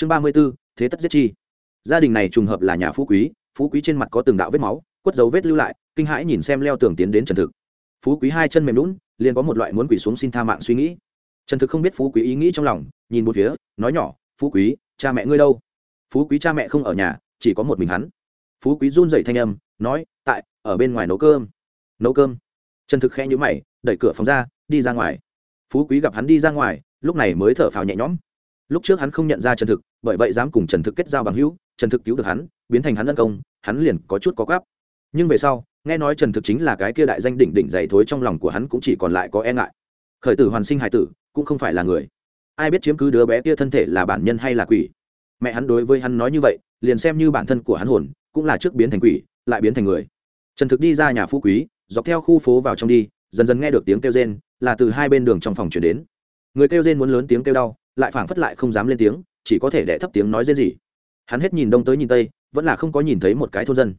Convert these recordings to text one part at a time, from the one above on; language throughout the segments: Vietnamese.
chương ba mươi b ố thế tất giết chi. Gia đình này trùng hợp là nhà phú quý phú quý trên mặt có từng đạo vết máu, quất dấu vết lưu lại, kinh hãi nhìn xem leo tường tiến đến trần thực. Phú quý hai chân mềm lún liền có một loại muốn quỷ xuống xin tha mạng suy nghĩ. Trần thực không biết phú quý ý nghĩ trong lòng, nhìn một phía, nói nhỏ, phú quý, cha mẹ ngươi đâu? Phú quý cha mẹ không ở nhà, chỉ có một mình hắn. Phú quý run dậy thanh âm, nói, tại, ở bên ngoài nấu cơm. Nấu cơm? Trần thực khẽ nhũ mày, đẩy cửa phòng ra, đi ra ngoài. Phú quý gặp hắn đi ra ngoài, lúc này mới thở phào nhẹ nhõm. Lúc trước hắn không nhận ra trần thực bởi vậy dám cùng trần thực kết giao bằng hữu, trần thực cứu được hắn, biến thành hắn ân công, hắn liền có chút có gáp nhưng về sau, nghe nói trần thực chính là cái kia đại danh đỉnh đỉnh dày thối trong lòng của hắn cũng chỉ còn lại có e ngại. Khởi tử hoàn sinh hải tử, cũng không phải là người. Ai biết chiếm cứ đứa bé kia thân thể là bản nhân hay là quỷ? Mẹ hắn đối với hắn nói như vậy, liền xem như bản thân của hắn hồn, cũng là trước biến thành quỷ, lại biến thành người. Trần thực đi ra nhà phú quý, dọc theo khu phố vào trong đi, dần dần nghe được tiếng kêu rên, là từ hai bên đường trong phòng chuyển đến. Người kêu rên muốn lớn tiếng kêu đau, lại phảng phất lại không dám lên tiếng chỉ có thể đẻ thấp tiếng nói rên gì hắn hết nhìn đông tới nhìn tây, vẫn là không có nhìn thấy một cái thôn dân.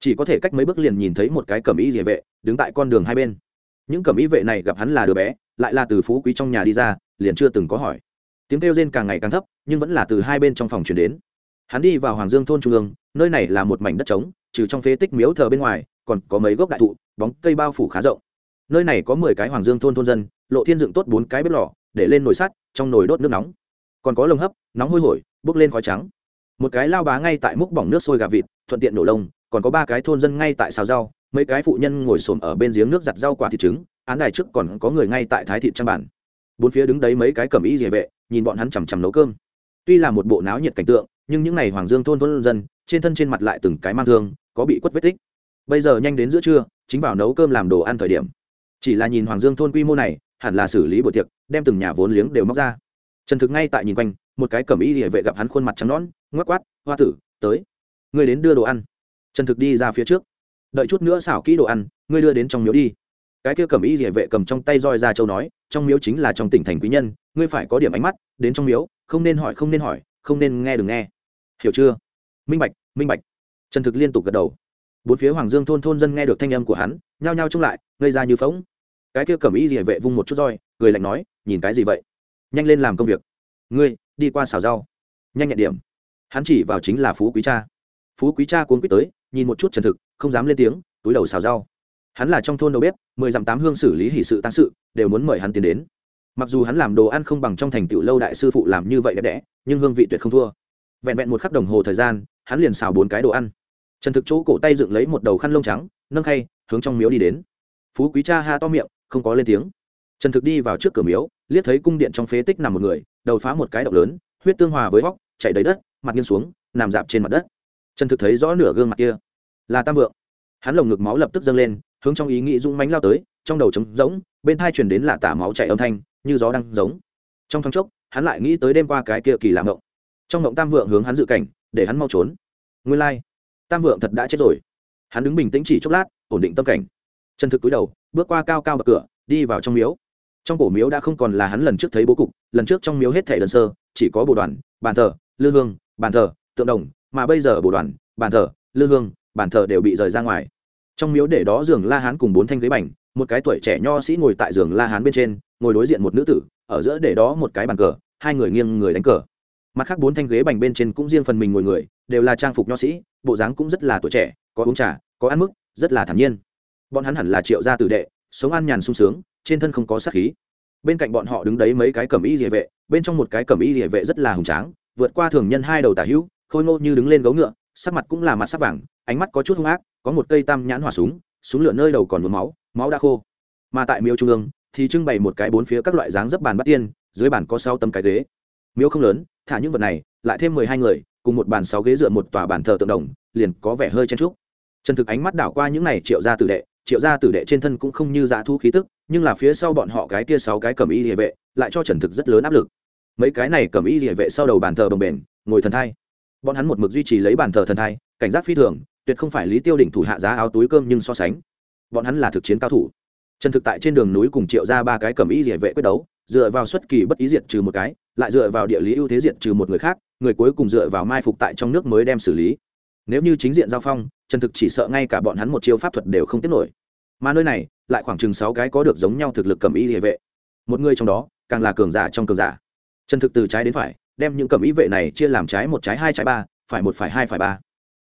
Chỉ có thể cách mấy bước liền nhìn thấy một cái cẩm y địa vệ, đứng tại con đường hai bên. Những cẩm y vệ này gặp hắn là đứa bé, lại là từ phú quý trong nhà đi ra, liền chưa từng có hỏi. Tiếng kêu rên càng ngày càng thấp, nhưng vẫn là từ hai bên trong phòng chuyển đến. Hắn đi vào hoàng dương thôn trung ương, nơi này là một mảnh đất trống, trừ trong phế tích miếu thờ bên ngoài, còn có mấy gốc đại thụ, bóng cây bao phủ khá rộng. Nơi này có mười cái hoàng dương thôn thôn dân, lộ thiên dựng tốt bốn cái bếp lò, để lên nồi sắt, trong nồi đốt nước nóng còn có lồng hấp, nóng hôi hổi, bốc lên khói trắng. Một cái lao bá ngay tại múc bỏng nước sôi gà vịt, thuận tiện nổ lông, còn có ba cái thôn dân ngay tại xào rau, mấy cái phụ nhân ngồi xổm ở bên giếng nước giặt rau quả thịt trứng, án đài trước còn có người ngay tại thái thịt trang bản bốn phía đứng đấy mấy cái cầm y địa vệ, nhìn bọn hắn chằm chằm nấu cơm. Tuy là một bộ náo nhiệt cảnh tượng, nhưng những n à y hoàng dương thôn thôn dân, trên thân trên mặt lại từng cái mang thương, có bị quất vết tích. Bây giờ nhanh đến giữa trưa, chính vào nấu cơm làm đồ ăn thời điểm. Chỉ là nhìn hoàng dương thôn quy mô này, hẳn là xử lý buổi tiệc, đem từng nhà vốn liếng đều móc ra trần thực ngay tại nhìn quanh, một cái cẩm y địa vệ gặp hắn khuôn mặt trắng nón ngoắc quát, hoa tử, tới người đến đưa đồ ăn. Trần thực đi ra phía trước, đợi chút nữa xảo kỹ đồ ăn, ngươi đưa đến trong miếu đi. Cái kia cẩm y địa vệ cầm trong tay roi ra châu nói, trong miếu chính là trong tỉnh thành quý nhân, ngươi phải có điểm ánh mắt, đến trong miếu, không nên hỏi, không nên hỏi, không nên nghe đừng nghe. Hiểu chưa? Minh bạch minh bạch. Trần thực liên tục gật đầu. Bốn phía hoàng dương thôn thôn dân nghe được thanh âm của hắn, nhao nhao trông lại, ngây ra như phóng cái kia cẩm y địa vệ vung một chút roi, cười lạnh nói, nhìn cái gì vậy? Nhanh lên làm công việc. Ngươi, đi qua xào rau. Nhanh nhẹn điểm. Hắn chỉ vào chính là phú quý cha. Phú quý cha cuốn quýt tới, nhìn một chút chân thực, không dám lên tiếng, túi đầu xào rau. Hắn là trong thôn đầu bếp, mười dặm tám hương xử lý hỷ sự tăng sự, đều muốn mời hắn tiến đến. Mặc dù hắn làm đồ ăn không bằng trong thành tựu lâu đại sư phụ làm như vậy đẹp đẽ, nhưng hương vị tuyệt không thua. Vẹn vẹn một khắc đồng hồ thời gian, hắn liền xào bốn cái đồ ăn. Trần thực chỗ cổ tay dựng lấy một đầu khăn lông trắng, nâng khay, hướng trong miếu đi đến. Phú quý cha ha to miệng, không có lên tiếng trần thực đi vào trước cửa miếu, liếc thấy cung điện trong phế tích nằm một người, đầu phá một cái động lớn, huyết tương hòa với hóc chạy đầy đất, mặt nghiêng xuống, nằm dạp trên mặt đất. Trần thực thấy rõ nửa gương mặt kia. Là tam vượng. Hắn lồng ngực máu lập tức dâng lên, hướng trong ý nghĩ rung mánh lao tới, trong đầu trống rỗng, bên thai chuyển đến là tả máu chạy âm thanh, như gió đang giống trong thoáng chốc, hắn lại nghĩ tới đêm qua cái kia kỳ làm động trong động tam vượng hướng hắn dự cảnh, để hắn mau trốn. Nguyên lai, tam vượng thật đã chết rồi. Hắn đứng bình tĩnh chỉ chốc lát, ổn định tâm cảnh. Chân thực cúi đầu, bước qua cao cao bậc cửa, đi vào trong miếu trong cổ miếu đã không còn là hắn lần trước thấy bố cục, lần trước trong miếu hết thẻ đơn sơ, chỉ có bồ đoàn, bàn thờ, lư hương, bàn thờ, tượng đồng, mà bây giờ bồ đoàn, bàn thờ, lư hương, bàn thờ đều bị rời ra ngoài. Trong miếu để đó giường la hán cùng bốn thanh ghế bành, một cái tuổi trẻ nho sĩ ngồi tại giường la hán bên trên, ngồi đối diện một nữ tử, ở giữa để đó một cái bàn cờ, hai người nghiêng người đánh cờ. Mặt khác bốn thanh ghế bành bên trên cũng riêng phần mình ngồi người, đều là trang phục nho sĩ, bộ dáng cũng rất là tuổi trẻ, có uống trà, có ăn mức rất là thản nhiên. Bọn hắn hẳn là triệu gia tử đệ sống an nhàn sung sướng, trên thân không có sát khí. Bên cạnh bọn họ đứng đấy mấy cái cẩm y địa vệ, bên trong một cái cẩm y địa vệ rất là hùng tráng, vượt qua thường nhân hai đầu tả hữu, khôi ngô như đứng lên gấu ngựa, sắc mặt cũng là mặt sắc vàng, ánh mắt có chút hung ác, có một cây tam nhãn hỏa súng súng lửa nơi đầu còn nhuốm máu máu đã khô. Mà tại miếu trung ương, thì trưng bày một cái bốn phía các loại dáng dấp bàn bắt tiên, dưới bàn có sáu tấm cái ghế. Miếu không lớn, thả những vật này, lại thêm mười hai người, cùng một bàn sáu ghế dựa một tòa bàn thờ tượng đồng, liền có vẻ hơi chen trúc trần thực ánh mắt đảo qua những này triệu gia tử đệ triệu gia tử đệ trên thân cũng không như dã thu khí tức, nhưng là phía sau bọn họ cái kia sáu cái cầm y địa vệ, lại cho trần thực rất lớn áp lực. Mấy cái này cầm y địa vệ sau đầu bàn thờ bồng bền ngồi thần thai. Bọn hắn một mực duy trì lấy bàn thờ thần thai, cảnh giác phi thường, tuyệt không phải lý tiêu đỉnh thủ hạ giá áo túi cơm nhưng so sánh. Bọn hắn là thực chiến cao thủ. Trần thực tại trên đường núi cùng triệu ra ba cái cầm y địa vệ quyết đấu, dựa vào xuất kỳ bất ý diệt trừ một cái, lại dựa vào địa lý ưu thế diệt trừ một người khác, người cuối cùng dựa vào mai phục tại trong nước mới đem xử lý nếu như chính diện giao phong, trần thực chỉ sợ ngay cả bọn hắn một chiêu pháp thuật đều không tiếp nổi. Mà nơi này, lại khoảng chừng sáu cái có được giống nhau thực lực cầm y địa vệ. Một người trong đó, càng là cường giả trong cường giả. Trần thực từ trái đến phải, đem những cầm y vệ này chia làm trái một trái hai trái ba, phải một phải hai phải ba.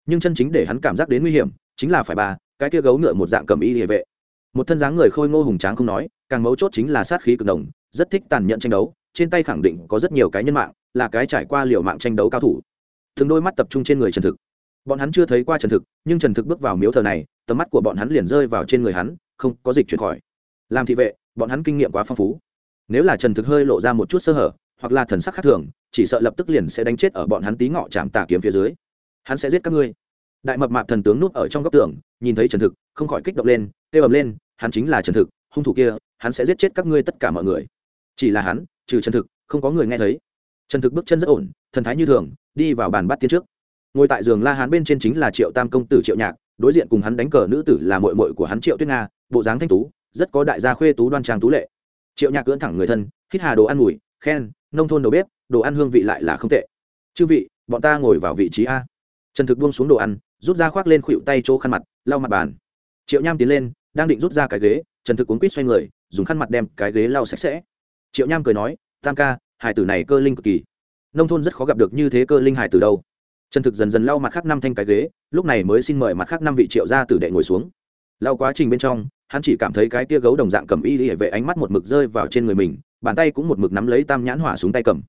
Nhưng chân chính để hắn cảm giác đến nguy hiểm, chính là phải ba, cái kia gấu ngựa một dạng cầm y địa vệ. Một thân dáng người khôi ngô hùng tráng không nói, càng mấu chốt chính là sát khí cực đồng, rất thích tàn nhẫn tranh đấu, trên tay khẳng định có rất nhiều cái nhân mạng, là cái trải qua liều mạng tranh đấu cao thủ. Thường đôi mắt tập trung trên người trần thực bọn hắn chưa thấy qua trần thực, nhưng trần thực bước vào miếu thờ này, tầm mắt của bọn hắn liền rơi vào trên người hắn, không có dịch chuyển khỏi. Làm thị vệ, bọn hắn kinh nghiệm quá phong phú. Nếu là trần thực hơi lộ ra một chút sơ hở, hoặc là thần sắc khác thường, chỉ sợ lập tức liền sẽ đánh chết ở bọn hắn tí ngọ chạm tà kiếm phía dưới. Hắn sẽ giết các ngươi. Đại mập mạp thần tướng núp ở trong góc tường, nhìn thấy trần thực, không khỏi kích động lên, kêu ầm lên, hắn chính là trần thực, hung thủ kia, hắn sẽ giết chết các ngươi tất cả mọi người. Chỉ là hắn, trừ trần thực, không có người nghe thấy. Trần thực bước chân rất ổn, thần thái như thường, đi vào bàn bắt tiên trước ngồi tại giường la hán bên trên chính là triệu tam công tử triệu nhạc, đối diện cùng hắn đánh cờ nữ tử là mội mội của hắn triệu tuyết nga, bộ dáng thanh tú, rất có đại gia khuê tú đoan trang tú lệ. Triệu nhạc cưỡn thẳng người thân, hít hà đồ ăn mùi, khen, nông thôn đầu bếp, đồ ăn hương vị lại là không tệ. Chư vị, bọn ta ngồi vào vị trí a. Trần thực buông xuống đồ ăn, rút ra khoác lên khuỵu tay chỗ khăn mặt, lau mặt bàn. Triệu nham tiến lên, đang định rút ra cái ghế, trần thực cuốn quýt xoay người, dùng khăn mặt đem cái ghế lau sạch sẽ. Triệu nham cười nói, tam ca, hải tử này cơ linh cực kỳ. Nông thôn rất khó gặp được như thế cơ linh hải tử đâu trần thực dần dần lau mặt khác năm thanh cái ghế, lúc này mới xin mời mặt khác năm vị triệu gia tử đệ ngồi xuống. Lau quá trình bên trong, hắn chỉ cảm thấy cái tia gấu đồng dạng cầm y hệ vệ ánh mắt một mực rơi vào trên người mình, bàn tay cũng một mực nắm lấy tam nhãn hỏa xuống tay cầm.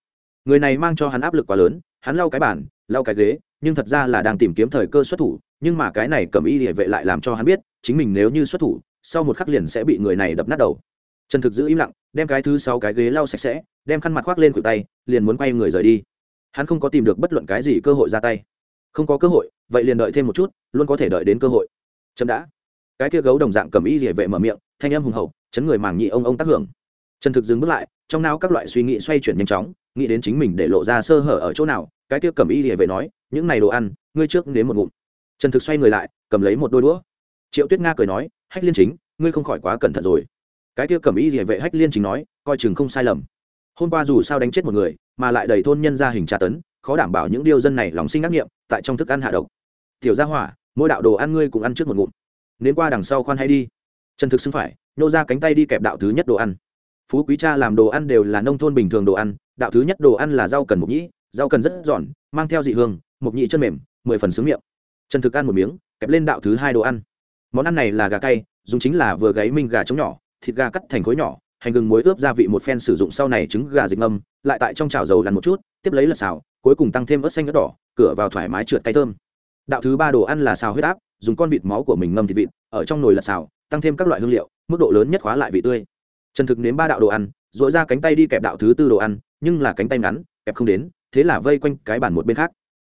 Người này mang cho hắn áp lực quá lớn, hắn lau cái bàn, lau cái ghế, nhưng thật ra là đang tìm kiếm thời cơ xuất thủ, nhưng mà cái này cầm y hệ vệ lại làm cho hắn biết, chính mình nếu như xuất thủ, sau một khắc liền sẽ bị người này đập nát đầu. Trần thực giữ im lặng, đem cái thứ sáu cái ghế lau sạch sẽ, đem khăn mặt khoác lên khuỷu tay, liền muốn quay người rời đi hắn không có tìm được bất luận cái gì cơ hội ra tay. Không có cơ hội, vậy liền đợi thêm một chút, luôn có thể đợi đến cơ hội. Chậm đã. Cái kia gấu đồng dạng cầm y rỉa vệ mở miệng, thanh âm hùng hậu, chấn người màng nhị ông ông tác hưởng. Trần thực dừng bước lại, trong não các loại suy nghĩ xoay chuyển nhanh chóng, nghĩ đến chính mình để lộ ra sơ hở ở chỗ nào, cái kia cầm y rỉa vệ nói, những này đồ ăn, ngươi trước đến một ngụm. Trần thực xoay người lại, cầm lấy một đôi đũa. Triệu tuyết nga cười nói, hách liên chính, ngươi không khỏi quá cẩn thận rồi. Cái kia cầm y rỉa vệ hách liên chính nói, coi chừng không sai lầm hôm qua dù sao đánh chết một người, mà lại đầy thôn nhân ra hình tra tấn, khó đảm bảo những điều dân này lòng sinh ác nghiệm, tại trong thức ăn hạ độc. Tiểu gia hỏa, mỗi đạo đồ ăn ngươi cũng ăn trước một ngụm. Nên qua đằng sau khoan hay đi. Trần thực xưng phải, nhô ra cánh tay đi kẹp đạo thứ nhất đồ ăn. Phú quý cha làm đồ ăn đều là nông thôn bình thường đồ ăn, đạo thứ nhất đồ ăn là rau cần mộc nhĩ, rau cần rất giòn, mang theo dị hương, mộc nhĩ chân mềm, mười phần xứng miệng. Trần thực ăn một miếng, kẹp lên đạo thứ hai đồ ăn. Món ăn này là gà cay, dùng chính là vừa gáy minh gà trống nhỏ, thịt gà cắt thành khối nhỏ hành gừng muối ướp gia vị một phen sử dụng sau này trứng gà dịch ngâm, lại tại trong chảo dầu lăn một chút, tiếp lấy lật xào, cuối cùng tăng thêm ớt xanh ớt đỏ, cửa vào thoải mái trượt cay thơm. Đạo thứ ba đồ ăn là xào huyết áp, dùng con vịt máu của mình ngâm thịt vịt, ở trong nồi lật xào, tăng thêm các loại hương liệu, mức độ lớn nhất khóa lại vị tươi. Trần thực nếm ba đạo đồ ăn dội ra cánh tay đi kẹp đạo thứ tư đồ ăn, nhưng là cánh tay ngắn, kẹp không đến, thế là vây quanh cái bàn một bên khác.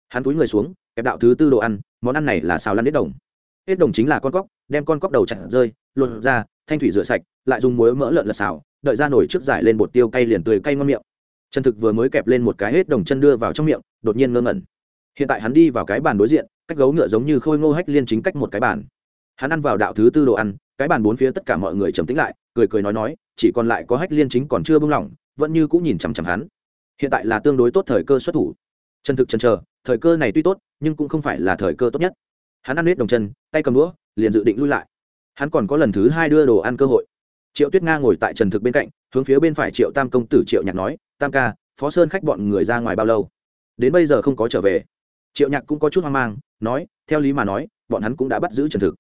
Hắn túi người xuống, kẹp đạo thứ tư đồ ăn, món ăn này là xào lăn hết đồng. Hết đồng chính là con cóc, đem con cóc đầu chặt rơi, lột ra thanh thủy rửa sạch, lại dùng muối mỡ lợn lật xào, đợi ra nổi trước giải lên bột tiêu cay liền tươi cay ngon miệng. Trần thực vừa mới kẹp lên một cái hết đồng chân đưa vào trong miệng, đột nhiên ngơ ngẩn. Hiện tại hắn đi vào cái bàn đối diện, cách gấu ngựa giống như khôi ngô hách liên chính cách một cái bàn. Hắn ăn vào đạo thứ tư đồ ăn, cái bàn bốn phía tất cả mọi người trầm tĩnh lại, cười cười nói nói, chỉ còn lại có hách liên chính còn chưa bưng lỏng, vẫn như cũng nhìn chằm chằm hắn. Hiện tại là tương đối tốt thời cơ xuất thủ. Chân thực chân chờ, thời cơ này tuy tốt, nhưng cũng không phải là thời cơ tốt nhất. Hắn ăn hết đồng chân, tay cầm đũa, liền dự định lui lại hắn còn có lần thứ hai đưa đồ ăn cơ hội. Triệu tuyết nga ngồi tại trần thực bên cạnh, hướng phía bên phải triệu tam công tử triệu nhạc nói, tam ca, phó sơn khách bọn người ra ngoài bao lâu? Đến bây giờ không có trở về. Triệu nhạc cũng có chút hoang mang, nói, theo lý mà nói, bọn hắn cũng đã bắt giữ trần thực.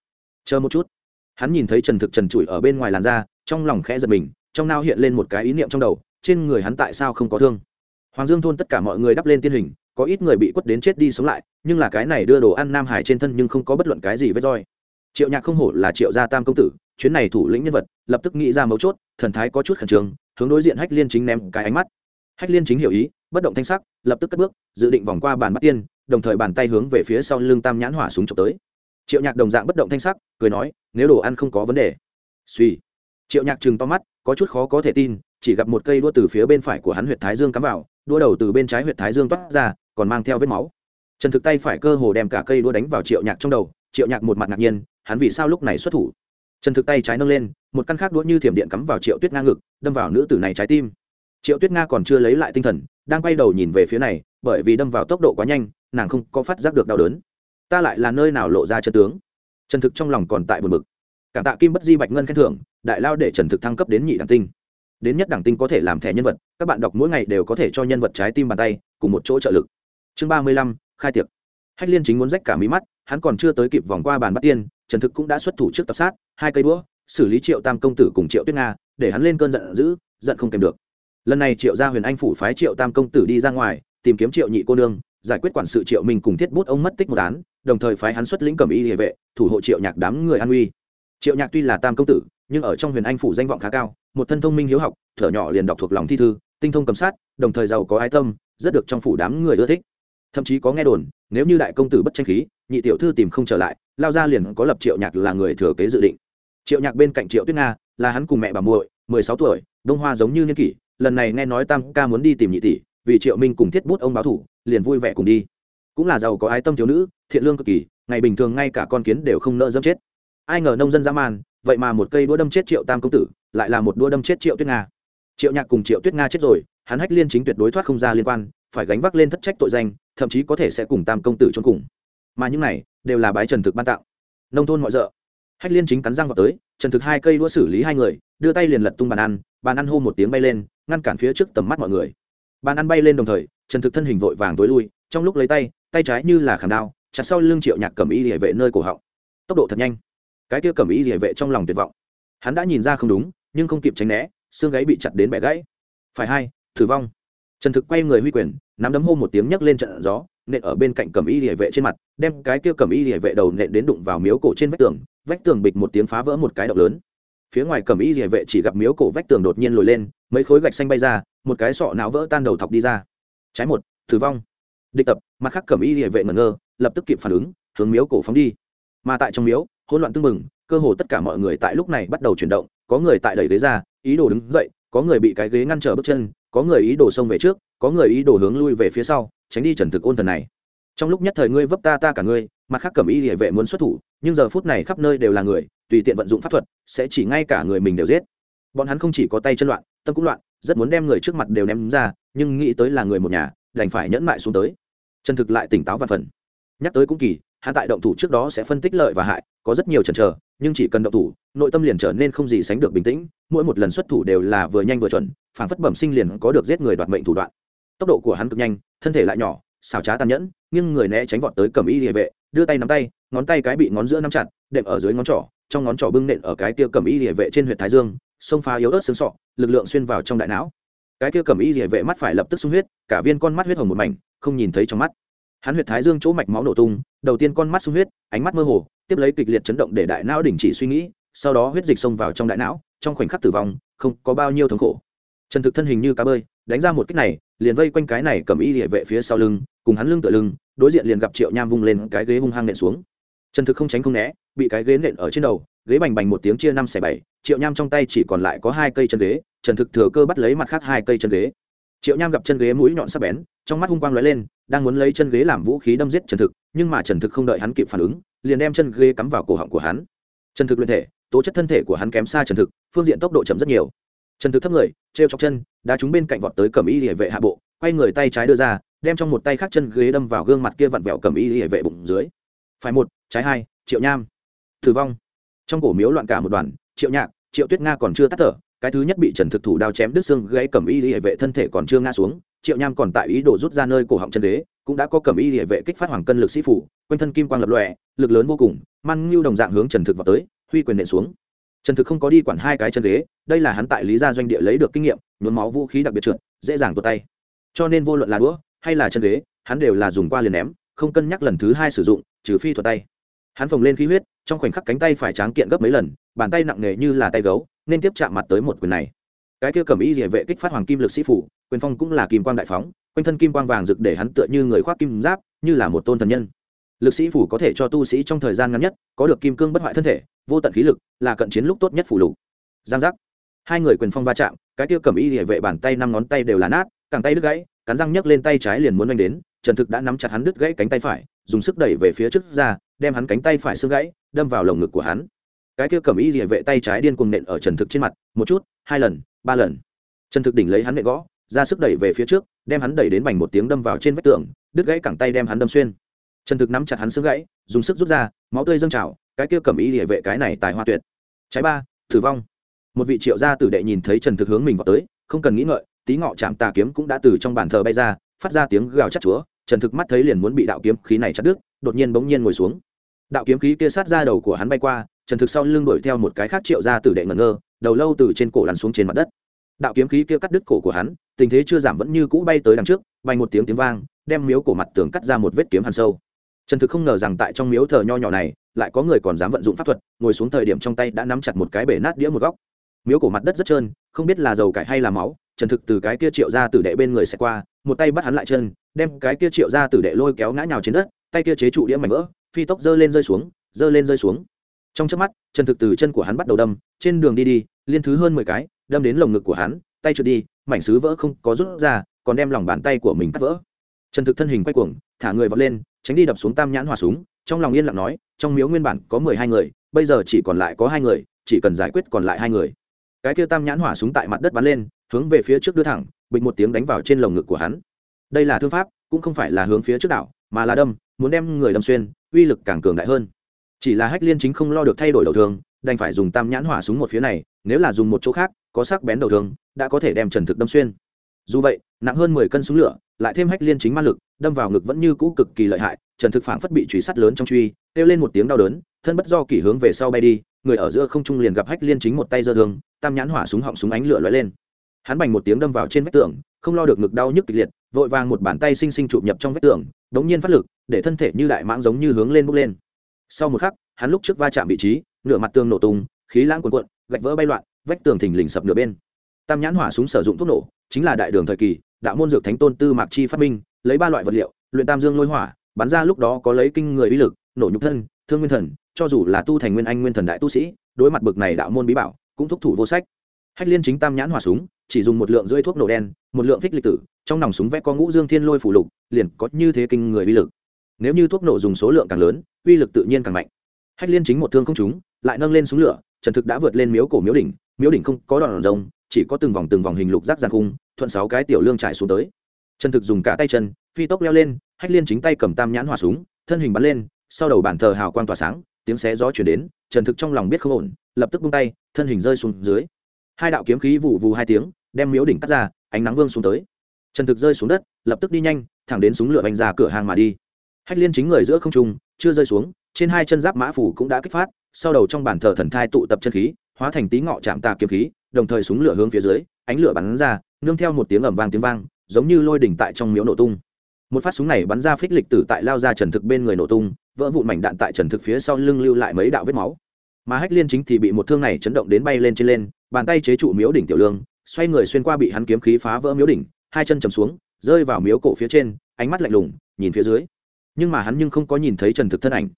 Chờ một chút. Hắn nhìn thấy trần thực trần trụi ở bên ngoài làn da, trong lòng khẽ giật mình, trong nao hiện lên một cái ý niệm trong đầu, trên người hắn tại sao không có thương? Hoàng dương thôn tất cả mọi người đắp lên tiên hình, có ít người bị quất đến chết đi sống lại, nhưng là cái này đưa đồ ăn nam hải trên thân nhưng không có bất luận cái gì với roi triệu nhạc không hổ là triệu gia tam công tử, chuyến này thủ lĩnh nhân vật, lập tức nghĩ ra mấu chốt, thần thái có chút khẩn trương, hướng đối diện hách liên chính ném cái ánh mắt. Hách liên chính hiểu ý, bất động thanh sắc, lập tức cất bước, dự định vòng qua bàn bắt tiên, đồng thời bàn tay hướng về phía sau lưng tam nhãn hỏa súng trộm tới. Triệu nhạc đồng dạng bất động thanh sắc, cười nói, nếu đồ ăn không có vấn đề. Suy triệu nhạc chừng to mắt, có chút khó có thể tin, chỉ gặp một cây đua từ phía bên phải của hắn huyệt thái dương cắm vào đua đầu từ bên trái huyệt thái dương toát ra, còn mang theo vết máu. Trần thực tay phải cơ hồ đem cả cây đua đánh vào triệu nhạc trong đầu, triệu nhạc một mặt ngạc nhiên hắn vì sao lúc này xuất thủ? Trần thực tay trái nâng lên, một căn khác đũa như thiểm điện cắm vào triệu tuyết nga ngực, đâm vào nữ tử này trái tim. Triệu tuyết nga còn chưa lấy lại tinh thần, đang quay đầu nhìn về phía này, bởi vì đâm vào tốc độ quá nhanh, nàng không có phát giác được đau đớn. Ta lại là nơi nào lộ ra chân tướng? Trần thực trong lòng còn tại buồn bực. Cảm tạ kim bất di bạch ngân khen thưởng, đại lao để trần thực thăng cấp đến nhị đẳng tinh. Đến nhất đẳng tinh có thể làm thẻ nhân vật, các bạn đọc mỗi ngày đều có thể cho nhân vật trái tim bàn tay, cùng một chỗ trợ lực. Chương ba mươi lăm, khai tiệc. Hách liên chính muốn rách cả mí mắt, hắn còn chưa tới kịp vòng qua bàn bắt tiên trần thực cũng đã xuất thủ trước tập sát, hai cây đũa, xử lý triệu tam công tử cùng triệu tuyết nga, để hắn lên cơn giận dữ, giận không kèm được. Lần này triệu gia huyền anh phủ phái triệu tam công tử đi ra ngoài, tìm kiếm triệu nhị cô nương, giải quyết quản sự triệu minh cùng thiết bút ông mất tích một án, đồng thời phái hắn xuất lĩnh cầm y địa vệ, thủ hộ triệu nhạc đám người an uy. Triệu nhạc tuy là tam công tử, nhưng ở trong huyền anh phủ danh vọng khá cao, một thân thông minh hiếu học, thở nhỏ liền đọc thuộc lòng thi thư, tinh thông cầm sát, đồng thời giàu có ái tâm, rất được trong phủ đám người ưa thích. Thậm chí có nghe đồn, nếu như đại công tử bất tranh khí, nhị tiểu thư tìm không trở lại lao ra liền có lập triệu nhạc là người thừa kế dự định. Triệu nhạc bên cạnh triệu tuyết nga, là hắn cùng mẹ bà muội, mười sáu tuổi, đông hoa giống như niên kỷ, lần này nghe nói tam ca muốn đi tìm nhị tỷ, vì triệu minh cùng thiết bút ông báo thủ, liền vui vẻ cùng đi. Cũng là giàu có ái tâm thiếu nữ, thiện lương cực kỳ, ngày bình thường ngay cả con kiến đều không nỡ dâm chết. Ai ngờ nông dân dã man, vậy mà một cây đũa đâm chết triệu tam công tử, lại là một đũa đâm chết triệu tuyết nga. Triệu nhạc cùng triệu tuyết nga chết rồi, hắn hách liên chính tuyệt đối thoát không ra liên quan, phải gánh vác lên thất trách tội danh, thậm chí có thể sẽ cùng tam công tử trốn cùng mà những này đều là bái trần thực ban tặng. Nông thôn mọi rợ. Hách liên chính cắn răng vào tới, trần thực hai cây đũa xử lý hai người, đưa tay liền lật tung bàn ăn bàn ăn hô một tiếng bay lên, ngăn cản phía trước tầm mắt mọi người. Bàn ăn bay lên đồng thời, trần thực thân hình vội vàng tối lui, trong lúc lấy tay tay trái như là khảm đao, chặt sau lưng triệu nhạc cầm y địa vệ nơi cổ họng. Tốc độ thật nhanh. Cái kia cầm y địa vệ trong lòng tuyệt vọng. Hắn đã nhìn ra không đúng, nhưng không kịp tránh né, xương gáy bị chặt đến bẻ gãy. Phải hai thử vong. Trần thực quay người huy quyền nắm đấm hô một tiếng nhấc lên trận gió, nện ở bên cạnh cầm y địa vệ trên mặt, đem cái kia cầm y địa vệ đầu nện đến đụng vào miếu cổ trên vách tường vách tường bịch một tiếng phá vỡ một cái động lớn. Phía ngoài cầm y địa vệ chỉ gặp miếu cổ vách tường đột nhiên lồi lên, mấy khối gạch xanh bay ra, một cái sọ não vỡ tan đầu thọc đi ra. Trái một thử vong. Địch tập, mặt khác cầm y địa vệ ngẩn ngơ, lập tức kịp phản ứng, hướng miếu cổ phóng đi. Mà tại trong miếu, hỗn loạn tưng bừng, cơ hồ tất cả mọi người tại lúc này bắt đầu chuyển động, có người tại đẩy ghế ra, ý đồ đứng dậy, có người bị cái ghế ngăn trở bước chân có người ý đồ xông về trước, có người ý đồ hướng lui về phía sau, tránh đi trần thực ôn thần này. Trong lúc nhất thời ngươi vấp ta ta cả ngươi, mặt khác cẩm y địa vệ muốn xuất thủ, nhưng giờ phút này khắp nơi đều là người, tùy tiện vận dụng pháp thuật, sẽ chỉ ngay cả người mình đều giết. Bọn hắn không chỉ có tay chân loạn, tâm cũng loạn, rất muốn đem người trước mặt đều ném ra, nhưng nghĩ tới là người một nhà, đành phải nhẫn mại xuống tới. Trần thực lại tỉnh táo và phần. Nhắc tới cũng kỳ, hắn tại động thủ trước đó sẽ phân tích lợi và hại, có rất nhiều chần chờ, nhưng chỉ cần động thủ, nội tâm liền trở nên không gì sánh được bình tĩnh, mỗi một lần xuất thủ đều là vừa nhanh vừa chuẩn phản phất bẩm sinh liền có được giết người đoạt mệnh thủ đoạn. Tốc độ của hắn cực nhanh, thân thể lại nhỏ, xảo trá tàn nhẫn nhưng người né tránh vọt tới cầm y địa vệ, đưa tay nắm tay, ngón tay cái bị ngón giữa nắm chặt, đệm ở dưới ngón trỏ, trong ngón trỏ bưng nện ở cái kia cầm y địa vệ trên huyện thái dương xông phá yếu ớt xương sọ, lực lượng xuyên vào trong đại não. Cái kia cầm y địa vệ mắt phải lập tức sung huyết, cả viên con mắt huyết hồng một mảnh, không nhìn thấy trong mắt. Hắn huyệt thái dương chỗ mạch máu nổ tung, đầu tiên con mắt sung huyết, ánh mắt mơ hồ, tiếp lấy kịch liệt chấn động để đại não đình chỉ suy nghĩ, sau đó huyết dịch xông vào trong đại não, trong khoảnh khắc tử vong, không có bao nhiêu thống khổ trần thực thân hình như cá bơi, đánh ra một kích này, liền vây quanh cái này cầm y địa vệ phía sau lưng, cùng hắn lưng tựa lưng, đối diện liền gặp triệu nham vung lên cái ghế hung hăng nện xuống. Trần thực không tránh không né, bị cái ghế nện ở trên đầu, ghế bành bành một tiếng chia năm xẻ bảy, triệu nham trong tay chỉ còn lại có hai cây chân ghế, trần thực thừa cơ bắt lấy mặt khác hai cây chân ghế. Triệu nham gặp chân ghế mũi nhọn sắc bén, trong mắt hung quang lóe lên, đang muốn lấy chân ghế làm vũ khí đâm giết trần thực, nhưng mà trần thực không đợi hắn kịp phản ứng, liền đem chân ghế cắm vào cổ họng của hắn. Trần thực luyện thể, tố chất thân thể của hắn kém xa trần thực, phương diện tốc độ chậm rất nhiều trần thực thấp người t r e o chọc chân, đá chúng bên cạnh vọt tới cầm y địa vệ hạ bộ, quay người tay trái đưa ra, đem trong một tay khác chân ghế đâm vào gương mặt kia vặn vẹo cầm y địa vệ bụng dưới. Phải một, trái hai, triệu nham. Thử vong. Trong cổ miếu loạn cả một đoàn, triệu nhạc, triệu tuyết nga còn chưa tắt thở, cái thứ nhất bị trần thực thủ đao chém đứt xương gãy cầm y địa vệ thân thể còn chưa ngã xuống, triệu nham còn tại ý đồ rút ra nơi cổ họng chân đế cũng đã có cầm y địa vệ kích phát hoàng cân lực sĩ phủ, quanh thân kim quang lập lòe, lực lớn vô cùng man ngưu đồng dạng hướng trần thực vào tới, huy quyền nện xuống trần thực không có đi quản hai cái chân đế đây là hắn tại lý gia doanh địa lấy được kinh nghiệm, nhuốm máu vũ khí đặc biệt trượt, dễ dàng tuột tay. Cho nên vô luận là đũa hay là chân đế hắn đều là dùng qua liền ném, không cân nhắc lần thứ hai sử dụng, trừ phi thuật tay. Hắn phồng lên khí huyết, trong khoảnh khắc cánh tay phải tráng kiện gấp mấy lần, bàn tay nặng nề như là tay gấu, nên tiếp chạm mặt tới một quyền này. Cái kia cầm y địa vệ kích phát hoàng kim lực sĩ phủ, quyền phong cũng là kim quang đại phóng, quanh thân kim quang vàng rực để hắn tựa như người khoác kim giáp, như là một tôn thần nhân. Lực sĩ phủ có thể cho tu sĩ trong thời gian ngắn nhất, có được kim cương bất hoại thân thể vô tận khí lực, là cận chiến lúc tốt nhất phủ lục. Giang giác. Hai người quyền phong va chạm, cái tiêu cầm y địa vệ bàn tay năm ngón tay đều là nát, cẳng tay đứt gãy, cắn răng nhấc lên tay trái liền muốn đánh đến, trần thực đã nắm chặt hắn đứt gãy cánh tay phải, dùng sức đẩy về phía trước ra, đem hắn cánh tay phải xương gãy, đâm vào lồng ngực của hắn. Cái kia cầm y địa vệ tay trái điên cuồng nện ở trần thực trên mặt, một chút, hai lần, ba lần. Trần thực đỉnh lấy hắn nện gõ, ra sức đẩy về phía trước, đem hắn đẩy đến bành một tiếng đâm vào trên vách tường, đứt gãy cẳng tay đem hắn đâm xuyên. Trần thực nắm chặt hắn xương gãy, dùng sức rút ra, máu tươi dâng trào cái kia cầm y địa vệ cái này tài hoa tuyệt. Trái ba tử vong. Một vị triệu gia tử đệ nhìn thấy trần thực hướng mình vào tới, không cần nghĩ ngợi, tí ngọ chạm tà kiếm cũng đã từ trong bàn thờ bay ra, phát ra tiếng gào chắc chúa, trần thực mắt thấy liền muốn bị đạo kiếm khí này chặt đứt, đột nhiên bỗng nhiên ngồi xuống. Đạo kiếm khí kia sát ra đầu của hắn bay qua, trần thực sau lưng đuổi theo một cái khác triệu gia tử đệ ngẩn ngơ, đầu lâu từ trên cổ lăn xuống trên mặt đất. Đạo kiếm khí kia cắt đứt cổ của hắn, tình thế chưa giảm vẫn như cũ bay tới đằng trước bay một tiếng tiếng vang, đem miếu cổ mặt tường cắt ra một vết kiếm hàn sâu. Trần thực không ngờ rằng tại trong miếu thờ nho nhỏ này lại có người còn dám vận dụng pháp thuật, ngồi xuống thời điểm trong tay đã nắm chặt một cái bể nát đĩa một góc. Miếu cổ mặt đất rất trơn, không biết là dầu cải hay là máu, trần thực từ cái kia triệu ra tử đệ bên người sẽ qua, một tay bắt hắn lại chân, đem cái kia triệu ra tử đệ lôi kéo ngã nhào trên đất, tay kia chế trụ đĩa mảnh vỡ, phi tốc giơ lên rơi xuống, giơ lên rơi xuống. Trong chớp mắt, trần thực từ chân của hắn bắt đầu đâm, trên đường đi đi, liên thứ hơn mười cái, đâm đến lồng ngực của hắn, tay trượt đi, mảnh sứ vỡ không có rút ra, còn đem lòng bàn tay của mình cắt vỡ. Trần thực thân hình quay cuồng, thả người vọt lên tránh đi đập xuống tam nhãn hỏa súng, trong lòng yên lặng nói, trong miếu nguyên bản có mười hai người, bây giờ chỉ còn lại có hai người, chỉ cần giải quyết còn lại hai người. Cái kia tam nhãn hỏa súng tại mặt đất bắn lên, hướng về phía trước đưa thẳng, bịch một tiếng đánh vào trên lồng ngực của hắn. Đây là thương pháp, cũng không phải là hướng phía trước đảo, mà là đâm, muốn đem người đâm xuyên, uy lực càng cường đại hơn. Chỉ là hách liên chính không lo được thay đổi đầu thương, đành phải dùng tam nhãn hỏa súng một phía này, nếu là dùng một chỗ khác, có sắc bén đầu thương, đã có thể đem trần thực đâm xuyên dù vậy, nặng hơn mười cân súng lửa, lại thêm hách liên chính ma lực, đâm vào ngực vẫn như cũ cực kỳ lợi hại, trần thực phảng phất bị truy sát lớn trong truy, kêu lên một tiếng đau đớn, thân bất do kỷ hướng về sau bay đi, người ở giữa không trung liền gặp hách liên chính một tay giơ thương, tam nhãn hỏa súng họng súng ánh lửa lóe lên. Hắn bành một tiếng đâm vào trên vách tường, không lo được ngực đau nhức kịch liệt, vội vàng một bàn tay xinh xinh chụp nhập trong vách tường, đống nhiên phát lực, để thân thể như đại mãng giống như hướng lên bốc lên. Sau một khắc, hắn lúc trước va chạm vị trí, nửa mặt tường nổ tung, khí lãng cuồn cuộn, gạch vỡ bay loạn, vách tường thình lình sập nửa bên tam nhãn hỏa súng sử dụng thuốc nổ, chính là đại đường thời kỳ, đạo môn dược thánh tôn tư mạc chi phát minh, lấy ba loại vật liệu, luyện tam dương lôi hỏa, bắn ra lúc đó có lấy kinh người uy lực, nổ nhục thân, thương nguyên thần, cho dù là tu thành nguyên anh nguyên thần đại tu sĩ, đối mặt bực này đạo môn bí bảo, cũng thúc thủ vô sách. Hách liên chính tam nhãn hỏa súng, chỉ dùng một lượng rưỡi thuốc nổ đen, một lượng phích lịch tử, trong nòng súng vẽ có ngũ dương thiên lôi phủ lục, liền có như thế kinh người uy lực. Nếu như thuốc nổ dùng số lượng càng lớn, uy lực tự nhiên càng mạnh. Hách liên chính một thương không trúng, lại nâng lên súng lửa, trần thực đã vượt lên miếu cổ miếu đỉnh miếu đỉnh không có đòn rồng chỉ có từng vòng từng vòng hình lục rác giàn khung thuận sáu cái tiểu lương trải xuống tới. Chân thực dùng cả tay chân, phi tốc leo lên, hách liên chính tay cầm tam nhãn hỏa súng, thân hình bắn lên, sau đầu bản thờ hào quang tỏa sáng, tiếng xé gió chuyển đến, trần thực trong lòng biết không ổn, lập tức bung tay, thân hình rơi xuống dưới. Hai đạo kiếm khí vụ vù hai tiếng, đem miếu đỉnh cắt ra, ánh nắng vương xuống tới. Trần thực rơi xuống đất, lập tức đi nhanh, thẳng đến súng lửa vành ra cửa hàng mà đi. Hách liên chính người giữa không trung, chưa rơi xuống, trên hai chân giáp mã phủ cũng đã kích phát, sau đầu trong bản thờ thần thai tụ tập chân khí, hóa thành tí ngọ chạm tà kiếm khí đồng thời súng lửa hướng phía dưới, ánh lửa bắn ra, nương theo một tiếng ầm vang tiếng vang, giống như lôi đỉnh tại trong miếu nổ tung. Một phát súng này bắn ra phích lịch tử tại lao ra trần thực bên người nổ tung, vỡ vụn mảnh đạn tại trần thực phía sau lưng lưu lại mấy đạo vết máu. Mà hách liên chính thì bị một thương này chấn động đến bay lên trên lên, bàn tay chế trụ miếu đỉnh tiểu lương, xoay người xuyên qua bị hắn kiếm khí phá vỡ miếu đỉnh, hai chân chầm xuống, rơi vào miếu cổ phía trên, ánh mắt lạnh lùng, nhìn phía dưới. Nhưng mà hắn nhưng không có nhìn thấy trần thực thân ảnh.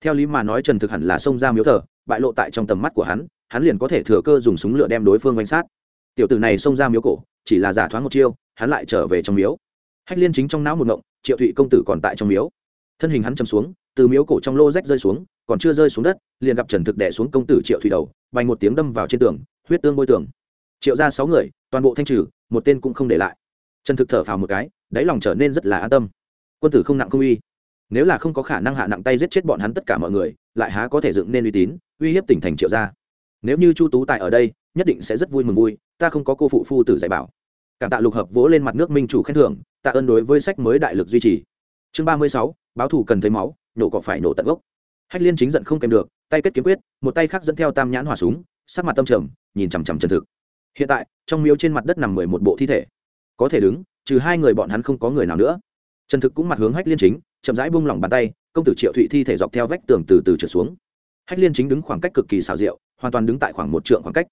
Theo lý mà nói trần thực hẳn là xông ra miếu thờ, bại lộ tại trong tầm mắt của hắn hắn liền có thể thừa cơ dùng súng lửa đem đối phương quanh sát. Tiểu tử này xông ra miếu cổ, chỉ là giả thoáng một chiêu, hắn lại trở về trong miếu. Hách liên chính trong não một ngộng, triệu thụy công tử còn tại trong miếu. Thân hình hắn chầm xuống, từ miếu cổ trong lô rách rơi xuống, còn chưa rơi xuống đất, liền gặp trần thực đẻ xuống công tử triệu thụy đầu, bành một tiếng đâm vào trên tường, huyết tương bôi tường. Triệu ra sáu người, toàn bộ thanh trừ, một tên cũng không để lại. Trần thực thở phào một cái, đáy lòng trở nên rất là an tâm. Quân tử không nặng không uy. Nếu là không có khả năng hạ nặng tay giết chết bọn hắn tất cả mọi người, lại há có thể dựng nên uy tín, uy hiếp tỉnh thành triệu gia nếu như chu tú tài ở đây, nhất định sẽ rất vui mừng vui, ta không có cô phụ phu tử dạy bảo. Cảm tạ lục hợp vỗ lên mặt nước minh chủ khen thưởng, tạ ơn đối với sách mới đại lực duy trì. Chương ba mươi sáu, báo thủ cần thấy máu nổ cọ phải nổ tận gốc. Hách liên chính giận không kèm được, tay kết kiếm quyết, một tay khác dẫn theo tam nhãn hỏa súng, sắc mặt tâm trầm, nhìn chằm chằm chân thực. Hiện tại, trong miếu trên mặt đất nằm mười một bộ thi thể. Có thể đứng, trừ hai người bọn hắn không có người nào nữa. Trần thực cũng mặt hướng hách liên chính, chậm rãi bung lỏng bàn tay, công tử triệu thụy thi thể dọc theo vách tường từ từ trượt xuống. Hách liên chính đứng khoảng cách cực kỳ xào rượu hoàn toàn đứng tại khoảng một trượng khoảng cách.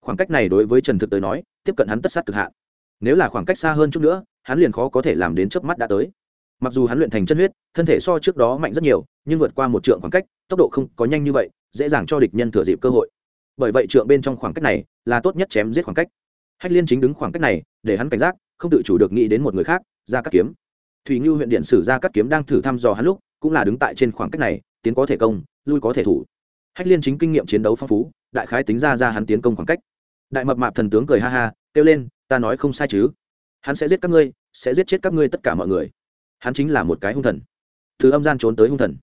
Khoảng cách này đối với trần thực tới nói, tiếp cận hắn tất sát cực hạn. Nếu là khoảng cách xa hơn chút nữa, hắn liền khó có thể làm đến chớp mắt đã tới. Mặc dù hắn luyện thành chân huyết, thân thể so trước đó mạnh rất nhiều, nhưng vượt qua một trượng khoảng cách, tốc độ không có nhanh như vậy, dễ dàng cho địch nhân thừa dịp cơ hội. Bởi vậy trượng bên trong khoảng cách này là tốt nhất chém giết khoảng cách. Hách liên chính đứng khoảng cách này, để hắn cảnh giác, không tự chủ được nghĩ đến một người khác ra cắt kiếm. Thùy ngư huyện điện sử ra cắt kiếm đang thử thăm dò hắn lúc, cũng là đứng tại trên khoảng cách này, tiến có thể công, lui có thể thủ hách liên chính kinh nghiệm chiến đấu phong phú, đại khái tính ra ra hắn tiến công khoảng cách. Đại mập mạp thần tướng cười ha ha, kêu lên, ta nói không sai chứ? Hắn sẽ giết các ngươi, sẽ giết chết các ngươi tất cả mọi người. Hắn chính là một cái hung thần. Thứ âm gian trốn tới hung thần.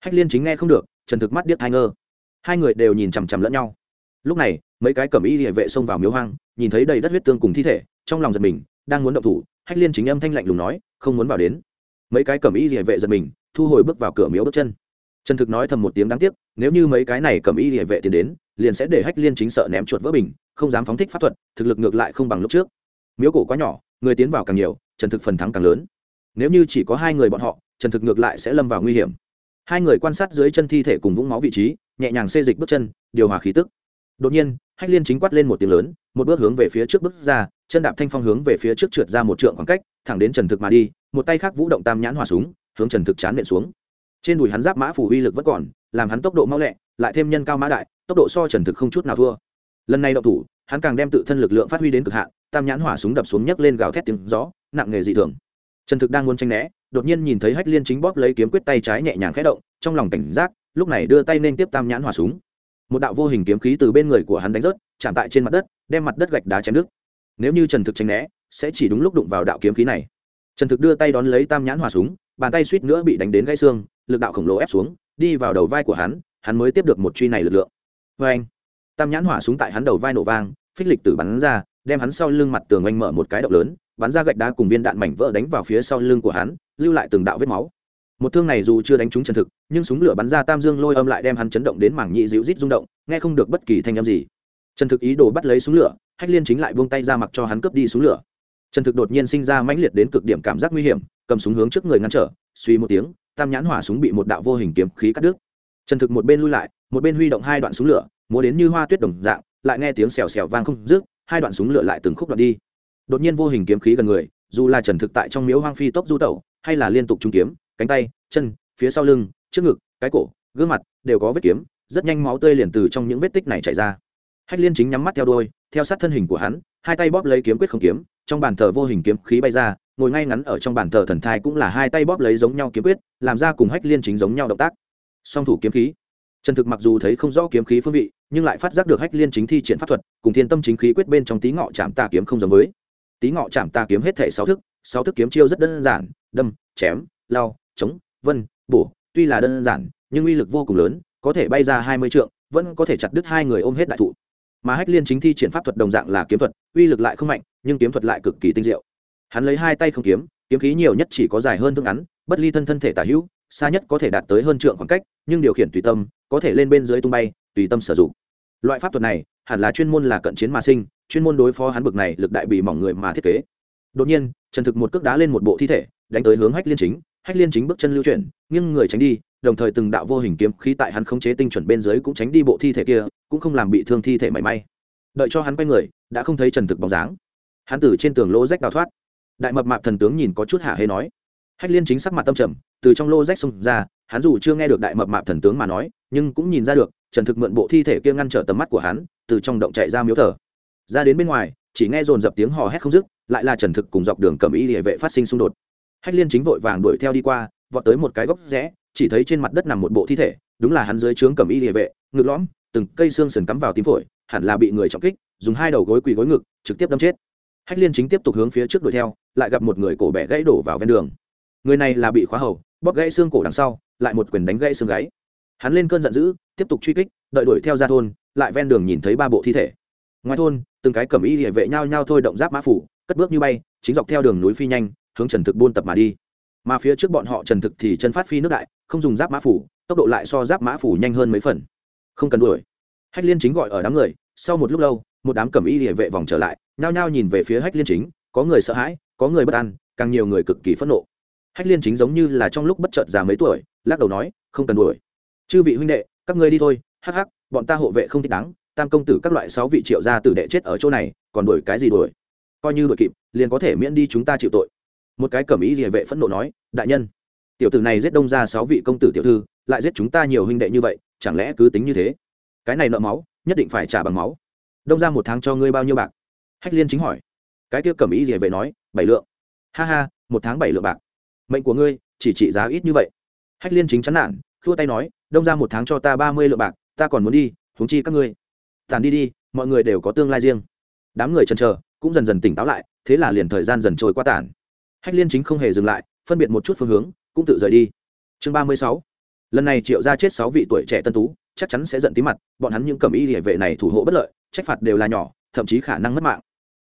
Hách liên chính nghe không được, trần thực mắt điếc hai ngơ. Hai người đều nhìn chằm chằm lẫn nhau. Lúc này, mấy cái cẩm y địa vệ xông vào miếu hoang, nhìn thấy đầy đất huyết tương cùng thi thể, trong lòng giật mình, đang muốn động thủ, hách liên chính âm thanh lạnh lùng nói, không muốn vào đến. Mấy cái cẩm y địa vệ giật mình, thu hồi bước vào cửa miếu bước chân trần thực nói thầm một tiếng đáng tiếc, nếu như mấy cái này cầm y địa vệ tiền đến, liền sẽ để hách liên chính sợ ném chuột vỡ bình, không dám phóng thích pháp thuật, thực lực ngược lại không bằng lúc trước. Miếu cổ quá nhỏ, người tiến vào càng nhiều, trần thực phần thắng càng lớn. Nếu như chỉ có hai người bọn họ, trần thực ngược lại sẽ lâm vào nguy hiểm. Hai người quan sát dưới chân thi thể cùng vũng máu vị trí, nhẹ nhàng xê dịch bước chân, điều hòa khí tức. Đột nhiên, hách liên chính quát lên một tiếng lớn, một bước hướng về phía trước bước ra, chân đạp thanh phong hướng về phía trước trượt ra một trượng khoảng cách, thẳng đến trần thực mà đi, một tay khác vũ động tam nhãn hòa súng, hướng trần thực chán nện xuống trên đùi hắn giáp mã phủ uy lực vẫn còn, làm hắn tốc độ mau lẹ, lại thêm nhân cao mã đại, tốc độ so trần thực không chút nào thua. Lần này động thủ, hắn càng đem tự thân lực lượng phát huy đến cực hạn, tam nhãn hỏa súng đập xuống nhấc lên gào thét tiếng gió, nặng nghề dị thường. Trần thực đang muốn tranh né, đột nhiên nhìn thấy hách liên chính bóp lấy kiếm quyết tay trái nhẹ nhàng khẽ động, trong lòng cảnh giác, lúc này đưa tay nên tiếp tam nhãn hỏa súng. Một đạo vô hình kiếm khí từ bên người của hắn đánh rớt, chạm tại trên mặt đất, đem mặt đất gạch đá chém đứt. Nếu như trần thực tranh né, sẽ chỉ đúng lúc đụng vào đạo kiếm khí này. Trần thực đưa tay đón lấy tam nhãn hỏa súng, bàn tay suýt nữa bị đánh đến gãy xương lực đạo khổng lồ ép xuống, đi vào đầu vai của hắn hắn mới tiếp được một truy này lực lượng. Vê anh, tam nhãn hỏa súng tại hắn đầu vai nổ vang, phích lịch tử bắn ra, đem hắn sau lưng mặt tường oanh mở một cái động lớn, bắn ra gạch đá cùng viên đạn mảnh vỡ đánh vào phía sau lưng của hắn, lưu lại từng đạo vết máu. Một thương này dù chưa đánh trúng chân thực, nhưng súng lửa bắn ra tam dương lôi âm lại đem hắn chấn động đến mảng nhị dịu rít rung động, nghe không được bất kỳ thanh âm gì. Trần thực ý đồ bắt lấy súng lửa, hách liên chính lại buông tay ra mặc cho hắn cướp đi súng lửa. Trần thực đột nhiên sinh ra mãnh liệt đến cực điểm cảm giác nguy hiểm, cầm súng hướng trước người ngăn trở, suy một tiếng tam nhãn hỏa súng bị một đạo vô hình kiếm khí cắt đứt. Trần thực một bên lui lại, một bên huy động hai đoạn súng lửa, múa đến như hoa tuyết đồng dạng, lại nghe tiếng xèo xèo vang không rước hai đoạn súng lửa lại từng khúc đoạn đi. Đột nhiên vô hình kiếm khí gần người, dù là trần thực tại trong miếu hoang phi tốc du tẩu, hay là liên tục trúng kiếm, cánh tay, chân, phía sau lưng, trước ngực, cái cổ, gương mặt, đều có vết kiếm, rất nhanh máu tươi liền từ trong những vết tích này chảy ra. Hách liên chính nhắm mắt theo đôi theo sát thân hình của hắn, hai tay bóp lấy kiếm quyết không kiếm, trong bàn thờ vô hình kiếm khí bay ra ngồi ngay ngắn ở trong bàn thờ thần thai cũng là hai tay bóp lấy giống nhau kiếm quyết, làm ra cùng hách liên chính giống nhau động tác. Song thủ kiếm khí. Trần thực mặc dù thấy không rõ kiếm khí phương vị, nhưng lại phát giác được hách liên chính thi triển pháp thuật, cùng thiên tâm chính khí quyết bên trong tí ngọ chạm tà kiếm không giống với. Tí ngọ chạm tà kiếm hết thể sáu thức sáu thức kiếm chiêu rất đơn giản, đâm, chém, lao, chống, vân, bổ, tuy là đơn giản, nhưng uy lực vô cùng lớn, có thể bay ra hai mươi trượng, vẫn có thể chặt đứt hai người ôm hết đại thụ. Mà hách liên chính thi triển pháp thuật đồng dạng là kiếm thuật, uy lực lại không mạnh, nhưng kiếm thuật lại cực kỳ tinh diệu hắn lấy hai tay không kiếm kiếm khí nhiều nhất chỉ có dài hơn thương ngắn, bất ly thân thân thể tả hữu, xa nhất có thể đạt tới hơn trượng khoảng cách, nhưng điều khiển tùy tâm, có thể lên bên dưới tung bay, tùy tâm sử dụng. Loại pháp thuật này, hẳn là chuyên môn là cận chiến mà sinh, chuyên môn đối phó hắn bực này lực đại bị mỏng người mà thiết kế. Đột nhiên, trần thực một cước đá lên một bộ thi thể, đánh tới hướng hách liên chính, hách liên chính bước chân lưu chuyển, nghiêng người tránh đi, đồng thời từng đạo vô hình kiếm khí tại hắn khống chế tinh chuẩn bên dưới cũng tránh đi bộ thi thể kia, cũng không làm bị thương thi thể mảy may. Đợi cho hắn quay người, đã không thấy trần thực bóng dáng. Hắn từ trên tường lỗ rách đào thoát đại mập mạp thần tướng nhìn có chút hạ hê nói. Hách liên chính sắc mặt tâm trầm, từ trong lô rách xông ra, hắn dù chưa nghe được đại mập mạp thần tướng mà nói, nhưng cũng nhìn ra được, trần thực mượn bộ thi thể kia ngăn trở tầm mắt của hắn, từ trong động chạy ra miếu thờ. Ra đến bên ngoài, chỉ nghe dồn dập tiếng hò hét không dứt, lại là trần thực cùng dọc đường cầm y địa vệ phát sinh xung đột. Hách liên chính vội vàng đuổi theo đi qua, vọt tới một cái góc rẽ, chỉ thấy trên mặt đất nằm một bộ thi thể, đúng là hắn dưới trướng cầm y địa vệ, ngực lõm, từng cây xương sườn cắm vào tím phổi, hẳn là bị người trọng kích, dùng hai đầu gối quỳ gối ngực, trực tiếp đâm chết hách liên chính tiếp tục hướng phía trước đuổi theo, lại gặp một người cổ bẻ gãy đổ vào ven đường. Người này là bị khóa hầu, bóp gãy xương cổ đằng sau, lại một quyền đánh gãy xương gáy. Hắn lên cơn giận dữ, tiếp tục truy kích, đợi đuổi theo ra thôn, lại ven đường nhìn thấy ba bộ thi thể. Ngoài thôn, từng cái cầm y địa vệ nhau nhau thôi động giáp mã phủ, cất bước như bay, chính dọc theo đường núi phi nhanh, hướng trần thực buôn tập mà đi. Mà phía trước bọn họ trần thực thì chân phát phi nước đại, không dùng giáp mã phủ, tốc độ lại so giáp mã phủ nhanh hơn mấy phần. Không cần đuổi. Hách liên chính gọi ở đám người, sau một lúc lâu, một đám cầm y địa vệ vòng trở lại nhao nhao nhìn về phía hách liên chính, có người sợ hãi, có người bất an, càng nhiều người cực kỳ phẫn nộ. Hách liên chính giống như là trong lúc bất chợt già mấy tuổi, lắc đầu nói, không cần đuổi. Chư vị huynh đệ, các ngươi đi thôi, hắc hắc, bọn ta hộ vệ không thích đáng, tam công tử các loại sáu vị triệu gia tử đệ chết ở chỗ này, còn đuổi cái gì đuổi? Coi như đuổi kịp, liền có thể miễn đi chúng ta chịu tội. Một cái cẩm ý địa vệ phẫn nộ nói, đại nhân, tiểu tử này giết đông ra sáu vị công tử tiểu thư, lại giết chúng ta nhiều huynh đệ như vậy, chẳng lẽ cứ tính như thế? Cái này nợ máu, nhất định phải trả bằng máu. Đông ra một tháng cho ngươi bao nhiêu bạc? Hách liên chính hỏi. Cái kia cẩm ý địa vệ nói, bảy lượng. Ha ha, một tháng bảy lượng bạc. Mệnh của ngươi, chỉ trị giá ít như vậy. Hách liên chính chán nản, khua tay nói, đông ra một tháng cho ta ba mươi lượng bạc, ta còn muốn đi, huống chi các ngươi. Tàn đi đi, mọi người đều có tương lai riêng. Đám người chần chờ, cũng dần dần tỉnh táo lại, thế là liền thời gian dần trôi qua tản hách liên chính không hề dừng lại, phân biệt một chút phương hướng, cũng tự rời đi. Chương ba mươi sáu. Lần này triệu ra chết sáu vị tuổi trẻ tân tú, chắc chắn sẽ giận tí mặt, bọn hắn những cầm y địa vệ này thủ hộ bất lợi, trách phạt đều là nhỏ, thậm chí khả năng mất mạng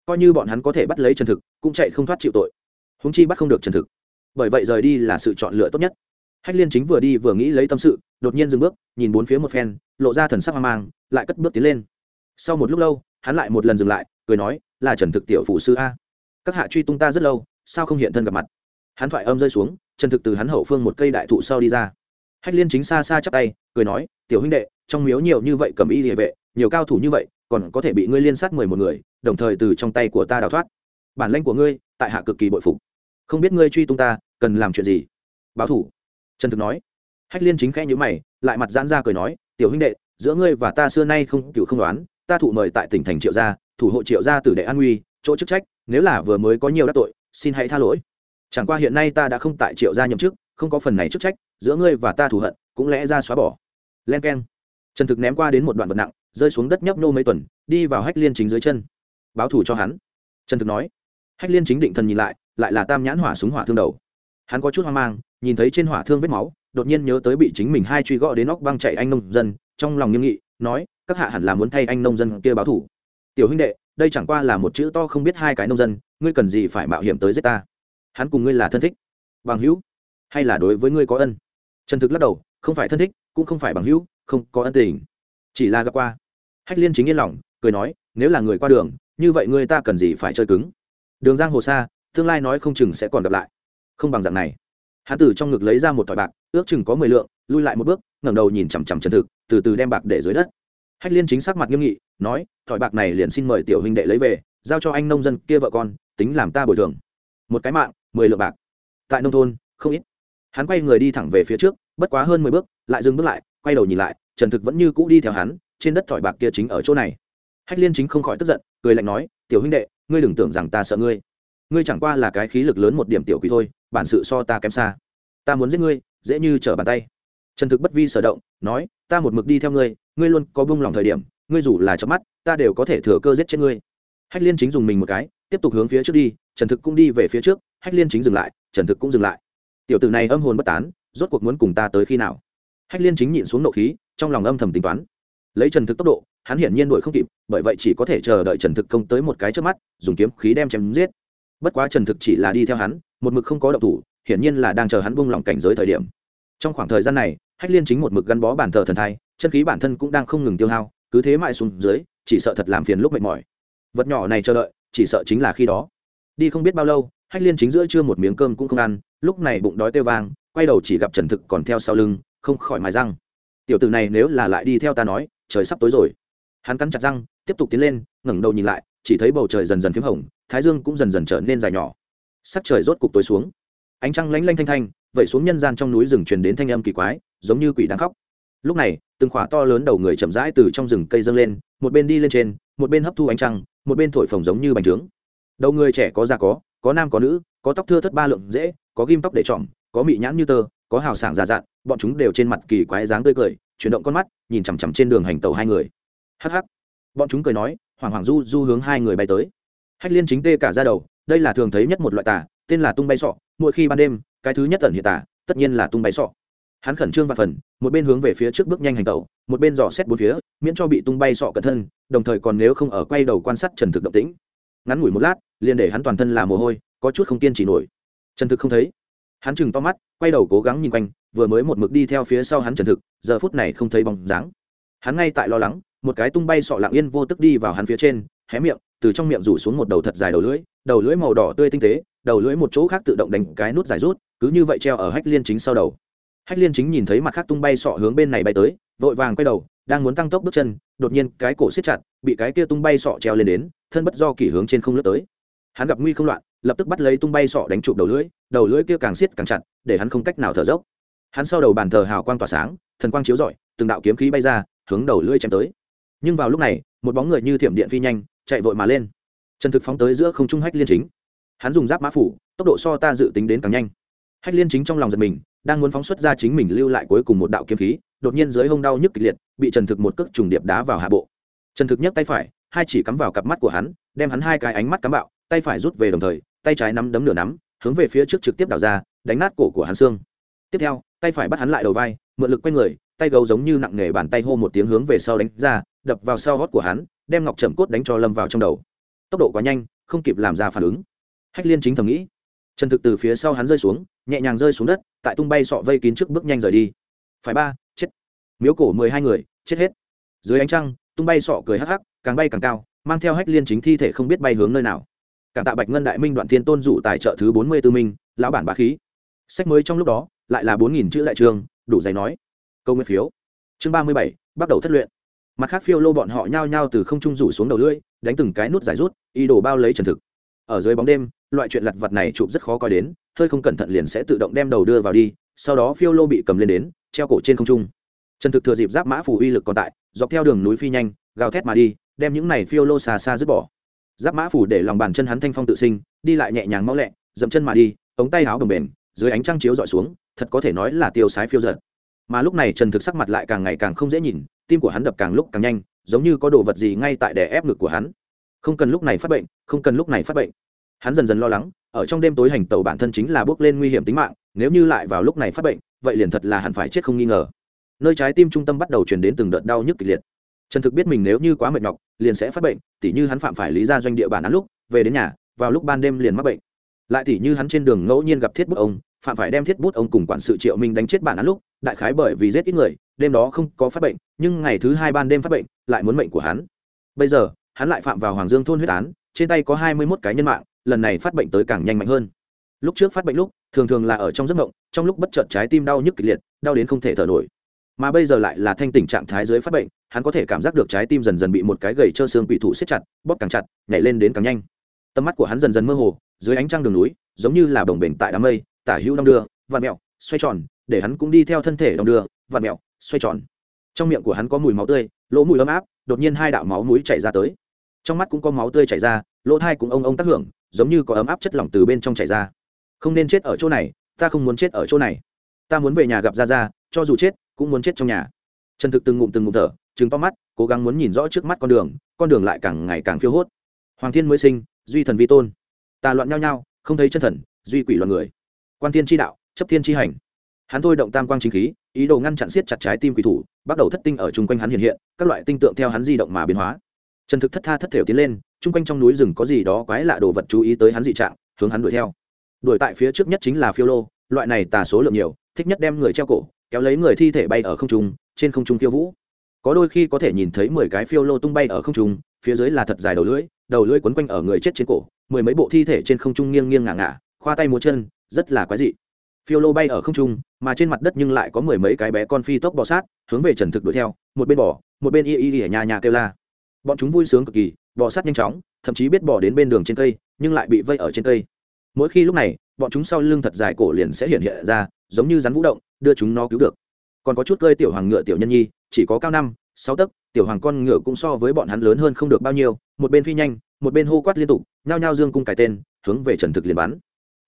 coi như bọn hắn có thể bắt lấy chân thực, cũng chạy không thoát chịu tội. Húng chi bắt không được trần thực. Bởi vậy rời đi là sự chọn lựa tốt nhất. Hách liên chính vừa đi vừa nghĩ lấy tâm sự, đột nhiên dừng bước, nhìn bốn phía một phen, lộ ra thần sắc hoang mang, lại cất bước tiến lên. Sau một lúc lâu, hắn lại một lần dừng lại, cười nói, là trần thực tiểu phụ sư a. Các hạ truy tung ta rất lâu, sao không hiện thân gặp mặt? Hắn thoại âm rơi xuống, trần thực từ hắn hậu phương một cây đại thụ sau đi ra. Hách liên chính xa xa chắp tay, cười nói, tiểu huynh đệ, trong miếu nhiều như vậy cầm y địa vệ, nhiều cao thủ như vậy còn có thể bị ngươi liên sát mười một người, đồng thời từ trong tay của ta đào thoát. Bản lãnh của ngươi, tại hạ cực kỳ bội phục. Không biết ngươi truy tung ta, cần làm chuyện gì? Báo thủ. Trần thực nói. Hách liên chính khẽ nhữ mày, lại mặt giãn ra cười nói, tiểu huynh đệ, giữa ngươi và ta xưa nay không cựu không đoán, ta thụ mời tại tỉnh thành triệu gia, thủ hộ triệu gia tử đệ an nguy, chỗ chức trách, nếu là vừa mới có nhiều đắc tội, xin hãy tha lỗi. Chẳng qua hiện nay ta đã không tại triệu gia nhậm chức, không có phần này chức trách, giữa ngươi và ta thù hận, cũng lẽ ra xóa bỏ. Len k e n trần thực ném qua đến một đoạn vật nặng rơi xuống đất nhấp nô mấy tuần, đi vào hách liên chính dưới chân. Báo thù cho hắn. Trần thực nói. Hách liên chính định thần nhìn lại lại là tam nhãn hỏa súng hỏa thương đầu. Hắn có chút hoang mang, nhìn thấy trên hỏa thương vết máu, đột nhiên nhớ tới bị chính mình hai truy gõ đến óc băng chạy anh nông dân, trong lòng nghiêm nghị, nói, các hạ hẳn là muốn thay anh nông dân kia báo thủ tiểu huynh đệ, đây chẳng qua là một chữ to không biết hai cái nông dân, ngươi cần gì phải mạo hiểm tới giết ta? Hắn cùng ngươi là thân thích. Bằng hữu, hay là đối với ngươi có ân? Trần thực lắc đầu, không phải thân thích, cũng không phải bằng hữu, không có ân tình. Chỉ là gặp qua hách liên chính yên lòng, cười nói, nếu là người qua đường, như vậy người ta cần gì phải chơi cứng? Đường giang hồ xa tương lai nói không chừng sẽ còn gặp lại. Không bằng dạng này. Hán tử trong ngực lấy ra một thỏi bạc, ước chừng có mười lượng, lui lại một bước, ngẩng đầu nhìn chằm chằm trần thực, từ từ đem bạc để dưới đất. Hách liên chính sắc mặt nghiêm nghị, nói, thỏi bạc này liền xin mời tiểu huynh đệ lấy về, giao cho anh nông dân kia vợ con, tính làm ta bồi thường. Một cái mạng, mười lượng bạc. Tại nông thôn, không ít. Hắn quay người đi thẳng về phía trước, bất quá hơn mười bước, lại dừng bước lại, quay đầu nhìn lại trần thực vẫn như cũ đi theo hắn trên đất thỏi bạc kia chính ở chỗ này. Hách liên chính không khỏi tức giận, cười lạnh nói, tiểu huynh đệ, ngươi đừng tưởng rằng ta sợ ngươi. Ngươi chẳng qua là cái khí lực lớn một điểm tiểu quỷ thôi, bản sự so ta kém xa. Ta muốn giết ngươi, dễ như trở bàn tay. Trần thực bất vi sở động, nói, ta một mực đi theo ngươi ngươi luôn có bông lòng thời điểm, ngươi dù là chớp mắt, ta đều có thể thừa cơ giết chết ngươi. Hách liên chính dùng mình một cái, tiếp tục hướng phía trước đi, trần thực cũng đi về phía trước, hách liên chính dừng lại, trần thực cũng dừng lại. Tiểu tử này âm hồn bất tán, rốt cuộc muốn cùng ta tới khi nào? Hách liên chính nhịn xuống nộ khí, trong lòng âm thầm tính toán lấy trần thực tốc độ, hắn hiển nhiên đuổi không kịp, bởi vậy chỉ có thể chờ đợi trần thực công tới một cái trước mắt, dùng kiếm khí đem chém giết. Bất quá trần thực chỉ là đi theo hắn, một mực không có động thủ, hiển nhiên là đang chờ hắn buông lỏng cảnh giới thời điểm. Trong khoảng thời gian này, hách liên chính một mực gắn bó bản thờ thần thai, chân khí bản thân cũng đang không ngừng tiêu hao, cứ thế mãi xuống dưới, chỉ sợ thật làm phiền lúc mệt mỏi. Vật nhỏ này chờ đợi, chỉ sợ chính là khi đó. Đi không biết bao lâu, hách liên chính giữa chưa một miếng cơm cũng không ăn, lúc này bụng đói tê vang, quay đầu chỉ gặp trần thực còn theo sau lưng, không khỏi mài răng. Tiểu tử này nếu là lại đi theo ta nói trời sắp tối rồi. Hắn cắn chặt răng, tiếp tục tiến lên, ngẩng đầu nhìn lại, chỉ thấy bầu trời dần dần p h í m hồng, thái dương cũng dần dần trở nên dài nhỏ. Sắc trời rốt cục tối xuống. Ánh trăng lánh lanh thanh thanh vậy xuống nhân gian trong núi rừng truyền đến thanh âm kỳ quái, giống như quỷ đang khóc. Lúc này, từng khỏa to lớn đầu người chậm rãi từ trong rừng cây dâng lên, một bên đi lên trên, một bên hấp thu ánh trăng, một bên thổi phồng giống như bánh trướng. Đầu người trẻ có già có có nam có nữ, có tóc thưa thất ba lượng dễ, có ghim tóc để trọm có mị nhãn như tơ, có hào sảng già dặn, bọn chúng đều trên mặt kỳ quái dáng tươi cười chuyển động con mắt, nhìn chằm chằm trên đường hành tàu hai người. Hắc hắc. Bọn chúng cười nói hoảng hoảng du du hướng hai người bay tới. Hách liên chính tê cả ra đầu, đây là thường thấy nhất một loại tà, tên là tung bay sọ, mỗi khi ban đêm, cái thứ nhất tận hiện tả tất nhiên là tung bay sọ. Hắn khẩn trương và phần, một bên hướng về phía trước bước nhanh hành tẩu một bên dò xét bốn phía, miễn cho bị tung bay sọ cẩn thân, đồng thời còn nếu không ở quay đầu quan sát trần thực động tĩnh. Ngắn ngủi một lát, liền để hắn toàn thân là mồ hôi, có chút không kiên trì nổi. Trần thực không thấy. Hắn chừng to mắt, quay đầu cố gắng nhìn quanh vừa mới một mực đi theo phía sau hắn trần thực, giờ phút này không thấy bóng dáng. Hắn ngay tại lo lắng, một cái tung bay sọ lặng yên vô tức đi vào hắn phía trên, hé miệng, từ trong miệng rủ xuống một đầu thật dài đầu lưỡi đầu lưỡi màu đỏ tươi tinh tế, đầu lưỡi một chỗ khác tự động đánh cái nút dài rút, cứ như vậy treo ở hách liên chính sau đầu. Hách liên chính nhìn thấy mặt khác tung bay sọ hướng bên này bay tới, vội vàng quay đầu, đang muốn tăng tốc bước chân, đột nhiên cái cổ xiết chặt, bị cái kia tung bay sọ treo lên đến, thân bất do kỷ hướng trên không lướt tới. Hắn gặp nguy không loạn, lập tức bắt lấy tung bay sọ đánh chụp đầu lưỡi đầu lưỡi kia càng xiết càng chặt, để hắn không cách nào thở dốc hắn sau đầu bàn thờ hào quang tỏa sáng, thần quang chiếu rọi, từng đạo kiếm khí bay ra, hướng đầu lưỡi chém tới. Nhưng vào lúc này, một bóng người như thiểm điện phi nhanh, chạy vội mà lên. Trần thực phóng tới giữa không trung hách liên chính. Hắn dùng giáp mã phủ, tốc độ so ta dự tính đến càng nhanh. Hách liên chính trong lòng giật mình, đang muốn phóng xuất ra chính mình lưu lại cuối cùng một đạo kiếm khí, đột nhiên dưới hông đau nhức kịch liệt, bị trần thực một cước trùng điệp đá vào hạ bộ. Trần thực nhấc tay phải, hai chỉ cắm vào cặp mắt của hắn, đem hắn hai cái ánh mắt cắm bạo, tay phải rút về đồng thời, tay trái nắm đấm nửa nắm, hướng về phía trước trực tiếp đảo ra, đánh nát cổ của hắn xương tiếp theo, tay phải bắt hắn lại đầu vai, mượn lực quay người, tay gấu giống như nặng nề bàn tay hô một tiếng hướng về sau đánh ra, đập vào sau gót của hắn, đem ngọc trầm cốt đánh cho lâm vào trong đầu. Tốc độ quá nhanh, không kịp làm ra phản ứng. Hách liên chính thầm nghĩ. Trần thực từ phía sau hắn rơi xuống, nhẹ nhàng rơi xuống đất, tại tung bay sọ vây kín trước bước nhanh rời đi. Phải ba, chết. Miếu cổ mười hai người, chết hết. Dưới ánh trăng, tung bay sọ cười hắc hắc, càng bay càng cao, mang theo hách liên chính thi thể không biết bay hướng nơi nào. Cảm tạ bạch ngân đại minh đoạn thiên tôn dụ tài trợ thứ bốn mươi tư minh, lão bản bá khí. Sách mới trong lúc đó lại là bốn nghìn chữ đại trường đủ giấy nói. Câu nguyên phiếu. Chương ba mươi bảy bắt đầu thất luyện. Mặt khác phiêu lô bọn họ nhao nhao từ không trung rủ xuống đầu lưỡi đánh từng cái nút giải rút ý đồ bao lấy trần thực. Ở dưới bóng đêm loại chuyện lặt vặt này chụp rất khó coi đến hơi không cẩn thận liền sẽ tự động đem đầu đưa vào đi sau đó phiêu lô bị cầm lên đến treo cổ trên không trung. Trần thực thừa dịp giáp mã phủ uy lực còn tại dọc theo đường núi phi nhanh gào thét mà đi đem những này phiêu lô xa xa dứt bỏ. Giáp mã phủ để lòng bàn chân hắn thanh phong tự sinh đi lại nhẹ nhàng mau lẹ dậm chân mà đi ống tay áo đồng bền, dưới ánh trăng chiếu dọi xuống thật có thể nói là tiêu sái phiêu giật mà lúc này trần thực sắc mặt lại càng ngày càng không dễ nhìn, tim của hắn đập càng lúc càng nhanh, giống như có đồ vật gì ngay tại đè ép ngực của hắn. Không cần lúc này phát bệnh, không cần lúc này phát bệnh. Hắn dần dần lo lắng, ở trong đêm tối hành tàu bản thân chính là bước lên nguy hiểm tính mạng, nếu như lại vào lúc này phát bệnh, vậy liền thật là hẳn phải chết không nghi ngờ. Nơi trái tim trung tâm bắt đầu truyền đến từng đợt đau nhức kịch liệt. Trần thực biết mình nếu như quá mệt nhọc, liền sẽ phát bệnh, tỉ như hắn phạm phải lý ra doanh địa bản án lúc, về đến nhà, vào lúc ban đêm liền mắc bệnh lại tỉ như hắn trên đường ngẫu nhiên gặp thiết bút ông, phạm phải đem thiết bút ông cùng quản sự triệu minh đánh chết bản án lúc, đại khái bởi vì giết ít người, đêm đó không có phát bệnh, nhưng ngày thứ hai ban đêm phát bệnh, lại muốn mệnh của hắn. Bây giờ, hắn lại phạm vào hoàng dương thôn huyết án, trên tay có hai mươi mốt cái nhân mạng, lần này phát bệnh tới càng nhanh mạnh hơn. Lúc trước phát bệnh lúc, thường thường là ở trong giấc mộng, trong lúc bất chợt trái tim đau nhức kịch liệt, đau đến không thể thở nổi. Mà bây giờ lại là thanh tình trạng thái dưới phát bệnh, hắn có thể cảm giác được trái tim dần dần bị một cái gầy trơ xương quỷ thủ siết chặt, bóp càng chặt, nhảy lên đến càng nhanh. Tầm mắt của hắn dần dần mơ hồ dưới ánh trăng đường núi, giống như là bồng bềnh tại đám mây, tả hữu đong đưa, vạt mẹo, xoay tròn, để hắn cũng đi theo thân thể đong đưa, vạt mẹo, xoay tròn. Trong miệng của hắn có mùi máu tươi, lỗ mùi ấm áp, đột nhiên hai đạo máu mũi chảy ra tới. Trong mắt cũng có máu tươi chảy ra, lỗ thai cũng ông ông tác hưởng, giống như có ấm áp chất lỏng từ bên trong chảy ra. Không nên chết ở chỗ này, ta không muốn chết ở chỗ này. Ta muốn về nhà gặp ra ra cho dù chết, cũng muốn chết trong nhà. Trần thực từng ngụm từng ngụm thở chứng to mắt, cố gắng muốn nhìn rõ trước mắt con đường con đường lại càng ngày càng phiêu hốt. Hoàng thiên mới sinh, duy thần vi tôn tà loạn nhao nhao không thấy chân thần, duy quỷ loạn người. Quan thiên tri đạo, chấp thiên tri hành. Hắn thôi động tam quang chính khí, ý đồ ngăn chặn siết chặt trái tim quỷ thủ, bắt đầu thất tinh ở chung quanh hắn hiện hiện, các loại tinh tượng theo hắn di động mà biến hóa. Trần thực thất tha thất thểu tiến lên, chung quanh trong núi rừng có gì đó quái lạ đồ vật chú ý tới hắn dị trạng, hướng hắn đuổi theo. Đuổi tại phía trước nhất chính là phiêu lô, loại này tà số lượng nhiều, thích nhất đem người treo cổ, kéo lấy người thi thể bay ở không trung, trên không trung khiêu vũ. Có đôi khi có thể nhìn thấy mười cái phiêu lô tung bay ở không trung, phía dưới là thật dài đầu lưỡi đầu lưỡi quấn quanh ở người chết trên cổ mười mấy bộ thi thể trên không trung nghiêng nghiêng ngả ngả, khoa tay múa chân, rất là quái dị. Phiêu lô bay ở không trung, mà trên mặt đất nhưng lại có mười mấy cái bé con phi tốc bò sát, hướng về trần thực đuổi theo, một bên bỏ một bên y y y ở nhà nhà kêu la. Bọn chúng vui sướng cực kỳ, bò sát nhanh chóng, thậm chí biết bỏ đến bên đường trên cây, nhưng lại bị vây ở trên cây. Mỗi khi lúc này, bọn chúng sau lưng thật dài cổ liền sẽ hiện hiện ra, giống như rắn vũ động, đưa chúng nó cứu được. Còn có chút cơi tiểu hoàng ngựa tiểu nhân nhi, chỉ có cao năm, sáu tấc, tiểu hoàng con ngựa cũng so với bọn hắn lớn hơn không được bao nhiêu, một bên phi nhanh một bên hô quát liên tục, nhao nhao dương cung cải tên, hướng về trần thực liền bắn.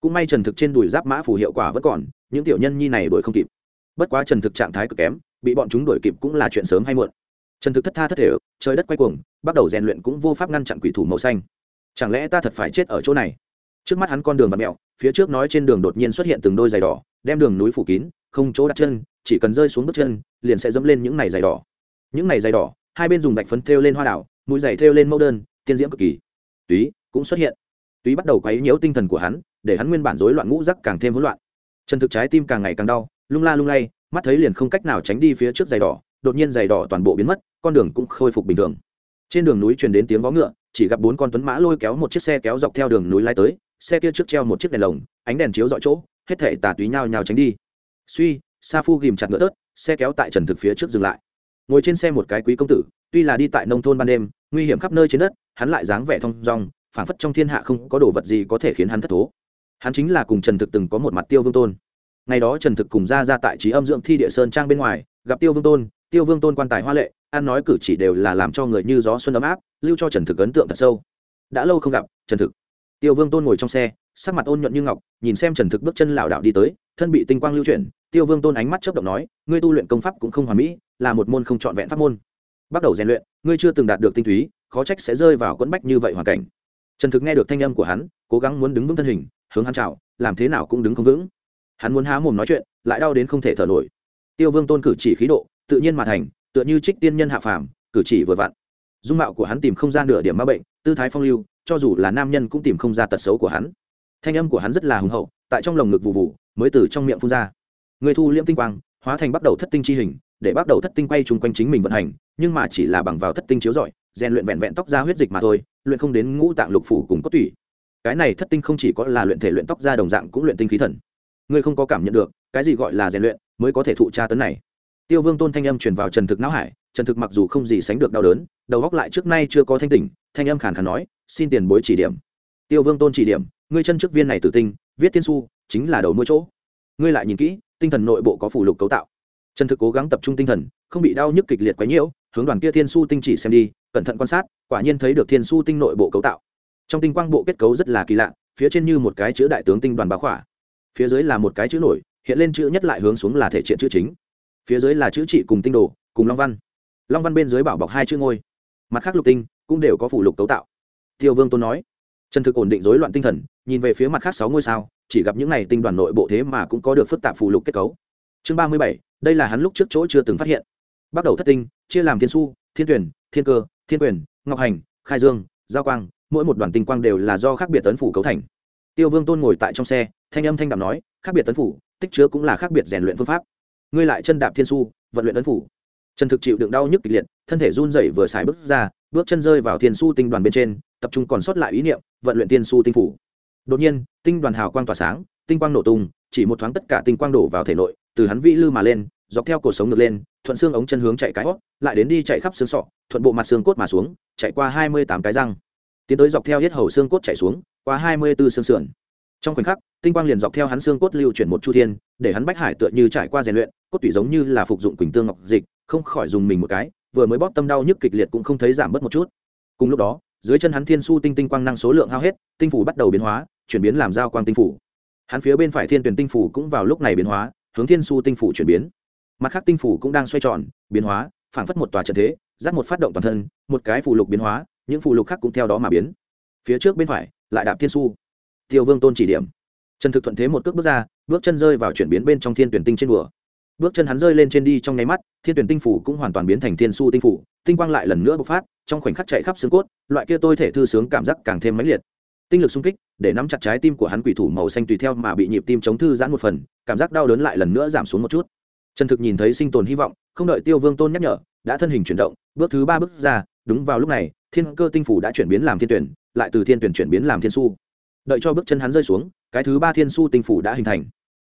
Cũng may trần thực trên đùi giáp mã phủ hiệu quả vẫn còn, những tiểu nhân nhi này đuổi không kịp. Bất quá trần thực trạng thái cực kém, bị bọn chúng đuổi kịp cũng là chuyện sớm hay muộn. Trần thực thất tha thất thể, trời đất quay cuồng, bắt đầu rèn luyện cũng vô pháp ngăn chặn quỷ thủ màu xanh. Chẳng lẽ ta thật phải chết ở chỗ này? Trước mắt hắn con đường và mẹo, phía trước nói trên đường đột nhiên xuất hiện từng đôi giày đỏ, đem đường núi phủ kín, không chỗ đặt chân, chỉ cần rơi xuống bước chân, liền sẽ dẫm lên những này giày đỏ. Những này giày đỏ, hai bên dùng gạch phấn thêu lên hoa đảo, mũi giày thêu lên mẫu đơn tiên diễm cực kỳ. Túy cũng xuất hiện. Túy bắt đầu quấy nhiễu tinh thần của hắn, để hắn nguyên bản rối loạn ngũ rắc càng thêm hỗn loạn. Trần thực trái tim càng ngày càng đau, lung la lung lay, mắt thấy liền không cách nào tránh đi phía trước giày đỏ, đột nhiên giày đỏ toàn bộ biến mất, con đường cũng khôi phục bình thường. Trên đường núi truyền đến tiếng vó ngựa, chỉ gặp bốn con tuấn mã lôi kéo một chiếc xe kéo dọc theo đường núi lai tới, xe kia trước treo một chiếc đèn lồng, ánh đèn chiếu dọi chỗ, hết thể tà túy nhau nhào tránh đi. Suy, sa phu ghìm chặt ngựa tớt, xe kéo tại trần thực phía trước dừng lại. Ngồi trên xe một cái quý công tử, tuy là đi tại nông thôn ban đêm nguy hiểm khắp nơi trên đất, hắn lại dáng vẻ thong dong, phảng phất trong thiên hạ không có đồ vật gì có thể khiến hắn thất thố. Hắn chính là cùng trần thực từng có một mặt tiêu vương tôn. Ngày đó trần thực cùng ra ra tại trí âm dưỡng thi địa sơn trang bên ngoài, gặp tiêu vương tôn, tiêu vương tôn quan tài hoa lệ, ăn nói cử chỉ đều là làm cho người như gió xuân ấm áp, lưu cho trần thực ấn tượng thật sâu. Đã lâu không gặp, trần thực. Tiêu vương tôn ngồi trong xe, sắc mặt ôn nhuận như ngọc, nhìn xem trần thực bước chân lảo đảo đi tới, thân bị tinh quang lưu chuyển, tiêu vương tôn ánh mắt chớp động nói, ngươi tu luyện công pháp cũng không hoàn mỹ, là một môn không trọn vẹn pháp môn bắt đầu rèn luyện, ngươi chưa từng đạt được tinh túy, khó trách sẽ rơi vào quẫn bách như vậy hoàn cảnh. Trần thực nghe được thanh âm của hắn, cố gắng muốn đứng vững thân hình, hướng hắn chào, làm thế nào cũng đứng không vững. Hắn muốn há mồm nói chuyện, lại đau đến không thể thở nổi. Tiêu vương tôn cử chỉ khí độ, tự nhiên mà thành, tựa như trích tiên nhân hạ phàm, cử chỉ vừa vặn. Dung mạo của hắn tìm không ra nửa điểm ma bệnh, tư thái phong lưu, cho dù là nam nhân cũng tìm không ra tật xấu của hắn. Thanh âm của hắn rất là hùng hậu, tại trong lồng ngực vụ vụ, mới từ trong miệng phun ra. Người thu liễm tinh quang, hóa thành bắt đầu thất tinh chi hình, để bắt đầu thất tinh quay chung quanh chính mình vận hành nhưng mà chỉ là bằng vào thất tinh chiếu giỏi, rèn luyện vẹn vẹn tóc ra huyết dịch mà thôi luyện không đến ngũ tạng lục phủ cùng cốt tủy. Cái này thất tinh không chỉ có là luyện thể luyện tóc ra đồng dạng cũng luyện tinh khí thần. Ngươi không có cảm nhận được cái gì gọi là rèn luyện mới có thể thụ tra tấn này. Tiêu vương tôn thanh âm truyền vào trần thực não hải trần thực mặc dù không gì sánh được đau đớn đầu góc lại trước nay chưa có thanh tỉnh thanh âm khàn khàn nói xin tiền bối chỉ điểm. Tiêu vương tôn chỉ điểm ngươi chân trước viên này tử tinh viết thiên su chính là đầu mỗi chỗ. Ngươi lại nhìn kỹ tinh thần nội bộ có phủ lục cấu tạo. Trần thực cố gắng tập trung tinh thần không bị đau nhức kịch liệt quấy nhiễu hướng đoàn kia thiên su tinh chỉ xem đi, cẩn thận quan sát, quả nhiên thấy được thiên su tinh nội bộ cấu tạo. Trong tinh quang bộ kết cấu rất là kỳ lạ, phía trên như một cái chữ đại tướng tinh đoàn bá khỏa. Phía dưới là một cái chữ nổi, hiện lên chữ nhất lại hướng xuống là thể triện chữ chính. Phía dưới là chữ trị cùng tinh đồ, cùng long văn. Long văn bên dưới bảo bọc hai chữ ngôi. Mặt khác lục tinh cũng đều có phủ lục cấu tạo. Tiêu vương tôn nói trần thực ổn định rối loạn tinh thần, nhìn về phía mặt khác sáu ngôi sao, chỉ gặp những này tinh đoàn nội bộ thế mà cũng có được phức tạp phủ lục kết cấu. Chương ba mươi bảy, đây là hắn lúc trước chỗ chưa từng phát hiện. Bắt đầu thất tinh chia làm thiên su, thiên tuyển, thiên cơ, thiên quyền, ngọc hành, khai dương, giao quang, mỗi một đoàn tinh quang đều là do khác biệt tấn phủ cấu thành. Tiêu vương tôn ngồi tại trong xe, thanh âm thanh đạm nói, khác biệt tấn phủ, tích chứa cũng là khác biệt rèn luyện phương pháp. Ngươi lại chân đạp thiên su, vận luyện tấn phủ. Trần thực chịu đựng đau nhức kịch liệt, thân thể run rẩy vừa xài bước ra, bước chân rơi vào thiên su tinh đoàn bên trên, tập trung còn sót lại ý niệm, vận luyện thiên su tinh phủ. Đột nhiên, tinh đoàn hào quang tỏa sáng, tinh quang nổ tung, chỉ một thoáng tất cả tinh quang đổ vào thể nội, từ hắn vĩ lư mà lên, dọc theo cổ sống ngược lên thuận xương ống chân hướng chạy cái hót, lại đến đi chạy khắp xương sọ, thuận bộ mặt xương cốt mà xuống, chạy qua hai mươi tám cái răng. Tiến tới dọc theo hết hầu xương cốt chạy xuống, qua hai mươi b ố xương sườn. Trong khoảnh khắc, tinh quang liền dọc theo hắn xương cốt lưu chuyển một chu thiên, để hắn bách hải tựa như trải qua rèn luyện, cốt tủy giống như là phục dụng quỳnh tương ngọc dịch, không khỏi dùng mình một cái, vừa mới bóp tâm đau nhức kịch liệt cũng không thấy giảm bớt một chút. Cùng lúc đó, dưới chân hắn thiên su tinh tinh quang năng số lượng hao hết, tinh phủ bắt đầu biến hóa, chuyển biến làm giao quang tinh phủ. Hắn phía bên phải thiên tuyển tinh phủ cũng vào lúc này biến hóa, hướng thiên su tinh phủ chuyển biến mặt khác tinh phủ cũng đang xoay tròn, biến hóa, phảng phất một tòa trận thế dắt một phát động toàn thân, một cái phù lục biến hóa, những phù lục khác cũng theo đó mà biến. Phía trước bên phải, lại đạp thiên su. Tiêu vương tôn chỉ điểm. Trần thực thuận thế một cước bước ra, bước chân rơi vào chuyển biến bên trong thiên tuyển tinh trên bùa bước chân hắn rơi lên trên đi trong nháy mắt, thiên tuyển tinh phủ cũng hoàn toàn biến thành thiên su tinh phủ, tinh quang lại lần nữa bộc phát, trong khoảnh khắc chạy khắp xương cốt, loại kia tôi thể thư sướng cảm giác càng thêm mãnh liệt. Tinh lực sung kích, để nắm chặt trái tim của hắn quỷ thủ màu xanh tùy theo mà bị nhịp tim chống thư giãn một phần, cảm giác đau đớn lại lần nữa giảm xuống một chút trần thực nhìn thấy sinh tồn hy vọng, không đợi tiêu vương tôn nhắc nhở, đã thân hình chuyển động, bước thứ ba bước ra, đúng vào lúc này, thiên cơ tinh phủ đã chuyển biến làm thiên tuyển, lại từ thiên tuyển chuyển biến làm thiên su. Đợi cho bước chân hắn rơi xuống, cái thứ ba thiên su tinh phủ đã hình thành.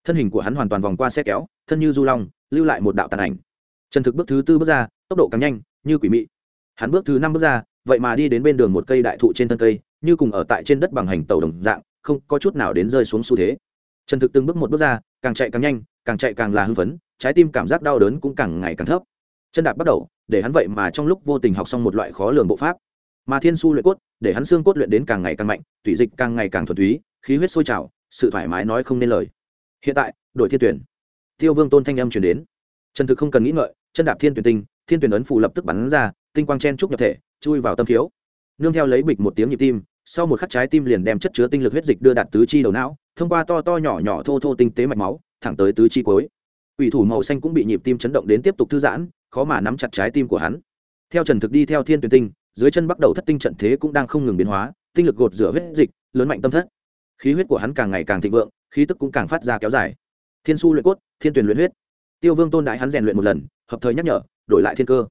Thân hình của hắn hoàn toàn vòng qua xe kéo, thân như du long, lưu lại một đạo tàn ảnh. Trần thực bước thứ tư bước ra, tốc độ càng nhanh, như quỷ mị. Hắn bước thứ năm bước ra, vậy mà đi đến bên đường một cây đại thụ trên thân cây, như cùng ở tại trên đất bằng hành tàu đồng dạng, không có chút nào đến rơi xuống xu thế. Trần thực từng bước một bước ra, càng chạy càng nhanh càng chạy càng là hưng phấn, trái tim cảm giác đau đớn cũng càng ngày càng thấp. Chân đạp bắt đầu, để hắn vậy mà trong lúc vô tình học xong một loại khó lường bộ pháp. Mà thiên su luyện cốt, để hắn xương cốt luyện đến càng ngày càng mạnh thủy dịch càng ngày càng thuần túy, khí huyết sôi trào, sự thoải mái nói không nên lời. Hiện tại đội thiên tuyển. Tiêu vương tôn thanh âm chuyển đến. Trần thực không cần nghĩ ngợi, chân đạp thiên tuyển tinh, thiên tuyển ấn phủ lập tức bắn ra, tinh quang chen trúc nhập thể, chui vào tâm khiếu. Nương theo lấy bịch một tiếng nhịp tim, sau một khắc trái tim liền đem chất chứa tinh lực huyết dịch đưa đạt tứ chi đầu não, thông qua to to nhỏ nhỏ thô thô tinh tế mạch máu thẳng tới tứ chi cuối. Ủy thủ màu xanh cũng bị nhịp tim chấn động đến tiếp tục thư giãn, khó mà nắm chặt trái tim của hắn. Theo trần thực đi theo thiên tuyển tinh, dưới chân bắt đầu thất tinh trận thế cũng đang không ngừng biến hóa, tinh lực gột rửa huyết dịch, lớn mạnh tâm thất. Khí huyết của hắn càng ngày càng thịnh vượng, khí tức cũng càng phát ra kéo dài. Thiên su luyện cốt, thiên tuyển luyện huyết. Tiêu vương tôn đại hắn rèn luyện một lần, hợp thời nhắc nhở, đổi lại thiên cơ.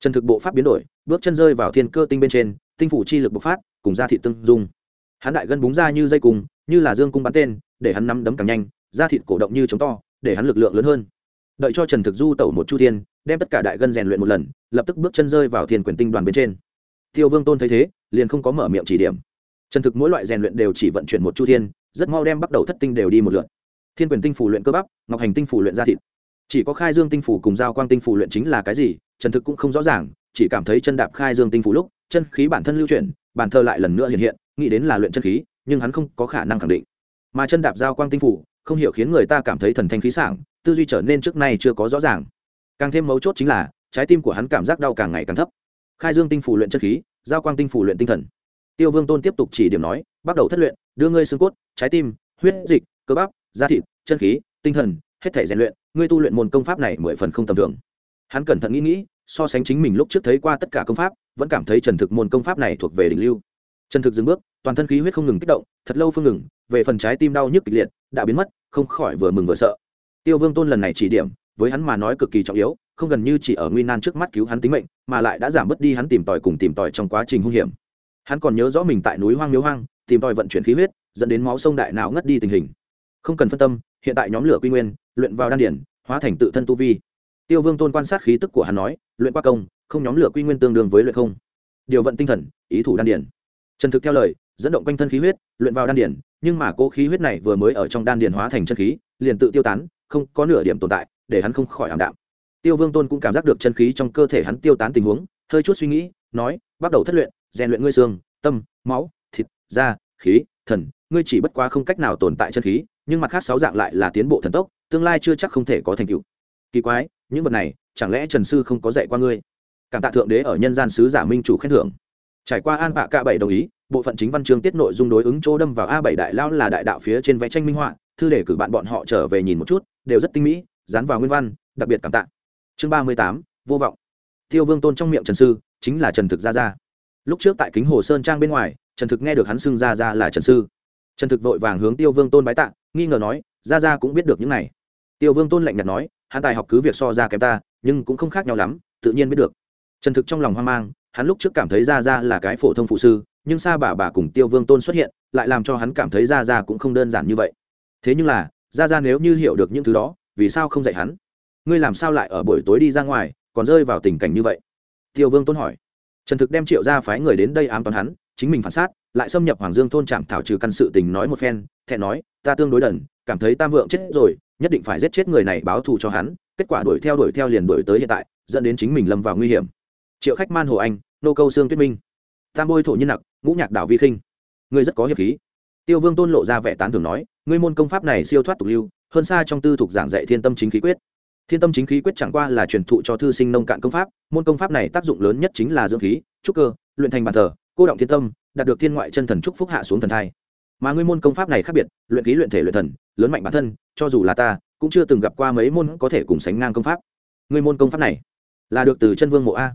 Trần thực bộ pháp biến đổi, bước chân rơi vào thiên cơ tinh bên trên, tinh phủ chi lực bộc phát, cùng ra thị tương dung. Hắn đại gân búng ra như dây cung, như là dương cung bắn tên, để hắn nắm đấm càng nhanh da thịt cổ động như chống to, để hắn lực lượng lớn hơn. Đợi cho trần thực du tẩu một chu thiên, đem tất cả đại gân rèn luyện một lần, lập tức bước chân rơi vào thiên quyền tinh đoàn bên trên. Tiêu vương tôn thấy thế, liền không có mở miệng chỉ điểm. Trần thực mỗi loại rèn luyện đều chỉ vận chuyển một chu thiên, rất mau đem bắt đầu thất tinh đều đi một lượt. Thiên quyền tinh phủ luyện cơ bắp, ngọc hành tinh phủ luyện da thịt. Chỉ có khai dương tinh phủ cùng giao quang tinh phủ luyện chính là cái gì, trần thực cũng không rõ ràng, chỉ cảm thấy chân đạp khai dương tinh phủ lúc, chân khí bản thân lưu chuyển, bản thơ lại lần nữa hiện hiện, nghĩ đến là luyện chân khí, nhưng hắn không có khả năng khẳng định. Mà chân đạp giao quang tinh phủ không hiểu khiến người ta cảm thấy thần thanh khí sảng, tư duy trở nên trước nay chưa có rõ ràng. Càng thêm mấu chốt chính là, trái tim của hắn cảm giác đau càng ngày càng thấp. Khai dương tinh phủ luyện chân khí, giao quang tinh phủ luyện tinh thần. Tiêu vương tôn tiếp tục chỉ điểm nói, bắt đầu thất luyện, đưa ngươi xương cốt, trái tim, huyết dịch, cơ bắp, da thịt, chân khí, tinh thần, hết thể rèn luyện, ngươi tu luyện môn công pháp này mười phần không tầm thường. Hắn cẩn thận nghĩ nghĩ, so sánh chính mình lúc trước thấy qua tất cả công pháp, vẫn cảm thấy trần thực môn công pháp này thuộc về đỉnh lưu. Trần thực dừng bước, toàn thân khí huyết không ngừng kích động, thật lâu phương ngừng, về phần trái tim đau nhức kịch liệt đã biến mất, không khỏi vừa mừng vừa sợ. Tiêu vương tôn lần này chỉ điểm, với hắn mà nói cực kỳ trọng yếu, không gần như chỉ ở nguy nan trước mắt cứu hắn tính mệnh, mà lại đã giảm bớt đi hắn tìm tòi cùng tìm tòi trong quá trình hung hiểm. Hắn còn nhớ rõ mình tại núi hoang miếu hoang, tìm tòi vận chuyển khí huyết, dẫn đến máu sông đại não ngất đi tình hình. Không cần phân tâm, hiện tại nhóm lửa quy nguyên, luyện vào đan điển, hóa thành tự thân tu vi. Tiêu vương tôn quan sát khí tức của hắn nói, luyện qua công, không nhóm lửa quy nguyên tương đương với luyện không. Điều vận tinh thần, ý thủ đan điển. Trần thực theo lời, dẫn động quanh thân khí huyết, luyện vào đan điển nhưng mà cố khí huyết này vừa mới ở trong đan điền hóa thành chân khí, liền tự tiêu tán, không có nửa điểm tồn tại, để hắn không khỏi ảm đạm. Tiêu vương tôn cũng cảm giác được chân khí trong cơ thể hắn tiêu tán tình huống, hơi chút suy nghĩ, nói, bắt đầu thất luyện, rèn luyện ngươi xương, tâm, máu, thịt, da, khí, thần. Ngươi chỉ bất quá không cách nào tồn tại chân khí, nhưng mặt khác sáu dạng lại là tiến bộ thần tốc, tương lai chưa chắc không thể có thành tựu. Kỳ quái, những vật này, chẳng lẽ trần sư không có dạy qua ngươi? Cảm tạ thượng đế ở nhân gian sứ giả minh chủ khen thưởng. Trải qua an bạ ca bảy đồng ý bộ phận chính văn chương tiết nội dung đối ứng chỗ đâm vào a bảy đại lao là đại đạo phía trên vẽ tranh minh họa, thư để cử bạn bọn họ trở về nhìn một chút, đều rất tinh mỹ, dán vào nguyên văn, đặc biệt cảm tạ. Chương ba mươi tám, vô vọng. Tiêu vương tôn trong miệng trần sư, chính là trần thực gia gia. Lúc trước tại kính hồ sơn trang bên ngoài, trần thực nghe được hắn xưng gia gia là trần sư. Trần thực vội vàng hướng tiêu vương tôn bái tạ, nghi ngờ nói, gia gia cũng biết được những này. Tiêu vương tôn lạnh nhạt nói, hắn tài học cứ việc so ra kém ta, nhưng cũng không khác nhau lắm, tự nhiên biết được. Trần thực trong lòng hoang mang hắn lúc trước cảm thấy gia gia là cái phổ thông phụ sư, nhưng sa bà bà cùng tiêu vương tôn xuất hiện, lại làm cho hắn cảm thấy gia gia cũng không đơn giản như vậy. Thế nhưng là gia gia nếu như hiểu được những thứ đó, vì sao không dạy hắn? Ngươi làm sao lại ở buổi tối đi ra ngoài, còn rơi vào tình cảnh như vậy? Tiêu vương tôn hỏi. Trần thực đem triệu ra phái người đến đây ám toán hắn, chính mình phản sát lại xâm nhập hoàng dương thôn trạm thảo trừ căn sự tình nói một phen thẹn nói, ta tương đối đần, cảm thấy tam vượng chết rồi, nhất định phải giết chết người này báo thù cho hắn, kết quả đuổi theo đuổi theo liền đuổi tới hiện tại, dẫn đến chính mình lâm vào nguy hiểm. Triệu khách man hồ anh nô câu sương tuyết minh tam bôi thổ nhân nặc ngũ nhạc đảo vi khinh ngươi rất có hiệp khí tiêu vương tôn lộ ra vẻ tán thường nói ngươi môn công pháp này siêu thoát tục lưu hơn xa trong tư thuộc giảng dạy thiên tâm chính khí quyết thiên tâm chính khí quyết chẳng qua là truyền thụ cho thư sinh nông cạn công pháp môn công pháp này tác dụng lớn nhất chính là dưỡng khí trúc cơ luyện thành bàn thờ cô động thiên tâm đạt được thiên ngoại chân thần trúc phúc hạ xuống thần thai mà ngươi môn công pháp này khác biệt luyện khí luyện thể luyện thần lớn mạnh bản thân cho dù là ta cũng chưa từng gặp qua mấy môn có thể cùng sánh ngang công pháp ngươi môn công pháp này là được từ chân vương mộ a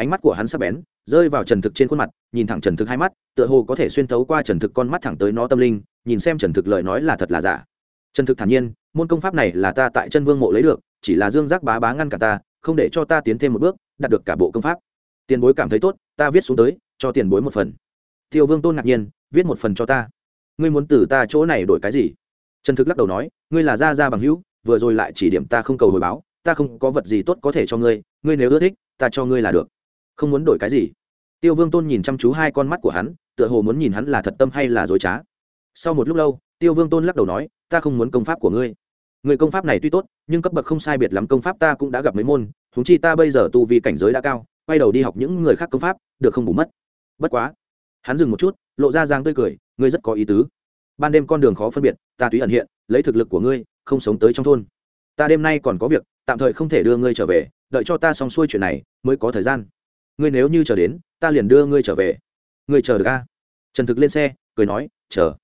ánh mắt của hắn sắp bén, rơi vào trần thực trên khuôn mặt, nhìn thẳng trần thực hai mắt, tựa hồ có thể xuyên thấu qua trần thực con mắt thẳng tới nó tâm linh, nhìn xem trần thực lời nói là thật là giả. Trần thực thản nhiên, môn công pháp này là ta tại chân vương mộ lấy được, chỉ là dương giác bá bá ngăn cả ta, không để cho ta tiến thêm một bước, đạt được cả bộ công pháp. Tiền bối cảm thấy tốt, ta viết xuống tới, cho tiền bối một phần. Tiêu vương tôn ngạc nhiên, viết một phần cho ta. Ngươi muốn từ ta chỗ này đổi cái gì? Trần thực lắc đầu nói, ngươi là gia gia bằng hữu, vừa rồi lại chỉ điểm ta không cầu hồi báo, ta không có vật gì tốt có thể cho ngươi ngươi nếu ưa thích, ta cho ngươi là được không muốn đổi cái gì. Tiêu vương tôn nhìn chăm chú hai con mắt của hắn, tựa hồ muốn nhìn hắn là thật tâm hay là dối trá. Sau một lúc lâu, tiêu vương tôn lắc đầu nói, ta không muốn công pháp của ngươi. Người công pháp này tuy tốt, nhưng cấp bậc không sai biệt lắm công pháp ta cũng đã gặp mấy môn thúng chi ta bây giờ tu vi cảnh giới đã cao, quay đầu đi học những người khác công pháp, được không bù mất. Bất quá, hắn dừng một chút, lộ ra giang tươi cười, ngươi rất có ý tứ. Ban đêm con đường khó phân biệt, ta tùy ẩn hiện, lấy thực lực của ngươi, không sống tới trong thôn. Ta đêm nay còn có việc, tạm thời không thể đưa ngươi trở về, đợi cho ta xong xuôi chuyện này, mới có thời gian ngươi nếu như chờ đến, ta liền đưa ngươi trở về. Ngươi chờ được a trần thực lên xe, cười nói, chờ.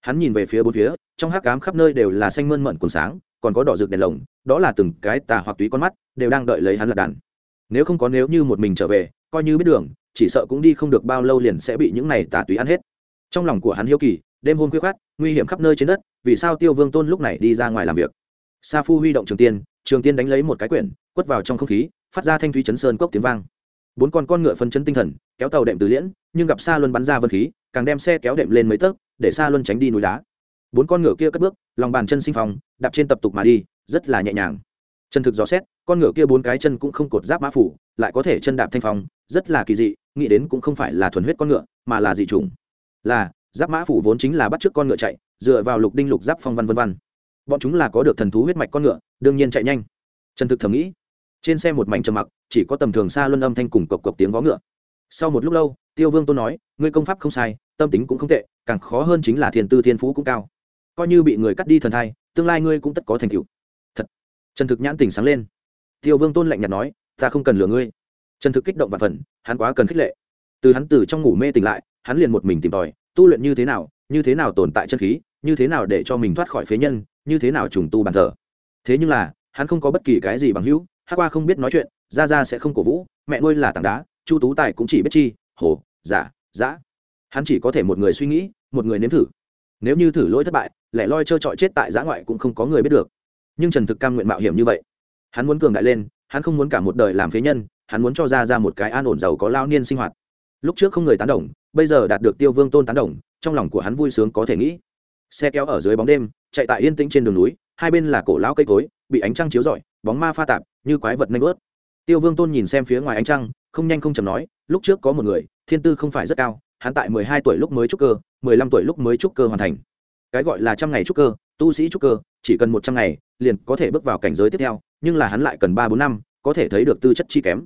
Hắn nhìn về phía bốn phía, trong hát cám khắp nơi đều là xanh mơn mận cuồng sáng, còn có đỏ rực đèn lồng, đó là từng cái tà hoặc túy con mắt, đều đang đợi lấy hắn lật đàn. Nếu không có nếu như một mình trở về, coi như biết đường, chỉ sợ cũng đi không được bao lâu liền sẽ bị những này tà túy ăn hết. Trong lòng của hắn hiếu kỳ, đêm hôm khuya khát nguy hiểm khắp nơi trên đất, vì sao tiêu vương tôn lúc này đi ra ngoài làm việc? Sa phu huy động trường tiên trường tiên đánh lấy một cái quyển, quất vào trong không khí, phát ra thanh thúy chấn sơn cốc tiếng vang bốn con con ngựa phân chấn tinh thần, kéo tàu đệm từ liễn, nhưng gặp xa luân bắn ra vân khí, càng đem xe kéo đệm lên mấy tấc, để xa luân tránh đi núi đá. Bốn con ngựa kia cất bước, lòng bàn chân sinh phòng đạp trên tập tục mà đi, rất là nhẹ nhàng. Chân thực gió xét, con ngựa kia bốn cái chân cũng không cột giáp mã phủ, lại có thể chân đạp thanh phong, rất là kỳ dị, nghĩ đến cũng không phải là thuần huyết con ngựa, mà là dị chủng. Là, giáp mã phủ vốn chính là bắt t con ngựa chạy, dựa vào lục đinh lục giáp phong văn vân văn bọn chúng là có được thần thú huyết mạch con ngựa, đương nhiên chạy nhanh. Trần thực thầm nghĩ. Trên xe một mảnh trầm mặc chỉ có tầm thường xa luân âm thanh cùng cộc cộc tiếng vó ngựa. Sau một lúc lâu, tiêu vương tôn nói, ngươi công pháp không sai, tâm tính cũng không tệ, càng khó hơn chính là thiền tư thiên phú cũng cao. Coi như bị người cắt đi thần thai, tương lai ngươi cũng tất có thành tựu. Thật. Trần thực nhãn tỉnh sáng lên. Tiêu vương tôn lạnh nhạt nói, ta không cần lừa ngươi. Trần thực kích động và phần, hắn quá cần khích lệ. Từ hắn từ trong ngủ mê tỉnh lại, hắn liền một mình tìm tòi, tu luyện như thế nào, như thế nào tồn tại chân khí, như thế nào để cho mình thoát khỏi phế nhân, như thế nào trùng tu bàn thờ. Thế nhưng là, hắn không có bất kỳ cái gì bằng hữu hát qua không biết nói chuyện ra ra sẽ không cổ vũ, mẹ nuôi là tảng đá, chu tú tài cũng chỉ biết chi, hồ, giả, dã. Hắn chỉ có thể một người suy nghĩ, một người nếm thử. Nếu như thử lỗi thất bại, lẻ loi trơ trọi chết tại giã ngoại cũng không có người biết được. Nhưng trần thực cam nguyện mạo hiểm như vậy. Hắn muốn cường đại lên, hắn không muốn cả một đời làm phế nhân, hắn muốn cho ra ra một cái an ổn giàu có lao niên sinh hoạt. Lúc trước không người tán đồng, bây giờ đạt được tiêu vương tôn tán đồng, trong lòng của hắn vui sướng có thể nghĩ. Xe kéo ở dưới bóng đêm, chạy tại yên tĩnh trên đường núi, hai bên là cổ lão cây cối, bị ánh trăng chiếu rọi, bóng ma pha tạp, như quái vật nanh vớt tiêu vương tôn nhìn xem phía ngoài ánh trăng, không nhanh không chầm nói, lúc trước có một người, thiên tư không phải rất cao, hắn tại mười hai tuổi lúc mới trúc cơ, mười lăm tuổi lúc mới trúc cơ hoàn thành. Cái gọi là trăm ngày trúc cơ, tu sĩ trúc cơ, chỉ cần một trăm ngày, liền có thể bước vào cảnh giới tiếp theo, nhưng là hắn lại cần ba bốn năm, có thể thấy được tư chất chi kém.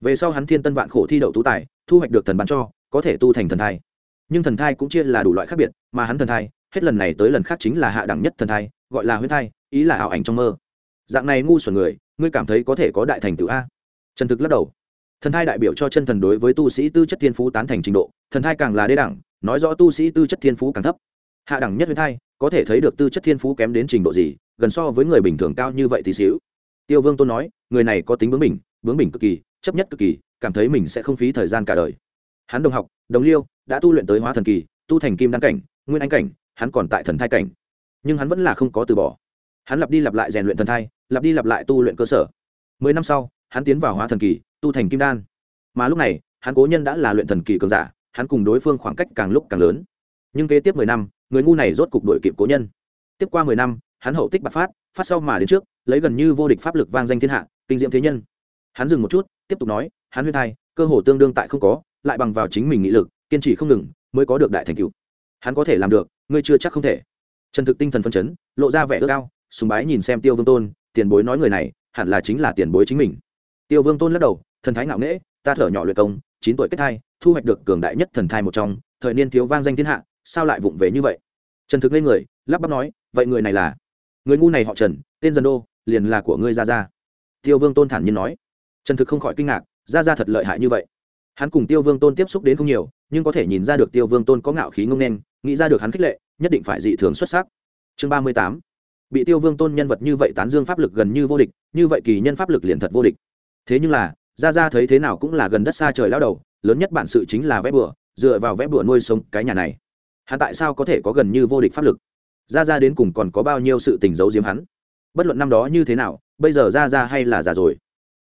Về sau hắn thiên tân vạn khổ thi đậu tú tài, thu hoạch được thần bán cho, có thể tu thành thần thai. Nhưng thần thai cũng chia là đủ loại khác biệt, mà hắn thần thai, hết lần này tới lần khác chính là hạ đẳng nhất thần thai, gọi là huyết thai, ý là ảo ảnh trong mơ. Dạng này ngu xuẩn người, ngươi cảm thấy có thể có đại thành tựu a? Trần thực lắc đầu. Thần thai đại biểu cho chân thần đối với tu sĩ tư chất thiên phú tán thành trình độ, thần thai càng là đế đẳng, nói rõ tu sĩ tư chất thiên phú càng thấp. Hạ đẳng nhất huyền thai, có thể thấy được tư chất thiên phú kém đến trình độ gì, gần so với người bình thường cao như vậy tí xíu. Tiêu vương tôn nói, người này có tính bướng mình bướng mình cực kỳ, chấp nhất cực kỳ, cảm thấy mình sẽ không phí thời gian cả đời. Hắn đồng học, đồng liêu, đã tu luyện tới hóa thần kỳ, tu thành kim đăng cảnh, nguyên anh cảnh, hắn còn tại thần thai cảnh. Nhưng hắn vẫn là không có từ bỏ. Hắn lặp đi lặp lại rèn luyện thần thai, lặp đi lặp lại tu luyện cơ sở. Mười năm sau hắn tiến vào hóa thần kỳ, tu thành kim đan. Mà lúc này, hắn cố nhân đã là luyện thần kỳ cường giả, hắn cùng đối phương khoảng cách càng lúc càng lớn. Nhưng kế tiếp mười năm, người ngu này rốt cục đội kịp cố nhân. Tiếp qua mười năm, hắn hậu tích bạc phát phát sau mà đến trước, lấy gần như vô địch pháp lực vang danh thiên hạ, kinh diễm thế nhân. Hắn dừng một chút, tiếp tục nói, hắn huyên thai, cơ hồ tương đương tại không có, lại bằng vào chính mình nghị lực, kiên trì không ngừng, mới có được đại thành cựu hắn có thể làm được, ngươi chưa chắc không thể. Trần thực tinh thần phân chấn, lộ ra vẻ ước ao, sùng bái nhìn xem tiêu vương tôn, tiền bối nói người này, hẳn là chính là tiền bối chính mình tiêu vương tôn lắc đầu, thần thái ngạo nghễ, ta thở nhỏ luyện công, chín tuổi kết thai, thu hoạch được cường đại nhất thần thai một trong, thời niên thiếu vang danh thiên hạ, sao lại vụng về như vậy? Trần thực lên người, lắp bắp nói, vậy người này là? Người ngu này họ trần, tên dân đô, liền là của ngươi ra ra tiêu vương tôn thản nhiên nói. Trần thực không khỏi kinh ngạc ra ra thật lợi hại như vậy. Hắn cùng tiêu vương tôn tiếp xúc đến không nhiều, nhưng có thể nhìn ra được tiêu vương tôn có ngạo khí ngông nên, nghĩ ra được hắn khích lệ, nhất định phải dị thường xuất sắc. Chương ba mươi tám. Bị tiêu vương tôn nhân vật như vậy tán dương pháp lực gần như vô địch, như vậy kỳ nhân pháp lực liền thật vô địch thế nhưng là ra ra thấy thế nào cũng là gần đất xa trời lao đầu, lớn nhất bản sự chính là vẽ bừa, dựa vào vẽ bừa nuôi sống cái nhà này. Hắn tại sao có thể có gần như vô địch pháp lực? Ra ra đến cùng còn có bao nhiêu sự tình giấu giếm hắn? Bất luận năm đó như thế nào, bây giờ ra ra hay là già rồi?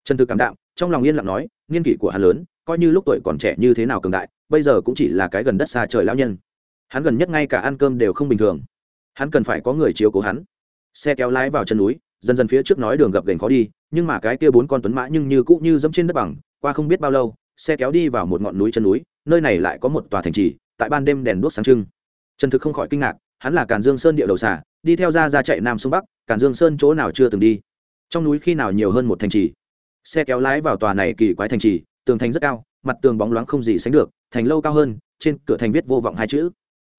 Trần thực cảm đạm, trong lòng yên lặng nói, nghiên kỷ của hắn lớn, coi như lúc tuổi còn trẻ như thế nào cường đại, bây giờ cũng chỉ là cái gần đất xa trời lão nhân. Hắn gần nhất ngay cả ăn cơm đều không bình thường. Hắn cần phải có người chiếu cố hắn. Xe kéo lái vào chân núi, dần dần phía trước nói đường gập ghềnh khó đi nhưng mà cái kia bốn con tuấn mã nhưng như cũ như dẫm trên đất bằng, qua không biết bao lâu, xe kéo đi vào một ngọn núi chân núi, nơi này lại có một tòa thành trì, tại ban đêm đèn đuốc sáng trưng. Trần thực không khỏi kinh ngạc, hắn là càn dương sơn địa đầu xả đi theo ra ra chạy nam sông bắc, càn dương sơn chỗ nào chưa từng đi. Trong núi khi nào nhiều hơn một thành trì? Xe kéo lái vào tòa này kỳ quái thành trì, tường thành rất cao, mặt tường bóng loáng không gì sánh được, thành lâu cao hơn, trên cửa thành viết vô vọng hai chữ.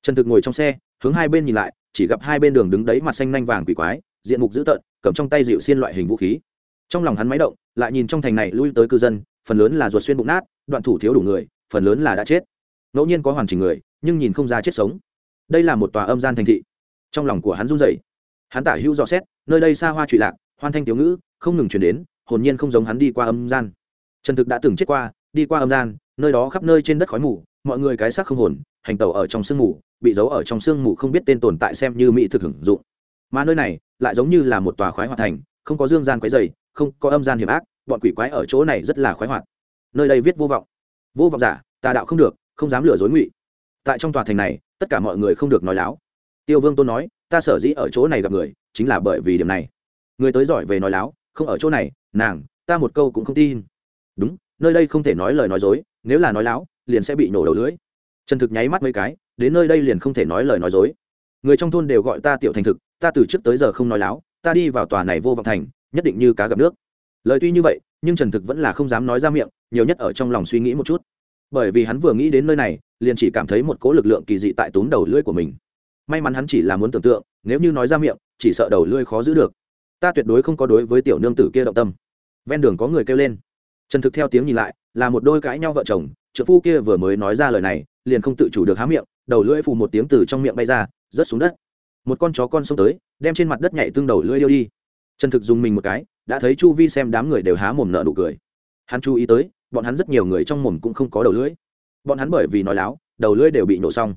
Trần thực ngồi trong xe, hướng hai bên nhìn lại, chỉ gặp hai bên đường đứng đấy mặt xanh nanh vàng quỷ quái, diện mục dữ tợn, cầm trong tay dịu xiên loại hình vũ khí trong lòng hắn máy động, lại nhìn trong thành này lui tới cư dân, phần lớn là ruột xuyên bụng nát, đoạn thủ thiếu đủ người, phần lớn là đã chết. Ngẫu nhiên có hoàn chỉnh người, nhưng nhìn không ra chết sống. Đây là một tòa âm gian thành thị. Trong lòng của hắn run rẩy. Hắn tả hữu dò xét, nơi đây xa hoa trụy lạc, hoan thanh thiếu ngữ, không ngừng chuyển đến, hồn nhiên không giống hắn đi qua âm gian. Trần thực đã từng chết qua, đi qua âm gian, nơi đó khắp nơi trên đất khói mù, mọi người cái xác không hồn, hành tẩu ở trong sương mù, bị giấu ở trong sương mù không biết tên tồn tại xem như mỹ thực hưởng dụng. Mà nơi này, lại giống như là một tòa khoái hoạt thành, không có dương gian quấy dày không có âm gian hiểm ác, bọn quỷ quái ở chỗ này rất là khoái hoạt. Nơi đây viết vô vọng. Vô vọng giả, tà đạo không được, không dám lừa dối ngụy. Tại trong tòa thành này, tất cả mọi người không được nói láo. Tiêu vương tôn nói, ta sở dĩ ở chỗ này gặp người, chính là bởi vì điểm này. Người tới giỏi về nói láo, không ở chỗ này, nàng, ta một câu cũng không tin. Đúng, nơi đây không thể nói lời nói dối, nếu là nói láo, liền sẽ bị nổ đầu lưỡi. Trần thực nháy mắt mấy cái, đến nơi đây liền không thể nói lời nói dối. Người trong thôn đều gọi ta tiểu thành thực, ta từ trước tới giờ không nói láo, ta đi vào tòa này vô vọng thành nhất định như cá gặp nước. Lời tuy như vậy, nhưng trần thực vẫn là không dám nói ra miệng, nhiều nhất ở trong lòng suy nghĩ một chút. Bởi vì hắn vừa nghĩ đến nơi này, liền chỉ cảm thấy một cỗ lực lượng kỳ dị tại túm đầu lưỡi của mình. May mắn hắn chỉ là muốn tưởng tượng, nếu như nói ra miệng, chỉ sợ đầu lưỡi khó giữ được. Ta tuyệt đối không có đối với tiểu nương tử kia động tâm. Ven đường có người kêu lên. Trần thực theo tiếng nhìn lại, là một đôi cãi nhau vợ chồng trợ phu kia vừa mới nói ra lời này, liền không tự chủ được há miệng, đầu lưỡi phù một tiếng từ trong miệng bay ra, rớt xuống đất. Một con chó con xông tới, đem trên mặt đất nhảy tương đầu lưỡi điêu đi trần thực dùng mình một cái, đã thấy chu vi xem đám người đều há mồm nợ nụ cười. Hắn chú ý tới, bọn hắn rất nhiều người trong mồm cũng không có đầu lưỡi. Bọn hắn bởi vì nói láo, đầu lưỡi đều bị nổ xong.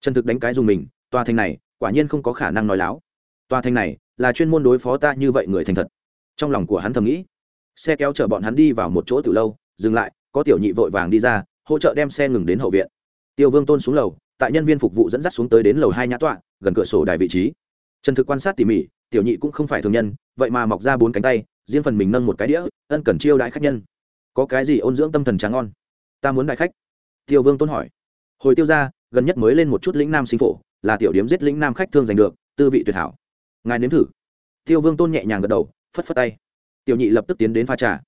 Trần thực đánh cái dùng mình, tòa thành này, quả nhiên không có khả năng nói láo. Tòa thành này, là chuyên môn đối phó ta như vậy người thành thật. Trong lòng của hắn thầm nghĩ, xe kéo chở bọn hắn đi vào một chỗ từ lâu, dừng lại, có tiểu nhị vội vàng đi ra, hỗ trợ đem xe ngừng đến hậu viện. Tiêu vương tôn xuống lầu, tại nhân viên phục vụ dẫn dắt xuống tới đến lầu hai nhã tọa, gần cửa sổ đài vị trí trần thực quan sát tỉ mỉ, tiểu nhị cũng không phải thường nhân, vậy mà mọc ra bốn cánh tay, riêng phần mình nâng một cái đĩa, ân cần chiêu đãi khách nhân. Có cái gì ôn dưỡng tâm thần tráng ngon? Ta muốn đại khách. Tiêu vương tôn hỏi. Hồi tiêu ra gần nhất mới lên một chút lĩnh nam sinh phổ, là tiểu điếm giết lĩnh nam khách thương giành được, tư vị tuyệt hảo. Ngài nếm thử. Tiêu vương tôn nhẹ nhàng gật đầu, phất phất tay. Tiểu nhị lập tức tiến đến pha trà.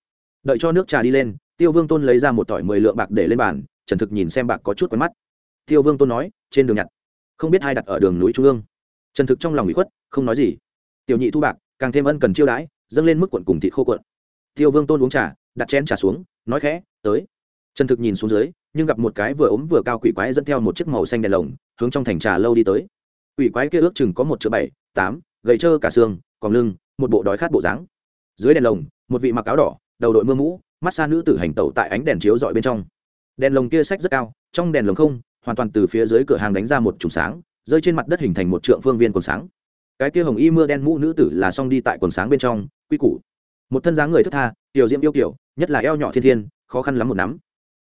Đợi cho nước trà đi lên, tiêu vương tôn lấy ra một tỏi mười lượng bạc để lên bàn, trần thực nhìn xem bạc có chút quen mắt. Tiêu vương tôn nói, trên đường nhặt. Không biết ai đặt ở đường núi trung ương trần thực trong lòng bị khuất, không nói gì. Tiểu nhị thu bạc, càng thêm ân cần chiêu đãi, dâng lên mức quận cùng thịt khô quận. Tiêu vương tôn uống trà, đặt chén trà xuống, nói khẽ, tới. Trần thực nhìn xuống dưới, nhưng gặp một cái vừa ốm vừa cao quỷ quái dẫn theo một chiếc màu xanh đèn lồng, hướng trong thành trà lâu đi tới. Quỷ quái kia ước chừng có một chữ bảy, tám, gầy trơ cả xương còn lưng, một bộ đói khát bộ dáng. Dưới đèn lồng, một vị mặc áo đỏ, đầu đội mưa mũ, mắt xa nữ tử hành tẩu tại ánh đèn chiếu dọi bên trong. Đèn lồng kia sách rất cao, trong đèn lồng không, hoàn toàn từ phía dưới cửa hàng đánh ra một trùng sáng rơi trên mặt đất hình thành một trượng phương viên quần sáng. Cái kia hồng y mưa đen mũ nữ tử là xong đi tại quần sáng bên trong, quy củ. Một thân dáng người thất tha, tiểu diễm yêu kiểu, nhất là eo nhỏ thiên thiên, khó khăn lắm một nắm.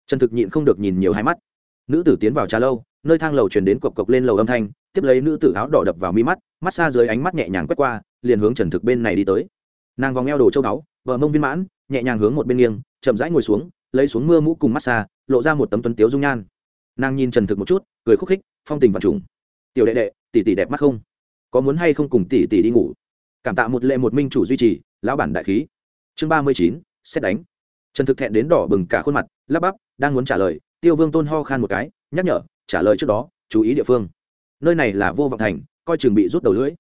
Trần thực nhịn không được nhìn nhiều hai mắt. Nữ tử tiến vào trà lâu, nơi thang lầu chuyển đến cộc cộc lên lầu âm thanh, tiếp lấy nữ tử áo đỏ đập vào mi mắt mắt xa dưới ánh mắt nhẹ nhàng quét qua, liền hướng trần thực bên này đi tới. Nàng vòng eo đồ châu báu vợ mông viên mãn, nhẹ nhàng hướng một bên nghiêng, chậm rãi ngồi xuống, lấy xuống mưa mũ cùng mắt xa, lộ ra một tấm tuấn tiếu dung nhan. Nàng nhìn trần thực một chút, cười khúc khích, phong tình và trùng tiểu đệ đệ, tỷ tỷ đẹp mắt không? Có muốn hay không cùng tỷ tỷ đi ngủ? Cảm tạ một lệ một minh chủ duy trì, lão bản đại khí. Chương ba mươi chín, xét đánh. Trần thực thẹn đến đỏ bừng cả khuôn mặt, lắp bắp, đang muốn trả lời, tiêu vương tôn ho khan một cái, nhắc nhở, trả lời trước đó, chú ý địa phương. Nơi này là vô vọng thành, coi chừng bị rút đầu lưỡi.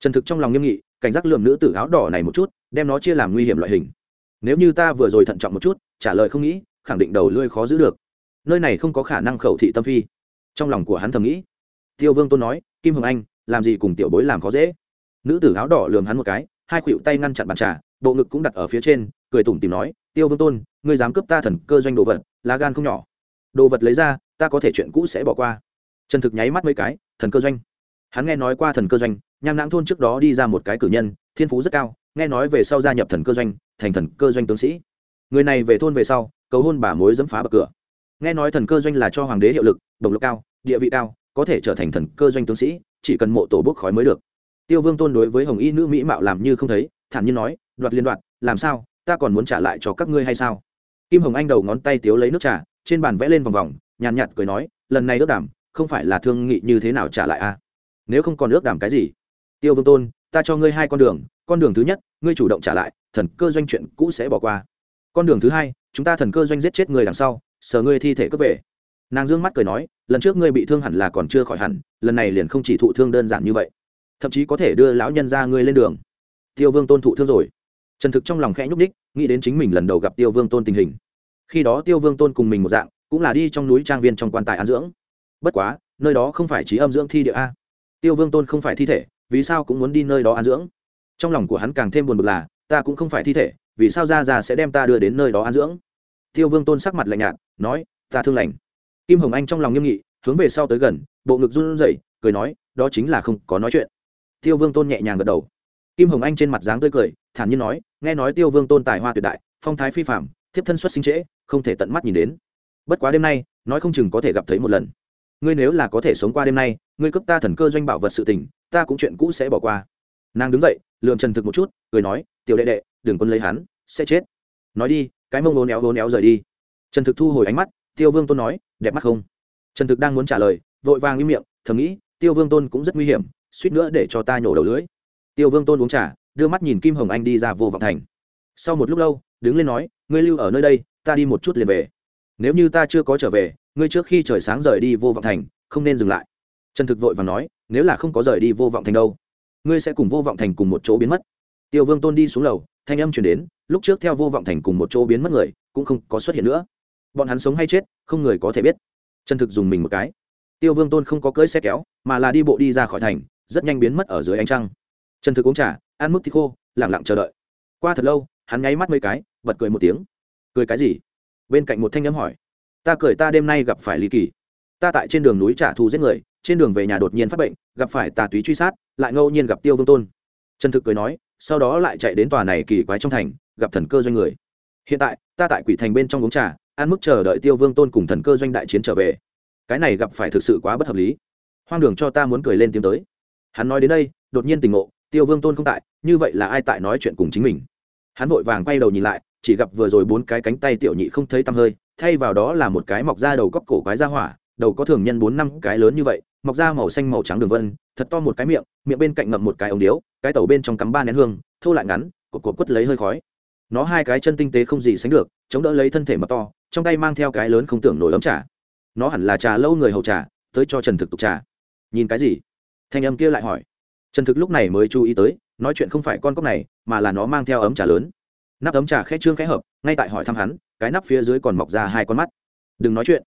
Trần thực trong lòng nghiêm nghị, cảnh giác lườm nữ tử áo đỏ này một chút, đem nó chia làm nguy hiểm loại hình. Nếu như ta vừa rồi thận trọng một chút, trả lời không nghĩ, khẳng định đầu lưỡi khó giữ được. Nơi này không có khả năng khẩu thị tâm phi. Trong lòng của hắn thầm nghĩ tiêu vương tôn nói, kim hồng anh, làm gì cùng tiểu bối làm khó dễ? Nữ tử áo đỏ lườm hắn một cái, hai khuỵu tay ngăn chặn bàn trà, bộ ngực cũng đặt ở phía trên, cười tủm tìm nói, tiêu vương tôn, ngươi dám cướp ta thần cơ doanh đồ vật, lá gan không nhỏ. Đồ vật lấy ra, ta có thể chuyện cũ sẽ bỏ qua. Trần thực nháy mắt mấy cái, thần cơ doanh. Hắn nghe nói qua thần cơ doanh, nham nãng thôn trước đó đi ra một cái cử nhân, thiên phú rất cao, nghe nói về sau gia nhập thần cơ doanh, thành thần cơ doanh tướng sĩ. Người này về thôn về sau, cầu hôn bà mối dẫm phá bậc cửa. Nghe nói thần cơ doanh là cho hoàng đế hiệu lực, đồng lộc cao, địa vị cao có thể trở thành thần cơ doanh tướng sĩ, chỉ cần mộ tổ bốc khói mới được. Tiêu vương tôn đối với hồng y nữ mỹ mạo làm như không thấy, thản nhiên nói, đoạt liên đoạt, làm sao? Ta còn muốn trả lại cho các ngươi hay sao? Kim hồng anh đầu ngón tay tiếu lấy nước trà, trên bàn vẽ lên vòng vòng, nhàn nhạt cười nói, lần này ước đảm, không phải là thương nghị như thế nào trả lại a à? nếu không còn ước đảm cái gì? Tiêu vương tôn, ta cho ngươi hai con đường con đường thứ nhất, ngươi chủ động trả lại, thần cơ doanh chuyện cũ sẽ bỏ qua. Con đường thứ hai, chúng ta thần cơ doanh giết chết người đằng sau, sờ ngươi thi thể cướp về nàng d ư ơ n g mắt cười nói, lần trước ngươi bị thương hẳn là còn chưa khỏi hẳn, lần này liền không chỉ thụ thương đơn giản như vậy, thậm chí có thể đưa lão nhân ra ngươi lên đường. Tiêu vương tôn thụ thương rồi. Trần thực trong lòng khẽ nhúc ních nghĩ đến chính mình lần đầu gặp tiêu vương tôn tình hình. Khi đó tiêu vương tôn cùng mình một dạng, cũng là đi trong núi trang viên trong quan tài an dưỡng. Bất quá, nơi đó không phải trí âm dưỡng thi địa a. Tiêu vương tôn không phải thi thể, vì sao cũng muốn đi nơi đó an dưỡng? Trong lòng của hắn càng thêm buồn bực là, ta cũng không phải thi thể, vì sao ra ra sẽ đem ta đưa đến nơi đó an dưỡng? Tiêu vương tôn sắc mặt lạnh nhạt, nói, ta thương lành kim hồng anh trong lòng nghiêm nghị, hướng về sau tới gần, bộ ngực run rẩy, cười nói, đó chính là không có nói chuyện. Tiêu vương tôn nhẹ nhàng gật đầu. Kim hồng anh trên mặt dáng tươi cười, thản nhiên nói, nghe nói tiêu vương tôn tài hoa tuyệt đại, phong thái phi phạm thiếp thân xuất sinh trễ, không thể tận mắt nhìn đến. Bất quá đêm nay, nói không chừng có thể gặp thấy một lần. Ngươi nếu là có thể sống qua đêm nay, ngươi cấp ta thần cơ doanh bảo vật sự tình, ta cũng chuyện cũ sẽ bỏ qua. Nàng đứng dậy lượm trần thực một chút, cười nói, tiểu đệ đệ, đừng quân lấy hắn, sẽ chết. Nói đi, cái mông vốn néo vốn néo rời đi. Trần thực thu hồi ánh mắt, tiêu vương tôn nói đẹp mắt không? Trần thực đang muốn trả lời, vội vàng im miệng, thầm nghĩ, tiêu vương tôn cũng rất nguy hiểm, suýt nữa để cho ta nhổ đầu lưỡi. Tiêu vương tôn uống trả đưa mắt nhìn kim hồng anh đi ra vô vọng thành. Sau một lúc lâu, đứng lên nói, ngươi lưu ở nơi đây, ta đi một chút liền về. Nếu như ta chưa có trở về, ngươi trước khi trời sáng rời đi vô vọng thành, không nên dừng lại. Trần thực vội và nói, nếu là không có rời đi vô vọng thành đâu, ngươi sẽ cùng vô vọng thành cùng một chỗ biến mất. Tiêu vương tôn đi xuống lầu, thanh âm chuyển đến, lúc trước theo vô vọng thành cùng một chỗ biến mất người, cũng không có xuất hiện nữa bọn hắn sống hay chết, không người có thể biết. Chân thực dùng mình một cái. Tiêu vương tôn không có cưỡi xe kéo, mà là đi bộ đi ra khỏi thành, rất nhanh biến mất ở dưới ánh trăng. Chân thực uống trà, ăn mức thì khô lẳng lặng chờ đợi. Qua thật lâu, hắn nháy mắt mấy cái, bật cười một tiếng. Cười cái gì? Bên cạnh một thanh âm hỏi. Ta cười ta đêm nay gặp phải lý kỳ. Ta tại trên đường núi trả thù giết người, trên đường về nhà đột nhiên phát bệnh, gặp phải tà túy truy sát, lại ngẫu nhiên gặp tiêu vương tôn. Trần thực cười nói, sau đó lại chạy đến tòa này kỳ quái trong thành, gặp thần cơ doanh người. Hiện tại, ta tại quỷ thành bên trong uống trà ăn mức chờ đợi tiêu vương tôn cùng thần cơ doanh đại chiến trở về. Cái này gặp phải thực sự quá bất hợp lý. Hoang đường cho ta muốn cười lên tiếng tới. Hắn nói đến đây, đột nhiên tình ngộ, tiêu vương tôn không tại, như vậy là ai tại nói chuyện cùng chính mình? Hắn vội vàng quay đầu nhìn lại, chỉ gặp vừa rồi bốn cái cánh tay tiểu nhị không thấy tăm hơi, thay vào đó là một cái mọc ra đầu cóc cổ quái ra hỏa, đầu có thường nhân bốn năm cái lớn như vậy, mọc ra màu xanh màu trắng đường vân, thật to một cái miệng miệng bên cạnh ngậm một cái ống điếu, cái tàu bên trong cắm ba nén hương, thô lại ngắn, cột cột quất lấy hơi khói. Nó hai cái chân tinh tế không gì sánh được, chống đỡ lấy thân thể mập to trong tay mang theo cái lớn không tưởng nổi ấm trà. Nó hẳn là trà lâu người hầu trà, tới cho trần thực tục trà. Nhìn cái gì? Thanh âm kia lại hỏi. Trần thực lúc này mới chú ý tới, nói chuyện không phải con cốc này, mà là nó mang theo ấm trà lớn. Nắp ấm trà khẽ trương khẽ hợp, ngay tại hỏi thăm hắn, cái nắp phía dưới còn mọc ra hai con mắt. Đừng nói chuyện.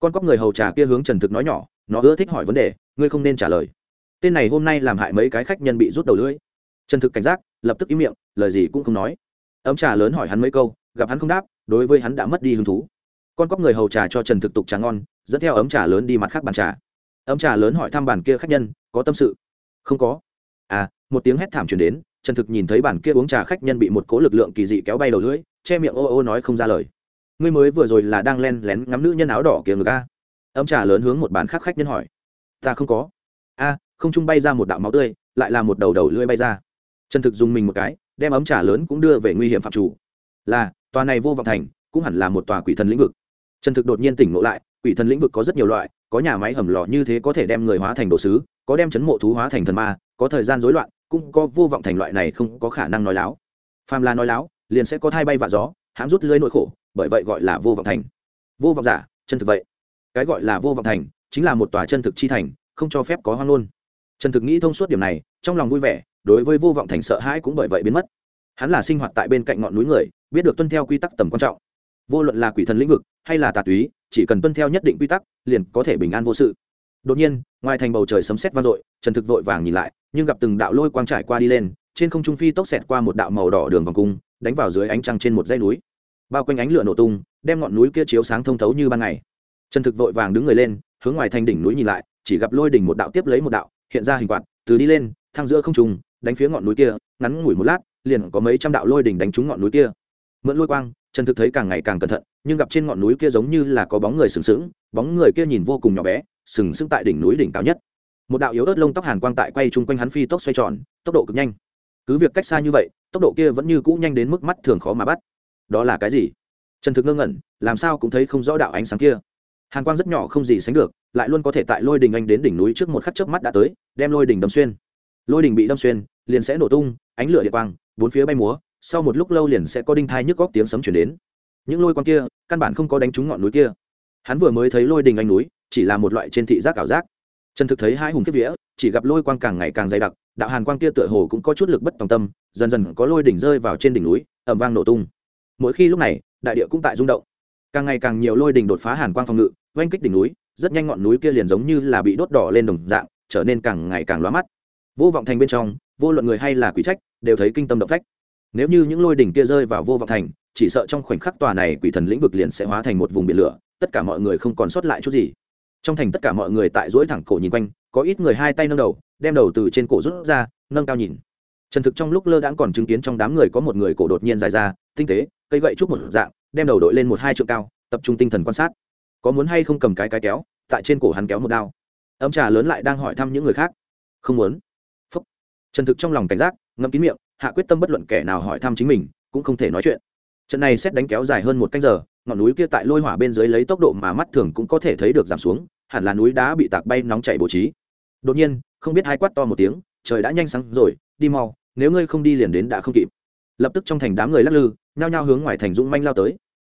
Con cóc người hầu trà kia hướng trần thực nói nhỏ, nó ưa thích hỏi vấn đề, ngươi không nên trả lời. Tên này hôm nay làm hại mấy cái khách nhân bị rút đầu lưỡi. Trần thực cảnh giác, lập tức im miệng, lời gì cũng không nói. Ấm trà lớn hỏi hắn mấy câu, gặp hắn không đáp đối với hắn đã mất đi hứng thú. Con cóc người hầu trà cho trần thực tục trà ngon, dẫn theo ấm trà lớn đi mặt khác bàn trà. Ấm trà lớn hỏi thăm bàn kia khách nhân, có tâm sự? Không có. À một tiếng hét thảm truyền đến, trần thực nhìn thấy bàn kia uống trà khách nhân bị một cố lực lượng kỳ dị kéo bay đầu lưỡi, che miệng ô ô nói không ra lời. Ngươi mới vừa rồi là đang len lén ngắm nữ nhân áo đỏ kia ngực a? Ấm trà lớn hướng một bàn khác khách nhân hỏi. Ta không có. A, không trung bay ra một đạo máu tươi, lại là một đầu đầu lưỡi bay ra. Trần thực dùng mình một cái, đem ấm trà lớn cũng đưa về nguy hiểm phạm chủ. Là tòa này vô vọng thành cũng hẳn là một tòa quỷ thần lĩnh vực. Trần thực đột nhiên tỉnh ngộ lại, quỷ thần lĩnh vực có rất nhiều loại, có nhà máy hầm lò như thế có thể đem người hóa thành đồ sứ, có đem chấn mộ thú hóa thành thần ma, có thời gian rối loạn, cũng có vô vọng thành loại này không có khả năng nói láo. Phàm là nói láo, liền sẽ có thai bay vạ gió, hãm rút lưới nội khổ, bởi vậy gọi là vô vọng thành. Vô vọng giả, chân thực vậy. Cái gọi là vô vọng thành chính là một tòa chân thực chi thành, không cho phép có hoang ngôn. Trần thực nghĩ thông suốt điểm này, trong lòng vui vẻ, đối với vô vọng thành sợ hãi cũng bởi vậy biến mất. Hắn là sinh hoạt tại bên cạnh ngọn núi người biết được tuân theo quy tắc tầm quan trọng. Vô luận là quỷ thần lĩnh vực hay là tà túy, chỉ cần tuân theo nhất định quy tắc, liền có thể bình an vô sự. Đột nhiên, ngoài thành bầu trời sấm sét vang dội, trần thực vội vàng nhìn lại, nhưng gặp từng đạo lôi quang trải qua đi lên, trên không trung phi tốc xẹt qua một đạo màu đỏ đường vòng cung, đánh vào dưới ánh trăng trên một dãy núi. Bao quanh ánh lửa nổ tung, đem ngọn núi kia chiếu sáng thông thấu như ban ngày. Trần thực vội vàng đứng người lên, hướng ngoài thành đỉnh núi nhìn lại, chỉ gặp lôi đỉnh một đạo tiếp lấy một đạo, hiện ra hình quạt, từ đi lên thang giữa không trung, đánh phía ngọn núi kia, ngắn ngủi một lát, liền có mấy trăm đạo lôi đỉnh đánh trúng ngọn núi kia mượn lôi quang, trần thực thấy càng ngày càng cẩn thận, nhưng gặp trên ngọn núi kia giống như là có bóng người sừng sững, bóng người kia nhìn vô cùng nhỏ bé, sừng sững tại đỉnh núi đỉnh cao nhất. Một đạo yếu ớt lông tóc hàn quang tại quay chung quanh hắn phi tốc xoay tròn, tốc độ cực nhanh. Cứ việc cách xa như vậy, tốc độ kia vẫn như cũ nhanh đến mức mắt thường khó mà bắt. Đó là cái gì? Trần thực ngơ ngẩn, làm sao cũng thấy không rõ đạo ánh sáng kia. Hàn quang rất nhỏ không gì sánh được, lại luôn có thể tại lôi đình anh đến đỉnh núi trước một khắc chớp mắt đã tới, đem lôi đình đâm xuyên. Lôi đình bị đâm xuyên, liền sẽ nổ tung, ánh lửa địa quang, bốn phía bay múa sau một lúc lâu liền sẽ có đinh thai nhức góc tiếng sấm chuyển đến. Những lôi quang kia, căn bản không có đánh trúng ngọn núi kia. Hắn vừa mới thấy lôi đình anh núi, chỉ là một loại trên thị giác ảo giác. Trần thực thấy hai hùng kiếp vĩa chỉ gặp lôi quang càng ngày càng dày đặc, đạo hàn quang kia tựa hồ cũng có chút lực bất tòng tâm, dần dần có lôi đỉnh rơi vào trên đỉnh núi ẩm vang nổ tung. Mỗi khi lúc này, đại địa cũng tại rung động. Càng ngày càng nhiều lôi đỉnh đột phá hàn quang phòng ngự, oanh kích đỉnh núi, rất nhanh ngọn núi kia liền giống như là bị đốt đỏ lên đồng dạng, trở nên càng ngày càng lóa mắt. Vô vọng thành bên trong, vô luận người hay là quỷ trách, đều thấy kinh tâm động phách nếu như những lôi đỉnh kia rơi vào vô vọng thành, chỉ sợ trong khoảnh khắc tòa này quỷ thần lĩnh vực liền sẽ hóa thành một vùng biển lửa, tất cả mọi người không còn sót lại chút gì. Trong thành tất cả mọi người tại dỗi thẳng cổ nhìn quanh, có ít người hai tay nâng đầu, đem đầu từ trên cổ rút ra, nâng cao nhìn. Trần thực trong lúc lơ đãng còn chứng kiến trong đám người có một người cổ đột nhiên dài ra, tinh tế, cây gậy trúc một dạng, đem đầu đội lên một hai trượng cao, tập trung tinh thần quan sát. Có muốn hay không cầm cái cái kéo, tại trên cổ hắn kéo một đao. Ấm trà lớn lại đang hỏi thăm những người khác. Không muốn. Phúc. Trần thực trong lòng cảnh giác, ngậm kín miệng hạ quyết tâm bất luận kẻ nào hỏi thăm chính mình, cũng không thể nói chuyện. Trận này xét đánh kéo dài hơn một canh giờ, ngọn núi kia tại lôi hỏa bên dưới lấy tốc độ mà mắt thường cũng có thể thấy được giảm xuống, hẳn là núi đá bị tạc bay nóng chảy bố trí. Đột nhiên, không biết hai quát to một tiếng, trời đã nhanh sáng rồi, đi mau, nếu ngươi không đi liền đến đã không kịp. Lập tức trong thành đám người lắc lư, nhao nhao hướng ngoài thành dũng manh lao tới.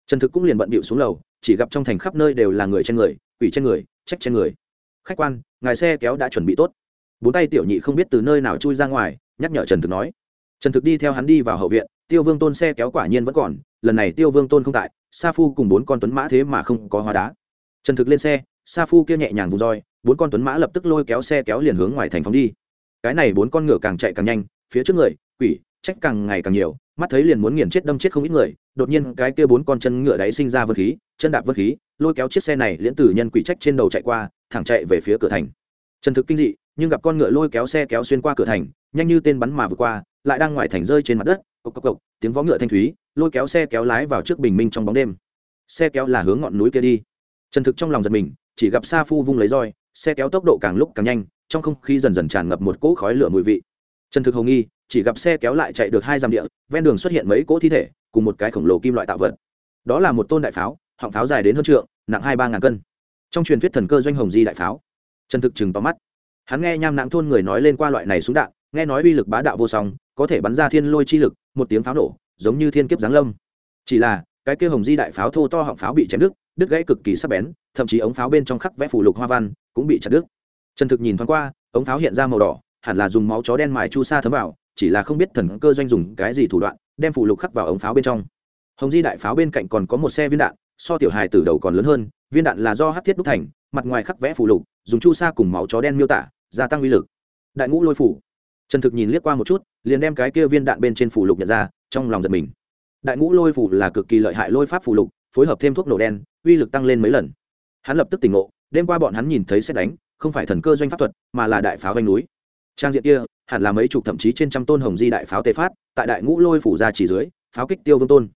Trần thực cũng liền bận bịu xuống lầu, chỉ gặp trong thành khắp nơi đều là người trên người, quỷ trên người, trách trên người. Khách quan, ngài xe kéo đã chuẩn bị tốt. Bốn tay tiểu nhị không biết từ nơi nào chui ra ngoài, nhắc nhở trần thực nói trần thực đi theo hắn đi vào hậu viện, tiêu vương tôn xe kéo quả nhiên vẫn còn, lần này tiêu vương tôn không tại, sa phu cùng bốn con tuấn mã thế mà không có hóa đá. Trần thực lên xe, sa phu kia nhẹ nhàng vùng roi, bốn con tuấn mã lập tức lôi kéo xe kéo liền hướng ngoài thành phóng đi. Cái này bốn con ngựa càng chạy càng nhanh, phía trước người, quỷ, trách càng ngày càng nhiều, mắt thấy liền muốn nghiền chết đâm chết không ít người, đột nhiên cái kia bốn con chân ngựa đáy sinh ra vân khí, chân đạp vân khí, lôi kéo chiếc xe này liễn tử nhân quỷ trách trên đầu chạy qua, thẳng chạy về phía cửa thành. Trần thực kinh dị, nhưng gặp con ngựa lôi kéo xe kéo xuyên qua cửa thành, nhanh như tên bắn mà vượt qua lại đang ngoài thành rơi trên mặt đất, cộc cộc cộc, tiếng vó ngựa thanh thúy, lôi kéo xe kéo lái vào trước bình minh trong bóng đêm. Xe kéo là hướng ngọn núi kia đi. Trần thực trong lòng giật mình, chỉ gặp sa phu vung lấy roi, xe kéo tốc độ càng lúc càng nhanh, trong không khí dần dần tràn ngập một cỗ khói lửa mùi vị. Trần thực hầu nghi, chỉ gặp xe kéo lại chạy được hai dặm địa, ven đường xuất hiện mấy cỗ thi thể, cùng một cái khổng lồ kim loại tạo vật. Đó là một tôn đại pháo, họng pháo dài đến hơn trượng, nặng hai ba ngàn cân. Trong truyền thuyết thần cơ doanh hồng di đại pháo. Trần thực chừng tóm mắt. Hắn nghe nham nặng thôn người nói lên qua loại này súng đạn nghe nói uy lực bá đạo vô song, có thể bắn ra thiên lôi chi lực, một tiếng pháo nổ, giống như thiên kiếp giáng lâm. Chỉ là, cái kia hồng di đại pháo thô to họng pháo bị chém đứt đứt gãy cực kỳ sắc bén, thậm chí ống pháo bên trong khắc vẽ phủ lục hoa văn cũng bị chặt đứt. Trần thực nhìn thoáng qua, ống pháo hiện ra màu đỏ, hẳn là dùng máu chó đen mài chu sa thấm vào, chỉ là không biết thần cơ doanh dùng cái gì thủ đoạn, đem phủ lục khắc vào ống pháo bên trong. Hồng di đại pháo bên cạnh còn có một xe viên đạn, so tiểu hài từ đầu còn lớn hơn, viên đạn là do hát thiết đúc thành, mặt ngoài khắc vẽ phủ lục, dùng chu sa cùng máu chó đen miêu tả, gia tăng uy lực. Đại ngũ lôi phủ trần thực nhìn liếc qua một chút, liền đem cái kia viên đạn bên trên phủ lục nhận ra, trong lòng giật mình. Đại ngũ lôi phủ là cực kỳ lợi hại lôi pháp phủ lục, phối hợp thêm thuốc nổ đen, uy lực tăng lên mấy lần. Hắn lập tức tỉnh ngộ, đêm qua bọn hắn nhìn thấy xét đánh, không phải thần cơ doanh pháp thuật, mà là đại pháo vanh núi. Trang diện kia, hẳn là mấy chục thậm chí trên trăm tôn hồng di đại pháo tê phát, tại đại ngũ lôi phủ ra chỉ dưới, pháo kích tiêu vương tôn.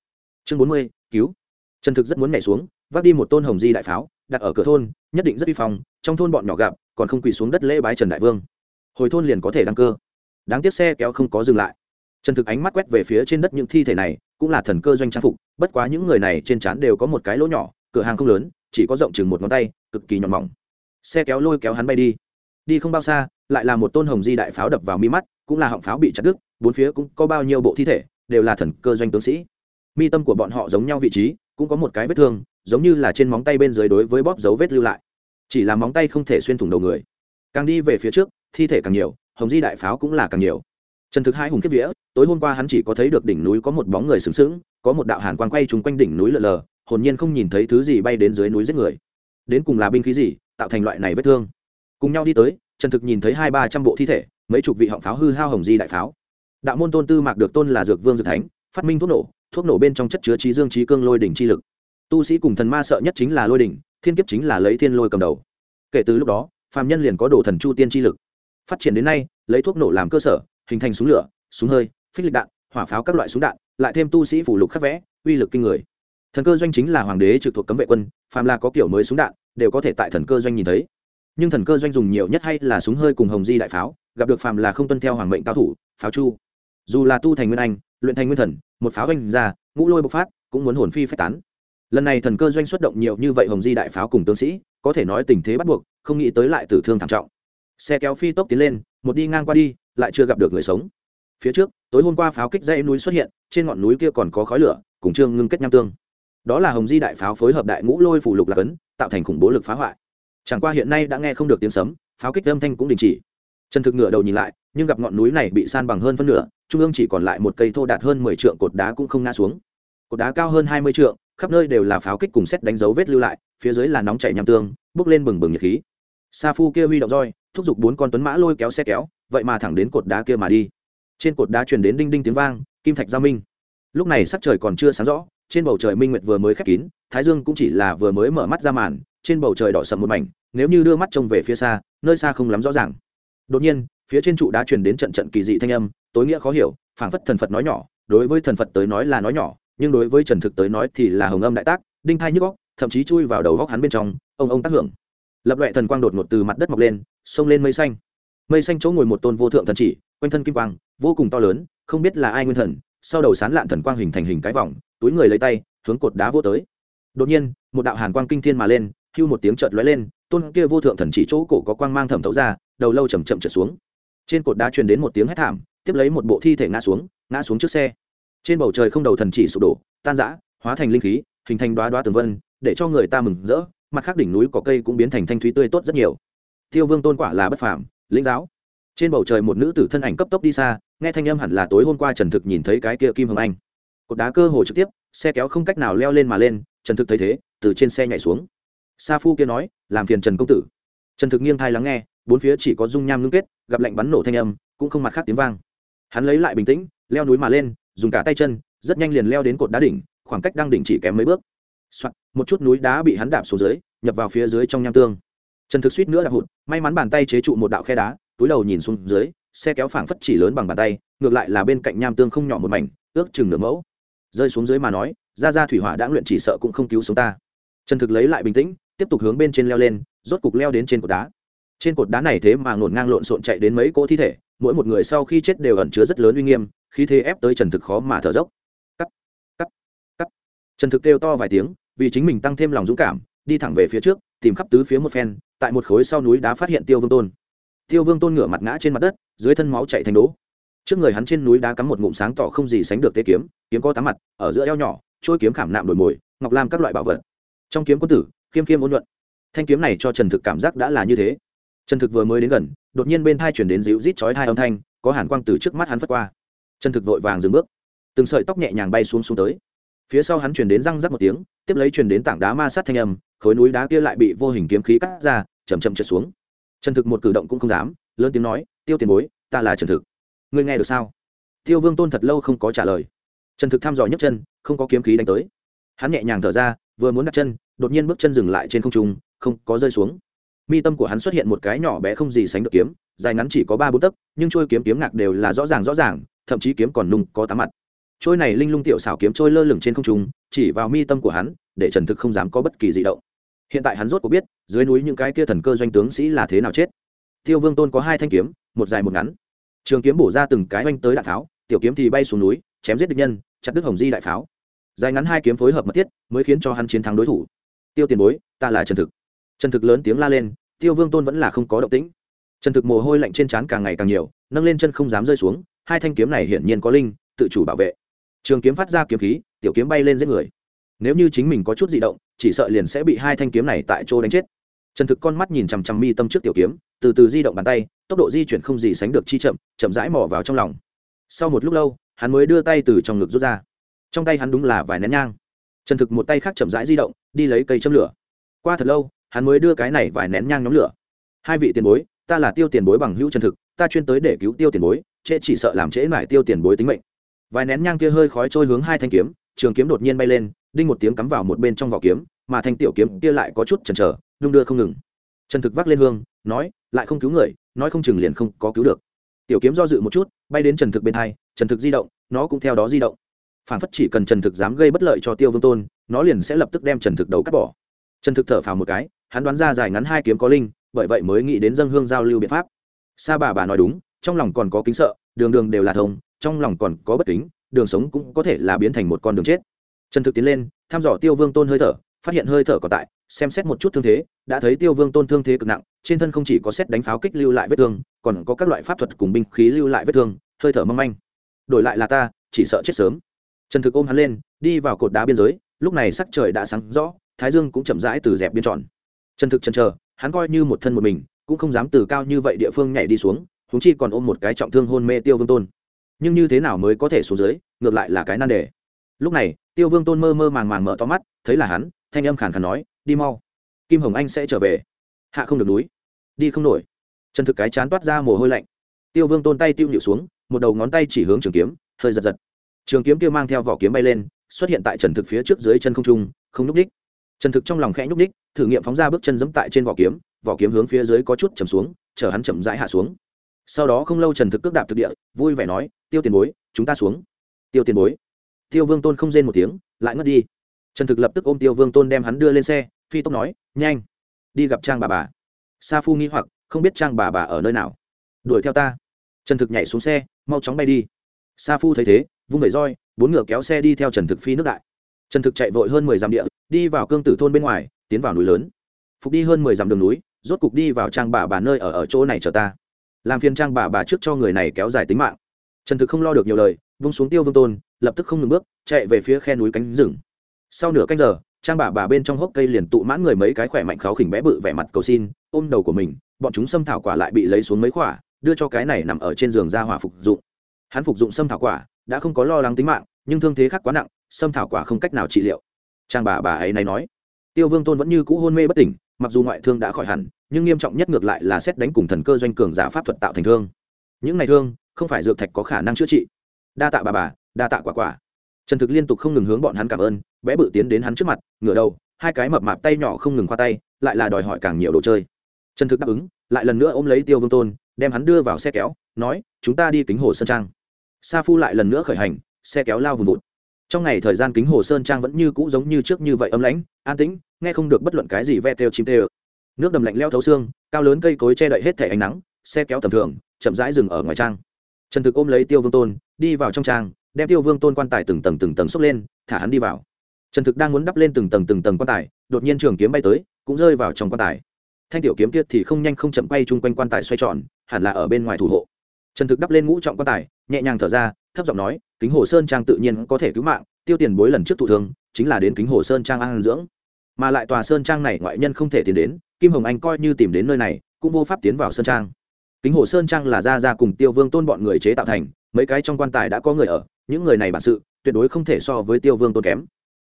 Chương bốn mươi, cứu. Trần thực rất muốn nhảy xuống, vác đi một tôn hồng di đại pháo, đặt ở cửa thôn, nhất định rất vi phong, trong thôn bọn nhỏ gặp, còn không quỳ xuống đất lễ bái trần đại vương. Hồi thôn liền có thể đăng cơ đáng tiếc xe kéo không có dừng lại. Trần thực ánh mắt quét về phía trên đất những thi thể này, cũng là thần cơ doanh trang phục, bất quá những người này trên trán đều có một cái lỗ nhỏ, cửa hàng không lớn, chỉ có rộng chừng một ngón tay, cực kỳ nhọn mỏng. Xe kéo lôi kéo hắn bay đi. Đi không bao xa, lại là một tôn hồng di đại pháo đập vào mi mắt, cũng là họng pháo bị chặt đứt, bốn phía cũng có bao nhiêu bộ thi thể, đều là thần cơ doanh tướng sĩ. Mi tâm của bọn họ giống nhau vị trí, cũng có một cái vết thương, giống như là trên móng tay bên dưới đối với bóp dấu vết lưu lại. Chỉ là móng tay không thể xuyên thủng đầu người. Càng đi về phía trước, thi thể càng nhiều hồng di đại pháo cũng là càng nhiều. Trần thực hai hùng kiếp vía, tối hôm qua hắn chỉ có thấy được đỉnh núi có một bóng người sừng sững, có một đạo hàn quang quay trúng quanh đỉnh núi lờ lờ, hồn nhiên không nhìn thấy thứ gì bay đến dưới núi giết người. Đến cùng là binh khí gì, tạo thành loại này vết thương. Cùng nhau đi tới, trần thực nhìn thấy hai ba trăm bộ thi thể, mấy chục vị họng pháo hư hao hồng di đại pháo. Đạo môn tôn tư mạc được tôn là dược vương dược thánh, phát minh thuốc nổ thuốc nổ bên trong chất chứa trí dương trí cương lôi đỉnh chi lực. Tu sĩ cùng thần ma sợ nhất chính là lôi đỉnh, thiên kiếp chính là lấy thiên lôi cầm đầu. Kể từ lúc đó, phàm nhân liền có đồ thần chu tiên chi lực phát triển đến nay, lấy thuốc nổ làm cơ sở, hình thành súng lửa, súng hơi, phích lịch đạn, hỏa pháo các loại súng đạn, lại thêm tu sĩ phủ lục khắc vẽ, uy lực kinh người. Thần cơ doanh chính là hoàng đế trực thuộc cấm vệ quân, phàm là có kiểu mới súng đạn, đều có thể tại thần cơ doanh nhìn thấy. Nhưng thần cơ doanh dùng nhiều nhất hay là súng hơi cùng hồng di đại pháo, gặp được phàm là không tuân theo hoàng mệnh cao thủ, pháo chu. Dù là tu thành nguyên anh, luyện thành nguyên thần, một pháo doanh ra, ngũ lôi bộc phát, cũng muốn hồn phi phách tán. Lần này thần cơ doanh xuất động nhiều như vậy hồng di đại pháo cùng tướng sĩ, có thể nói tình thế bắt buộc, không nghĩ tới lại tử thương thảm trọng xe kéo phi tốc tiến lên, một đi ngang qua đi, lại chưa gặp được người sống. Phía trước, tối hôm qua pháo kích dây núi xuất hiện, trên ngọn núi kia còn có khói lửa, cùng trương ngưng kết nham tương. Đó là hồng di đại pháo phối hợp đại ngũ lôi phủ lục lạc ấn, tạo thành khủng bố lực phá hoại. Chẳng qua hiện nay đã nghe không được tiếng sấm, pháo kích âm thanh cũng đình chỉ. Trần thực ngựa đầu nhìn lại, nhưng gặp ngọn núi này bị san bằng hơn phân nửa, trung ương chỉ còn lại một cây thô đạt hơn mười trượng cột đá cũng không ngã xuống. Cột đá cao hơn hai mươi trượng, khắp nơi đều là pháo kích cùng xét đánh dấu vết lưu lại, phía dưới là nóng chảy nham tương, bốc lên bừng bừng nhiệt khí. Sa phu kia huy động roi thúc giục bốn con tuấn mã lôi kéo xe kéo, vậy mà thẳng đến cột đá kia mà đi. Trên cột đá truyền đến đinh đinh tiếng vang, kim thạch giao minh. Lúc này sắc trời còn chưa sáng rõ, trên bầu trời minh nguyệt vừa mới khép kín, thái dương cũng chỉ là vừa mới mở mắt ra màn, trên bầu trời đỏ sầm một mảnh, nếu như đưa mắt trông về phía xa, nơi xa không lắm rõ ràng. Đột nhiên, phía trên trụ đá truyền đến trận trận kỳ dị thanh âm, tối nghĩa khó hiểu, phảng phất thần phật nói nhỏ, đối với thần phật tới nói là nói nhỏ, nhưng đối với trần thực tới nói thì là hồng âm đại tác, đinh thai nhức góc thậm chí chui vào đầu góc hắn bên trong, ông ông tác hưởng lập loại thần quang đột ngột từ mặt đất mọc lên, xông lên mây xanh. Mây xanh chỗ ngồi một tôn vô thượng thần chỉ, quanh thân kim quang, vô cùng to lớn, không biết là ai nguyên thần, sau đầu sán lạn thần quang hình thành hình cái vòng, túi người lấy tay, hướng cột đá vô tới. Đột nhiên, một đạo hàn quang kinh thiên mà lên, hưu một tiếng chợt lóe lên, tôn kia vô thượng thần chỉ chỗ cổ có quang mang thẩm thấu ra, đầu lâu chầm chậm trượt xuống. Trên cột đá truyền đến một tiếng hét thảm, tiếp lấy một bộ thi thể ngã xuống ngã xuống trước xe. Trên bầu trời không đầu thần chỉ sụp đổ, tan rã, hóa thành linh khí, hình thành đoá đoá tường vân, để cho người ta mừng rỡ mặt khác đỉnh núi có cây cũng biến thành thanh thúy tươi tốt rất nhiều. Tiêu vương tôn quả là bất phàm, lĩnh giáo. Trên bầu trời một nữ tử thân ảnh cấp tốc đi xa, nghe thanh âm hẳn là tối hôm qua trần thực nhìn thấy cái kia kim hồng anh. Cột đá cơ hồ trực tiếp, xe kéo không cách nào leo lên mà lên, trần thực thấy thế, từ trên xe nhảy xuống. Sa phu kia nói, làm phiền trần công tử. Trần thực nghiêng thai lắng nghe, bốn phía chỉ có dung nham ngưng kết, gặp lạnh bắn nổ thanh âm, cũng không mặt khác tiếng vang. Hắn lấy lại bình tĩnh, leo núi mà lên, dùng cả tay chân, rất nhanh liền leo đến cột đá đỉnh, khoảng cách đang đỉnh chỉ kém mấy bước. Soạt, một chút núi đá bị hắn đạp xuống dưới nhập vào phía dưới trong nham tương. Trần thực suýt nữa đạp hụt may mắn bàn tay chế trụ một đạo khe đá túi đầu nhìn xuống dưới xe kéo phảng phất chỉ lớn bằng bàn tay ngược lại là bên cạnh nham tương không nhỏ một mảnh ước chừng nửa mẫu. Rơi xuống dưới mà nói ra ra thủy hỏa đã luyện chỉ sợ cũng không cứu sống ta. Trần thực lấy lại bình tĩnh tiếp tục hướng bên trên leo lên rốt cục leo đến trên cột đá. Trên cột đá này thế mà ngổn ngang lộn xộn chạy đến mấy cỗ thi thể mỗi một người sau khi chết đều ẩn chứa rất lớn uy nghiêm khí thế ép tới trần thực khó mà thở dốc. Cắt cắt cắt. Trần thực kêu to vài tiếng vì chính mình tăng thêm lòng dũng cảm, đi thẳng về phía trước, tìm khắp tứ phía một phen, tại một khối sau núi đá phát hiện tiêu vương tôn. Tiêu vương tôn ngửa mặt ngã trên mặt đất, dưới thân máu chạy thành đố trước người hắn trên núi đá cắm một ngụm sáng tỏ không gì sánh được tế kiếm kiếm có tám mặt, ở giữa eo nhỏ trôi kiếm khảm nạm đổi mồi, ngọc lam các loại bảo vật. Trong kiếm quân tử, khiêm khiêm ôn luận thanh kiếm này cho trần thực cảm giác đã là như thế. Trần thực vừa mới đến gần, đột nhiên bên thai chuyển đến dịu rít chói hai âm thanh, có hàn quang từ trước mắt hắn phất qua. Trần thực vội vàng dừng bước. Từng sợi tóc nhẹ nhàng bay xuống xuống tới phía sau hắn chuyển đến răng rắc một tiếng, tiếp lấy chuyển đến tảng đá ma sát thanh âm, khối núi đá kia lại bị vô hình kiếm khí cắt ra chầm chậm trượt xuống. Trần thực một cử động cũng không dám, lớn tiếng nói, tiêu tiền bối, ta là trần thực. Ngươi nghe được sao? Tiêu vương tôn thật lâu không có trả lời. Trần thực thăm dò nhấc chân, không có kiếm khí đánh tới. Hắn nhẹ nhàng thở ra, vừa muốn đặt chân, đột nhiên bước chân dừng lại trên không trung, không có rơi xuống. Mi tâm của hắn xuất hiện một cái nhỏ bé không gì sánh được kiếm, dài ngắn chỉ có ba bốn tấc, nhưng trôi kiếm kiếm ngạc đều là rõ ràng rõ ràng, thậm chí kiếm còn nung có tám mặt trôi này linh lung tiểu xảo kiếm trôi lơ lửng trên không trung, chỉ vào mi tâm của hắn, để trần thực không dám có bất kỳ di động. Hiện tại hắn rốt cuộc biết, dưới núi những cái kia thần cơ doanh tướng sĩ là thế nào chết. Tiêu vương tôn có hai thanh kiếm, một dài một ngắn. Trường kiếm bổ ra từng cái oanh tới đạn pháo, tiểu kiếm thì bay xuống núi, chém giết địch nhân, chặt đứt hồng di đại pháo. Dài ngắn hai kiếm phối hợp mật thiết, mới khiến cho hắn chiến thắng đối thủ. Tiêu tiền bối, ta là trần thực. Trần thực lớn tiếng la lên, tiêu vương tôn vẫn là không có động tĩnh. Trần thực mồ hôi lạnh trên trán càng ngày càng nhiều, nâng lên chân không dám rơi xuống, hai thanh kiếm này hiển nhiên có linh, tự chủ bảo vệ trường kiếm phát ra kiếm khí, tiểu kiếm bay lên giết người. Nếu như chính mình có chút di động, chỉ sợ liền sẽ bị hai thanh kiếm này tại chỗ đánh chết. Trần thực con mắt nhìn chằm chằm mi tâm trước tiểu kiếm, từ từ di động bàn tay, tốc độ di chuyển không gì sánh được chi chậm chậm rãi mỏ vào trong lòng. Sau một lúc lâu, hắn mới đưa tay từ trong ngực rút ra. Trong tay hắn đúng là vài nén nhang. Trần thực một tay khác chậm rãi di động, đi lấy cây châm lửa. Qua thật lâu, hắn mới đưa cái này vài nén nhang nhóm lửa. Hai vị tiền bối, ta là tiêu tiền bối bằng hữu trần thực, ta chuyên tới để cứu tiêu tiền bối, trễ chỉ sợ làm trễ mãi tiêu tiền bối tính mệnh vài nén nhang kia hơi khói trôi hướng hai thanh kiếm, trường kiếm đột nhiên bay lên, đinh một tiếng cắm vào một bên trong vỏ kiếm, mà thanh tiểu kiếm kia lại có chút chần chờ, đung đưa không ngừng. Trần thực vác lên hương, nói, lại không cứu người, nói không chừng liền không có cứu được. Tiểu kiếm do dự một chút, bay đến trần thực bên hai, trần thực di động, nó cũng theo đó di động. Phản phất chỉ cần trần thực dám gây bất lợi cho tiêu vương tôn, nó liền sẽ lập tức đem trần thực đầu cắt bỏ. Trần thực thở phào một cái, hắn đoán ra dài ngắn hai kiếm có linh, bởi vậy mới nghĩ đến dân hương giao lưu biện pháp. Sa bà bà nói đúng, trong lòng còn có kính sợ, đường đường đều là thông trong lòng còn có bất kính, đường sống cũng có thể là biến thành một con đường chết. Trần thực tiến lên, thăm dò tiêu vương tôn hơi thở, phát hiện hơi thở còn tại, xem xét một chút thương thế, đã thấy tiêu vương tôn thương thế cực nặng, trên thân không chỉ có xét đánh pháo kích lưu lại vết thương, còn có các loại pháp thuật cùng binh khí lưu lại vết thương, hơi thở mâm manh. Đổi lại là ta, chỉ sợ chết sớm. Trần thực ôm hắn lên, đi vào cột đá biên giới, lúc này sắc trời đã sáng rõ, thái dương cũng chậm rãi từ dẹp biên tròn. Trần thực chần chờ, hắn coi như một thân một mình, cũng không dám từ cao như vậy địa phương nhảy đi xuống húng chi còn ôm một cái trọng thương hôn mê tiêu vương tôn nhưng như thế nào mới có thể xuống dưới, ngược lại là cái nan đề. Lúc này, tiêu vương tôn mơ mơ màng màng mở to mắt, thấy là hắn, thanh âm khàn khàn nói, đi mau. Kim hồng anh sẽ trở về. Hạ không được núi. Đi không nổi. Trần thực cái chán toát ra mồ hôi lạnh. Tiêu vương tôn tay tiêu nhịu xuống, một đầu ngón tay chỉ hướng trường kiếm, hơi giật giật. Trường kiếm kia mang theo vỏ kiếm bay lên, xuất hiện tại trần thực phía trước dưới chân không trung, không nhúc ních trần thực trong lòng khẽ nhúc ních thử nghiệm phóng ra bước chân dẫm tại trên vỏ kiếm vỏ kiếm hướng phía dưới có chút chầm xuống chở hắn chậm rãi hạ xuống sau đó không lâu trần thực cước đạp thực địa, vui vẻ nói, tiêu tiền bối, chúng ta xuống. Tiêu tiền bối? Tiêu vương tôn không rên một tiếng, lại ngất đi. Trần thực lập tức ôm tiêu vương tôn đem hắn đưa lên xe, phi tốc nói, nhanh, đi gặp trang bà bà. Sa phu nghĩ hoặc, không biết trang bà bà ở nơi nào. Đuổi theo ta. Trần thực nhảy xuống xe, mau chóng bay đi. Sa phu thấy thế, vung vẩy roi, bốn ngựa kéo xe đi theo trần thực phi nước đại. Trần thực chạy vội hơn mười dặm địa, đi vào cương tử thôn bên ngoài, tiến vào núi lớn. Phục đi hơn mười dặm đường núi, rốt cục đi vào trang bà bà nơi ở ở chỗ này chờ ta làm phiền trang bà bà trước cho người này kéo dài tính mạng. Trần thực không lo được nhiều lời, vung xuống tiêu vương tôn, lập tức không ngừng bước, chạy về phía khe núi cánh rừng. Sau nửa canh giờ, trang bà bà bên trong hốc cây liền tụ mãn người mấy cái khỏe mạnh kháo khỉnh bé bự vẻ mặt cầu xin, ôm đầu của mình, bọn chúng xâm thảo quả lại bị lấy xuống mấy quả, đưa cho cái này nằm ở trên giường ra hỏa phục dụng. Hắn phục dụng xâm thảo quả, đã không có lo lắng tính mạng, nhưng thương thế khác quá nặng, xâm thảo quả không cách nào trị liệu. Trang bà bà ấy này nói. Tiêu vương tôn vẫn như cũ hôn mê bất tỉnh, mặc dù ngoại thương đã khỏi hẳn nhưng nghiêm trọng nhất ngược lại là xét đánh cùng thần cơ doanh cường giả pháp thuật tạo thành thương. Những này thương, không phải dược thạch có khả năng chữa trị. Đa tạ bà bà, đa tạ quả quả. Trần thực liên tục không ngừng hướng bọn hắn cảm ơn bé bự tiến đến hắn trước mặt, ngửa đầu, hai cái mập mạp tay nhỏ không ngừng khoa tay, lại là đòi hỏi càng nhiều đồ chơi. Trần thực đáp ứng, lại lần nữa ôm lấy tiêu vương tôn, đem hắn đưa vào xe kéo, nói, chúng ta đi kính hồ sơn trang. Sa phu lại lần nữa khởi hành, xe kéo lao vùng vụt. Trong ngày thời gian kính hồ sơn trang vẫn như cũ giống như trước như vậy ấm lãnh, an tĩnh, nghe không được bất luận cái gì ve kêu chim tê ơ nước đầm lạnh leo thấu xương, cao lớn cây cối che đậy hết thẻ ánh nắng, xe kéo tầm thường, chậm rãi dừng ở ngoài trang. Trần thực ôm lấy tiêu vương tôn, đi vào trong trang, đem tiêu vương tôn quan tài từng tầng từng tầng xốc lên, thả hắn đi vào. Trần thực đang muốn đắp lên từng tầng từng tầng quan tài, đột nhiên trường kiếm bay tới, cũng rơi vào trong quan tài. Thanh tiểu kiếm kia thì không nhanh không chậm bay chung quanh quan tài xoay tròn, hẳn là ở bên ngoài thủ hộ. Trần thực đắp lên ngũ trọng quan tài, nhẹ nhàng thở ra, thấp giọng nói, kính hồ sơn trang tự nhiên có thể cứu mạng, tiêu tiền bối lần trước thụ thương, chính là đến kính hồ sơn trang an dưỡng. Mà lại tòa sơn trang này ngoại nhân không thể tiến đến kim hồng anh coi như tìm đến nơi này, cũng vô pháp tiến vào sơn trang. Kính hồ sơn trang là ra ra cùng tiêu vương tôn bọn người chế tạo thành, mấy cái trong quan tài đã có người ở, những người này bản sự, tuyệt đối không thể so với tiêu vương tôn kém.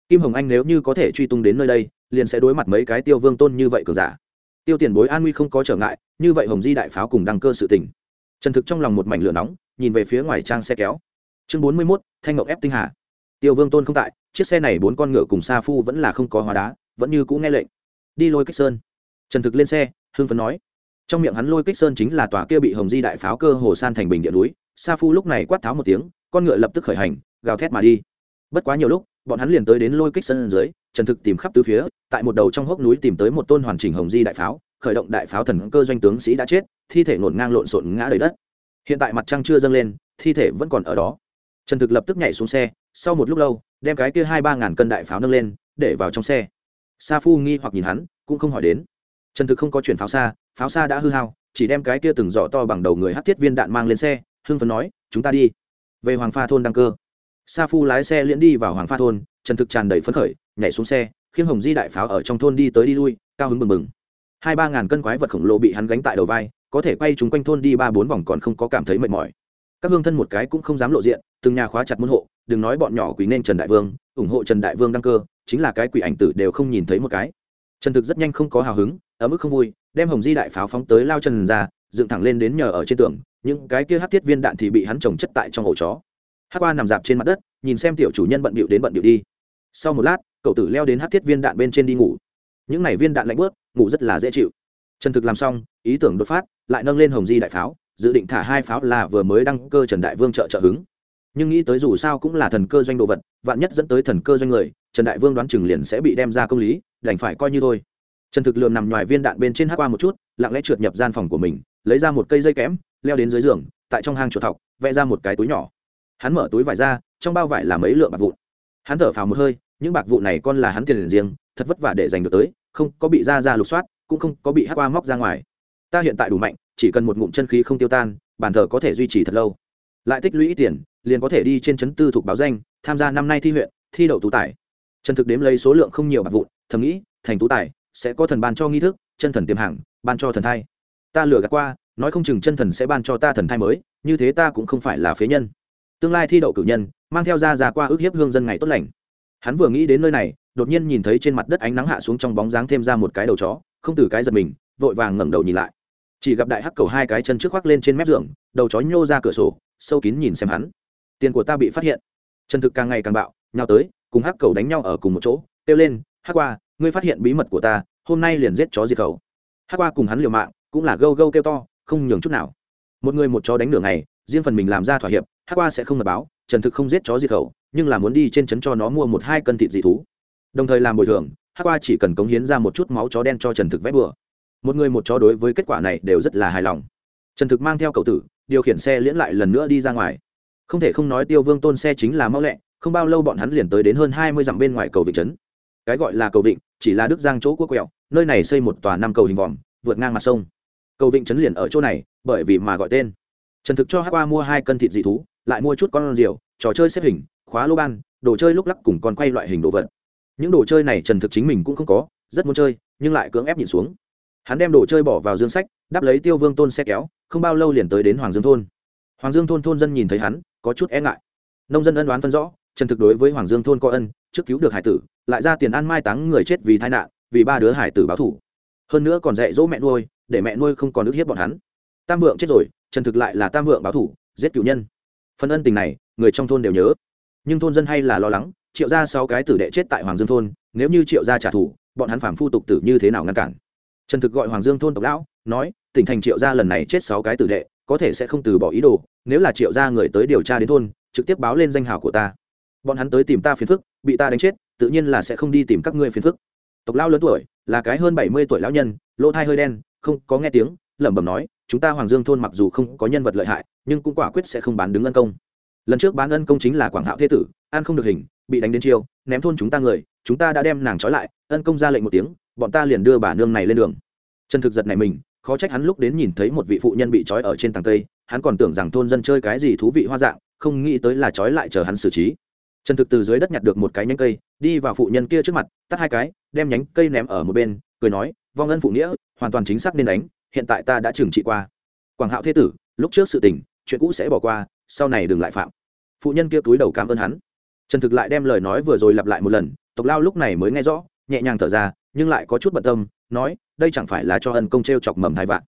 Kim hồng anh nếu như có thể truy tung đến nơi đây, liền sẽ đối mặt mấy cái tiêu vương tôn như vậy cường giả. Tiêu tiền bối an nguy không có trở ngại, như vậy hồng di đại pháo cùng đăng cơ sự tỉnh trần thực trong lòng một mảnh lửa nóng, nhìn về phía ngoài trang xe kéo. Chương bốn mươi mốt, thanh ngọc ép tinh hà. Tiêu vương tôn không tại, chiếc xe này bốn con ngựa cùng sa phu vẫn là không có hóa đá, vẫn như cũ nghe lệnh. Đi lôi kích sơn trần thực lên xe, hưng phấn nói. Trong miệng hắn lôi kích sơn chính là tòa kia bị hồng di đại pháo cơ hồ san thành bình địa núi. Sa phu lúc này quát tháo một tiếng, con ngựa lập tức khởi hành, gào thét mà đi. Bất quá nhiều lúc, bọn hắn liền tới đến lôi kích sơn dưới, trần thực tìm khắp tứ phía, tại một đầu trong hốc núi tìm tới một tôn hoàn chỉnh hồng di đại pháo, khởi động đại pháo thần cơ doanh tướng sĩ đã chết, thi thể ngổn ngang lộn xộn ngã đầy đất. Hiện tại mặt trăng chưa dâng lên, thi thể vẫn còn ở đó. Trần thực lập tức nhảy xuống xe, sau một lúc lâu, đem cái kia hai ba ngàn cân đại pháo nâng lên, để vào trong xe. Sa phu nghi hoặc nhìn hắn, cũng không hỏi đến trần thực không có chuyển pháo xa pháo xa đã hư hao, chỉ đem cái kia từng giỏ to bằng đầu người hát thiết viên đạn mang lên xe, hưng phấn nói, chúng ta đi. Về hoàng pha thôn đăng cơ. Sa phu lái xe liễn đi vào hoàng pha thôn, trần thực tràn đầy phấn khởi, nhảy xuống xe, khiêng hồng di đại pháo ở trong thôn đi tới đi lui, cao hứng bừng bừng. hai ba ngàn cân quái vật khổng lồ bị hắn gánh tại đầu vai, có thể quay chúng quanh thôn đi ba bốn vòng còn không có cảm thấy mệt mỏi. Các hương thân một cái cũng không dám lộ diện, từng nhà khóa chặt môn hộ, đừng nói bọn nhỏ quý nên trần đại vương, ủng hộ trần đại vương đăng cơ, chính là cái quỷ ảnh tử đều không nhìn thấy một cái trần thực rất nhanh không có hào hứng ở mức không vui, đem hồng di đại pháo phóng tới lao trần ra, dựng thẳng lên đến nhờ ở trên tường, những cái kia hát tiết viên đạn thì bị hắn trồng chất tại trong ổ chó. Hát qua nằm dạp trên mặt đất, nhìn xem tiểu chủ nhân bận bịu đến bận bịu đi. Sau một lát, cậu tử leo đến hát tiết viên đạn bên trên đi ngủ. Những này viên đạn lạnh bớt, ngủ rất là dễ chịu. Trần thực làm xong, ý tưởng đột phát, lại nâng lên hồng di đại pháo, dự định thả hai pháo là vừa mới đăng cơ trần đại vương trợ trợ hứng. Nhưng nghĩ tới dù sao cũng là thần cơ doanh đồ vật, vạn nhất dẫn tới thần cơ doanh người, trần đại vương đoán chừng liền sẽ bị đem ra công lý đành phải coi như thôi. Trần thực lượm nằm ngoài viên đạn bên trên hát qua một chút, lặng lẽ trượt nhập gian phòng của mình, lấy ra một cây dây kẽm, leo đến dưới giường, tại trong hang chuột thọc, vẽ ra một cái túi nhỏ. Hắn mở túi vải ra, trong bao vải là mấy lượng bạc vụn. Hắn thở phào một hơi, những bạc vụn này con là hắn tiền riêng, thật vất vả để giành được tới, không có bị ra ra lục soát, cũng không có bị hát qua móc ra ngoài. Ta hiện tại đủ mạnh, chỉ cần một ngụm chân khí không tiêu tan bàn thờ có thể duy trì thật lâu. Lại tích lũy tiền, liền có thể đi trên chấn tư thuộc báo danh, tham gia năm nay thi huyện, thi đậu tú tài. Trần thực đếm lấy số lượng không nhiều bạc vụn thầm nghĩ, thành tú tài, sẽ có thần ban cho nghi thức, chân thần tiềm hàng ban cho thần thai. Ta lừa gạt qua, nói không chừng chân thần sẽ ban cho ta thần thai mới, như thế ta cũng không phải là phế nhân. Tương lai thi đậu cử nhân, mang theo ra ra qua ước hiếp hương dân ngày tốt lành. Hắn vừa nghĩ đến nơi này, đột nhiên nhìn thấy trên mặt đất ánh nắng hạ xuống trong bóng dáng thêm ra một cái đầu chó, không từ cái giật mình, vội vàng ngẩng đầu nhìn lại. Chỉ gặp đại hắc cầu hai cái chân trước khoác lên trên mép giường, đầu chó nhô ra cửa sổ, sâu kín nhìn xem hắn. Tiền của ta bị phát hiện. Chân thực càng ngày càng bạo nhau tới, cùng hắc cầu đánh nhau ở cùng một chỗ, kêu lên hát qua, ngươi phát hiện bí mật của ta, hôm nay liền giết chó diệt khẩu. Hát qua cùng hắn liều mạng, cũng là gâu gâu kêu to, không nhường chút nào. Một người một chó đánh nửa ngày, riêng phần mình làm ra thỏa hiệp, hát qua sẽ không mật báo, trần thực không giết chó diệt khẩu, nhưng là muốn đi trên trấn cho nó mua một hai cân thịt dị thú. Đồng thời làm bồi thường, hát qua chỉ cần cống hiến ra một chút máu chó đen cho trần thực vét bừa. Một người một chó đối với kết quả này đều rất là hài lòng. Trần thực mang theo cậu tử, điều khiển xe liễn lại lần nữa đi ra ngoài. Không thể không nói tiêu vương tôn xe chính là mau lẹ, không bao lâu bọn hắn liền tới đến hơn hai mươi dặm bên ngoài cầu vị trấn cái gọi là cầu vịnh, chỉ là đức giang chỗ quốc quẹo, nơi này xây một tòa năm cầu hình vòm, vượt ngang mặt sông. Cầu vịnh trấn liền ở chỗ này, bởi vì mà gọi tên. Trần thực cho hát qua mua hai cân thịt dị thú, lại mua chút con rượu trò chơi xếp hình, khóa lô ban, đồ chơi lúc lắc cùng con quay loại hình đồ vật. Những đồ chơi này trần thực chính mình cũng không có, rất muốn chơi, nhưng lại cưỡng ép nhịn xuống. Hắn đem đồ chơi bỏ vào dương sách, đắp lấy tiêu vương tôn xe kéo, không bao lâu liền tới đến hoàng dương thôn. Hoàng dương thôn thôn dân nhìn thấy hắn, có chút e ngại. Nông dân ân đoán phân rõ, trần thực đối với hoàng dương thôn có ân trước cứu được hải tử, lại ra tiền ăn mai táng người chết vì tai nạn, vì ba đứa hải tử báo thủ hơn nữa còn dạy dỗ mẹ nuôi, để mẹ nuôi không còn ức hiếp bọn hắn. Tam vượng chết rồi, trần thực lại là tam vượng báo thủ giết cựu nhân. Phần ân tình này, người trong thôn đều nhớ. Nhưng thôn dân hay là lo lắng, triệu ra sáu cái tử đệ chết tại hoàng dương thôn, nếu như triệu ra trả thù, bọn hắn phản phu tục tử như thế nào ngăn cản? Trần thực gọi hoàng dương thôn tộc lão, nói, tỉnh thành triệu gia lần này chết sáu cái tử đệ, có thể sẽ không từ bỏ ý đồ, nếu là triệu gia người tới điều tra đến thôn, trực tiếp báo lên danh hào của ta. Bọn hắn tới tìm ta phiền phức bị ta đánh chết, tự nhiên là sẽ không đi tìm các ngươi phiền phức. Tộc lao lớn tuổi, là cái hơn bảy mươi tuổi lão nhân, lỗ thai hơi đen, không có nghe tiếng, lẩm bẩm nói, chúng ta hoàng dương thôn mặc dù không có nhân vật lợi hại, nhưng cũng quả quyết sẽ không bán đứng ân công. Lần trước bán ân công chính là quảng hạo thế tử an không được hình, bị đánh đến chiêu, ném thôn chúng ta người, chúng ta đã đem nàng trói lại, ân công ra lệnh một tiếng, bọn ta liền đưa bà nương này lên đường. Trần thực giật này mình, khó trách hắn lúc đến nhìn thấy một vị phụ nhân bị trói ở trên tàng cây, hắn còn tưởng rằng thôn dân chơi cái gì thú vị hoa dạng, không nghĩ tới là trói lại chờ hắn xử trí trần thực từ dưới đất nhặt được một cái nhánh cây, đi vào phụ nhân kia trước mặt, tắt hai cái, đem nhánh cây ném ở một bên, cười nói, vong ân phụ nghĩa, hoàn toàn chính xác nên đánh, hiện tại ta đã trừng trị qua. Quảng hạo thế tử, lúc trước sự tình, chuyện cũ sẽ bỏ qua, sau này đừng lại phạm. Phụ nhân kia túi đầu cảm ơn hắn. Trần thực lại đem lời nói vừa rồi lặp lại một lần, tộc lao lúc này mới nghe rõ, nhẹ nhàng thở ra, nhưng lại có chút bận tâm, nói, đây chẳng phải là cho ân công t r e o chọc mầm hai vạn.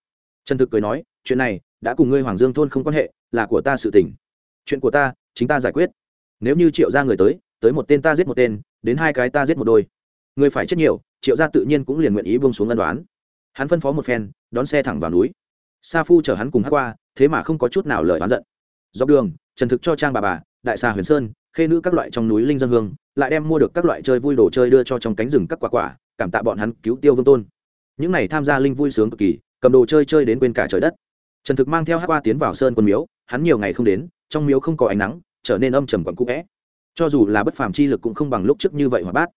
Trần thực cười nói, chuyện này, đã cùng ngươi hoàng dương thôn không quan hệ, là của ta sự tình. Chuyện của ta, chính ta giải quyết nếu như triệu ra người tới tới một tên ta giết một tên, đến hai cái ta giết một đôi. Người phải chết nhiều, triệu ra tự nhiên cũng liền nguyện ý bông xuống ân đoán. Hắn phân phó một phen, đón xe thẳng vào núi. Sa phu chở hắn cùng hát qua, thế mà không có chút nào lời oán giận. Dọc đường, trần thực cho trang bà bà, đại xà huyền sơn, khê nữ các loại trong núi linh dân hương, lại đem mua được các loại chơi vui đồ chơi đưa cho trong cánh rừng các quả quả, cảm tạ bọn hắn cứu tiêu vương tôn. Những n à y tham gia linh vui sướng cực kỳ, cầm đồ chơi chơi đến quên cả trời đất. Trần thực mang theo hát qua tiến vào sơn quân miếu, hắn nhiều ngày không đến, trong miếu không có ánh nắng trở nên âm trầm quặn cũ vẽ. Cho dù là bất phàm chi lực cũng không bằng lúc trước như vậy mà bát.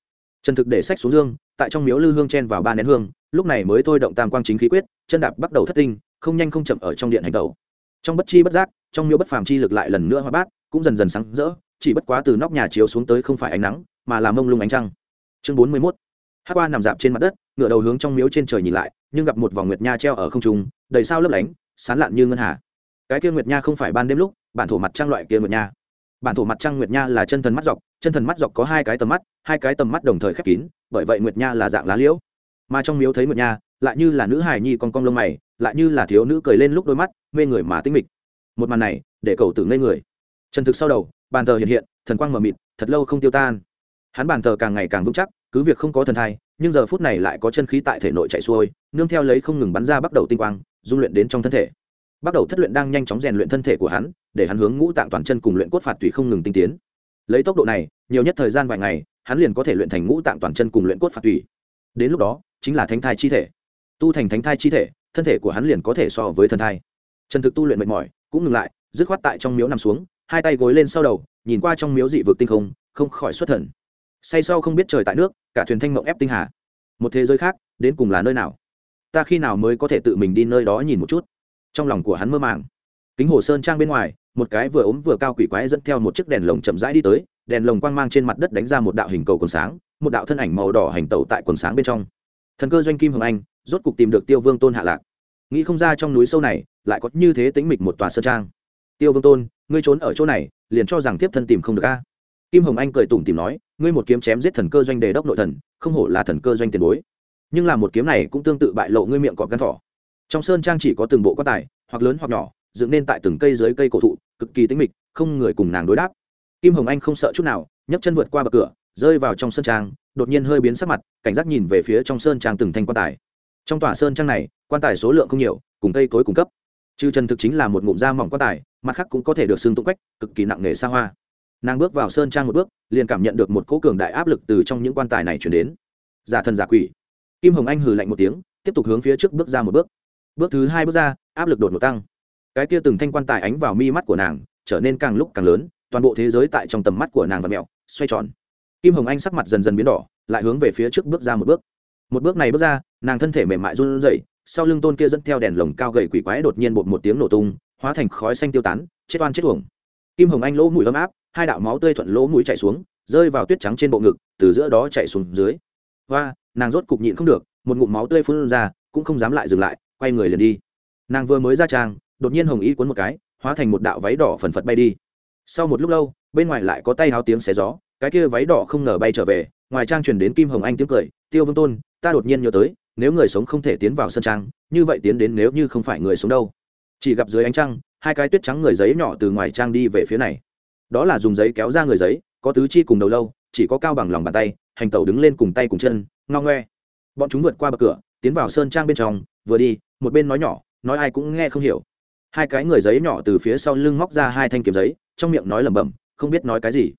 Trần thực để sách xuống dương, tại trong miếu lư hương chen vào ba nén hương, lúc này mới thôi động tam quang chính khí quyết, chân đạp bắt đầu thất tinh, không nhanh không chậm ở trong điện hành tẩu. Trong bất chi bất giác, trong miếu bất phàm chi lực lại lần nữa hóa bát, cũng dần dần sáng rỡ, chỉ bất quá từ nóc nhà chiếu xuống tới không phải ánh nắng, mà là mông lung ánh trăng. Chương bốn mươi mốt. Hát qua nằm dạp trên mặt đất, ngựa đầu hướng trong miếu trên trời nhìn lại, nhưng gặp một vòng nguyệt nha treo ở không trung, đầy sao lấp lánh, sán lạn như ngân hà. Cái kia nguyệt nha không phải ban đêm lúc, bản thổ mặt trăng loại kia nguyệt nha bản thổ mặt trăng nguyệt nha là chân thần mắt dọc, chân thần mắt dọc có hai cái tầm mắt, hai cái tầm mắt đồng thời khép kín, bởi vậy nguyệt nha là dạng lá liễu. Mà trong miếu thấy nguyệt nha, lại như là nữ hài nhi con cong lông mày, lại như là thiếu nữ cười lên lúc đôi mắt, mê người mà tinh mịch. Một màn này, để cầu tử ngây người. Trần thực sau đầu, bàn thờ hiện hiện, thần quang mờ mịt, thật lâu không tiêu tan. Hắn bàn thờ càng ngày càng vững chắc, cứ việc không có thần thai, nhưng giờ phút này lại có chân khí tại thể nội chạy xuôi, nương theo lấy không ngừng bắn ra bắt đầu tinh quang, dung luyện đến trong thân thể bắt đầu thất luyện đang nhanh chóng rèn luyện thân thể của hắn, để hắn hướng ngũ tạng toàn chân cùng luyện cốt phạt tùy không ngừng tinh tiến. Lấy tốc độ này, nhiều nhất thời gian vài ngày, hắn liền có thể luyện thành ngũ tạng toàn chân cùng luyện cốt phạt tùy. Đến lúc đó, chính là thánh thai chi thể. Tu thành thánh thai chi thể, thân thể của hắn liền có thể so với thân thai. Trần thực tu luyện mệt mỏi, cũng ngừng lại, dứt khoát tại trong miếu nằm xuống, hai tay gối lên sau đầu, nhìn qua trong miếu dị vực tinh không không khỏi xuất thần. Say sau không biết trời tại nước, cả thuyền thanh mộng ép tinh hà. Một thế giới khác, đến cùng là nơi nào? Ta khi nào mới có thể tự mình đi nơi đó nhìn một chút? Trong lòng của hắn mơ màng. Kính hồ sơn trang bên ngoài, một cái vừa ốm vừa cao quỷ quái dẫn theo một chiếc đèn lồng chậm rãi đi tới, đèn lồng quang mang trên mặt đất đánh ra một đạo hình cầu quần sáng, một đạo thân ảnh màu đỏ hành tẩu tại quần sáng bên trong. Thần cơ doanh kim hồng anh, rốt cục tìm được tiêu vương tôn hạ lạc. Nghĩ không ra trong núi sâu này, lại có như thế tính mịch một tòa sơn trang. Tiêu vương tôn, ngươi trốn ở chỗ này, liền cho rằng tiếp thân tìm không được a? Kim hồng anh cười tủm tìm nói, ngươi một kiếm chém giết thần cơ doanh đề đốc nội thần, không hổ là thần cơ doanh tiền bối. Nhưng là một kiếm này cũng tương tự bại lộ ngươi miệng cọp gắn thỏ trong sơn trang chỉ có từng bộ quan tài, hoặc lớn hoặc nhỏ, dựng nên tại từng cây dưới cây cổ thụ, cực kỳ tính mịch, không người cùng nàng đối đáp. Kim hồng anh không sợ chút nào, nhấc chân vượt qua bậc cửa, rơi vào trong sơn trang, đột nhiên hơi biến sắc mặt, cảnh giác nhìn về phía trong sơn trang từng thanh quan tài. Trong tòa sơn trang này, quan tài số lượng không nhiều, cùng cây cối cung cấp. Trừ trần thực chính là một ngụm da mỏng quan tài, mặt khác cũng có thể được xưng tụng quách, cực kỳ nặng nề xa hoa. Nàng bước vào sơn trang một bước, liền cảm nhận được một cỗ cường đại áp lực từ trong những quan tài này chuyển đến. Giả thần giả quỷ. Kim hồng anh hừ lạnh một tiếng, tiếp tục hướng phía trước bước ra một bước bước thứ hai bước ra, áp lực đột ngột tăng. Cái kia từng thanh quan tài ánh vào mi mắt của nàng, trở nên càng lúc càng lớn, toàn bộ thế giới tại trong tầm mắt của nàng và mẹo, xoay tròn. Kim hồng anh sắc mặt dần dần biến đỏ, lại hướng về phía trước bước ra một bước. Một bước này bước ra, nàng thân thể mềm mại run rẩy, sau lưng tôn kia dẫn theo đèn lồng cao gầy quỷ quái đột nhiên bột một tiếng nổ tung, hóa thành khói xanh tiêu tán, chết oan chết uổng. Kim hồng anh lỗ mũi ấm áp, hai đạo máu tươi thuận lỗ mũi chạy xuống, rơi vào tuyết trắng trên bộ ngực, từ giữa đó chạy xuống dưới. Và nàng rốt cục nhịn không được, một ngụm máu tươi phun ra, cũng không dám lại dừng lại quay người liền đi. Nàng vừa mới ra trang, đột nhiên hồng y cuốn một cái, hóa thành một đạo váy đỏ phần phật bay đi. Sau một lúc lâu, bên ngoài lại có tay háo tiếng xé gió, cái kia váy đỏ không ngờ bay trở về, ngoài trang truyền đến kim hồng anh tiếng cười, tiêu vương tôn, ta đột nhiên nhớ tới, nếu người sống không thể tiến vào sân trang, như vậy tiến đến nếu như không phải người sống đâu. Chỉ gặp dưới ánh trăng, hai cái tuyết trắng người giấy nhỏ từ ngoài trang đi về phía này. Đó là dùng giấy kéo ra người giấy, có tứ chi cùng đầu lâu, chỉ có cao bằng lòng bàn tay, hành tẩu đứng lên cùng tay cùng chân, ngao ngoe. Bọn chúng vượt qua bậc cửa tiến vào sơn trang bên trong, vừa đi, một bên nói nhỏ, nói ai cũng nghe không hiểu. Hai cái người giấy nhỏ từ phía sau lưng móc ra hai thanh kiếm giấy, trong miệng nói lẩm bẩm, không biết nói cái gì.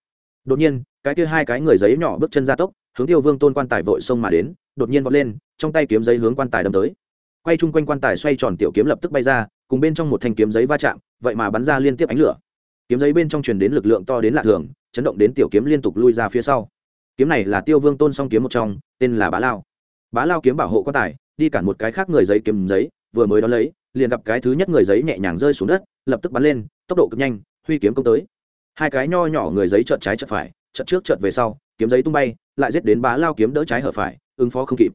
Đột nhiên, cái kia hai cái người giấy nhỏ bước chân ra tốc, hướng tiêu vương tôn quan tài vội xông mà đến, đột nhiên vọt lên, trong tay kiếm giấy hướng quan tài đâm tới. Quay chung quanh quan tài xoay tròn tiểu kiếm lập tức bay ra, cùng bên trong một thanh kiếm giấy va chạm, vậy mà bắn ra liên tiếp ánh lửa. Kiếm giấy bên trong truyền đến lực lượng to đến lạ thường, chấn động đến tiểu kiếm liên tục lui ra phía sau. Kiếm này là tiêu vương tôn song kiếm một trong, tên là bá lao bá lao kiếm bảo hộ quan tài, đi cản một cái khác người giấy kiếm giấy, vừa mới đón lấy, liền gặp cái thứ nhất người giấy nhẹ nhàng rơi xuống đất, lập tức bắn lên, tốc độ cực nhanh, huy kiếm công tới. Hai cái nho nhỏ người giấy trợt trái trợt phải trợt trước trợt về sau, kiếm giấy tung bay, lại giết đến bá lao kiếm đỡ trái hở phải, ứng phó không kịp.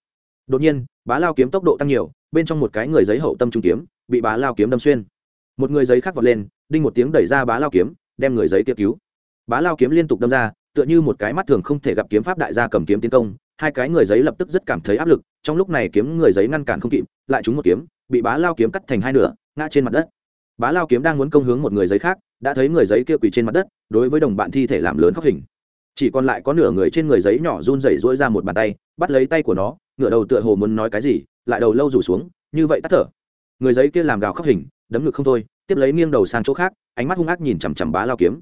Đột nhiên, bá lao kiếm tốc độ tăng nhiều, bên trong một cái người giấy hậu tâm trung kiếm, bị bá lao kiếm đâm xuyên. Một người giấy khác vọt lên, đinh một tiếng đẩy ra bá lao kiếm, đem người giấy kia cứu. Bá lao kiếm liên tục đâm ra tựa như một cái mắt thường không thể gặp kiếm pháp đại gia cầm kiếm tiến công, hai cái người giấy lập tức rất cảm thấy áp lực, trong lúc này kiếm người giấy ngăn cản không kịp, lại trúng một kiếm, bị bá lao kiếm cắt thành hai nửa, ngã trên mặt đất. Bá lao kiếm đang muốn công hướng một người giấy khác, đã thấy người giấy kia quỳ trên mặt đất, đối với đồng bạn thi thể làm lớn khóc hình. Chỉ còn lại có nửa người trên người giấy nhỏ run rẩy rỗi ra một bàn tay, bắt lấy tay của nó, ngửa đầu tựa hồ muốn nói cái gì, lại đầu lâu rủ xuống, như vậy tắt thở. Người giấy kia làm gào khóc hình, đấm ngực không thôi, tiếp lấy nghiêng đầu sang chỗ khác, ánh mắt hung ác nhìn chằm chằm bá lao kiếm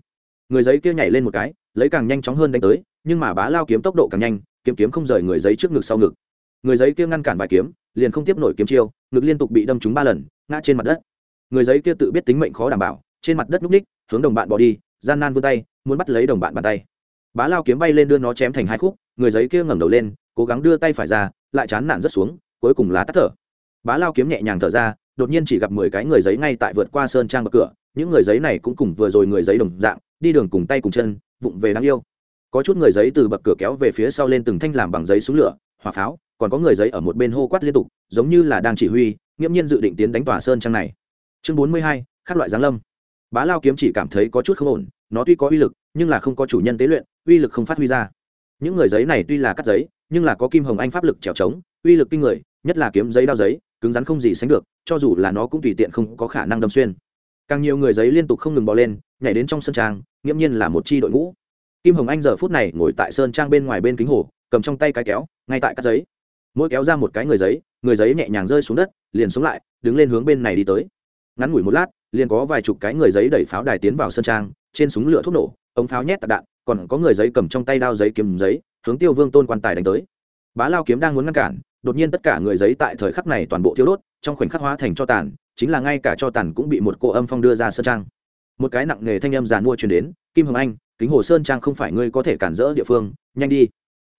người giấy kia nhảy lên một cái, lấy càng nhanh chóng hơn đánh tới, nhưng mà bá lao kiếm tốc độ càng nhanh, kiếm kiếm không rời người giấy trước ngực sau ngực. Người giấy kia ngăn cản vài kiếm, liền không tiếp nổi kiếm chiêu, ngực liên tục bị đâm trúng ba lần, ngã trên mặt đất. Người giấy kia tự biết tính mệnh khó đảm bảo, trên mặt đất núp ních hướng đồng bạn bỏ đi, gian nan vươn tay, muốn bắt lấy đồng bạn bàn tay. Bá lao kiếm bay lên đưa nó chém thành hai khúc, người giấy kia ngẩng đầu lên, cố gắng đưa tay phải ra, lại chán nản rất xuống, cuối cùng lá tắt thở. Bá lao kiếm nhẹ nhàng thở ra, đột nhiên chỉ gặp mười cái người giấy ngay tại vượt qua sơn trang bậc cửa, những người giấy này cũng cùng vừa rồi người giấy đồng dạng đi đường cùng tay cùng chân, vụng về đáng yêu. Có chút người giấy từ bậc cửa kéo về phía sau lên từng thanh làm bằng giấy súng lửa, hỏa pháo, còn có người giấy ở một bên hô quát liên tục, giống như là đang chỉ huy, nghiễm nhiên dự định tiến đánh tòa sơn trang này. Chương bốn mươi hai các loại giáng lâm. Bá lao kiếm chỉ cảm thấy có chút không ổn, nó tuy có uy lực, nhưng là không có chủ nhân tế luyện, uy lực không phát huy ra. Những người giấy này tuy là cắt giấy, nhưng là có kim hồng anh pháp lực trèo trống, uy lực kinh người, nhất là kiếm giấy đao giấy, cứng rắn không gì sánh được, cho dù là nó cũng tùy tiện không có khả năng đâm xuyên. Càng nhiều người giấy liên tục không ngừng bò lên nhảy đến trong sân trang, nghiễm nhiên là một chi đội ngũ. Kim hồng anh giờ phút này ngồi tại sơn trang bên ngoài bên kính hồ, cầm trong tay cái kéo, ngay tại cắt giấy. Mỗi kéo ra một cái người giấy người giấy nhẹ nhàng rơi xuống đất, liền xuống lại, đứng lên hướng bên này đi tới. Ngắn ngủi một lát, liền có vài chục cái người giấy đẩy pháo đài tiến vào sân trang, trên súng lửa thuốc nổ, ống pháo nhét tạc đạn, còn có người giấy cầm trong tay đao giấy kiếm giấy, hướng tiêu vương tôn quan tài đánh tới. Bá lao kiếm đang muốn ngăn cản, đột nhiên tất cả người giấy tại thời khắc này toàn bộ thiếu đốt, trong khoảnh khắc hóa thành cho tàn, chính là ngay cả cho tàn cũng bị một cô âm phong đưa ra sơn trang một cái nặng nghề thanh âm giàn mua truyền đến, kim hồng anh, kính hồ sơn trang không phải ngươi có thể cản rỡ địa phương, nhanh đi.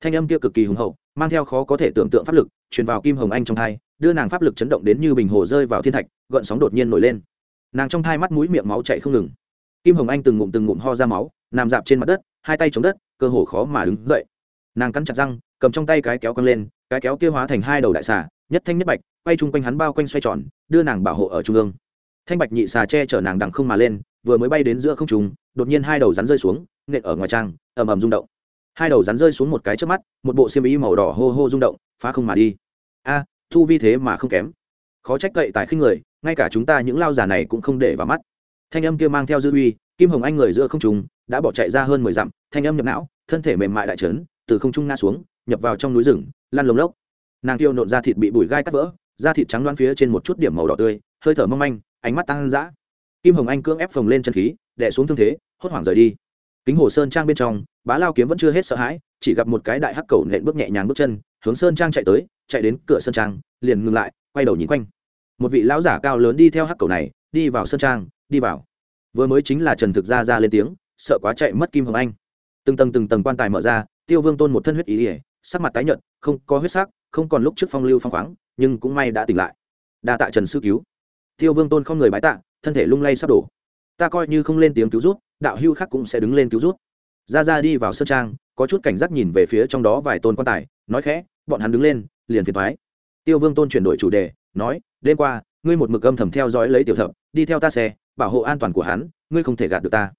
Thanh âm kia cực kỳ hùng hậu, mang theo khó có thể tưởng tượng pháp lực, truyền vào kim hồng anh trong thai, đưa nàng pháp lực chấn động đến như bình hồ rơi vào thiên thạch, gợn sóng đột nhiên nổi lên. Nàng trong thai mắt mũi miệng máu chạy không ngừng. Kim hồng anh từng ngụm từng ngụm ho ra máu, nằm dạp trên mặt đất, hai tay chống đất, cơ hồ khó mà đứng dậy. Nàng cắn chặt răng, cầm trong tay cái kéo căng lên, cái kéo kia hóa thành hai đầu đại xà, nhất thanh nhất bạch, quay chung quanh hắn bao quanh xoay tròn, đưa nàng bảo hộ ở trung ương. Thanh bạch nhị xà che chở nàng đằng không mà lên vừa mới bay đến giữa không trùng đột nhiên hai đầu rắn rơi xuống nện ở ngoài trang, ầm ầm rung động. Hai đầu rắn rơi xuống một cái trước mắt, một bộ xiêm y màu đỏ hô hô rung động, phá không mà đi. A, thu vi thế mà không kém. Khó trách cậy tại khinh người, ngay cả chúng ta những lao giả này cũng không để vào mắt. Thanh âm kia mang theo dư uy, kim hồng anh người giữa không trùng đã bỏ chạy ra hơn mười dặm, thanh âm nhập não, thân thể mềm mại đại trấn, từ không trung ngã xuống, nhập vào trong núi rừng, lăn lồng lốc. Nàng tiêu nộn ra thịt bị bùi gai cắt vỡ, da thịt trắng đoán phía trên một chút điểm màu đỏ tươi, hơi thở mong manh, ánh mắt tăng dã kim hồng anh cưỡng ép phồng lên chân khí đẻ xuống thương thế, hốt hoảng rời đi. Kính hồ sơn trang bên trong, bá lao kiếm vẫn chưa hết sợ hãi, chỉ gặp một cái đại hắc cầu nện bước nhẹ nhàng bước chân, hướng sơn trang chạy tới, chạy đến cửa sơn trang, liền ngừng lại, quay đầu nhìn quanh. Một vị lão giả cao lớn đi theo hắc cầu này, đi vào sơn trang, đi vào. Vừa mới chính là trần thực ra ra lên tiếng, sợ quá chạy mất kim hồng anh. Từng tầng từng tầng quan tài mở ra, tiêu vương tôn một thân huyết ý ỉa sắc mặt tái nhợt, không có huyết sắc, không còn lúc trước phong lưu phong khoáng, nhưng cũng may đã tỉnh lại. Đa tạ trần sư cứu. Tiêu vương tôn không người bái tạ thân thể lung lay sắp đổ. Ta coi như không lên tiếng cứu rút đạo hưu khác cũng sẽ đứng lên cứu rút ra ra đi vào sân trang, có chút cảnh giác nhìn về phía trong đó vài tôn quan tài, nói khẽ, bọn hắn đứng lên, liền phiền thoái tiêu vương tôn chuyển đổi chủ đề, nói, đêm qua, ngươi một mực âm thầm theo dõi lấy tiểu thập, đi theo ta xe, bảo hộ an toàn của hắn, ngươi không thể gạt được ta.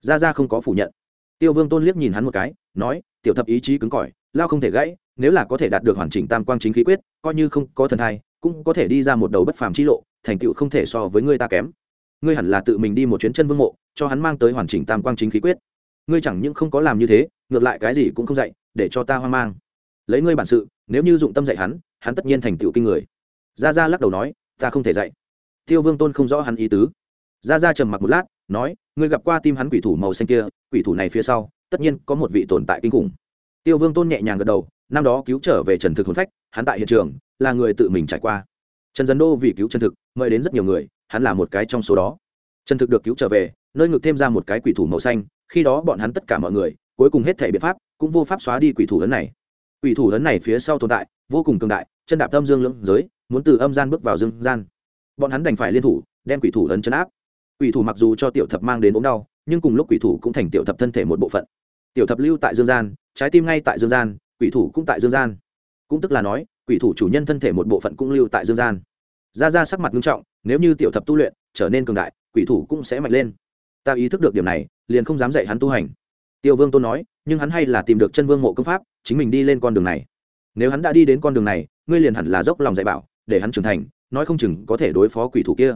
Ra ra không có phủ nhận. Tiêu vương tôn liếc nhìn hắn một cái, nói, tiểu thập ý chí cứng cỏi, lao không thể gãy, nếu là có thể đạt được hoàn chỉnh tam quang chính khí quyết, coi như không có thần thai, cũng có thể đi ra một đầu bất phàm chi lộ, thành tựu không thể so với ngươi ta kém ngươi hẳn là tự mình đi một chuyến chân vương mộ, cho hắn mang tới hoàn chỉnh tam quang chính khí quyết. Ngươi chẳng những không có làm như thế, ngược lại cái gì cũng không dạy, để cho ta hoang mang. Lấy ngươi bản sự, nếu như dụng tâm dạy hắn hắn tất nhiên thành tựu kinh người. Gia gia lắc đầu nói, ta không thể dạy. Tiêu vương tôn không rõ hắn ý tứ. Gia gia trầm mặc một lát, nói, ngươi gặp qua tim hắn quỷ thủ màu xanh kia, quỷ thủ này phía sau, tất nhiên có một vị tồn tại kinh khủng. Tiêu vương tôn nhẹ nhàng gật đầu, năm đó cứu trở về trần thực hồn phách, hắn tại hiện trường, là người tự mình trải qua. Trần dân đô vì cứu trần thực, mời đến rất nhiều người hắn là một cái trong số đó. Trần thực được cứu trở về, nơi ngực thêm ra một cái quỷ thủ màu xanh, khi đó bọn hắn tất cả mọi người, cuối cùng hết thể biện pháp, cũng vô pháp xóa đi quỷ thủ lớn này. Quỷ thủ lớn này phía sau tồn tại, vô cùng cường đại, chân đạp âm dương lưỡng giới, muốn từ âm gian bước vào dương gian. Bọn hắn đành phải liên thủ, đem quỷ thủ lớn chấn áp. Quỷ thủ mặc dù cho tiểu thập mang đến ốm đau, nhưng cùng lúc quỷ thủ cũng thành tiểu thập thân thể một bộ phận. Tiểu thập lưu tại dương gian, trái tim ngay tại dương gian, quỷ thủ cũng tại dương gian. Cũng tức là nói, quỷ thủ chủ nhân thân thể một bộ phận cũng lưu tại dương gian ra ra sắc mặt nghiêm trọng, nếu như tiểu thập tu luyện trở nên cường đại, quỷ thủ cũng sẽ mạnh lên. Ta ý thức được điểm này, liền không dám dạy hắn tu hành. Tiêu vương tôn nói, nhưng hắn hay là tìm được chân vương mộ công pháp, chính mình đi lên con đường này. Nếu hắn đã đi đến con đường này, ngươi liền hẳn là dốc lòng dạy bảo, để hắn trưởng thành, nói không chừng có thể đối phó quỷ thủ kia.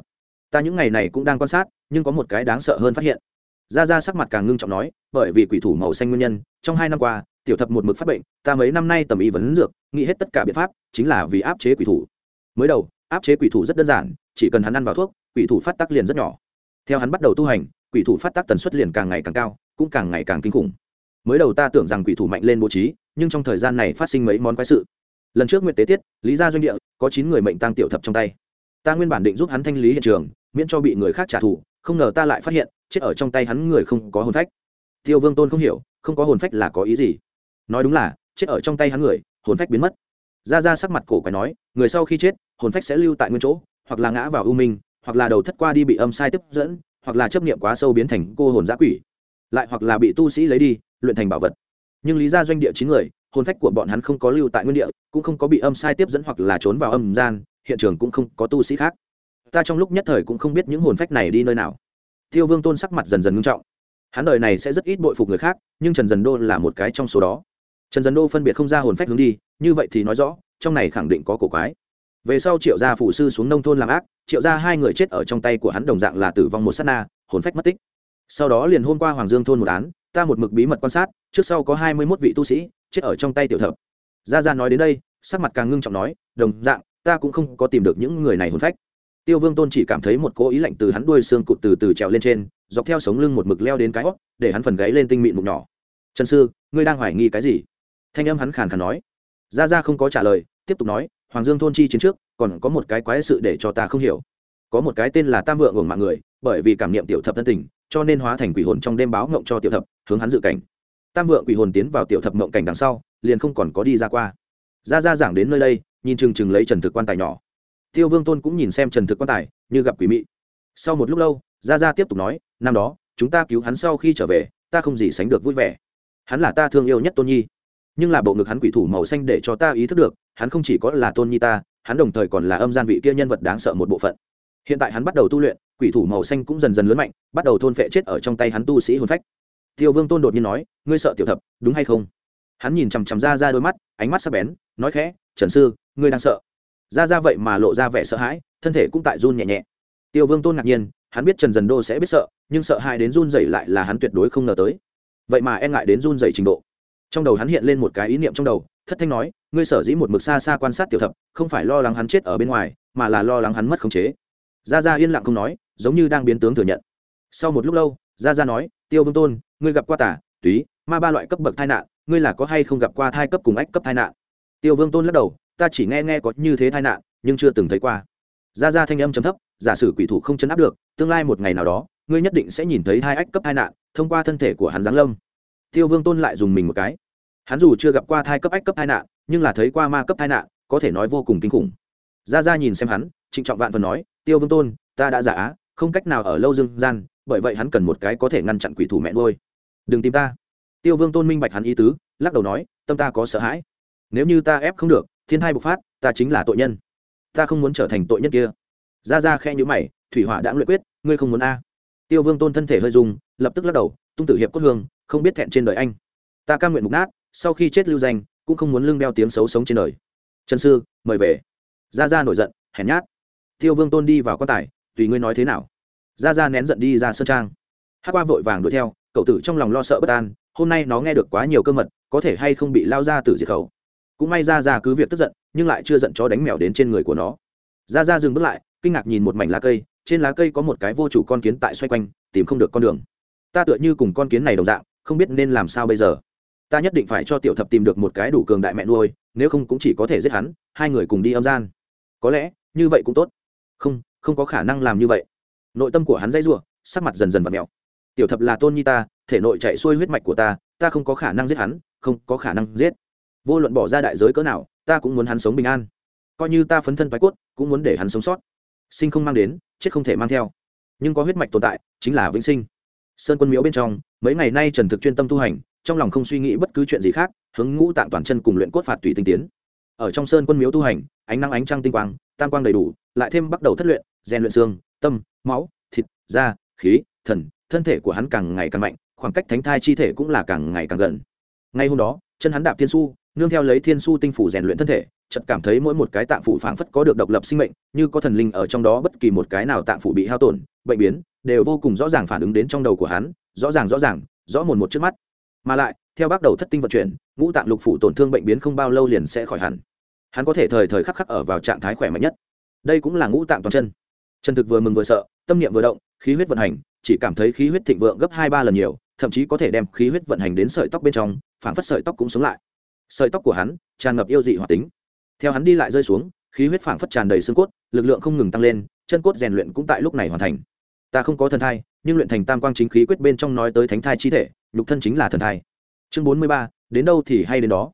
Ta những ngày này cũng đang quan sát, nhưng có một cái đáng sợ hơn phát hiện. Ra ra sắc mặt càng ngưng trọng nói, bởi vì quỷ thủ màu xanh nguyên nhân, trong hai năm qua, tiểu thập một mực phát bệnh, ta mấy năm nay tầm ý vấn dược, nghĩ hết tất cả biện pháp, chính là vì áp chế quỷ thủ. Mới đầu áp chế quỷ thủ rất đơn giản, chỉ cần hắn ăn vào thuốc, quỷ thủ phát tác liền rất nhỏ. Theo hắn bắt đầu tu hành, quỷ thủ phát tác tần suất liền càng ngày càng cao, cũng càng ngày càng kinh khủng. Mới đầu ta tưởng rằng quỷ thủ mạnh lên bố trí, nhưng trong thời gian này phát sinh mấy món quái sự. Lần trước nguyện tế tiết, lý gia doanh địa, có chín người mệnh tăng tiểu thập trong tay. Ta nguyên bản định giúp hắn thanh lý hiện trường, miễn cho bị người khác trả thù, không ngờ ta lại phát hiện, chết ở trong tay hắn người không có hồn phách. Tiêu vương tôn không hiểu, không có hồn phách là có ý gì? Nói đúng là, chết ở trong tay hắn người, hồn phách biến mất ra ra sắc mặt cổ quái nói, người sau khi chết, hồn phách sẽ lưu tại nguyên chỗ, hoặc là ngã vào ưu minh, hoặc là đầu thất qua đi bị âm sai tiếp dẫn, hoặc là chấp niệm quá sâu biến thành cô hồn giã quỷ, lại hoặc là bị tu sĩ lấy đi, luyện thành bảo vật. Nhưng lý ra doanh địa chín người, hồn phách của bọn hắn không có lưu tại nguyên địa, cũng không có bị âm sai tiếp dẫn hoặc là trốn vào âm gian, hiện trường cũng không có tu sĩ khác. Ta trong lúc nhất thời cũng không biết những hồn phách này đi nơi nào. Tiêu vương tôn sắc mặt dần dần ngưng trọng. Hắn đời này sẽ rất ít bội phục người khác, nhưng trần dần đô là một cái trong số đó. Trần dần đô phân biệt không ra hồn phách hướng đi như vậy thì nói rõ, trong này khẳng định có cổ quái. Về sau triệu gia phủ sư xuống nông thôn làm ác, triệu gia hai người chết ở trong tay của hắn đồng dạng là tử vong một s á t na, hồn phách mất tích. Sau đó liền hôm qua hoàng dương thôn một án, ta một mực bí mật quan sát, trước sau có hai mươi mốt vị tu sĩ, chết ở trong tay tiểu thập. Gia gia nói đến đây, sắc mặt càng ngưng trọng nói, đồng dạng, ta cũng không có tìm được những người này hồn phách. Tiêu vương tôn chỉ cảm thấy một cố ý lạnh từ hắn đuôi xương cụt từ từ trèo lên trên, dọc theo sống lưng một mực leo đến cái hót để hắn phần gáy lên tinh mịn mục nhỏ. Trần sư, ngươi đang hoài nghi cái gì? Thanh âm hắn khàn khàn nói gia gia không có trả lời, tiếp tục nói, hoàng dương thôn chi chiến trước, còn có một cái quái sự để cho ta không hiểu. Có một cái tên là tam vượng ngưỡng mạng người, bởi vì cảm niệm tiểu thập thân tình, cho nên hóa thành quỷ hồn trong đêm báo mộng cho tiểu thập, hướng hắn dự cảnh. Tam vượng quỷ hồn tiến vào tiểu thập mộng cảnh đằng sau, liền không còn có đi ra qua. Ra ra giảng đến nơi đây, nhìn chừng chừng lấy trần thực quan tài nhỏ. Tiêu vương tôn cũng nhìn xem trần thực quan tài, như gặp quỷ mị. Sau một lúc lâu ra ra tiếp tục nói, năm đó, chúng ta cứu hắn sau khi trở về, ta không gì sánh được vui vẻ. Hắn là ta thương yêu nhất tôn nhi nhưng là bộ ngực hắn quỷ thủ màu xanh để cho ta ý thức được, hắn không chỉ có là tôn nhi ta, hắn đồng thời còn là âm gian vị kia nhân vật đáng sợ một bộ phận. Hiện tại hắn bắt đầu tu luyện, quỷ thủ màu xanh cũng dần dần lớn mạnh, bắt đầu thôn phệ chết ở trong tay hắn tu sĩ hồn phách. Tiêu vương tôn đột nhiên nói, ngươi sợ tiểu thập, đúng hay không? Hắn nhìn chằm chằm ra ra đôi mắt, ánh mắt sắc bén, nói khẽ, trần sư, ngươi đang sợ. Ra ra vậy mà lộ ra vẻ sợ hãi, thân thể cũng tại run nhẹ nhẹ. Tiêu vương tôn ngạc nhiên, hắn biết trần dần đô sẽ biết sợ, nhưng sợ hãi đến run dày lại là hắn tuyệt đối không ngờ tới. Vậy mà e ngại đến run dày trình độ trong đầu hắn hiện lên một cái ý niệm trong đầu, thất thanh nói, ngươi sở dĩ một mực xa xa quan sát tiểu thập, không phải lo lắng hắn chết ở bên ngoài, mà là lo lắng hắn mất khống chế. Gia gia yên lặng không nói, giống như đang biến tướng thừa nhận. Sau một lúc lâu, gia gia nói, tiêu vương tôn, ngươi gặp qua tả túy, ma ba loại cấp bậc tai nạn, ngươi là có hay không gặp qua thai cấp cùng ách cấp tai nạn? Tiêu vương tôn lắc đầu, ta chỉ nghe nghe có như thế tai nạn, nhưng chưa từng thấy qua. Gia gia thanh âm trầm thấp, giả sử quỷ thủ không chấn áp được, tương lai một ngày nào đó, ngươi nhất định sẽ nhìn thấy hai ách cấp tai nạn thông qua thân thể của hắn giáng lâm tiêu vương tôn lại dùng mình một cái. Hắn dù chưa gặp qua thai cấp ách cấp tai nạn, nhưng là thấy qua ma cấp tai nạn, có thể nói vô cùng kinh khủng. Ra ra nhìn xem hắn, trịnh trọng vạn phần nói, tiêu vương tôn, ta đã giả á, không cách nào ở lâu dương gian, bởi vậy hắn cần một cái có thể ngăn chặn quỷ thủ mẹ nuôi. Đừng tìm ta. Tiêu vương tôn minh bạch hắn ý tứ, lắc đầu nói, tâm ta có sợ hãi. Nếu như ta ép không được, thiên thai bộc phát, ta chính là tội nhân. Ta không muốn trở thành tội nhân kia. Ra ra khe nhữ mày, thủy hỏa đã luyện quyết, ngươi không muốn a? Tiêu vương tôn thân thể hơi dùng lập tức lắc đầu, tung tử hiệp cốt hương không biết thẹn trên đời anh. Ta cam nguyện mục nát, sau khi chết lưu danh, cũng không muốn lưng đeo tiếng xấu sống trên đời. Trần sư, mời về. Ra ra nổi giận, hèn nhát. Tiêu vương tôn đi vào quan tài, tùy ngươi nói thế nào. Ra ra nén giận đi ra sơn trang. Hát qua vội vàng đuổi theo, cậu tử trong lòng lo sợ bất an, hôm nay nó nghe được quá nhiều cơ mật, có thể hay không bị lao ra từ diệt khẩu. Cũng may ra ra cứ việc tức giận, nhưng lại chưa giận chó đánh mèo đến trên người của nó. Ra ra dừng bước lại, kinh ngạc nhìn một mảnh lá cây, trên lá cây có một cái vô chủ con kiến tại xoay quanh, tìm không được con đường. Ta tựa như cùng con kiến này đồng dạng không biết nên làm sao bây giờ. Ta nhất định phải cho tiểu thập tìm được một cái đủ cường đại mẹ nuôi, nếu không cũng chỉ có thể giết hắn, hai người cùng đi âm gian. Có lẽ, như vậy cũng tốt. Không không có khả năng làm như vậy. Nội tâm của hắn dãy rủa, sắc mặt dần dần và mèo. Mẹo tiểu thập là tôn nhi ta, thể nội chạy xuôi huyết mạch của ta ta không có khả năng giết hắn, không có khả năng giết. Vô luận bỏ ra đại giới cỡ nào, ta cũng muốn hắn sống bình an. Coi như ta phấn thân thoái cốt, cũng muốn để hắn sống sót. Sinh không mang đến, chết không thể mang theo. Nhưng có huyết mạch tồn tại, chính là vĩnh sinh sơn quân miếu bên trong, mấy ngày nay trần thực chuyên tâm tu hành, trong lòng không suy nghĩ bất cứ chuyện gì khác, hướng ngũ tạng toàn chân cùng luyện cốt phạt tùy tinh tiến. Ở trong sơn quân miếu tu hành, ánh nắng ánh trăng tinh quang, tam quang đầy đủ, lại thêm bắt đầu thất luyện, rèn luyện xương, tâm, máu, thịt, da, khí, thần, thân thể của hắn càng ngày càng mạnh, khoảng cách thánh thai chi thể cũng là càng ngày càng gần. Ngay hôm đó, chân hắn đạp thiên su, nương theo lấy thiên su tinh phủ rèn luyện thân thể, chợt cảm thấy mỗi một cái tạng phủ phảng phất có được độc lập sinh mệnh, như có thần linh ở trong đó bất kỳ một cái nào tạng phủ bị hao tổn, bệnh biến đều vô cùng rõ ràng phản ứng đến trong đầu của hắn, rõ ràng rõ ràng, rõ mồn một trước mắt. Mà lại, theo bắt đầu thất tinh vận chuyển, ngũ tạng lục phủ tổn thương bệnh biến không bao lâu liền sẽ khỏi hẳn. Hắn có thể thời thời khắc khắc ở vào trạng thái khỏe mạnh nhất. Đây cũng là ngũ tạng toàn chân. Chân thực vừa mừng vừa sợ, tâm niệm vừa động, khí huyết vận hành, chỉ cảm thấy khí huyết thịnh vượng gấp hai, ba lần nhiều, thậm chí có thể đem khí huyết vận hành đến sợi tóc bên trong phản phất sợi tóc cũng sống lại. Sợi tóc của hắn tràn ngập yêu dị hoạt tính. Theo hắn đi lại rơi xuống, khí huyết phản phất tràn đầy xương cốt, lực lượng không ngừng tăng lên, chân cốt rèn luyện cũng tại lúc này hoàn thành ta không có thần thai, nhưng luyện thành tam quang chính khí quyết bên trong nói tới thánh thai chi thể, nhục thân chính là thần thai. Chương bốn mươi ba, đến đâu thì hay đến đó.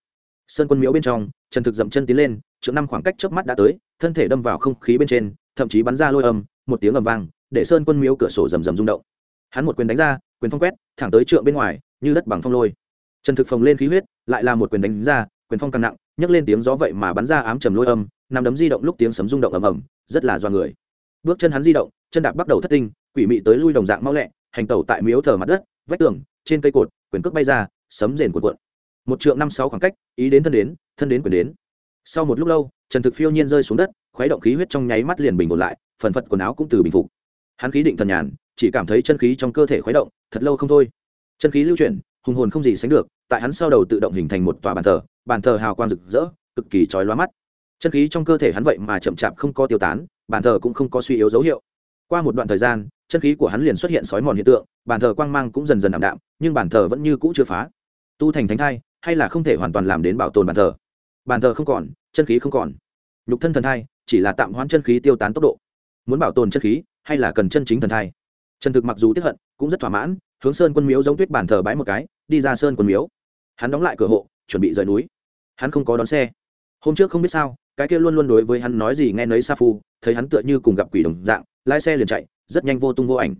Sơn quân miếu bên trong, trần thực dậm chân tiến lên trước năm khoảng cách trước mắt đã tới, thân thể đâm vào không khí bên trên, thậm chí bắn ra lôi âm, một tiếng ầm vang, để sơn quân miếu cửa sổ rầm rầm rung động. Hắn một quyền đánh ra, quyền phong quét, thẳng tới trượng bên ngoài, như đất bằng phong lôi. Trần thực phồng lên khí huyết, lại là một quyền đánh ra, quyền phong càng nặng, nhấc lên tiếng gió vậy mà bắn ra ám trầm lôi âm nằm đấm di động lúc tiếng sấm rung động ầm ầm, rất là do người. Bước chân hắn di động, chân đạp bắt đầu thất tinh quỷ mị tới lui đồng dạng mau lẹ, hành tẩu tại miếu thờ mặt đất, vách tường, trên cây cột, quyền cước bay ra, sấm rền cuộn cuộn. Một trượng năm sáu khoảng cách, ý đến thân đến thân đến quyền đến. Sau một lúc lâu, trần thực phiêu nhiên rơi xuống đất, khuấy động khí huyết trong nháy mắt liền bình ổn lại, phần phật quần áo cũng từ bình phục. Hắn khí định thần nhàn, chỉ cảm thấy chân khí trong cơ thể khuấy động, thật lâu không thôi. Chân khí lưu chuyển, hùng hồn không gì sánh được, tại hắn sau đầu tự động hình thành một tòa bàn thờ bàn thờ hào quang rực rỡ, cực kỳ trói lóa mắt. Chân khí trong cơ thể hắn vậy mà chậm chạp không có tiêu tán, bàn thờ cũng không có suy yếu dấu hiệu. Qua một đoạn thời gian chân khí của hắn liền xuất hiện sói mòn hiện tượng, bàn thờ quang mang cũng dần dần ảm đạm, nhưng bàn thờ vẫn như cũ chưa phá. Tu thành thánh thai, hay là không thể hoàn toàn làm đến bảo tồn bàn thờ? Bàn thờ không còn, chân khí không còn. Nhục thân thần thai, chỉ là tạm hoãn chân khí tiêu tán tốc độ. Muốn bảo tồn chân khí, hay là cần chân chính thần thai? Trần thực mặc dù tiếp hận, cũng rất thỏa mãn, hướng sơn quân miếu giống tuyết bàn thờ bãi một cái, đi ra sơn quân miếu. Hắn đóng lại cửa hộ, chuẩn bị rời núi. Hắn không có đón xe. Hôm trước không biết sao, cái kia luôn luôn đối với hắn nói gì nghe nấy sa phu, thấy hắn tựa như cùng gặp quỷ đồng dạng, lái xe liền chạy rất nhanh vô tung vô ảnh.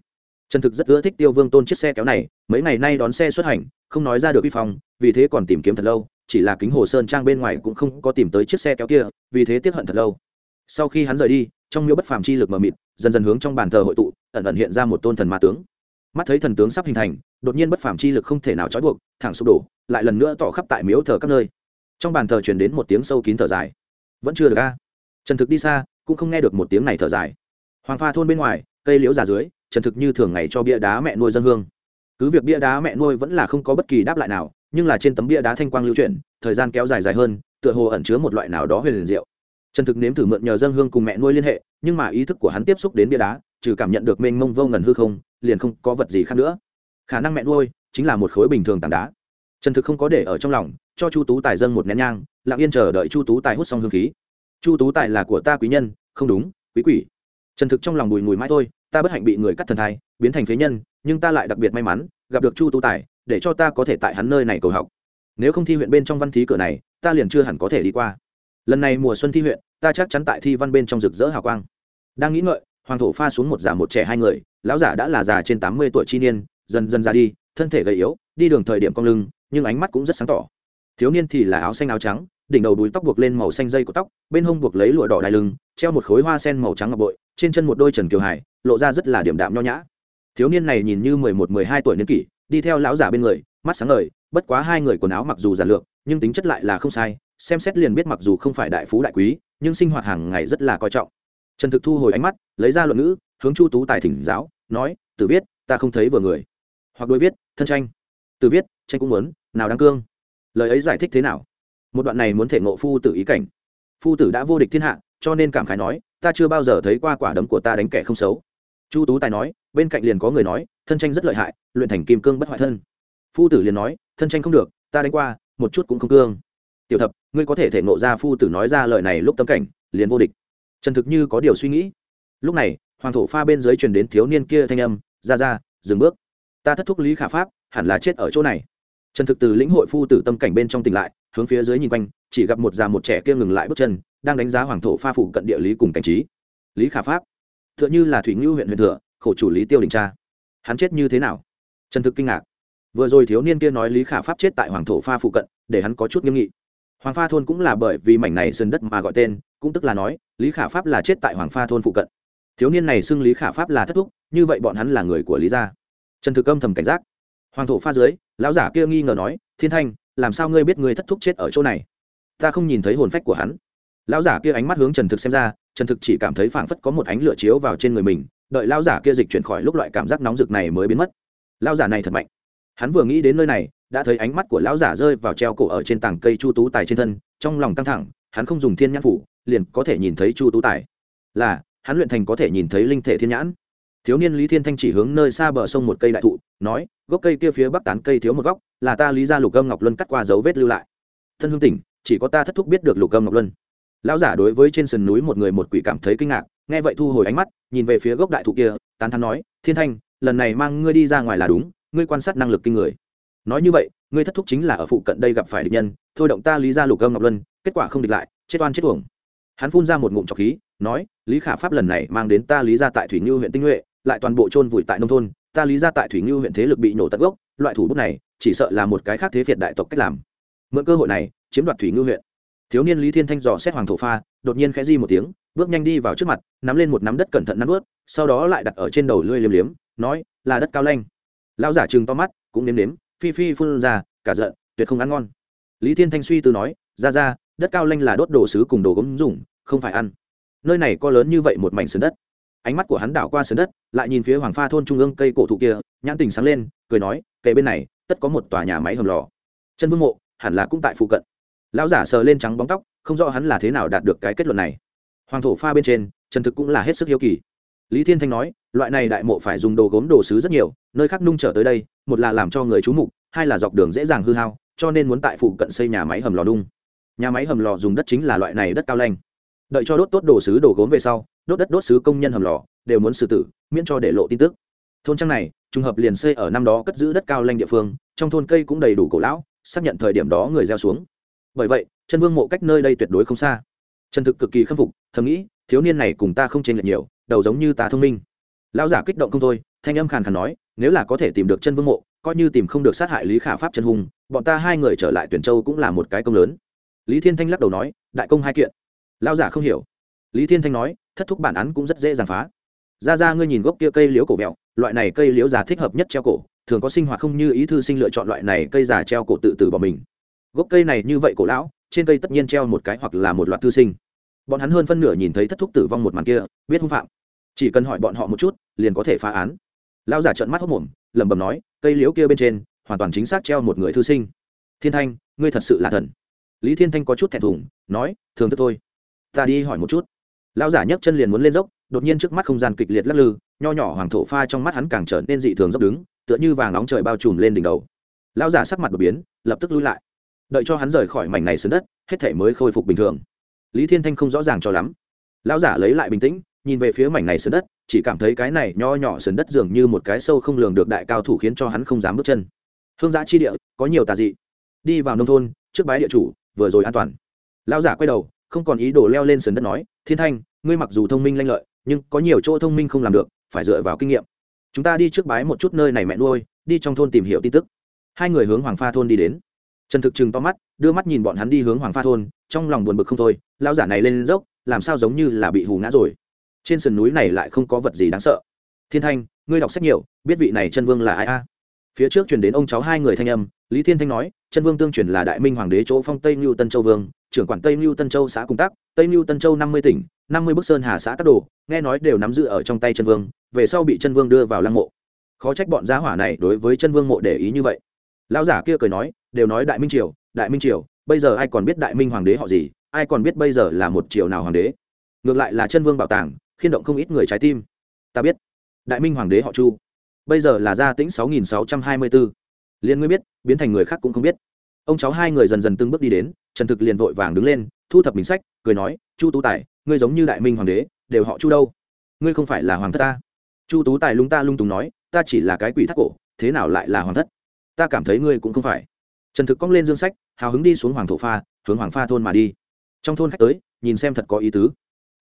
Trần thực rất ưa thích tiêu vương tôn chiếc xe kéo này, mấy ngày nay đón xe xuất hành, không nói ra được vi phong, vì thế còn tìm kiếm thật lâu, chỉ là kính hồ sơn trang bên ngoài cũng không có tìm tới chiếc xe kéo kia, vì thế tiếp hận thật lâu. Sau khi hắn rời đi, trong miếu bất phàm chi lực mờ mịt, dần dần hướng trong bàn thờ hội tụ, ẩn ẩn hiện ra một tôn thần ma tướng. Mắt thấy thần tướng sắp hình thành, đột nhiên bất phàm chi lực không thể nào trói buộc, thẳng sụp đổ, lại lần nữa tỏ khắp tại miếu thờ các nơi. Trong bàn thờ truyền đến một tiếng sâu kín thở dài. Vẫn chưa được a. Trần thực đi xa, cũng không nghe được một tiếng này thở dài. Hoàng pha thôn bên ngoài cây liễu già dưới, trần thực như thường ngày cho bia đá mẹ nuôi dân hương. Cứ việc bia đá mẹ nuôi vẫn là không có bất kỳ đáp lại nào, nhưng là trên tấm bia đá thanh quang lưu chuyển, thời gian kéo dài dài hơn, tựa hồ ẩn chứa một loại nào đó huyền liền diệu. Trần thực nếm thử mượn nhờ dân hương cùng mẹ nuôi liên hệ, nhưng mà ý thức của hắn tiếp xúc đến bia đá, trừ cảm nhận được mênh mông vô ngần hư không, liền không có vật gì khác nữa. Khả năng mẹ nuôi chính là một khối bình thường tảng đá. Trần thực không có để ở trong lòng, cho chu tú tài dân một nén nhang, lặng yên chờ đợi chu tú tài hút xong hương khí. Chu tú tài là của ta quý nhân, không đúng, quý quỷ trần thực trong lòng bùi mùi mãi thôi, ta bất hạnh bị người cắt thần thai, biến thành phế nhân, nhưng ta lại đặc biệt may mắn, gặp được chu tú tài, để cho ta có thể tại hắn nơi này cầu học. Nếu không thi huyện bên trong văn thí cửa này, ta liền chưa hẳn có thể đi qua. Lần này mùa xuân thi huyện, ta chắc chắn tại thi văn bên trong rực rỡ hào quang. Đang nghĩ ngợi, hoàng thổ pha xuống một già một trẻ hai người, lão giả đã là già trên tám mươi tuổi chi niên, dần dần ra đi, thân thể gầy yếu, đi đường thời điểm cong lưng, nhưng ánh mắt cũng rất sáng tỏ. Thiếu niên thì là áo xanh áo trắng, đỉnh đầu đuôi tóc buộc lên màu xanh dây của tóc, bên hông buộc lấy lụa đỏ đai lưng, treo một khối hoa sen màu trắng ngọc bội trên chân một đôi trần kiều hải, lộ ra rất là điểm đạm nho nhã. Thiếu niên này nhìn như mười một, mười hai tuổi niên kỷ, đi theo lão giả bên người, mắt sáng ngời, bất quá hai người quần áo mặc dù giản lược, nhưng tính chất lại là không sai, xem xét liền biết mặc dù không phải đại phú đại quý, nhưng sinh hoạt hàng ngày rất là coi trọng. Trần thực thu hồi ánh mắt, lấy ra luận ngữ, hướng chu tú tài thỉnh giáo, nói từ viết, ta không thấy vừa người. Hoặc đối viết, thân tranh. Từ viết, tranh cũng muốn, nào đáng cương? Lời ấy giải thích thế nào? Một đoạn này muốn thể ngộ phu tử ý cảnh. Phu tử đã vô địch thiên hạ, cho nên cảm khái nói ta chưa bao giờ thấy qua quả đấm của ta đánh kẻ không xấu. Chu tú tài nói, bên cạnh liền có người nói, thân tranh rất lợi hại, luyện thành kim cương bất hoại thân. Phu tử liền nói, thân tranh không được, ta đánh qua, một chút cũng không cương. Tiểu thập, ngươi có thể thể nộ ra phu tử nói ra lời này lúc tâm cảnh, liền vô địch. Trần thực như có điều suy nghĩ. Lúc này, hoàng thổ pha bên dưới truyền đến thiếu niên kia thanh âm, ra ra, dừng bước. Ta thất thúc lý khả pháp, hẳn là chết ở chỗ này. Trần thực từ lĩnh hội phu tử tâm cảnh bên trong tỉnh lại, hướng phía dưới nhìn quanh, chỉ gặp một già một trẻ kia ngừng lại bước chân đang đánh giá hoàng thổ pha phụ cận địa lý cùng cảnh trí. Lý khả pháp t h ư ợ n h ư là thủy ngưu huyện huyện thừa, khổ chủ lý tiêu đình cha. Hắn chết như thế nào? Trần thực kinh ngạc. Vừa rồi thiếu niên kia nói lý khả pháp chết tại hoàng thổ pha phụ cận, để hắn có chút nghiêm nghị. Hoàng pha thôn cũng là bởi vì mảnh này sân đất mà gọi tên, cũng tức là nói, lý khả pháp là chết tại hoàng pha thôn phụ cận. Thiếu niên này xưng lý khả pháp là thất thúc, như vậy bọn hắn là người của lý gia. Trần thực âm thầm cảnh giác. Hoàng thổ pha dưới, lão giả kia nghi ngờ nói, thiên thanh, làm sao ngươi biết ngươi thất thúc chết ở chỗ này? Ta không nhìn thấy hồn phách của hắn lão giả kia ánh mắt hướng trần thực xem ra, trần thực chỉ cảm thấy phảng phất có một ánh lửa chiếu vào trên người mình, đợi lão giả kia dịch chuyển khỏi lúc loại cảm giác nóng rực này mới biến mất. Lão giả này thật mạnh. Hắn vừa nghĩ đến nơi này, đã thấy ánh mắt của lão giả rơi vào treo cổ ở trên tảng cây chu tú tài trên thân, trong lòng căng thẳng, hắn không dùng thiên nhãn phủ, liền có thể nhìn thấy chu tú tài. Là, hắn luyện thành có thể nhìn thấy linh thể thiên nhãn. Thiếu niên lý thiên thanh chỉ hướng nơi xa bờ sông một cây đại thụ, nói, gốc cây kia phía bắc tán cây thiếu một góc, là ta lý ra lục gâm ngọc luân cắt qua dấu vết lưu lại. Thân hương tỉnh, chỉ có ta thất thúc biết được lục gâm ngọc luân lão giả đối với trên sườn núi một người một quỷ cảm thấy kinh ngạc, nghe vậy thu hồi ánh mắt, nhìn về phía gốc đại thụ kia, tán thắn nói, thiên thanh, lần này mang ngươi đi ra ngoài là đúng, ngươi quan sát năng lực kinh người. Nói như vậy, ngươi thất thúc chính là ở phụ cận đây gặp phải địch nhân, thôi động ta lý ra lục âm ngọc luân, kết quả không địch lại, chết oan chết uổng. Hắn phun ra một ngụm trọc khí, nói, lý khả pháp lần này mang đến ta lý ra tại thủy ngư huyện tinh nhuệ, lại toàn bộ chôn vùi tại nông thôn, ta lý ra tại thủy ngư huyện thế lực bị nổ tận gốc, loại thủ bút này, chỉ sợ là một cái khác thế việt đại tộc cách làm. Mượn cơ hội này, chiếm đoạt thủy ngư huyện thiếu niên lý thiên thanh dò xét hoàng thổ pha, đột nhiên khẽ di một tiếng, bước nhanh đi vào trước mặt, nắm lên một nắm đất cẩn thận nắn ướt sau đó lại đặt ở trên đầu lưỡi liếm liếm, nói, là đất cao lanh. Lão giả chừng to mắt, cũng nếm nếm, phi phi phun ra, cả giận, tuyệt không ăn ngon. Lý thiên thanh suy tư nói, ra ra, đất cao lanh là đốt đồ sứ cùng đồ gốm dùng, không phải ăn. Nơi này có lớn như vậy một mảnh sườn đất. Ánh mắt của hắn đảo qua sườn đất, lại nhìn phía hoàng pha thôn trung ương cây cổ thụ kia, nhãn tình sáng lên, cười nói, kề bên này, tất có một tòa nhà máy hầm lò. Chân vương mộ, hẳn là cũng tại phụ cận lão giả sờ lên trắng bóng tóc, không rõ hắn là thế nào đạt được cái kết luận này. Hoàng thổ pha bên trên trần thực cũng là hết sức hiếu kỳ. Lý thiên thanh nói, loại này đại mộ phải dùng đồ gốm đồ sứ rất nhiều, nơi khác nung trở tới đây, một là làm cho người trú mục, hai là dọc đường dễ dàng hư hao, cho nên muốn tại phụ cận xây nhà máy hầm lò nung. Nhà máy hầm lò dùng đất chính là loại này đất cao lanh. Đợi cho đốt tốt đồ sứ đồ gốm về sau, đốt đất đốt sứ công nhân hầm lò, đều muốn xử tử, miễn cho để lộ tin tức. Thôn trang này, trùng hợp liền xây ở năm đó cất giữ đất cao lanh địa phương, trong thôn cây cũng đầy đủ cổ lão, xác nhận thời điểm đó người gieo xuống bởi vậy, chân vương mộ cách nơi đây tuyệt đối không xa. Trần thực cực kỳ khâm phục, thầm nghĩ, thiếu niên này cùng ta không chênh lệch nhiều, đầu giống như ta thông minh. Lão giả kích động không thôi, thanh âm khàn khàn nói, nếu là có thể tìm được chân vương mộ, coi như tìm không được sát hại lý khả pháp chân hùng, bọn ta hai người trở lại tuyển châu cũng là một cái công lớn. Lý thiên thanh lắc đầu nói, đại công hai kiện. Lão giả không hiểu. Lý thiên thanh nói, thất thúc bản án cũng rất dễ dàng phá. Ra ra ngươi nhìn gốc kia cây liễu cổ vẹo, loại này cây liễu già thích hợp nhất treo cổ, thường có sinh hoạt không như ý thư sinh lựa chọn loại này cây già treo cổ tự tử bỏ mình gốc cây này như vậy cổ lão, trên cây tất nhiên treo một cái hoặc là một loạt thư sinh. Bọn hắn hơn phân nửa nhìn thấy thất thúc tử vong một màn kia, biết hung phạm. Chỉ cần hỏi bọn họ một chút, liền có thể phá án. Lão giả trợn mắt hốc mồm, lẩm bẩm nói, cây liễu kia bên trên, hoàn toàn chính xác treo một người thư sinh. Thiên thanh, ngươi thật sự là thần. Lý thiên thanh có chút thẹn thùng, nói, thường thức thôi. Ta đi hỏi một chút. Lão giả nhấc chân liền muốn lên dốc, đột nhiên trước mắt không gian kịch liệt lắc lư, nho nhỏ hoàng thổ pha trong mắt hắn càng trở nên dị thường dốc đứng, tựa như vàng nóng trời bao trùm lên đỉnh đầu. Lão giả sắc mặt đột biến, lập tức lui lại đợi cho hắn rời khỏi mảnh này sườn đất, hết thể mới khôi phục bình thường. Lý thiên thanh không rõ ràng cho lắm. Lão giả lấy lại bình tĩnh, nhìn về phía mảnh này sườn đất, chỉ cảm thấy cái này nho nhỏ sườn đất dường như một cái sâu không lường được đại cao thủ khiến cho hắn không dám bước chân. Hương giã chi địa, có nhiều tà dị. Đi vào nông thôn, trước bái địa chủ, vừa rồi an toàn. Lão giả quay đầu, không còn ý đồ leo lên sườn đất nói, thiên thanh, ngươi mặc dù thông minh lanh lợi, nhưng có nhiều chỗ thông minh không làm được, phải dựa vào kinh nghiệm. Chúng ta đi trước bái một chút nơi này mẹ nuôi, đi trong thôn tìm hiểu tin tức. Hai người hướng hoàng pha thôn đi đến trần thực chừng to mắt, đưa mắt nhìn bọn hắn đi hướng hoàng pha thôn, trong lòng buồn bực không thôi lao giả này lên dốc, làm sao giống như là bị hù ngã rồi. Trên sườn núi này lại không có vật gì đáng sợ. Thiên thanh, ngươi đọc sách nhiều, biết vị này chân vương là ai a? Phía trước truyền đến ông cháu hai người thanh âm, lý thiên thanh nói, chân vương tương truyền là đại minh hoàng đế chỗ phong tây mưu tân châu vương, trưởng quản tây mưu tân châu xã cung tác tây mưu tân châu năm mươi tỉnh, năm mươi bức sơn hà xã tắc đồ, nghe nói đều nắm giữ ở trong tay chân vương, về sau bị chân vương đưa vào lăng mộ. Khó trách bọn gia hỏa này đối với chân vương mộ để ý như vậy. Lão giả kia cười nói đều nói đại minh triều, đại minh triều, bây giờ ai còn biết đại minh hoàng đế họ gì, ai còn biết bây giờ là một triều nào hoàng đế? Ngược lại là chân vương bảo tàng, khiên động không ít người trái tim. Ta biết, đại minh hoàng đế họ chu. Bây giờ là gia tĩnh sáu nghìn sáu trăm hai mươi bốn liền ngươi biết, biến thành người khác cũng không biết. Ông cháu hai người dần dần từng bước đi đến, trần thực liền vội vàng đứng lên, thu thập mình sách, cười nói, chu tú tài, ngươi giống như đại minh hoàng đế, đều họ chu đâu? Ngươi không phải là hoàng thất ta? Chu tú tài lung ta lung tùng nói, ta chỉ là cái quỷ thác cổ, thế nào lại là hoàng thất? Ta cảm thấy ngươi cũng không phải trần thực cong lên dương sách, hào hứng đi xuống hoàng thổ pha, hướng hoàng pha thôn mà đi. Trong thôn khách tới, nhìn xem thật có ý tứ.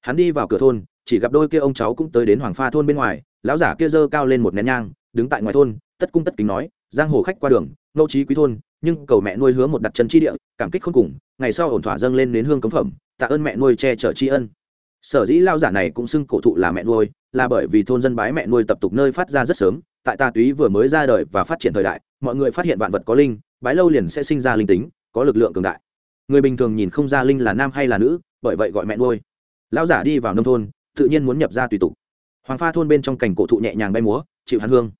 Hắn đi vào cửa thôn, chỉ gặp đôi kia ông cháu cũng tới đến hoàng pha thôn bên ngoài, lão giả kia dơ cao lên một nén nhang, đứng tại ngoài thôn, tất cung tất kính nói, giang hồ khách qua đường ngẫu trí quý thôn, nhưng cầu mẹ nuôi hứa một đặt chân chi địa, cảm kích khôn cùng, ngày sau ổn thỏa dâng lên đến hương cống phẩm, tạ ơn mẹ nuôi che chở tri ân. Sở dĩ lao giả này cũng xưng cổ thụ là mẹ nuôi, là bởi vì thôn dân bái mẹ nuôi tập tục nơi phát ra rất sớm, tại Ta túy vừa mới ra đời và phát triển thời đại, mọi người phát hiện vạn vật có linh bái lâu liền sẽ sinh ra linh tính, có lực lượng cường đại. Người bình thường nhìn không ra linh là nam hay là nữ, bởi vậy gọi mẹ nuôi. Lão giả đi vào nông thôn, tự nhiên muốn nhập ra tùy tục. Hoàng pha thôn bên trong cảnh cổ thụ nhẹ nhàng bay múa, chịu hắn hương.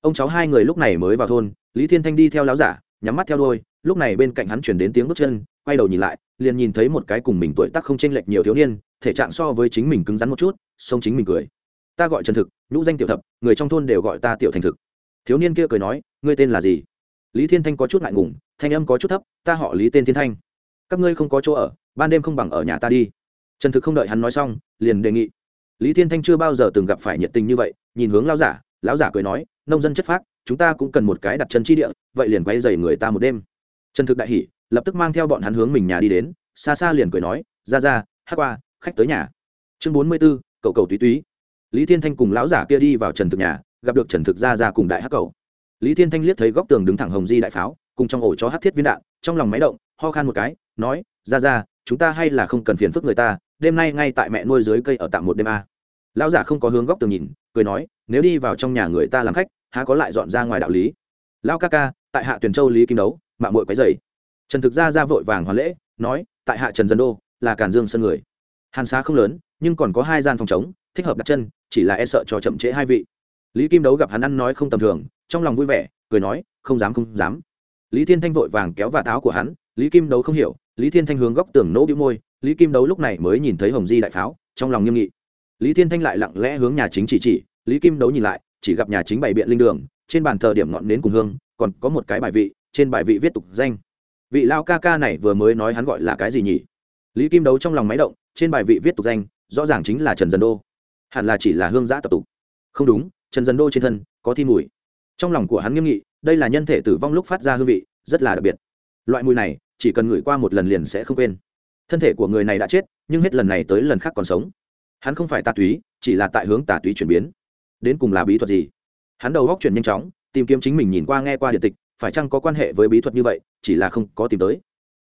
Ông cháu hai người lúc này mới vào thôn, lý thiên thanh đi theo lão giả, nhắm mắt theo đôi lúc này bên cạnh hắn chuyển đến tiếng bước chân, quay đầu nhìn lại, liền nhìn thấy một cái cùng mình tuổi tác không chênh lệch nhiều thiếu niên, thể trạng so với chính mình cứng rắn một chút sông chính mình cười. Ta gọi trần thực, nhũ danh tiểu thập, người trong thôn đều gọi ta tiểu thành thực. Thiếu niên kia cười nói, ngươi tên là gì? Lý thiên thanh có chút ngại ngùng, thanh âm có chút thấp, ta họ lý tên thiên thanh. Các ngươi không có chỗ ở, ban đêm không bằng ở nhà ta đi. Trần thực không đợi hắn nói xong, liền đề nghị. Lý thiên thanh chưa bao giờ từng gặp phải nhiệt tình như vậy, nhìn hướng lao giả, lão giả cười nói, nông dân chất phác, chúng ta cũng cần một cái đặt chân chi địa, vậy liền quay dày người ta một đêm. Trần thực đại hỉ, lập tức mang theo bọn hắn hướng mình nhà đi đến, xa xa liền cười nói, ra ra, hát qua, khách tới nhà. Chương bốn mươi b ố cậu cầu túy túy. Lý thiên thanh cùng lão giả kia đi vào trần thực nhà, gặp được trần thực ra ra cùng đại hát cầu lý thiên thanh liếc thấy góc tường đứng thẳng hồng di đại pháo, cùng trong ổ chó hát thiết viên đạn, trong lòng máy động, ho khan một cái, nói, ra ra, chúng ta hay là không cần phiền phức người ta, đêm nay ngay tại mẹ nuôi dưới cây ở tạm một đêm a. Lão giả không có hướng góc tường nhìn, cười nói, nếu đi vào trong nhà người ta làm khách, há có lại dọn ra ngoài đạo lý? Lão ca ca, tại hạ tuyển châu lý kim đấu mạng mội quấy dày trần thực ra ra vội vàng hoàn lễ, nói, tại hạ trần dân đô, là càn dương sân người. Hàn xá không lớn, nhưng còn có hai gian phòng chống thích hợp đặt chân, chỉ là e sợ cho chậm trễ hai vị. Lý kim đấu gặp hắn ăn nói không tầm thường trong lòng vui vẻ, cười nói, không dám không dám. Lý thiên thanh vội vàng kéo và tháo của hắn, lý kim đấu không hiểu, lý thiên thanh hướng góc tường nỗ bĩu môi, lý kim đấu lúc này mới nhìn thấy hồng di đại pháo, trong lòng nghiêm nghị. Lý thiên thanh lại lặng lẽ hướng nhà chính chỉ chỉ, lý kim đấu nhìn lại, chỉ gặp nhà chính bày biện linh đường, trên bàn thờ điểm ngọn nến cùng hương, còn có một cái bài vị, trên bài vị viết tục danh. Vị lao ca ca này vừa mới nói hắn gọi là cái gì nhỉ? Lý kim đấu trong lòng máy động, trên bài vị viết tục danh, rõ ràng chính là trần dân đô. Hẳn là chỉ là hương giã tập tục. Không đúng, trần dân đô trên thân có thi mùi trong lòng của hắn nghiêm nghị, đây là nhân thể tử vong lúc phát ra hương vị, rất là đặc biệt. Loại mùi này, chỉ cần ngửi qua một lần liền sẽ không quên. Thân thể của người này đã chết, nhưng hết lần này tới lần khác còn sống. Hắn không phải tà túy, chỉ là tại hướng tà túy chuyển biến. Đến cùng là bí thuật gì? Hắn đầu góc chuyển nhanh chóng, tìm kiếm chính mình nhìn qua nghe qua điện tịch, phải chăng có quan hệ với bí thuật như vậy, chỉ là không có tìm tới.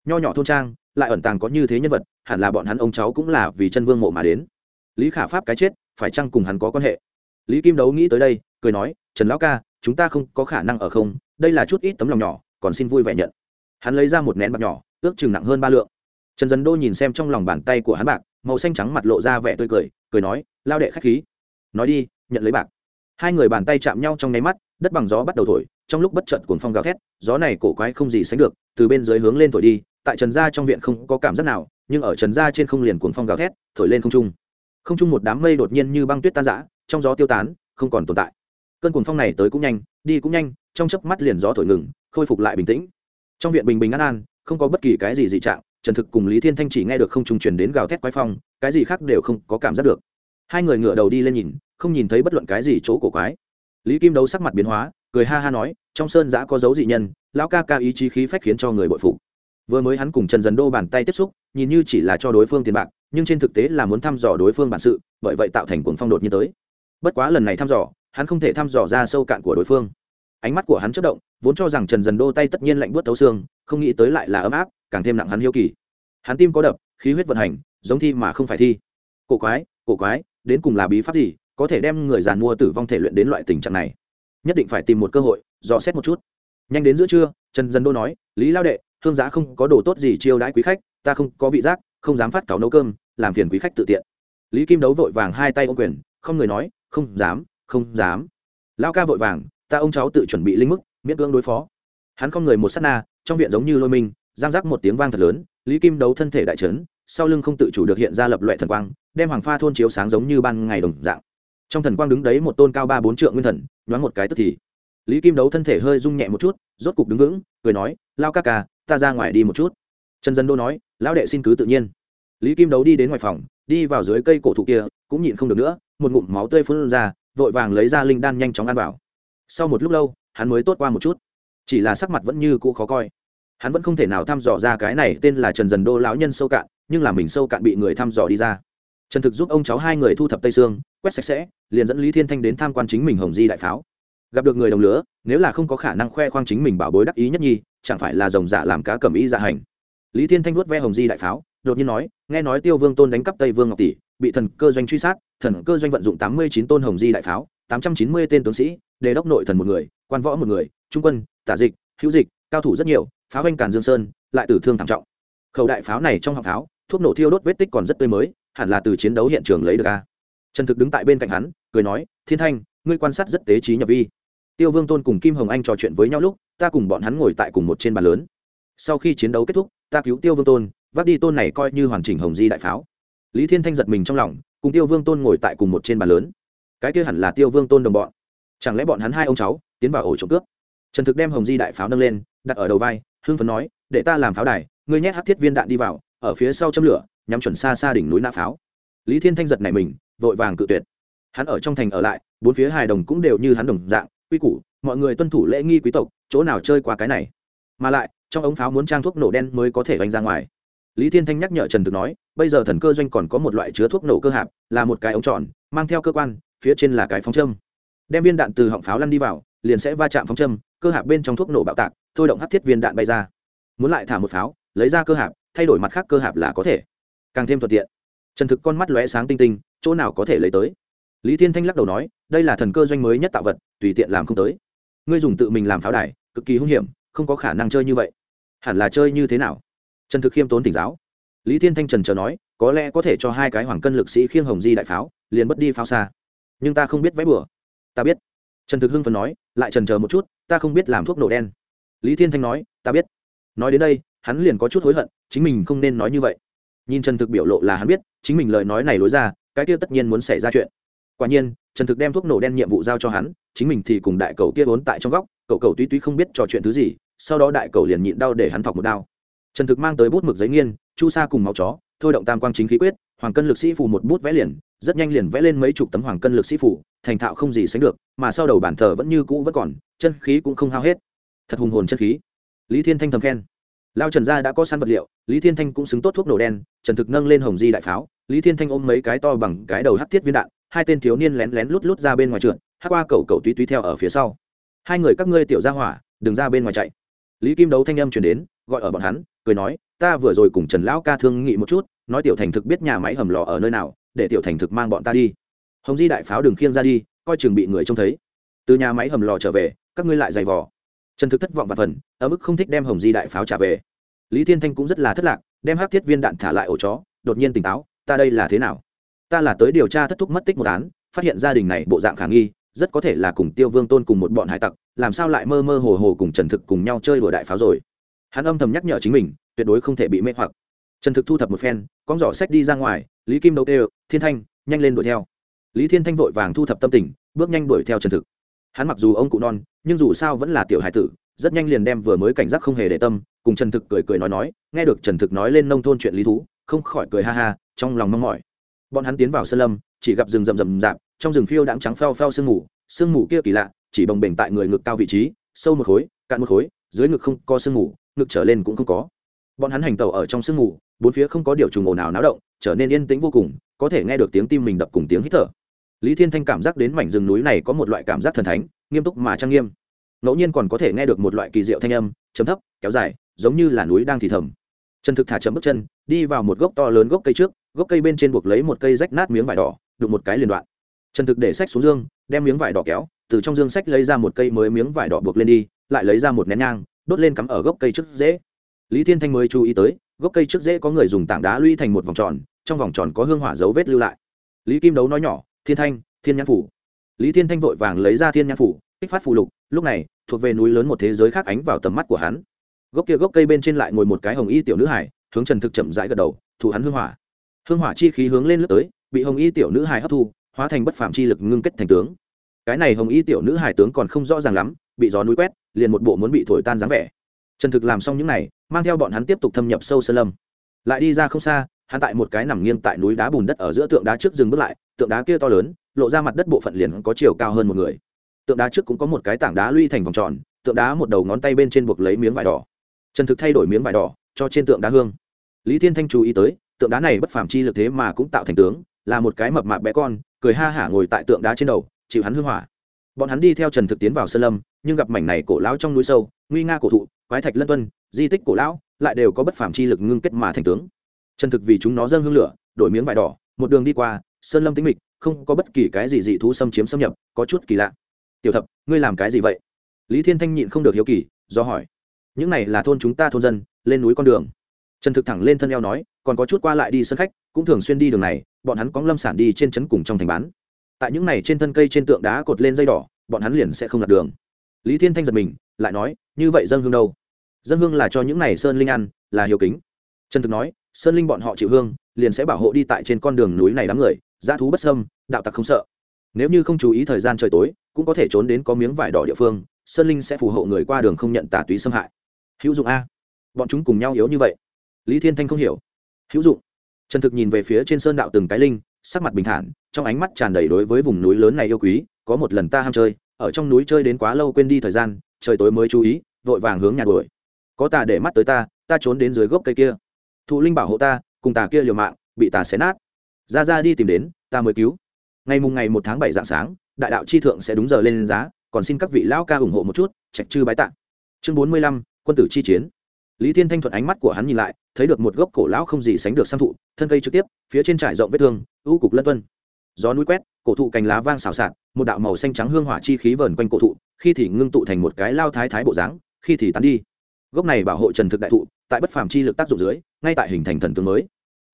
Nho nhỏ thôn trang, lại ẩn tàng có như thế nhân vật, hẳn là bọn hắn ông cháu cũng là vì chân vương mộ mà đến. Lý khả pháp cái chết, phải chăng cùng hắn có quan hệ? Lý kim đấu nghĩ tới đây, cười nói, trần lão ca chúng ta không có khả năng ở không, đây là chút ít tấm lòng nhỏ, còn xin vui vẻ nhận. Hắn lấy ra một nén bạc nhỏ, ước chừng nặng hơn ba lượng. Trần dần đô nhìn xem trong lòng bàn tay của hắn bạc, màu xanh trắng mặt lộ ra vẻ tươi cười cười nói, lao đệ k h á c h khí. Nói đi, nhận lấy bạc. Hai người bàn tay chạm nhau trong nháy mắt, đất bằng gió bắt đầu thổi, trong lúc bất chợt cuồng phong gào thét, gió này cổ quái không gì sánh được, từ bên dưới hướng lên thổi đi, tại trần gia trong viện không có cảm giác nào, nhưng ở trần gia trên không liền cuồng phong gào thét, thổi lên không trung. Không trung một đám mây đột nhiên như băng tuyết tan rã, trong gió tiêu tán, không còn tồn tại cơn cuồng phong này tới cũng nhanh, đi cũng nhanh, trong chớp mắt liền gió thổi ngừng, khôi phục lại bình tĩnh. Trong viện bình bình an an, không có bất kỳ cái gì dị trạng, trần thực cùng lý thiên thanh chỉ nghe được không trung truyền đến gào thét quái phong, cái gì khác đều không có cảm giác được. Hai người ngựa đầu đi lên nhìn, không nhìn thấy bất luận cái gì chỗ cổ quái. Lý kim đấu sắc mặt biến hóa, cười ha ha nói, trong sơn giã có dấu dị nhân, lão ca ca ý chí khí phách khiến cho người bội phụ vừa mới hắn cùng trần dần đô bàn tay tiếp xúc, nhìn như chỉ là cho đối phương tiền bạc, nhưng trên thực tế là muốn thăm dò đối phương bản sự, bởi vậy tạo thành cuồng phong đột như tới. Bất quá lần này thăm dò hắn không thể thăm dò ra sâu cạn của đối phương. Ánh mắt của hắn chất động, vốn cho rằng trần dần đô tay tất nhiên lạnh buốt tấu xương, không nghĩ tới lại là ấm áp, càng thêm nặng hắn hiếu kỳ. Hắn tim có đập, khí huyết vận hành, giống thi mà không phải thi. Cổ quái cổ quái, đến cùng là bí pháp gì, có thể đem người giàn mua tử vong thể luyện đến loại tình trạng này? Nhất định phải tìm một cơ hội, dò xét một chút. Nhanh đến giữa trưa, trần dân đô nói, lý lao đệ, hương giá không có đồ tốt gì chiêu đãi quý khách, ta không có vị giác, không dám phát cáo nấu cơm, làm phiền quý khách tự tiện. Lý kim đấu vội vàng hai tay ô quyền, không người nói, không dám không dám. Lão ca vội vàng, ta ông cháu tự chuẩn bị linh mức, miễn cưỡng đối phó. Hắn không người một s á t na, trong viện giống như lôi minh, giang giác một tiếng vang thật lớn, lý kim đấu thân thể đại trấn, sau lưng không tự chủ được hiện ra lập loại thần quang, đem hoàng pha thôn chiếu sáng giống như ban ngày đồng dạng. Trong thần quang đứng đấy một tôn cao ba bốn trượng nguyên thần, nhoáng một cái tức thì. Lý kim đấu thân thể hơi rung nhẹ một chút, rốt cục đứng vững, cười nói lao ca ca, ta ra ngoài đi một chút. Trần dân đô nói, lão đệ xin cứ tự nhiên. Lý kim đấu đi đến ngoài phòng, đi vào dưới cây cổ thụ kia, cũng nhịn không được nữa, một ngụm máu tươi phun ra vội vàng lấy ra linh đan nhanh chóng ăn vào. Sau một lúc lâu, hắn mới tốt qua một chút. Chỉ là sắc mặt vẫn như cũ khó coi. Hắn vẫn không thể nào thăm dò ra cái này tên là trần dần đô lão nhân sâu cạn, nhưng là mình sâu cạn bị người thăm dò đi ra. Trần thực giúp ông cháu hai người thu thập tây xương quét sạch sẽ, liền dẫn lý thiên thanh đến tham quan chính mình hồng di đại pháo. Gặp được người đồng lứa, nếu là không có khả năng khoe khoang chính mình bảo bối đắc ý nhất nhi chẳng phải là rồng giả làm cá cầm ý dạ hành. Lý thiên thanh vuốt ve hồng di đại pháo đột nhiên nói, nghe nói tiêu vương tôn đánh cắp tây vương ngọc tỷ, bị thần cơ doanh truy sát, thần cơ doanh vận dụng tám mươi chín tôn hồng di đại pháo, tám trăm chín mươi tên tướng sĩ, đề đốc nội thần một người, quan võ một người, trung quân, tả dịch, hữu dịch, cao thủ rất nhiều, pháo anh càn dương sơn, lại tử thương thảm trọng. Khẩu đại pháo này trong họng pháo, thuốc nổ thiêu đốt vết tích còn rất tươi mới, hẳn là từ chiến đấu hiện trường lấy được a. Trần thực đứng tại bên cạnh hắn, cười nói, thiên thanh, ngươi quan sát rất tế trí nhập vi. Tiêu vương tôn cùng kim hồng anh trò chuyện với nhau lúc, ta cùng bọn hắn ngồi tại cùng một trên bàn lớn. Sau khi chiến đấu kết thúc, ta cứu tiêu vương tôn vác đi tôn này coi như hoàn chỉnh hồng di đại pháo. Lý thiên thanh giật mình trong lòng, cùng tiêu vương tôn ngồi tại cùng một trên bàn lớn. Cái kia hẳn là tiêu vương tôn đồng bọn. Chẳng lẽ bọn hắn hai ông cháu tiến vào ổ trộm cướp? Trần thực đem hồng di đại pháo nâng lên, đặt ở đầu vai hương phấn nói, để ta làm pháo đài, ngươi nhét hát thiết viên đạn đi vào, ở phía sau châm lửa, nhắm chuẩn xa xa đỉnh núi nã pháo. Lý thiên thanh giật này mình, vội vàng cự tuyệt. Hắn ở trong thành ở lại, bốn phía hài đồng cũng đều như hắn đồng dạng, quy củ, mọi người tuân thủ lễ nghi quý tộc, chỗ nào chơi qua cái này. Mà lại, trong ống pháo muốn trang thuốc nổ đen mới có thể vanh ra ngoài lý thiên thanh nhắc nhở trần thực nói, bây giờ thần cơ doanh còn có một loại chứa thuốc nổ cơ hạp, là một cái ống tròn, mang theo cơ quan, phía trên là cái phóng châm. Đem viên đạn từ họng pháo lăn đi vào, liền sẽ va chạm phóng châm, cơ hạp bên trong thuốc nổ bạo tạc, thôi động hắt thiết viên đạn bay ra. Muốn lại thả một pháo, lấy ra cơ hạp, thay đổi mặt khác cơ hạp là có thể. Càng thêm thuận tiện. Trần thực con mắt lóe sáng tinh tinh, chỗ nào có thể lấy tới? Lý thiên thanh lắc đầu nói, đây là thần cơ doanh mới nhất tạo vật, tùy tiện làm không tới. Ngươi dùng tự mình làm pháo đài, cực kỳ hung hiểm, không có khả năng chơi như vậy. Hẳn là chơi như thế nào? Trần thực khiêm tốn tỉnh giáo. Lý thiên thanh trần chờ nói, có lẽ có thể cho hai cái hoàng cân lực sĩ khiêng hồng di đại pháo, liền bất đi pháo xa. Nhưng ta không biết vẽ bừa. Ta biết. Trần thực hưng phần nói, lại trần chờ một chút, ta không biết làm thuốc nổ đen. Lý thiên thanh nói, ta biết. Nói đến đây, hắn liền có chút hối hận, chính mình không nên nói như vậy. Nhìn trần thực biểu lộ là hắn biết, chính mình lời nói này lối ra, cái kia tất nhiên muốn xảy ra chuyện. Quả nhiên, trần thực đem thuốc nổ đen nhiệm vụ giao cho hắn, chính mình thì cùng đại cầu kia vốn tại trong góc, cậu cầu tuy tuy không biết trò chuyện thứ gì, sau đó đại cầu liền nhịn đau để hắn thọc một đao trần thực mang tới bút mực giấy nghiên, chu sa cùng máu chó, thôi động tam quang chính khí quyết, hoàng cân lực sĩ phủ một bút vẽ liền, rất nhanh liền vẽ lên mấy chục tấm hoàng cân lực sĩ phủ thành thạo không gì sánh được, mà sau đầu bản thờ vẫn như cũ vẫn còn, chân khí cũng không hao hết. Thật hùng hồn chân khí. Lý thiên thanh thầm khen. Lao trần gia đã có săn vật liệu, lý thiên thanh cũng xứng tốt thuốc nổ đen, trần thực nâng lên hồng di đại pháo, lý thiên thanh ôm mấy cái to bằng cái đầu hắt thiết viên đạn, hai tên thiếu niên lén lén lút lút ra bên ngoài trượt, hát qua cầu cầu túy túy theo ở phía sau. Hai người các ngươi tiểu ra hỏa, đừng ra bên ngoài chạy. Lý kim đấu thanh âm chuyển đến gọi ở bọn hắn, cười nói, ta vừa rồi cùng trần lão ca thương nghị một chút, nói tiểu thành thực biết nhà máy hầm lò ở nơi nào, để tiểu thành thực mang bọn ta đi. Hồng di đại pháo đừng khiêng ra đi, coi chừng bị người trông thấy. Từ nhà máy hầm lò trở về, các ngươi lại giày vò. Trần thực thất vọng và phần, ở mức không thích đem hồng di đại pháo trả về. Lý thiên thanh cũng rất là thất lạc, đem hát thiết viên đạn thả lại ổ chó, đột nhiên tỉnh táo, ta đây là thế nào? Ta là tới điều tra thất thúc mất tích một án, phát hiện gia đình này bộ dạng khả nghi, rất có thể là cùng tiêu vương tôn cùng một bọn hải tặc, làm sao lại mơ mơ hồ hồ cùng trần thực cùng nhau chơi đùa đại pháo rồi? Hắn âm thầm nhắc nhở chính mình, tuyệt đối không thể bị mê hoặc. Trần thực thu thập một phen, con giỏ sách đi ra ngoài, lý kim đấu tê thiên thanh, nhanh lên đuổi theo. Lý thiên thanh vội vàng thu thập tâm tình, bước nhanh đuổi theo trần thực. Hắn mặc dù ông cụ non, nhưng dù sao vẫn là tiểu hải tử, rất nhanh liền đem vừa mới cảnh giác không hề để tâm, cùng trần thực cười cười nói nói, nghe được trần thực nói lên nông thôn chuyện lý thú, không khỏi cười ha ha, trong lòng mong mỏi. Bọn hắn tiến vào sân lâm, chỉ gặp rừng rậm rậm rạp, trong rừng phiêu đãng trắng pheo pheo sương mù sương mù kia kỳ lạ, chỉ bồng bềnh tại người ngực cao vị trí, sâu một khối, cạn một khối dưới ngực không có sương mù, ngực trở lên cũng không có. Bọn hắn hành tàu ở trong sương mù, bốn phía không có điều trùng ồn ào náo động, trở nên yên tĩnh vô cùng, có thể nghe được tiếng tim mình đập cùng tiếng hít thở. Lý thiên thanh cảm giác đến mảnh rừng núi này có một loại cảm giác thần thánh, nghiêm túc mà trang nghiêm. Ngẫu nhiên còn có thể nghe được một loại kỳ diệu thanh âm chấm thấp, kéo dài, giống như là núi đang thì thầm. Trần thực thả chấm bước chân, đi vào một gốc to lớn gốc cây trước, gốc cây bên trên buộc lấy một cây rách nát miếng vải đỏ, đụng một cái liền đoạn. Trần thực để sách xuống dương, đem miếng vải đỏ kéo, từ trong dương sách lấy ra một cây mới miếng vải đỏ buộc lên đi lại lấy ra một nén nhang, đốt lên cắm ở gốc cây trước dễ lý thiên thanh mới chú ý tới, gốc cây trước dễ có người dùng tảng đá lũy thành một vòng tròn, trong vòng tròn có hương hỏa dấu vết lưu lại. Lý kim đấu nói nhỏ, thiên thanh, thiên nhãn phủ. Lý thiên thanh vội vàng lấy ra thiên nhãn phủ, kích phát phù lục, lúc này, thuộc về núi lớn một thế giới khác ánh vào tầm mắt của hắn. Gốc kia gốc cây bên trên lại ngồi một cái hồng y tiểu nữ hải hướng trần thực chậm rãi gật đầu thủ hắn hương hỏa. Hương hỏa chi khí hướng lên lướt tới, bị hồng y tiểu nữ hải hấp thu, hóa thành bất phạm chi lực ngưng kết thành tướng. Cái này hồng y tiểu nữ hải tướng còn không rõ ràng lắm, bị gió núi quét liền một bộ muốn bị thổi tan dáng vẻ. Trần thực làm xong những này, mang theo bọn hắn tiếp tục thâm nhập sâu sơn lâm. Lại đi ra không xa, hắn tại một cái nằm nghiêng tại núi đá bùn đất ở giữa tượng đá trước dừng bước lại, tượng đá kia to lớn, lộ ra mặt đất bộ phận liền có chiều cao hơn một người. Tượng đá trước cũng có một cái tảng đá luy thành vòng tròn, tượng đá một đầu ngón tay bên trên buộc lấy miếng vải đỏ. Trần thực thay đổi miếng vải đỏ, cho trên tượng đá hương. Lý thiên thanh chú ý tới, tượng đá này bất phàm chi lực thế mà cũng tạo thành tướng, là một cái mập mạp bé con, cười ha hả ngồi tại tượng đá trên đầu, chịu hắn hương hỏa bọn hắn đi theo trần thực tiến vào sơn lâm, nhưng gặp mảnh này cổ lão trong núi sâu, nguy nga cổ thụ, quái thạch lân tuân, di tích cổ lão, lại đều có bất phàm chi lực ngưng kết mà thành tướng. Trần thực vì chúng nó dâng hương lửa, đổi miếng vải đỏ, một đường đi qua, sơn lâm tĩnh mịch, không có bất kỳ cái gì dị thú xâm chiếm xâm nhập, có chút kỳ lạ. Tiểu thập, ngươi làm cái gì vậy? Lý thiên thanh nhịn không được hiếu kỳ, do hỏi. Những này là thôn chúng ta thôn dân, lên núi con đường. Trần thực thẳng lên thân eo nói, còn có chút qua lại đi sân khách, cũng thường xuyên đi đường này, bọn hắn có lâm sản đi trên trấn cùng trong thành bán tại những này trên thân cây trên tượng đá cột lên dây đỏ, bọn hắn liền sẽ không lạc đường. Lý thiên thanh giật mình, lại nói, như vậy dân hương đâu? Dân hương là cho những này sơn linh ăn, là hiếu kính. Trần thực nói, sơn linh bọn họ chịu hương, liền sẽ bảo hộ đi tại trên con đường núi này đám người, dã thú bất sâm đạo tặc không sợ. Nếu như không chú ý thời gian trời tối, cũng có thể trốn đến có miếng vải đỏ địa phương, sơn linh sẽ phù hộ người qua đường không nhận tà túy xâm hại. Hữu dụng a. Bọn chúng cùng nhau yếu như vậy. Lý thiên thanh không hiểu. Hữu dụng. Trần thực nhìn về phía trên sơn đạo từng cái linh sắc mặt bình thản, trong ánh mắt tràn đầy đối với vùng núi lớn này yêu quý, có một lần ta ham chơi, ở trong núi chơi đến quá lâu quên đi thời gian, trời tối mới chú ý, vội vàng hướng nhà đuổi. Có tà để mắt tới ta ta trốn đến dưới gốc cây kia. Thụ linh bảo hộ ta, cùng tà kia liều mạng, bị tà xé nát. Ra ra đi tìm đến, ta mới cứu. Ngày mùng ngày một tháng bảy dạng sáng, đại đạo chi thượng sẽ đúng giờ lên giá, còn xin các vị lão ca ủng hộ một chút, trạch chư bái tạ. Chương bốn mươi lăm, quân tử chi chiến. Lý thiên thanh thuận ánh mắt của hắn nhìn lại, thấy được một gốc cổ lão không gì sánh được sang thụ, thân cây trực tiếp, phía trên trải rộng vết thương u cục lân tuân. Gió núi quét, cổ thụ cành lá vang xào xạc, một đạo màu xanh trắng hương hỏa chi khí vờn quanh cổ thụ, khi thì ngưng tụ thành một cái lao thái thái bộ dáng, khi thì tán đi. Gốc này bảo hộ trần thực đại thụ, tại bất phàm chi lực tác dụng dưới, ngay tại hình thành thần tướng mới.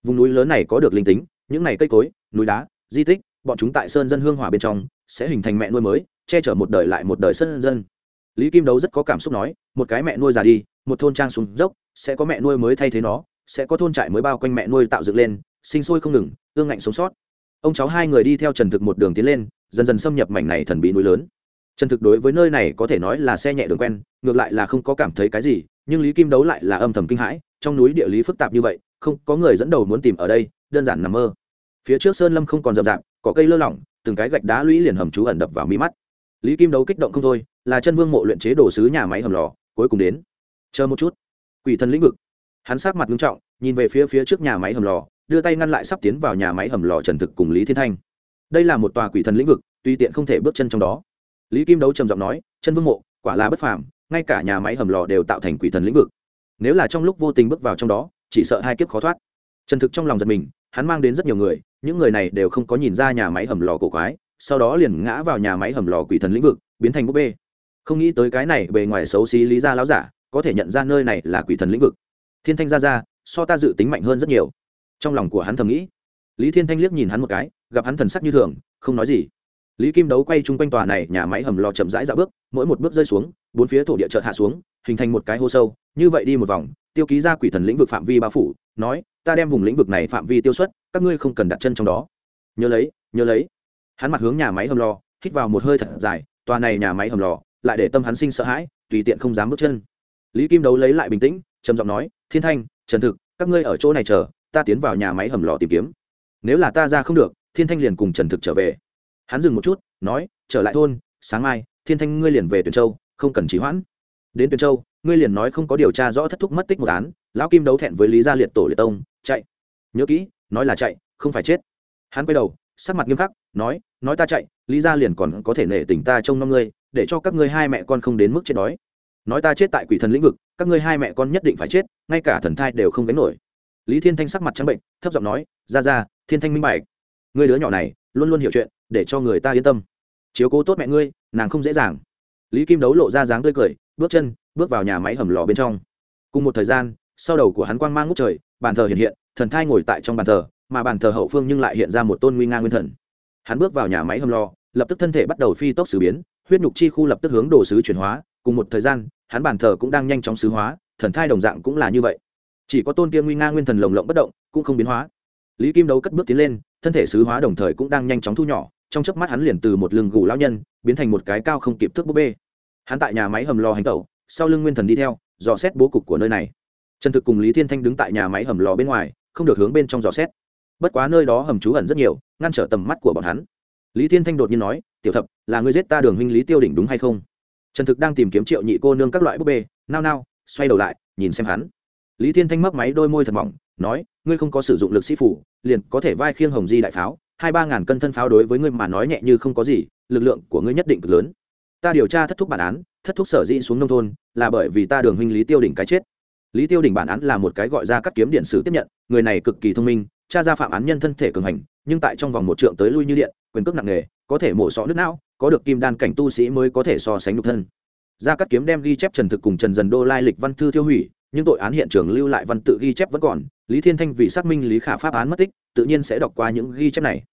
Vùng núi lớn này có được linh tính, những này cây cối, núi đá, di tích, bọn chúng tại sơn dân hương hỏa bên trong, sẽ hình thành mẹ nuôi mới, che chở một đời lại một đời sơn dân. Lý kim đấu rất có cảm xúc nói, một cái mẹ nuôi già đi, một thôn trang xuống dốc, sẽ có mẹ nuôi mới thay thế nó, sẽ có thôn trại mới bao quanh mẹ nuôi tạo dựng lên sinh sôi không ngừng, ương ngạnh sống sót. Ông cháu hai người đi theo trần thực một đường tiến lên, dần dần xâm nhập mảnh này thần bí núi lớn. Trần thực đối với nơi này có thể nói là xe nhẹ đường quen, ngược lại là không có cảm thấy cái gì, nhưng lý kim đấu lại là âm thầm kinh hãi, trong núi địa lý phức tạp như vậy, không có người dẫn đầu muốn tìm ở đây, đơn giản nằm mơ. Phía trước sơn lâm không còn rậm rạp, có cây lơ lỏng, từng cái gạch đá lũy liền hầm trú ẩn đập vào mi mắt. Lý kim đấu kích động không thôi, là chân vương mộ luyện chế đồ sứ nhà máy hầm lò, cuối cùng đến. Chờ một chút. Quỷ thần lĩnh vực. Hắn sát mặt nghiêm trọng, nhìn về phía phía trước nhà máy hầm lò đưa tay ngăn lại sắp tiến vào nhà máy hầm lò trần thực cùng lý thiên thanh. Đây là một tòa quỷ thần lĩnh vực, tuy tiện không thể bước chân trong đó. Lý kim đấu trầm giọng nói, chân vương mộ, quả là bất phàm, ngay cả nhà máy hầm lò đều tạo thành quỷ thần lĩnh vực. Nếu là trong lúc vô tình bước vào trong đó, chỉ sợ hai kiếp khó thoát. Trần thực trong lòng giật mình, hắn mang đến rất nhiều người, những người này đều không có nhìn ra nhà máy hầm lò cổ quái, sau đó liền ngã vào nhà máy hầm lò quỷ thần lĩnh vực, biến thành búp bê. Không nghĩ tới cái này bề ngoài xấu xí lý ra láo giả, có thể nhận ra nơi này là quỷ thần lĩnh vực. Thiên thanh ra ra, so ta dự tính mạnh hơn rất nhiều trong lòng của hắn thầm nghĩ. Lý thiên thanh liếc nhìn hắn một cái, gặp hắn thần sắc như thường, không nói gì. Lý kim đấu quay chung quanh tòa này nhà máy hầm lò chậm rãi dạo bước, mỗi một bước rơi xuống, bốn phía thổ địa chợt hạ xuống, hình thành một cái hô sâu, như vậy đi một vòng, tiêu ký ra quỷ thần lĩnh vực phạm vi bao phủ, nói, ta đem vùng lĩnh vực này phạm vi tiêu xuất, các ngươi không cần đặt chân trong đó. Nhớ lấy nhớ lấy. Hắn mặt hướng nhà máy hầm lò, hít vào một hơi thật dài, tòa này nhà máy hầm lò, lại để tâm hắn sinh sợ hãi, tùy tiện không dám bước chân. Lý kim đấu lấy lại bình tĩnh, trầm giọng nói, thiên thanh, trần thực, các ngươi ở chỗ này chờ ta tiến vào nhà máy hầm lò tìm kiếm. Nếu là ta ra không được, thiên thanh liền cùng trần thực trở về. Hắn dừng một chút, nói, trở lại thôn, sáng mai, thiên thanh ngươi liền về tuyền châu, không cần trì hoãn. Đến tuyền châu, ngươi liền nói không có điều tra rõ thất thúc mất tích một án, lão kim đấu thẹn với lý gia liệt tổ liệt tông, chạy. Nhớ kỹ, nói là chạy, không phải chết. Hắn quay đầu, sắc mặt nghiêm khắc, nói nói ta chạy, lý gia liền còn có thể nể tình ta trông năm ngươi, để cho các ngươi hai mẹ con không đến mức chết đói. Nói ta chết tại quỷ thần lĩnh vực, các ngươi hai mẹ con nhất định phải chết, ngay cả thần thai đều không gánh nổi lý thiên thanh sắc mặt trắng bệnh, thấp giọng nói, ra ra, thiên thanh minh bạch. Người đứa nhỏ này, luôn luôn hiểu chuyện, để cho người ta yên tâm. Chiếu cố tốt mẹ ngươi, nàng không dễ dàng. Lý kim đấu lộ ra dáng tươi cười, bước chân, bước vào nhà máy hầm lò bên trong. Cùng một thời gian, sau đầu của hắn quang mang ngút trời, bàn thờ hiện hiện, thần thai ngồi tại trong bàn thờ, mà bàn thờ hậu phương nhưng lại hiện ra một tôn nguy nga nguyên thần. Hắn bước vào nhà máy hầm lò, lập tức thân thể bắt đầu phi tốc xử biến, huyết nhục chi khu lập tức hướng đồ sứ chuyển hóa. Cùng một thời gian, hắn bản thờ cũng đang nhanh chóng sứ hóa, thần thai đồng dạng cũng là như vậy chỉ có tôn kia nguy nga nguyên thần lồng lộng bất động, cũng không biến hóa. Lý kim đấu cất bước tiến lên, thân thể sứ hóa đồng thời cũng đang nhanh chóng thu nhỏ, trong chớp mắt hắn liền từ một lưng gù lão nhân, biến thành một cái cao không kịp thước búp bê. Hắn tại nhà máy hầm lò hành tẩu, sau lưng nguyên thần đi theo, dò xét bố cục của nơi này. Trần thực cùng lý thiên thanh đứng tại nhà máy hầm lò bên ngoài, không được hướng bên trong dò xét. Bất quá nơi đó hầm trú ẩn rất nhiều, ngăn trở tầm mắt của bọn hắn. Lý thiên thanh đột nhiên nói, tiểu thập, là người giết ta đường huynh lý tiêu đỉnh đúng hay không? Trần thực đang tìm kiếm triệu nhị cô nương các loại búp bê, nao nao, xoay đầu lại, nhìn xem hắn lý thiên thanh mấp máy đôi môi thật mỏng, nói, ngươi không có sử dụng lực sĩ phủ, liền có thể vai khiêng hồng di đại pháo, hai ba ngàn cân thân pháo đối với ngươi mà nói nhẹ như không có gì, lực lượng của ngươi nhất định cực lớn. Ta điều tra thất thúc bản án, thất thúc sở dĩ xuống nông thôn, là bởi vì ta đường huynh lý tiêu đỉnh cái chết. Lý tiêu đỉnh bản án là một cái gọi ra cắt kiếm điện sử tiếp nhận, người này cực kỳ thông minh cha ra phạm án nhân thân thể cường hành, nhưng tại trong vòng một trượng tới lui như điện, quyền cước nặng nghề có thể mổ sọ nước não, có được kim đan cảnh tu sĩ mới có thể so sánh nhục thân. Gia cắt kiếm đem ghi chép trần thực cùng trần dần đô lai lịch văn thư tiêu hủy nhưng tội án hiện trường lưu lại văn tự ghi chép vẫn còn, lý thiên thanh vì xác minh lý khả pháp án mất tích, tự nhiên sẽ đọc qua những ghi chép này.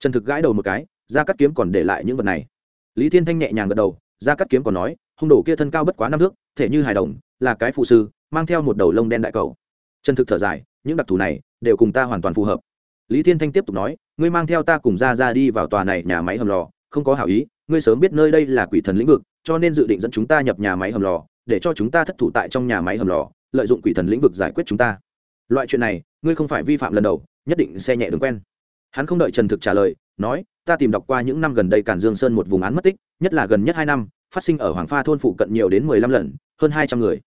Trần thực gãi đầu một cái, gia cắt kiếm còn để lại những vật này. Lý thiên thanh nhẹ nhàng gật đầu, gia cắt kiếm còn nói, hung đồ kia thân cao bất quá năm thước, thể như hài đồng, là cái phụ sư, mang theo một đầu lông đen đại cầu. Trần thực thở dài, những đặc thù này đều cùng ta hoàn toàn phù hợp. Lý thiên thanh tiếp tục nói, ngươi mang theo ta cùng ra ra đi vào tòa này nhà máy hầm lò, không có hảo ý, ngươi sớm biết nơi đây là quỷ thần lĩnh vực, cho nên dự định dẫn chúng ta nhập nhà máy hầm lò, để cho chúng ta thất thủ tại trong nhà máy hầm lò lợi dụng quỷ thần lĩnh vực giải quyết chúng ta. Loại chuyện này, ngươi không phải vi phạm lần đầu, nhất định xe nhẹ đường quen. Hắn không đợi trần thực trả lời, nói, ta tìm đọc qua những năm gần đây cản dương sơn một vùng án mất tích, nhất là gần nhất hai năm, phát sinh ở hoàng pha thôn phụ cận nhiều đến mười lăm lần, hơn hai trăm người.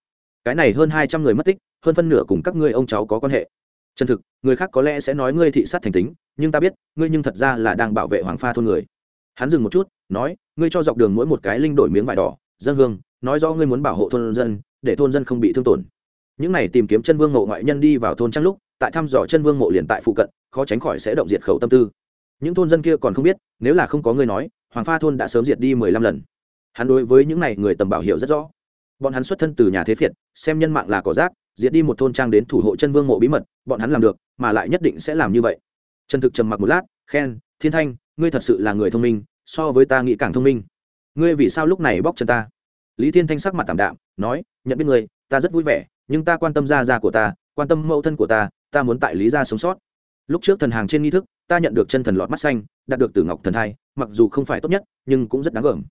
Cái này hơn hai trăm người mất tích, hơn phân nửa cùng các ngươi ông cháu có quan hệ. Chân thực, người khác có lẽ sẽ nói ngươi thị sát thành tính, nhưng ta biết, ngươi nhưng thật ra là đang bảo vệ hoàng pha thôn người. Hắn dừng một chút, nói, ngươi cho dọc đường mỗi một cái linh đổi miếng vải đỏ, dân hương, nói do ngươi muốn bảo hộ thôn dân, để thôn dân không bị thương tổn những này tìm kiếm chân vương mộ ngoại nhân đi vào thôn Trang lúc, tại thăm dò chân vương mộ liền tại phụ cận, khó tránh khỏi sẽ động diệt khẩu tâm tư. Những thôn dân kia còn không biết, nếu là không có người nói, hoàng pha thôn đã sớm diệt đi mười lăm lần. Hắn đối với những này người tầm bảo hiểu rất rõ. Bọn hắn xuất thân từ nhà thế phiệt, xem nhân mạng là cỏ rác, diệt đi một thôn trang đến thủ hộ chân vương mộ bí mật, bọn hắn làm được, mà lại nhất định sẽ làm như vậy. Trần thực trầm mặc một lát, khen, thiên thanh, ngươi thật sự là người thông minh, so với ta nghĩ càng thông minh. Ngươi vì sao lúc này bóc chân ta? Lý thiên thanh sắc mặt tảm đạm, nói, nhận biết ngươi, ta rất vui vẻ nhưng ta quan tâm gia gia của ta, quan tâm mẫu thân của ta ta muốn tại lý gia sống sót. Lúc trước thần hàng trên nghi thức, ta nhận được chân thần lọt mắt xanh, đạt được tử ngọc thần thai, mặc dù không phải tốt nhất, nhưng cũng rất đáng gờm.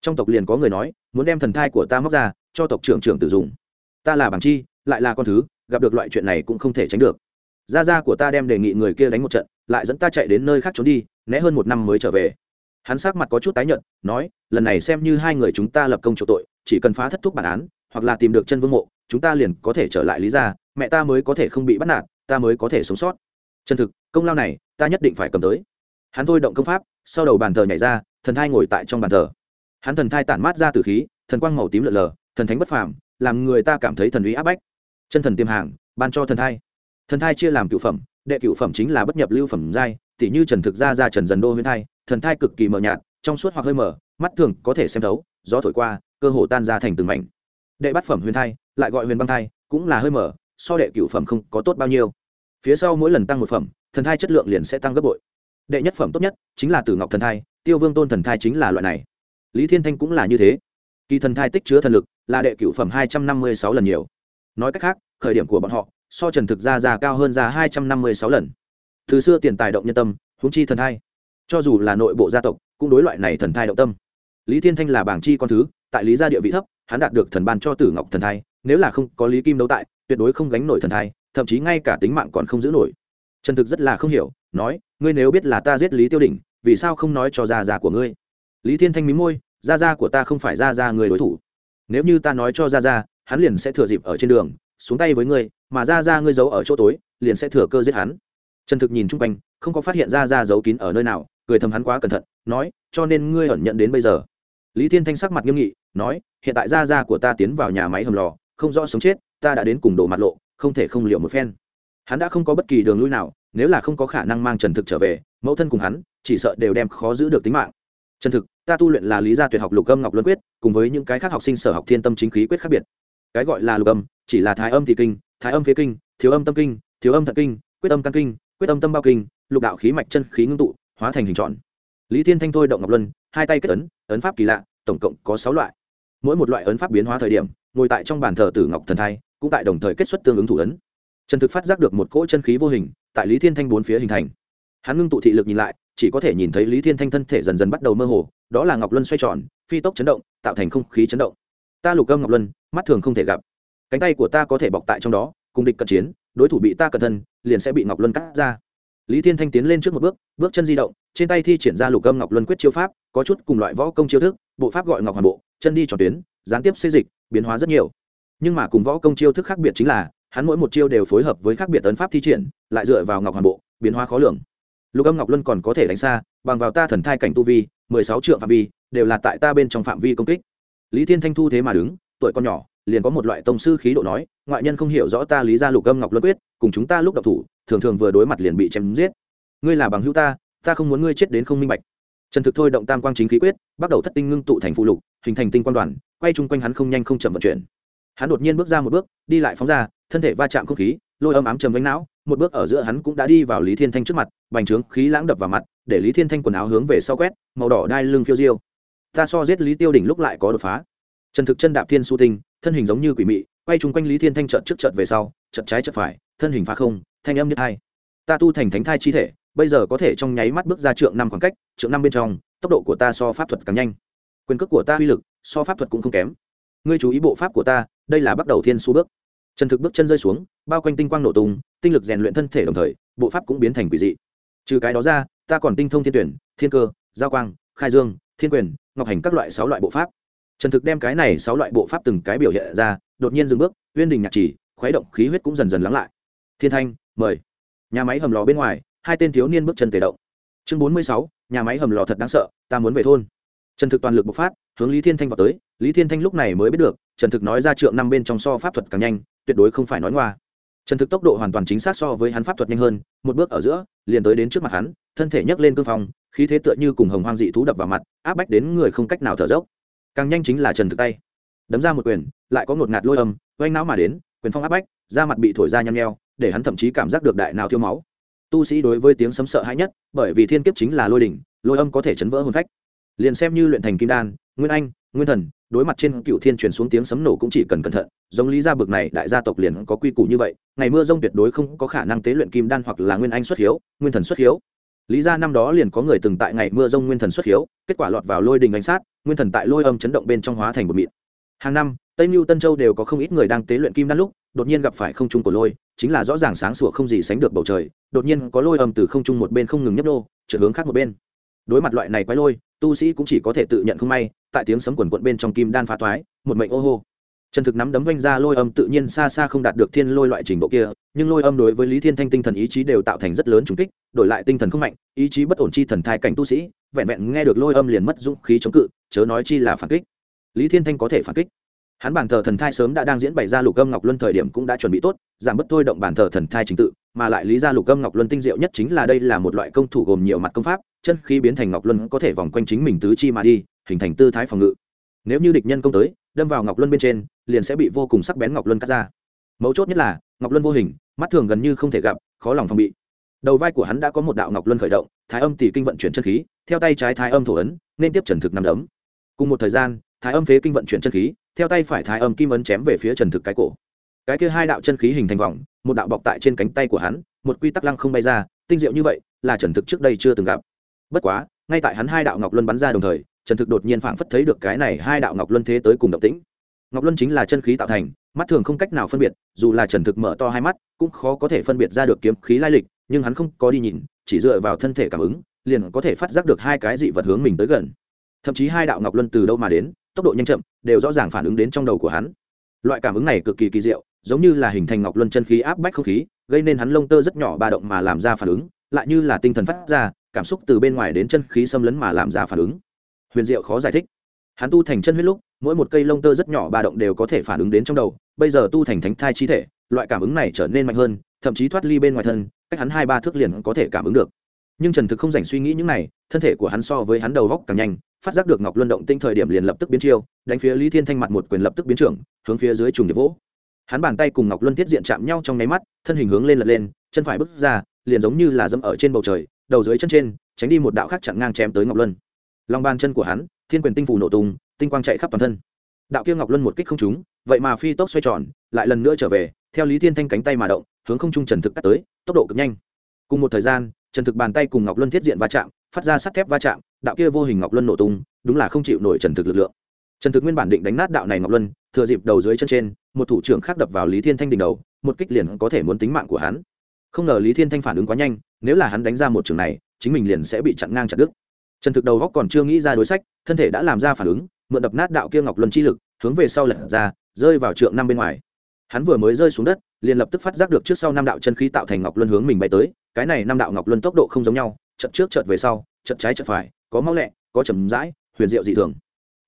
Trong tộc liền có người nói, muốn đem thần thai của ta móc ra, cho tộc trưởng trưởng tử dùng. Ta là bằng chi, lại là con thứ, gặp được loại chuyện này cũng không thể tránh được. Gia gia của ta đem đề nghị người kia đánh một trận, lại dẫn ta chạy đến nơi khác trốn đi, né hơn một năm mới trở về. Hắn sắc mặt có chút tái nhợt, nói, lần này xem như hai người chúng ta lập công chỗ tội, chỉ cần phá thất thúc bản án, hoặc là tìm được chân vương mộ chúng ta liền có thể trở lại lý gia, mẹ ta mới có thể không bị bắt nạt, ta mới có thể sống sót. Chân thực, công lao này, ta nhất định phải cầm tới. Hắn thôi động công pháp, sau đầu bàn thờ nhảy ra, thần thai ngồi tại trong bàn thờ. Hắn thần thai tản mát ra từ khí, thần quang màu tím lợn lờ, thần thánh bất phàm, làm người ta cảm thấy thần uy áp bách. Chân thần tiêm hàng, ban cho thần thai. Thần thai chia làm cựu phẩm, đệ cựu phẩm chính là bất nhập lưu phẩm giai tỷ như trần thực ra ra trần dần đô huyên thai, thần thai cực kỳ mờ nhạt, trong suốt hoặc hơi mở mắt thường có thể xem thấu, gió thổi qua, cơ hồ tan ra thành từng mảnh. Đệ bát phẩm huyền thai lại gọi huyền băng thai, cũng là hơi mở, so đệ cửu phẩm không có tốt bao nhiêu. Phía sau mỗi lần tăng một phẩm, thần thai chất lượng liền sẽ tăng gấp bội. Đệ nhất phẩm tốt nhất chính là tử ngọc thần thai, tiêu vương tôn thần thai chính là loại này. Lý thiên thanh cũng là như thế. Kỳ thần thai tích chứa thần lực, là đệ cửu phẩm hai trăm năm mươi sáu lần nhiều. Nói cách khác, khởi điểm của bọn họ, so trần thực ra già cao hơn ra hai trăm năm mươi sáu lần. Từ xưa tiền tài động nhân tâm húng chi thần thai. Cho dù là nội bộ gia tộc, cũng đối loại này thần thai động tâm. Lý thiên thanh là bảng chi con thứ, tại lý gia địa vị thấp, hắn đạt được thần ban cho tử ngọc thần thai nếu là không có lý kim đấu tại, tuyệt đối không gánh nổi thần thai, thậm chí ngay cả tính mạng còn không giữ nổi. Trần thực rất là không hiểu, nói, ngươi nếu biết là ta giết lý tiêu đỉnh, vì sao không nói cho gia gia của ngươi? Lý thiên thanh mí môi, gia gia của ta không phải gia gia người đối thủ. Nếu như ta nói cho gia gia, hắn liền sẽ thừa dịp ở trên đường, xuống tay với ngươi, mà gia gia ngươi giấu ở chỗ tối, liền sẽ thừa cơ giết hắn. Trần thực nhìn chung quanh, không có phát hiện gia gia giấu kín ở nơi nào, cười thầm hắn quá cẩn thận, nói, cho nên ngươi ẩn nhận đến bây giờ. Lý thiên thanh sắc mặt nghiêm nghị, nói, hiện tại gia gia của ta tiến vào nhà máy hầm lò không rõ sống chết, ta đã đến cùng đổ mặt lộ, không thể không liệu một phen. Hắn đã không có bất kỳ đường lui nào, nếu là không có khả năng mang trần thực trở về, mẫu thân cùng hắn, chỉ sợ đều đem khó giữ được tính mạng. Trần thực, ta tu luyện là lý gia tuyệt học lục âm ngọc luân quyết, cùng với những cái khác học sinh sở học thiên tâm chính khí quyết khác biệt. Cái gọi là lục âm, chỉ là thái âm thị kinh, thái âm phía kinh, thiếu âm tâm kinh, thiếu âm thận kinh, quyết âm căn kinh, quyết âm tâm bao kinh, lục đạo khí mạch chân khí ngưng tụ, hóa thành hình tròn. Lý thiên thanh thôi động ngọc luân, hai tay kết ấn ấn pháp kỳ lạ, tổng cộng có sáu loại. Mỗi một loại ấn pháp biến hóa thời điểm ngồi tại trong bàn thờ tử ngọc thần thai, cũng tại đồng thời kết xuất tương ứng thủ ấn. Trần thực phát giác được một cỗ chân khí vô hình, tại lý thiên thanh bốn phía hình thành. Hắn ngưng tụ thị lực nhìn lại, chỉ có thể nhìn thấy lý thiên thanh thân thể dần dần bắt đầu mơ hồ, đó là ngọc luân xoay tròn, phi tốc chấn động, tạo thành không khí chấn động. Ta lục âm ngọc luân, mắt thường không thể gặp. Cánh tay của ta có thể bọc tại trong đó, cùng địch cận chiến, đối thủ bị ta cẩn thân, liền sẽ bị ngọc luân cắt ra. Lý thiên thanh tiến lên trước một bước bước chân di động, trên tay thi triển ra lục âm ngọc luân quyết chiêu pháp, có chút cùng loại võ công chiêu thức, bộ pháp gọi ngọc hoàn bộ chân đi tròn tuyến, gián tiếp xây dịch, biến hóa rất nhiều. Nhưng mà cùng võ công chiêu thức khác biệt chính là, hắn mỗi một chiêu đều phối hợp với khác biệt tấn pháp thi triển, lại dựa vào ngọc hoàn bộ, biến hóa khó lường. Lục âm ngọc luân còn có thể đánh xa, bằng vào ta thần thai cảnh tu vi, mười sáu triệu phạm vi, đều là tại ta bên trong phạm vi công kích. Lý thiên thanh thu thế mà đứng, tuổi con nhỏ, liền có một loại tông sư khí độ nói, ngoại nhân không hiểu rõ ta lý ra lục âm ngọc luân quyết, cùng chúng ta lúc đọc thủ, thường thường vừa đối mặt liền bị chém giết. Ngươi là bằng hữu ta ta không muốn ngươi chết đến không minh bạch trần thực thôi động tam quang chính khí quyết, bắt đầu thất tinh ngưng tụ thành phụ lục, hình thành tinh quan đoàn, quay chung quanh hắn không nhanh không chậm vận chuyển. Hắn đột nhiên bước ra một bước, đi lại phóng ra, thân thể va chạm không khí, lôi âm ám trầm đánh não, một bước ở giữa hắn cũng đã đi vào lý thiên thanh trước mặt, bành trướng khí lãng đập vào mặt, để lý thiên thanh quần áo hướng về sau quét, màu đỏ đai lưng phiêu diêu. Ta so giết lý tiêu đỉnh lúc lại có đột phá. Trần thực chân đạp thiên su tinh, thân hình giống như quỷ mị, quay chung quanh lý thiên thanh trợt trước trợt về sau trợt trái trợt phải, thân hình phá không, thanh âm nhất hai ta tu thành thánh thai chi thể bây giờ có thể trong nháy mắt bước ra trượng năm khoảng cách, trượng năm bên trong, tốc độ của ta so pháp thuật càng nhanh. Quyền cước của ta uy lực, so pháp thuật cũng không kém. Ngươi chú ý bộ pháp của ta, đây là bắt đầu thiên su bước. Trần thực bước chân rơi xuống, bao quanh tinh quang nổ tung, tinh lực rèn luyện thân thể đồng thời, bộ pháp cũng biến thành quỷ dị. Trừ cái đó ra, ta còn tinh thông thiên tuyển, thiên cơ, giao quang, khai dương, thiên quyền, ngọc hành các loại sáu loại bộ pháp. Trần thực đem cái này sáu loại bộ pháp từng cái biểu hiện ra, đột nhiên dừng bước, uyên đình nhạc chỉ, khuấy động khí huyết cũng dần dần lắng lại. Thiên thanh, mời. Nhà máy hầm lò bên ngoài hai tên thiếu niên bước chân tề động. Chương bốn mươi sáu, nhà máy hầm lò thật đáng sợ, ta muốn về thôn. Trần thực toàn lực bộc phát, hướng lý thiên thanh vào tới. Lý thiên thanh lúc này mới biết được, trần thực nói ra trượng năm bên trong so pháp thuật càng nhanh, tuyệt đối không phải nói ngoa. Trần thực tốc độ hoàn toàn chính xác so với hắn pháp thuật nhanh hơn, một bước ở giữa, liền tới đến trước mặt hắn, thân thể nhấc lên cương phong, khí thế tựa như cùng hồng hoang dị thú đập vào mặt, áp bách đến người không cách nào thở dốc. Càng nhanh chính là trần thực tay. Đấm ra một quyền, lại có ngột ngạt lôi âm, oanh não mà đến, quyền phong áp bách, da mặt bị thổi ra nhăm nheo, để hắn thậm chí cảm giác được đại nào thiếu máu tu sĩ đối với tiếng sấm sợ hãi nhất, bởi vì thiên kiếp chính là lôi đỉnh, lôi âm có thể chấn vỡ hồn phách. Liền xem như luyện thành kim đan, nguyên anh, nguyên thần, đối mặt trên cựu thiên truyền xuống tiếng sấm nổ cũng chỉ cần cẩn thận, giống lý gia bực này đại gia tộc liền có quy củ như vậy, ngày mưa rông tuyệt đối không có khả năng tế luyện kim đan hoặc là nguyên anh xuất hiếu, nguyên thần xuất hiếu. Lý gia năm đó liền có người từng tại ngày mưa rông nguyên thần xuất hiếu, kết quả lọt vào lôi đình ánh sát, nguyên thần tại lôi âm chấn động bên trong hóa thành một mịn. Hàng năm tây mưu tân châu đều có không ít người đang tế luyện kim đan lúc, đột nhiên gặp phải không trung của lôi, chính là rõ ràng sáng sủa không gì sánh được bầu trời, đột nhiên có lôi âm từ không trung một bên không ngừng nhấp nô, trượt hướng khác một bên. Đối mặt loại này quái lôi, tu sĩ cũng chỉ có thể tự nhận không may, tại tiếng sấm quần quận bên trong kim đan phá thoái, một mệnh ô hô. Trần thực nắm đấm vanh ra lôi âm tự nhiên xa xa không đạt được thiên lôi loại trình độ kia, nhưng lôi âm đối với lý thiên thanh tinh thần ý chí đều tạo thành rất lớn trùng kích, đổi lại tinh thần không mạnh, ý chí bất ổn chi thần thai cảnh tu sĩ, vẹn vẹn nghe được lôi âm liền mất dũng khí chống cự, chớ nói chi là phản kích. Lý thiên thanh có thể phản kích hắn bản thờ thần thai sớm đã đang diễn bày ra lục âm ngọc luân thời điểm cũng đã chuẩn bị tốt, giảm bớt thôi động bản thờ thần thai trình tự, mà lại lý ra lục âm ngọc luân tinh diệu nhất chính là đây là một loại công thủ gồm nhiều mặt công pháp, chân khi biến thành ngọc luân có thể vòng quanh chính mình tứ chi mà đi, hình thành tư thái phòng ngự. Nếu như địch nhân công tới, đâm vào ngọc luân bên trên, liền sẽ bị vô cùng sắc bén ngọc luân cắt ra. Mấu chốt nhất là, ngọc luân vô hình, mắt thường gần như không thể gặp, khó lòng phòng bị. Đầu vai của hắn đã có một đạo ngọc luân khởi động, thái âm tỷ kinh vận chuyển chân khí, theo tay trái thái âm thổ ấn, nên tiếp trần thực nằm đấm. Cùng một thời gian thái âm phế kinh vận chuyển chân khí, theo tay phải thái âm kim ấn chém về phía trần thực cái cổ. Cái kia hai đạo chân khí hình thành vòng, một đạo bọc tại trên cánh tay của hắn, một quy tắc lăng không bay ra, tinh diệu như vậy là trần thực trước đây chưa từng gặp. Bất quá, ngay tại hắn hai đạo ngọc luân bắn ra đồng thời, trần thực đột nhiên phảng phất thấy được cái này hai đạo ngọc luân thế tới cùng động tĩnh. Ngọc luân chính là chân khí tạo thành, mắt thường không cách nào phân biệt, dù là trần thực mở to hai mắt, cũng khó có thể phân biệt ra được kiếm khí lai lịch, nhưng hắn không có đi nhìn, chỉ dựa vào thân thể cảm ứng, liền có thể phát giác được hai cái dị vật hướng mình tới gần. Thậm chí hai đạo ngọc luân từ đâu mà đến tốc độ nhanh chậm, đều rõ ràng phản ứng đến trong đầu của hắn. Loại cảm ứng này cực kỳ kỳ diệu, giống như là hình thành ngọc luân chân khí áp bách không khí, gây nên hắn lông tơ rất nhỏ ba động mà làm ra phản ứng, lại như là tinh thần phát ra, cảm xúc từ bên ngoài đến chân khí xâm lấn mà làm ra phản ứng. Huyền diệu khó giải thích. Hắn tu thành chân huyết lúc, mỗi một cây lông tơ rất nhỏ ba động đều có thể phản ứng đến trong đầu, bây giờ tu thành thánh thai chi thể, loại cảm ứng này trở nên mạnh hơn, thậm chí thoát ly bên ngoài thân, cách hắn hai ba thước liền có thể cảm ứng được. Nhưng trần thực không dành suy nghĩ những này, thân thể của hắn so với hắn đầu góc càng nhanh phát giác được ngọc luân động tinh thời điểm liền lập tức biến chiêu, đánh phía lý thiên thanh mặt một quyền lập tức biến trưởng, hướng phía dưới trùng điệp vỗ. Hắn bàn tay cùng ngọc luân thiết diện chạm nhau trong nháy mắt, thân hình hướng lên lật lên, chân phải bước ra, liền giống như là dẫm ở trên bầu trời, đầu dưới chân trên, tránh đi một đạo khác chặn ngang chém tới ngọc luân. Lòng bàn chân của hắn, thiên quyền tinh phủ nổ tung, tinh quang chạy khắp toàn thân. Đạo kia ngọc luân một kích không trúng, vậy mà phi tốc xoay tròn, lại lần nữa trở về, theo lý thiên thanh cánh tay mà động, hướng không trung trần thực cắt tới, tốc độ cực nhanh. Cùng một thời gian, trần thực bàn tay cùng ngọc luân thiết diện va chạm phát ra sắt thép va chạm, đạo kia vô hình ngọc luân nổ tung, đúng là không chịu nổi trần thực lực lượng. Trần thực nguyên bản định đánh nát đạo này ngọc luân, thừa dịp đầu dưới chân trên, một thủ trưởng khác đập vào lý thiên thanh đỉnh đầu, một kích liền có thể muốn tính mạng của hắn. Không ngờ lý thiên thanh phản ứng quá nhanh, nếu là hắn đánh ra một trường này, chính mình liền sẽ bị chặn ngang chặt đứt. Trần thực đầu góc còn chưa nghĩ ra đối sách, thân thể đã làm ra phản ứng, mượn đập nát đạo kia ngọc luân chi lực, hướng về sau lật ra, rơi vào trượng năm bên ngoài. Hắn vừa mới rơi xuống đất, liền lập tức phát giác được trước sau năm đạo chân khí tạo thành ngọc luân hướng mình bay tới, cái này năm đạo ngọc luân tốc độ không giống nhau chật trước chợt về sau chật trái chật phải, có máu lẹ, có chầm rãi, huyền diệu dị thường.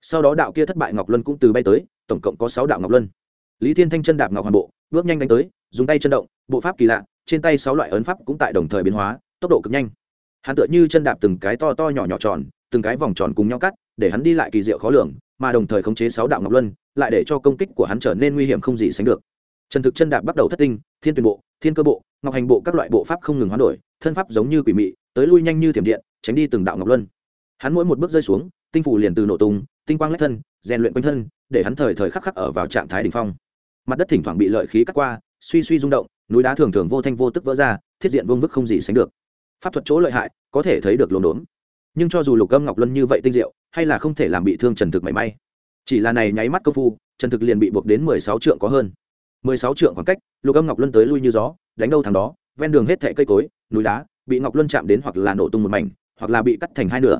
Sau đó đạo kia thất bại ngọc luân cũng từ bay tới, tổng cộng có sáu đạo ngọc luân. Lý thiên thanh chân đạp ngọc hoàn bộ, bước nhanh đánh tới, dùng tay chân động, bộ pháp kỳ lạ, trên tay sáu loại ấn pháp cũng tại đồng thời biến hóa, tốc độ cực nhanh. Hắn tựa như chân đạp từng cái to to nhỏ nhỏ tròn, từng cái vòng tròn cùng nhau cắt, để hắn đi lại kỳ diệu khó lường, mà đồng thời khống chế sáu đạo ngọc luân, lại để cho công kích của hắn trở nên nguy hiểm không gì sánh được. Trần thực chân đạp bắt đầu thất tinh, thiên tuyển bộ, thiên cơ bộ, ngọc hành bộ các loại bộ pháp không ngừng hoán đổi thân pháp giống như quỷ mị, tới lui nhanh như thiểm điện, tránh đi từng đạo ngọc luân. Hắn mỗi một bước rơi xuống, tinh phủ liền từ nổ tung, tinh quang lách thân, rèn luyện quanh thân, để hắn thời thời khắc khắc ở vào trạng thái đ ỉ n h phong. Mặt đất thỉnh thoảng bị lợi khí cắt qua, suy suy rung động, núi đá thường thường vô thanh vô tức vỡ ra, thiết diện vương vức không gì sánh được. Pháp thuật chỗ lợi hại, có thể thấy được lồn đốn. Nhưng cho dù lục âm ngọc luân như vậy tinh diệu, hay là không thể làm bị thương trần thực mảy may. Chỉ là này nháy mắt công phu, trần thực liền bị buộc đến mười sáu trượng có hơn. mười sáu trượng khoảng cách, lục âm ngọc luân tới lui như gió, đánh đâu thằng đó ven đường hết thệ cây cối, núi đá, bị ngọc luân chạm đến hoặc là nổ tung một mảnh, hoặc là bị cắt thành hai nửa.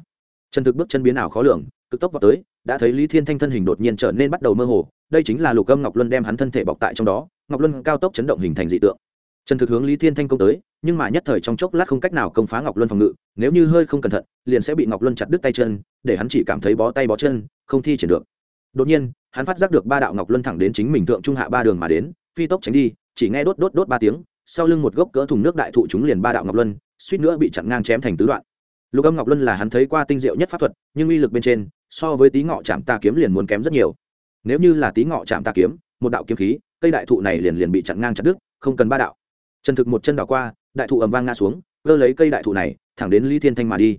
Trần thực bước chân biến ảo khó lường, cực tốc vào tới, đã thấy lý thiên thanh thân hình đột nhiên trở nên bắt đầu mơ hồ, đây chính là lục âm ngọc luân đem hắn thân thể bọc tại trong đó, ngọc luân cao tốc chấn động hình thành dị tượng. Trần thực hướng lý thiên thanh công tới, nhưng mà nhất thời trong chốc lát không cách nào công phá ngọc luân phòng ngự, nếu như hơi không cẩn thận, liền sẽ bị ngọc luân chặt đứt tay chân, để hắn chỉ cảm thấy bó tay bó chân, không thi triển được. Đột nhiên, hắn phát giác được ba đạo ngọc luân thẳng đến chính mình thượng trung hạ ba đường mà đến, phi tốc tránh đi, chỉ nghe đốt đốt đốt ba tiếng sau lưng một gốc cỡ thùng nước đại thụ chúng liền ba đạo ngọc luân, suýt nữa bị chặn ngang chém thành tứ đoạn. Lục âm ngọc luân là hắn thấy qua tinh diệu nhất pháp thuật, nhưng uy lực bên trên, so với tí ngọ chạm tà kiếm liền muốn kém rất nhiều. Nếu như là tí ngọ chạm tà kiếm, một đạo kiếm khí, cây đại thụ này liền liền bị chặn ngang chặt đứt, không cần ba đạo. Trần thực một chân đảo qua, đại thụ ầm vang ngã xuống gơ lấy cây đại thụ này, thẳng đến lý thiên thanh mà đi.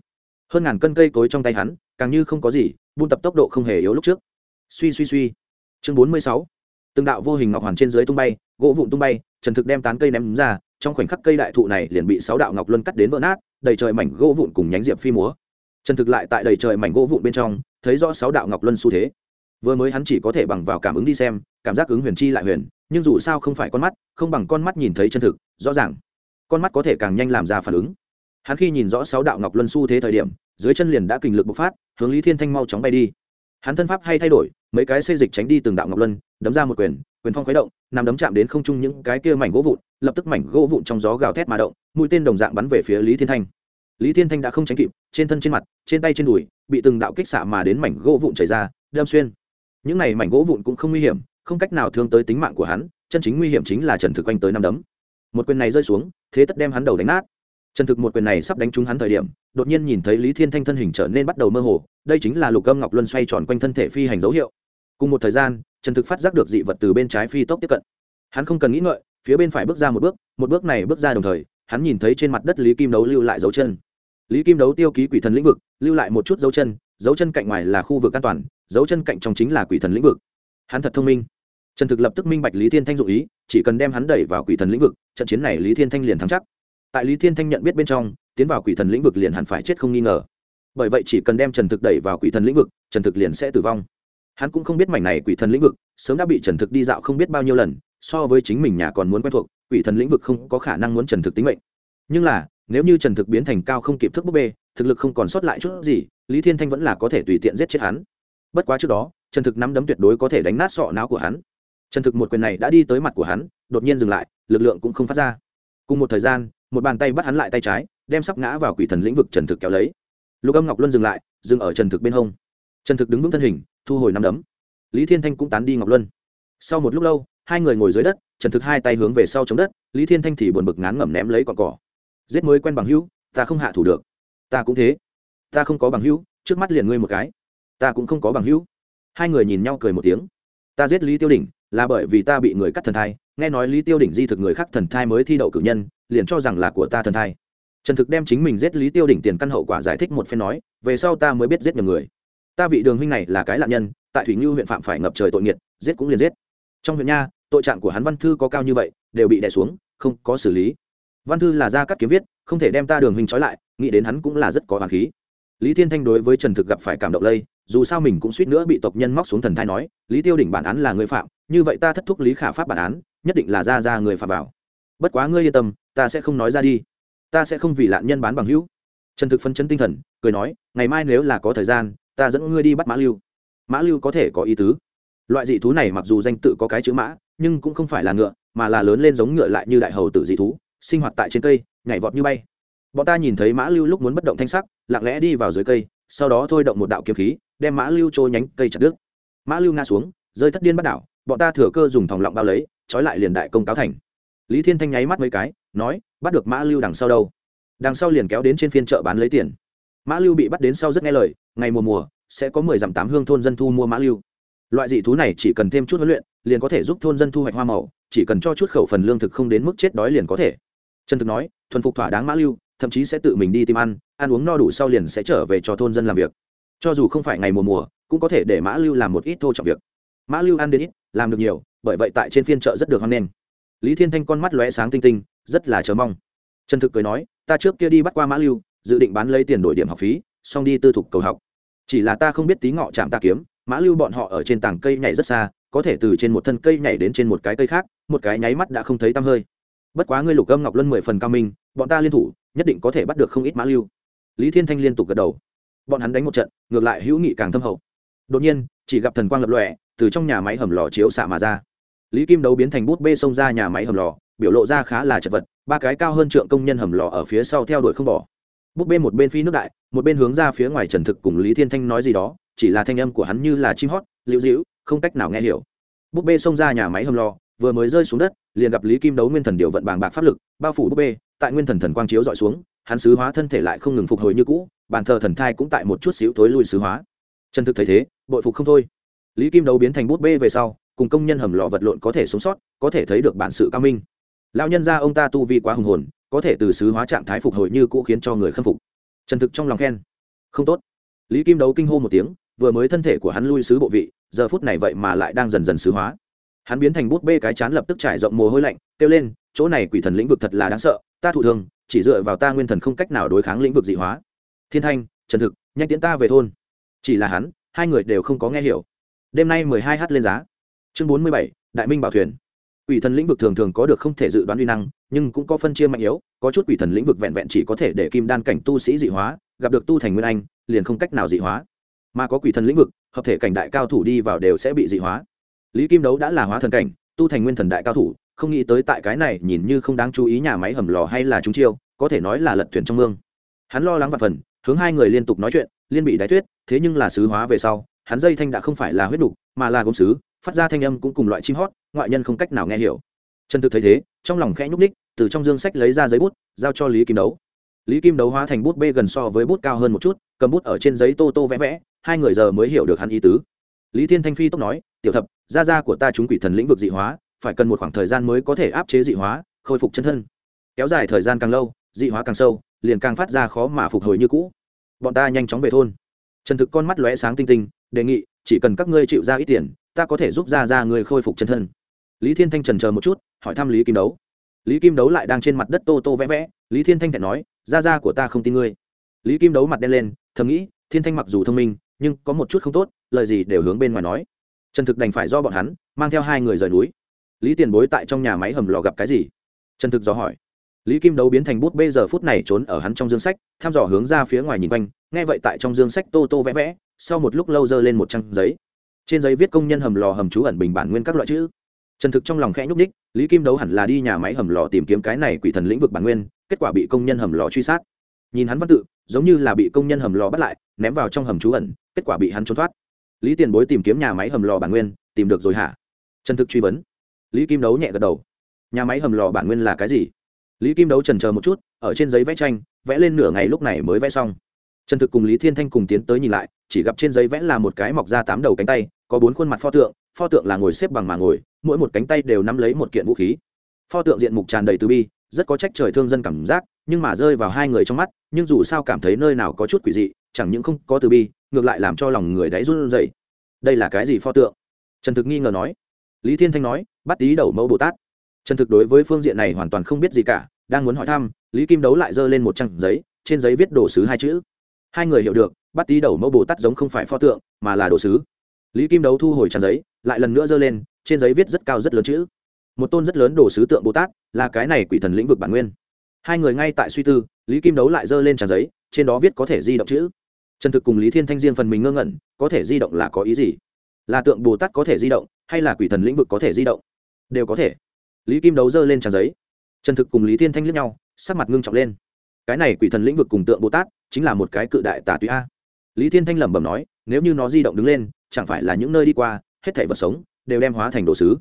Hơn ngàn cân cây cối trong tay hắn, càng như không có gì, buôn tập tốc độ không hề yếu lúc trước. Suy suy suy. Chương bốn mươi sáu. Từng đạo vô hình ngọc hoàn trên dưới tung bay, gỗ vụn tung bay trần thực đem tán cây ném ra, trong khoảnh khắc cây đại thụ này liền bị sáu đạo ngọc luân cắt đến vỡ nát, đầy trời mảnh gỗ vụn cùng nhánh diệp phi múa. Trần thực lại tại đầy trời mảnh gỗ vụn bên trong, thấy rõ sáu đạo ngọc luân xu thế. Vừa mới hắn chỉ có thể bằng vào cảm ứng đi xem, cảm giác ứng huyền chi lại huyền, nhưng dù sao không phải con mắt, không bằng con mắt nhìn thấy chân thực, rõ ràng. Con mắt có thể càng nhanh làm ra phản ứng. Hắn khi nhìn rõ sáu đạo ngọc luân xu thế thời điểm, dưới chân liền đã kình lực bộc phát, hướng lý thiên thanh mau chóng bay đi. Hắn thân pháp hay thay đổi, mấy cái xây dịch tránh đi từng đạo ngọc luân, đấm ra một quyền quyền phong khuấy động, nằm đấm chạm đến không trung những cái kia mảnh gỗ vụn, lập tức mảnh gỗ vụn trong gió gào thét mà động, mũi tên đồng dạng bắn về phía lý thiên thanh. Lý thiên thanh đã không tránh kịp, trên thân trên mặt, trên tay trên đùi, bị từng đạo kích xạ mà đến mảnh gỗ vụn chảy ra, đâm xuyên. Những này mảnh gỗ vụn cũng không nguy hiểm, không cách nào thương tới tính mạng của hắn, chân chính nguy hiểm chính là trần thực quanh tới năm đấm. Một quyền này rơi xuống, thế tất đem hắn đầu đánh nát. Trần thực một quyền này sắp đánh trúng hắn thời điểm, đột nhiên nhìn thấy lý thiên thanh thân hình trở nên bắt đầu mơ hồ, đây chính là lục âm ngọc luân xoay tròn quanh thân thể phi hành dấu hiệu. Cùng một thời gian trần thực phát giác được dị vật từ bên trái phi tốc tiếp cận. Hắn không cần nghĩ ngợi, phía bên phải bước ra một bước một bước này bước ra đồng thời, hắn nhìn thấy trên mặt đất lý kim đấu lưu lại dấu chân. Lý kim đấu tiêu ký quỷ thần lĩnh vực, lưu lại một chút dấu chân dấu chân cạnh ngoài là khu vực an toàn, dấu chân cạnh trong chính là quỷ thần lĩnh vực. Hắn thật thông minh. Trần thực lập tức minh bạch lý thiên thanh dụ ý, chỉ cần đem hắn đẩy vào quỷ thần lĩnh vực, trận chiến này lý thiên thanh liền thắng chắc. Tại lý thiên thanh nhận biết bên trong, tiến vào quỷ thần lĩnh vực liền hẳn phải chết không nghi ngờ. Bởi vậy chỉ cần đem trần thực đẩy vào quỷ thần lĩnh vực, trần thực liền sẽ tử vong hắn cũng không biết mảnh này quỷ thần lĩnh vực, sớm đã bị trần thực đi dạo không biết bao nhiêu lần, so với chính mình nhà còn muốn quen thuộc, quỷ thần lĩnh vực không có khả năng muốn trần thực tính mệnh. Nhưng là, nếu như trần thực biến thành cao không kịp thức búp bê, thực lực không còn sót lại chút gì, lý thiên thanh vẫn là có thể tùy tiện giết chết hắn. Bất quá trước đó, trần thực nắm đấm tuyệt đối có thể đánh nát sọ não của hắn. Trần thực một quyền này đã đi tới mặt của hắn, đột nhiên dừng lại, lực lượng cũng không phát ra. Cùng một thời gian, một bàn tay bắt hắn lại tay trái, đem sắp ngã vào quỷ thần lĩnh vực trần thực kéo lấy. Lục âm ngọc luân dừng lại, dừng ở trần thực bên hông. Trần thực đứng vững thân hình thu hồi năm đấm. Lý thiên thanh cũng tán đi ngọc luân. Sau một lúc lâu, hai người ngồi dưới đất, trần thực hai tay hướng về sau chống đất, lý thiên thanh thì buồn bực ngán ngẩm ném lấy cọn cỏ. Giết mới quen bằng hữu, ta không hạ thủ được. Ta cũng thế. Ta không có bằng hữu, trước mắt liền ngươi một cái. Ta cũng không có bằng hữu. Hai người nhìn nhau cười một tiếng. Ta giết lý tiêu đỉnh, là bởi vì ta bị người cắt thần thai. Nghe nói lý tiêu đỉnh di thực người khác thần thai mới thi đậu cử nhân, liền cho rằng là của ta thần thai. Trần thực đem chính mình giết lý tiêu đỉnh tiền căn hậu quả giải thích một phen nói, về sau ta mới biết giết nhầm người ta vị đường huynh này là cái lạn nhân, tại thủy ngưu huyện phạm phải ngập trời tội nghiệt, giết cũng liền giết. Trong huyện nha, tội trạng của hắn văn thư có cao như vậy, đều bị đè xuống, không có xử lý. Văn thư là ra cắt kiếm viết, không thể đem ta đường huynh trói lại, nghĩ đến hắn cũng là rất có hoàng khí. Lý thiên thanh đối với trần thực gặp phải cảm động lây, dù sao mình cũng suýt nữa bị tộc nhân móc xuống thần thai nói, lý tiêu đỉnh bản án là người phạm, như vậy ta thất thúc lý khả pháp bản án, nhất định là ra ra người phạm vào. Bất quá ngươi yên tâm, ta sẽ không nói ra đi. Ta sẽ không vì lạn nhân bán bằng hữu. Trần thực phân chấn tinh thần, cười nói, ngày mai nếu là có thời gian ta dẫn ngươi đi bắt mã lưu. Mã lưu có thể có ý tứ. Loại dị thú này mặc dù danh tự có cái chữ mã, nhưng cũng không phải là ngựa, mà là lớn lên giống ngựa lại như đại hầu tử dị thú, sinh hoạt tại trên cây, nhảy vọt như bay. Bọn ta nhìn thấy mã lưu lúc muốn bất động thanh sắc, lặng lẽ đi vào dưới cây, sau đó thôi động một đạo kiếm khí, đem mã lưu trôi nhánh cây chặt đứt. Mã lưu ngã xuống, rơi thất điên bắt đảo, bọn ta thừa cơ dùng thòng lọng bao lấy, trói lại liền đại công cáo thành. Lý thiên thanh nháy mắt mấy cái, nói, bắt được mã lưu đằng sau đâu? Đằng sau liền kéo đến trên phiên chợ bán lấy tiền mã lưu bị bắt đến sau rất nghe lời, ngày mùa mùa, sẽ có mười dặm tám hương thôn dân thu mua mã lưu. Loại dị thú này chỉ cần thêm chút huấn luyện, liền có thể giúp thôn dân thu hoạch hoa màu, chỉ cần cho chút khẩu phần lương thực không đến mức chết đói liền có thể. Trần thực nói, thuần phục thỏa đáng mã lưu, thậm chí sẽ tự mình đi tìm ăn ăn uống no đủ sau liền sẽ trở về cho thôn dân làm việc. Cho dù không phải ngày mùa mùa, cũng có thể để mã lưu làm một ít thô trọng việc. Mã lưu ăn đến ít, làm được nhiều, bởi vậy tại trên phiên chợ rất được hoan nghênh. Lý thiên thanh con mắt lóe sáng tinh tinh, rất là chờ mong. Trần thực cười nói, ta trước kia đi bắt qua mã lưu dự định bán lấy tiền đổi điểm học phí, xong đi tư thục cầu học. Chỉ là ta không biết tí ngọ chạm ta kiếm, mã lưu bọn họ ở trên tảng cây nhảy rất xa, có thể từ trên một thân cây nhảy đến trên một cái cây khác, một cái nháy mắt đã không thấy tăm hơi. Bất quá ngươi lục âm ngọc luân mười phần cao minh, bọn ta liên thủ, nhất định có thể bắt được không ít mã lưu. Lý thiên thanh liên tục gật đầu. Bọn hắn đánh một trận, ngược lại hữu nghị càng thâm hậu. Đột nhiên, chỉ gặp thần quang lập lòe, từ trong nhà máy hầm lò chiếu xạ mà ra. Lý kim đấu biến thành bút bê xông ra nhà máy hầm lò, biểu lộ ra khá là chật vật, ba cái cao hơn trượng công nhân hầm lò ở phía sau theo đuổi không bỏ. Búp bê một bên phi nước đại, một bên hướng ra phía ngoài trần thực cùng lý thiên thanh nói gì đó, chỉ là thanh âm của hắn như là chim hót, liễu dĩu không cách nào nghe hiểu. Búp bê xông ra nhà máy hầm lò, vừa mới rơi xuống đất, liền gặp lý kim đấu nguyên thần điều vận bàng bạc pháp lực, bao phủ búp bê, tại nguyên thần thần quang chiếu dọi xuống, hắn sứ hóa thân thể lại không ngừng phục hồi như cũ, bàn thờ thần thai cũng tại một chút xíu tối lùi sứ hóa. Trần thực thấy thế, bội phục không thôi. Lý kim đấu biến thành búp bê về sau, cùng công nhân hầm lò vật lộn có thể sống sót, có thể thấy được bản sự cao minh. Lão nhân gia ông ta tu vi quá hùng hồn, có thể từ sứ hóa trạng thái phục hồi như cũ khiến cho người khâm phục. Trần thực trong lòng khen. Không tốt. Lý kim đấu kinh hô một tiếng, vừa mới thân thể của hắn lui sứ bộ vị, giờ phút này vậy mà lại đang dần dần sứ hóa. Hắn biến thành bút bê cái chán lập tức trải rộng mồ hôi lạnh, kêu lên, chỗ này quỷ thần lĩnh vực thật là đáng sợ, ta thụ thường, chỉ dựa vào ta nguyên thần không cách nào đối kháng lĩnh vực dị hóa. Thiên thanh, trần thực, nhanh tiến ta về thôn. Chỉ là hắn, hai người đều không có nghe hiểu. Đêm nay mười hai h lên giá. Chương bốn mươi bảy, đại minh bảo thuyền quỷ thần lĩnh vực thường thường có được không thể dự đoán uy năng, nhưng cũng có phân chia mạnh yếu, có chút quỷ thần lĩnh vực vẹn vẹn chỉ có thể để kim đan cảnh tu sĩ dị hóa, gặp được tu thành nguyên anh, liền không cách nào dị hóa. Mà có quỷ thần lĩnh vực, hợp thể cảnh đại cao thủ đi vào đều sẽ bị dị hóa. Lý kim đấu đã là hóa thần cảnh, tu thành nguyên thần đại cao thủ, không nghĩ tới tại cái này nhìn như không đáng chú ý nhà máy hầm lò hay là chúng chiêu, có thể nói là lật thuyền trong mương. Hắn lo lắng và phần, hướng hai người liên tục nói chuyện, liên bị đái thuyết, thế nhưng là sứ hóa về sau, hắn dây thanh đã không phải là huyết đục mà là gốm sứ phát ra thanh âm cũng cùng loại chim hót, ngoại nhân không cách nào nghe hiểu. Trần thực thấy thế, trong lòng khẽ nhúc ních từ trong dương sách lấy ra giấy bút, giao cho lý kim đấu. Lý kim đấu hóa thành bút bê gần so với bút cao hơn một chút, cầm bút ở trên giấy tô tô vẽ vẽ, hai người giờ mới hiểu được hắn ý tứ. Lý thiên thanh phi tốc nói, tiểu thập, gia gia của ta chúng quỷ thần lĩnh vực dị hóa, phải cần một khoảng thời gian mới có thể áp chế dị hóa, khôi phục chân thân. Kéo dài thời gian càng lâu, dị hóa càng sâu, liền càng phát ra khó mà phục hồi như cũ. Bọn ta nhanh chóng về thôn. Trần thực con mắt lóe sáng tinh tinh, đề nghị, chỉ cần các ngươi chịu ra ít tiền ta có thể giúp ra ra người khôi phục chân thân. Lý thiên thanh trần chờ một chút, hỏi thăm lý kim đấu. Lý kim đấu lại đang trên mặt đất tô tô vẽ vẽ. Lý thiên thanh thẹn nói ra ra của ta không tin ngươi. Lý kim đấu mặt đen lên, thầm nghĩ, thiên thanh mặc dù thông minh, nhưng có một chút không tốt, lời gì đều hướng bên ngoài nói. Trần thực đành phải do bọn hắn, mang theo hai người rời núi. Lý tiền bối tại trong nhà máy hầm lò gặp cái gì? Trần thực dò hỏi. Lý kim đấu biến thành bút bây giờ phút này trốn ở hắn trong dương sách, thăm dò hướng ra phía ngoài nhìn quanh. Nghe vậy tại trong dương sách tô tô vẽ vẽ, sau một lúc lâu dơ lên một trang giấy trên giấy viết công nhân hầm lò hầm trú ẩn bình bản nguyên các loại chữ. Trần thực trong lòng khẽ nhúc ních lý kim đấu hẳn là đi nhà máy hầm lò tìm kiếm cái này quỷ thần lĩnh vực bản nguyên, kết quả bị công nhân hầm lò truy sát. Nhìn hắn văn tự, giống như là bị công nhân hầm lò bắt lại, ném vào trong hầm trú ẩn, kết quả bị hắn trốn thoát. Lý tiền bối tìm kiếm nhà máy hầm lò bản nguyên, tìm được rồi hả? Trần thực truy vấn. Lý kim đấu nhẹ gật đầu. Nhà máy hầm lò bản nguyên là cái gì? Lý kim đấu trần chờ một chút, ở trên giấy vẽ tranh, vẽ lên nửa ngày lúc này mới vẽ xong trần thực cùng lý thiên thanh cùng tiến tới nhìn lại, chỉ gặp trên giấy vẽ là một cái mọc ra tám đầu cánh tay, có bốn khuôn mặt pho tượng pho tượng là ngồi xếp bằng mà ngồi, mỗi một cánh tay đều nắm lấy một kiện vũ khí. Pho tượng diện mục tràn đầy từ bi, rất có trách trời thương dân cảm giác, nhưng mà rơi vào hai người trong mắt, nhưng dù sao cảm thấy nơi nào có chút quỷ dị, chẳng những không có từ bi, ngược lại làm cho lòng người đáy run rẩy. Đây là cái gì pho tượng? Trần thực nghi ngờ nói. Lý thiên thanh nói, bắt tí đầu mẫu bồ tát. Trần thực đối với phương diện này hoàn toàn không biết gì cả, đang muốn hỏi thăm, lý kim đấu lại giơ lên một trang giấy, trên giấy viết đồ sứ hai chữ hai người hiểu được, bắt tí đầu mẫu bồ tát giống không phải pho tượng, mà là đồ sứ. Lý kim đấu thu hồi tràn giấy, lại lần nữa giơ lên, trên giấy viết rất cao rất lớn chữ. Một tôn rất lớn đồ sứ tượng bồ tát, là cái này quỷ thần lĩnh vực bản nguyên. Hai người ngay tại suy tư, lý kim đấu lại giơ lên tràn giấy, trên đó viết có thể di động chữ. Trần thực cùng lý thiên thanh riêng phần mình ngơ ngẩn, có thể di động là có ý gì? Là tượng bồ tát có thể di động, hay là quỷ thần lĩnh vực có thể di động? Đều có thể. Lý kim đấu giơ lên tràn giấy. Trần thực cùng lý thiên thanh liếc nhau, sắc mặt ngưng trọng lên cái này quỷ thần lĩnh vực cùng tượng bồ tát chính là một cái cự đại tà túy a. Lý thiên thanh lẩm bẩm nói, nếu như nó di động đứng lên, chẳng phải là những nơi đi qua, hết thảy vật sống đều đem hóa thành đồ sứ.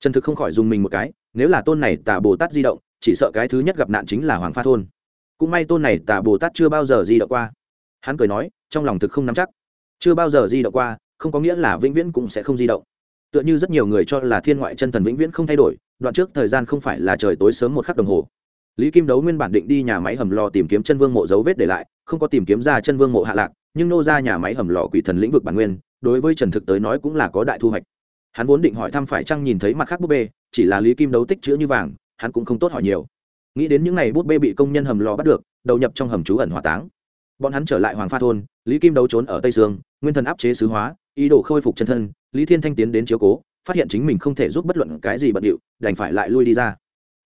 Trần thực không khỏi dùng mình một cái, nếu là tôn này tà bồ tát di động, chỉ sợ cái thứ nhất gặp nạn chính là hoàng pha thôn. Cũng may tôn này tà bồ tát chưa bao giờ di động qua. Hắn cười nói, trong lòng thực không nắm chắc. Chưa bao giờ di động qua, không có nghĩa là vĩnh viễn cũng sẽ không di động. Tựa như rất nhiều người cho là thiên ngoại chân thần vĩnh viễn không thay đổi, đoạn trước thời gian không phải là trời tối sớm một khắc đồng hồ lý kim đấu nguyên bản định đi nhà máy hầm lò tìm kiếm chân vương mộ dấu vết để lại, không có tìm kiếm ra chân vương mộ hạ lạc, nhưng nô ra nhà máy hầm lò quỷ thần lĩnh vực bản nguyên, đối với trần thực tới nói cũng là có đại thu hoạch. Hắn vốn định hỏi thăm phải chăng nhìn thấy mặt khác búp bê, chỉ là lý kim đấu tích chữ như vàng, hắn cũng không tốt hỏi nhiều. Nghĩ đến những ngày búp bê bị công nhân hầm lò bắt được, đầu nhập trong hầm trú ẩn hỏa táng. Bọn hắn trở lại hoàng pha thôn, lý kim đấu trốn ở tây sương, nguyên thần áp chế sứ hóa, ý đồ khôi phục chân thân, lý thiên thanh tiến đến chiếu cố, phát hiện chính mình không thể giúp bất luận cái gì bận điệu, đành phải lại lui đi ra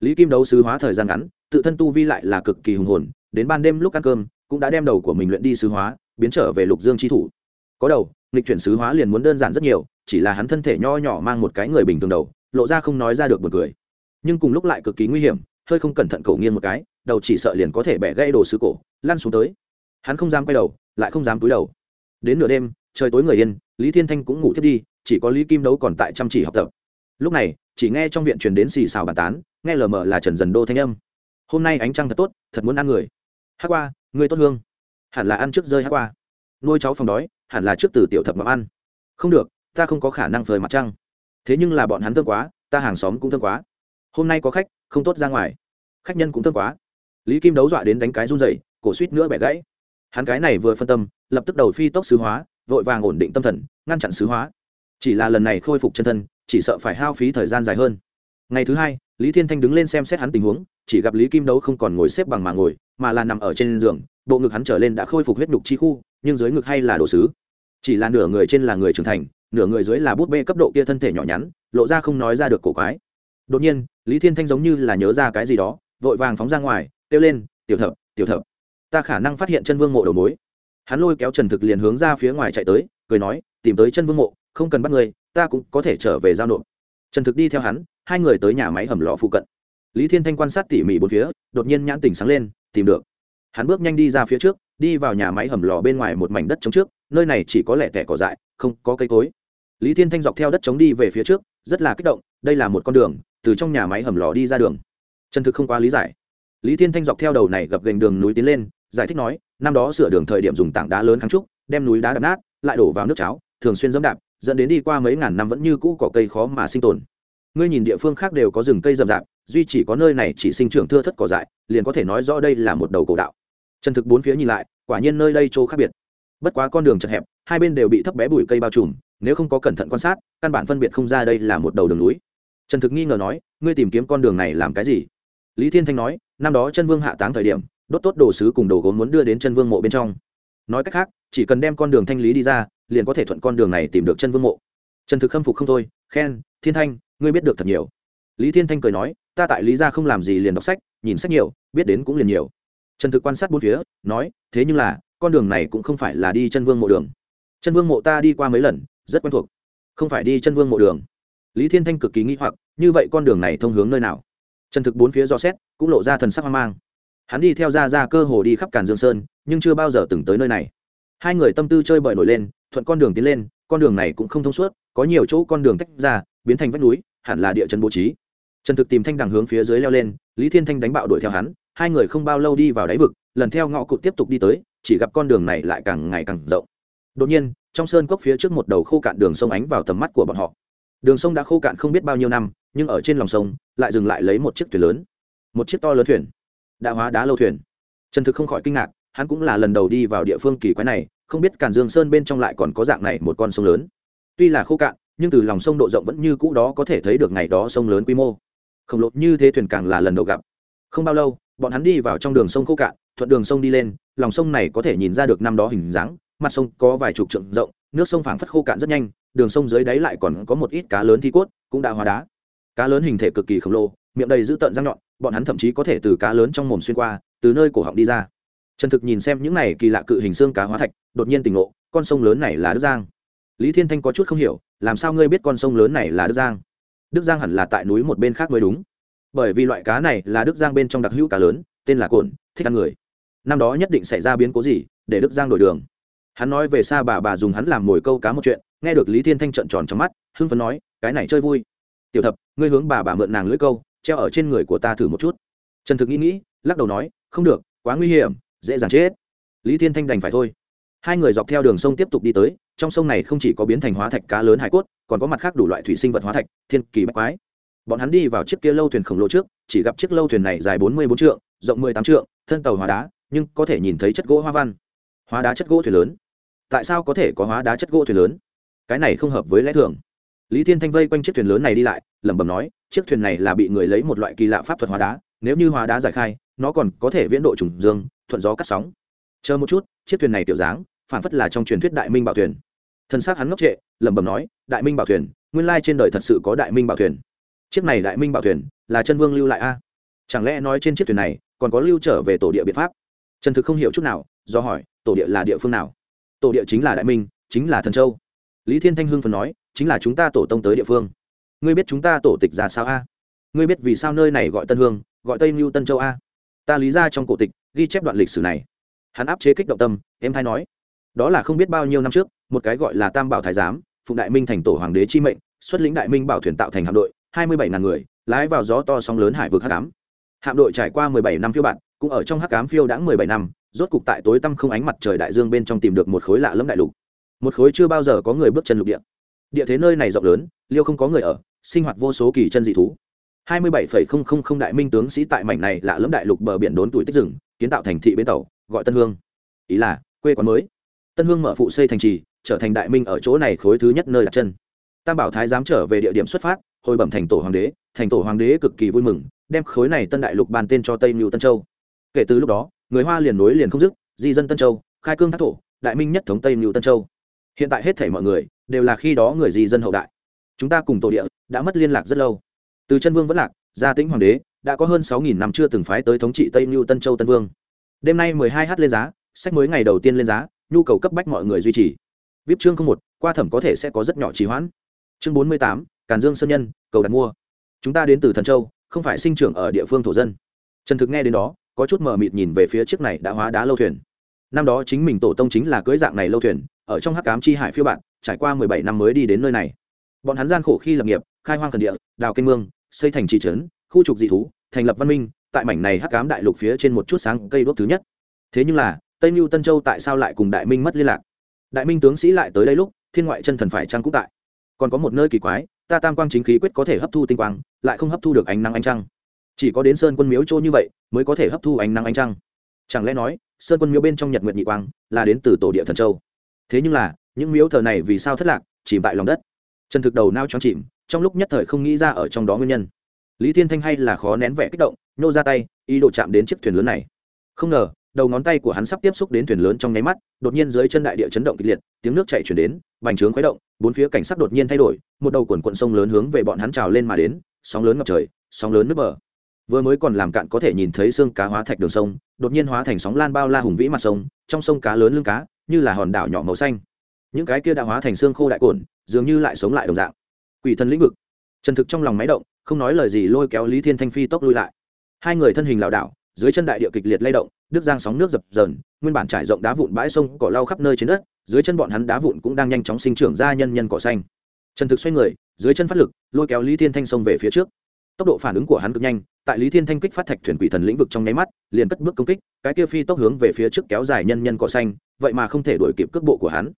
lý kim đấu sứ hóa thời gian ngắn, tự thân tu vi lại là cực kỳ hùng hồn, đến ban đêm lúc ăn cơm, cũng đã đem đầu của mình luyện đi sứ hóa, biến trở về lục dương chi thủ. Có đầu, nghịch chuyển sứ hóa liền muốn đơn giản rất nhiều, chỉ là hắn thân thể nho nhỏ mang một cái người bình thường đầu, lộ ra không nói ra được một người nhưng cùng lúc lại cực kỳ nguy hiểm, hơi không cẩn thận cổ nghiêng một cái, đầu chỉ sợ liền có thể bẻ gãy đồ sứ cổ, lăn xuống tới. Hắn không dám quay đầu, lại không dám túi đầu. Đến nửa đêm, trời tối người yên, lý thiên thanh cũng ngủ thiết đi, chỉ có lý kim đấu còn tại chăm chỉ học tập. Lúc này, chỉ nghe trong viện truyền đến xì xào bàn tán nghe lờ mờ là trần dần đô thanh âm. Hôm nay ánh trăng thật tốt, thật muốn ăn người. Hát qua, người tốt hương. Hẳn là ăn trước rơi hát qua. Nuôi cháu phòng đói, hẳn là trước từ tiểu thập mập ăn. Không được, ta không có khả năng phơi mặt trăng. Thế nhưng là bọn hắn thương quá, ta hàng xóm cũng thương quá. Hôm nay có khách, không tốt ra ngoài. Khách nhân cũng thương quá. Lý kim đấu dọa đến đánh cái run dậy cổ suýt nữa bẻ gãy. Hắn cái này vừa phân tâm, lập tức đầu phi tốc xứ hóa, vội vàng ổn định tâm thần, ngăn chặn xứ hóa. Chỉ là lần này khôi phục chân thân, chỉ sợ phải hao phí thời gian dài hơn. Ngày thứ hai lý thiên thanh đứng lên xem xét hắn tình huống, chỉ gặp lý kim đấu không còn ngồi xếp bằng mà ngồi, mà là nằm ở trên giường, bộ ngực hắn trở lên đã khôi phục huyết nhục chi khu, nhưng dưới ngực hay là đồ sứ. Chỉ là nửa người trên là người trưởng thành, nửa người dưới là bút bê cấp độ kia thân thể nhỏ nhắn, lộ ra không nói ra được cổ quái. Đột nhiên, lý thiên thanh giống như là nhớ ra cái gì đó, vội vàng phóng ra ngoài, kêu lên, tiểu thập tiểu thập, ta khả năng phát hiện chân vương mộ đầu mối. Hắn lôi kéo trần thực liền hướng ra phía ngoài chạy tới, cười nói, tìm tới chân vương mộ, không cần bắt người, ta cũng có thể trở về giao nộp. Trần thực đi theo hắn hai người tới nhà máy hầm lò phụ cận. Lý thiên thanh quan sát tỉ mỉ bốn phía, đột nhiên nhãn tỉnh sáng lên, tìm được. Hắn bước nhanh đi ra phía trước, đi vào nhà máy hầm lò bên ngoài một mảnh đất trống trước, nơi này chỉ có lẻ tẻ cỏ dại, không có cây cối. Lý thiên thanh dọc theo đất trống đi về phía trước, rất là kích động, đây là một con đường, từ trong nhà máy hầm lò đi ra đường. Chân thực không quá lý giải. Lý thiên thanh dọc theo đầu này gập gành đường núi tiến lên, giải thích nói, năm đó sửa đường thời điểm dùng tảng đá lớn kháng trúc, đem núi đá đập nát, lại đổ vào nước cháo, thường xuyên dẫm đạp, dẫn đến đi qua mấy ngàn năm vẫn như cũ cỏ cây khó mà sinh tồn ngươi nhìn địa phương khác đều có rừng cây rậm rạp, duy chỉ có nơi này chỉ sinh trưởng thưa thất cỏ dại, liền có thể nói rõ đây là một đầu cổ đạo. Trần thực bốn phía nhìn lại, quả nhiên nơi đây chỗ khác biệt. Bất quá con đường chật hẹp, hai bên đều bị thấp bé bụi cây bao trùm, nếu không có cẩn thận quan sát, căn bản phân biệt không ra đây là một đầu đường núi. Trần thực nghi ngờ nói, ngươi tìm kiếm con đường này làm cái gì? Lý thiên thanh nói, năm đó chân vương hạ táng thời điểm, đốt tốt đồ sứ cùng đồ gốm muốn đưa đến chân vương mộ bên trong. Nói cách khác, chỉ cần đem con đường thanh lý đi ra, liền có thể thuận con đường này tìm được chân vương mộ trần thực khâm phục không thôi, khen, thiên thanh, ngươi biết được thật nhiều. Lý thiên thanh cười nói, ta tại lý gia không làm gì liền đọc sách, nhìn sách nhiều, biết đến cũng liền nhiều. Trần thực quan sát bốn phía, nói, thế nhưng là, con đường này cũng không phải là đi chân vương mộ đường. Chân vương mộ ta đi qua mấy lần, rất quen thuộc. Không phải đi chân vương mộ đường. Lý thiên thanh cực kỳ nghĩ hoặc, như vậy con đường này thông hướng nơi nào? Trần thực bốn phía do xét, cũng lộ ra thần sắc hoang mang. Hắn đi theo ra ra cơ hồ đi khắp càn dương sơn, nhưng chưa bao giờ từng tới nơi này. Hai người tâm tư chơi bời nổi lên, thuận con đường tiến lên con đường này cũng không thông suốt, có nhiều chỗ con đường tách ra, biến thành vách núi, hẳn là địa chân bố trí. Trần thực tìm thanh đằng hướng phía dưới leo lên, lý thiên thanh đánh bạo đuổi theo hắn, hai người không bao lâu đi vào đáy vực, lần theo ngõ cụt tiếp tục đi tới, chỉ gặp con đường này lại càng ngày càng rộng. Đột nhiên, trong sơn cốc phía trước một đầu khô cạn đường sông ánh vào tầm mắt của bọn họ. Đường sông đã khô cạn không biết bao nhiêu năm, nhưng ở trên lòng sông, lại dừng lại lấy một chiếc thuyền lớn. Một chiếc to lớn thuyền. Đã hóa đá lâu thuyền. Trần thực không khỏi kinh ngạc, hắn cũng là lần đầu đi vào địa phương kỳ quái này không biết càn dương sơn bên trong lại còn có dạng này một con sông lớn. Tuy là khô cạn, nhưng từ lòng sông độ rộng vẫn như cũ đó có thể thấy được ngày đó sông lớn quy mô. Khổng lồ như thế thuyền càng là lần đầu gặp. Không bao lâu, bọn hắn đi vào trong đường sông khô cạn, thuận đường sông đi lên, lòng sông này có thể nhìn ra được năm đó hình dáng, mặt sông có vài chục trượng rộng, nước sông phảng phất khô cạn rất nhanh, đường sông dưới đáy lại còn có một ít cá lớn thi cốt, cũng đã hóa đá. Cá lớn hình thể cực kỳ khổng lồ, miệng đầy dữ tợn răng nhọn, bọn hắn thậm chí có thể từ cá lớn trong mồm xuyên qua, từ nơi cổ họng đi ra. Trần thực nhìn xem những này kỳ lạ cự hình xương cá hóa thạch đột nhiên tỉnh ngộ, con sông lớn này là đức giang. Lý thiên thanh có chút không hiểu, làm sao ngươi biết con sông lớn này là đức giang? Đức giang hẳn là tại núi một bên khác mới đúng. Bởi vì loại cá này là đức giang bên trong đặc hữu cá lớn, tên là cồn thích ăn người. Năm đó nhất định xảy ra biến cố gì, để đức giang đổi đường. Hắn nói về xa bà bà dùng hắn làm mồi câu cá một chuyện, nghe được lý thiên thanh trợn tròn trong mắt, hưng phấn nói, cái này chơi vui. Tiểu thập, ngươi hướng bà bà mượn nàng lưỡi câu, treo ở trên người của ta thử một chút. Trần thực nghĩ nghĩ, lắc đầu nói, không được, quá nguy hiểm, dễ dàng chết. Lý thiên thanh đành phải thôi hai người dọc theo đường sông tiếp tục đi tới, trong sông này không chỉ có biến thành hóa thạch cá lớn hải cốt, còn có mặt khác đủ loại thủy sinh vật hóa thạch, thiên kỳ bách quái. Bọn hắn đi vào chiếc kia lâu thuyền khổng lồ trước, chỉ gặp chiếc lâu thuyền này dài bốn mươi bốn trượng, rộng mười tám trượng, thân tàu hóa đá, nhưng có thể nhìn thấy chất gỗ hoa văn. Hóa đá chất gỗ thuyền lớn. Tại sao có thể có hóa đá chất gỗ thuyền lớn? Cái này không hợp với lẽ thường. Lý thiên thanh vây quanh chiếc thuyền lớn này đi lại, lẩm bẩm nói, chiếc thuyền này là bị người lấy một loại kỳ lạ pháp thuật hóa đá, nếu như hóa đá giải khai, nó còn có thể viễn độ trùng dương, thuận gió cắt sóng. Chờ một chút, chiếc thuyền này tiểu dáng phản phất là trong truyền thuyết đại minh bảo thuyền. Thân xác hắn ngốc trệ, lẩm bẩm nói, đại minh bảo thuyền, nguyên lai trên đời thật sự có đại minh bảo thuyền. Chiếc này đại minh bảo thuyền là chân vương lưu lại a? Chẳng lẽ nói trên chiếc thuyền này còn có lưu trở về tổ địa biện pháp? Trần thực không hiểu chút nào, do hỏi, tổ địa là địa phương nào? Tổ địa chính là đại minh, chính là thần châu. Lý thiên thanh hưng phần nói, chính là chúng ta tổ tông tới địa phương. Ngươi biết chúng ta tổ tịch ra sao a? Ngươi biết vì sao nơi này gọi tân hương, gọi tây mưu tân châu a? Ta lý ra trong cổ tịch, ghi chép đoạn lịch sử này. Hắn áp chế kích động tâm em thay nói đó là không biết bao nhiêu năm trước, một cái gọi là tam bảo thái giám, phụng đại minh thành tổ hoàng đế chi mệnh, xuất lĩnh đại minh bảo thuyền tạo thành hạm đội, hai mươi bảy ngàn người, lái vào gió to sóng lớn hải vực hắc ám. Hạm đội trải qua mười bảy năm phiêu bạn cũng ở trong hắc ám phiêu đã mười bảy năm, rốt cục tại tối tăm không ánh mặt trời đại dương bên trong tìm được một khối lạ lẫm đại lục. Một khối chưa bao giờ có người bước chân lục địa. Địa thế nơi này rộng lớn, liêu không có người ở, sinh hoạt vô số kỳ chân dị thú. hai mươi bảy phẩy không không không đại minh tướng sĩ tại mảnh này lạ lẫm đại lục bờ biển đốn tuổi tích rừng, kiến tạo thành thị bến tàu, gọi tân hương. Ý là, quê quán mới tân hương mở phụ xây thành trì, trở thành đại minh ở chỗ này khối thứ nhất nơi đặt chân. Tam bảo thái dám trở về địa điểm xuất phát, hồi bẩm thành tổ hoàng đế, thành tổ hoàng đế cực kỳ vui mừng, đem khối này tân đại lục bàn tên cho tây mưu tân châu. Kể từ lúc đó, người hoa liền nối liền không dứt, di dân tân châu, khai cương thác thổ, đại minh nhất thống tây mưu tân châu. Hiện tại hết thể mọi người đều là khi đó người di dân hậu đại. Chúng ta cùng tổ địa đã mất liên lạc rất lâu. Từ chân vương vẫn lạc, gia tĩnh hoàng đế đã có hơn sáu nghìn năm chưa từng phái tới thống trị tây mưu tân châu tân vương. Đêm nay mười hai h lên giá, sách mới ngày đầu tiên lên giá nhu cầu cấp bách mọi người duy trì. Vip chương không một, qua thẩm có thể sẽ có rất nhỏ trì hoãn. Chương bốn mươi tám, càn dương sơn nhân, cầu đặt mua. Chúng ta đến từ thần châu, không phải sinh trưởng ở địa phương thổ dân. Trần thực nghe đến đó, có chút mờ mịt nhìn về phía chiếc này đã hóa đá lâu thuyền. Năm đó chính mình tổ tông chính là cưới dạng này lâu thuyền, ở trong hắc cám chi hải phiêu bạn, trải qua mười bảy năm mới đi đến nơi này. Bọn hắn gian khổ khi lập nghiệp, khai hoang thần địa, đào kênh mương, xây thành trì trấn, khu trục dị thú, thành lập văn minh, tại mảnh này hắc cám đại lục phía trên một chút sáng cây đuốc thứ nhất. Thế nhưng là tây mưu tân châu tại sao lại cùng đại minh mất liên lạc đại minh tướng sĩ lại tới đây lúc thiên ngoại chân thần phải trăng cũng tại còn có một nơi kỳ quái ta tam quang chính khí quyết có thể hấp thu tinh quang lại không hấp thu được ánh nắng ánh trăng chỉ có đến sơn quân miếu chỗ như vậy mới có thể hấp thu ánh nắng ánh trăng chẳng lẽ nói sơn quân miếu bên trong nhật nguyệt nhị quang là đến từ tổ địa thần châu thế nhưng là những miếu thờ này vì sao thất lạc chìm tại lòng đất trần thực đầu nao choáng chìm trong lúc nhất thời không nghĩ ra ở trong đó nguyên nhân lý thiên thanh hay là khó nén vẻ kích động nhô ra tay ý đồ chạm đến chiếc thuyền lớn này không ngờ đầu ngón tay của hắn sắp tiếp xúc đến thuyền lớn trong nháy mắt, đột nhiên dưới chân đại địa chấn động kịch liệt, tiếng nước chạy chuyển đến bành trướng khuấy động, bốn phía cảnh sắc đột nhiên thay đổi, một đầu quần quận sông lớn hướng về bọn hắn trào lên mà đến, sóng lớn ngập trời, sóng lớn nước bờ. Vừa mới còn làm cạn có thể nhìn thấy xương cá hóa thạch đường sông, đột nhiên hóa thành sóng lan bao la hùng vĩ mặt sông, trong sông cá lớn lưng cá, như là hòn đảo nhỏ màu xanh. Những cái kia đã hóa thành xương khô đại cồn dường như lại sống lại đồng dạng. Quỷ thân lĩnh vực. Trần thực trong lòng máy động, không nói lời gì lôi kéo lý thiên thanh phi tốc lui lại. Hai người thân hình lảo đảo dưới chân đại địa kịch liệt lay động nước giang sóng nước dập dờn, nguyên bản trải rộng đá vụn bãi sông cỏ lau khắp nơi trên đất, dưới chân bọn hắn đá vụn cũng đang nhanh chóng sinh trưởng ra nhân nhân cỏ xanh. Trần thực xoay người, dưới chân phát lực, lôi kéo lý thiên thanh sông về phía trước. Tốc độ phản ứng của hắn cực nhanh, tại lý thiên thanh kích phát thạch thuyền quỷ thần lĩnh vực trong nháy mắt, liền cất bước công kích, cái kia phi tốc hướng về phía trước kéo dài nhân nhân cỏ xanh, vậy mà không thể đuổi kịp cước bộ của hắn.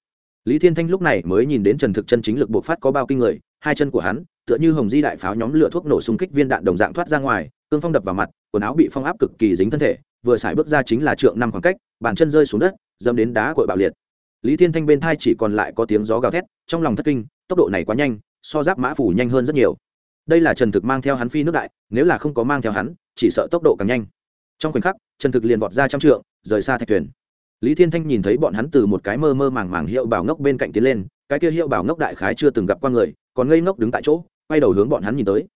Lý thiên thanh lúc này mới nhìn đến trần thực chân chính lực bộc phát có bao kinh người, hai chân của hắn tựa như hồng di đại pháo nhóm lửa thuốc nổ xung kích viên đạn đồng dạng thoát ra ngoài, cương phong đập vào mặt, quần áo bị phong áp cực kỳ dính thân thể, vừa xài bước ra chính là trượng năm khoảng cách, bàn chân rơi xuống đất dâm đến đá cội bạo liệt. Lý thiên thanh bên thai chỉ còn lại có tiếng gió gào thét, trong lòng thất kinh, tốc độ này quá nhanh, so giáp mã phủ nhanh hơn rất nhiều. Đây là trần thực mang theo hắn phi nước đại, nếu là không có mang theo hắn, chỉ sợ tốc độ càng nhanh. Trong khoảnh khắc, trần thực liền vọt ra trăm trượng, rời xa thạch thuyền. Lý thiên thanh nhìn thấy bọn hắn từ một cái mơ mơ màng màng hiệu bảo ngốc bên cạnh tiến lên, cái kia hiệu bảo ngốc đại khái chưa từng gặp qua người, còn ngây ngốc đứng tại chỗ quay đầu hướng bọn hắn nhìn tới.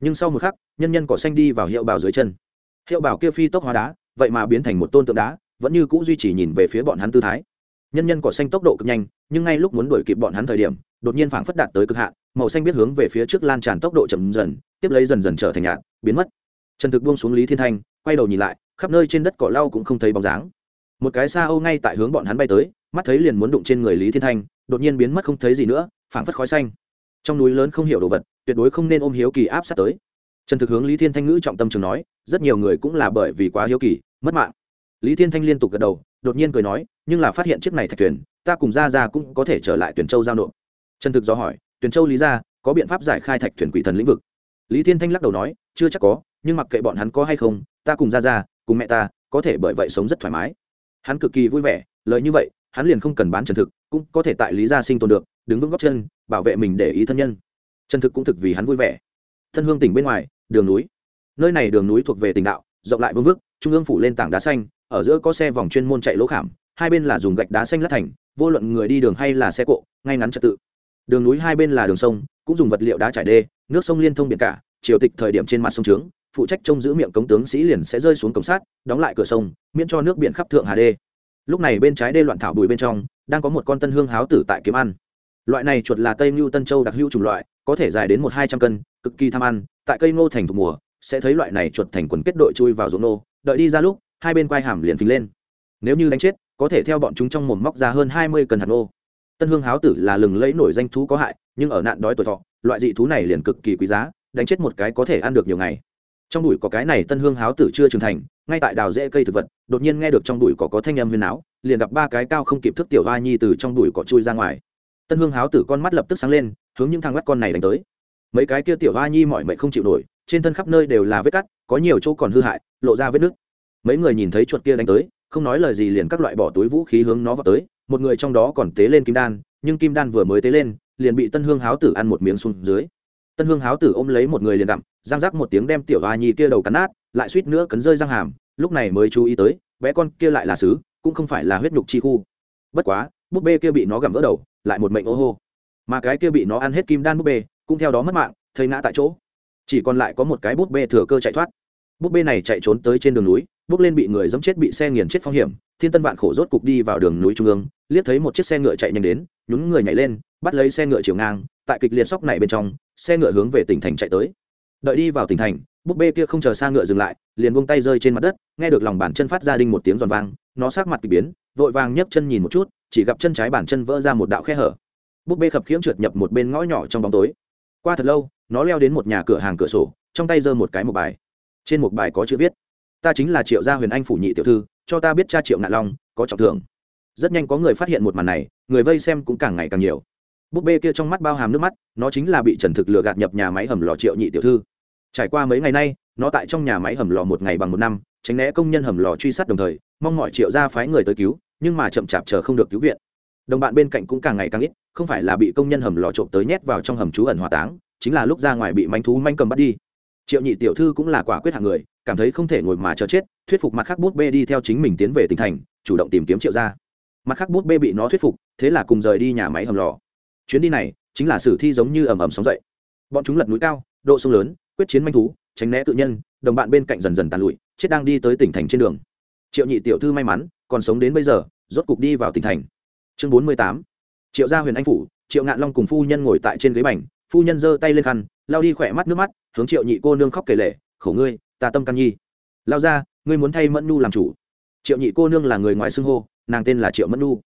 Nhưng sau một khắc, nhân nhân cỏ xanh đi vào hiệu bảo dưới chân. Hiệu bảo kia phi tốc hóa đá, vậy mà biến thành một tôn tượng đá, vẫn như c ũ duy trì nhìn về phía bọn hắn tư thái. Nhân nhân cỏ xanh tốc độ cực nhanh, nhưng ngay lúc muốn đuổi kịp bọn hắn thời điểm, đột nhiên phảng phất đạt tới cực hạn, màu xanh biết hướng về phía trước lan tràn tốc độ chậm dần, tiếp lấy dần dần trở thành nhạt, biến mất. Trần thực buông xuống lý thiên thanh, quay đầu nhìn lại, khắp nơi trên đất cỏ lau cũng không thấy bóng dáng. Một cái xa âu ngay tại hướng bọn hắn bay tới, mắt thấy liền muốn đụng trên người lý thiên thanh, đột nhiên biến mất không thấy gì nữa, phảng phất khói xanh. Trong núi lớn không hiểu đồ vật tuyệt đối không nên ôm hiếu kỳ áp sát tới. Trần thực hướng lý thiên thanh ngữ trọng tâm trường nói, rất nhiều người cũng là bởi vì quá hiếu kỳ, mất mạng. Lý thiên thanh liên tục gật đầu, đột nhiên cười nói, nhưng là phát hiện chiếc này thạch thuyền, ta cùng ra ra cũng có thể trở lại tuyển châu giao nộp. Trần thực do hỏi, tuyển châu lý ra có biện pháp giải khai thạch thuyền quỷ thần lĩnh vực? Lý thiên thanh lắc đầu nói, chưa chắc có, nhưng mặc kệ bọn hắn có hay không, ta cùng ra ra cùng mẹ ta, có thể bởi vậy sống rất thoải mái. Hắn cực kỳ vui vẻ lợi như vậy, hắn liền không cần bán trần thực, cũng có thể tại lý gia sinh tồn được, đứng vững góc chân, bảo vệ mình để ý thân nhân trần thực cũng thực vì hắn vui vẻ. Thân hương tỉnh bên ngoài, đường núi. Nơi này đường núi thuộc về tỉnh đạo, rộng lại vương vức, trung ương phủ lên tảng đá xanh, ở giữa có xe vòng chuyên môn chạy lỗ khảm, hai bên là dùng gạch đá xanh lát thành, vô luận người đi đường hay là xe cộ, ngay ngắn trật tự. Đường núi hai bên là đường sông, cũng dùng vật liệu đá trải đê, nước sông liên thông biển cả triều tịch thời điểm trên mặt sông trướng, phụ trách trông giữ miệng cống tướng sĩ liền sẽ rơi xuống cống sát đóng lại cửa sông, miễn cho nước biển khắp thượng hà đê. Lúc này bên trái đê loạn thảo bùi bên trong, đang có một con tân hương háo tử tại kiếm ăn. Loại này chuột là tây mưu tân châu đặc hữu chủng loại có thể dài đến một hai trăm cân, cực kỳ tham ăn, tại cây ngô thành thuộc mùa, sẽ thấy loại này chuột thành quần kết đội chui vào ruộng nô, đợi đi ra lúc, hai bên quai hàm liền phình lên. Nếu như đánh chết, có thể theo bọn chúng trong mồm móc ra hơn hai mươi cân hạt nô. Tân hương háo tử là lừng lẫy nổi danh thú có hại, nhưng ở nạn đói tuổi thọ, loại dị thú này liền cực kỳ quý giá, đánh chết một cái có thể ăn được nhiều ngày. Trong đùi có cái này tân hương háo tử chưa trưởng thành, ngay tại đào rễ cây thực vật, đột nhiên nghe được trong đùi có có thanh âm huyền áo liền gặp ba cái cao không kịp thức tiểu hoa nhi từ trong đùi cỏ chui ra ngoài. Tân hương háo tử con mắt lập tức sáng lên hướng những thằng mắt con này đánh tới. Mấy cái kia tiểu hoa nhi mọi mệnh không chịu nổi, trên thân khắp nơi đều là vết cắt, có nhiều chỗ còn hư hại, lộ ra vết nứt. Mấy người nhìn thấy chuột kia đánh tới, không nói lời gì liền các loại bỏ túi vũ khí hướng nó vào tới, một người trong đó còn tế lên kim đan, nhưng kim đan vừa mới tế lên, liền bị tân hương háo tử ăn một miếng xuống dưới. Tân hương háo tử ôm lấy một người liền đặm giang rắc một tiếng đem tiểu hoa nhi kia đầu cắn nát, lại suýt nữa cấn rơi răng hàm, lúc này mới chú ý tới, bé con kia lại là sứ cũng không phải là huyết nhục chi khu. Bất quá, búp bê kia bị nó gặm vỡ đầu, lại một mệnh ô hô mà cái kia bị nó ăn hết kim đan búp bê cũng theo đó mất mạng, thây ngã tại chỗ. Chỉ còn lại có một cái búp bê thừa cơ chạy thoát. Búp bê này chạy trốn tới trên đường núi, bước lên bị người dẫm chết bị xe nghiền chết phong hiểm, thiên tân vạn khổ rốt cục đi vào đường núi trung ương, liếc thấy một chiếc xe ngựa chạy nhanh đến, nhún người nhảy lên, bắt lấy xe ngựa chiều ngang, tại kịch liệt sóc này bên trong, xe ngựa hướng về tỉnh thành chạy tới. Đợi đi vào tỉnh thành, búp bê kia không chờ xa ngựa dừng lại, liền buông tay rơi trên mặt đất, nghe được lòng bàn chân phát ra đinh một tiếng giòn vang, nó sát mặt k ỳ biến, vội vàng nhấc chân nhìn một chút, chỉ gặp chân trái bàn chân vỡ ra một đạo khe hở búp bê khập khiễng trượt nhập một bên ngõ nhỏ trong bóng tối. Qua thật lâu, nó leo đến một nhà cửa hàng cửa sổ, trong tay giơ một cái một bài. Trên một bài có chữ viết, ta chính là triệu gia huyền anh phủ nhị tiểu thư, cho ta biết cha triệu nạn long có trọng thưởng. Rất nhanh có người phát hiện một màn này, người vây xem cũng càng ngày càng nhiều. Búp bê kia trong mắt bao hàm nước mắt, nó chính là bị trần thực lừa gạt nhập nhà máy hầm lò triệu nhị tiểu thư. Trải qua mấy ngày nay, nó tại trong nhà máy hầm lò một ngày bằng một năm, tránh né công nhân hầm lò truy sát đồng thời, mong mọi triệu gia phái người tới cứu, nhưng mà chậm chạp chờ không được cứu viện đồng bạn bên cạnh cũng càng ngày càng ít, không phải là bị công nhân hầm lò trộm tới nhét vào trong hầm trú ẩn hỏa táng, chính là lúc ra ngoài bị manh thú manh cầm bắt đi. Triệu nhị tiểu thư cũng là quả quyết hạng người, cảm thấy không thể ngồi mà chờ chết, thuyết phục mặt khác bút bê đi theo chính mình tiến về tỉnh thành, chủ động tìm kiếm triệu gia. Mặt khác bút bê bị nó thuyết phục, thế là cùng rời đi nhà máy hầm lò. Chuyến đi này, chính là sử thi giống như ầm ầm sóng dậy. Bọn chúng lật núi cao, độ sông lớn, quyết chiến manh thú, tránh né tự nhân, đồng bạn bên cạnh dần dần tàn lụi, chết đang đi tới tỉnh thành trên đường. Triệu nhị tiểu thư may mắn, còn sống đến bây giờ, rốt cục đi vào tỉnh thành chương bốn mươi tám. Triệu gia huyền anh phủ, triệu ngạn long cùng phu nhân ngồi tại trên ghế bành, phu nhân giơ tay lên khăn lao đi khỏe mắt nước mắt, hướng triệu nhị cô nương khóc kể lệ khổ ngươi, ta tâm căn nhi. Lao ra, ngươi muốn thay mẫn nu làm chủ. Triệu nhị cô nương là người ngoài xưng hô, nàng tên là triệu mẫn nu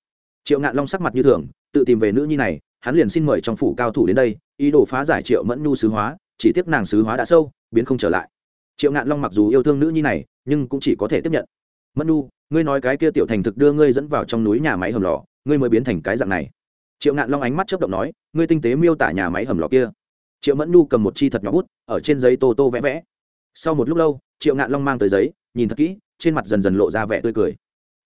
triệu ngạn long sắc mặt như thường, tự tìm về nữ nhi này, hắn liền xin mời trong phủ cao thủ đến đây, ý đồ phá giải triệu mẫn nu sứ hóa, chỉ tiếc nàng sứ hóa đã sâu, biến không trở lại. Triệu ngạn long mặc dù yêu thương nữ nhi này, nhưng cũng chỉ có thể tiếp nhận. Mẫn nu ngươi nói cái kia tiểu thành thực đưa ngươi dẫn vào trong núi nhà máy hầm lò ngươi mới biến thành cái dạng này. Triệu ngạn long ánh mắt chớp động nói, ngươi tinh tế miêu tả nhà máy hầm lò kia. Triệu mẫn nu cầm một chi thật nhỏ bút, ở trên giấy tô tô vẽ vẽ. Sau một lúc lâu, triệu ngạn long mang tới giấy, nhìn thật kỹ, trên mặt dần dần lộ ra vẻ tươi cười.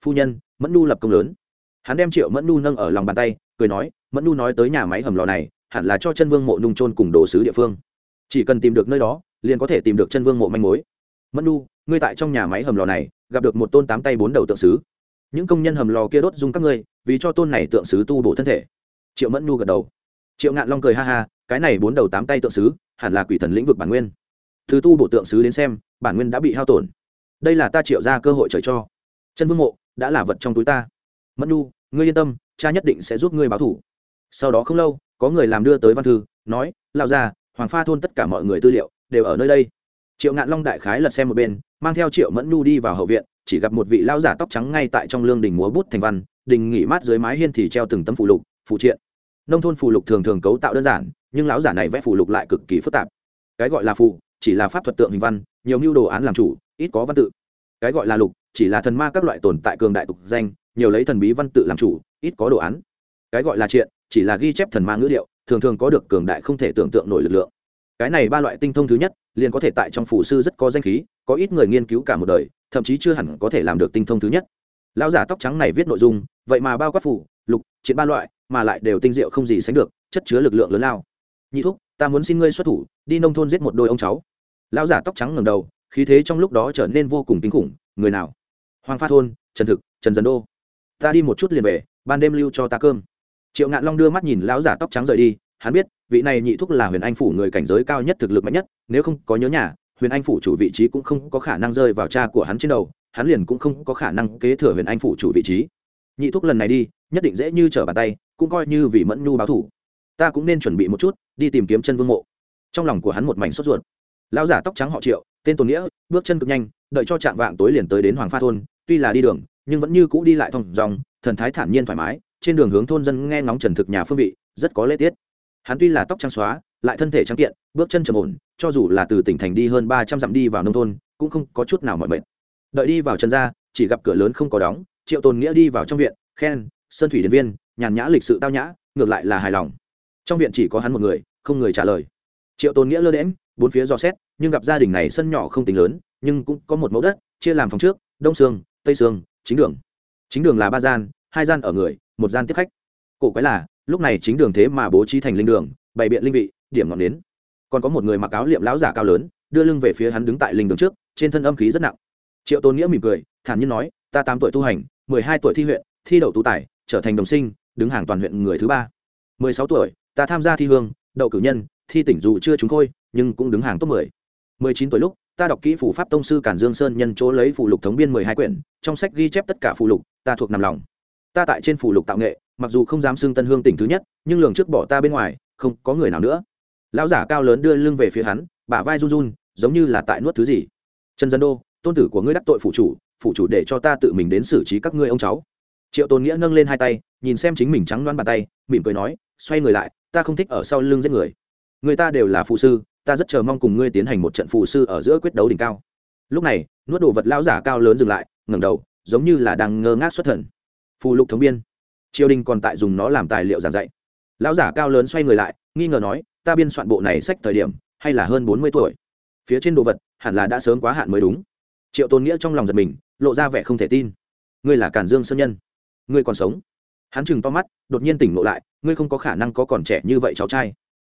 Phu nhân, mẫn nu lập công lớn. Hắn đem triệu mẫn nu nâng ở lòng bàn tay, cười nói, mẫn nu nói tới nhà máy hầm lò này, hẳn là cho chân vương mộ nung trôn cùng đồ sứ địa phương. Chỉ cần tìm được nơi đó, liền có thể tìm được chân vương mộ manh mối. Mẫn nu ngươi tại trong nhà máy hầm lò này, gặp được một tôn tám tay bốn đầu tượng sứ những công nhân hầm lò kia đốt dung các ngươi, vì cho tôn này tượng sứ tu bổ thân thể. Triệu mẫn nu gật đầu. Triệu ngạn long cười ha ha, cái này bốn đầu tám tay tượng sứ, hẳn là quỷ thần lĩnh vực bản nguyên. Thứ tu bổ tượng sứ đến xem, bản nguyên đã bị hao tổn. Đây là ta triệu ra cơ hội trời cho. Chân vương mộ, đã là vật trong túi ta. Mẫn nu ngươi yên tâm, cha nhất định sẽ giúp ngươi báo thủ. Sau đó không lâu, có người làm đưa tới văn thư, nói lao ra hoàng pha thôn tất cả mọi người tư liệu đều ở nơi đây. Triệu ngạn long đại khái lật xem một bên, mang theo triệu mẫn nu đi vào hậu viện chỉ gặp một vị lao giả tóc trắng ngay tại trong lương đình múa bút thành văn, đình nghỉ mát dưới mái hiên thì treo từng tấm phụ lục phụ triện. Nông thôn phù lục thường thường cấu tạo đơn giản, nhưng lão giả này vẽ phù lục lại cực kỳ phức tạp. Cái gọi là phù, chỉ là pháp thuật tượng hình văn, nhiều mưu đồ án làm chủ, ít có văn tự. Cái gọi là lục, chỉ là thần ma các loại tồn tại cường đại tục danh, nhiều lấy thần bí văn tự làm chủ, ít có đồ án. Cái gọi là triện, chỉ là ghi chép thần ma ngữ điệu, thường thường có được cường đại không thể tưởng tượng nổi lực lượng cái này ba loại tinh thông thứ nhất, liền có thể tại trong phủ sư rất có danh khí, có ít người nghiên cứu cả một đời, thậm chí chưa hẳn có thể làm được tinh thông thứ nhất. Lão giả tóc trắng này viết nội dung, vậy mà bao quát phủ, lục chiến ba loại, mà lại đều tinh diệu không gì sánh được, chất chứa lực lượng lớn lao. Nhị thúc, ta muốn xin ngươi xuất thủ, đi nông thôn giết một đôi ông cháu. Lão giả tóc trắng ngầm đầu, khí thế trong lúc đó trở nên vô cùng kinh khủng, người nào? Hoàng pha thôn, trần thực, trần dân đô. Ta đi một chút liền về, ban đêm lưu cho ta cơm. Triệu ngạn long đưa mắt nhìn lão giả tóc trắng rời đi hắn biết, vị này nhị thúc là huyền anh phủ người cảnh giới cao nhất, thực lực mạnh nhất, nếu không có nhớ nhà, huyền anh phủ chủ vị trí cũng không có khả năng rơi vào cha của hắn trên đầu, hắn liền cũng không có khả năng kế thừa huyền anh phủ chủ vị trí. Nhị thúc lần này đi, nhất định dễ như trở bàn tay, cũng coi như vì mẫn nhu báo thủ. Ta cũng nên chuẩn bị một chút, đi tìm kiếm chân vương mộ. Trong lòng của hắn một mảnh sốt ruột. Lão giả tóc trắng họ triệu, tên tôn nghĩa, bước chân cực nhanh, đợi cho trạm vạng tối liền tới đến hoàng pha thôn, tuy là đi đường, nhưng vẫn như cũ đi lại thong dòng thần thái thản nhiên thoải mái, trên đường hướng thôn dân nghe ngóng trần thực nhà phương vị, rất có lễ tiết hắn tuy là tóc trắng xóa, lại thân thể trắng kiện, bước chân trầm ổn, cho dù là từ tỉnh thành đi hơn ba trăm dặm đi vào nông thôn, cũng không có chút nào mọi mệt. Đợi đi vào trần gia, chỉ gặp cửa lớn không có đóng, triệu tôn nghĩa đi vào trong viện, khen, sơn thủy điện viên, nhàn nhã lịch sự tao nhã, ngược lại là hài lòng. Trong viện chỉ có hắn một người, không người trả lời. Triệu tôn nghĩa lơ đễm bốn phía dò xét, nhưng gặp gia đình này sân nhỏ không tính lớn, nhưng cũng có một mẫu đất, chia làm phòng trước, đông sương, tây sương, chính đường. Chính đường là ba gian, hai gian ở người, một gian tiếp khách. Cổ quái là lúc này chính đường thế mà bố trí thành linh đường, bày biện linh vị, điểm ngọn nến. Còn có một người mặc áo liệm lão giả cao lớn, đưa lưng về phía hắn đứng tại linh đường trước, trên thân âm khí rất nặng. Triệu tôn nghĩa mỉm cười, thản nhiên nói, ta tám tuổi tu hành, mười hai tuổi thi huyện, thi đậu tú tài, trở thành đồng sinh, đứng hàng toàn huyện người thứ ba. Mười sáu tuổi, ta tham gia thi hương, đậu cử nhân, thi tỉnh dù chưa trúng khôi, nhưng cũng đứng hàng top mười. Mười chín tuổi lúc, ta đọc kỹ phủ pháp tông sư cản dương sơn nhân chỗ lấy phủ lục thống biên mười hai quyển, trong sách ghi chép tất cả phủ lục, ta thuộc nằm lòng. Ta tại trên phủ lục tạo nghệ mặc dù không dám xưng tân hương tỉnh thứ nhất, nhưng lường trước bỏ ta bên ngoài, không có người nào nữa. Lão giả cao lớn đưa lưng về phía hắn, bả vai run run, giống như là tại nuốt thứ gì. Trần dân đô, tôn tử của ngươi đắc tội phụ chủ phụ chủ để cho ta tự mình đến xử trí các ngươi ông cháu. Triệu tôn nghĩa nâng lên hai tay, nhìn xem chính mình trắng đoán bàn tay, mỉm cười nói, xoay người lại, ta không thích ở sau lưng giết người. Người ta đều là phụ sư, ta rất chờ mong cùng ngươi tiến hành một trận phụ sư ở giữa quyết đấu đỉnh cao. Lúc này, nuốt đồ vật lão giả cao lớn dừng lại, ngẩng đầu, giống như là đang ngơ ngác xuất thần. Phù lục thống biên triều đình còn tại dùng nó làm tài liệu giảng dạy. Lão giả cao lớn xoay người lại, nghi ngờ nói, ta biên soạn bộ này sách thời điểm, hay là hơn bốn mươi tuổi? Phía trên đồ vật, hẳn là đã sớm quá hạn mới đúng. Triệu tôn nghĩa trong lòng giật mình, lộ ra vẻ không thể tin. Ngươi là cản dương sơn nhân? Ngươi còn sống? Hắn chừng to mắt, đột nhiên tỉnh ngộ lại, ngươi không có khả năng có còn trẻ như vậy cháu trai.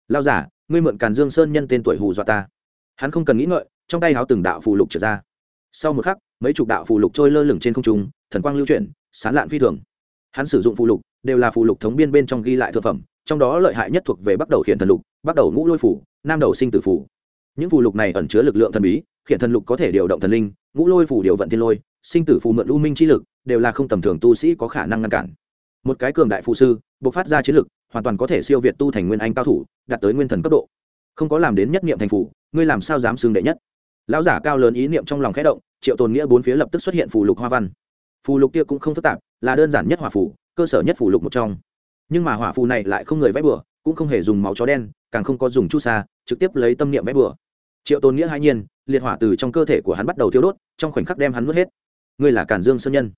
Lao giả, ngươi mượn càn dương sơn nhân tên tuổi hù dọa ta. Hắn không cần nghĩ ngợi, trong tay háo từng đạo phù lục trở ra. Sau một khắc, mấy chục đạo phù lục trôi lơ lửng trên không trung, thần quang lưu chuyển, sán lạn phi thường hắn sử dụng phụ lục, đều là phụ lục thống biên bên trong ghi lại thực phẩm, trong đó lợi hại nhất thuộc về bắt đầu khiển thần lục, bắt đầu ngũ lôi phủ, nam đầu sinh tử phủ. Những phụ lục này ẩn chứa lực lượng thần bí, khiển thần lục có thể điều động thần linh, ngũ lôi phủ điều vận thiên lôi, sinh tử phù mượn u minh chi lực, đều là không tầm thường tu sĩ có khả năng ngăn cản. Một cái cường đại phù sư buộc phát ra chiến lực, hoàn toàn có thể siêu việt tu thành nguyên anh cao thủ, đạt tới nguyên thần cấp độ. Không có làm đến nhất niệm thành phủ, ngươi làm sao dám xưng đệ nhất? Lão giả cao lớn ý niệm trong lòng khẽ động, triệu tồn nghĩa bốn phía lập tức xuất hiện phù lục hoa văn. Phù lục kia cũng không phức tạp là đơn giản nhất hỏa phù, cơ sở nhất phù lục một trong. Nhưng mà hỏa phù này lại không người vẽ bừa, cũng không hề dùng máu chó đen, càng không có dùng chu sa, trực tiếp lấy tâm niệm vẽ bừa. Triệu tôn nghĩa hai nhiên, liệt hỏa từ trong cơ thể của hắn bắt đầu thiêu đốt, trong khoảnh khắc đem hắn mất hết. Ngươi là cản dương sơn nhân.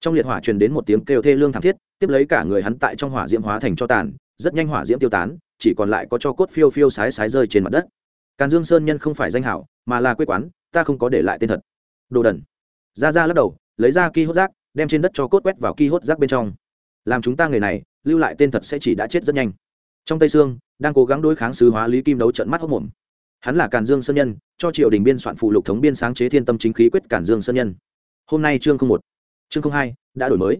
Trong liệt hỏa truyền đến một tiếng kêu thê lương thảm thiết, tiếp lấy cả người hắn tại trong hỏa diễm hóa thành cho tàn, rất nhanh hỏa diễm tiêu tán, chỉ còn lại có cho cốt phiêu phiêu sái sái rơi trên mặt đất. Càn dương sơn nhân không phải danh hảo, mà là quê quán, ta không có để lại tên thật. Đồ đần. Ra ra lắc đầu, lấy ra ki hốt rác đem trên đất cho cốt quét vào ki hốt rác bên trong. Làm chúng ta người này, lưu lại tên thật sẽ chỉ đã chết rất nhanh. Trong tây sương, đang cố gắng đối kháng sứ hóa lý kim đấu trận mắt hốc mồm. Hắn là càn dương sơn nhân, cho triều đình biên soạn phụ lục thống biên sáng chế thiên tâm chính khí quyết càn dương sơn nhân. Hôm nay chương một, chương hai, đã đổi mới.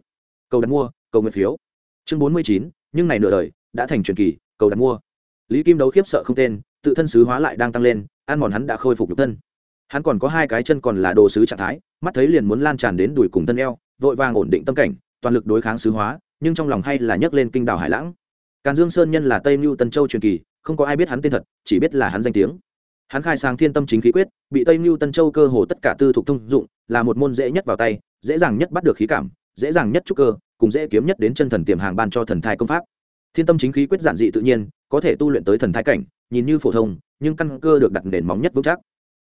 Cầu đặt mua, cầu nguyện phiếu. Chương bốn mươi chín, nhưng này nửa đời, đã thành truyền kỳ, cầu đặt mua. Lý kim đấu khiếp sợ không tên, tự thân sứ hóa lại đang tăng lên, ăn mòn hắn đã khôi phục được thân. Hắn còn có hai cái chân còn là đồ sứ trạng thái, mắt thấy liền muốn lan tràn đến đùi cùng thân eo vội vàng ổn định tâm cảnh, toàn lực đối kháng sứ hóa, nhưng trong lòng hay là nhấc lên kinh đảo hải lãng. Càn dương sơn nhân là tây mưu tân châu truyền kỳ, không có ai biết hắn tên thật, chỉ biết là hắn danh tiếng. Hắn khai sáng thiên tâm chính khí quyết, bị tây mưu tân châu cơ hồ tất cả tư thục thông dụng, là một môn dễ nhất vào tay, dễ dàng nhất bắt được khí cảm, dễ dàng nhất trúc cơ, cùng dễ kiếm nhất đến chân thần tiềm hàng ban cho thần thai công pháp. Thiên tâm chính khí quyết giản dị tự nhiên, có thể tu luyện tới thần thai cảnh, nhìn như phổ thông, nhưng căn cơ được đặt nền móng nhất vững chắc.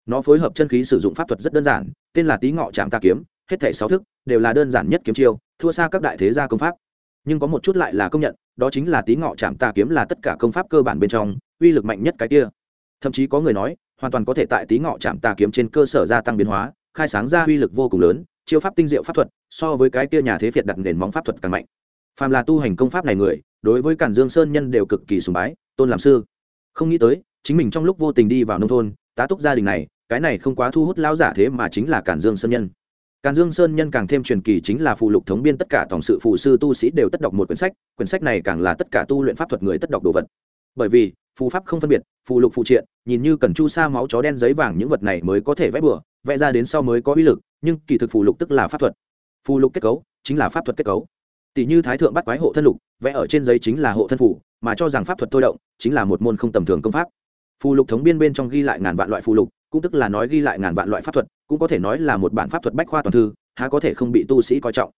Nó phối hợp chân khí sử dụng pháp thuật rất đơn giản, tên là tý ngọ trạm ta kiếm hết thảy sáu thức, đều là đơn giản nhất kiếm chiêu, thua xa các đại thế gia công pháp. Nhưng có một chút lại là công nhận, đó chính là tý ngọ chạm tà kiếm là tất cả công pháp cơ bản bên trong, uy lực mạnh nhất cái kia. Thậm chí có người nói, hoàn toàn có thể tại tý ngọ chạm tà kiếm trên cơ sở gia tăng biến hóa, khai sáng ra uy lực vô cùng lớn, chiêu pháp tinh diệu pháp thuật, so với cái kia nhà thế việt đặt nền móng pháp thuật càng mạnh. Phàm là tu hành công pháp này người, đối với cản dương sơn nhân đều cực kỳ sùng bái, tôn làm sư. Không nghĩ tới, chính mình trong lúc vô tình đi vào nông thôn, tá túc gia đình này, cái này không quá thu hút lão giả thế mà chính là cản dương sơn nhân càn dương sơn nhân càng thêm truyền kỳ chính là phụ lục thống biên tất cả tổng sự phụ sư tu sĩ đều tất đọc một quyển sách quyển sách này càng là tất cả tu luyện pháp thuật người tất đọc đồ vật. Bởi vì phù pháp không phân biệt phù lục phụ triện nhìn như cần chu sa máu chó đen giấy vàng những vật này mới có thể vẽ bừa vẽ ra đến sau mới có uy lực nhưng kỳ thực phù lục tức là pháp thuật. Phù lục kết cấu chính là pháp thuật kết cấu. Tỷ như thái thượng bắt quái hộ thân lục vẽ ở trên giấy chính là hộ thân phù, mà cho rằng pháp thuật thôi động chính là một môn không tầm thường công pháp. Phù lục thống biên bên trong ghi lại ngàn vạn loại phù lục cũng tức là nói ghi lại ngàn vạn loại pháp thuật cũng có thể nói là một bản pháp thuật bách khoa toàn thư, há có thể không bị tu sĩ coi trọng.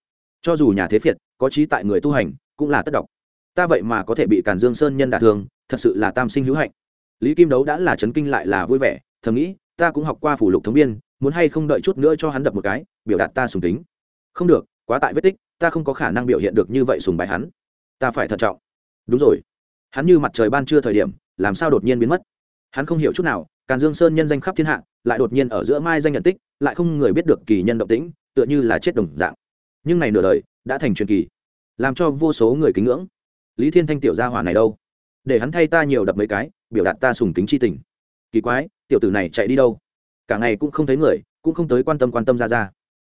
Cho dù nhà thế phiệt có trí tại người tu hành, cũng là tất độc. Ta vậy mà có thể bị càn dương sơn nhân đả thương, thật sự là tam sinh hữu hạnh. Lý kim đấu đã là chấn kinh lại là vui vẻ, thầm nghĩ, ta cũng học qua phủ lục thống biên, muốn hay không đợi chút nữa cho hắn đập một cái, biểu đạt ta sùng tính không được, quá tại vết tích, ta không có khả năng biểu hiện được như vậy sùng bài hắn. Ta phải thận trọng. Đúng rồi. Hắn như mặt trời ban trưa thời điểm, làm sao đột nhiên biến mất? Hắn không hiểu chút nào càn dương sơn nhân danh khắp thiên hạ, lại đột nhiên ở giữa mai danh nhận tích, lại không người biết được kỳ nhân động tĩnh, tựa như là chết đồng dạng. Nhưng này nửa đời, đã thành truyền kỳ, làm cho vô số người kính ngưỡng. Lý thiên thanh tiểu gia hỏa này đâu? Để hắn thay ta nhiều đập mấy cái, biểu đạt ta sùng kính chi tình. Kỳ quái, tiểu tử này chạy đi đâu? Cả ngày cũng không thấy người, cũng không tới quan tâm quan tâm ra ra.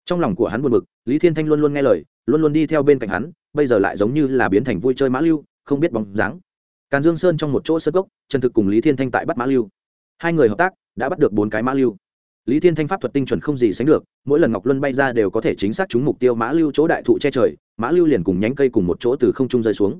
Trong lòng của hắn buồn bực, lý thiên thanh luôn luôn nghe lời, luôn luôn đi theo bên cạnh hắn, bây giờ lại giống như là biến thành vui chơi mã lưu, không biết bóng dáng. Càn dương sơn trong một chỗ sơ gốc trần thực cùng lý thiên thanh tại bắt mã lưu hai người hợp tác đã bắt được bốn cái mã lưu. Lý thiên thanh pháp thuật tinh chuẩn không gì sánh được, mỗi lần ngọc luân bay ra đều có thể chính xác trúng mục tiêu mã lưu chỗ đại thụ che trời, mã lưu liền cùng nhánh cây cùng một chỗ từ không trung rơi xuống.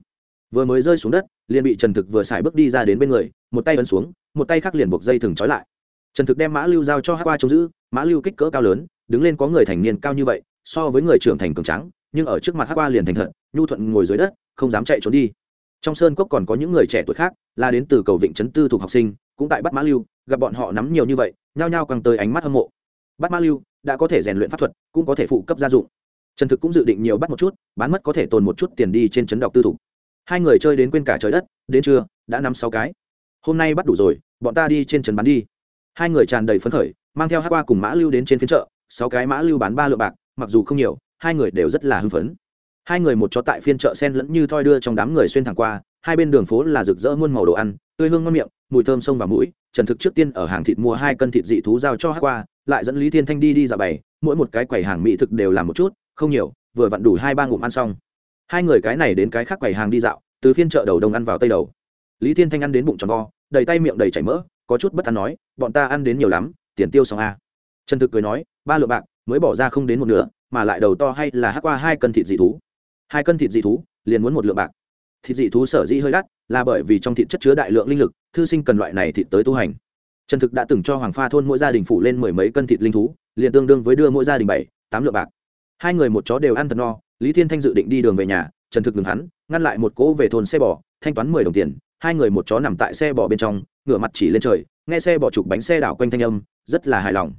Vừa mới rơi xuống đất, liền bị trần thực vừa xài bước đi ra đến bên người, một tay ấn xuống, một tay khác liền buộc dây thừng trói lại. Trần thực đem mã lưu giao cho hát qua trông giữ, mã lưu kích cỡ cao lớn, đứng lên có người thành niên cao như vậy, so với người trưởng thành cường trắng nhưng ở trước mặt hát qua liền thành thật, nhu thuận ngồi dưới đất, không dám chạy trốn đi. Trong sơn cốc còn có những người trẻ tuổi khác, là đến từ cầu vịnh trấn tư thuộc học sinh cũng tại bắt mã lưu, gặp bọn họ nắm nhiều như vậy, nhao nhao càng tới ánh mắt hâm mộ. Bắt mã lưu đã có thể rèn luyện pháp thuật, cũng có thể phụ cấp gia dụng. Trần thực cũng dự định nhiều bắt một chút, bán mất có thể tồn một chút tiền đi trên chấn đọc tư thủ hai người chơi đến quên cả trời đất, đến trưa, đã năm sáu cái. Hôm nay bắt đủ rồi, bọn ta đi trên trấn bán đi. Hai người tràn đầy phấn khởi, mang theo hát qua cùng mã lưu đến trên phiên chợ, sáu cái mã lưu bán ba lượng bạc, mặc dù không nhiều, hai người đều rất là hưng phấn. Hai người một chó tại phiên chợ sen lẫn như thoi đưa trong đám người xuyên thẳng qua, hai bên đường phố là rực rỡ muôn màu đồ ăn tươi hương ngon miệng, mùi thơm sông và mũi, trần thực trước tiên ở hàng thịt mua hai cân thịt dị thú giao cho hát qua, lại dẫn lý thiên thanh đi đi dạo bày, mỗi một cái quầy hàng mỹ thực đều làm một chút, không nhiều, vừa vặn đủ hai ba ngụm ăn xong. Hai người cái này đến cái khác quầy hàng đi dạo, từ phiên chợ đầu đông ăn vào tây đầu. Lý thiên thanh ăn đến bụng tròn vo, đầy tay miệng đầy chảy mỡ, có chút bất an nói, bọn ta ăn đến nhiều lắm, tiền tiêu xong a à. trần thực cười nói, ba lượng bạc, mới bỏ ra không đến một nửa, mà lại đầu to hay là hát qua hai cân thịt dị thú? Hai cân thịt dị thú, liền muốn một lượng bạc. Thịt dị thú sở dĩ hơi đắt là bởi vì trong thịt chất chứa đại lượng linh lực, thư sinh cần loại này thịt tới tu hành. Trần thực đã từng cho hoàng pha thôn mỗi gia đình phủ lên mười mấy cân thịt linh thú, liền tương đương với đưa mỗi gia đình bảy, tám lượng bạc. Hai người một chó đều ăn thật no, lý thiên thanh dự định đi đường về nhà, trần thực ngừng hắn, ngăn lại một cỗ về thôn xe bò, thanh toán mười đồng tiền. Hai người một chó nằm tại xe bò bên trong, ngửa mặt chỉ lên trời, nghe xe bò chụp bánh xe đảo quanh thanh âm, rất là hài lòng.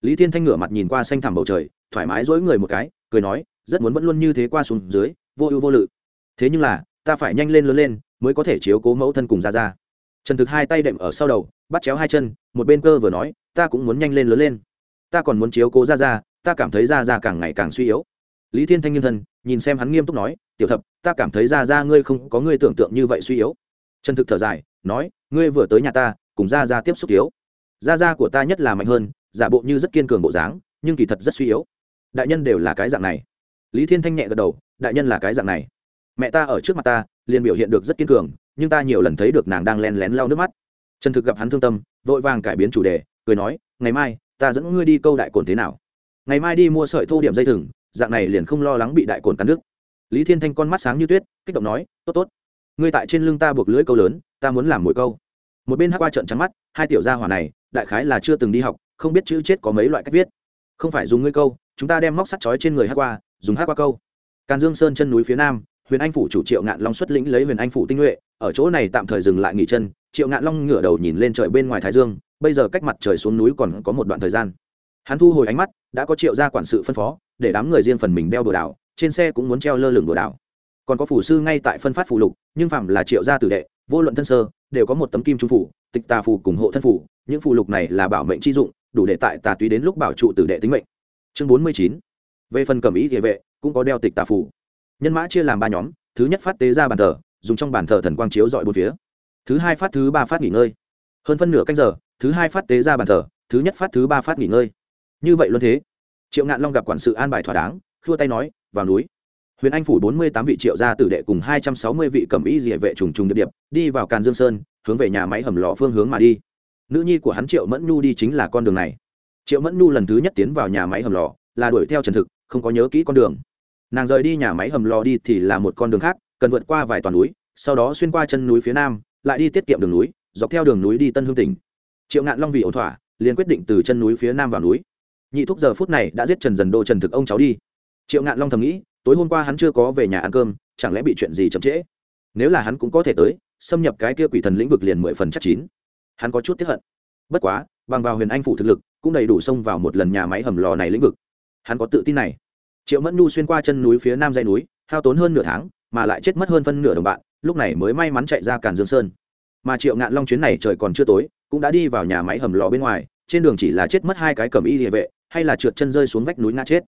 Lý thiên thanh ngửa mặt nhìn qua xanh thẳm bầu trời, thoải mái dối người một cái, cười nói, rất muốn vẫn luôn như thế qua xuống dưới, vô ưu vô lự. Thế nhưng là, ta phải nhanh lên lớn lên mới có thể chiếu cố mẫu thân cùng ra ra trần thực hai tay đệm ở sau đầu, bắt chéo hai chân, một bên cơ vừa nói, ta cũng muốn nhanh lên lớn lên. Ta còn muốn chiếu cố ra ra ta cảm thấy ra ra càng ngày càng suy yếu. Lý thiên thanh nghiêng thân, nhìn xem hắn nghiêm túc nói, tiểu thập, ta cảm thấy ra ra ngươi không có ngươi tưởng tượng như vậy suy yếu. Trần thực thở dài, nói, ngươi vừa tới nhà ta, cùng ra ra tiếp xúc yếu. ra ra của ta nhất là mạnh hơn, giả bộ như rất kiên cường bộ dáng, nhưng kỳ thật rất suy yếu. Đại nhân đều là cái dạng này. Lý thiên thanh nhẹ gật đầu, đại nhân là cái dạng này. Mẹ ta ở trước mặt ta liền biểu hiện được rất kiên cường, nhưng ta nhiều lần thấy được nàng đang len lén lau nước mắt. Trần thực gặp hắn thương tâm, vội vàng cải biến chủ đề, cười nói, ngày mai, ta dẫn ngươi đi câu đại cồn thế nào? Ngày mai đi mua sợi thô điểm dây thừng, dạng này liền không lo lắng bị đại cồn cắn đứt. lý thiên thanh con mắt sáng như tuyết, kích động nói, tốt tốt. Ngươi tại trên lưng ta buộc lưỡi câu lớn, ta muốn làm mỗi câu. Một bên hát qua trận trắng mắt, hai tiểu gia hỏa này, đại khái là chưa từng đi học, không biết chữ chết có mấy loại cách viết. Không phải dùng ngươi câu, chúng ta đem móc sắt chói trên người hát qua dùng hát qua câu. Càn dương sơn chân núi phía nam huyền anh phủ chủ triệu ngạn long xuất lĩnh lấy huyền anh phủ tinh nhuệ, ở chỗ này tạm thời dừng lại nghỉ chân. Triệu ngạn long ngửa đầu nhìn lên trời bên ngoài thái dương, bây giờ cách mặt trời xuống núi còn có một đoạn thời gian. Hắn thu hồi ánh mắt, đã có triệu gia quản sự phân phó, để đám người riêng phần mình đeo đồ đảo, trên xe cũng muốn treo lơ lửng đồ đảo. Còn có phủ sư ngay tại phân phát phụ lục, nhưng phạm là triệu gia tử đệ, vô luận thân sơ, đều có một tấm kim trung phủ, tịch tà phù cùng hộ thân phủ, những phụ lục này là bảo mệnh chi dụng, đủ để tại tà túy đến lúc bảo trụ tử đệ tính mệnh. Chương bốn mươi chín. Về phần cẩm ý địa vệ, cũng có đeo tịch tà phủ nhân mã chia làm ba nhóm, thứ nhất phát tế ra bàn thờ, dùng trong bàn thờ thần quang chiếu dọi bốn phía. Thứ hai phát, thứ ba phát nghỉ ngơi. Hơn phân nửa canh giờ, thứ hai phát tế ra bàn thờ, thứ nhất phát, thứ ba phát nghỉ ngơi. Như vậy luôn thế. Triệu ngạn long gặp quản sự an bài thỏa đáng, khua tay nói, vào núi. Huyền anh phủ bốn mươi tám vị triệu gia tử đệ cùng hai trăm sáu mươi vị cẩm y dịa vệ trùng trùng điệp điệp, đi vào càn dương sơn, hướng về nhà máy hầm lò phương hướng mà đi. Nữ nhi của hắn triệu mẫn nhu đi chính là con đường này. Triệu mẫn nhu lần thứ nhất tiến vào nhà máy hầm lò, là đuổi theo trần thực, không có nhớ kỹ con đường nàng rời đi nhà máy hầm lò đi thì là một con đường khác, cần vượt qua vài toàn núi, sau đó xuyên qua chân núi phía nam, lại đi tiết kiệm đường núi, dọc theo đường núi đi tân hương tỉnh. Triệu ngạn long vì ổn thỏa, liền quyết định từ chân núi phía nam vào núi. Nhị thúc giờ phút này đã giết trần dần đô trần thực ông cháu đi. Triệu ngạn long thầm nghĩ, tối hôm qua hắn chưa có về nhà ăn cơm, chẳng lẽ bị chuyện gì chậm trễ? Nếu là hắn cũng có thể tới, xâm nhập cái kia quỷ thần lĩnh vực liền mười phần chắc chín. Hắn có chút tiếp hận. Bất quá, bằng vào huyền anh phủ thực lực, cũng đầy đủ xông vào một lần nhà máy hầm lò này lĩnh vực. Hắn có tự tin này triệu mẫn nhu xuyên qua chân núi phía nam dãy núi, hao tốn hơn nửa tháng, mà lại chết mất hơn phân nửa đồng bạn, lúc này mới may mắn chạy ra cản dương sơn. Mà triệu ngạn long chuyến này trời còn chưa tối, cũng đã đi vào nhà máy hầm lò bên ngoài, trên đường chỉ là chết mất hai cái cầm y địa vệ, hay là trượt chân rơi xuống vách núi ngã chết.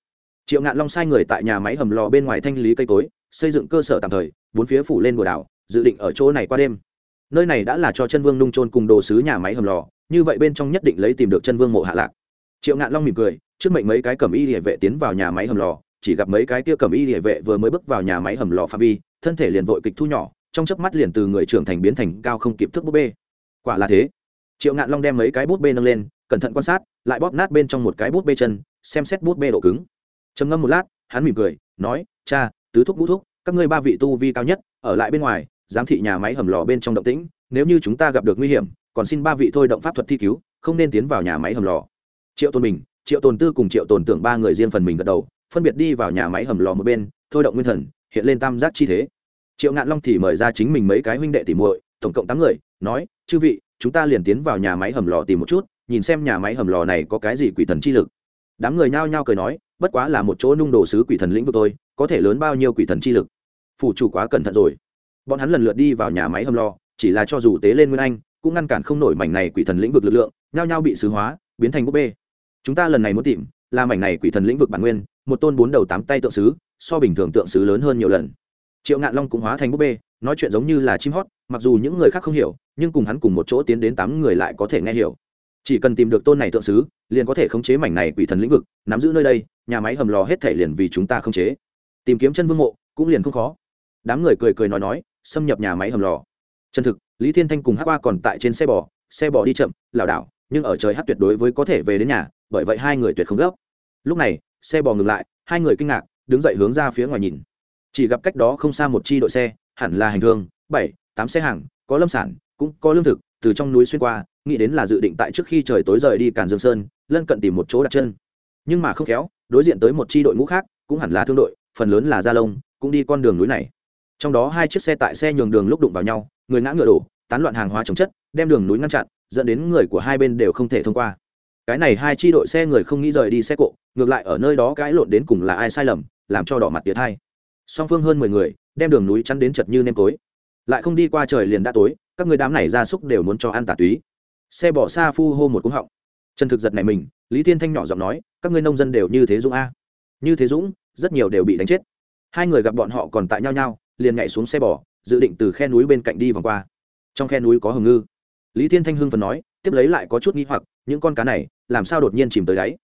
Triệu ngạn long sai người tại nhà máy hầm lò bên ngoài thanh lý cây cối, xây dựng cơ sở tạm thời, bốn phía phủ lên bờ đảo dự định ở chỗ này qua đêm. Nơi này đã là cho chân vương nung trôn cùng đồ sứ nhà máy hầm lò, như vậy bên trong nhất định lấy tìm được chân vương mộ hạ lạc triệu ngạn long mỉm cười, trước mệnh mấy cái cầm y địa vệ tiến vào nhà máy hầm lò, chỉ gặp mấy cái kia cầm y địa vệ vừa mới bước vào nhà máy hầm lò pha vi, thân thể liền vội kịch thu nhỏ, trong chớp mắt liền từ người trưởng thành biến thành cao không kịp thước búp bê. Quả là thế. Triệu ngạn long đem mấy cái bút bê nâng lên, cẩn thận quan sát, lại bóp nát bên trong một cái bút bê chân, xem xét bút bê độ cứng. Trầm ngâm một lát, hắn mỉm cười, nói, cha, tứ thúc ngũ thúc, các ngươi ba vị tu vi cao nhất, ở lại bên ngoài, giám thị nhà máy hầm lò bên trong động tĩnh, nếu như chúng ta gặp được nguy hiểm, còn xin ba vị thôi động pháp thuật thi cứu, không nên tiến vào nhà máy hầm lò triệu tôn bình, triệu tồn tư cùng triệu tồn tưởng ba người riêng phần mình gật đầu, phân biệt đi vào nhà máy hầm lò một bên, thôi động nguyên thần, hiện lên tam giác chi thế. Triệu ngạn long thì mời ra chính mình mấy cái huynh đệ tỉ muội, tổng cộng tám người, nói, chư vị, chúng ta liền tiến vào nhà máy hầm lò tìm một chút, nhìn xem nhà máy hầm lò này có cái gì quỷ thần chi lực. Đám người nhao nhao cười nói, bất quá là một chỗ nung đồ sứ quỷ thần lĩnh vực thôi, có thể lớn bao nhiêu quỷ thần chi lực? Phủ chủ quá cẩn thận rồi. Bọn hắn lần lượt đi vào nhà máy hầm lò, chỉ là cho dù tế lên nguyên anh, cũng ngăn cản không nổi mảnh này quỷ thần lĩnh vực lực lượng, nhao nhao bị sứ hóa, biến thành búp bê chúng ta lần này muốn tìm, là mảnh này quỷ thần lĩnh vực bản nguyên, một tôn bốn đầu tám tay tượng sứ, so bình thường tượng sứ lớn hơn nhiều lần. Triệu ngạn long cũng hóa thành búp bê, nói chuyện giống như là chim hót, mặc dù những người khác không hiểu, nhưng cùng hắn cùng một chỗ tiến đến tám người lại có thể nghe hiểu. Chỉ cần tìm được tôn này tượng sứ, liền có thể khống chế mảnh này quỷ thần lĩnh vực, nắm giữ nơi đây, nhà máy hầm lò hết thể liền vì chúng ta khống chế. Tìm kiếm chân vương mộ, cũng liền không khó. Đám người cười cười nói nói, xâm nhập nhà máy hầm lò. Chân thực, lý thiên thanh cùng hát qua còn tại trên xe bò xe bò đi chậm, lảo đảo, nhưng ở trời hát tuyệt đối với có thể về đến nhà bởi vậy hai người tuyệt không gấp. Lúc này, xe bò ngừng lại, hai người kinh ngạc, đứng dậy hướng ra phía ngoài nhìn. Chỉ gặp cách đó không xa một chi đội xe, hẳn là hành thương bảy, tám xe hàng, có lâm sản, cũng có lương thực, từ trong núi xuyên qua, nghĩ đến là dự định tại trước khi trời tối rời đi càn dương sơn, lân cận tìm một chỗ đặt chân. Nhưng mà không khéo, đối diện tới một chi đội ngũ khác, cũng hẳn là thương đội, phần lớn là gia lông, cũng đi con đường núi này. Trong đó hai chiếc xe tại xe nhường đường lúc đụng vào nhau, người ngã ngựa đổ, tán loạn hàng hóa chống chất, đem đường núi ngăn chặn, dẫn đến người của hai bên đều không thể thông qua cái này hai chi đội xe người không nghĩ rời đi xe cộ, ngược lại ở nơi đó cãi lộn đến cùng là ai sai lầm, làm cho đỏ mặt tiệt hai. Song phương hơn mười người, đem đường núi chắn đến chật như nêm tối. Lại không đi qua trời liền đã tối, các người đám này ra súc đều muốn cho ăn tà túy. Xe bỏ xa phu hô một cúng họng. Trần thực giật này mình, lý thiên thanh nhỏ giọng nói, các ngươi nông dân đều như thế dũng a. Như thế dũng, rất nhiều đều bị đánh chết. Hai người gặp bọn họ còn tại nhau nhau liền nhảy xuống xe bò, dự định từ khe núi bên cạnh đi vòng qua. Trong khe núi có hồng ngư. Lý thiên thanh hưng phần nói, tiếp lấy lại có chút nghi hoặc những con cá này, làm sao đột nhiên chìm tới đáy?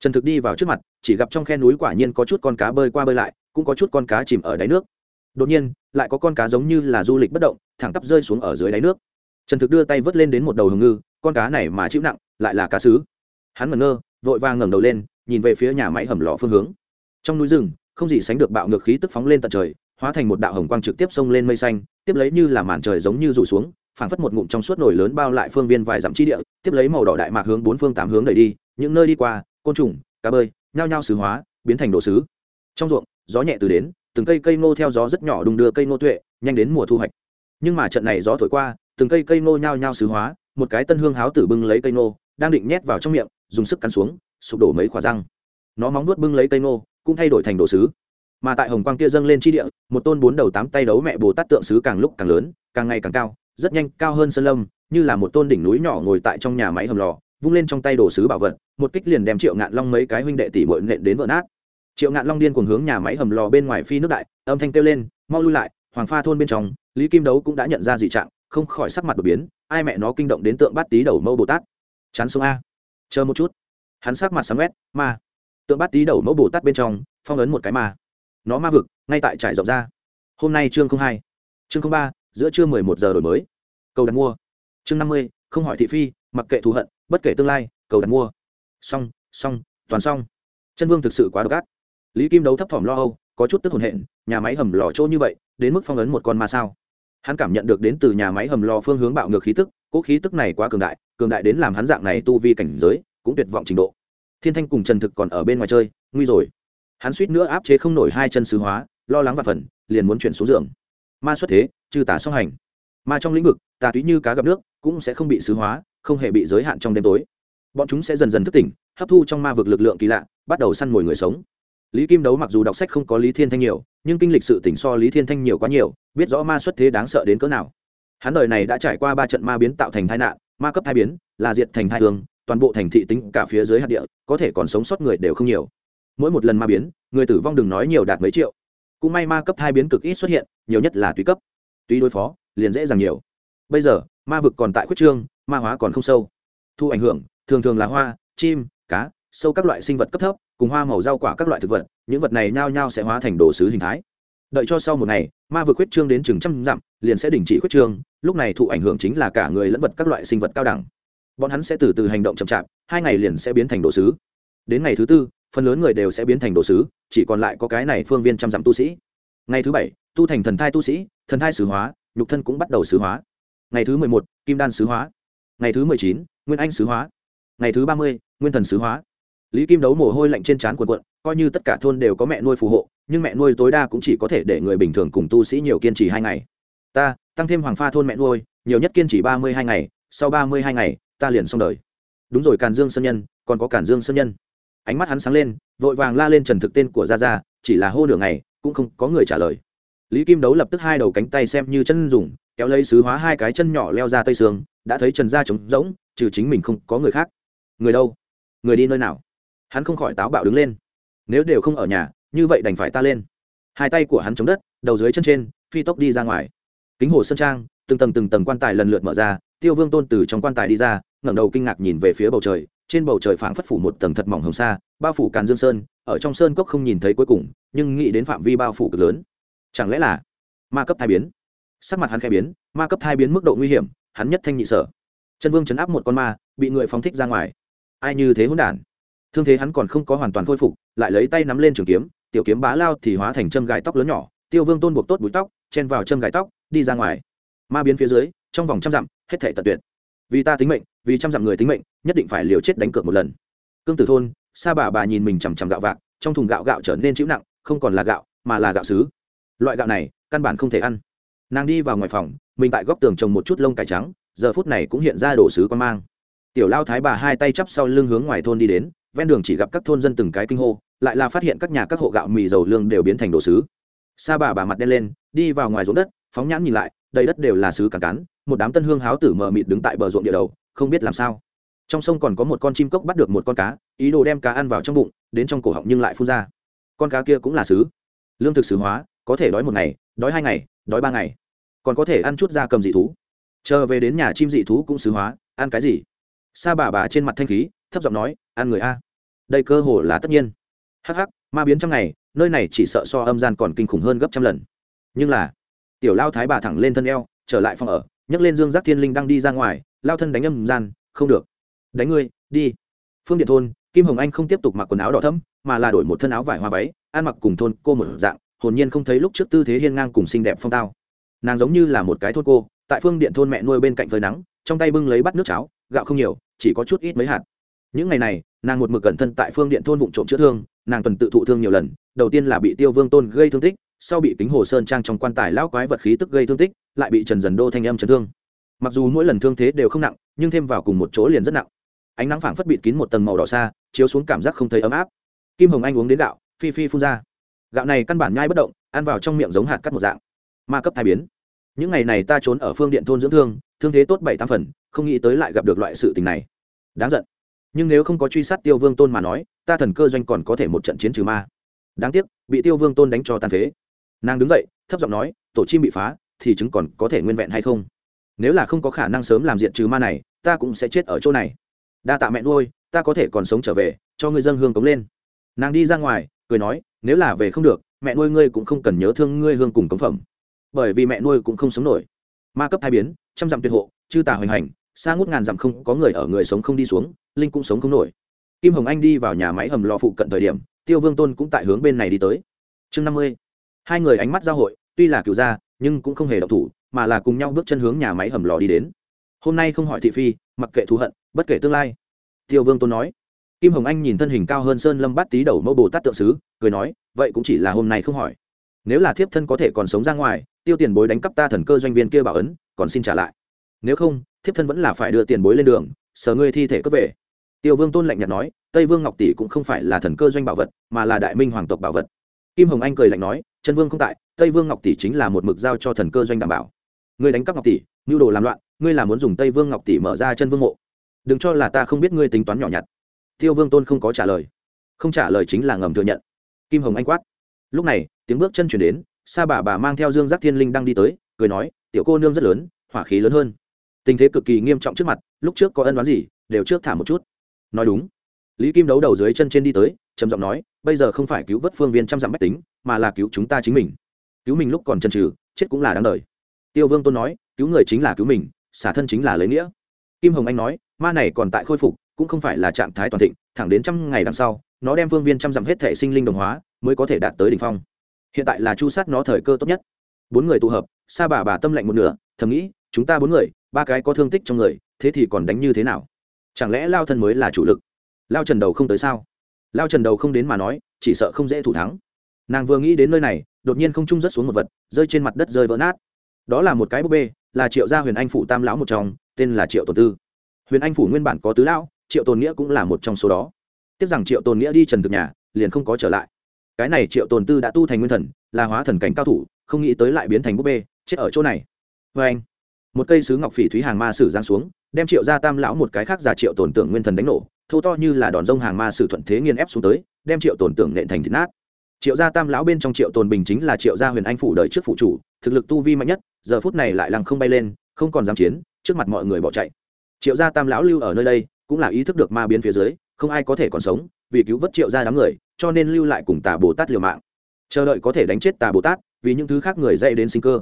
Trần thực đi vào trước mặt, chỉ gặp trong khe núi quả nhiên có chút con cá bơi qua bơi lại, cũng có chút con cá chìm ở đáy nước. Đột nhiên, lại có con cá giống như là du lịch bất động, thẳng tắp rơi xuống ở dưới đáy nước. Trần thực đưa tay vớt lên đến một đầu hồng ngư, con cá này mà chịu nặng, lại là cá sứ. Hắn ngẩn ngơ, vội vàng ngẩng đầu lên, nhìn về phía nhà máy hầm lò phương hướng. Trong núi rừng, không gì sánh được bạo ngược khí tức phóng lên tận trời, hóa thành một đạo hồng quang trực tiếp xông lên mây xanh, tiếp lấy như là màn trời giống như rủ xuống phảng phất một ngụm trong suốt nổi lớn bao lại phương viên vài dặm chi địa, tiếp lấy màu đỏ đại mạc hướng bốn phương tám hướng đẩy đi, những nơi đi qua, côn trùng, cá bơi, nhao nhao sứ hóa, biến thành đồ sứ. Trong ruộng, gió nhẹ từ đến, từng cây cây ngô theo gió rất nhỏ đùng đưa cây ngô tuệ, nhanh đến mùa thu hoạch. Nhưng mà trận này gió thổi qua, từng cây cây ngô nhao nhao sứ hóa, một cái tân hương háo tử bưng lấy cây ngô, đang định nhét vào trong miệng, dùng sức cắn xuống, sụp đổ mấy khỏa răng. Nó móng nuốt bưng lấy cây ngô, cũng thay đổi thành đồ sứ. Mà tại hồng quang kia dâng lên chi địa, một tôn bốn đầu tám tay đấu mẹ bồ tát tượng sứ càng lúc càng lớn, càng ngày càng cao rất nhanh, cao hơn sơn lâm, như là một tôn đỉnh núi nhỏ ngồi tại trong nhà máy hầm lò, vung lên trong tay đồ sứ bảo vật, một kích liền đem triệu ngạn long mấy cái huynh đệ tỷ bội nện đến vỡ nát. Triệu ngạn long điên cuồng hướng nhà máy hầm lò bên ngoài phi nước đại, âm thanh kêu lên, mau lui lại, hoàng pha thôn bên trong, lý kim đấu cũng đã nhận ra dị trạng, không khỏi sắc mặt đột biến, ai mẹ nó kinh động đến tượng bát tý đầu mẫu bồ tát. Chán sông a. Chờ một chút. Hắn sắc mặt sáng quét, ma. Tượng bát tý đầu mẫu bồ tát bên trong, phong ấn một cái ma. Nó ma vực, ngay tại trải rộng ra. Hôm nay chương không hai. Chương không ba giữa trưa mười một giờ đổi mới. Cầu đặt mua. Chương năm mươi, không hỏi thị phi, mặc kệ thù hận, bất kể tương lai, cầu đặt mua. Xong xong, toàn xong. Chân vương thực sự quá độc ác. Lý kim đấu thấp thỏm lo âu, có chút tức hồn hện, nhà máy hầm lò chỗ như vậy, đến mức phong ấn một con ma sao. Hắn cảm nhận được đến từ nhà máy hầm lò phương hướng bạo ngược khí tức cố khí tức này quá cường đại cường đại đến làm hắn dạng này tu vi cảnh giới, cũng tuyệt vọng trình độ. Thiên thanh cùng trần thực còn ở bên ngoài chơi, nguy rồi. Hắn suýt nữa áp chế không nổi hai chân sứ hóa, lo lắng và phần liền muốn chuyển xuống giường ma xuất thế trừ tà song hành. Ma trong lĩnh vực, tà túy như cá gặp nước, cũng sẽ không bị sứ hóa, không hề bị giới hạn trong đêm tối. Bọn chúng sẽ dần dần thức tỉnh, hấp thu trong ma vực lực lượng kỳ lạ, bắt đầu săn mồi người sống. Lý kim đấu mặc dù đọc sách không có lý thiên thanh nhiều, nhưng kinh lịch sự tỉnh so lý thiên thanh nhiều quá nhiều, biết rõ ma xuất thế đáng sợ đến cỡ nào. Hắn đời này đã trải qua ba trận ma biến tạo thành tai nạn, ma cấp thai biến, là diệt thành thai hương toàn bộ thành thị tính cả phía dưới hạt địa, có thể còn sống sót người đều không nhiều. Mỗi một lần ma biến, người tử vong đừng nói nhiều đạt mấy triệu cũng may ma cấp thai biến cực ít xuất hiện, nhiều nhất là tùy cấp. Tùy đối phó, liền dễ dàng nhiều. Bây giờ, ma vực còn tại khuyết trương, ma hóa còn không sâu. Thu ảnh hưởng, thường thường là hoa, chim, cá, sâu các loại sinh vật cấp thấp, cùng hoa màu rau quả các loại thực vật, những vật này nhao nhao sẽ hóa thành đồ sứ hình thái. Đợi cho sau một ngày, ma vực khuyết trương đến chừng trăm dặm, liền sẽ đình chỉ khuyết trương, lúc này thụ ảnh hưởng chính là cả người lẫn vật các loại sinh vật cao đẳng. Bọn hắn sẽ từ từ hành động chậm chạp, hai ngày liền sẽ biến thành đồ sứ. Đến ngày thứ tư phần lớn người đều sẽ biến thành đồ sứ, chỉ còn lại có cái này phương viên trăm dặm tu sĩ. Ngày thứ bảy, tu thành thần thai tu sĩ, thần thai sứ hóa, nhục thân cũng bắt đầu sứ hóa. Ngày thứ mười một, kim đan sứ hóa. Ngày thứ mười chín, nguyên anh sứ hóa. Ngày thứ ba mươi, nguyên thần sứ hóa. Lý kim đấu mồ hôi lạnh trên trán quần quận coi như tất cả thôn đều có mẹ nuôi phù hộ, nhưng mẹ nuôi tối đa cũng chỉ có thể để người bình thường cùng tu sĩ nhiều kiên trì hai ngày. Ta, tăng thêm hoàng pha thôn mẹ nuôi, nhiều nhất kiên trì ba mươi hai ngày, sau ba mươi hai ngày, ta liền xong đời. Đúng rồi, càn dương sơn nhân, còn có càn dương sơn nhân ánh mắt hắn sáng lên vội vàng la lên trần thực tên của Ra Ra, chỉ là hô nửa ngày cũng không có người trả lời. Lý kim đấu lập tức hai đầu cánh tay xem như chân dùng kéo lấy sứ hóa hai cái chân nhỏ leo ra tây sương đã thấy trần gia trống rỗng trừ chính mình không có người khác. Người đâu? Người đi nơi nào? Hắn không khỏi táo bạo đứng lên. Nếu đều không ở nhà như vậy đành phải ta lên. Hai tay của hắn chống đất đầu dưới chân trên phi tốc đi ra ngoài. Kính hồ sơn trang từng tầng từng tầng quan tài lần lượt mở ra tiêu vương tôn từ trong quan tài đi ra, ngẩng đầu kinh ngạc nhìn về phía bầu trời. Trên bầu trời phảng phất phủ một tầng thật mỏng hồng sa, bao phủ càn dương sơn. Ở trong sơn cốc không nhìn thấy cuối cùng, nhưng nghĩ đến phạm vi bao phủ cực lớn. Chẳng lẽ là ma cấp thai biến? Sắc mặt hắn khai biến, ma cấp thai biến mức độ nguy hiểm, hắn nhất thanh nhị sở. Chân vương chấn áp một con ma, bị người phóng thích ra ngoài. Ai như thế hỗn đản? Thương thế hắn còn không có hoàn toàn khôi phục, lại lấy tay nắm lên trường kiếm, tiểu kiếm bá lao thì hóa thành châm gài tóc lớn nhỏ. Tiêu vương tôn buộc tốt búi tóc, chen vào châm gài tóc, đi ra ngoài. Ma biến phía dưới trong vòng trăm dặm, hết thể tận tuyệt. Vì ta tính mệnh, vì trăm dặm người tính mệnh, nhất định phải liều chết đánh cược một lần. Cương tử thôn, sa bà bà nhìn mình chằm chằm gạo vạc, trong thùng gạo gạo trở nên chịu nặng, không còn là gạo, mà là gạo xứ loại gạo này, căn bản không thể ăn. Nàng đi vào ngoài phòng, mình tại góc tường trồng một chút lông cải trắng, giờ phút này cũng hiện ra đổ sứ quan mang. Tiểu lao thái bà hai tay chắp sau lưng hướng ngoài thôn đi đến, ven đường chỉ gặp các thôn dân từng cái kinh hô, lại là phát hiện các nhà các hộ gạo mì dầu lương đều biến thành đồ sứ. Sa bà bà mặt đen lên, đi vào ngoài ruộng đất phóng nhãn nhìn lại, đầy đất đều là sứ càng cán, một đám tân hương háo tử mờ mịt đứng tại bờ ruộng địa đầu, không biết làm sao. Trong sông còn có một con chim cốc bắt được một con cá, ý đồ đem cá ăn vào trong bụng, đến trong cổ họng nhưng lại phun ra. Con cá kia cũng là sứ. Lương thực sứ hóa, có thể đói một ngày, đói hai ngày, đói ba ngày. Còn có thể ăn chút da cầm dị thú. Chờ về đến nhà chim dị thú cũng sứ hóa, ăn cái gì? Sa bà bà trên mặt thanh khí, thấp giọng nói, ăn người a. Đây cơ hồ là tất nhiên. Hắc hắc, ma biến trong ngày, nơi này chỉ sợ so âm gian còn kinh khủng hơn gấp trăm lần. Nhưng là tiểu lao thái bà thẳng lên thân eo, trở lại phòng ở, nhấc lên dương giác thiên linh đang đi ra ngoài, lao thân đánh âm gian, không được. Đánh ngươi, đi. Phương điện thôn, kim hồng anh không tiếp tục mặc quần áo đỏ thẫm, mà là đổi một thân áo vải hoa váy, ăn mặc cùng thôn cô một dạng, hồn nhiên không thấy lúc trước tư thế hiên ngang cùng xinh đẹp phong tao. Nàng giống như là một cái thôn cô, tại phương điện thôn mẹ nuôi bên cạnh phơi nắng, trong tay bưng lấy bát nước cháo, gạo không nhiều, chỉ có chút ít mấy hạt. Những ngày này, nàng một mực cẩn thân tại phương điện thôn vụ trộm chữa thương, nàng tuần tự thụ thương nhiều lần, đầu tiên là bị tiêu vương tôn gây thương tích sau bị kính hồ sơn trang trong quan tài lão quái vật khí tức gây thương tích, lại bị trần dần đô thanh âm chấn thương. Mặc dù mỗi lần thương thế đều không nặng, nhưng thêm vào cùng một chỗ liền rất nặng. Ánh nắng phảng phất bịt kín một tầng màu đỏ xa, chiếu xuống cảm giác không thấy ấm áp. Kim hồng anh uống đến gạo, phi phi phun ra. Gạo này căn bản nhai bất động, ăn vào trong miệng giống hạt cắt một dạng. Ma cấp thai biến. Những ngày này ta trốn ở phương điện thôn dưỡng thương thương thế tốt bảy tam phần, không nghĩ tới lại gặp được loại sự tình này. Đáng giận. Nhưng nếu không có truy sát tiêu vương tôn mà nói, ta thần cơ doanh còn có thể một trận chiến trừ ma. Đáng tiếc, bị tiêu vương tôn đánh cho tàn phế nàng đứng dậy, thấp giọng nói, tổ chim bị phá, thì chứng còn có thể nguyên vẹn hay không? Nếu là không có khả năng sớm làm diện trừ ma này, ta cũng sẽ chết ở chỗ này. Đa tạ mẹ nuôi, ta có thể còn sống trở về, cho ngươi dân hương cống lên. Nàng đi ra ngoài, cười nói, nếu là về không được, mẹ nuôi ngươi cũng không cần nhớ thương ngươi hương cùng cống phẩm. Bởi vì mẹ nuôi cũng không sống nổi. Ma cấp hai biến, trăm dặm tuyệt hộ, chư tả hoành hành, xa ngút ngàn dặm không có người ở người sống không đi xuống, linh cũng sống không nổi. Kim hồng anh đi vào nhà máy hầm lò phụ cận thời điểm, tiêu vương tôn cũng tại hướng bên này đi tới. Chương năm mươi hai người ánh mắt giao hội, tuy là cựu gia, nhưng cũng không hề độc thủ, mà là cùng nhau bước chân hướng nhà máy hầm lò đi đến. Hôm nay không hỏi thị phi, mặc kệ thù hận, bất kể tương lai. Tiêu vương tôn nói. Kim hồng anh nhìn thân hình cao hơn sơn lâm bát tý đầu mẫu bồ tát tượng sứ, cười nói, vậy cũng chỉ là hôm nay không hỏi. Nếu là thiếp thân có thể còn sống ra ngoài, tiêu tiền bối đánh cắp ta thần cơ doanh viên kia bảo ấn, còn xin trả lại. Nếu không, thiếp thân vẫn là phải đưa tiền bối lên đường, sờ ngươi thi thể cướp về. Tiêu vương tôn lạnh nhạt nói, tây vương ngọc tỷ cũng không phải là thần cơ doanh bảo vật, mà là đại minh hoàng tộc bảo vật. Kim hồng anh cười lạnh nói chân vương không tại, tây vương ngọc tỷ chính là một mực giao cho thần cơ doanh đảm bảo. Ngươi đánh cắp ngọc tỷ nhu đồ làm loạn, ngươi là muốn dùng tây vương ngọc tỷ mở ra chân vương mộ. Đừng cho là ta không biết ngươi tính toán nhỏ nhặt. Tiêu vương tôn không có trả lời. Không trả lời chính là ngầm thừa nhận. Kim hồng anh quát. Lúc này, tiếng bước chân chuyển đến, sa bà bà mang theo dương giác thiên linh đang đi tới, cười nói, tiểu cô nương rất lớn, hỏa khí lớn hơn. Tình thế cực kỳ nghiêm trọng trước mặt, lúc trước có ân đoán gì, đều trước thả một chút. Nói đúng. Lý kim đấu đầu dưới chân trên đi tới, trầm giọng nói bây giờ không phải cứu vớt phương viên trăm dặm bách tính, mà là cứu chúng ta chính mình. Cứu mình lúc còn chân trừ chết cũng là đáng đời. Tiêu vương tôn nói, cứu người chính là cứu mình, xả thân chính là lấy nghĩa. Kim hồng anh nói, ma này còn tại khôi phục, cũng không phải là trạng thái toàn thịnh, thẳng đến trăm ngày đằng sau, nó đem phương viên trăm dặm hết thể sinh linh đồng hóa, mới có thể đạt tới đ ỉ n h phong. Hiện tại là chu sát nó thời cơ tốt nhất. Bốn người tụ hợp, sa bà bà tâm lạnh một nửa, thầm nghĩ, chúng ta bốn người, ba cái có thương tích trong người, thế thì còn đánh như thế nào? Chẳng lẽ lao thân mới là chủ lực? Lao trần đầu không tới sao? Lao trần đầu không đến mà nói, chỉ sợ không dễ thủ thắng. Nàng vừa nghĩ đến nơi này, đột nhiên không trung rớt xuống một vật, rơi trên mặt đất rơi vỡ nát. Đó là một cái búp bê, là triệu gia huyền anh phủ tam lão một trong, tên là triệu tồn tư. Huyền anh phủ nguyên bản có tứ lão, triệu tồn nghĩa cũng là một trong số đó. Tiếc rằng triệu tồn nghĩa đi trần thực nhà, liền không có trở lại. Cái này triệu tồn tư đã tu thành nguyên thần, là hóa thần cảnh cao thủ, không nghĩ tới lại biến thành búp bê, chết ở chỗ này. Vê anh, một cây sứ ngọc phỉ thúy hàng ma sử giang xuống, đem triệu gia tam lão một cái khác giả triệu tồn tưởng nguyên thần đánh nổ thô to như là đòn rông hàng ma sử thuận thế nghiên ép xuống tới, đem triệu tồn tưởng nện thành thịt nát. Triệu gia tam lão bên trong triệu tồn bình chính là triệu gia huyền anh phủ đời trước phụ chủ, thực lực tu vi mạnh nhất, giờ phút này lại lăng không bay lên, không còn dám chiến, trước mặt mọi người bỏ chạy. Triệu gia tam lão lưu ở nơi đây, cũng là ý thức được ma biến phía dưới, không ai có thể còn sống, vì cứu vớt triệu gia đám người, cho nên lưu lại cùng tà bồ tát liều mạng. Chờ đợi có thể đánh chết tà bồ tát, vì những thứ khác người dạy đến sinh cơ.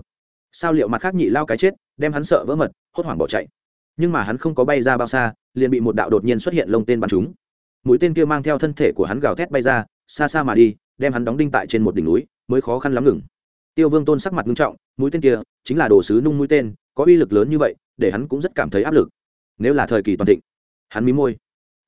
Sao liệu mặt khác nhị lao cái chết, đem hắn sợ vỡ mật, hốt hoảng bỏ chạy? Nhưng mà hắn không có bay ra bao xa, liền bị một đạo đột nhiên xuất hiện lông tên bắn chúng mũi tên kia mang theo thân thể của hắn gào thét bay ra, xa xa mà đi, đem hắn đóng đinh tại trên một đỉnh núi, mới khó khăn lắm ngừng. Tiêu vương tôn sắc mặt nghiêm trọng, mũi tên kia chính là đồ sứ nung mũi tên, có uy lực lớn như vậy, để hắn cũng rất cảm thấy áp lực. Nếu là thời kỳ toàn thịnh, hắn mí môi.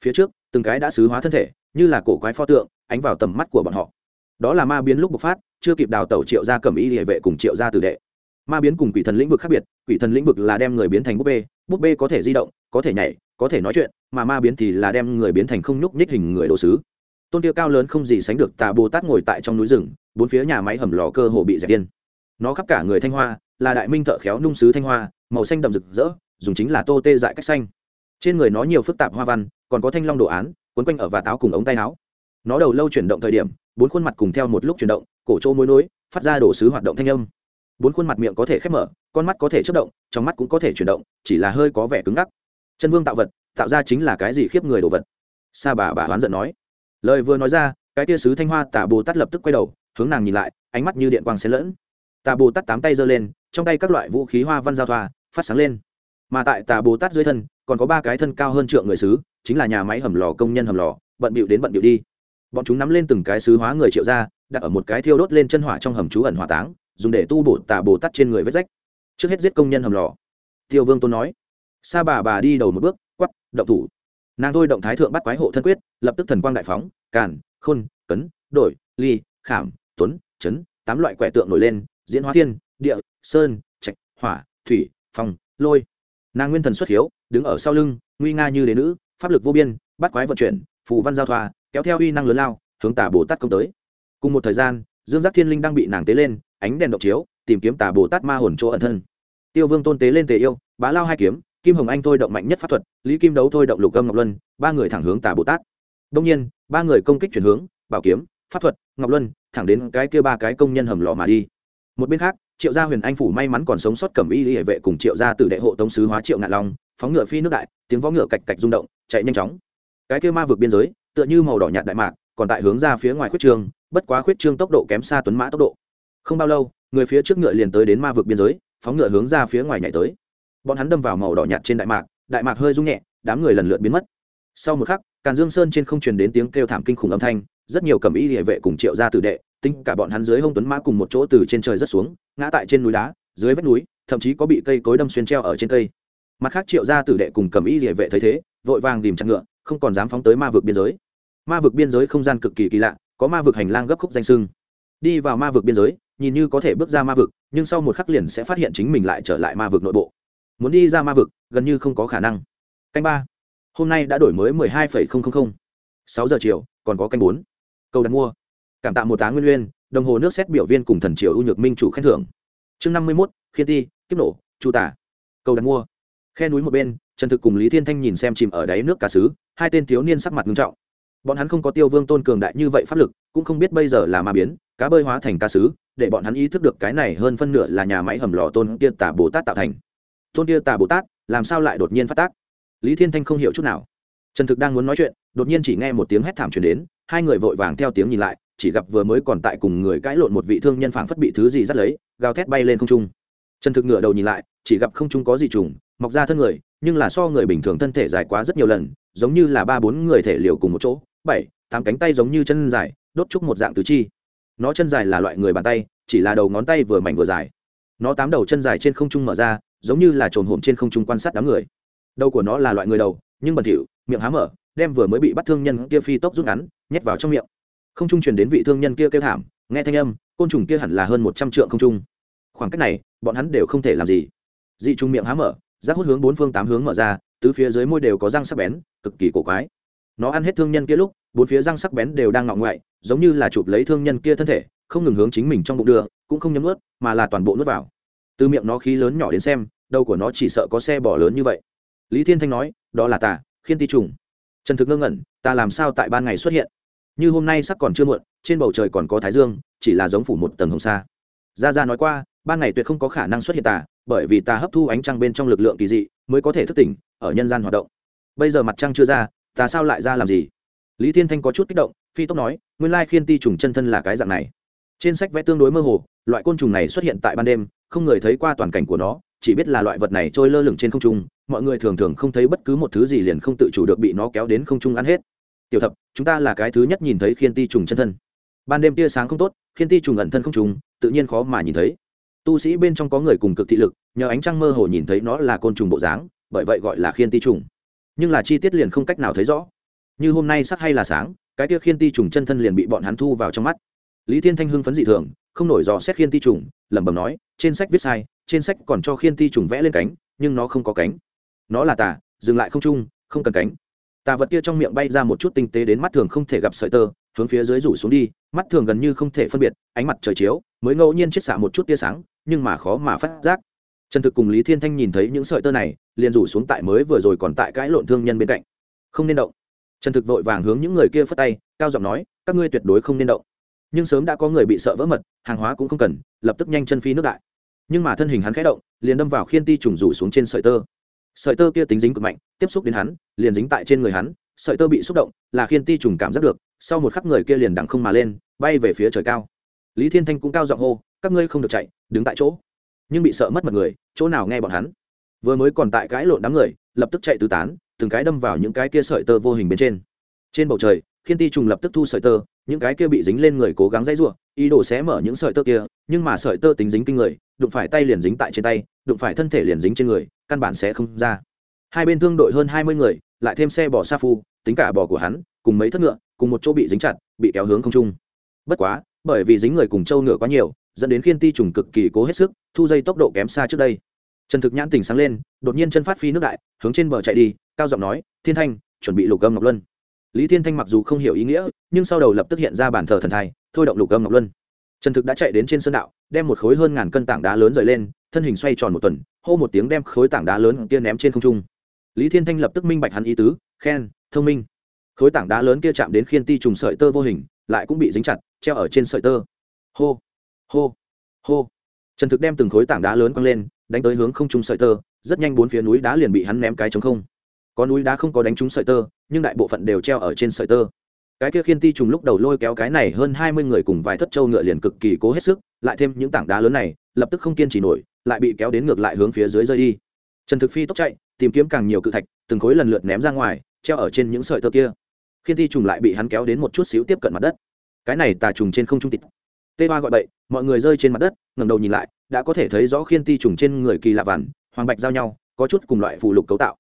Phía trước, từng cái đã sứ hóa thân thể, như là cổ quái pho tượng, ánh vào tầm mắt của bọn họ. Đó là ma biến lúc bộc phát, chưa kịp đào tẩu triệu gia cầm y địa vệ cùng triệu gia tử đệ. Ma biến cùng quỷ thần lĩnh vực khác biệt, quỷ thần lĩnh vực là đem người biến thành búp bê búp bê có thể di động, có thể nhảy, có thể nói chuyện, mà ma biến thì là đem người biến thành không nhúc nhích hình người đồ sứ. Tôn tiêu cao lớn không gì sánh được tà bồ tát ngồi tại trong núi rừng, bốn phía nhà máy hầm lò cơ hồ bị dẹp điên. Nó khắp cả người thanh hoa, là đại minh thợ khéo nung sứ thanh hoa, màu xanh đậm rực rỡ, dùng chính là tô tê dại cách xanh. Trên người nó nhiều phức tạp hoa văn, còn có thanh long đồ án, quấn quanh ở và táo cùng ống tay áo. Nó đầu lâu chuyển động thời điểm, bốn khuôn mặt cùng theo một lúc chuyển động, cổ trô mối nối, phát ra đổ sứ hoạt động thanh âm. Bốn khuôn mặt miệng có thể khép mở con mắt có thể chất động, trong mắt cũng có thể chuyển động, chỉ là hơi có vẻ cứng ngắc. Chân vương tạo vật, tạo ra chính là cái gì khiếp người đồ vật? Sa bà bà oán giận nói. Lời vừa nói ra, cái tia sứ thanh hoa tả bồ tát lập tức quay đầu, hướng nàng nhìn lại, ánh mắt như điện quang xen lẫn. Tà bồ tát tám tay giơ lên, trong tay các loại vũ khí hoa văn giao thoa, phát sáng lên. Mà tại tà bồ tát dưới thân, còn có ba cái thân cao hơn trượng người sứ, chính là nhà máy hầm lò công nhân hầm lò, bận bịu đến bận bịu đi. Bọn chúng nắm lên từng cái sứ hóa người triệu ra, đặt ở một cái thiêu đốt lên chân hỏa trong hầm trú ẩn hỏa táng, dùng để tu bổ tà bồ tát trên người vết rách trước hết giết công nhân hầm lò. Tiêu vương tôn nói. Sa bà bà đi đầu một bước quắp động thủ. Nàng thôi động thái thượng bắt quái hộ thân quyết, lập tức thần quang đại phóng, càn, khôn, cấn, đổi, ly, khảm, tuấn, chấn, tám loại quẻ tượng nổi lên, diễn hóa thiên, địa, sơn, trạch, hỏa, thủy, phong, lôi. Nàng nguyên thần xuất hiếu, đứng ở sau lưng, nguy nga như đế nữ, pháp lực vô biên, bắt quái vận chuyển, phù văn giao thoa, kéo theo uy năng lớn lao, hướng tả bồ tát công tới. Cùng một thời gian, dương giác thiên linh đang bị nàng tế lên, ánh đèn độc chiếu tìm kiếm tà bồ tát ma hồn chỗ ẩn thân. Tiêu vương tôn tế lên tề yêu, bá lao hai kiếm, kim hồng anh thôi động mạnh nhất pháp thuật, lý kim đấu thôi động lục âm ngọc luân, ba người thẳng hướng tà bồ tát. Đông nhiên, ba người công kích chuyển hướng, bảo kiếm, pháp thuật, ngọc luân, thẳng đến cái kia ba cái công nhân hầm lò mà đi. Một bên khác, triệu gia huyền anh phủ may mắn còn sống sót cẩm y hệ vệ cùng triệu gia tử đệ hộ tống sứ hóa triệu ngạn long, phóng ngựa phi nước đại, tiếng võ ngựa cạch cạch rung động, chạy nhanh chóng. Cái kia ma vượt biên giới, tựa như màu đỏ nhạt đại mạc, còn tại hướng ra phía ngoài khuyết trương, bất quá khuyết trương tốc độ kém xa tuấn mã tốc độ. Không bao lâu người phía trước ngựa liền tới đến ma vực biên giới, phóng ngựa hướng ra phía ngoài nhảy tới. Bọn hắn đâm vào màu đỏ nhạt trên đại mạc đại mạc hơi rung nhẹ, đám người lần lượt biến mất. Sau một khắc, càn dương sơn trên không truyền đến tiếng kêu thảm kinh khủng âm thanh, rất nhiều cầm y địa vệ cùng triệu gia tử đệ, tính cả bọn hắn dưới hông tuấn mã cùng một chỗ từ trên trời rất xuống, ngã tại trên núi đá, dưới vách núi, thậm chí có bị cây cối đâm xuyên treo ở trên cây. Mặt khác triệu gia tử đệ cùng cầm y địa vệ thấy thế, vội vàng tìm chặt ngựa, không còn dám phóng tới ma vực biên giới. Ma vực biên giới không gian cực kỳ kỳ lạ, có ma vực hành lang gấp khúc danh sưng. Đi vào ma vực biên giới nhìn như có thể bước ra ma vực, nhưng sau một khắc liền sẽ phát hiện chính mình lại trở lại ma vực nội bộ. Muốn đi ra ma vực, gần như không có khả năng. Canh ba. Hôm nay đã đổi mới mười hai phẩy không không không. Sáu giờ chiều, còn có canh bốn. Câu đặt mua. Cảm tạ một tá nguyên nguyên đồng hồ nước xét biểu viên cùng thần triều ưu nhược minh chủ khen thưởng. Chương năm mươi mốt, khiên ti, kiếp nổ, chu tả. Câu đặt mua. Khe núi một bên, trần thực cùng lý thiên thanh nhìn xem chìm ở đáy nước cả xứ, hai tên thiếu niên sắc mặt nghiêm trọng. Bọn hắn không có tiêu vương tôn cường đại như vậy pháp lực, cũng không biết bây giờ là ma biến, cá bơi hóa thành ca sứ để bọn hắn ý thức được cái này hơn phân nửa là nhà máy hầm lò tôn kia tà bồ tát tạo thành. Tôn kia tà bồ tát, làm sao lại đột nhiên phát tác? Lý thiên thanh không hiểu chút nào. Trần thực đang muốn nói chuyện, đột nhiên chỉ nghe một tiếng hét thảm truyền đến, hai người vội vàng theo tiếng nhìn lại, chỉ gặp vừa mới còn tại cùng người cãi lộn một vị thương nhân phảng phất bị thứ gì dắt lấy, gào thét bay lên không trung. Trần thực ngửa đầu nhìn lại, chỉ gặp không trung có gì trùng, mọc ra thân người, nhưng là so người bình thường thân thể dài quá rất nhiều lần, giống như là ba bốn người thể liều cùng một chỗ, bảy, tám cánh tay giống như chân dài, đốt trúc một dạng tứ chi nó chân dài là loại người bàn tay, chỉ là đầu ngón tay vừa mảnh vừa dài. Nó tám đầu chân dài trên không trung mở ra, giống như là trồn hổm trên không trung quan sát đám người. Đầu của nó là loại người đầu, nhưng bẩn thỉu, miệng há mở, đem vừa mới bị bắt thương nhân kia phi tốc rút ngắn, nhét vào trong miệng. Không trung truyền đến vị thương nhân kia kêu thảm, nghe thanh âm, côn trùng kia hẳn là hơn một trăm trượng không trung. Khoảng cách này, bọn hắn đều không thể làm gì. Dị trùng miệng há mở, rác hút hướng bốn phương tám hướng mở ra, tứ phía dưới môi đều có răng sắc bén, cực kỳ cổ quái. Nó ăn hết thương nhân kia lúc bốn phía răng sắc bén đều đang ngọng ngoại, giống như là chụp lấy thương nhân kia thân thể, không ngừng hướng chính mình trong bụng đưa, cũng không nhấm ướt mà là toàn bộ nuốt vào. Từ miệng nó khí lớn nhỏ đến xem, đầu của nó chỉ sợ có xe bỏ lớn như vậy. Lý thiên thanh nói, đó là tà, khiên ti trùng. Trần thực ngơ ngẩn, ta làm sao tại ban ngày xuất hiện? Như hôm nay sắc còn chưa muộn, trên bầu trời còn có thái dương, chỉ là giống phủ một tầng hồng sa. Gia gia nói qua, ban ngày tuyệt không có khả năng xuất hiện tà, bởi vì ta hấp thu ánh trăng bên trong lực lượng kỳ dị, mới có thể thức tỉnh, ở nhân gian hoạt động. Bây giờ mặt trăng chưa ra ta sao lại ra làm gì? Lý thiên thanh có chút kích động, phi tốc nói, nguyên lai khiên ti trùng chân thân là cái dạng này. Trên sách vẽ tương đối mơ hồ, loại côn trùng này xuất hiện tại ban đêm, không người thấy qua toàn cảnh của nó, chỉ biết là loại vật này trôi lơ lửng trên không trung, mọi người thường thường không thấy bất cứ một thứ gì liền không tự chủ được bị nó kéo đến không trung ăn hết. Tiểu thập, chúng ta là cái thứ nhất nhìn thấy khiên ti trùng chân thân. Ban đêm tia sáng không tốt, khiên ti trùng ẩn thân không trùng, tự nhiên khó mà nhìn thấy. Tu sĩ bên trong có người cùng cực thị lực, nhờ ánh trăng mơ hồ nhìn thấy nó là côn trùng bộ dáng, bởi vậy gọi là khiên ti trùng. Nhưng là chi tiết liền không cách nào thấy rõ như hôm nay sắc hay là sáng, cái tia khiên ti trùng chân thân liền bị bọn hắn thu vào trong mắt. Lý thiên thanh hưng phấn dị thường, không nổi dò xét khiên ti trùng, lẩm bẩm nói, trên sách viết sai, trên sách còn cho khiên ti trùng vẽ lên cánh, nhưng nó không có cánh. Nó là tà, dừng lại không trung không cần cánh. Tà vật kia trong miệng bay ra một chút tinh tế đến mắt thường không thể gặp sợi tơ, hướng phía dưới rủ xuống đi, mắt thường gần như không thể phân biệt, ánh mặt trời chiếu, mới ngẫu nhiên chiết xạ một chút tia sáng, nhưng mà khó mà phát giác. Trần thực cùng lý thiên thanh nhìn thấy những sợi tơ này, liền rủ xuống tại mới vừa rồi còn tại cãi lộn thương nhân bên cạnh. Không nên động trần thực vội vàng hướng những người kia phất tay, cao giọng nói, các ngươi tuyệt đối không nên động. Nhưng sớm đã có người bị sợ vỡ mật, hàng hóa cũng không cần, lập tức nhanh chân phi nước đại. Nhưng mà thân hình hắn khẽ động, liền đâm vào khiên ti trùng rủ xuống trên sợi tơ. Sợi tơ kia tính dính cực mạnh, tiếp xúc đến hắn, liền dính tại trên người hắn, sợi tơ bị xúc động, là khiên ti trùng cảm giác được, sau một khắc người kia liền đằng không mà lên, bay về phía trời cao. Lý thiên thanh cũng cao giọng hô, các ngươi không được chạy, đứng tại chỗ. Nhưng bị sợ mất mật người, chỗ nào nghe bọn hắn? Vừa mới còn tại cãi lộn đám người, lập tức chạy tứ tán từng cái đâm vào những cái kia sợi tơ vô hình bên trên. Trên bầu trời, khiên ti trùng lập tức thu sợi tơ, những cái kia bị dính lên người cố gắng dãy rủa ý đồ xé mở những sợi tơ kia, nhưng mà sợi tơ tính dính kinh người, đụng phải tay liền dính tại trên tay, đụng phải thân thể liền dính trên người, căn bản sẽ không ra. Hai bên thương đội hơn hai mươi người, lại thêm xe bò sa phu, tính cả bò của hắn, cùng mấy thất ngựa, cùng một chỗ bị dính chặt, bị kéo hướng không trung. Bất quá, bởi vì dính người cùng trâu ngựa quá nhiều, dẫn đến khiên ti trùng cực kỳ cố hết sức, thu dây tốc độ kém xa trước đây. Trần thực nhãn tỉnh sáng lên, đột nhiên chân phát phi nước đại, hướng trên bờ chạy đi cao giọng nói, thiên thanh, chuẩn bị lục âm ngọc luân. Lý thiên thanh mặc dù không hiểu ý nghĩa, nhưng sau đầu lập tức hiện ra bản thờ thần thai, thôi động lục âm ngọc luân. Trần thực đã chạy đến trên sơn đạo, đem một khối hơn ngàn cân tảng đá lớn rời lên, thân hình xoay tròn một tuần, hô một tiếng đem khối tảng đá lớn kia ném trên không trung. Lý thiên thanh lập tức minh bạch hắn ý tứ, khen, thông minh. Khối tảng đá lớn kia chạm đến khiên ti trùng sợi tơ vô hình, lại cũng bị dính chặt, treo ở trên sợi tơ. Hô hô hô. Trần thực đem từng khối tảng đá lớn quăng lên, đánh tới hướng không trung sợi tơ, rất nhanh bốn phía núi đá liền bị hắn ném cái trống không có núi đá không có đánh trúng sợi tơ, nhưng đại bộ phận đều treo ở trên sợi tơ. Cái kia khiên ti trùng lúc đầu lôi kéo cái này hơn hai mươi người cùng vài thất trâu ngựa liền cực kỳ cố hết sức, lại thêm những tảng đá lớn này, lập tức không kiên trì nổi, lại bị kéo đến ngược lại hướng phía dưới rơi đi. Trần thực phi tốc chạy, tìm kiếm càng nhiều cự thạch, từng khối lần lượt ném ra ngoài, treo ở trên những sợi tơ kia. Khiên ti trùng lại bị hắn kéo đến một chút xíu tiếp cận mặt đất. Cái này tà trùng trên không trung tịt tê ba gọi bậy, mọi người rơi trên mặt đất, ngẩng đầu nhìn lại, đã có thể thấy rõ khiên ti trùng trên người kỳ lạ vằn, hoàng bạch giao nhau, có chút cùng loại phù lục cấu tạo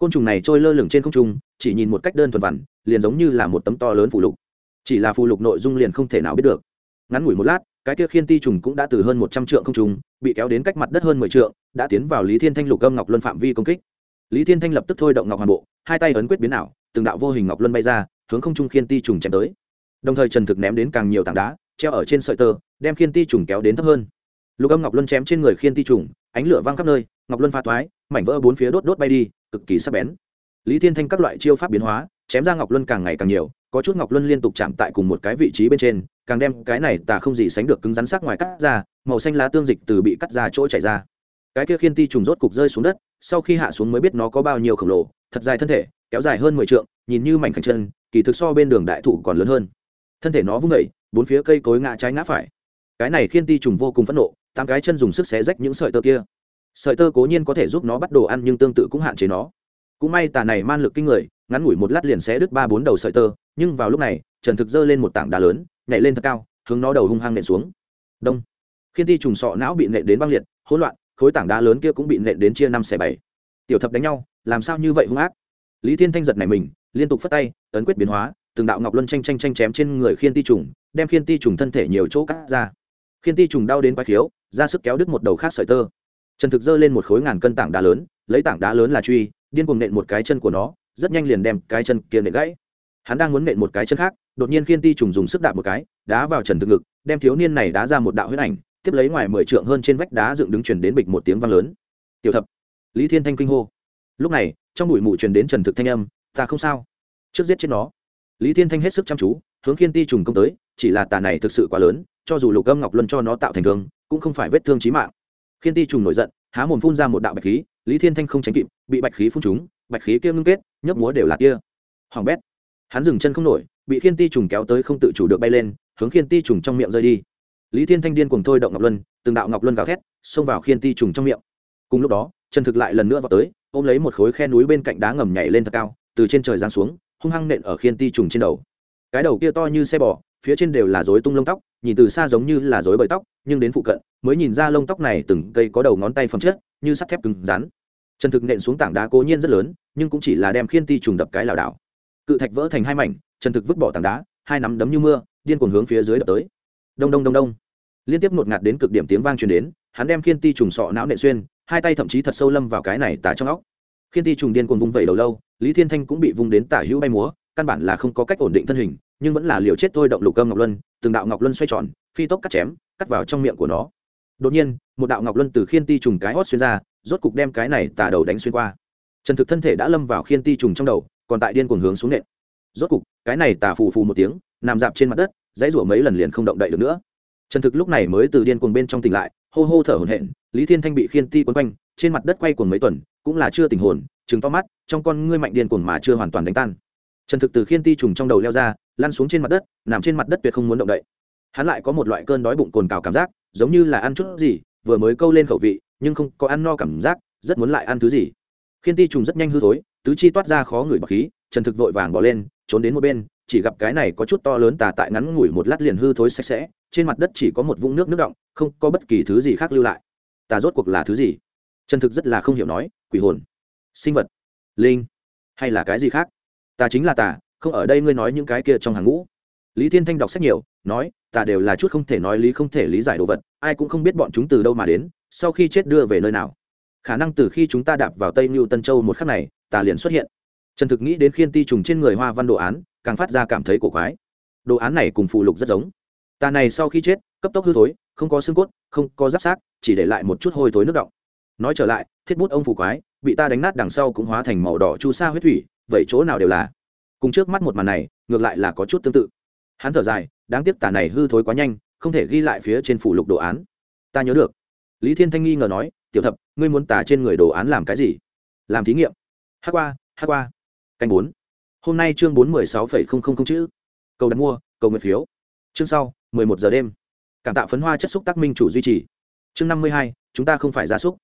côn trùng này trôi lơ lửng trên không trung, chỉ nhìn một cách đơn thuần vằn, liền giống như là một tấm to lớn phù lục. Chỉ là phù lục nội dung liền không thể nào biết được. Ngắn ngủi một lát, cái kia khiên ti trùng cũng đã từ hơn một trăm trượng không trùng bị kéo đến cách mặt đất hơn mười trượng, đã tiến vào lý thiên thanh lục âm ngọc luân phạm vi công kích. Lý thiên thanh lập tức thôi động ngọc hoàn bộ, hai tay ấn quyết biến ảo, từng đạo vô hình ngọc luân bay ra, hướng không trung khiên ti trùng chém tới. Đồng thời trần thực ném đến càng nhiều tảng đá, treo ở trên sợi tơ, đem khiên ti trùng kéo đến thấp hơn. Lục âm ngọc luân chém trên người khiên ti trùng, ánh lửa văng khắp nơi, ngọc luân pha toái, mảnh vỡ bốn phía đốt đốt bay đi cực kỳ sắc bén. Lý thiên thanh các loại chiêu pháp biến hóa, chém ra ngọc luân càng ngày càng nhiều, có chút ngọc luân liên tục chạm tại cùng một cái vị trí bên trên, càng đem cái này tà không gì sánh được cứng rắn sắc ngoài cắt ra, màu xanh lá tương dịch từ bị cắt ra chỗ chảy ra. Cái kia khiên ti trùng rốt cục rơi xuống đất, sau khi hạ xuống mới biết nó có bao nhiêu khổng lồ, thật dài thân thể, kéo dài hơn mười trượng, nhìn như mảnh khảnh chân, kỳ thực so bên đường đại thụ còn lớn hơn. Thân thể nó vung vẩy bốn phía cây cối ngã trái ngã phải. Cái này khiên ti trùng vô cùng phẫn nộ, tám cái chân dùng sức xé rách những sợi tơ kia sợi tơ cố nhiên có thể giúp nó bắt đồ ăn nhưng tương tự cũng hạn chế nó. Cũng may tà này man lực kinh người, ngắn ngủi một lát liền xé đứt ba bốn đầu sợi tơ, nhưng vào lúc này, trần thực giơ lên một tảng đá lớn, nhảy lên thật cao, hướng nó đầu hung hăng nện xuống. Đông. Khiên ti trùng sọ não bị nện đến băng liệt, hỗn loạn, khối tảng đá lớn kia cũng bị nện đến chia năm xẻ bảy. Tiểu thập đánh nhau, làm sao như vậy hung ác? Lý thiên thanh giật này mình, liên tục phất tay, ấn quyết biến hóa, từng đạo ngọc luân tranh tranh tranh chém trên người khiên ti trùng, đem khiên ti trùng thân thể nhiều chỗ cắt ra. Khiên ti trùng đau đến quái khiếu, ra sức kéo đứt một đầu khác sợi tơ trần thực giơ lên một khối ngàn cân tảng đá lớn, lấy tảng đá lớn là truy, điên cuồng nện một cái chân của nó, rất nhanh liền đem cái chân kia nện gãy. Hắn đang muốn nện một cái chân khác, đột nhiên khiên ti trùng dùng sức đạp một cái, đá vào trần thực ngực, đem thiếu niên này đá ra một đạo huyết ảnh, tiếp lấy ngoài mười trượng hơn trên vách đá dựng đứng truyền đến bịch một tiếng vang lớn. Tiểu thập! Lý thiên thanh kinh hô. Lúc này, trong bụi mù truyền đến trần thực thanh âm, ta không sao. Trước giết chết nó. Lý thiên thanh hết sức chăm chú, hướng khiên ti trùng công tới, chỉ là tà này thực sự quá lớn, cho dù lục âm ngọc luân cho nó tạo thành thương, cũng không phải vết thương trí mạng khiên ti trùng nổi giận, há mồm phun ra một đạo bạch khí, lý thiên thanh không tránh kịp, bị bạch khí phun trúng, bạch khí kia ngưng kết, nhấp múa đều là kia hoàng bét. Hắn dừng chân không nổi, bị khiên ti trùng kéo tới không tự chủ được bay lên, hướng khiên ti trùng trong miệng rơi đi. Lý thiên thanh điên cùng thôi động ngọc luân, từng đạo ngọc luân gào thét, xông vào khiên ti trùng trong miệng. Cùng lúc đó trần thực lại lần nữa vào tới, ôm lấy một khối khe núi bên cạnh đá ngầm nhảy lên thật cao, từ trên trời giáng xuống, hung hăng nện ở khiên ti trùng trên đầu. Cái đầu kia to như xe bò phía trên đều là rối tung lông tóc, nhìn từ xa giống như là rối bời tóc, nhưng đến phụ cận, mới nhìn ra lông tóc này từng cây có đầu ngón tay phẩm chất, như sắt thép cứng rắn. Trần thực nện xuống tảng đá cố nhiên rất lớn, nhưng cũng chỉ là đem khiên ti trùng đập cái lảo đảo. Cự thạch vỡ thành hai mảnh, trần thực vứt bỏ tảng đá, hai nắm đấm như mưa, điên cuồng hướng phía dưới đập tới. Đông đông đông đông. Liên tiếp một ngạt đến cực điểm tiếng vang truyền đến, hắn đem khiên ti trùng sọ não nện xuyên, hai tay thậm chí thật sâu lâm vào cái này tả trong óc. Khiên ti trùng điên cuồng vung vẩy đầu lâu, lý thiên thanh cũng bị vung đến tả hữu bay múa, căn bản là không có cách ổn định thân hình nhưng vẫn là liều chết thôi động lục âm ngọc luân, từng đạo ngọc luân xoay tròn, phi tốc cắt chém, cắt vào trong miệng của nó. Đột nhiên, một đạo ngọc luân từ khiên ti trùng cái hót xuyên ra, rốt cục đem cái này tà đầu đánh xuyên qua. Trần thực thân thể đã lâm vào khiên ti trùng trong đầu, còn tại điên cuồng hướng xuống nện. Rốt cục, cái này tà phù phù một tiếng, nằm dạp trên mặt đất, dãy rủa mấy lần liền không động đậy được nữa. Trần thực lúc này mới từ điên cuồng bên trong tỉnh lại, hô hô thở hổn hển, lý thiên thanh bị khiên ti quấn quanh, trên mặt đất quay cuồng mấy tuần, cũng là chưa tỉnh hồn chứng to mắt, trong con ngươi mạnh điên cuồng mà chưa hoàn toàn đánh tan trần thực từ khiên ti trùng trong đầu leo ra, lăn xuống trên mặt đất, nằm trên mặt đất tuyệt không muốn động đậy. Hắn lại có một loại cơn đói bụng cồn cào cảm giác, giống như là ăn chút gì, vừa mới câu lên khẩu vị, nhưng không có ăn no cảm giác, rất muốn lại ăn thứ gì. Khiên ti trùng rất nhanh hư thối, tứ chi toát ra khó ngửi bọc khí, trần thực vội vàng bỏ lên, trốn đến một bên, chỉ gặp cái này có chút to lớn tà tại ngắn ngủi một lát liền hư thối sạch sẽ, trên mặt đất chỉ có một vũng nước nước động không có bất kỳ thứ gì khác lưu lại. Tà rốt cuộc là thứ gì? Trần thực rất là không hiểu nói, quỷ hồn, sinh vật, linh, hay là cái gì khác? Ta chính là ta, không ở đây ngươi nói những cái kia trong hàng ngũ. Lý thiên thanh đọc sách nhiều nói ta đều là chút không thể nói lý không thể lý giải đồ vật ai cũng không biết bọn chúng từ đâu mà đến sau khi chết đưa về nơi nào. Khả năng từ khi chúng ta đạp vào tây mưu tân châu một khắc này ta liền xuất hiện. Trần thực nghĩ đến khiên ti trùng trên người hoa văn đồ án càng phát ra cảm thấy cổ quái. Đồ án này cùng phù lục rất giống. Ta này sau khi chết cấp tốc hư thối không có xương cốt không có giáp sát chỉ để lại một chút hôi thối nước động. Nói trở lại thiết bút ông phù quái bị ta đánh nát đằng sau cũng hóa thành màu đỏ chu sa huyết thủy vậy chỗ nào đều là. Cùng trước mắt một màn này, ngược lại là có chút tương tự. Hắn thở dài, đáng tiếc tà này hư thối quá nhanh, không thể ghi lại phía trên phủ lục đồ án. Ta nhớ được. Lý thiên thanh nghi ngờ nói, tiểu thập, ngươi muốn tà trên người đồ án làm cái gì? Làm thí nghiệm. Hát qua hát qua. Canh bốn. Hôm nay chương bốn mươi sáu phẩy không không không chữ. Cầu đặt mua, cầu nguyện phiếu. Chương sau, mười một giờ đêm. Cảm tạo phấn hoa chất xúc tác minh chủ duy trì. Chương năm mươi hai, chúng ta không phải gia súc.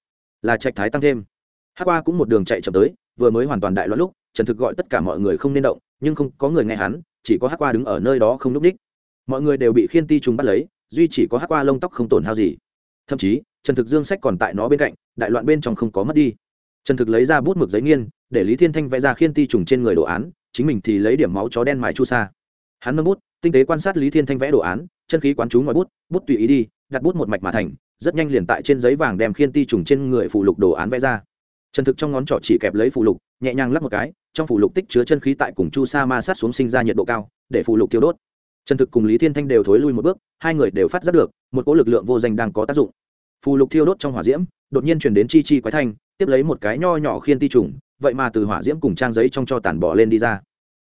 Là trạch thái tăng thêm. Hát qua cũng một đường chạy chậm tới, vừa mới hoàn toàn đại loạn lúc trần thực gọi tất cả mọi người không nên động, nhưng không, có người nghe hắn, chỉ có hát qua đứng ở nơi đó không n ú c ních. Mọi người đều bị khiên ti trùng bắt lấy, duy chỉ có hát qua lông tóc không tổn hao gì. Thậm chí, trần thực dương sách còn tại nó bên cạnh, đại loạn bên trong không có mất đi. Trần thực lấy ra bút mực giấy nghiên, để lý thiên thanh vẽ ra khiên ti trùng trên người đồ án, chính mình thì lấy điểm máu chó đen mài chu sa. Hắn nâng bút, tinh tế quan sát lý thiên thanh vẽ đồ án, chân khí quán chú ngoài bút bút tùy ý đi, đặt bút một mạch mà thành, rất nhanh liền tại trên giấy vàng đem khiên ti trùng trên người phụ lục đồ án vẽ ra. Trần thực trong ngón trỏ chỉ kẹp lấy phụ lục, nhẹ nhàng lắp một cái trong phủ lục tích chứa chân khí tại cùng chu sa ma sát xuống sinh ra nhiệt độ cao, để phủ lục thiêu đốt. Trần thực cùng lý thiên thanh đều thối lui một bước, hai người đều phát giác được, một cỗ lực lượng vô danh đang có tác dụng. Phù lục thiêu đốt trong hỏa diễm, đột nhiên chuyển đến chi chi quái thanh, tiếp lấy một cái nho nhỏ khiên ti trùng, vậy mà từ hỏa diễm cùng trang giấy trong cho tàn bỏ lên đi ra.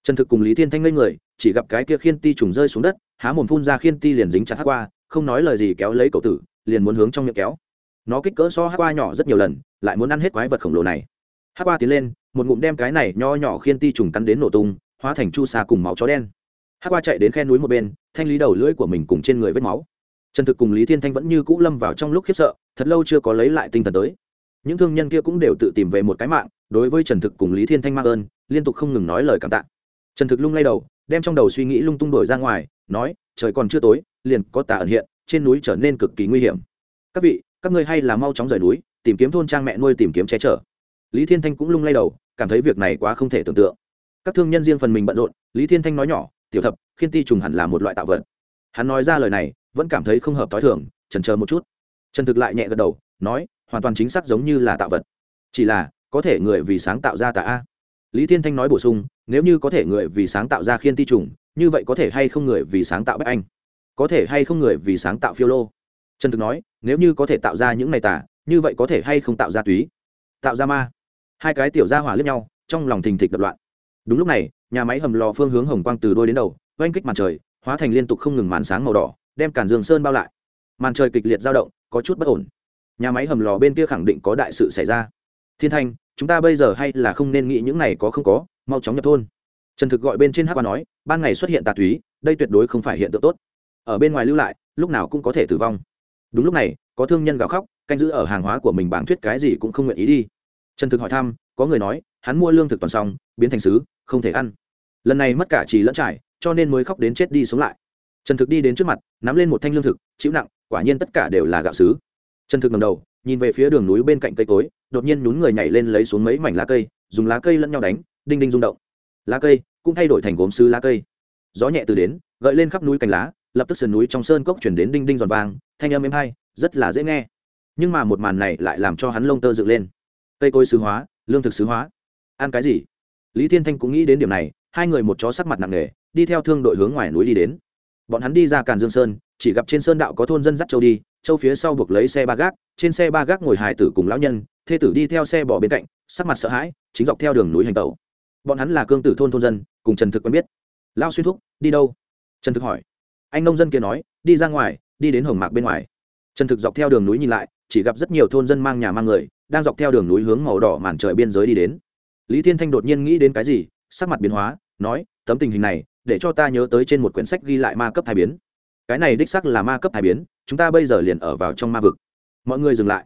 Trần thực cùng lý thiên thanh ngây người, chỉ gặp cái kia khiên ti trùng rơi xuống đất, há mồm phun ra khiên ti liền dính chặt hát qua, không nói lời gì kéo lấy cậu tử, liền muốn hướng trong miệng kéo. Nó kích cỡ so hát qua nhỏ rất nhiều lần, lại muốn ăn hết quái vật khổng lồ này. Hát qua tiến lên một ngụm đem cái này nho nhỏ khiên ti trùng cắn đến nổ tung, hóa thành chu sa cùng máu chó đen. Hát qua chạy đến khe núi một bên, thanh lý đầu lưỡi của mình cùng trên người vết máu. Trần thực cùng lý thiên thanh vẫn như cũ lâm vào trong lúc khiếp sợ, thật lâu chưa có lấy lại tinh thần tới. Những thương nhân kia cũng đều tự tìm về một cái mạng, đối với trần thực cùng lý thiên thanh mang ơn, liên tục không ngừng nói lời cảm tạ. Trần thực lung lay đầu, đem trong đầu suy nghĩ lung tung đổi ra ngoài, nói, trời còn chưa tối, liền có tà ẩn hiện, trên núi trở nên cực kỳ nguy hiểm. Các vị, các ngươi hay là mau chóng rời núi, tìm kiếm thôn trang mẹ nuôi tìm kiếm che chở lý thiên thanh cũng lung lay đầu, cảm thấy việc này quá không thể tưởng tượng. Các thương nhân riêng phần mình bận rộn, lý thiên thanh nói nhỏ, tiểu thập, khiên ti trùng hẳn là một loại tạo vật. Hắn nói ra lời này, vẫn cảm thấy không hợp t h o i thường trần chờ một chút. Trần thực lại nhẹ gật đầu, nói, hoàn toàn chính xác giống như là tạo vật. Chỉ là, có thể người vì sáng tạo ra tà a. Lý thiên thanh nói bổ sung, nếu như có thể người vì sáng tạo ra khiên ti trùng, như vậy có thể hay không người vì sáng tạo bách anh? Có thể hay không người vì sáng tạo phiêu lô? Trần thực nói, nếu như có thể tạo ra những này tà, như vậy có thể hay không tạo ra túy? Tạo ra ma hai cái tiểu ra hỏa lướt nhau, trong lòng thình thịch đập loạn. Đúng lúc này, nhà máy hầm lò phương hướng hồng quang từ đôi đến đầu, oanh kích màn trời, hóa thành liên tục không ngừng màn sáng màu đỏ, đem cản dương sơn bao lại. Màn trời kịch liệt dao động, có chút bất ổn. Nhà máy hầm lò bên kia khẳng định có đại sự xảy ra. Thiên thanh, chúng ta bây giờ hay là không nên nghĩ những này có không có, mau chóng nhập thôn. Trần thực gọi bên trên hát và nói, ban ngày xuất hiện tà túy, đây tuyệt đối không phải hiện tượng tốt. Ở bên ngoài lưu lại, lúc nào cũng có thể tử vong. Đúng lúc này, có thương nhân gào khóc, canh giữ ở hàng hóa của mình bảng thuyết cái gì cũng không nguyện ý đi trần thực hỏi thăm, có người nói, hắn mua lương thực toàn xong, biến thành sứ, không thể ăn. Lần này mất cả trì lẫn trải, cho nên mới khóc đến chết đi sống lại. Trần thực đi đến trước mặt, nắm lên một thanh lương thực, chịu nặng, quả nhiên tất cả đều là gạo sứ. Trần thực ngầm đầu, nhìn về phía đường núi bên cạnh cây cối, đột nhiên nhún người nhảy lên lấy xuống mấy mảnh lá cây, dùng lá cây lẫn nhau đánh, đinh đinh rung động. Lá cây cũng thay đổi thành gốm sứ lá cây. Gió nhẹ từ đến, gợi lên khắp núi cành lá, lập tức sườn núi trong sơn cốc chuyển đến đinh đinh giòn vàng thanh âm êm hay, rất là dễ nghe. Nhưng mà một màn này lại làm cho hắn lông tơ dựng lên cây cối sứ hóa, lương thực sứ hóa. Ăn cái gì? Lý thiên thanh cũng nghĩ đến điểm này, hai người một chó sắc mặt nặng nề, đi theo thương đội hướng ngoài núi đi đến. Bọn hắn đi ra càn dương sơn, chỉ gặp trên sơn đạo có thôn dân dắt châu đi, châu phía sau buộc lấy xe ba gác, trên xe ba gác ngồi hải tử cùng lão nhân, thê tử đi theo xe bỏ bên cạnh, sắc mặt sợ hãi, chính dọc theo đường núi hành tẩu. Bọn hắn là cương tử thôn thôn dân, cùng trần thực quen biết. Lao xuyên thúc, đi đâu? Trần thực hỏi. Anh nông dân kia nói, đi ra ngoài, đi đến hồng mạc bên ngoài. Trần thực dọc theo đường núi nhìn lại, chỉ gặp rất nhiều thôn dân mang nhà mang người đang dọc theo đường núi hướng màu đỏ màn trời biên giới đi đến. Lý thiên thanh đột nhiên nghĩ đến cái gì, sắc mặt biến hóa, nói, tấm tình hình này, để cho ta nhớ tới trên một quyển sách ghi lại ma cấp thai biến. Cái này đích sắc là ma cấp thai biến, chúng ta bây giờ liền ở vào trong ma vực. Mọi người dừng lại.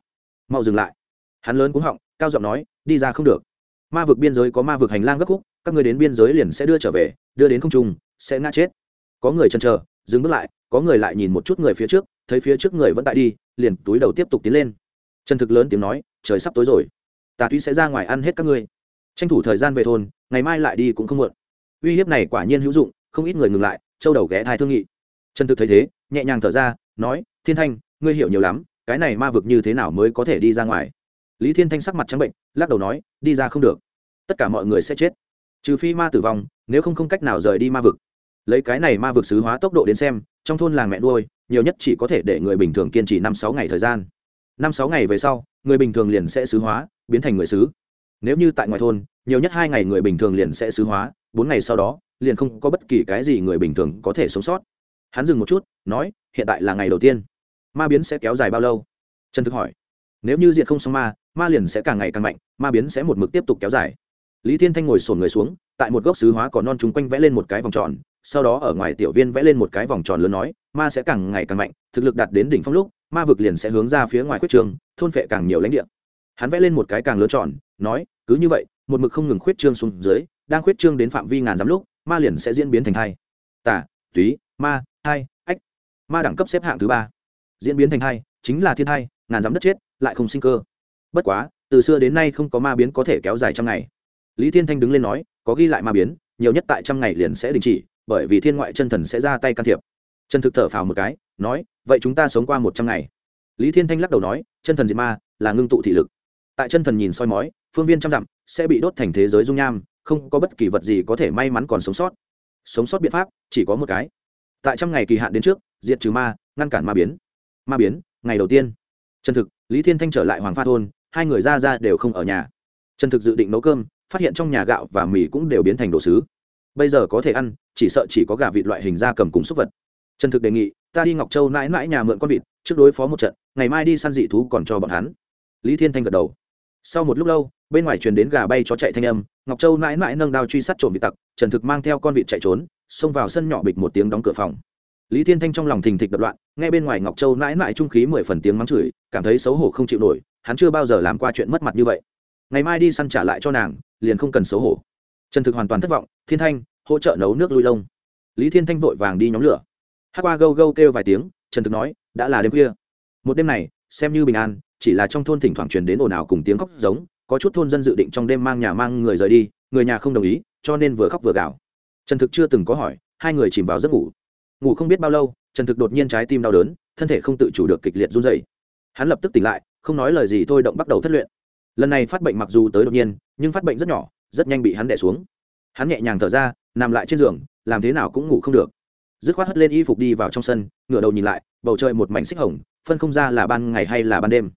Mau dừng lại. Hắn lớn cũng họng, cao giọng nói, đi ra không được. Ma vực biên giới có ma vực hành lang gấp khúc, các người đến biên giới liền sẽ đưa trở về, đưa đến không trung, sẽ ngã chết. Có người chần chờ, dừng bước lại, có người lại nhìn một chút người phía trước, thấy phía trước người vẫn tại đi, liền túi đầu tiếp tục tiến lên. Chân thực lớn tiếng nói trời sắp tối rồi. Tà túy sẽ ra ngoài ăn hết các ngươi. Tranh thủ thời gian về thôn, ngày mai lại đi cũng không muộn. Uy hiếp này quả nhiên hữu dụng, không ít người ngừng lại, châu đầu ghé thai thương nghị. Trần thực thấy thế, nhẹ nhàng thở ra, nói, thiên thanh, ngươi hiểu nhiều lắm, cái này ma vực như thế nào mới có thể đi ra ngoài? Lý thiên thanh sắc mặt trắng bệnh, lắc đầu nói, đi ra không được. Tất cả mọi người sẽ chết. Trừ phi ma tử vong, nếu không không cách nào rời đi ma vực. Lấy cái này ma vực xứ hóa tốc độ đến xem, trong thôn làng mẹ nuôi, nhiều nhất chỉ có thể để người bình thường kiên trì năm sáu ngày thời gian. Năm sáu ngày về sau người bình thường liền sẽ xứ hóa, biến thành người xứ. Nếu như tại ngoài thôn, nhiều nhất hai ngày người bình thường liền sẽ xứ hóa, bốn ngày sau đó, liền không có bất kỳ cái gì người bình thường có thể sống sót. Hắn dừng một chút, nói, hiện tại là ngày đầu tiên. Ma biến sẽ kéo dài bao lâu? Trần thực hỏi. Nếu như diện không xong ma ma liền sẽ càng ngày càng mạnh, ma biến sẽ một mực tiếp tục kéo dài. Lý thiên thanh ngồi sổn người xuống, tại một gốc xứ hóa có non chúng quanh vẽ lên một cái vòng tròn, sau đó ở ngoài tiểu viên vẽ lên một cái vòng tròn lớn nói, ma sẽ càng ngày càng mạnh, thực lực đạt đến đỉnh phong lúc ma vực liền sẽ hướng ra phía ngoài quyết trường, thôn phệ càng nhiều lãnh địa. Hắn vẽ lên một cái càng lớn tròn, nói, cứ như vậy, một mực không ngừng khuyết trương xuống dưới, đang khuyết trương đến phạm vi ngàn dặm lúc, ma liền sẽ diễn biến thành hai. Tả túy, ma, hai, ách. Ma đẳng cấp xếp hạng thứ ba. Diễn biến thành hai, chính là thiên hai, ngàn dặm đất chết, lại không sinh cơ. Bất quá, từ xưa đến nay không có ma biến có thể kéo dài trăm ngày. Lý thiên thanh đứng lên nói, có ghi lại ma biến, nhiều nhất tại trăm ngày liền sẽ đình chỉ, bởi vì thiên ngoại chân thần sẽ ra tay can thiệp. Trần thực thở phào một cái, nói vậy chúng ta sống qua một trăm ngày. Lý thiên thanh lắc đầu nói, chân thần diệt ma, là ngưng tụ thị lực. Tại chân thần nhìn soi mói, phương viên trăm dặm, sẽ bị đốt thành thế giới dung nham, không có bất kỳ vật gì có thể may mắn còn sống sót. Sống sót biện pháp, chỉ có một cái. Tại trăm ngày kỳ hạn đến trước, diệt trừ ma, ngăn cản ma biến. Ma biến, ngày đầu tiên. Chân thực, lý thiên thanh trở lại hoàng pha thôn, hai người ra ra đều không ở nhà. Chân thực dự định nấu cơm, phát hiện trong nhà gạo và mì cũng đều biến thành đồ sứ. Bây giờ có thể ăn, chỉ sợ chỉ có gà vịt loại hình da cầm cùng súc vật. Chân thực đề nghị ta đi ngọc châu mãi mãi nhà mượn con vịt, trước đối phó một trận, ngày mai đi săn dị thú còn cho bọn hắn. Lý thiên thanh gật đầu. Sau một lúc lâu, bên ngoài truyền đến gà bay chó chạy thanh âm, ngọc châu mãi mãi nâng đao truy sát trộm vịt tặc, trần thực mang theo con vịt chạy trốn, xông vào sân nhỏ bịch một tiếng đóng cửa phòng. Lý thiên thanh trong lòng thình thịch đập loạn, nghe bên ngoài ngọc châu mãi mãi trung khí mười phần tiếng mắng chửi, cảm thấy xấu hổ không chịu nổi, hắn chưa bao giờ làm qua chuyện mất mặt như vậy. Ngày mai đi săn trả lại cho nàng, liền không cần xấu hổ. Trần thực hoàn toàn thất vọng, thiên thanh, hỗ trợ nấu nước lui lông. Lý thiên thanh vội vàng đi nhóm lửa hát qua gâu gâu kêu vài tiếng, trần thực nói, đã là đêm khuya. Một đêm này, xem như bình an, chỉ là trong thôn thỉnh thoảng truyền đến ồn ào cùng tiếng khóc giống, có chút thôn dân dự định trong đêm mang nhà mang người rời đi, người nhà không đồng ý, cho nên vừa khóc vừa gào. Trần thực chưa từng có hỏi, hai người chìm vào giấc ngủ. Ngủ không biết bao lâu, trần thực đột nhiên trái tim đau đớn, thân thể không tự chủ được kịch liệt run dày hắn lập tức tỉnh lại, không nói lời gì thôi động bắt đầu thất luyện. Lần này phát bệnh mặc dù tới đột nhiên, nhưng phát bệnh rất nhỏ, rất nhanh bị hắn đẻ xuống. Hắn nhẹ nhàng thở ra, nằm lại trên giường, làm thế nào cũng ngủ không được dứt khoát hất lên y phục đi vào trong sân, ngửa đầu nhìn lại, bầu trời một mảnh xích hồng, phân không ra là ban ngày hay là ban đêm.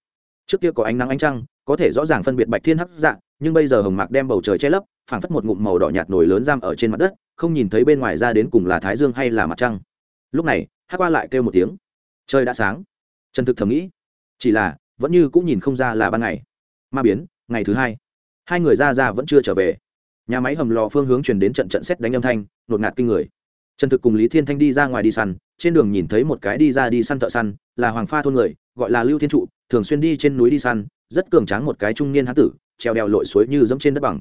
Trước kia có ánh nắng ánh trăng, có thể rõ ràng phân biệt bạch thiên hắc dạng nhưng bây giờ hồng mạc đem bầu trời che lấp, phảng phất một ngụm màu đỏ nhạt nổi lớn giam ở trên mặt đất, không nhìn thấy bên ngoài ra đến cùng là thái dương hay là mặt trăng. Lúc này, hắc qua lại kêu một tiếng. Trời đã sáng. Trần thực thầm nghĩ. Chỉ là, vẫn như cũng nhìn không ra là ban ngày. Ma biến, ngày thứ hai. Hai người ra ra vẫn chưa trở về. Nhà máy hầm lò phương hướng truyền đến trận trận xét đánh âm thanh, nột ngạt kinh người trần thực cùng lý thiên thanh đi ra ngoài đi săn, trên đường nhìn thấy một cái đi ra đi săn thợ săn, là hoàng pha thôn người, gọi là lưu thiên trụ, thường xuyên đi trên núi đi săn, rất cường tráng một cái trung niên hán tử, treo đèo lội suối như dẫm trên đất bằng.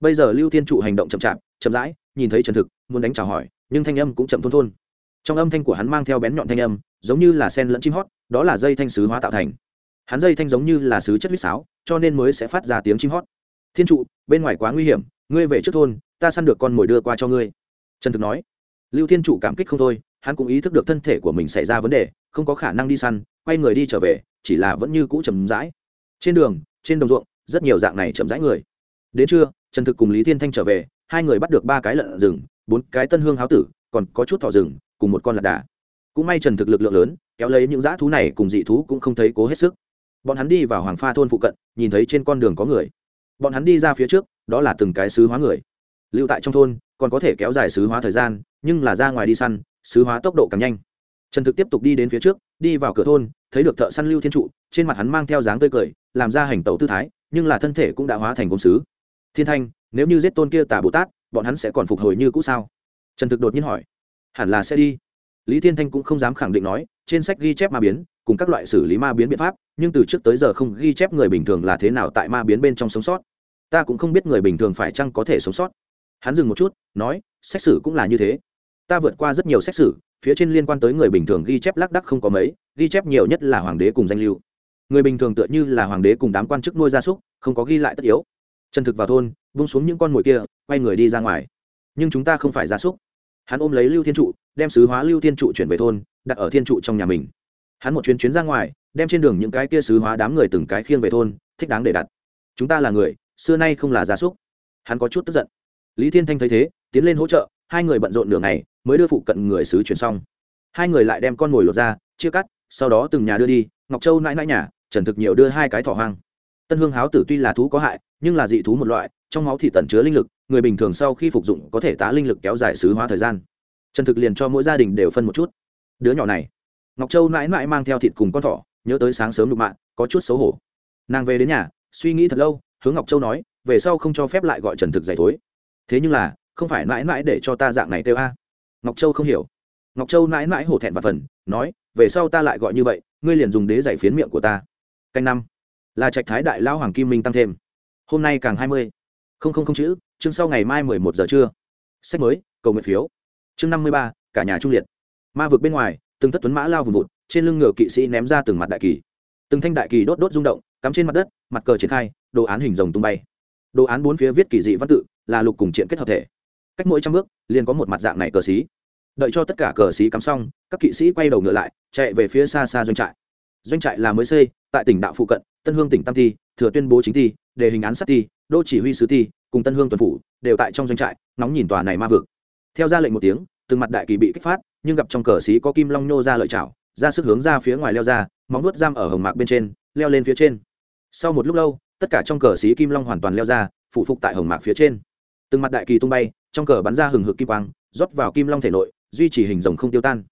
Bây giờ lưu thiên trụ hành động chậm chạp, chậm rãi, nhìn thấy trần thực, muốn đánh chào hỏi, nhưng thanh âm cũng chậm thôn thôn. Trong âm thanh của hắn mang theo bén nhọn thanh âm, giống như là sen lẫn chim hót, đó là dây thanh sứ hóa tạo thành. Hắn dây thanh giống như là sứ chất huýt sáo, cho nên mới sẽ phát ra tiếng chim hót. Thiên trụ, bên ngoài quá nguy hiểm, ngươi về trước thôn, ta săn được con mồi đưa qua cho ngươi. Trần thực nói lưu thiên trụ cảm kích không thôi, hắn cũng ý thức được thân thể của mình xảy ra vấn đề, không có khả năng đi săn, quay người đi trở về, chỉ là vẫn như cũ chậm rãi. Trên đường, trên đồng ruộng, rất nhiều dạng này chậm rãi người. Đến trưa, trần thực cùng lý thiên thanh trở về, hai người bắt được ba cái lợn rừng, bốn cái tân hương háo tử, còn có chút thỏ rừng, cùng một con lạc đà. Cũng may trần thực lực lượng lớn, kéo lấy những dã thú này cùng dị thú cũng không thấy cố hết sức. Bọn hắn đi vào hoàng pha thôn phụ cận, nhìn thấy trên con đường có người. Bọn hắn đi ra phía trước, đó là từng cái sứ hóa người. Lưu tại trong thôn, còn có thể kéo dài sứ hóa thời gian nhưng là ra ngoài đi săn, sứ hóa tốc độ càng nhanh. Trần thực tiếp tục đi đến phía trước, đi vào cửa thôn, thấy được thợ săn lưu thiên trụ, trên mặt hắn mang theo dáng tươi cười, làm ra hành tẩu tư thái, nhưng là thân thể cũng đã hóa thành công sứ. Thiên thanh, nếu như giết tôn kia tà bồ tát, bọn hắn sẽ còn phục hồi như cũ sao? Trần thực đột nhiên hỏi. Hẳn là sẽ đi. Lý thiên thanh cũng không dám khẳng định nói, trên sách ghi chép ma biến, cùng các loại xử lý ma biến biện pháp, nhưng từ trước tới giờ không ghi chép người bình thường là thế nào tại ma biến bên trong sống sót. Ta cũng không biết người bình thường phải chăng có thể sống sót. Hắn dừng một chút, nói xét xử cũng là như thế ta vượt qua rất nhiều xét xử, phía trên liên quan tới người bình thường ghi chép lác đắc không có mấy, ghi chép nhiều nhất là hoàng đế cùng danh lưu. Người bình thường tựa như là hoàng đế cùng đám quan chức nuôi gia súc, không có ghi lại tất yếu. Trần thực vào thôn, vung xuống những con mồi kia, quay người đi ra ngoài. Nhưng chúng ta không phải gia súc. Hắn ôm lấy lưu thiên trụ, đem sứ hóa lưu thiên trụ chuyển về thôn, đặt ở thiên trụ trong nhà mình. Hắn một chuyến chuyến ra ngoài, đem trên đường những cái kia sứ hóa đám người từng cái khiêng về thôn, thích đáng để đặt. Chúng ta là người, xưa nay không là gia súc. Hắn có chút tức giận. Lý thiên thanh thấy thế, tiến lên hỗ trợ, hai người bận rộn nửa ngày mới đưa phụ cận người sứ chuyển xong. Hai người lại đem con mồi lột ra, chia cắt, sau đó từng nhà đưa đi, ngọc châu nãi nãi nhà, trần thực nhiều đưa hai cái thỏ hoang. Tân hương háo tử tuy là thú có hại, nhưng là dị thú một loại, trong máu thì tẩn chứa linh lực, người bình thường sau khi phục dụng có thể tá linh lực kéo dài sứ hóa thời gian. Trần thực liền cho mỗi gia đình đều phân một chút. Đứa nhỏ này, ngọc châu mãi mãi mang theo thịt cùng con thỏ, nhớ tới sáng sớm đục mạng có chút xấu hổ. Nàng về đến nhà, suy nghĩ thật lâu, hướng ngọc châu nói, về sau không cho phép lại gọi trần thực giải thối. Thế nhưng là, không phải mãi mãi để cho ta dạng này kêu a ngọc châu không hiểu. Ngọc châu mãi mãi hổ thẹn và phần, nói, về sau ta lại gọi như vậy, ngươi liền dùng đế giải phiến miệng của ta. Canh năm. Là trạch thái đại lao hoàng kim minh tăng thêm. Hôm nay càng hai mươi. Không không không chữ, chương sau ngày mai mười một giờ trưa. Sách mới, cầu nguyện phiếu. Chương năm mươi ba, cả nhà trung liệt. Ma vực bên ngoài, từng thất tuấn mã lao vùng vụt, trên lưng ngựa kỵ sĩ ném ra từng mặt đại kỳ. Từng thanh đại kỳ đốt đốt rung động, cắm trên mặt đất, mặt cờ triển khai, đồ án hình rồng tung bay. Đồ án bốn phía viết kỳ dị văn tự, là lục cùng triện kết hợp thể cách mỗi trăm bước, liền có một mặt dạng này cờ xí. Đợi cho tất cả cờ xí cắm xong, các kỵ sĩ quay đầu ngựa lại, chạy về phía xa xa doanh trại. Doanh trại là mới xây, tại tỉnh đạo phụ cận, tân hương tỉnh tam thi, thừa tuyên bố chính thi, đề hình án sát thi, đô chỉ huy sứ thi, cùng tân hương tuần phủ, đều tại trong doanh trại, nóng nhìn tòa này ma vực. Theo ra lệnh một tiếng, từng mặt đại kỳ bị kích phát, nhưng gặp trong cờ xí có kim long nhô ra lợi chảo, ra sức hướng ra phía ngoài leo ra, móng nuốt giam ở hồng mạc bên trên, leo lên phía trên. Sau một lúc lâu, tất cả trong cờ xí kim long hoàn toàn leo ra phụ phục tại hồng mạc phía trên. Từng mặt đại kỳ tung bay trong cờ bắn ra hừng hực kim quang, rót vào kim long thể nội, duy trì hình rồng không tiêu tan.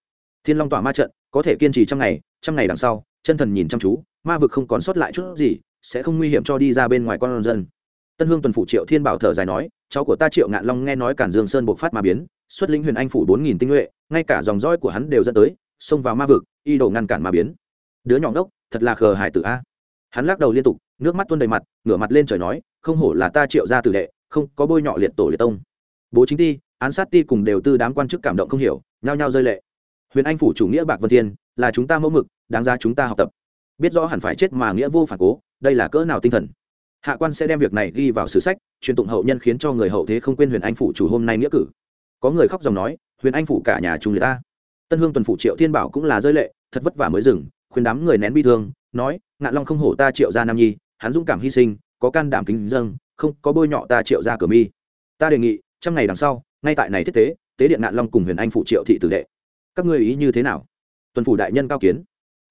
Thiên long tỏa ma trận, có thể kiên trì trăm ngày trăm ngày đằng sau, chân thần nhìn chăm chú, ma vực không còn sót lại chút gì, sẽ không nguy hiểm cho đi ra bên ngoài con dân. Tân hương tuần phủ triệu thiên bảo thở dài nói, cháu của ta triệu ngạn long nghe nói cản dương sơn buộc phát ma biến, xuất lĩnh huyền anh phủ bốn nghìn tinh nhuệ, ngay cả dòng dõi của hắn đều dẫn tới, xông vào ma vực, y đồ ngăn cản ma biến. Đứa nhỏ ngốc, thật là khờ hải tử a. Hắn lắc đầu liên tục, nước mắt tuôn đầy mặt, ngửa mặt lên trời nói, không hổ là ta triệu ra tử đệ, không có bôi nhọ liệt tổ liệt tông bố chính ti, án sát ti cùng đều tư đám quan chức cảm động không hiểu, nhao nhao rơi lệ. Huyền anh phủ chủ nghĩa bạc vân thiên, là chúng ta mẫu mực, đáng ra chúng ta học tập. Biết rõ hẳn phải chết mà nghĩa vô phản cố, đây là cỡ nào tinh thần. Hạ quan sẽ đem việc này ghi vào sử sách, truyền tụng hậu nhân khiến cho người hậu thế không quên huyền anh phủ chủ hôm nay nghĩa cử. Có người khóc dòng nói, huyền anh phủ cả nhà chung người ta. Tân hương tuần phủ triệu thiên bảo cũng là rơi lệ, thật vất vả mới dừng, khuyên đám người nén bi thương, nói, ngạn long không hổ ta triệu ra nam nhi, hắn dũng cảm hy sinh, có can đảm kính dâng không có bôi nhọ ta triệu ra cửa mi. Ta đề nghị trăm ngày đằng sau, ngay tại này thiết tế tế điện nạn long cùng huyền anh phụ triệu thị tử đệ. Các ngươi ý như thế nào? Tuần phủ đại nhân cao kiến.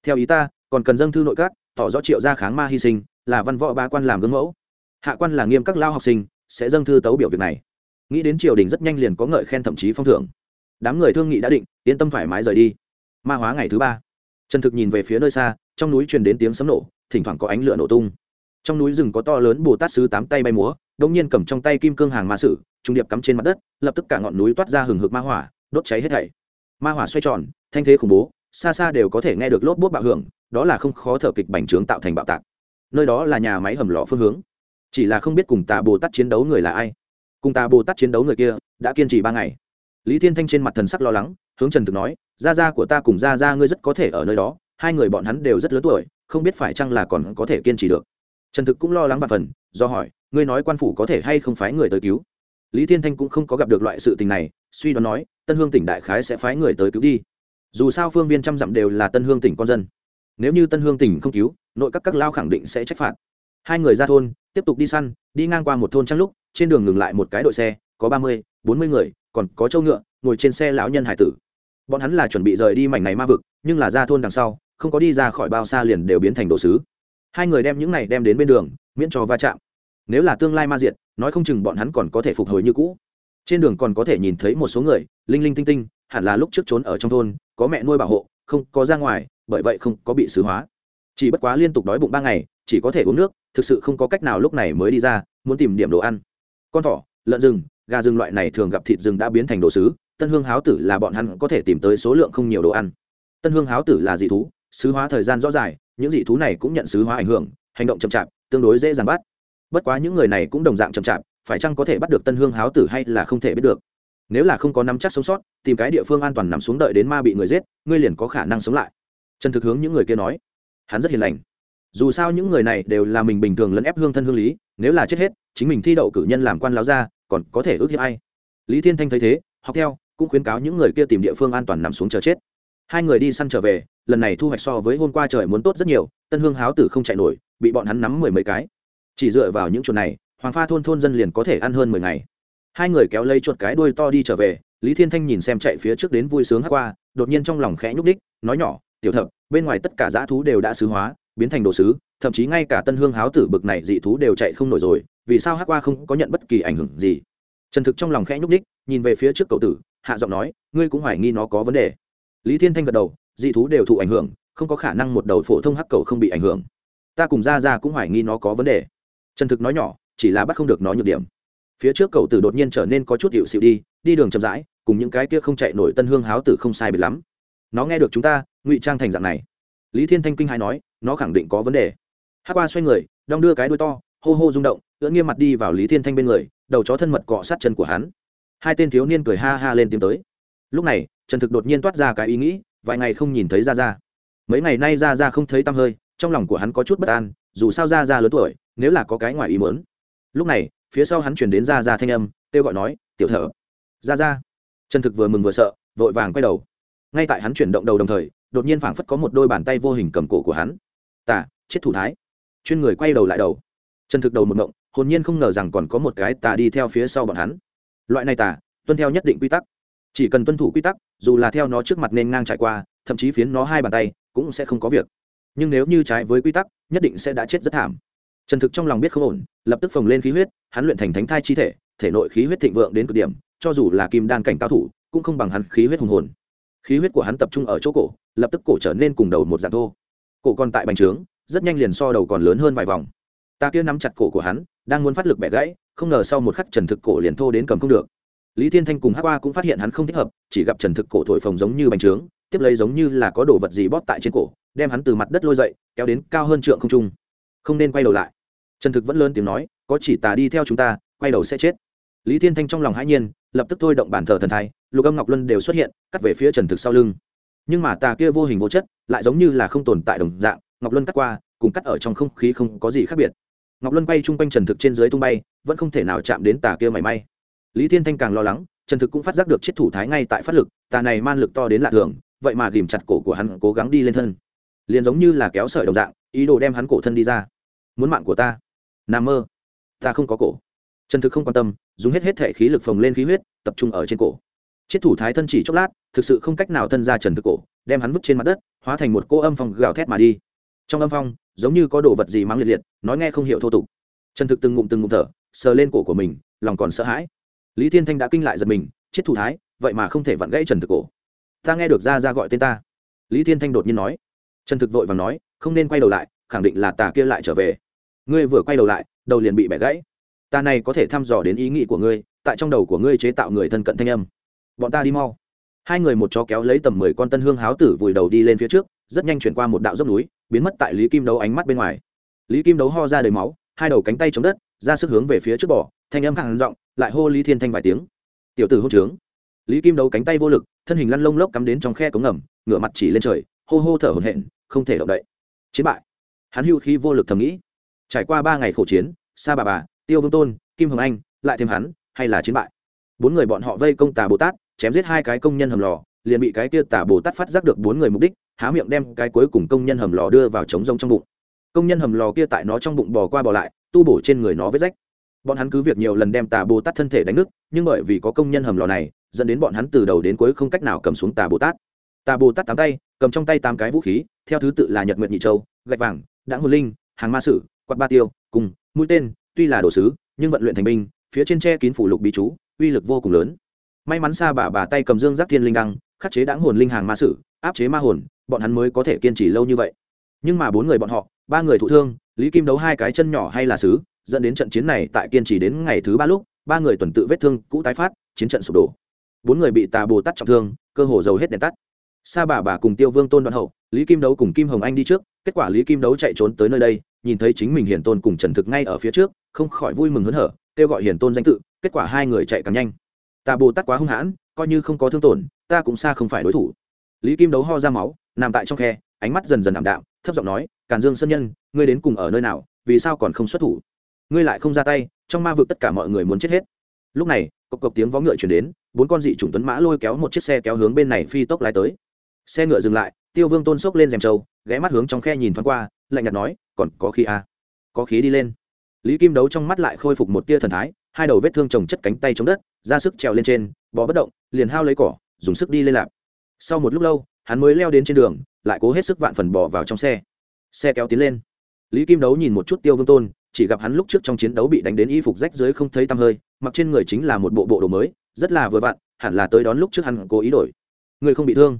Theo ý ta, còn cần dâng thư nội các, tỏ rõ triệu gia kháng ma hy sinh, là văn võ ba quan làm gương mẫu. Hạ quan là nghiêm các lao học sinh, sẽ dâng thư tấu biểu việc này. Nghĩ đến triều đình rất nhanh liền có ngợi khen thậm chí phong thưởng. Đám người thương nghị đã định, yên tâm thoải mái rời đi. Ma hóa ngày thứ ba. Trần thực nhìn về phía nơi xa, trong núi truyền đến tiếng sấm nổ, thỉnh thoảng có ánh lửa nổ tung. Trong núi rừng có to lớn bồ tát sứ tám tay bay múa đông nhiên cầm trong tay kim cương hàng ma sử trung điệp cắm trên mặt đất, lập tức cả ngọn núi toát ra hừng hực ma hỏa, đốt cháy hết thảy. Ma hỏa xoay tròn, thanh thế khủng bố, xa xa đều có thể nghe được lốp bốt bạo hưởng, đó là không khó thở kịch bành trướng tạo thành bạo tạc. Nơi đó là nhà máy hầm lò phương hướng. Chỉ là không biết cùng tà bồ tát chiến đấu người là ai. Cùng tà bồ tát chiến đấu người kia, đã kiên trì ba ngày. Lý thiên thanh trên mặt thần sắc lo lắng, hướng trần thực nói, gia gia của ta cùng gia gia ngươi rất có thể ở nơi đó, hai người bọn hắn đều rất lớn tuổi, không biết phải chăng là còn có thể kiên trì được. Trần thực cũng lo lắng và phần, do hỏi ngươi nói quan phủ có thể hay không phái người tới cứu? Lý thiên thanh cũng không có gặp được loại sự tình này, suy đoán nói, tân hương tỉnh đại khái sẽ phái người tới cứu đi. Dù sao phương viên trăm dặm đều là tân hương tỉnh con dân. Nếu như tân hương tỉnh không cứu, nội các các lao khẳng định sẽ trách phạt. Hai người ra thôn, tiếp tục đi săn, đi ngang qua một thôn trăng lúc, trên đường ngừng lại một cái đội xe, có ba mươi, bốn mươi người, còn có châu ngựa, ngồi trên xe lão nhân hải tử. Bọn hắn là chuẩn bị rời đi mảnh này ma vực, nhưng là ra thôn đằng sau, không có đi ra khỏi bao xa liền đều biến thành đồ sứ. Hai người đem những này đem đến bên đường, miễn cho va chạm nếu là tương lai ma diệt, nói không chừng bọn hắn còn có thể phục hồi như cũ. Trên đường còn có thể nhìn thấy một số người, linh linh tinh tinh, hẳn là lúc trước trốn ở trong thôn, có mẹ nuôi bảo hộ, không có ra ngoài, bởi vậy không có bị xứ hóa. Chỉ bất quá liên tục đói bụng ba ngày, chỉ có thể uống nước, thực sự không có cách nào lúc này mới đi ra, muốn tìm điểm đồ ăn. Con thỏ, lợn rừng, gà rừng loại này thường gặp thịt rừng đã biến thành đồ sứ, tân hương háo tử là bọn hắn có thể tìm tới số lượng không nhiều đồ ăn. Tân hương háo tử là dị thú, sứ hóa thời gian rõ dài, những dị thú này cũng nhận sứ hóa ảnh hưởng, hành động chậm chạp, tương đối dễ dàng bắt bất quá những người này cũng đồng dạng chậm chạp, phải chăng có thể bắt được tân hương háo tử hay là không thể biết được? Nếu là không có nắm chắc sống sót, tìm cái địa phương an toàn nằm xuống đợi đến ma bị người giết, ngươi liền có khả năng sống lại. Trần thực hướng những người kia nói. Hắn rất hiền lành. Dù sao những người này đều là mình bình thường lẫn ép hương thân hương lý, nếu là chết hết, chính mình thi đậu cử nhân làm quan láo ra, còn có thể ước hiếp ai? Lý thiên thanh thấy thế, học theo, cũng khuyến cáo những người kia tìm địa phương an toàn nằm xuống chờ chết. Hai người đi săn trở về, lần này thu hoạch so với hôm qua trời muốn tốt rất nhiều, tân hương háo tử không chạy nổi, bị bọn hắn nắm mười mấy cái chỉ dựa vào những chuột này, hoàng pha thôn thôn dân liền có thể ăn hơn mười ngày. Hai người kéo lấy chuột cái đuôi to đi trở về, lý thiên thanh nhìn xem chạy phía trước đến vui sướng hát qua, đột nhiên trong lòng khẽ nhúc đích nói nhỏ, tiểu thập, bên ngoài tất cả dã thú đều đã xứ hóa, biến thành đồ sứ, thậm chí ngay cả tân hương háo tử bực này dị thú đều chạy không nổi rồi, vì sao hát qua không có nhận bất kỳ ảnh hưởng gì? Trần thực trong lòng khẽ nhúc đích nhìn về phía trước cậu tử, hạ giọng nói, ngươi cũng hoài nghi nó có vấn đề. Lý thiên thanh gật đầu, dị thú đều thụ ảnh hưởng, không có khả năng một đầu phổ thông hắc cầu không bị ảnh hưởng. Ta cùng ra ra cũng hoài nghi nó có vấn đề trần thực nói nhỏ, chỉ là bắt không được nó nhược điểm. Phía trước cậu tử đột nhiên trở nên có chút hiệu xịu đi đi đường chậm rãi, cùng những cái kia không chạy nổi tân hương háo tử không sai biệt lắm. Nó nghe được chúng ta, ngụy trang thành dạng này. Lý thiên thanh kinh hai nói, nó khẳng định có vấn đề. Hát qua xoay người, đong đưa cái đuôi to, hô hô rung động, ưỡn nghiêm mặt đi vào lý thiên thanh bên người, đầu chó thân mật cọ sát chân của hắn. Hai tên thiếu niên cười ha ha lên tiến tới. Lúc này, trần thực đột nhiên toát ra cái ý nghĩ, vài ngày không nhìn thấy ra ra mấy ngày nay ra ra không thấy tăm hơi, trong lòng của hắn có chút bất an, dù sao ra ra lớn tuổi nếu là có cái ngoài ý mớn lúc này, phía sau hắn chuyển đến ra ra thanh âm, kêu gọi nói, tiểu thở. Ra ra trần thực vừa mừng vừa sợ, vội vàng quay đầu. Ngay tại hắn chuyển động đầu đồng thời, đột nhiên phảng phất có một đôi bàn tay vô hình cầm cổ của hắn. Tả chết thủ thái. Chuyên người quay đầu lại đầu. Trần thực đầu một ngộng, hồn nhiên không ngờ rằng còn có một cái tà đi theo phía sau bọn hắn. Loại này tà, tuân theo nhất định quy tắc. Chỉ cần tuân thủ quy tắc, dù là theo nó trước mặt nên ngang trải qua, thậm chí phiến nó hai bàn tay, cũng sẽ không có việc. Nhưng nếu như trái với quy tắc, nhất định sẽ đã chết rất thảm trần thực trong lòng biết không ổn, lập tức phồng lên khí huyết, hắn luyện thành thánh thai chi thể thể nội khí huyết thịnh vượng đến cực điểm, cho dù là kim đan cảnh cao thủ, cũng không bằng hắn khí huyết hùng hồn. Khí huyết của hắn tập trung ở chỗ cổ, lập tức cổ trở nên cùng đầu một dạng thô. Cổ còn tại bành trướng, rất nhanh liền so đầu còn lớn hơn vài vòng. Ta kia nắm chặt cổ của hắn, đang muốn phát lực bẻ gãy, không ngờ sau một khắc trần thực cổ liền thô đến cầm không được. Lý thiên thanh cùng hát qua cũng phát hiện hắn không thích hợp, chỉ gặp trần thực cổ thổi phồng giống như bành trướng, tiếp lấy giống như là có đồ vật gì bóp tại trên cổ, đem hắn từ mặt đất lôi dậy, kéo đến cao hơn trượng không trung. Không nên quay đầu lại trần thực vẫn lớn tiếng nói có chỉ tà đi theo chúng ta quay đầu sẽ chết. Lý thiên thanh trong lòng hãi nhiên lập tức thôi động bản thờ thần thái, lục âm ngọc luân đều xuất hiện cắt về phía trần thực sau lưng. Nhưng mà tà kia vô hình vô chất lại giống như là không tồn tại đồng dạng ngọc luân cắt qua cùng cắt ở trong không khí không có gì khác biệt. Ngọc luân bay chung quanh trần thực trên dưới tung bay vẫn không thể nào chạm đến tà kia mảy may. Lý thiên thanh càng lo lắng trần thực cũng phát giác được chiếc thủ thái ngay tại phát lực tà này man lực to đến lạ thường vậy mà ghìm chặt cổ của hắn cố gắng đi lên thân. Liền giống như là kéo sợi đồng dạng ý đồ đem hắn cổ thân đi ra. Muốn mạng của ta? Nam mơ. Ta không có cổ. Trần thực không quan tâm, dùng hết hết thể khí lực phồng lên khí huyết, tập trung ở trên cổ. Chiết thủ thái thân chỉ chốc lát, thực sự không cách nào thân ra trần thực cổ, đem hắn vứt trên mặt đất, hóa thành một cô âm phong gào thét mà đi. Trong âm phong, giống như có đồ vật gì mang liệt liệt, nói nghe không hiểu thô tục. Trần thực từng ngụm từng ngụm thở, sờ lên cổ của mình, lòng còn sợ hãi. Lý thiên thanh đã kinh lại giật mình, chết thủ thái, vậy mà không thể vặn gãy trần thực cổ. Ta nghe được ra ra gọi tên ta. Lý thiên thanh đột nhiên nói. Trần thực vội và nói, không nên quay đầu lại, khẳng định là tà kia lại trở về ngươi vừa quay đầu lại, đầu liền bị bẻ gãy. Ta này có thể thăm dò đến ý nghĩ của ngươi, tại trong đầu của ngươi chế tạo người thân cận thanh âm. Bọn ta đi mau. Hai người một chó kéo lấy tầm mười con tân hương háo tử vùi đầu đi lên phía trước, rất nhanh chuyển qua một đạo dốc núi, biến mất tại lý kim đấu ánh mắt bên ngoài. Lý kim đấu ho ra đầy máu, hai đầu cánh tay chống đất, ra sức hướng về phía trước bỏ thanh âm hàng giọng, lại hô lý thiên thanh vài tiếng. Tiểu tử hôn trướng. Lý kim đấu cánh tay vô lực, thân hình lăn lông lốc cắm đến trong khe cống ngầm, ngửa mặt chỉ lên trời, hô hô thở hổn hển, không thể động đậy. Chiến bại. Hắn hưu khí vô lực thầm nghĩ trải qua ba ngày khổ chiến, sa bà bà, tiêu vương tôn, kim hồng anh, lại thêm hắn, hay là chiến bại. Bốn người bọn họ vây công tà bồ tát, chém giết hai cái công nhân hầm lò, liền bị cái kia tà bồ tát phát giác được bốn người mục đích, há miệng đem cái cuối cùng công nhân hầm lò đưa vào trống rông trong bụng. Công nhân hầm lò kia tại nó trong bụng bò qua bò lại, tu bổ trên người nó vết rách. Bọn hắn cứ việc nhiều lần đem tà bồ tát thân thể đánh nứt, nhưng bởi vì có công nhân hầm lò này, dẫn đến bọn hắn từ đầu đến cuối không cách nào cầm xuống tà bồ tát. Tà bồ tát tám tay, cầm trong tay tám cái vũ khí, theo thứ tự là nhật nguyện nhị châu, gạch vàng, đãng hồn linh, hàng ma sử quạt ba tiêu, cùng, mũi tên, tuy là đồ sứ, nhưng vận luyện thành binh, phía trên tre kín phủ lục bí chú, uy lực vô cùng lớn. May mắn xa bà bà tay cầm dương giác thiên linh đăng, khắc chế đãng hồn linh hàng ma sử, áp chế ma hồn, bọn hắn mới có thể kiên trì lâu như vậy. Nhưng mà bốn người bọn họ, ba người thụ thương, lý kim đấu hai cái chân nhỏ hay là sứ, dẫn đến trận chiến này tại kiên trì đến ngày thứ ba lúc, ba người tuần tự vết thương, cũ tái phát, chiến trận sụp đổ. Bốn người bị tà bồ tắt trọng thương, cơ hồ dầu hết đèn tắt. Sa bà bà cùng tiêu vương tôn đoạn hậu, lý kim đấu cùng kim hồng anh đi trước, kết quả lý kim đấu chạy trốn tới nơi đây nhìn thấy chính mình hiền tôn cùng trần thực ngay ở phía trước, không khỏi vui mừng hớn hở, kêu gọi hiền tôn danh tự, kết quả hai người chạy càng nhanh. Tà bồ tát quá hung hãn, coi như không có thương tổn, ta cũng xa không phải đối thủ. Lý kim đấu ho ra máu, nằm tại trong khe, ánh mắt dần dần ảm đạm, thấp giọng nói, càn dương sơn nhân, ngươi đến cùng ở nơi nào, vì sao còn không xuất thủ? Ngươi lại không ra tay, trong ma vực tất cả mọi người muốn chết hết. Lúc này, cộc cộc tiếng vó ngựa chuyển đến, bốn con dị chủng tuấn mã lôi kéo một chiếc xe kéo hướng bên này phi tốc lái tới. Xe ngựa dừng lại tiêu vương tôn sốc lên rèm trâu, ghé mắt hướng trong khe nhìn thoáng qua, lạnh nhạt nói, còn có khí à? có khí đi lên. Lý kim đấu trong mắt lại khôi phục một tia thần thái, hai đầu vết thương trồng chất cánh tay chống đất, ra sức trèo lên trên, bò bất động, liền hao lấy cỏ, dùng sức đi lên lạp. Sau một lúc lâu, hắn mới leo đến trên đường, lại cố hết sức vạn phần bỏ vào trong xe. Xe kéo tiến lên. Lý kim đấu nhìn một chút tiêu vương tôn, chỉ gặp hắn lúc trước trong chiến đấu bị đánh đến y phục rách dưới không thấy tăm hơi, mặc trên người chính là một bộ bộ đồ mới, rất là vừa vặn, hẳn là tới đón lúc trước hắn cố ý đổi. Người không bị thương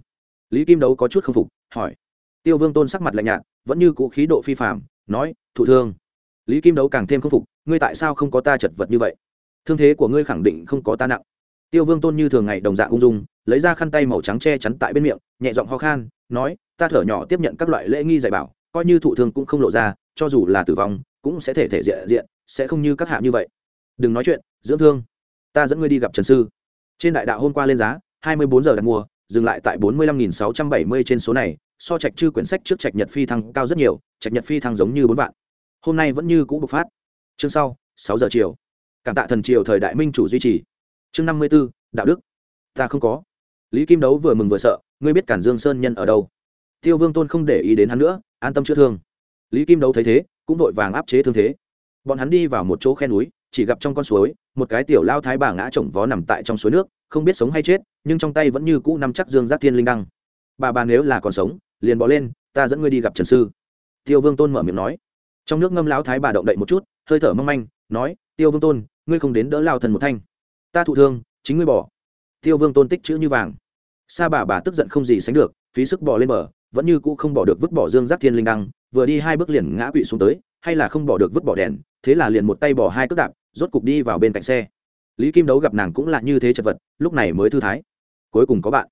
lý kim đấu có chút không phục, hỏi. Tiêu vương tôn sắc mặt lạnh nhạt, vẫn như cũ khí độ phi phạm nói, thụ thương. Lý kim đấu càng thêm không phục, ngươi tại sao không có ta chật vật như vậy? Thương thế của ngươi khẳng định không có ta nặng. Tiêu vương tôn như thường ngày đồng dạng ung dung, lấy ra khăn tay màu trắng che chắn tại bên miệng, nhẹ giọng ho khan, nói, ta thở nhỏ tiếp nhận các loại lễ nghi dạy bảo, coi như thụ thương cũng không lộ ra, cho dù là tử vong, cũng sẽ thể thể diện diện, sẽ không như các hạ như vậy. Đừng nói chuyện, dưỡng thương. Ta dẫn ngươi đi gặp trần sư. Trên đại đạo hôm qua lên giá, hai mươi bốn giờ đặt mua dừng lại tại bốn mươi lăm nghìn sáu trăm bảy mươi trên số này, so trạch chư quyển sách trước trạch nhật phi thăng cao rất nhiều, trạch nhật phi thăng giống như bốn vạn. Hôm nay vẫn như cũ bộc phát. Chương sau, sáu giờ chiều. Cảm tạ thần triều thời đại minh chủ duy trì. Chương năm mươi b ố đạo đức. Ta không có. Lý kim đấu vừa mừng vừa sợ, ngươi biết cản dương sơn nhân ở đâu? Tiêu vương tôn không để ý đến hắn nữa, an tâm chữa thương. Lý kim đấu thấy thế, cũng vội vàng áp chế thương thế. Bọn hắn đi vào một chỗ khe núi, chỉ gặp trong con suối, một cái tiểu lao thái bà ngã chồng vó nằm tại trong suối nước không biết sống hay chết, nhưng trong tay vẫn như cũ nắm chắc dương giác thiên linh đăng. Bà bà nếu là còn sống, liền bỏ lên, ta dẫn ngươi đi gặp trần sư. Tiêu vương tôn mở miệng nói. Trong nước ngâm lão thái bà động đậy một chút, hơi thở mong manh, nói, tiêu vương tôn, ngươi không đến đỡ lao thần một thanh. Ta thụ thương, chính ngươi bỏ. Tiêu vương tôn tích chữ như vàng. Sa bà bà tức giận không gì sánh được, phí sức bỏ lên bờ, vẫn như cũ không bỏ được vứt bỏ dương giác thiên linh đăng, vừa đi hai bước liền ngã quỵ xuống tới, hay là không bỏ được vứt bỏ đèn, thế là liền một tay bỏ hai cước đạp, rốt cục đi vào bên cạnh xe lý kim đấu gặp nàng cũng là như thế chật vật lúc này mới thư thái cuối cùng có bạn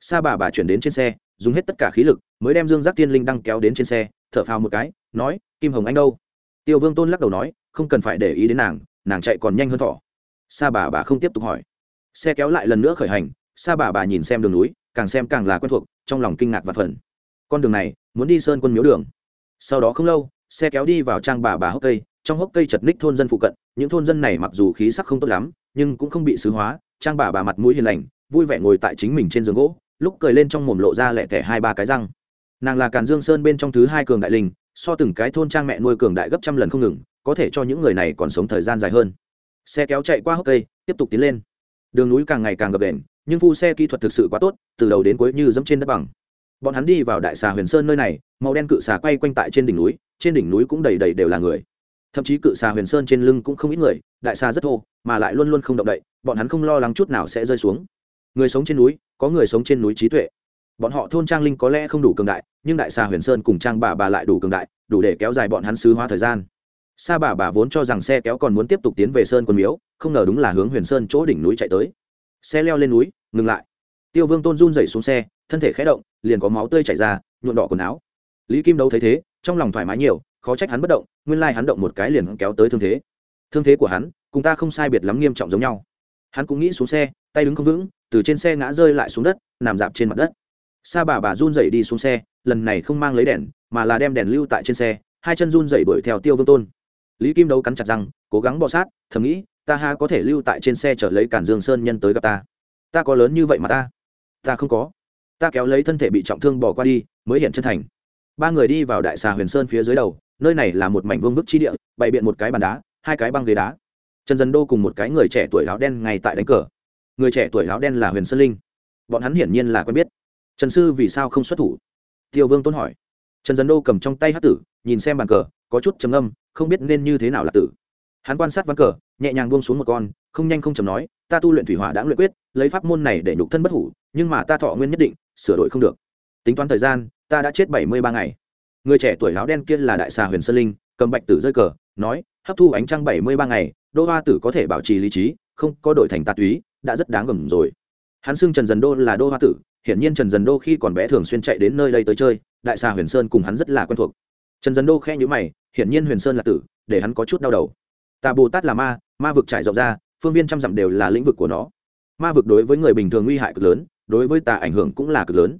sa bà bà chuyển đến trên xe dùng hết tất cả khí lực mới đem dương giác thiên linh đăng kéo đến trên xe thở phào một cái nói kim hồng anh đâu tiêu vương tôn lắc đầu nói không cần phải để ý đến nàng nàng chạy còn nhanh hơn thỏ sa bà bà không tiếp tục hỏi xe kéo lại lần nữa khởi hành sa bà bà nhìn xem đường núi càng xem càng là quen thuộc trong lòng kinh ngạc và phần con đường này muốn đi sơn quân miếu đường sau đó không lâu xe kéo đi vào trang bà bà hốc cây trong hốc cây chật ních thôn dân phụ cận những thôn dân này mặc dù khí sắc không tốt lắm nhưng cũng không bị xứ hóa, trang bà bà mặt mũi hiền lành, vui vẻ ngồi tại chính mình trên giường gỗ, lúc cười lên trong mồm lộ ra lẹ tẻ hai ba cái răng. Nàng là càn dương sơn bên trong thứ hai cường đại linh, so từng cái thôn trang mẹ nuôi cường đại gấp trăm lần không ngừng, có thể cho những người này còn sống thời gian dài hơn. Xe kéo chạy qua hốc cây, tiếp tục tiến lên. Đường núi càng ngày càng gập đền nhưng phu xe kỹ thuật thực sự quá tốt, từ đầu đến cuối như dẫm trên đất bằng. Bọn hắn đi vào đại xà huyền sơn nơi này, màu đen cự xà quay quanh tại trên đỉnh núi, trên đỉnh núi cũng đầy đầy đều là người thậm chí cự xà huyền sơn trên lưng cũng không ít người, đại xà rất thô, mà lại luôn luôn không động đậy, bọn hắn không lo lắng chút nào sẽ rơi xuống. Người sống trên núi, có người sống trên núi trí tuệ. Bọn họ thôn trang linh có lẽ không đủ cường đại, nhưng đại xà huyền sơn cùng trang bà bà lại đủ cường đại, đủ để kéo dài bọn hắn sứ hóa thời gian. Sa bà bà vốn cho rằng xe kéo còn muốn tiếp tục tiến về sơn quân miếu, không ngờ đúng là hướng huyền sơn chỗ đỉnh núi chạy tới. Xe leo lên núi, ngừng lại. Tiêu vương tôn run dậy xuống xe, thân thể khé động, liền có máu tươi chảy ra nhuộn đỏ quần áo. Lý kim đấu thấy thế, trong lòng thoải mái nhiều khó trách hắn bất động, nguyên lai hắn động một cái liền kéo tới thương thế. Thương thế của hắn, cùng ta không sai biệt lắm nghiêm trọng giống nhau. Hắn cũng nghĩ xuống xe, tay đứng không vững, từ trên xe ngã rơi lại xuống đất, nằm dạp trên mặt đất. Sa bà bà run dậy đi xuống xe, lần này không mang lấy đèn, mà là đem đèn lưu tại trên xe, hai chân run dậy đuổi theo tiêu vương tôn. Lý kim đấu cắn chặt răng, cố gắng bọ sát, thầm nghĩ, ta ha có thể lưu tại trên xe chở lấy cản dương sơn nhân tới gặp ta. Ta có lớn như vậy mà ta? Ta không có. Ta kéo lấy thân thể bị trọng thương bỏ qua đi, mới hiện chân thành ba người đi vào đại xà huyền sơn phía dưới đầu, nơi này là một mảnh vương vức chi địa, bày biện một cái bàn đá, hai cái băng ghế đá. Trần dân đô cùng một cái người trẻ tuổi áo đen ngay tại đánh cờ. Người trẻ tuổi áo đen là huyền sơn linh. Bọn hắn hiển nhiên là quen biết. Trần sư vì sao không xuất thủ? Tiêu vương tôn hỏi. Trần Dân đô cầm trong tay hát tử, nhìn xem bàn cờ, có chút trầm âm không biết nên như thế nào là tử. Hắn quan sát ván cờ, nhẹ nhàng buông xuống một con, không nhanh không chầm nói, ta tu luyện thủy hỏa đã luyện quyết, lấy pháp môn này để nhục thân bất hủ, nhưng mà ta thọ nguyên nhất định, sửa đổi không được. Tính toán thời gian ta đã chết bảy mươi ba ngày. Người trẻ tuổi áo đen kia là đại xà huyền sơn linh, cầm bạch tử rơi cờ, nói, hấp thu ánh trăng bảy mươi ba ngày, đô hoa tử có thể bảo trì lý trí, không có đổi thành tà túy, đã rất đáng gầm rồi. Hắn xưng trần dần đô là đô hoa tử, hiển nhiên trần dần đô khi còn bé thường xuyên chạy đến nơi đây tới chơi, đại xà huyền sơn cùng hắn rất là quen thuộc. Trần dần đô khe nhữ mày, hiển nhiên huyền sơn là tử, để hắn có chút đau đầu. Tà bồ tát là ma ma vực trải rộng ra, phương viên trăm dặm đều là lĩnh vực của nó. Ma vực đối với người bình thường nguy hại cực lớn, đối với tà ảnh hưởng cũng là cực lớn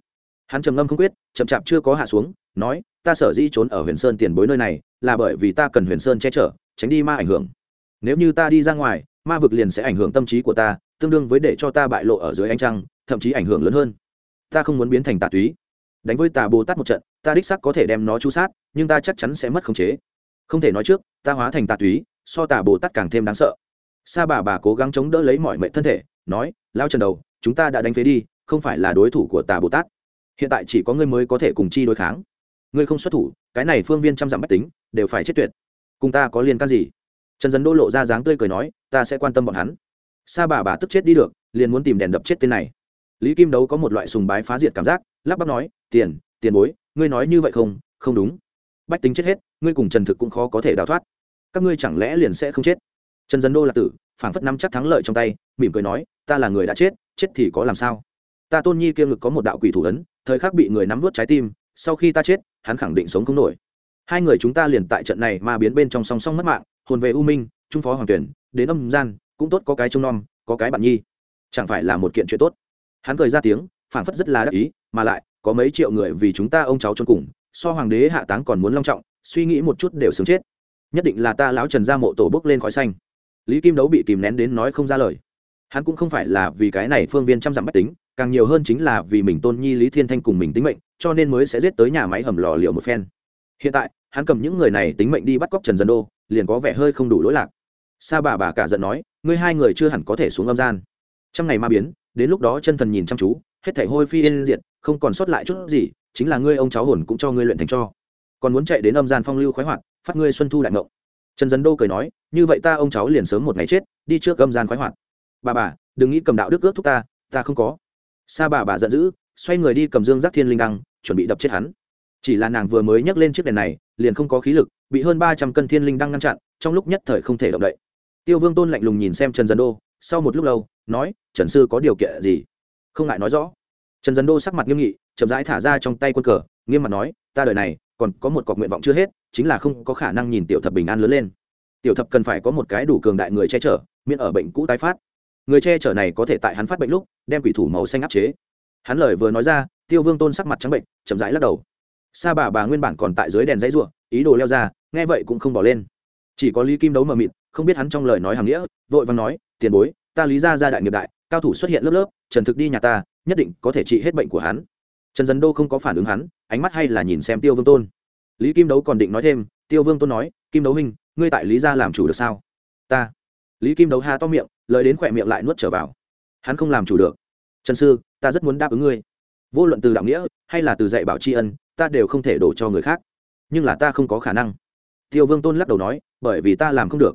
hắn trầm ngâm không quyết, chậm chạp chưa có hạ xuống, nói, ta sở dĩ trốn ở huyền sơn tiền bối nơi này, là bởi vì ta cần huyền sơn che chở, tránh đi ma ảnh hưởng. Nếu như ta đi ra ngoài, ma vực liền sẽ ảnh hưởng tâm trí của ta, tương đương với để cho ta bại lộ ở dưới ánh trăng, thậm chí ảnh hưởng lớn hơn. Ta không muốn biến thành tà túy. Đánh với tà bồ tát một trận, ta đích sắc có thể đem nó chu sát, nhưng ta chắc chắn sẽ mất khống chế. Không thể nói trước, ta hóa thành tà túy, so tà bồ tát càng thêm đáng sợ. Sa bà bà cố gắng chống đỡ lấy mọi mệnh thân thể, nói lao trần đầu, chúng ta đã đánh phế đi, không phải là đối thủ của tà bồ tát hiện tại chỉ có ngươi mới có thể cùng chi đối kháng. Ngươi không xuất thủ, cái này phương viên trăm dặm bách tính, đều phải chết tuyệt. Cùng ta có liên can gì? Trần Dân đô lộ ra dáng tươi cười nói, ta sẽ quan tâm bọn hắn. Sa bà bà tức chết đi được, liền muốn tìm đèn đập chết tên này. Lý kim đấu có một loại sùng bái phá diệt cảm giác, lắp bắp nói, tiền tiền bối, ngươi nói như vậy không? Không đúng. Bách tính chết hết, ngươi cùng trần thực cũng khó có thể đào thoát. Các ngươi chẳng lẽ liền sẽ không chết? Trần dân đô là tử, phảng phất năm chắc thắng lợi trong tay, mỉm cười nói, ta là người đã chết chết thì có làm sao? Ta tôn nhi kia ngực có một đạo quỷ thủ ấn thời khắc bị người nắm vút trái tim, sau khi ta chết, hắn khẳng định sống không nổi. Hai người chúng ta liền tại trận này mà biến bên trong song song mất mạng, hồn về u minh, trung phó hoàng tuyển, đến âm gian, cũng tốt có cái trông nom, có cái bạn nhi. Chẳng phải là một kiện chuyện tốt. Hắn cười ra tiếng, phảng phất rất là đắc ý, mà lại, có mấy triệu người vì chúng ta ông cháu chôn cùng, so hoàng đế hạ táng còn muốn long trọng, suy nghĩ một chút đều sướng chết. Nhất định là ta lão trần ra mộ tổ bước lên khói xanh. Lý kim đấu bị kìm nén đến nói không ra lời. Hắn cũng không phải là vì cái này phương viên trăm dặm bách tính càng nhiều hơn chính là vì mình tôn nhi lý thiên thanh cùng mình tính mệnh, cho nên mới sẽ giết tới nhà máy hầm lò liệu một phen. Hiện tại, hắn cầm những người này tính mệnh đi bắt cóc trần dân đô, liền có vẻ hơi không đủ lỗi lạc. Sa bà bà cả giận nói, ngươi hai người chưa hẳn có thể xuống âm gian. Trong ngày ma biến, đến lúc đó chân thần nhìn chăm chú, hết thảy hôi phi yên diệt, không còn sót lại chút gì, chính là ngươi ông cháu hồn cũng cho ngươi luyện thành cho. Còn muốn chạy đến âm gian phong lưu khoái hoạt, phát ngươi xuân thu đại ngộ. Trần dân đô cười nói, như vậy ta ông cháu liền sớm một ngày chết, đi trước âm gian khoái hoạt. Bà bà, đừng nghĩ cầm đạo đức ước thúc ta ta không có sa bà bà giận dữ, xoay người đi cầm dương giác thiên linh đăng, chuẩn bị đập chết hắn. Chỉ là nàng vừa mới nhấc lên chiếc đèn này, liền không có khí lực, bị hơn ba trăm cân thiên linh đăng ngăn chặn, trong lúc nhất thời không thể động đậy. Tiêu vương tôn lạnh lùng nhìn xem trần dân đô, sau một lúc lâu, nói, trần sư có điều kiện gì? Không ngại nói rõ. Trần dân đô sắc mặt nghiêm nghị, chậm rãi thả ra trong tay quân cờ, nghiêm mặt nói, ta đời này, còn có một cọc nguyện vọng chưa hết, chính là không có khả năng nhìn tiểu thập bình an lớn lên. Tiểu thập cần phải có một cái đủ cường đại người che chở, miễn ở bệnh cũ tái phát người che chở này có thể tại hắn phát bệnh lúc, đem quỷ thủ màu xanh áp chế. Hắn lời vừa nói ra, tiêu vương tôn sắc mặt trắng bệnh, chậm rãi lắc đầu. Sa bà bà nguyên bản còn tại dưới đèn dãy ruộng ý đồ leo ra, nghe vậy cũng không bỏ lên. Chỉ có lý kim đấu mờ mịt, không biết hắn trong lời nói hàng nghĩa, vội và nói, tiền bối, ta lý ra ra đại nghiệp đại, cao thủ xuất hiện lớp lớp, trần thực đi nhà ta, nhất định có thể trị hết bệnh của hắn. Trần dân đô không có phản ứng hắn, ánh mắt hay là nhìn xem tiêu vương tôn. Lý kim đấu còn định nói thêm, tiêu vương tôn nói, kim đấu hình ngươi tại lý gia làm chủ được sao? Ta lý kim đấu ha to miệng, lời đến khỏe miệng lại nuốt trở vào. Hắn không làm chủ được. Trần sư, ta rất muốn đáp ứng ngươi. Vô luận từ đạo nghĩa hay là từ dạy bảo tri ân, ta đều không thể đổ cho người khác. Nhưng là ta không có khả năng. Tiêu vương tôn lắc đầu nói, bởi vì ta làm không được.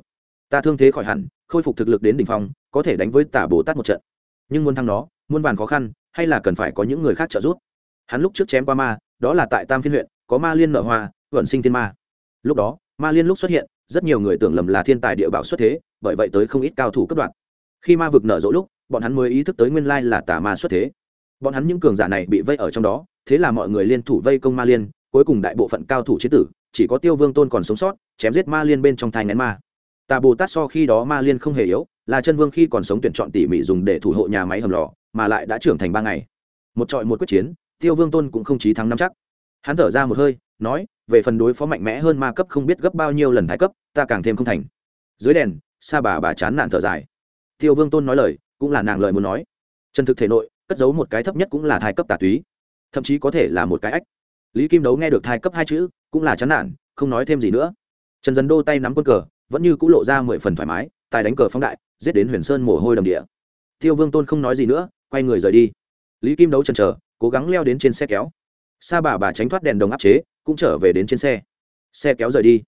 Ta thương thế khỏi hẳn, khôi phục thực lực đến đ ỉ n h phong, có thể đánh với tả bồ tát một trận. Nhưng muốn thăng nó, muôn vàn khó khăn, hay là cần phải có những người khác trợ giúp. Hắn lúc trước chém qua ma, đó là tại tam phiên huyện, có ma liên nợ hoa, vận sinh thiên ma. Lúc đó, ma liên lúc xuất hiện, rất nhiều người tưởng lầm là thiên tài địa bảo xuất thế bởi vậy tới không ít cao thủ cấp đoạn. Khi ma vực nở rộ lúc, bọn hắn mới ý thức tới nguyên lai là tà ma xuất thế. Bọn hắn những cường giả này bị vây ở trong đó, thế là mọi người liên thủ vây công ma liên, cuối cùng đại bộ phận cao thủ chế tử, chỉ có tiêu vương tôn còn sống sót, chém giết ma liên bên trong thai ngén ma. Tà bồ tát so khi đó ma liên không hề yếu, là chân vương khi còn sống tuyển chọn tỉ mỉ dùng để thủ hộ nhà máy hầm lò, mà lại đã trưởng thành ba ngày. Một trọi một quyết chiến, tiêu vương tôn cũng không chí thắng năm chắc. Hắn thở ra một hơi, nói, về phần đối phó mạnh mẽ hơn ma cấp không biết gấp bao nhiêu lần thái cấp, ta càng thêm không thành. Dưới đèn sa bà bà chán nản thở dài. Tiêu vương tôn nói lời, cũng là nàng lời muốn nói. Chân thực thể nội, cất giấu một cái thấp nhất cũng là thai cấp tà túy. Thậm chí có thể là một cái ách. Lý kim đấu nghe được thai cấp hai chữ, cũng là chán nản, không nói thêm gì nữa. Trần dần đô tay nắm quân cờ, vẫn như c ũ lộ ra mười phần thoải mái, tài đánh cờ phóng đại, giết đến huyền sơn mồ hôi đầm địa. Tiêu vương tôn không nói gì nữa, quay người rời đi. Lý kim đấu chần chờ, cố gắng leo đến trên xe kéo. Sa bà bà tránh thoát đèn đồng áp chế, cũng trở về đến trên xe. Xe kéo rời đi.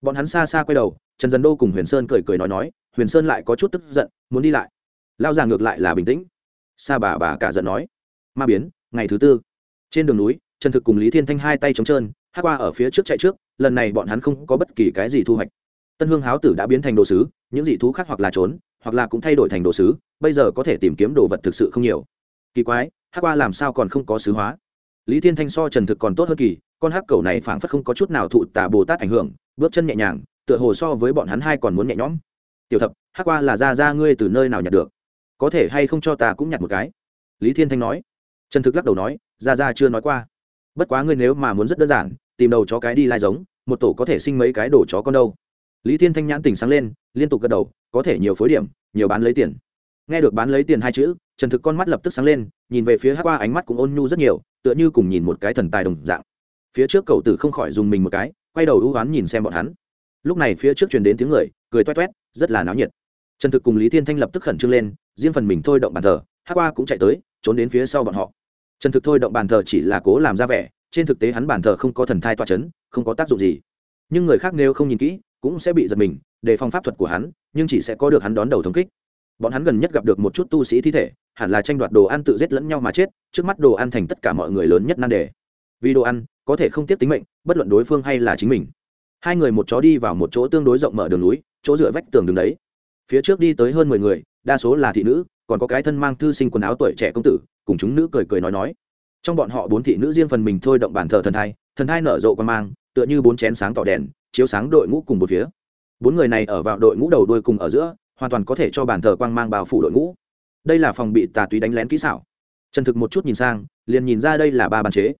Bọn hắn xa xa quay đầu trần dân đô cùng huyền sơn cười cười nói nói, huyền sơn lại có chút tức giận, muốn đi lại. Lao già ngược lại là bình tĩnh. Sa bà bà cả giận nói, ma biến, ngày thứ tư. Trên đường núi, trần thực cùng lý thiên thanh hai tay trống trơn, hát qua ở phía trước chạy trước, lần này bọn hắn không có bất kỳ cái gì thu hoạch. Tân hương háo tử đã biến thành đồ sứ, những dị thú khác hoặc là trốn, hoặc là cũng thay đổi thành đồ sứ, bây giờ có thể tìm kiếm đồ vật thực sự không nhiều. Kỳ quái, hát qua làm sao còn không có sứ hóa? Lý thiên thanh so trần thực còn tốt hơn kỳ, con hắc cầu này phảng phất không có chút nào thụ tà bồ tát ảnh hưởng, bước chân nhẹ nhàng tựa hồ so với bọn hắn hai còn muốn nhẹ nhõm. Tiểu thập, hát qua là ra ra ngươi từ nơi nào nhặt được? Có thể hay không cho ta cũng nhặt một cái? Lý thiên thanh nói. Trần thực lắc đầu nói, ra ra chưa nói qua. Bất quá ngươi nếu mà muốn rất đơn giản, tìm đầu chó cái đi lai giống, một tổ có thể sinh mấy cái đồ chó con đâu. Lý thiên thanh nhãn tỉnh sáng lên, liên tục gật đầu, có thể nhiều phối điểm, nhiều bán lấy tiền. Nghe được bán lấy tiền hai chữ, trần thực con mắt lập tức sáng lên, nhìn về phía hát qua ánh mắt cũng ôn nhu rất nhiều, tựa như cùng nhìn một cái thần tài đồng dạng. Phía trước cậu tử không khỏi dùng mình một cái, quay đầu hữu oán nhìn xem bọn hắn lúc này phía trước truyền đến tiếng người, cười toét toét, rất là náo nhiệt. Trần thực cùng lý thiên thanh lập tức khẩn trương lên, riêng phần mình thôi động bàn thờ, hát qua cũng chạy tới, trốn đến phía sau bọn họ. Trần thực thôi động bàn thờ chỉ là cố làm ra vẻ, trên thực tế hắn bàn thờ không có thần thai toa c h ấ n không có tác dụng gì. Nhưng người khác nếu không nhìn kỹ, cũng sẽ bị giật mình, đề phòng pháp thuật của hắn, nhưng chỉ sẽ có được hắn đón đầu thống kích. Bọn hắn gần nhất gặp được một chút tu sĩ thi thể, hẳn là tranh đoạt đồ ăn tự giết lẫn nhau mà chết, trước mắt đồ ăn thành tất cả mọi người lớn nhất nan đề. Vì đồ ăn, có thể không tiếp tính mệnh, bất luận đối phương hay là chính mình hai người một chó đi vào một chỗ tương đối rộng mở đường núi, chỗ dựa vách tường đường đấy. Phía trước đi tới hơn mười người, đa số là thị nữ, còn có cái thân mang thư sinh quần áo tuổi trẻ công tử, cùng chúng nữ cười cười nói nói. Trong bọn họ bốn thị nữ riêng phần mình thôi động bản thờ thần thai thần thai nở rộ quan mang, tựa như bốn chén sáng tỏ đèn, chiếu sáng đội ngũ cùng một phía. Bốn người này ở vào đội ngũ đầu đuôi cùng ở giữa, hoàn toàn có thể cho bàn thờ quang mang bao phủ đội ngũ. Đây là phòng bị tà túy đánh lén kỹ xảo. Trần thực một chút nhìn sang, liền nhìn ra đây là ba bàn chế.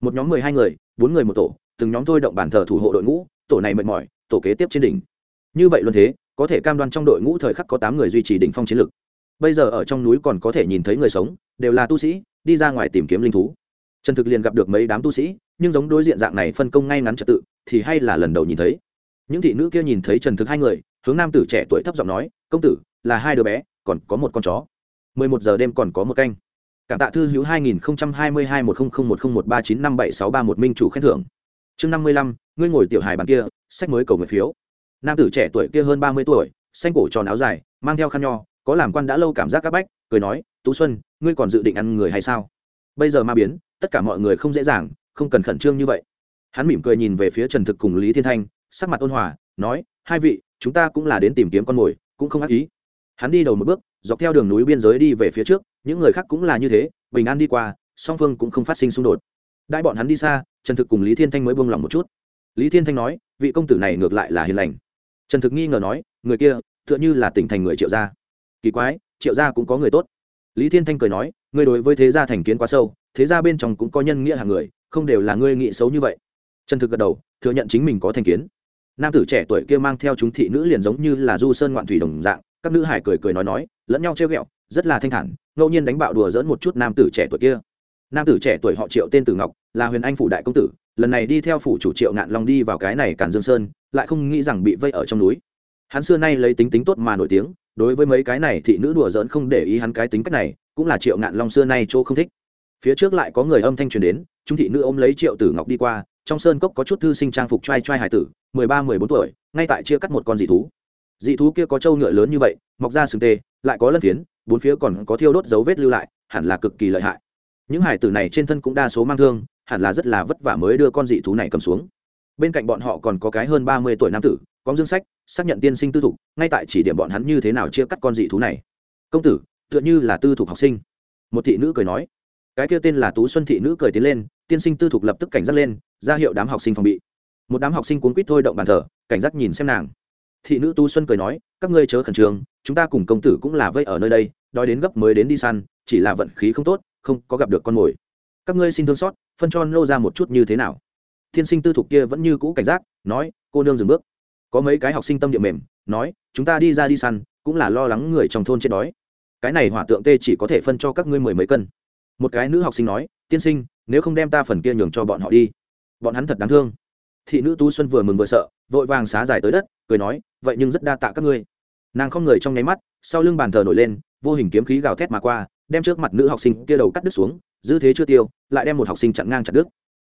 Một nhóm mười hai người, bốn người một tổ, từng nhóm thôi động bàn thờ thủ hộ đội ngũ tổ này mệt mỏi, tổ kế tiếp trên đỉnh. Như vậy luôn thế, có thể cam đoan trong đội ngũ thời khắc có tám người duy trì đỉnh phong chiến lực. Bây giờ ở trong núi còn có thể nhìn thấy người sống, đều là tu sĩ, đi ra ngoài tìm kiếm linh thú. Trần thực liền gặp được mấy đám tu sĩ, nhưng giống đối diện dạng này phân công ngay ngắn trật tự, thì hay là lần đầu nhìn thấy. Những thị nữ kia nhìn thấy trần thực hai người, hướng nam tử trẻ tuổi thấp giọng nói, công tử, là hai đứa bé, còn có một con chó. Mười một giờ đêm còn có một canh. Cảm tạ thư hữu hai nghìn hai mươi hai một nghìn một không một ba chín năm bảy sáu ba một minh chủ khen thưởng chương năm mươi lăm, ngươi ngồi tiểu hài bàn kia, sách mới cầu người phiếu. Nam tử trẻ tuổi kia hơn ba mươi tuổi, xanh cổ tròn áo dài, mang theo khăn nho, có làm quan đã lâu cảm giác các bách, cười nói, tú xuân, ngươi còn dự định ăn người hay sao? Bây giờ ma biến, tất cả mọi người không dễ dàng, không cần khẩn trương như vậy. Hắn mỉm cười nhìn về phía trần thực cùng lý thiên thanh, sắc mặt ôn hòa, nói, hai vị, chúng ta cũng là đến tìm kiếm con mồi, cũng không ác ý. Hắn đi đầu một bước, dọc theo đường núi biên giới đi về phía trước, những người khác cũng là như thế, bình an đi qua, song phương cũng không phát sinh xung đột. Đại bọn hắn đi xa trần thực cùng lý thiên thanh mới buông lỏng một chút. Lý thiên thanh nói, vị công tử này ngược lại là hiền lành. Trần thực nghi ngờ nói, người kia, tựa như là tỉnh thành người triệu gia. Kỳ quái, triệu gia cũng có người tốt. Lý thiên thanh cười nói ngươi đối với thế gia thành kiến quá sâu, thế gia bên trong cũng có nhân nghĩa hàng người, không đều là ngươi nghĩ xấu như vậy. Trần thực gật đầu, thừa nhận chính mình có thành kiến. Nam tử trẻ tuổi kia mang theo chúng thị nữ liền giống như là du sơn ngoạn thủy đồng dạng, các nữ hải cười cười nói nói, lẫn nhau treo ghẹo, rất là thanh thản, ngẫu nhiên đánh bạo đùa dỡn một chút nam tử trẻ tuổi kia. Nam tử trẻ tuổi họ triệu tên tử ngọc là huyền anh phủ đại công tử, lần này đi theo phủ chủ triệu ngạn long đi vào cái này càn dương sơn, lại không nghĩ rằng bị vây ở trong núi. Hắn xưa nay lấy tính tính tốt mà nổi tiếng, đối với mấy cái này thị nữ đùa giỡn không để ý hắn cái tính cách này, cũng là triệu ngạn long xưa nay chỗ không thích. Phía trước lại có người âm thanh truyền đến trung thị nữ ôm lấy triệu tử ngọc đi qua, trong sơn cốc có chút thư sinh trang phục trai trai hải tử, mười ba, mười bốn tuổi, ngay tại chia cắt một con dị thú. Dị thú kia có trâu ngựa lớn như vậy, mọc ra sừng tê, lại có lân phiến, bốn phía còn có thiêu đốt dấu vết lưu lại, hẳn là cực kỳ lợi hại. Những hải tử này trên thân cũng đa số mang thương hẳn là rất là vất vả mới đưa con dị thú này cầm xuống. Bên cạnh bọn họ còn có cái hơn ba mươi tuổi nam tử, có dương sách, xác nhận tiên sinh tư thục, ngay tại chỉ điểm bọn hắn như thế nào chia cắt con dị thú này. Công tử, tựa như là tư thục học sinh. Một thị nữ cười nói. Cái kia tên là tú xuân thị nữ cười tiến lên, tiên sinh tư thục lập tức cảnh giác lên, ra hiệu đám học sinh phòng bị. Một đám học sinh cuốn quýt thôi động bàn thờ, cảnh giác nhìn xem nàng. Thị nữ tú xuân cười nói, các ngươi chớ khẩn trương, chúng ta cùng công tử cũng là vây ở nơi đây, đói đến gấp mới đến đi săn, chỉ là vận khí không tốt, không có gặp được con mồi. Các ngươi xin thương xót phân cho nô ra một chút như thế nào. Tiên sinh tư thục kia vẫn như cũ cảnh giác, nói, cô nương dừng bước. Có mấy cái học sinh tâm địa mềm, nói, chúng ta đi ra đi săn, cũng là lo lắng người trong thôn chết đói. Cái này hỏa tượng tê chỉ có thể phân cho các ngươi mười mấy cân. Một cái nữ học sinh nói, tiên sinh, nếu không đem ta phần kia nhường cho bọn họ đi. Bọn hắn thật đáng thương. Thị nữ tú xuân vừa mừng vừa sợ, vội vàng xá dài tới đất, cười nói, vậy nhưng rất đa tạ các ngươi. Nàng không người trong nháy mắt, sau lưng bàn thờ nổi lên, vô hình kiếm khí gào thét mà qua, đem trước mặt nữ học sinh kia đầu cắt đứt xuống dư thế chưa tiêu, lại đem một học sinh chặn ngang chặt đứt.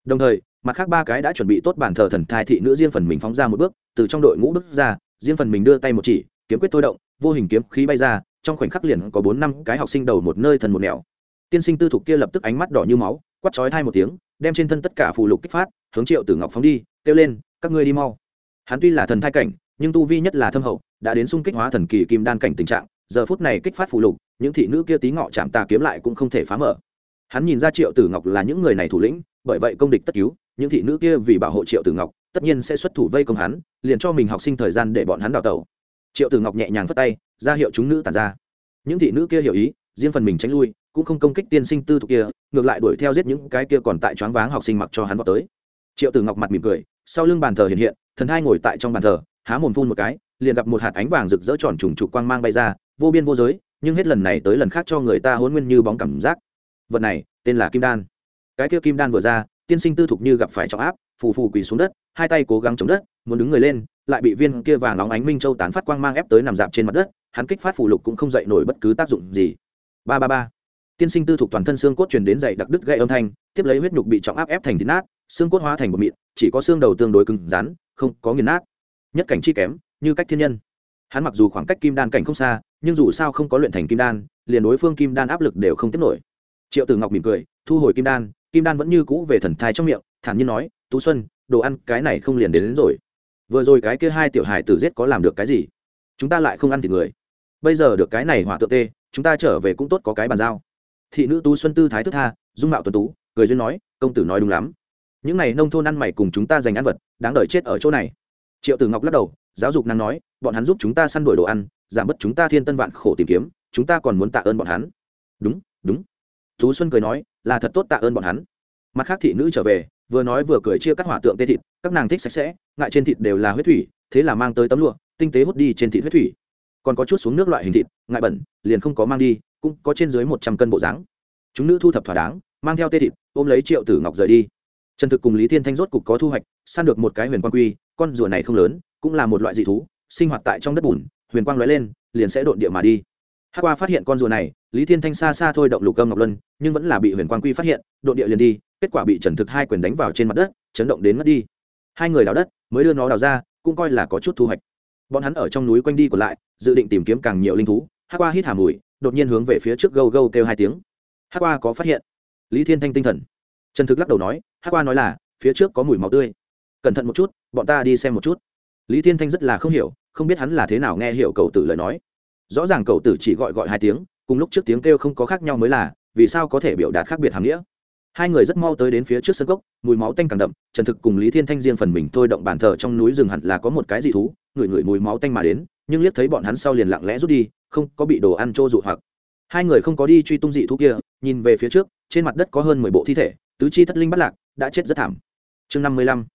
Đồng thời, mặt khác ba cái đã chuẩn bị tốt bàn thờ thần thai thị nữ riêng phần mình phóng ra một bước, từ trong đội ngũ bước ra, riêng phần mình đưa tay một chỉ, kiếm quyết thôi động, vô hình kiếm khí bay ra, trong khoảnh khắc liền có bốn năm cái học sinh đầu một nơi thần một nẻo. Tiên sinh tư thục kia lập tức ánh mắt đỏ như máu quắt chói thai một tiếng, đem trên thân tất cả phù lục kích phát, hướng triệu tử ngọc phóng đi, kêu lên, các ngươi đi mau. Hắn tuy là thần thai cảnh, nhưng tu vi nhất là thâm hậu, đã đến xung kích hóa thần kỳ kim đan cảnh tình trạng, giờ phút này kích phát phù lục, những thị nữ kia tí ngọ chạm tà kiếm lại cũng không thể phá mở hắn nhìn ra triệu tử ngọc là những người này thủ lĩnh, bởi vậy công địch tất cứu, những thị nữ kia vì bảo hộ triệu tử ngọc, tất nhiên sẽ xuất thủ vây công hắn, liền cho mình học sinh thời gian để bọn hắn đào tẩu. Triệu tử ngọc nhẹ nhàng phất tay, ra hiệu chúng nữ tàn ra. Những thị nữ kia hiểu ý, riêng phần mình tránh lui, cũng không công kích tiên sinh tư thục kia, ngược lại đuổi theo giết những cái kia còn tại choáng váng học sinh mặc cho hắn vào tới. Triệu tử ngọc mặt mỉm cười, sau lưng bàn thờ hiện hiện, thần hai ngồi tại trong bàn thờ, há mồm phun một cái, liền gặp một hạt ánh vàng rực rỡ tròn trùng trục quang mang bay ra, vô biên vô giới, nhưng hết lần này tới lần khác cho người ta hôn nguyên như bóng cảm giác vật này, tên là kim đan. Cái kia kim đan vừa ra, tiên sinh tư thục như gặp phải trọng áp, phù phù quỳ xuống đất, hai tay cố gắng chống đất, muốn đứng người lên, lại bị viên kia vàng nóng ánh minh châu tán phát quang mang ép tới nằm dạp trên mặt đất, hắn kích phát phù lục cũng không dậy nổi bất cứ tác dụng gì. Ba ba ba. Tiên sinh tư thục toàn thân xương cốt truyền đến dậy đặc đứt gây âm thanh, tiếp lấy huyết nhục bị trọng áp ép thành thịt nát, xương cốt hóa thành một mịn, chỉ có xương đầu tương đối cứng, rắn, không có nghiền nát. Nhất cảnh chi kém, như cách thiên nhân. Hắn mặc dù khoảng cách kim đan cảnh không xa, nhưng dù sao không có luyện thành kim đan, liền đối phương kim đan áp lực đều không tiếp nổi triệu tử ngọc mỉm cười thu hồi kim đan kim đan vẫn như cũ về thần thái trong miệng thản nhiên nói tú xuân đồ ăn cái này không liền đến, đến rồi. Vừa rồi cái kia hai tiểu hài tử giết có làm được cái gì? Chúng ta lại không ăn thịt người. Bây giờ được cái này hỏa tượng tê chúng ta trở về cũng tốt có cái bàn giao. Thị nữ tú xuân tư thái thức tha dung mạo tuấn tú cười duyên nói công tử nói đúng lắm. Những này nông thôn ăn mày cùng chúng ta giành ăn vật đáng đợi chết ở chỗ này. Triệu tử ngọc lắc đầu giáo dục năng nói bọn hắn giúp chúng ta săn đuổi đồ ăn giảm bớt chúng ta thiên tân vạn khổ tìm kiếm chúng ta còn muốn tạ ơn bọn hắn. Đúng đúng tú xuân cười nói, là thật tốt tạ ơn bọn hắn. Mặt khác thị nữ trở về, vừa nói vừa cười chia các hỏa tượng tê thịt, các nàng thích sạch sẽ, ngại trên thịt đều là huyết thủy, thế là mang tới tấm lụa, tinh tế hút đi trên thịt huyết thủy. Còn có chút xuống nước loại hình thịt, ngại bẩn, liền không có mang đi, cũng có trên dưới một trăm cân bộ dáng. Chúng nữ thu thập thỏa đáng, mang theo tê thịt, ôm lấy triệu tử ngọc rời đi. Trần thực cùng lý thiên thanh rốt cục có thu hoạch, săn được một cái huyền quang quy, con rùa này không lớn, cũng là một loại dị thú, sinh hoạt tại trong đất bùn, huyền quang lóe lên, liền sẽ đột địa mà đi hát qua phát hiện con rùa này, lý thiên thanh xa xa thôi động lục âm ngọc luân, nhưng vẫn là bị huyền quang quy phát hiện đội địa liền đi, kết quả bị trần thực hai quyền đánh vào trên mặt đất, chấn động đến mất đi. Hai người đào đất, mới đưa nó đào ra, cũng coi là có chút thu hoạch. Bọn hắn ở trong núi quanh đi còn lại, dự định tìm kiếm càng nhiều linh thú. Hát qua hít hà mùi, đột nhiên hướng về phía trước gâu gâu kêu hai tiếng. Hát qua có phát hiện? Lý thiên thanh tinh thần. Trần thực lắc đầu nói hát qua nói là, phía trước có mùi máu tươi. Cẩn thận một chút, bọn ta đi xem một chút. Lý thiên thanh rất là không hiểu, không biết hắn là thế nào nghe hiểu cầu tử lời nói rõ ràng cậu tử chỉ gọi gọi hai tiếng, cùng lúc trước tiếng kêu không có khác nhau mới là, vì sao có thể biểu đạt khác biệt hàm nghĩa? Hai người rất mau tới đến phía trước sân gốc, mùi máu tanh càng đậm, trần thực cùng lý thiên thanh riêng phần mình thôi động bàn thờ trong núi rừng hẳn là có một cái dị thú, ngửi ngửi mùi máu tanh mà đến, nhưng liếc thấy bọn hắn sau liền lặng lẽ rút đi, không có bị đồ ăn trô dụ hoặc. Hai người không có đi truy tung dị thú kia, nhìn về phía trước, trên mặt đất có hơn mười bộ thi thể, tứ chi thất linh bắt lạc, đã chết rất thảm. Chương năm mươi lăm.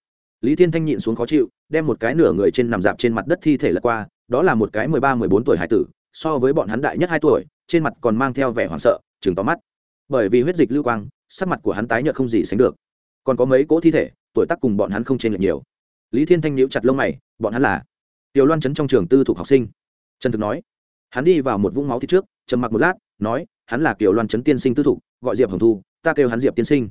Lý thiên thanh nhịn xuống khó chịu, đem một cái nửa người trên nằm dạp trên mặt đất thi thể lật qua, đó là một cái mười ba, mười bốn tuổi hải tử so với bọn hắn đại nhất hai tuổi, trên mặt còn mang theo vẻ hoảng sợ chừng tóm mắt. Bởi vì huyết dịch lưu quang, sắc mặt của hắn tái nhợt không gì sánh được. Còn có mấy cỗ thi thể, tuổi tác cùng bọn hắn không chênh lệch nhiều. Lý thiên thanh níu chặt lông mày, bọn hắn là tiểu loan trấn trong trường tư thuộc học sinh. Trần thực nói, hắn đi vào một vũng máu thịt trước, trầm mặc một lát, nói, hắn là kiểu loan trấn tiên sinh tư thục, gọi diệp hồng thu, ta kêu hắn diệp tiên sinh.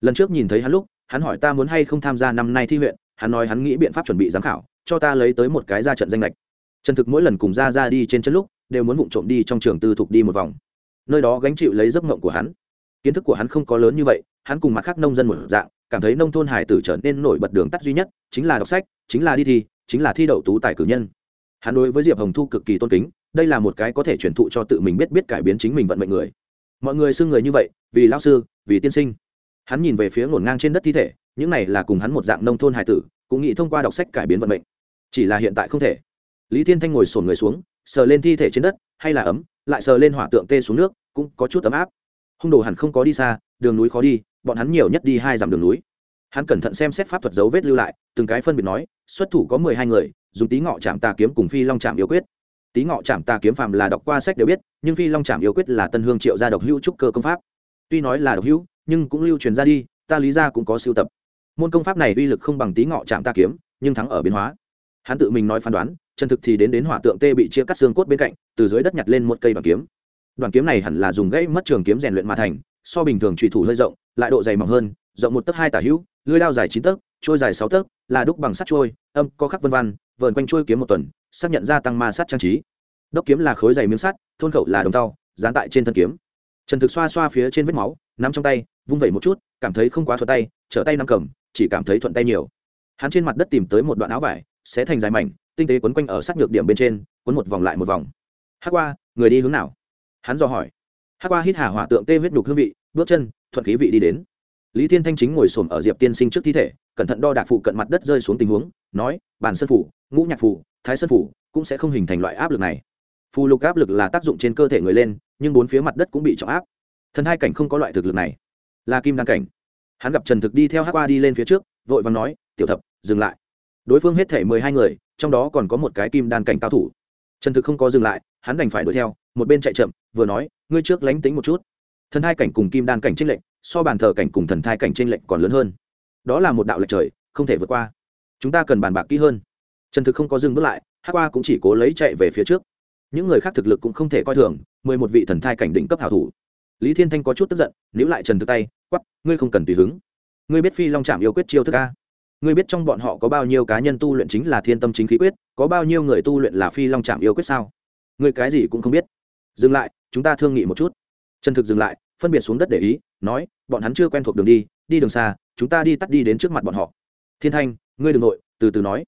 Lần trước nhìn thấy hắn lúc, hắn hỏi ta muốn hay không tham gia năm nay thi huyện, hắn nói hắn nghĩ biện pháp chuẩn bị giám khảo, cho ta lấy tới một cái ra trận danh lệch. Trần thực mỗi lần cùng ra ra đi trên chân lúc đều muốn vụng trộm đi trong trường tư thục đi một vòng. Nơi đó gánh chịu lấy giấc mộng của hắn. Kiến thức của hắn không có lớn như vậy, hắn cùng mặt khác nông dân một dạng, cảm thấy nông thôn hải tử trở nên nổi bật đường tắt duy nhất, chính là đọc sách, chính là đi thi, chính là thi đậu tú tài cử nhân. Hắn đối với diệp hồng thu cực kỳ tôn kính, đây là một cái có thể truyền thụ cho tự mình biết biết cải biến chính mình vận mệnh người. Mọi người xưng người như vậy, vì lao sư, vì tiên sinh. Hắn nhìn về phía ngổn ngang trên đất thi thể, những này là cùng hắn một dạng nông thôn hải tử, cũng nghĩ thông qua đọc sách cải biến vận mệnh. Chỉ là hiện tại không thể. Lý thiên thanh ngồi sổn người xuống sờ lên thi thể trên đất, hay là ấm, lại sờ lên hỏa tượng tê xuống nước, cũng có chút ấm áp. Hung đồ hẳn không có đi xa, đường núi khó đi, bọn hắn nhiều nhất đi hai dặm đường núi. Hắn cẩn thận xem xét pháp thuật dấu vết lưu lại, từng cái phân biệt nói, xuất thủ có mười hai người, dùng tí ngọ chạm tà kiếm cùng phi long chạm yêu quyết. Tí ngọ chạm tà kiếm phàm là đọc qua sách đều biết, nhưng phi long chạm yêu quyết là tân hương triệu gia độc hữu trúc cơ công pháp. Tuy nói là độc hữu, nhưng cũng lưu truyền ra đi, ta lý ra cũng có sưu tập. Môn công pháp này uy lực không bằng tí ngọ chạm tà kiếm, nhưng thắng ở biến hóa. Hắn tự mình nói phán đoán chân thực thì đến đến hỏa tượng tê bị chia cắt xương cốt bên cạnh, từ dưới đất nhặt lên một cây bằng kiếm. Đoàn kiếm này hẳn là dùng gãy mất trường kiếm rèn luyện mà thành, so bình thường trùy thủ hơi rộng, lại độ dày mỏng hơn, rộng một tấc hai tả hữu lưới đao dài chín tấc, trôi dài sáu tấc, là đúc bằng sắt trôi, âm, có khắc vân văn, vờn quanh trôi kiếm một tuần, xác nhận gia tăng ma sắt trang trí. Đốc kiếm là khối dày miếng sắt, thôn khẩu là đồng tàu dán tại trên thân kiếm. Trần thực xoa xoa phía trên vết máu, nắm trong tay, vung vẩy một chút, cảm thấy không quá thuận tay, trở tay nắm cầm, chỉ cảm thấy thuận tay nhiều. Hắn trên mặt đất tìm tới một đoạn áo vải, xé thành dài mảnh tinh tế quấn quanh ở sát nhược điểm bên trên, quấn một vòng lại một vòng. Hát qua, người đi hướng nào? Hắn dò hỏi. Hát qua hít hà hỏa tượng tê huyết đục hương vị, bước chân, thuận khí vị đi đến. Lý thiên thanh chính ngồi sồn ở diệp tiên sinh trước thi thể, cẩn thận đo đạc phụ cận mặt đất rơi xuống tình huống, nói, bản sân phủ, ngũ nhạc phủ, thái sân phủ cũng sẽ không hình thành loại áp lực này. Phù lục áp lực là tác dụng trên cơ thể người lên, nhưng bốn phía mặt đất cũng bị trọng áp. Thần hai cảnh không có loại thực lực này. Là kim đăng cảnh. Hắn gặp trần thực đi theo hát qua đi lên phía trước, vội và nói, tiểu thập, dừng lại đối phương hết thể mười hai người, trong đó còn có một cái kim đan cảnh cao thủ. Trần thực không có dừng lại, hắn đành phải đuổi theo, một bên chạy chậm, vừa nói, ngươi trước lánh tính một chút. Thần Thai cảnh cùng kim đan cảnh tranh lệnh so bàn thờ cảnh cùng thần thai cảnh tranh lệnh còn lớn hơn. Đó là một đạo lệch trời, không thể vượt qua. Chúng ta cần bàn bạc kỹ hơn. Trần thực không có dừng bước lại hát qua cũng chỉ cố lấy chạy về phía trước. Những người khác thực lực cũng không thể coi thường, mười một vị thần thai cảnh đỉnh cấp hảo thủ. Lý thiên thanh có chút tức giận, níu lại trần thực tay quắp ngươi không cần tùy hứng. Ngươi biết phi long trạm yêu quyết chiêu thức a? Ngươi biết trong bọn họ có bao nhiêu cá nhân tu luyện chính là thiên tâm chính khí quyết, có bao nhiêu người tu luyện là phi long trạm yêu quyết sao? Ngươi cái gì cũng không biết. Dừng lại, chúng ta thương nghị một chút. Trần thực dừng lại, phân biệt xuống đất để ý, nói, bọn hắn chưa quen thuộc đường đi đi đường xa, chúng ta đi tắt đi đến trước mặt bọn họ. Thiên thanh, ngươi đ ừ n g nội, từ từ nói.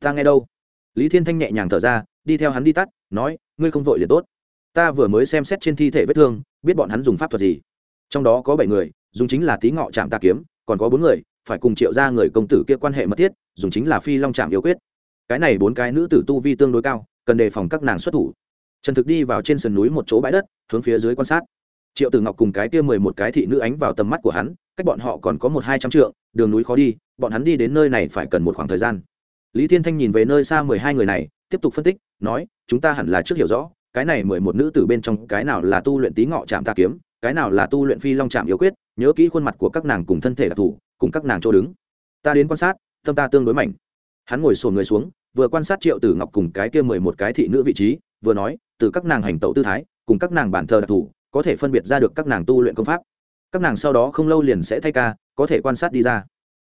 Ta nghe đâu? Lý thiên thanh nhẹ nhàng thở ra, đi theo hắn đi tắt, nói, ngươi không vội liền tốt. Ta vừa mới xem xét trên thi thể vết thương, biết bọn hắn dùng pháp thuật gì. Trong đó có bảy người, dùng chính là tí ngọ chạm Ta kiếm, còn có bốn người phải cùng triệu ra người công tử kia quan hệ mật thiết, dùng chính là phi long chạm yêu quyết. Cái này bốn cái nữ tử tu vi tương đối cao, cần đề phòng các nàng xuất thủ. Trần thực đi vào trên sườn núi một chỗ bãi đất, hướng phía dưới quan sát. Triệu tử ngọc cùng cái kia mười một cái thị nữ ánh vào tầm mắt của hắn, cách bọn họ còn có một hai trăm trượng, đường núi khó đi, bọn hắn đi đến nơi này phải cần một khoảng thời gian. Lý thiên thanh nhìn về nơi xa mười hai người này, tiếp tục phân tích, nói, chúng ta hẳn là trước hiểu rõ, cái này mười một nữ tử bên trong cái nào là tu luyện tí ngọ chạm tạ kiếm, cái nào là tu luyện phi long chạm yêu quyết, nhớ kỹ khuôn mặt của các nàng cùng thân thể đặc thù cùng các nàng chỗ đứng. Ta đến quan sát, tâm ta tương đối mạnh hắn ngồi sồn người xuống, vừa quan sát triệu tử ngọc cùng cái kia mười một cái thị nữ vị trí, vừa nói, từ các nàng hành tẩu tư thái, cùng các nàng bản thờ đặc thù, có thể phân biệt ra được các nàng tu luyện công pháp. Các nàng sau đó không lâu liền sẽ thay ca, có thể quan sát đi ra.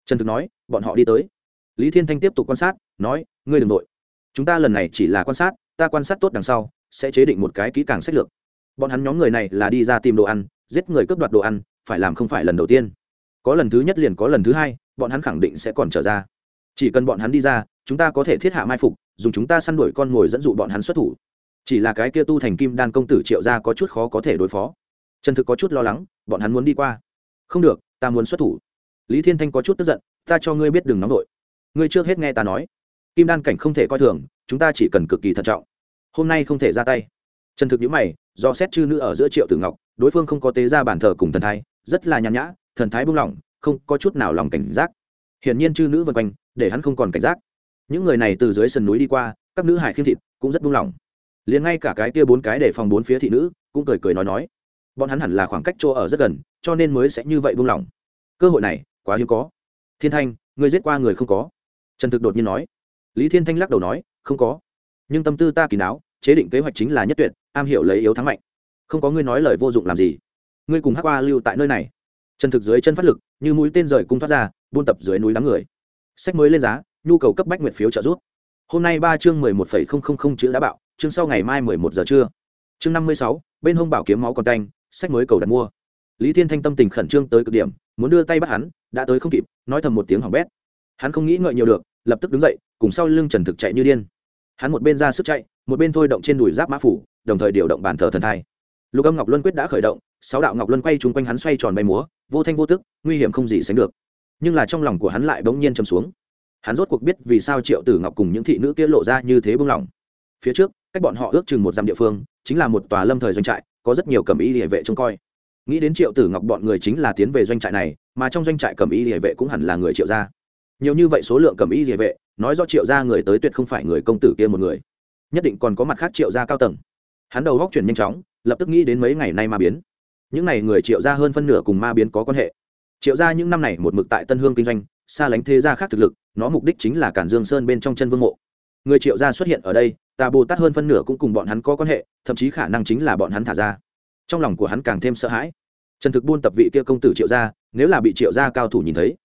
Trần thực nói, bọn họ đi tới. Lý thiên thanh tiếp tục quan sát, nói, ngươi đ ừ n g nội chúng ta lần này chỉ là quan sát, ta quan sát tốt đằng sau, sẽ chế định một cái kỹ càng sách lược. Bọn hắn nhóm người này là đi ra tìm đồ ăn, giết người cướp đoạt đồ ăn, phải làm không phải lần đầu tiên có lần thứ nhất liền có lần thứ hai, bọn hắn khẳng định sẽ còn trở ra. Chỉ cần bọn hắn đi ra, chúng ta có thể thiết hạ mai phục, dùng chúng ta săn đuổi con mồi dẫn dụ bọn hắn xuất thủ. Chỉ là cái kia tu thành kim đan công tử triệu ra có chút khó có thể đối phó. Trần thực có chút lo lắng, bọn hắn muốn đi qua. Không được, ta muốn xuất thủ. Lý thiên thanh có chút tức giận, ta cho ngươi biết đừng nóng vội. Ngươi trước hết nghe ta nói. Kim đan cảnh không thể coi thường, chúng ta chỉ cần cực kỳ thận trọng. Hôm nay không thể ra tay. Trần thực nhữ mày, do xét chư nữ ở giữa triệu tử ngọc, đối phương không có tế ra bản thờ cùng thần thai, rất là nhàn nhã thần thái buông lỏng, không có chút nào lòng cảnh giác. Hiển nhiên chư nữ vân quanh, để hắn không còn cảnh giác. Những người này từ dưới sườn núi đi qua, các nữ hải khiêm thịt cũng rất buông lỏng. Liền ngay cả cái kia bốn cái để phòng bốn phía thị nữ cũng cười cười nói nói. Bọn hắn hẳn là khoảng cách chỗ ở rất gần, cho nên mới sẽ như vậy buông lỏng. Cơ hội này quá hiếm có. Thiên thanh, ngươi giết qua người không có? Trần thực đột nhiên nói. Lý thiên thanh lắc đầu nói, không có. Nhưng tâm tư ta kỳ não, chế định kế hoạch chính là nhất tuyệt, am hiểu lấy yếu thắng mạnh. Không có ngươi nói lời vô dụng làm gì. Ngươi cùng hắc qua lưu tại nơi này chân thực dưới chân phát lực, như mũi tên rời cung thoát ra, buôn tập dưới núi đám người. Sách mới lên giá, nhu cầu cấp bách nguyện phiếu trợ giúp. Hôm nay ba chương mười một phẩy không không không chữ đã bạo, chương sau ngày mai mười một giờ trưa. Chương năm mươi sáu, bên hông bảo kiếm máu còn tanh, sách mới cầu đặt mua. Lý thiên thanh tâm tình khẩn trương tới cực điểm, muốn đưa tay bắt hắn, đã tới không kịp, nói thầm một tiếng hỏng bét. Hắn không nghĩ ngợi nhiều được, lập tức đứng dậy, cùng sau lưng trần thực chạy như điên. Hắn một bên ra sức chạy, một bên thôi động trên đùi giáp mã phủ, đồng thời điều động bàn thờ thần thai lục âm ngọc luân quyết đã khởi động, sáu đạo ngọc luân quay chung quanh hắn xoay tròn bay múa, vô thanh vô tức, nguy hiểm không gì sánh được. Nhưng là trong lòng của hắn lại bỗng nhiên chầm xuống. Hắn rốt cuộc biết vì sao triệu tử ngọc cùng những thị nữ kia lộ ra như thế bưng lòng phía trước, cách bọn họ ước chừng một dặm địa phương, chính là một tòa lâm thời doanh trại, có rất nhiều cầm y địa vệ trông coi. Nghĩ đến triệu tử ngọc bọn người chính là tiến về doanh trại này, mà trong doanh trại cầm y địa vệ cũng hẳn là người triệu gia. Nhiều như vậy số lượng cầm y địa vệ, nói do triệu gia người tới tuyệt không phải người công tử kia một người. Nhất định còn có mặt khác triệu gia cao tầng. Hắn đầu góc chuyển nhanh chóng lập tức nghĩ đến mấy ngày nay ma biến. Những n à y người triệu gia hơn phân nửa cùng ma biến có quan hệ. Triệu gia những năm này một mực tại tân hương kinh doanh, xa lánh thế gia khác thực lực, nó mục đích chính là cản dương sơn bên trong chân vương mộ. Người triệu gia xuất hiện ở đây tà bồ tát hơn phân nửa cũng cùng bọn hắn có quan hệ, thậm chí khả năng chính là bọn hắn thả ra. Trong lòng của hắn càng thêm sợ hãi. Trần thực buôn tập vị kia công tử triệu gia, nếu là bị triệu gia cao thủ nhìn thấy.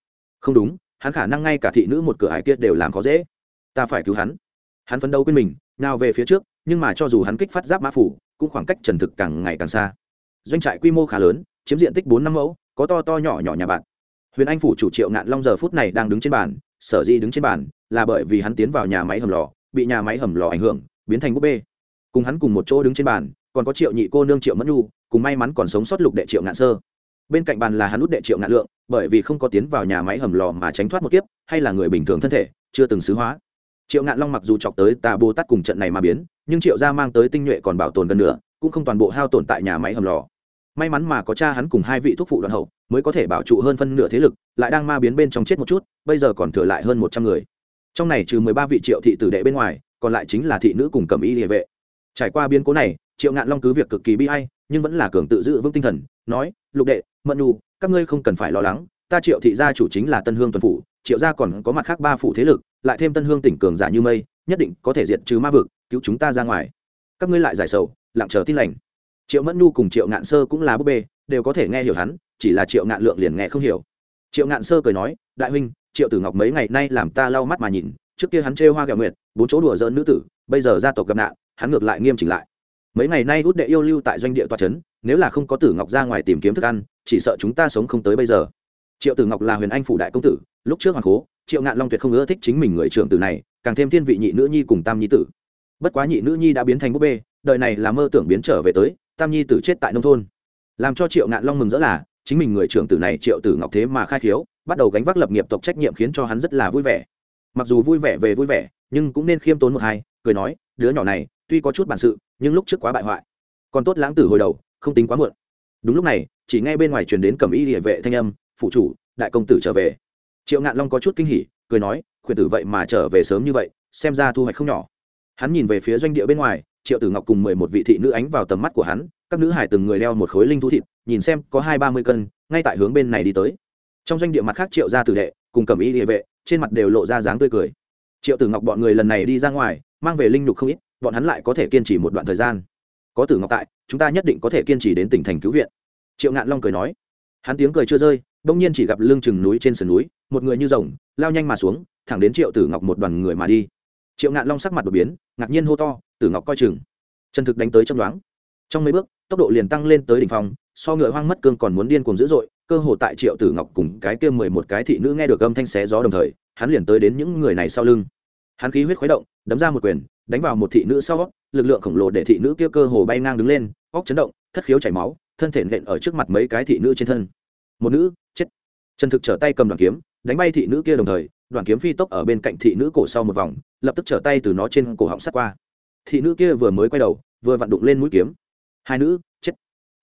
Không đúng, hắn khả năng ngay cả thị nữ một cửa ải kia đều làm khó dễ. Ta phải cứu hắn. Hắn phấn đấu quên mình, nào về phía trước, nhưng mà cho dù hắn kích phát giáp mã phủ cũng khoảng cách trần thực càng ngày càng xa. Doanh trại quy mô khá lớn, chiếm diện tích bốn năm mẫu, có to to nhỏ nhỏ nhà bạn. Huyền anh phủ chủ triệu ngạn long giờ phút này đang đứng trên bàn, sở dĩ đứng trên bàn là bởi vì hắn tiến vào nhà máy hầm lò, bị nhà máy hầm lò ảnh hưởng, biến thành búp bê. Cùng hắn cùng một chỗ đứng trên bàn, còn có triệu nhị cô nương triệu mẫn nhu, cùng may mắn còn sống sót lục đệ triệu ngạn sơ. Bên cạnh bàn là hắn út đệ triệu ngạn lượng, bởi vì không có tiến vào nhà máy hầm lò mà tránh thoát một kiếp, hay là người bình thường thân thể, chưa từng xứ hóa triệu ngạn long mặc dù chọc tới tà bồ tát cùng trận này mà biến, nhưng triệu gia mang tới tinh nhuệ còn bảo tồn gần nữa, cũng không toàn bộ hao tồn tại nhà máy hầm lò. May mắn mà có cha hắn cùng hai vị thuốc phụ đoàn hậu, mới có thể bảo trụ hơn phân nửa thế lực, lại đang ma biến bên trong chết một chút, bây giờ còn thừa lại hơn một trăm người. Trong này trừ mười ba vị triệu thị tử đệ bên ngoài, còn lại chính là thị nữ cùng cầm y địa vệ. Trải qua biến cố này, triệu ngạn long cứ việc cực kỳ bi hay nhưng vẫn là cường tự giữ vững tinh thần, nói, lục đệ mận nhu, các ngươi không cần phải lo lắng, ta triệu thị gia chủ chính là tân hương tuần phủ triệu gia còn có mặt khác ba phủ thế lực, lại thêm tân hương tỉnh cường giả như mây, nhất định có thể diệt trừ ma vực, cứu chúng ta ra ngoài. Các ngươi lại giải sầu, lặng chờ tin lành. Triệu mẫn nhu cùng triệu ngạn sơ cũng là búp bê, đều có thể nghe hiểu hắn, chỉ là triệu ngạn lượng liền nghe không hiểu. Triệu ngạn sơ cười nói, đại huynh, triệu tử ngọc mấy ngày nay làm ta lau mắt mà nhìn, trước kia hắn trêu hoa gạo nguyệt, bốn chỗ đùa dỡn nữ tử, bây giờ gia tộc gặp nạn, hắn ngược lại nghiêm chỉnh lại. Mấy ngày nay út đệ yêu lưu tại doanh địa toa trấn nếu là không có tử ngọc ra ngoài tìm kiếm thức ăn, chỉ sợ chúng ta sống không tới bây giờ triệu tử ngọc là huyền anh phủ đại công tử, lúc trước hoàng cố, triệu ngạn long tuyệt không ưa thích chính mình người trưởng tử này, càng thêm thiên vị nhị nữ nhi cùng tam nhi tử. Bất quá nhị nữ nhi đã biến thành búp bê, đời này là mơ tưởng biến trở về tới, tam nhi tử chết tại nông thôn. Làm cho triệu ngạn long mừng rỡ là, chính mình người trưởng tử này triệu tử ngọc thế mà khai khiếu, bắt đầu gánh vác lập nghiệp tộc trách nhiệm khiến cho hắn rất là vui vẻ. Mặc dù vui vẻ về vui vẻ, nhưng cũng nên khiêm tốn một hai, cười nói, đứa nhỏ này, tuy có chút bản sự, nhưng lúc trước quá bại hoại. Còn tốt lãng tử hồi đầu, không tính quá muộn. Đúng lúc này, chỉ ngay bên ngoài truyền đến cẩm y địa vệ thanh âm phụ chủ, đại công tử trở về. Triệu ngạn long có chút kinh hỉ, cười nói, khuyển tử vậy mà trở về sớm như vậy, xem ra thu hoạch không nhỏ. Hắn nhìn về phía doanh địa bên ngoài, triệu tử ngọc cùng mười một vị thị nữ ánh vào tầm mắt của hắn, các nữ hải từng người đeo một khối linh thú thịt, nhìn xem có hai ba mươi cân, ngay tại hướng bên này đi tới. Trong doanh địa mặt khác triệu ra tử đệ, cùng cầm y địa vệ, trên mặt đều lộ ra dáng tươi cười. Triệu tử ngọc bọn người lần này đi ra ngoài, mang về linh nhục không ít, bọn hắn lại có thể kiên trì một đoạn thời gian. Có tử ngọc tại, chúng ta nhất định có thể kiên trì đến tỉnh thành cứu viện. Triệu ngạn long cười nói. Hắn tiếng cười chưa rơi đông nhiên chỉ gặp lưng chừng núi trên sườn núi, một người như rồng, lao nhanh mà xuống, thẳng đến triệu tử ngọc một đoàn người mà đi. Triệu ngạn long sắc mặt đột biến, ngạc nhiên hô to, tử ngọc coi chừng. Chân thực đánh tới chấm đoán trong mấy bước, tốc độ liền tăng lên tới đỉnh phong, so ngựa hoang mất cương còn muốn điên cuồng dữ dội, cơ hồ tại triệu tử ngọc cùng cái kia mười một cái thị nữ nghe được âm thanh xé gió đồng thời, hắn liền tới đến những người này sau lưng. Hắn khí huyết khuấy động, đấm ra một quyền, đánh vào một thị nữ sau, lực lượng khổng lồ để thị nữ kia cơ hồ bay ngang đứng lên, óc chấn động, thất khiếu chảy máu, thân thể nện ở trước mặt mấy cái thị nữ trên thân. Một nữ trần thực trở tay cầm đoàn kiếm, đánh bay thị nữ kia đồng thời đoàn kiếm phi tốc ở bên cạnh thị nữ cổ sau một vòng, lập tức trở tay từ nó trên cổ họng sắt qua. Thị nữ kia vừa mới quay đầu, vừa vặn đụng lên mũi kiếm. Hai nữ, chết.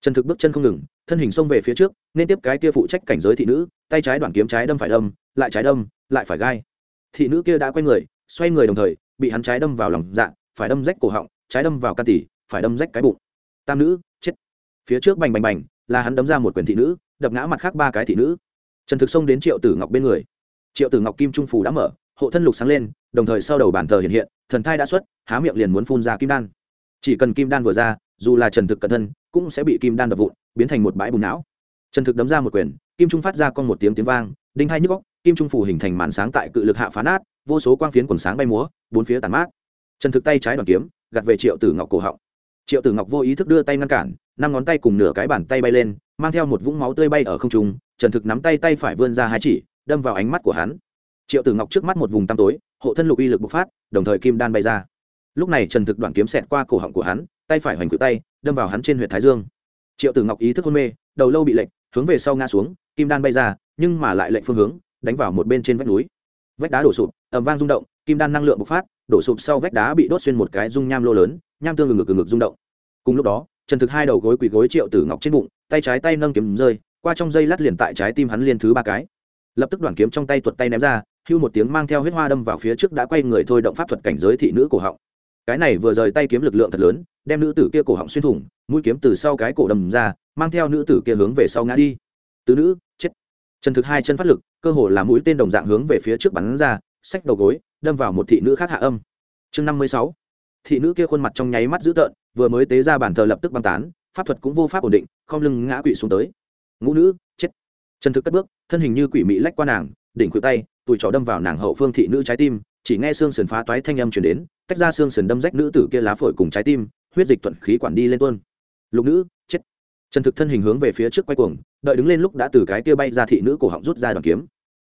Trần thực bước chân không ngừng, thân hình xông về phía trước, nên tiếp cái kia phụ trách cảnh giới thị nữ, tay trái đoàn kiếm trái đâm phải đâm, lại trái đâm, lại phải gai. Thị nữ kia đã quay người, xoay người đồng thời, bị hắn trái đâm vào lòng dạ phải đâm rách cổ họng, trái đâm vào can tỉ phải đâm rách cái bụng. Tam nữ, chết. Phía trước bành bành bành, là hắn đấm ra một quyền thị nữ, đập ngã mặt khác ba cái thị nữ trần thực xông đến triệu tử ngọc bên người. Triệu tử ngọc kim trung phủ đã mở, hộ thân lục sáng lên, đồng thời sau đầu bản thờ hiện hiện, thần thai đã xuất, há miệng liền muốn phun ra kim đan. Chỉ cần kim đan vừa ra, dù là trần thực cẩn thân, cũng sẽ bị kim đan đập vụn, biến thành một bãi bùn não. Trần thực đấm ra một quyền, kim trung phát ra con một tiếng tiếng vang, đinh hai nhức góc kim trung phủ hình thành màn sáng tại cự lực hạ phá nát, vô số quang phiến quần sáng bay múa, bốn phía tàn mát. Trần thực tay trái đoàn kiếm, gạt về triệu tử ngọc cổ họng. Triệu tử ngọc vô ý thức đưa tay ngăn cản, năm ngón tay cùng nửa cái bàn tay bay lên mang theo một vũng máu tươi bay ở không trung, trần thực nắm tay tay phải vươn ra hai chỉ, đâm vào ánh mắt của hắn. Triệu tử ngọc trước mắt một vùng tăm tối, hộ thân lục uy lực bộc phát, đồng thời kim đan bay ra. Lúc này trần thực đoạn kiếm xẹt qua cổ họng của hắn, tay phải hoành cự tay, đâm vào hắn trên huyện thái dương. Triệu tử ngọc ý thức hôn mê, đầu lâu bị lệnh hướng về sau ngã xuống, kim đan bay ra, nhưng mà lại lệnh phương hướng, đánh vào một bên trên vách núi. Vách đá đổ sụp ẩm vang rung động, kim đan năng lượng bộc phát, đổ sụp sau vách đá bị đốt xuyên một cái dung nham lô lớn, nham tương ngừng ngực ngực rung động. Cùng lúc đó trần thực hai đầu gối quỳ gối triệu tử ngọc trên bụng, tay trái tay nâng kiếm rơi, qua trong dây lát liền tại trái tim hắn liên thứ ba cái. Lập tức đoàn kiếm trong tay tuột tay ném ra, hưu một tiếng mang theo huyết hoa đâm vào phía trước đã quay người thôi động pháp thuật cảnh giới thị nữ cổ họng. Cái này vừa rời tay kiếm lực lượng thật lớn, đem nữ tử kia cổ họng xuyên thủng, mũi kiếm từ sau cái cổ đầm ra, mang theo nữ tử kia hướng về sau ngã đi. Tứ nữ, chết. Trần thực hai chân phát lực, cơ hồ là mũi tên đồng dạng hướng về phía trước bắn ra, xách đầu gối, đâm vào một thị nữ khác hạ âm. Chương năm mươi sáu thị nữ kia khuôn mặt trong nháy mắt dữ tợn, vừa mới tế ra bản thờ lập tức băng tán, pháp thuật cũng vô pháp ổn định, không lưng ngã quỵ xuống tới. Ngũ nữ, chết. Trần thực cất bước, thân hình như quỷ mị lách qua nàng, đỉnh khuỷu tay tùi trỏ đâm vào nàng hậu phương thị nữ trái tim, chỉ nghe xương sườn phá toái thanh âm chuyển đến, tách ra xương sườn đâm rách nữ tử kia lá phổi cùng trái tim, huyết dịch thuận khí quản đi lên tuôn. Lục nữ, chết. Trần thực thân hình hướng về phía trước quay cuồng, đợi đứng lên lúc đã từ cái kia bay ra thị nữ cổ họng rút ra đoàn kiếm.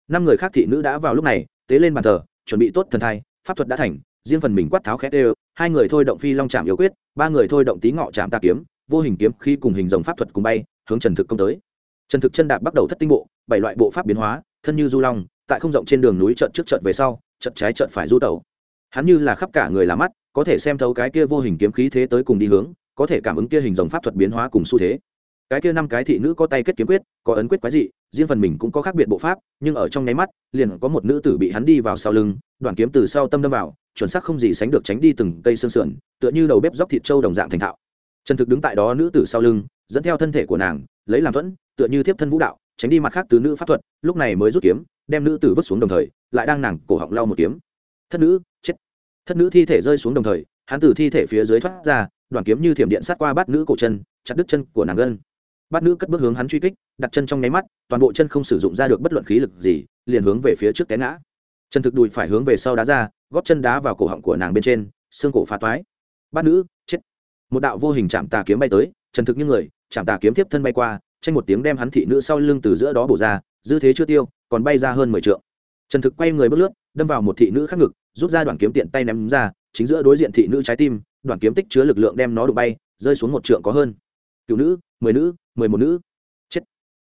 Năm người khác thị nữ đã vào lúc này, tế lên bàn thờ, chuẩn bị tốt thần thai, pháp thuật đã thành riêng phần mình quát tháo khét đều, hai người thôi động phi long chạm yếu quyết, ba người thôi động tí ngọ chạm tà kiếm, vô hình kiếm khi cùng hình dòng pháp thuật cùng bay, hướng trần thực công tới. Trần thực chân đạp bắt đầu thất tinh bộ, bảy loại bộ pháp biến hóa, thân như du long, tại không rộng trên đường núi trận trước trận về sau trận trái trận phải du tẩu. Hắn như là khắp cả người là mắt, có thể xem thấu cái kia vô hình kiếm khí thế tới cùng đi hướng, có thể cảm ứng kia hình dòng pháp thuật biến hóa cùng xu thế. Cái kia năm cái thị nữ có tay kết kiếm quyết, có ấn quyết quái dị, riêng phần mình cũng có khác biệt bộ pháp, nhưng ở trong nháy mắt, liền có một nữ tử bị hắn đi vào sau lưng, đoạn kiếm từ sau tâm đâm vào chuẩn xác không gì sánh được tránh đi từng cây xương sườn, tựa như đầu bếp dóc thịt trâu đồng dạng thành thạo. Trần thực đứng tại đó nữ tử sau lưng, dẫn theo thân thể của nàng, lấy làm thuẫn, tựa như thiếp thân vũ đạo, tránh đi mặt khác từ nữ pháp thuật, lúc này mới rút kiếm, đem nữ tử vứt xuống đồng thời, lại đang nàng cổ họng lau một kiếm. Thất nữ, chết. Thất nữ thi thể rơi xuống đồng thời, hắn từ thi thể phía dưới thoát ra đoàn kiếm như thiểm điện sát qua bát nữ cổ chân, chặt đứt chân của nàng gân. Bát nữ cất bước hướng hắn truy kích, đặt chân trong nháy mắt, toàn bộ chân không sử dụng ra được bất luận khí lực gì, liền hướng về phía trước té ngã. Chân thực đùi phải hướng về sau đá ra góp chân đá vào cổ họng của nàng bên trên, xương cổ phá toái. Bát nữ, chết. Một đạo vô hình chạm tà kiếm bay tới, trần thực như người chạm tà kiếm tiếp thân bay qua, tranh một tiếng đem hắn thị nữ sau lưng từ giữa đó bổ ra, dư thế chưa tiêu, còn bay ra hơn mười trượng. Trần thực quay người bước lướt, đâm vào một thị nữ khắc ngực, rút ra đoạn kiếm tiện tay ném ra, chính giữa đối diện thị nữ trái tim, đoạn kiếm tích chứa lực lượng đem nó đụng bay, rơi xuống một trượng có hơn. Cựu nữ, mười nữ, mười một nữ. Chết.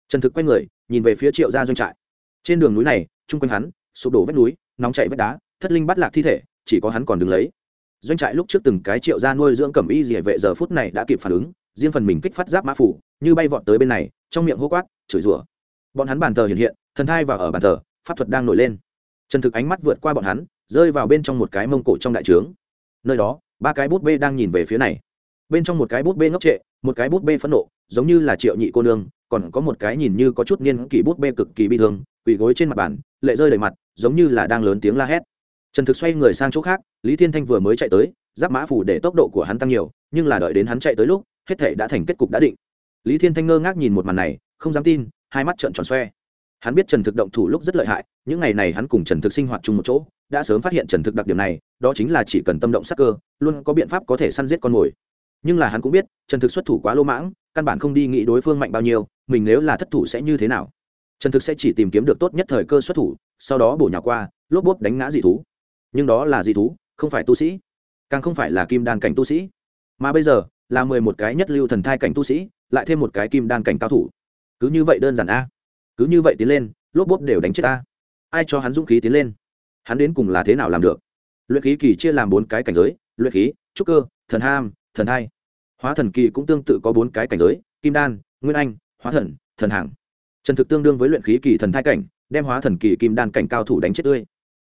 Trần thực quay người, nhìn về phía triệu gia doanh trại. Trên đường núi này, chung quanh hắn, sụp đổ vách núi, nóng chạy vách đá thất linh bắt lạc thi thể, chỉ có hắn còn đứng lấy. Doanh trại lúc trước từng cái triệu gia nuôi dưỡng cẩm y dỉa vệ giờ phút này đã kịp phản ứng, riêng phần mình kích phát giáp mã phủ, như bay vọt tới bên này, trong miệng hô quát, chửi rủa. Bọn hắn bàn thờ hiện hiện, thần thai và ở bàn thờ, pháp thuật đang nổi lên. Trần thực ánh mắt vượt qua bọn hắn, rơi vào bên trong một cái mông cổ trong đại trướng. Nơi đó, ba cái bút bê đang nhìn về phía này. Bên trong một cái bút bê ngốc trệ, một cái bút bê phẫn nộ, giống như là triệu nhị cô nương, còn có một cái nhìn như có chút niên kỷ bút bê cực kỳ bi thương, quỳ gối trên mặt bàn, lệ rơi đầy mặt, giống như là đang lớn tiếng la hét trần thực xoay người sang chỗ khác, lý thiên thanh vừa mới chạy tới, giáp mã phủ để tốc độ của hắn tăng nhiều, nhưng là đợi đến hắn chạy tới lúc, hết thể đã thành kết cục đã định. Lý thiên thanh ngơ ngác nhìn một màn này, không dám tin, hai mắt trợn tròn xoe. Hắn biết trần thực động thủ lúc rất lợi hại, những ngày này hắn cùng trần thực sinh hoạt chung một chỗ, đã sớm phát hiện trần thực đặc điểm này, đó chính là chỉ cần tâm động sắc cơ, luôn có biện pháp có thể săn giết con mồi. Nhưng là hắn cũng biết, trần thực xuất thủ quá lô mãng, căn bản không đi nghĩ đối phương mạnh bao nhiêu, mình nếu là thất thủ sẽ như thế nào? Trần thực sẽ chỉ tìm kiếm được tốt nhất thời cơ xuất thủ, sau đó bổ nhào qua, lốp bốp đánh ngã dị thú nhưng đó là dị thú, không phải tu sĩ. Càng không phải là kim đan cảnh tu sĩ. Mà bây giờ, là mười một cái nhất lưu thần thai cảnh tu sĩ, lại thêm một cái kim đan cảnh cao thủ. Cứ như vậy đơn giản a. Cứ như vậy tiến lên, lốp bốp đều đánh chết ta. Ai cho hắn dũng khí tiến lên? Hắn đến cùng là thế nào làm được? Luyện khí kỳ chia làm bốn cái cảnh giới, luyện khí, trúc cơ, thần ham, thần hai. Hóa thần kỳ cũng tương tự có bốn cái cảnh giới, kim đan, nguyên anh, hóa thần thần hàng trần thực tương đương với luyện khí kỳ thần thai cảnh, đem hóa thần kỳ kim đan cảnh cao thủ đánh chết tươi.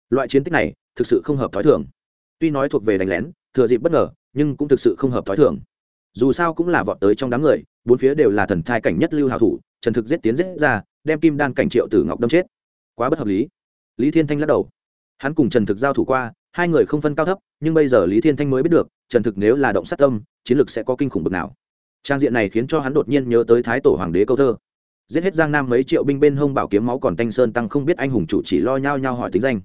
Loại chiến tích này thực sự không hợp thói thường. Tuy nói thuộc về đánh lén, thừa dịp bất ngờ, nhưng cũng thực sự không hợp thói thường. Dù sao cũng là vọt tới trong đám người, bốn phía đều là thần thai cảnh nhất lưu hào thủ, trần thực giết tiến giết ra, đem kim đan cảnh triệu tử ngọc đâm chết. Quá bất hợp lý. Lý thiên thanh lắc đầu. Hắn cùng trần thực giao thủ qua, hai người không phân cao thấp, nhưng bây giờ lý thiên thanh mới biết được, trần thực nếu là động sát tâm, chiến lược sẽ có kinh khủng bực nào. Trang diện này khiến cho hắn đột nhiên nhớ tới thái tổ hoàng đế câu thơ. Giết hết giang nam mấy triệu binh bên hông bảo kiếm máu còn thanh sơn tăng không biết anh hùng chủ chỉ lo nhau nhau hỏi tính danh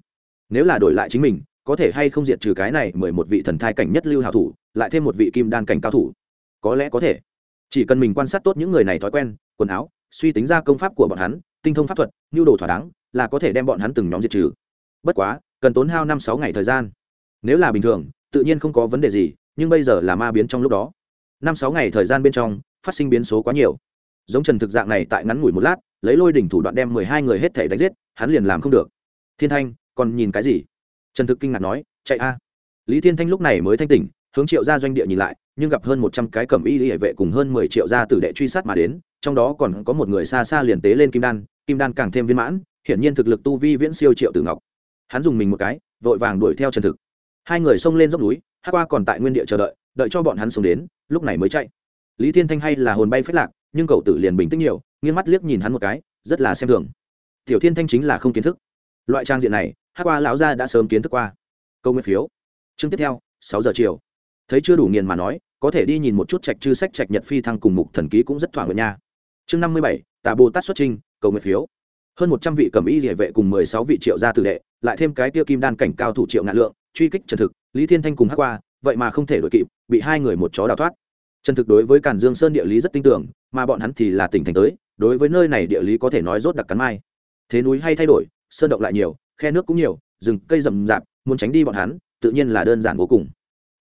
nếu là đổi lại chính mình, có thể hay không diệt trừ cái này mười một vị thần thai cảnh nhất lưu hảo thủ, lại thêm một vị kim đan cảnh cao thủ? Có lẽ có thể. Chỉ cần mình quan sát tốt những người này thói quen, quần áo, suy tính ra công pháp của bọn hắn, tinh thông pháp thuật, nhu đồ thỏa đáng, là có thể đem bọn hắn từng nhóm diệt trừ. Bất quá, cần tốn hao năm sáu ngày thời gian. Nếu là bình thường, tự nhiên không có vấn đề gì, nhưng bây giờ là ma biến trong lúc đó. Năm sáu ngày thời gian bên trong, phát sinh biến số quá nhiều. Giống trần thực dạng này tại ngắn ngủi một lát, lấy lôi đỉnh thủ đoạn đem mười hai người hết thể đánh giết, hắn liền làm không được. Thiên thanh còn nhìn cái gì? Trần thực kinh ngạc nói, chạy a. Lý thiên thanh lúc này mới thanh tỉnh, hướng triệu ra doanh địa nhìn lại, nhưng gặp hơn một trăm cái cẩm y hệ vệ cùng hơn mười triệu gia tử đệ truy sát mà đến, trong đó còn có một người xa xa liền tế lên kim đan kim đan càng thêm viên mãn, hiển nhiên thực lực tu vi viễn siêu triệu tử ngọc. Hắn dùng mình một cái, vội vàng đuổi theo trần thực. Hai người xông lên dốc núi, hát qua còn tại nguyên địa chờ đợi đợi cho bọn hắn xuống đến, lúc này mới chạy. Lý thiên thanh hay là hồn bay phết lạc, nhưng cậu tử liền bình tĩnh nhiều, nghiêng mắt liếc nhìn hắn một cái, rất là xem thường. Tiểu thiên thanh chính là không kiến thức. Loại trang diện này hát qua lão gia đã sớm kiến thức qua. Câu nguyên phiếu. Chương tiếp theo, sáu giờ chiều. Thấy chưa đủ nghiền mà nói, có thể đi nhìn một chút trạch chư sách, trạch nhật phi thăng cùng mục thần ký cũng rất thỏa nguyện nha. Chương năm mươi bảy, tà bồ tát xuất trinh cầu nguyện phiếu. Hơn một trăm vị cầm y địa vệ cùng mười sáu vị triệu gia tử đệ, lại thêm cái tiêu kim đan cảnh cao thủ triệu ngạn lượng, truy kích trần thực, lý thiên thanh cùng hát qua, vậy mà không thể đội kịp, bị hai người một chó đào thoát. Trần thực đối với càn dương sơn địa lý rất tin tưởng, mà bọn hắn thì là tỉnh thành tới, đối với nơi này địa lý có thể nói rốt đặc cắn mai. Thế núi hay thay đổi, sơn động lại nhiều khe nước cũng nhiều, rừng cây rậm rạp, muốn tránh đi bọn hắn, tự nhiên là đơn giản vô cùng.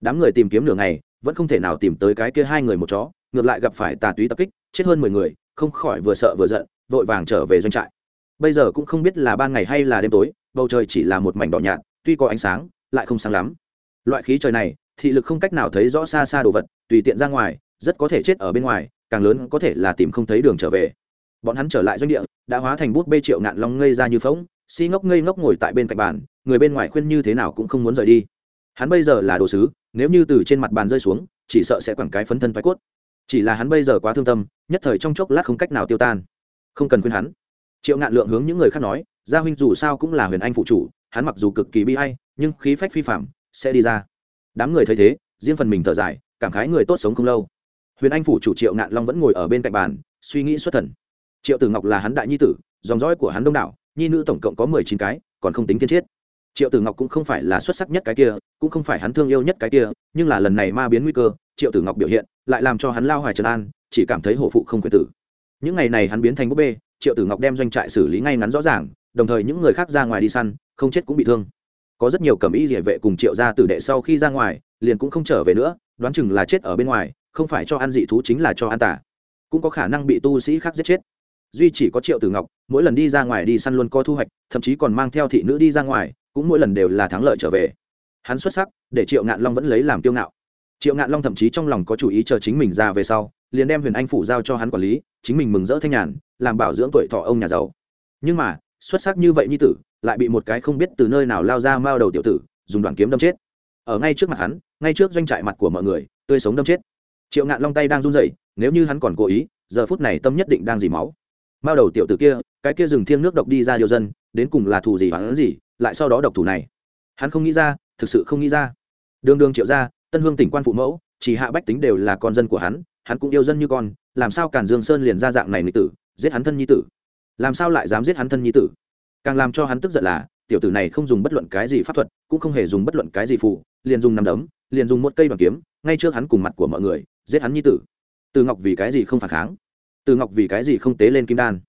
Đám người tìm kiếm nửa ngày, vẫn không thể nào tìm tới cái kia hai người một chó, ngược lại gặp phải tà túy tập kích, chết hơn mười người, không khỏi vừa sợ vừa giận, vội vàng trở về doanh trại. Bây giờ cũng không biết là ban ngày hay là đêm tối, bầu trời chỉ là một mảnh đỏ nhạt, tuy có ánh sáng, lại không sáng lắm. Loại khí trời này, thị lực không cách nào thấy rõ xa xa đồ vật, tùy tiện ra ngoài, rất có thể chết ở bên ngoài, càng lớn có thể là tìm không thấy đường trở về. Bọn hắn trở lại doanh địa, đã hóa thành bút bê triệu ngạn long ngây ra như phóng si ngốc ngây ngốc ngồi tại bên cạnh bàn, người bên ngoài khuyên như thế nào cũng không muốn rời đi. Hắn bây giờ là đồ sứ, nếu như từ trên mặt bàn rơi xuống, chỉ sợ sẽ quẳng cái phấn thân thoái cốt. Chỉ là hắn bây giờ quá thương tâm, nhất thời trong chốc lát không cách nào tiêu tan. Không cần khuyên hắn. Triệu ngạn lượng hướng những người khác nói, gia huynh dù sao cũng là huyền anh phụ chủ, hắn mặc dù cực kỳ bi hay nhưng khí phách phi phạm sẽ đi ra. Đám người thấy thế, riêng phần mình thở dài, cảm khái người tốt sống không lâu. Huyền anh phủ chủ triệu ngạn long vẫn ngồi ở bên cạnh bàn, suy nghĩ xuất thần. Triệu tử ngọc là hắn đại nhi tử, dòng dõi của hắn đông đảo nhi nữ tổng cộng có mười chín cái, còn không tính thiên chiết. Triệu tử ngọc cũng không phải là xuất sắc nhất cái kia, cũng không phải hắn thương yêu nhất cái kia, nhưng là lần này ma biến nguy cơ, triệu tử ngọc biểu hiện lại làm cho hắn lao hoài trần an, chỉ cảm thấy hổ phụ không quyền tử. Những ngày này hắn biến thành búp bê, triệu tử ngọc đem doanh trại xử lý ngay ngắn rõ ràng, đồng thời những người khác ra ngoài đi săn, không chết cũng bị thương. Có rất nhiều cầm y địa vệ cùng triệu gia tử đệ sau khi ra ngoài, liền cũng không trở về nữa, đoán chừng là chết ở bên ngoài, không phải cho ăn dị thú chính là cho ăn tả. Cũng có khả năng bị tu sĩ khác giết chết duy chỉ có triệu tử ngọc, mỗi lần đi ra ngoài đi săn luôn có thu hoạch, thậm chí còn mang theo thị nữ đi ra ngoài, cũng mỗi lần đều là thắng lợi trở về. Hắn xuất sắc, để triệu ngạn long vẫn lấy làm kiêu ngạo. Triệu ngạn long thậm chí trong lòng có chủ ý chờ chính mình ra về sau, liền đem huyền anh phủ giao cho hắn quản lý, chính mình mừng rỡ thanh nhàn, làm bảo dưỡng tuổi thọ ông nhà giàu. Nhưng mà, xuất sắc như vậy như tử, lại bị một cái không biết từ nơi nào lao ra mao đầu tiểu tử, dùng đoạn kiếm đâm chết. Ở ngay trước mặt hắn, ngay trước doanh trại mặt của mọi người, tươi sống đâm chết. Triệu ngạn long tay đang run rẩy, nếu như hắn còn cố ý, giờ phút này tâm nhất định đang dì máu mao đầu tiểu tử kia, cái kia rừng thiêng nước độc đi ra điều dân, đến cùng là thù gì hắn gì, lại sau đó độc thủ này. Hắn không nghĩ ra, thực sự không nghĩ ra. Đường đường triệu ra tân hương tỉnh quan phụ mẫu, chỉ hạ bách tính đều là con dân của hắn hắn cũng yêu dân như con, làm sao càn dương sơn liền ra dạng này nghịch tử, giết hắn thân nhi tử? Làm sao lại dám giết hắn thân nhi tử? Càng làm cho hắn tức giận là, tiểu tử này không dùng bất luận cái gì pháp thuật, cũng không hề dùng bất luận cái gì phụ liền dùng nằm đấm, liền dùng một cây bằng kiếm, ngay trước hắn cùng mặt của mọi người, giết hắn nhi tử. Từ ngọc vì cái gì không phản kháng? Từ ngọc vì cái gì không tế lên kim đan?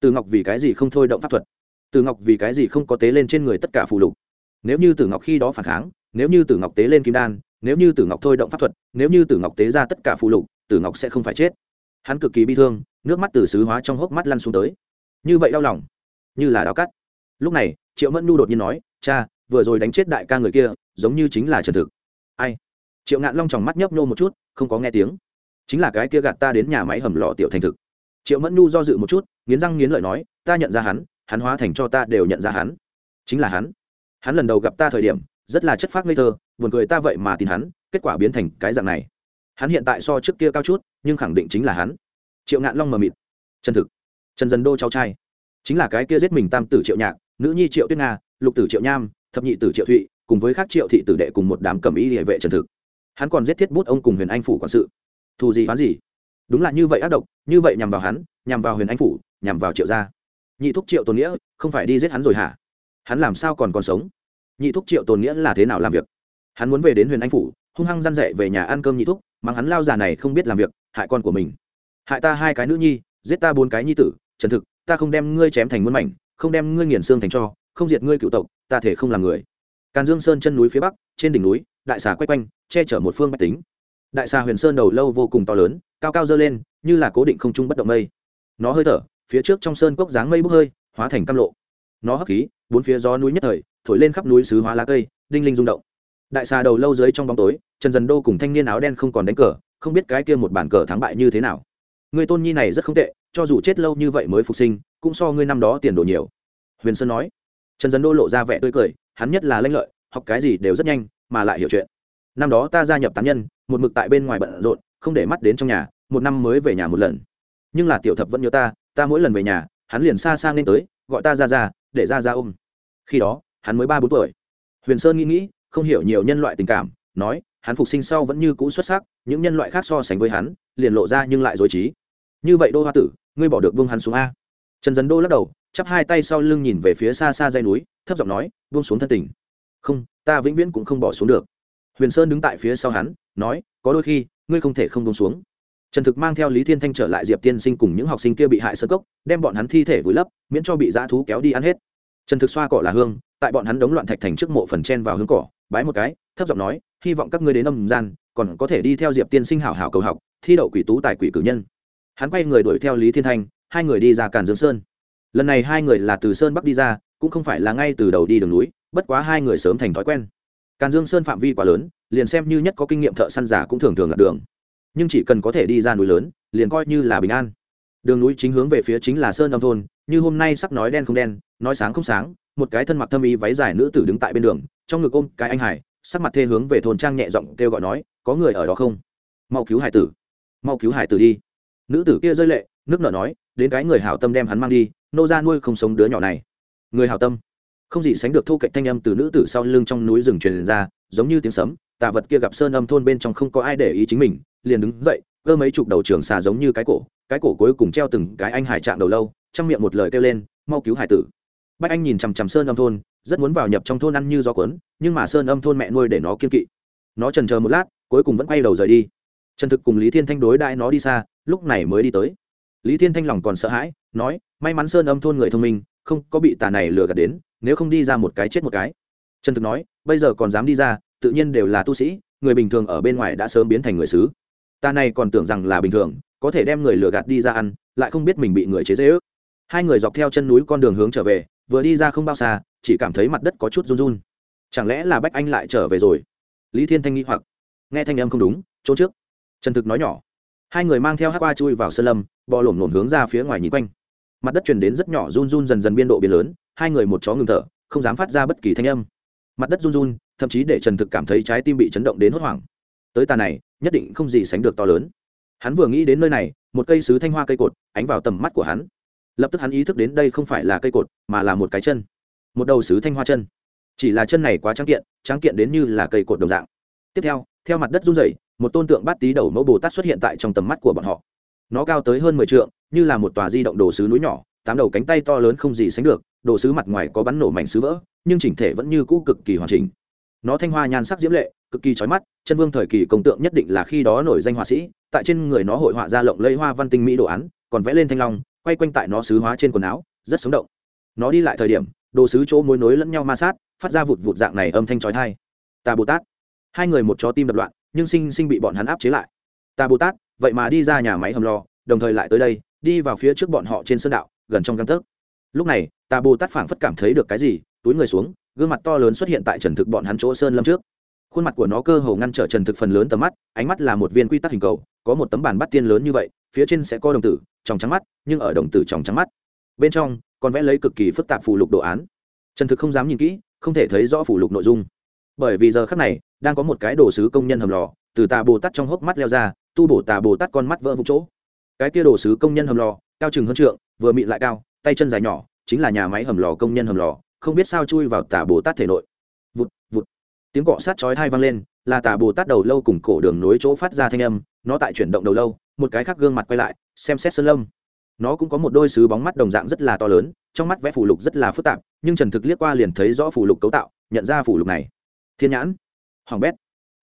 Từ ngọc vì cái gì không thôi động pháp thuật? Từ ngọc vì cái gì không có tế lên trên người tất cả phù lục? Nếu như tử ngọc khi đó phản kháng, nếu như tử ngọc tế lên kim đan, nếu như tử ngọc thôi động pháp thuật, nếu như tử ngọc tế ra tất cả phù lục tử ngọc sẽ không phải chết. Hắn cực kỳ bi thương, nước mắt từ xứ hóa trong hốc mắt lăn xuống tới. Như vậy đau lòng, như là đau cắt. Lúc này, triệu mẫn nhu đột nhiên nói, cha, vừa rồi đánh chết đại ca người kia, giống như chính là trần thực. Ai? Triệu ngạn long tròng mắt nhấp nhô một chút, không có nghe tiếng. Chính là cái kia gạt ta đến nhà máy hầm lò tiểu thành thực triệu mẫn nhu do dự một chút, nghiến răng nghiến lợi nói, ta nhận ra hắn hắn hóa thành cho ta đều nhận ra hắn. Chính là hắn. Hắn lần đầu gặp ta thời điểm, rất là chất phác ngây thơ, buồn cười ta vậy mà tin hắn, kết quả biến thành cái dạng này. Hắn hiện tại so trước kia cao chút, nhưng khẳng định chính là hắn. Triệu ngạn long mờ mịt. Chân thực. Trần dân đô cháu trai. Chính là cái kia giết mình tam tử triệu nhạc, nữ nhi triệu tuyết nga, lục tử triệu nham, thập nhị tử triệu thụy, cùng với khác triệu thị tử đệ cùng một đám cầm y địa vệ trần thực. Hắn còn giết thiết bút ông cùng huyền anh phủ quản sự. Thù gì hoán gì? Đúng là như vậy ác độc, như vậy nhằm vào hắn, nhằm vào huyền anh phủ, nhằm vào triệu gia. Nhị thúc triệu tồn nghĩa, không phải đi giết hắn rồi hả? Hắn làm sao còn còn sống? Nhị thúc triệu tồn nghĩa là thế nào làm việc? Hắn muốn về đến huyền anh phủ, hung hăng răn dậy về nhà ăn cơm nhị thúc, mắng hắn lao già này không biết làm việc, hại con của mình. Hại ta hai cái nữ nhi, giết ta bốn cái nhi tử, trần thực, ta không đem ngươi chém thành muôn mảnh, không đem ngươi nghiền xương thành cho, không diệt ngươi cựu tộc, ta thể không làm người. Càn dương sơn chân núi phía bắc, trên đỉnh núi, đại xà quay quanh, che chở một phương bách tính đại xà huyền sơn đầu lâu vô cùng to lớn, cao cao dơ lên, như là cố định không trung bất động mây. Nó hơi thở, phía trước trong sơn cốc dáng mây bốc hơi, hóa thành cam lộ. Nó hấp khí, bốn phía gió núi nhất thời, thổi lên khắp núi xứ hóa lá cây, đinh linh rung động. Đại xà đầu lâu dưới trong bóng tối, trần dần đô cùng thanh niên áo đen không còn đánh cờ, không biết cái kia một bản cờ thắng bại như thế nào. Người tôn nhi này rất không tệ, cho dù chết lâu như vậy mới phục sinh, cũng so ngươi năm đó tiền đồ nhiều. Huyền sơn nói. Trần dần đô lộ ra vẻ tươi cười, hắn nhất là lanh lợi, học cái gì đều rất nhanh, mà lại hiểu chuyện năm đó ta gia nhập tán nhân, một mực tại bên ngoài bận rộn, không để mắt đến trong nhà, một năm mới về nhà một lần. Nhưng là tiểu thập vẫn nhớ ta ta mỗi lần về nhà, hắn liền xa xa lên tới, gọi ta ra ra, để ra ra ôm. Khi đó, hắn mới ba bốn tuổi. Huyền sơn nghĩ nghĩ, không hiểu nhiều nhân loại tình cảm, nói, hắn phục sinh sau vẫn như cũ xuất sắc, những nhân loại khác so sánh với hắn, liền lộ ra nhưng lại dối trí. Như vậy đô hoa tử, ngươi bỏ được vương hắn xuống a. Trần dấn đô lắc đầu, chắp hai tay sau lưng nhìn về phía xa xa dây núi, thấp giọng nói, buông xuống thân tình. Không, ta vĩnh viễn cũng không bỏ xuống được huyền sơn đứng tại phía sau hắn, nói, có đôi khi, ngươi không thể không đông xuống. Trần thực mang theo lý thiên thanh trở lại diệp tiên sinh cùng những học sinh kia bị hại sơ cốc, đem bọn hắn thi thể vùi lấp, miễn cho bị dã thú kéo đi ăn hết. Trần thực xoa cỏ là hương, tại bọn hắn đống loạn thạch thành trước mộ phần chen vào hướng cỏ, bái một cái, thấp giọng nói, hy vọng các ngươi đến âm gian, còn có thể đi theo diệp tiên sinh hảo hảo cầu học, thi đậu quỷ tú tài quỷ cử nhân. Hắn quay người đuổi theo lý thiên thanh, hai người đi ra càn dương sơn. Lần này hai người là từ sơn bắc đi ra, cũng không phải là ngay từ đầu đi đường núi, bất quá hai người sớm thành thói quen càn dương sơn phạm vi quá lớn, liền xem như nhất có kinh nghiệm thợ săn giả cũng thường thường lạc đường. Nhưng chỉ cần có thể đi ra núi lớn, liền coi như là bình an. Đường núi chính hướng về phía chính là sơn âm thôn, như hôm nay sắc nói đen không đen, nói sáng không sáng, một cái thân mặc thâm y váy dài nữ tử đứng tại bên đường, trong ngực ôm cái anh hải, sắc mặt thê hướng về thôn trang nhẹ giọng kêu gọi nói, có người ở đó không? Mau cứu hải tử. Mau cứu hải tử đi. Nữ tử kia rơi lệ, nước nở nói, đến cái người hảo tâm đem hắn mang đi, nô ra nuôi không sống đứa nhỏ này. Người hảo tâm không gì sánh được thu cạnh thanh âm từ nữ tử sau lưng trong núi rừng truyền ra, giống như tiếng sấm, tà vật kia gặp sơn âm thôn bên trong không có ai để ý chính mình, liền đứng dậy cơ mấy chục đầu trường xà giống như cái cổ cái cổ cuối cùng treo từng cái anh hải trạng đầu lâu, trong miệng một lời kêu lên, mau cứu hải tử. Bách anh nhìn chằm chằm sơn âm thôn, rất muốn vào nhập trong thôn ăn như gió cuốn, nhưng mà sơn âm thôn mẹ nuôi để nó kiên kỵ. Nó trần chờ một lát, cuối cùng vẫn quay đầu rời đi. Trần thực cùng lý thiên thanh đối đãi nó đi xa, lúc này mới đi tới. Lý thiên thanh lòng còn sợ hãi, nói, may mắn sơn âm thôn người thông minh không có bị tà này lừa gạt đến, nếu không đi ra một cái chết một cái. Trần thực nói, bây giờ còn dám đi ra, tự nhiên đều là tu sĩ, người bình thường ở bên ngoài đã sớm biến thành người xứ. Ta này còn tưởng rằng là bình thường, có thể đem người lừa gạt đi ra ăn, lại không biết mình bị người chế dễ ước hai người dọc theo chân núi con đường hướng trở về, vừa đi ra không bao xa, chỉ cảm thấy mặt đất có chút run run. Chẳng lẽ là bách anh lại trở về rồi? Lý thiên thanh nghĩ hoặc. Nghe thanh âm không đúng, trốn trước. Trần thực nói nhỏ. Hai người mang theo hát qua chui vào sơn lâm, bò lổm lổm hướng ra phía ngoài nhìn quanh mặt đất truyền đến rất nhỏ run run dần dần biên độ biến lớn, hai người một chó ngừng thở, không dám phát ra bất kỳ thanh âm. Mặt đất run run, thậm chí để trần thực cảm thấy trái tim bị chấn động đến hốt hoảng. Tới tà này, nhất định không gì sánh được to lớn. Hắn vừa nghĩ đến nơi này, một cây sứ thanh hoa cây cột ánh vào tầm mắt của hắn. Lập tức hắn ý thức đến đây không phải là cây cột, mà là một cái chân. Một đầu sứ thanh hoa chân. Chỉ là chân này quá trắng kiện trắng kiện đến như là cây cột đồng dạng. Tiếp theo theo mặt đất run rẩy, một tôn tượng bát tý đầu mẫu bồ tát xuất hiện tại trong tầm mắt của bọn họ nó cao tới hơn mười t như là một tòa di động đồ sứ núi nhỏ, tám đầu cánh tay to lớn không gì sánh được, đồ sứ mặt ngoài có bắn nổ mảnh sứ vỡ, nhưng chỉnh thể vẫn như cũ cực kỳ hoàn chỉnh. Nó thanh hoa nhan sắc diễm lệ, cực kỳ trói mắt, chân vương thời kỳ công tượng nhất định là khi đó nổi danh họa sĩ, tại trên người nó hội họa ra lộng lây hoa văn tinh mỹ đồ án, còn vẽ lên thanh long, quay quanh tại nó sứ hóa trên quần áo, rất sống động. Nó đi lại thời điểm, đồ sứ chỗ mối nối lẫn nhau ma sát, phát ra vụt vụt dạng này âm thanh trói thai Ta bồ tát. Hai người một chó tim đập loạn, nhưng sinh sinh bị bọn hắn áp chế lại. Ta bồ tát vậy mà đi ra nhà máy hầm lò, đồng thời lại tới đây, đi vào phía trước bọn họ trên sơn đạo, gần trong găng tấc. Lúc này, tà bồ tát phảng phất cảm thấy được cái gì, túi người xuống, gương mặt to lớn xuất hiện tại trần thực bọn hắn chỗ sơn lâm trước. Khuôn mặt của nó cơ hồ ngăn trở trần thực phần lớn tầm mắt, ánh mắt là một viên quy tắc hình cầu, có một tấm bàn bắt tiên lớn như vậy, phía trên sẽ có đồng tử, trong trắng mắt, nhưng ở đồng tử trong trắng mắt. Bên trong, còn vẽ lấy cực kỳ phức tạp phù lục đồ án. Trần thực không dám nhìn kỹ, không thể thấy rõ phù lục nội dung. Bởi vì giờ khắc này, đang có một cái đồ sứ công nhân hầm lò, từ tà bồ tát trong hốc mắt leo ra tu bổ tà bồ tát con mắt vỡ vụ chỗ. Cái kia đồ sứ công nhân hầm lò, cao chừng hơn trượng, vừa mịn lại cao, tay chân dài nhỏ, chính là nhà máy hầm lò công nhân hầm lò, không biết sao chui vào tà bồ tát thể nội. Vụt vụt. Tiếng cọ sát chói thai vang lên, là tà bồ tát đầu lâu cùng cổ đường nối chỗ phát ra thanh âm, nó tại chuyển động đầu lâu, một cái khác gương mặt quay lại, xem xét sơn lâm. Nó cũng có một đôi sứ bóng mắt đồng dạng rất là to lớn, trong mắt vẽ phủ lục rất là phức tạp, nhưng trần thực liếc qua liền thấy rõ phủ lục cấu tạo, nhận ra phủ lục này. Thiên nhãn. Hoàng bét.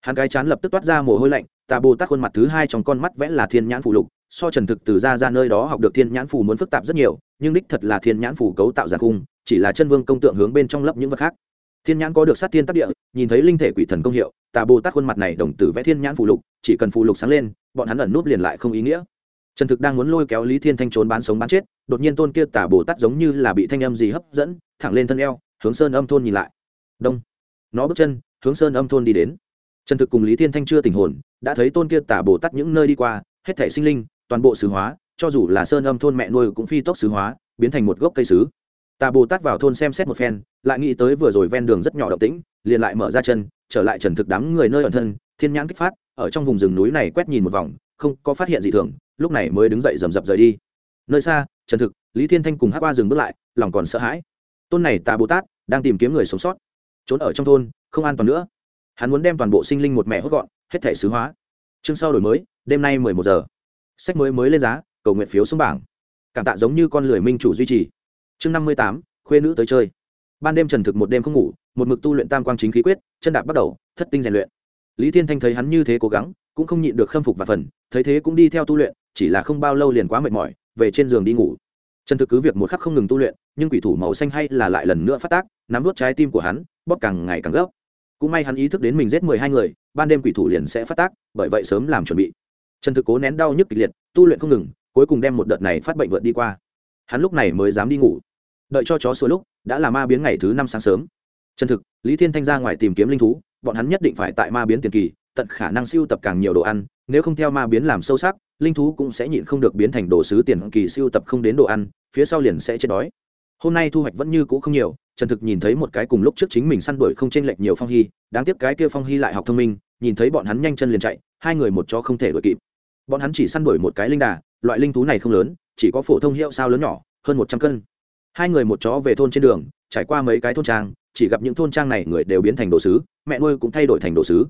Hắn cái chán lập tức toát ra mồ hôi lạnh tà bồ tát khuôn mặt thứ hai trong con mắt vẽ là thiên nhãn phù lục, so trần thực từ ra ra nơi đó học được thiên nhãn phù muốn phức tạp rất nhiều, nhưng đích thật là thiên nhãn phù cấu tạo giàn cung chỉ là chân vương công tượng hướng bên trong lấp những vật khác. Thiên nhãn có được sát thiên tác địa, nhìn thấy linh thể quỷ thần công hiệu, tà bồ tát khuôn mặt này đồng tử vẽ thiên nhãn phù lục, chỉ cần phù lục sáng lên, bọn hắn ẩn núp liền lại không ý nghĩa. Trần thực đang muốn lôi kéo lý thiên thanh trốn bán sống bán chết, đột nhiên tôn kia tà bồ tát giống như là bị thanh âm gì hấp dẫn, thẳng lên thân eo, hướng sơn âm thôn nhìn lại. Đông. Nó bước chân, hướng sơn âm thôn đi đến trần thực cùng lý thiên thanh chưa tình hồn, đã thấy tôn kia tà bồ tát những nơi đi qua, hết thể sinh linh, toàn bộ sứ hóa, cho dù là sơn âm thôn mẹ nuôi cũng phi tốc sứ hóa, biến thành một gốc cây sứ tà bồ tát vào thôn xem xét một phen, lại nghĩ tới vừa rồi ven đường rất nhỏ động tĩnh, liền lại mở ra chân, trở lại trần thực đám người nơi ẩn thân, thiên nhãn kích phát, ở trong vùng rừng núi này quét nhìn một vòng, không có phát hiện gì thường, lúc này mới đứng dậy rầm rập rời đi. Nơi xa, trần thực, lý thiên thanh cùng hát qua dừng bước lại, lòng còn sợ hãi. Tôn này tà bồ tát đang tìm kiếm người sống sót, trốn ở trong thôn, không an toàn nữa hắn muốn đem toàn bộ sinh linh một mẹ hốt gọn, hết thể xứ hóa. Chương sau đổi mới, đêm nay mười một giờ. Sách mới mới lên giá, cầu nguyện phiếu xuống bảng. Cảm tạ giống như con lười minh chủ duy trì. Chương năm mươi tám, khuê nữ tới chơi. Ban đêm trần thực một đêm không ngủ, một mực tu luyện tam quang chính khí quyết, chân đạp bắt đầu, thất tinh rèn luyện. Lý thiên thanh thấy hắn như thế cố gắng, cũng không nhịn được khâm phục và phần, thấy thế cũng đi theo tu luyện, chỉ là không bao lâu liền quá mệt mỏi, về trên giường đi ngủ. Trần thực cứ việc một khắc không ngừng tu luyện, nhưng quỷ thủ màu xanh hay là lại lần nữa phát tác, nắm vút trái tim của hắn, bóp càng ngày càng gấp cũng may hắn ý thức đến mình giết mười hai người, ban đêm quỷ thủ liền sẽ phát tác, bởi vậy sớm làm chuẩn bị. Trần thực cố nén đau nhức kịch liệt, tu luyện không ngừng, cuối cùng đem một đợt này phát bệnh vượt đi qua. Hắn lúc này mới dám đi ngủ. Đợi cho chó xuống lúc, đã là ma biến ngày thứ năm sáng sớm. Trần thực, lý thiên thanh ra ngoài tìm kiếm linh thú, bọn hắn nhất định phải tại ma biến tiền kỳ, tận khả năng siêu tập càng nhiều đồ ăn, nếu không theo ma biến làm sâu sắc, linh thú cũng sẽ nhịn không được biến thành đồ sứ tiền kỳ siêu tập không đến đồ ăn, phía sau liền sẽ chết đói hôm nay thu hoạch vẫn như cũ không nhiều, trần thực nhìn thấy một cái cùng lúc trước chính mình săn đuổi không chênh lệch nhiều phong hy, đáng tiếc cái kia phong hy lại học thông minh, nhìn thấy bọn hắn nhanh chân liền chạy, hai người một chó không thể đuổi kịp. Bọn hắn chỉ săn đuổi một cái linh đà, loại linh thú này không lớn, chỉ có phổ thông hiệu sao lớn nhỏ, hơn một trăm cân. Hai người một chó về thôn trên đường, trải qua mấy cái thôn trang, chỉ gặp những thôn trang này người đều biến thành đồ sứ, mẹ nuôi cũng thay đổi thành đồ sứ.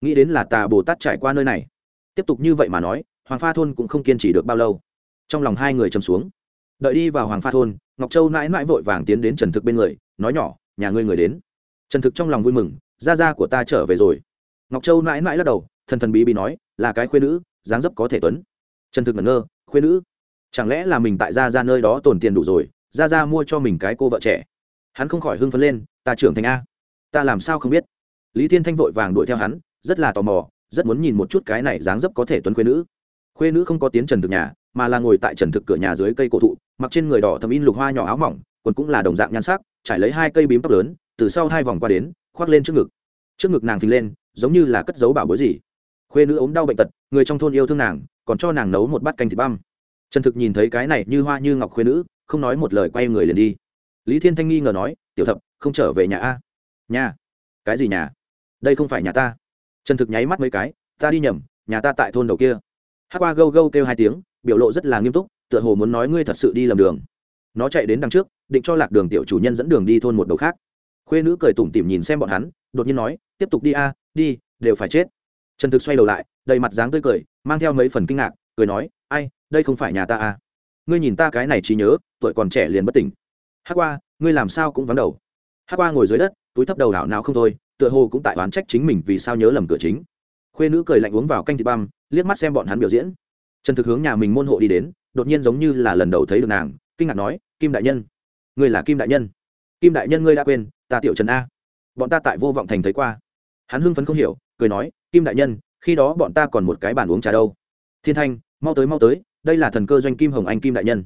Nghĩ đến là tà bồ tát trải qua nơi này. Tiếp tục như vậy mà nói, hoàng pha thôn cũng không kiên trì được bao lâu. Trong lòng hai người chầm xuống đợi đi vào hoàng pha thôn, ngọc châu mãi mãi vội vàng tiến đến trần thực bên người, nói nhỏ, nhà ngươi người đến. Trần thực trong lòng vui mừng, gia gia của ta trở về rồi. Ngọc châu mãi mãi lắc đầu, thần thần bí bí nói, là cái khuê nữ, dáng dấp có thể tuấn. Trần thực ngẩn ngơ, khuê nữ? Chẳng lẽ là mình tại gia ra nơi đó tồn tiền đủ rồi, gia ra mua cho mình cái cô vợ trẻ? Hắn không khỏi hưng phấn lên, ta trưởng thành a, ta làm sao không biết? Lý thiên thanh vội vàng đuổi theo hắn, rất là tò mò, rất muốn nhìn một chút cái này dáng dấp có thể tuấn khuê nữ. Khuê nữ không có tiến trần thực nhà, mà là ngồi tại trần thực cửa nhà dưới cây cổ thụ mặc trên người đỏ thầm in lục hoa nhỏ áo mỏng, quần cũng là đồng dạng nhan sắc, trải lấy hai cây bím tóc lớn, từ sau hai vòng qua đến, khoác lên trước ngực. Trước ngực nàng phình lên, giống như là cất dấu bảo bối gì. Khuê nữ ốm đau bệnh tật, người trong thôn yêu thương nàng, còn cho nàng nấu một bát canh thịt băm. Trần thực nhìn thấy cái này như hoa như ngọc khuê nữ, không nói một lời quay người liền đi. Lý thiên thanh nghi ngờ nói, tiểu thập, không trở về nhà a? Nhà. Cái gì nhà? Đây không phải nhà ta. Trần thực nháy mắt mấy cái, ta đi nhầm, nhà ta tại thôn đầu kia. Hát qua gâu gâu kêu hai tiếng, biểu lộ rất là nghiêm túc tựa hồ muốn nói ngươi thật sự đi lầm đường. Nó chạy đến đằng trước, định cho lạc đường tiểu chủ nhân dẫn đường đi thôn một đầu khác. Khuê nữ cười tủm tỉm nhìn xem bọn hắn, đột nhiên nói, tiếp tục đi a, đi, đều phải chết. Trần thực xoay đầu lại, đầy mặt dáng tươi cười, mang theo mấy phần kinh ngạc, cười nói, ai, đây không phải nhà ta a. Ngươi nhìn ta cái này trí nhớ, tuổi còn trẻ liền bất tỉnh. Hát qua, ngươi làm sao cũng vắng đầu. Hát qua ngồi dưới đất, túi thấp đầu đảo nào không thôi, tựa hồ cũng tại oán trách chính mình vì sao nhớ lầm cửa chính. Khuê nữ cười lạnh uống vào canh thịt băm, liếc mắt xem bọn hắn biểu diễn. Trần thực hướng nhà mình môn hộ đi đến đột nhiên giống như là lần đầu thấy được nàng, kinh ngạc nói, kim đại nhân, ngươi là kim đại nhân? Kim đại nhân ngươi đã quên, ta tiểu trần a. Bọn ta tại vô vọng thành thấy qua. Hắn hưng phấn không hiểu, cười nói, kim đại nhân, khi đó bọn ta còn một cái bàn uống trà đâu. Thiên thanh, mau tới mau tới, đây là thần cơ doanh kim hồng anh kim đại nhân.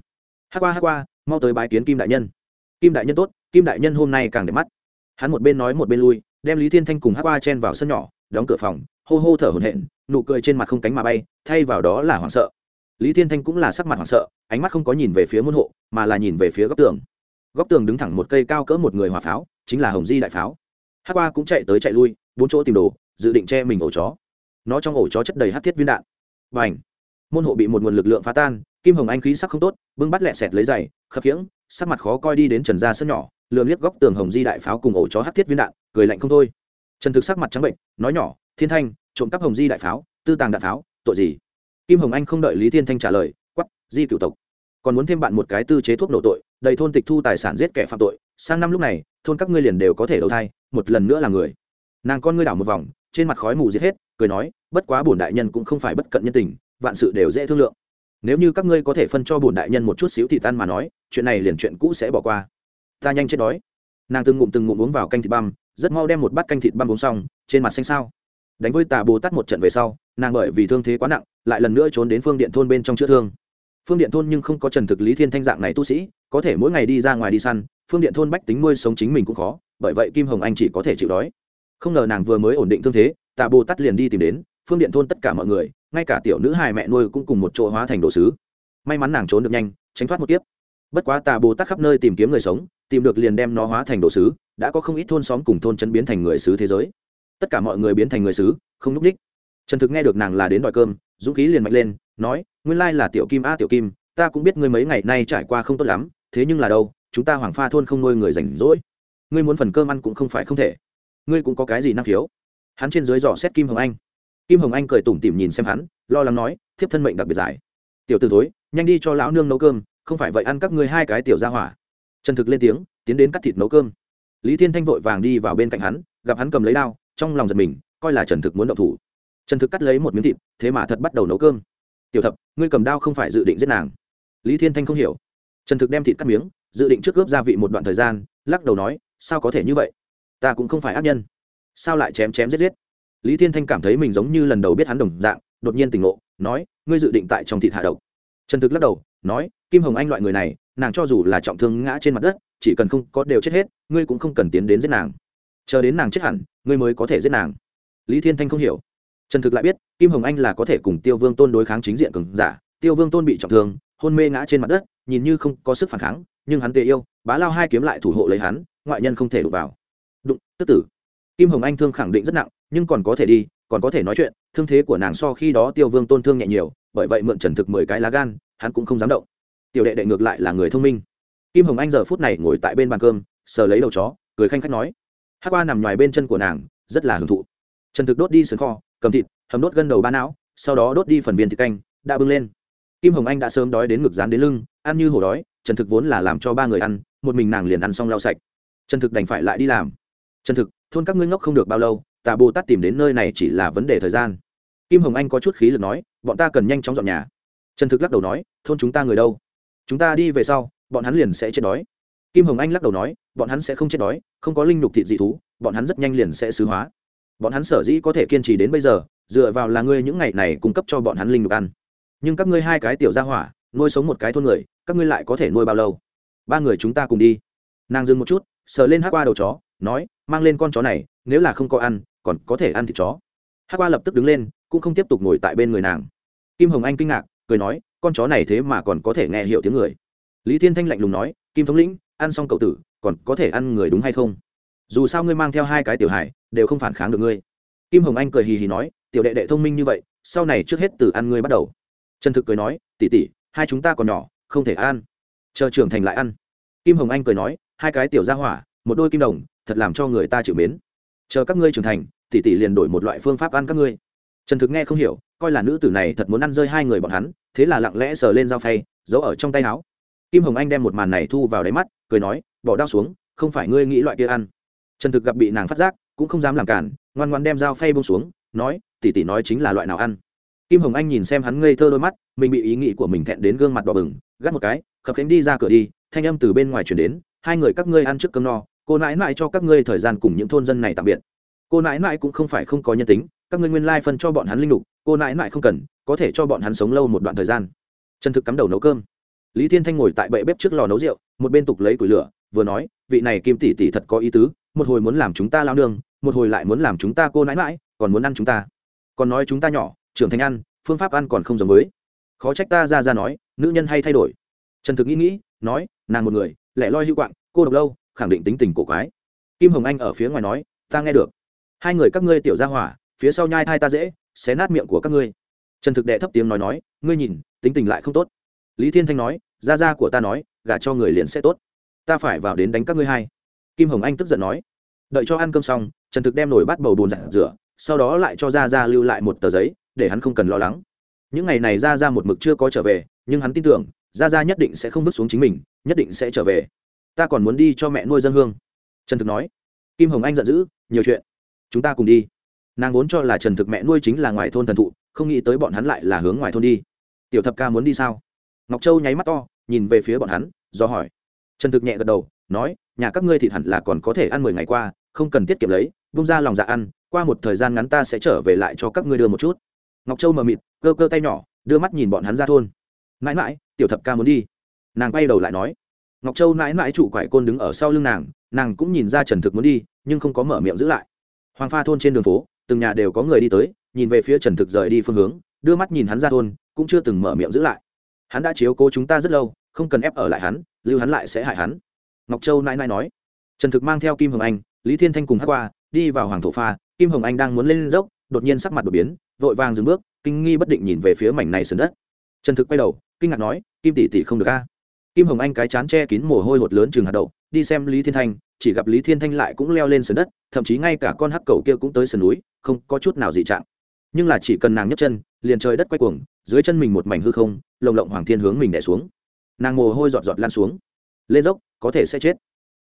Hát qua hát qua, mau tới bái kiến kim đại nhân. Kim đại nhân tốt, kim đại nhân hôm nay càng đẹp mắt. Hắn một bên nói một bên lui, đem lý thiên thanh cùng hát qua chen vào sân nhỏ, đóng cửa phòng, hô hô thở hổn hển, nụ cười trên mặt không cánh mà bay, thay vào đó là hoảng sợ lý thiên thanh cũng là sắc mặt hoảng sợ, ánh mắt không có nhìn về phía môn hộ, mà là nhìn về phía góc tường. Góc tường đứng thẳng một cây cao cỡ một người hỏa pháo, chính là hồng di đại pháo. Hát qua cũng chạy tới chạy lui, bốn chỗ tìm đồ, dự định che mình ổ chó. Nó trong ổ chó chất đầy hát thiết viên đạn. Và ảnh môn hộ bị một nguồn lực lượng phá tan, kim hồng anh khí sắc không tốt, bưng bắt lẹ sẹt lấy giày, khập khiễng, sắc mặt khó coi đi đến trần gia sân nhỏ lượm liếc góc tường hồng di đại pháo cùng ổ chó hát thiết viên đạn, cười lạnh không thôi. Trần thực sắc mặt trắng bệnh, nói nhỏ, thiên thanh, trộm cắp hồng di đại pháo, tư tàng đạn pháo, tội gì? Kim hồng anh không đợi lý thiên thanh trả lời quắp di cựu tộc, còn muốn thêm bạn một cái tư chế thuốc nổ tội, đầy thôn tịch thu tài sản giết kẻ phạm tội, sang năm lúc này, thôn các ngươi liền đều có thể đầu thai, một lần nữa là người. Nàng con ngươi đảo một vòng, trên mặt khói mù giết hết, cười nói, bất quá bổn đại nhân cũng không phải bất cận nhân tình, vạn sự đều dễ thương lượng. Nếu như các ngươi có thể phân cho bổn đại nhân một chút xíu thì tan mà nói, chuyện này liền chuyện cũ sẽ bỏ qua. Ta nhanh chết đói. Nàng từng ngụm từng ngụm uống vào canh thịt băm, rất mau đem một bát canh thịt băm uống xong, trên mặt xanh sao đánh với tà bồ tát một trận về sau, nàng bởi vì thương thế quá nặng, lại lần nữa trốn đến phương điện thôn bên trong chữa thương. Phương điện thôn nhưng không có trần thực lý thiên thanh dạng này tu sĩ, có thể mỗi ngày đi ra ngoài đi săn, phương điện thôn bách tính nuôi sống chính mình cũng khó, bởi vậy kim hồng anh chỉ có thể chịu đói. Không ngờ nàng vừa mới ổn định thương thế, tà bồ tát liền đi tìm đến phương điện thôn tất cả mọi người, ngay cả tiểu nữ hài mẹ nuôi cũng cùng một chỗ hóa thành đồ sứ. May mắn nàng trốn được nhanh, tránh thoát một kiếp. Bất quá tà bồ tát khắp nơi tìm kiếm người sống, tìm được liền đem nó hóa thành đồ sứ, đã có không ít thôn xóm cùng thôn chân biến thành người sứ thế giới tất cả mọi người biến thành người sứ không núp đích. Trần thực nghe được nàng là đến đòi cơm, dũng khí liền mạnh lên, nói, nguyên lai là tiểu kim a tiểu kim, ta cũng biết ngươi mấy ngày nay trải qua không tốt lắm, thế nhưng là đâu, chúng ta hoàng pha thôn không nuôi người rảnh rỗi. Ngươi muốn phần cơm ăn cũng không phải không thể. Ngươi cũng có cái gì năng khiếu? Hắn trên dưới dò xét kim hồng anh. Kim hồng anh cười tủm tỉm nhìn xem hắn, lo lắng nói, thiếp thân mệnh đặc biệt dài. Tiểu t ử thối, nhanh đi cho lão nương nấu cơm, không phải vậy ăn các ngươi hai cái tiểu ra hỏa. Trần thực lên tiếng, tiến đến cắt thịt nấu cơm. Lý thiên thanh vội vàng đi vào bên cạnh hắn, gặp hắn cầm lấy đao trong lòng giật mình, coi là trần thực muốn động thủ. Trần thực cắt lấy một miếng thịt, thế mà thật bắt đầu nấu cơm. Tiểu thập, ngươi cầm đao không phải dự định giết nàng. Lý thiên thanh không hiểu. Trần thực đem thịt cắt miếng, dự định trước ướp gia vị một đoạn thời gian, lắc đầu nói, sao có thể như vậy? Ta cũng không phải ác nhân. Sao lại chém chém giết giết? Lý thiên thanh cảm thấy mình giống như lần đầu biết hắn đồng dạng, đột nhiên tỉnh ngộ, nói, ngươi dự định tại trong thịt hạ độc. Trần thực lắc đầu, nói, kim hồng anh loại người này, nàng cho dù là trọng thương ngã trên mặt đất, chỉ cần không có đều chết hết, ngươi cũng không cần tiến đến giết nàng chờ đến nàng chết hẳn, ngươi mới có thể giết nàng. Lý thiên thanh không hiểu. Trần thực lại biết, kim hồng anh là có thể cùng tiêu vương tôn đối kháng chính diện cường giả. Tiêu vương tôn bị trọng thương, hôn mê ngã trên mặt đất, nhìn như không có sức phản kháng, nhưng hắn tề yêu, bá lao hai kiếm lại thủ hộ lấy hắn, ngoại nhân không thể đụng vào. Đụng, tức tử. Kim hồng anh thương khẳng định rất nặng, nhưng còn có thể đi, còn có thể nói chuyện, thương thế của nàng so khi đó tiêu vương tôn thương nhẹ nhiều, bởi vậy mượn trần thực mười cái lá gan, hắn cũng không dám động. Tiểu đệ đệ ngược lại là người thông minh. Kim hồng anh giờ phút này ngồi tại bên bàn cơm, sờ lấy đầu chó, cười khanh khách nói hát qua nằm ngoài bên chân của nàng, rất là hưởng thụ. Trần thực đốt đi sườn kho, cầm thịt, hầm đốt gân đầu ba não, sau đó đốt đi phần viên thịt canh, đã bưng lên. Kim hồng anh đã sớm đói đến ngực dán đến lưng, ăn như hổ đói, trần thực vốn là làm cho ba người ăn, một mình nàng liền ăn xong lau sạch. Trần thực đành phải lại đi làm. Trần thực, thôn các ngươi ngốc không được bao lâu, tà bồ tát tìm đến nơi này chỉ là vấn đề thời gian. Kim hồng anh có chút khí lực nói, bọn ta cần nhanh chóng dọn nhà. Trần thực lắc đầu nói, thôn chúng ta người đâu? Chúng ta đi về sau, bọn hắn liền sẽ chết đói. Kim hồng anh lắc đầu nói bọn hắn sẽ không chết đói, không có linh lục thịt dị thú, bọn hắn rất nhanh liền sẽ xứ hóa. Bọn hắn sở dĩ có thể kiên trì đến bây giờ, dựa vào là ngươi những ngày này cung cấp cho bọn hắn linh lục ăn. Nhưng các ngươi hai cái tiểu gia hỏa, nuôi sống một cái thôn người, các ngươi lại có thể nuôi bao lâu? Ba người chúng ta cùng đi. Nàng dừng một chút, sờ lên hát qua đầu chó, nói, mang lên con chó này, nếu là không có ăn, còn có thể ăn thịt chó. Hát qua lập tức đứng lên, cũng không tiếp tục ngồi tại bên người nàng. Kim hồng anh kinh ngạc, cười nói, con chó này thế mà còn có thể nghe hiểu tiếng người. Lý thiên thanh lạnh lùng nói, kim thống lĩnh, ăn xong cậu tử còn có thể ăn người đúng hay không? Dù sao ngươi mang theo hai cái tiểu hải đều không phản kháng được ngươi. Kim hồng anh cười hì hì nói, tiểu đệ đệ thông minh như vậy, sau này trước hết từ ăn ngươi bắt đầu. Trần thực cười nói tỉ tỉ hai chúng ta còn nhỏ, không thể ăn. Chờ trưởng thành lại ăn. Kim hồng anh cười nói, hai cái tiểu ra hỏa, một đôi kim đồng, thật làm cho người ta chịu mến. Chờ các ngươi trưởng thành tỉ tỉ liền đổi một loại phương pháp ăn các ngươi. Trần thực nghe không hiểu, coi là nữ tử này thật muốn ăn rơi hai người bọn hắn, thế là lặng lẽ sờ lên dao phay, giấu ở trong tay áo kim hồng anh đem một màn này thu vào đáy mắt, cười nói, bỏ đao xuống, không phải ngươi nghĩ loại kia ăn. Trần thực gặp bị nàng phát giác, cũng không dám làm cản, ngoan ngoan đem dao phay bông xuống, nói tỉ tỉ nói chính là loại nào ăn? Kim hồng anh nhìn xem hắn ngây thơ đôi mắt, mình bị ý nghĩ của mình thẹn đến gương mặt đỏ bừng, gắt một cái, khập khánh đi ra cửa đi, thanh âm từ bên ngoài chuyển đến, hai người các ngươi ăn trước cơm no, cô nãi nãi cho các ngươi thời gian cùng những thôn dân này tạm biệt. Cô nãi nãi cũng không phải không có nhân tính, các ngươi nguyên lai phân cho bọn hắn linh lục, cô nãi nãi không cần, có thể cho bọn hắn sống lâu một đoạn thời gian. Trần thực cắm đầu nấu cơm lý thiên thanh ngồi tại bệ bếp trước lò nấu rượu, một bên tục lấy củi lửa, vừa nói, vị này kim tỷ tỷ thật có ý tứ, một hồi muốn làm chúng ta lao nương, một hồi lại muốn làm chúng ta cô nãi nãi, còn muốn ăn chúng ta. Còn nói chúng ta nhỏ, trưởng thành ăn, phương pháp ăn còn không giống với. Khó trách ta ra ra nói, nữ nhân hay thay đổi. Trần thực nghĩ nghĩ, nói, nàng một người, lẻ loi hữu quạng, cô độc lâu, khẳng định tính tình cổ quái. Kim hồng anh ở phía ngoài nói, ta nghe được. Hai người các ngươi tiểu ra hỏa, phía sau nhai thai ta dễ, xé nát miệng của các ngươi. Trần thực đệ thấp tiếng nói nói, ngươi nhìn, tính tình lại không tốt. Lý thiên thanh nói Gia gia của ta nói, gả cho người liền sẽ tốt. Ta phải vào đến đánh các ngươi hai. Kim hồng anh tức giận nói. Đợi cho ăn cơm xong, trần thực đem nổi bát bầu bùn giặt rửa, sau đó lại cho Gia Gia lưu lại một tờ giấy, để hắn không cần lo lắng. Những ngày này Gia Gia một mực chưa có trở về, nhưng hắn tin tưởng, Gia Gia nhất định sẽ không vứt xuống chính mình, nhất định sẽ trở về. Ta còn muốn đi cho mẹ nuôi dân hương. Trần thực nói. Kim hồng anh giận dữ, nhiều chuyện. Chúng ta cùng đi. Nàng vốn cho là trần thực mẹ nuôi chính là ngoài thôn thần thụ, không nghĩ tới bọn hắn lại là hướng ngoài thôn đi. Tiểu thập ca muốn đi sao? Ngọc châu nháy mắt to, nhìn về phía bọn hắn, do hỏi. Trần thực nhẹ gật đầu, nói, nhà các ngươi thịt hẳn là còn có thể ăn mười ngày qua, không cần tiết kiệm lấy bung ra lòng dạ ăn, qua một thời gian ngắn ta sẽ trở về lại cho các ngươi đưa một chút. Ngọc châu mờ mịt, cơ cơ tay nhỏ, đưa mắt nhìn bọn hắn ra thôn. Mãi mãi, tiểu thập ca muốn đi. Nàng quay đầu lại nói. Ngọc châu mãi mãi chủ quải côn đứng ở sau lưng nàng nàng cũng nhìn ra trần thực muốn đi, nhưng không có mở miệng giữ lại. Hoàng pha thôn trên đường phố, từng nhà đều có người đi tới, nhìn về phía trần thực rời đi phương hướng, đưa mắt nhìn hắn ra thôn, cũng chưa từng mở miệng giữ lại hắn đã chiếu cố chúng ta rất lâu, không cần ép ở lại hắn, lưu hắn lại sẽ hại hắn. Ngọc châu nãi nãi nói. Trần thực mang theo kim hồng anh, lý thiên thanh cùng hát qua, đi vào hoàng thổ pha. Kim hồng anh đang muốn lên dốc, đột nhiên sắc mặt đột biến, vội vàng dừng bước, kinh nghi bất định nhìn về phía mảnh này sườn đất. Trần thực quay đầu, kinh ngạc nói, kim tỷ tỷ không được a. Kim hồng anh cái chán che kín mồ hôi hột lớn chừng hạt đậu, đi xem lý thiên thanh, chỉ gặp lý thiên thanh lại cũng leo lên sườn đất, thậm chí ngay cả con hắc cầu kia cũng tới sườn núi, không có chút nào dị trạng. Nhưng là chỉ cần nàng nhấc chân, liền trời đất quay cuồng dưới chân mình một mảnh hư không, lồng lộng hoàng thiên hướng mình đẻ xuống. Nàng mồ hôi giọt giọt lan xuống. Lên dốc, có thể sẽ chết.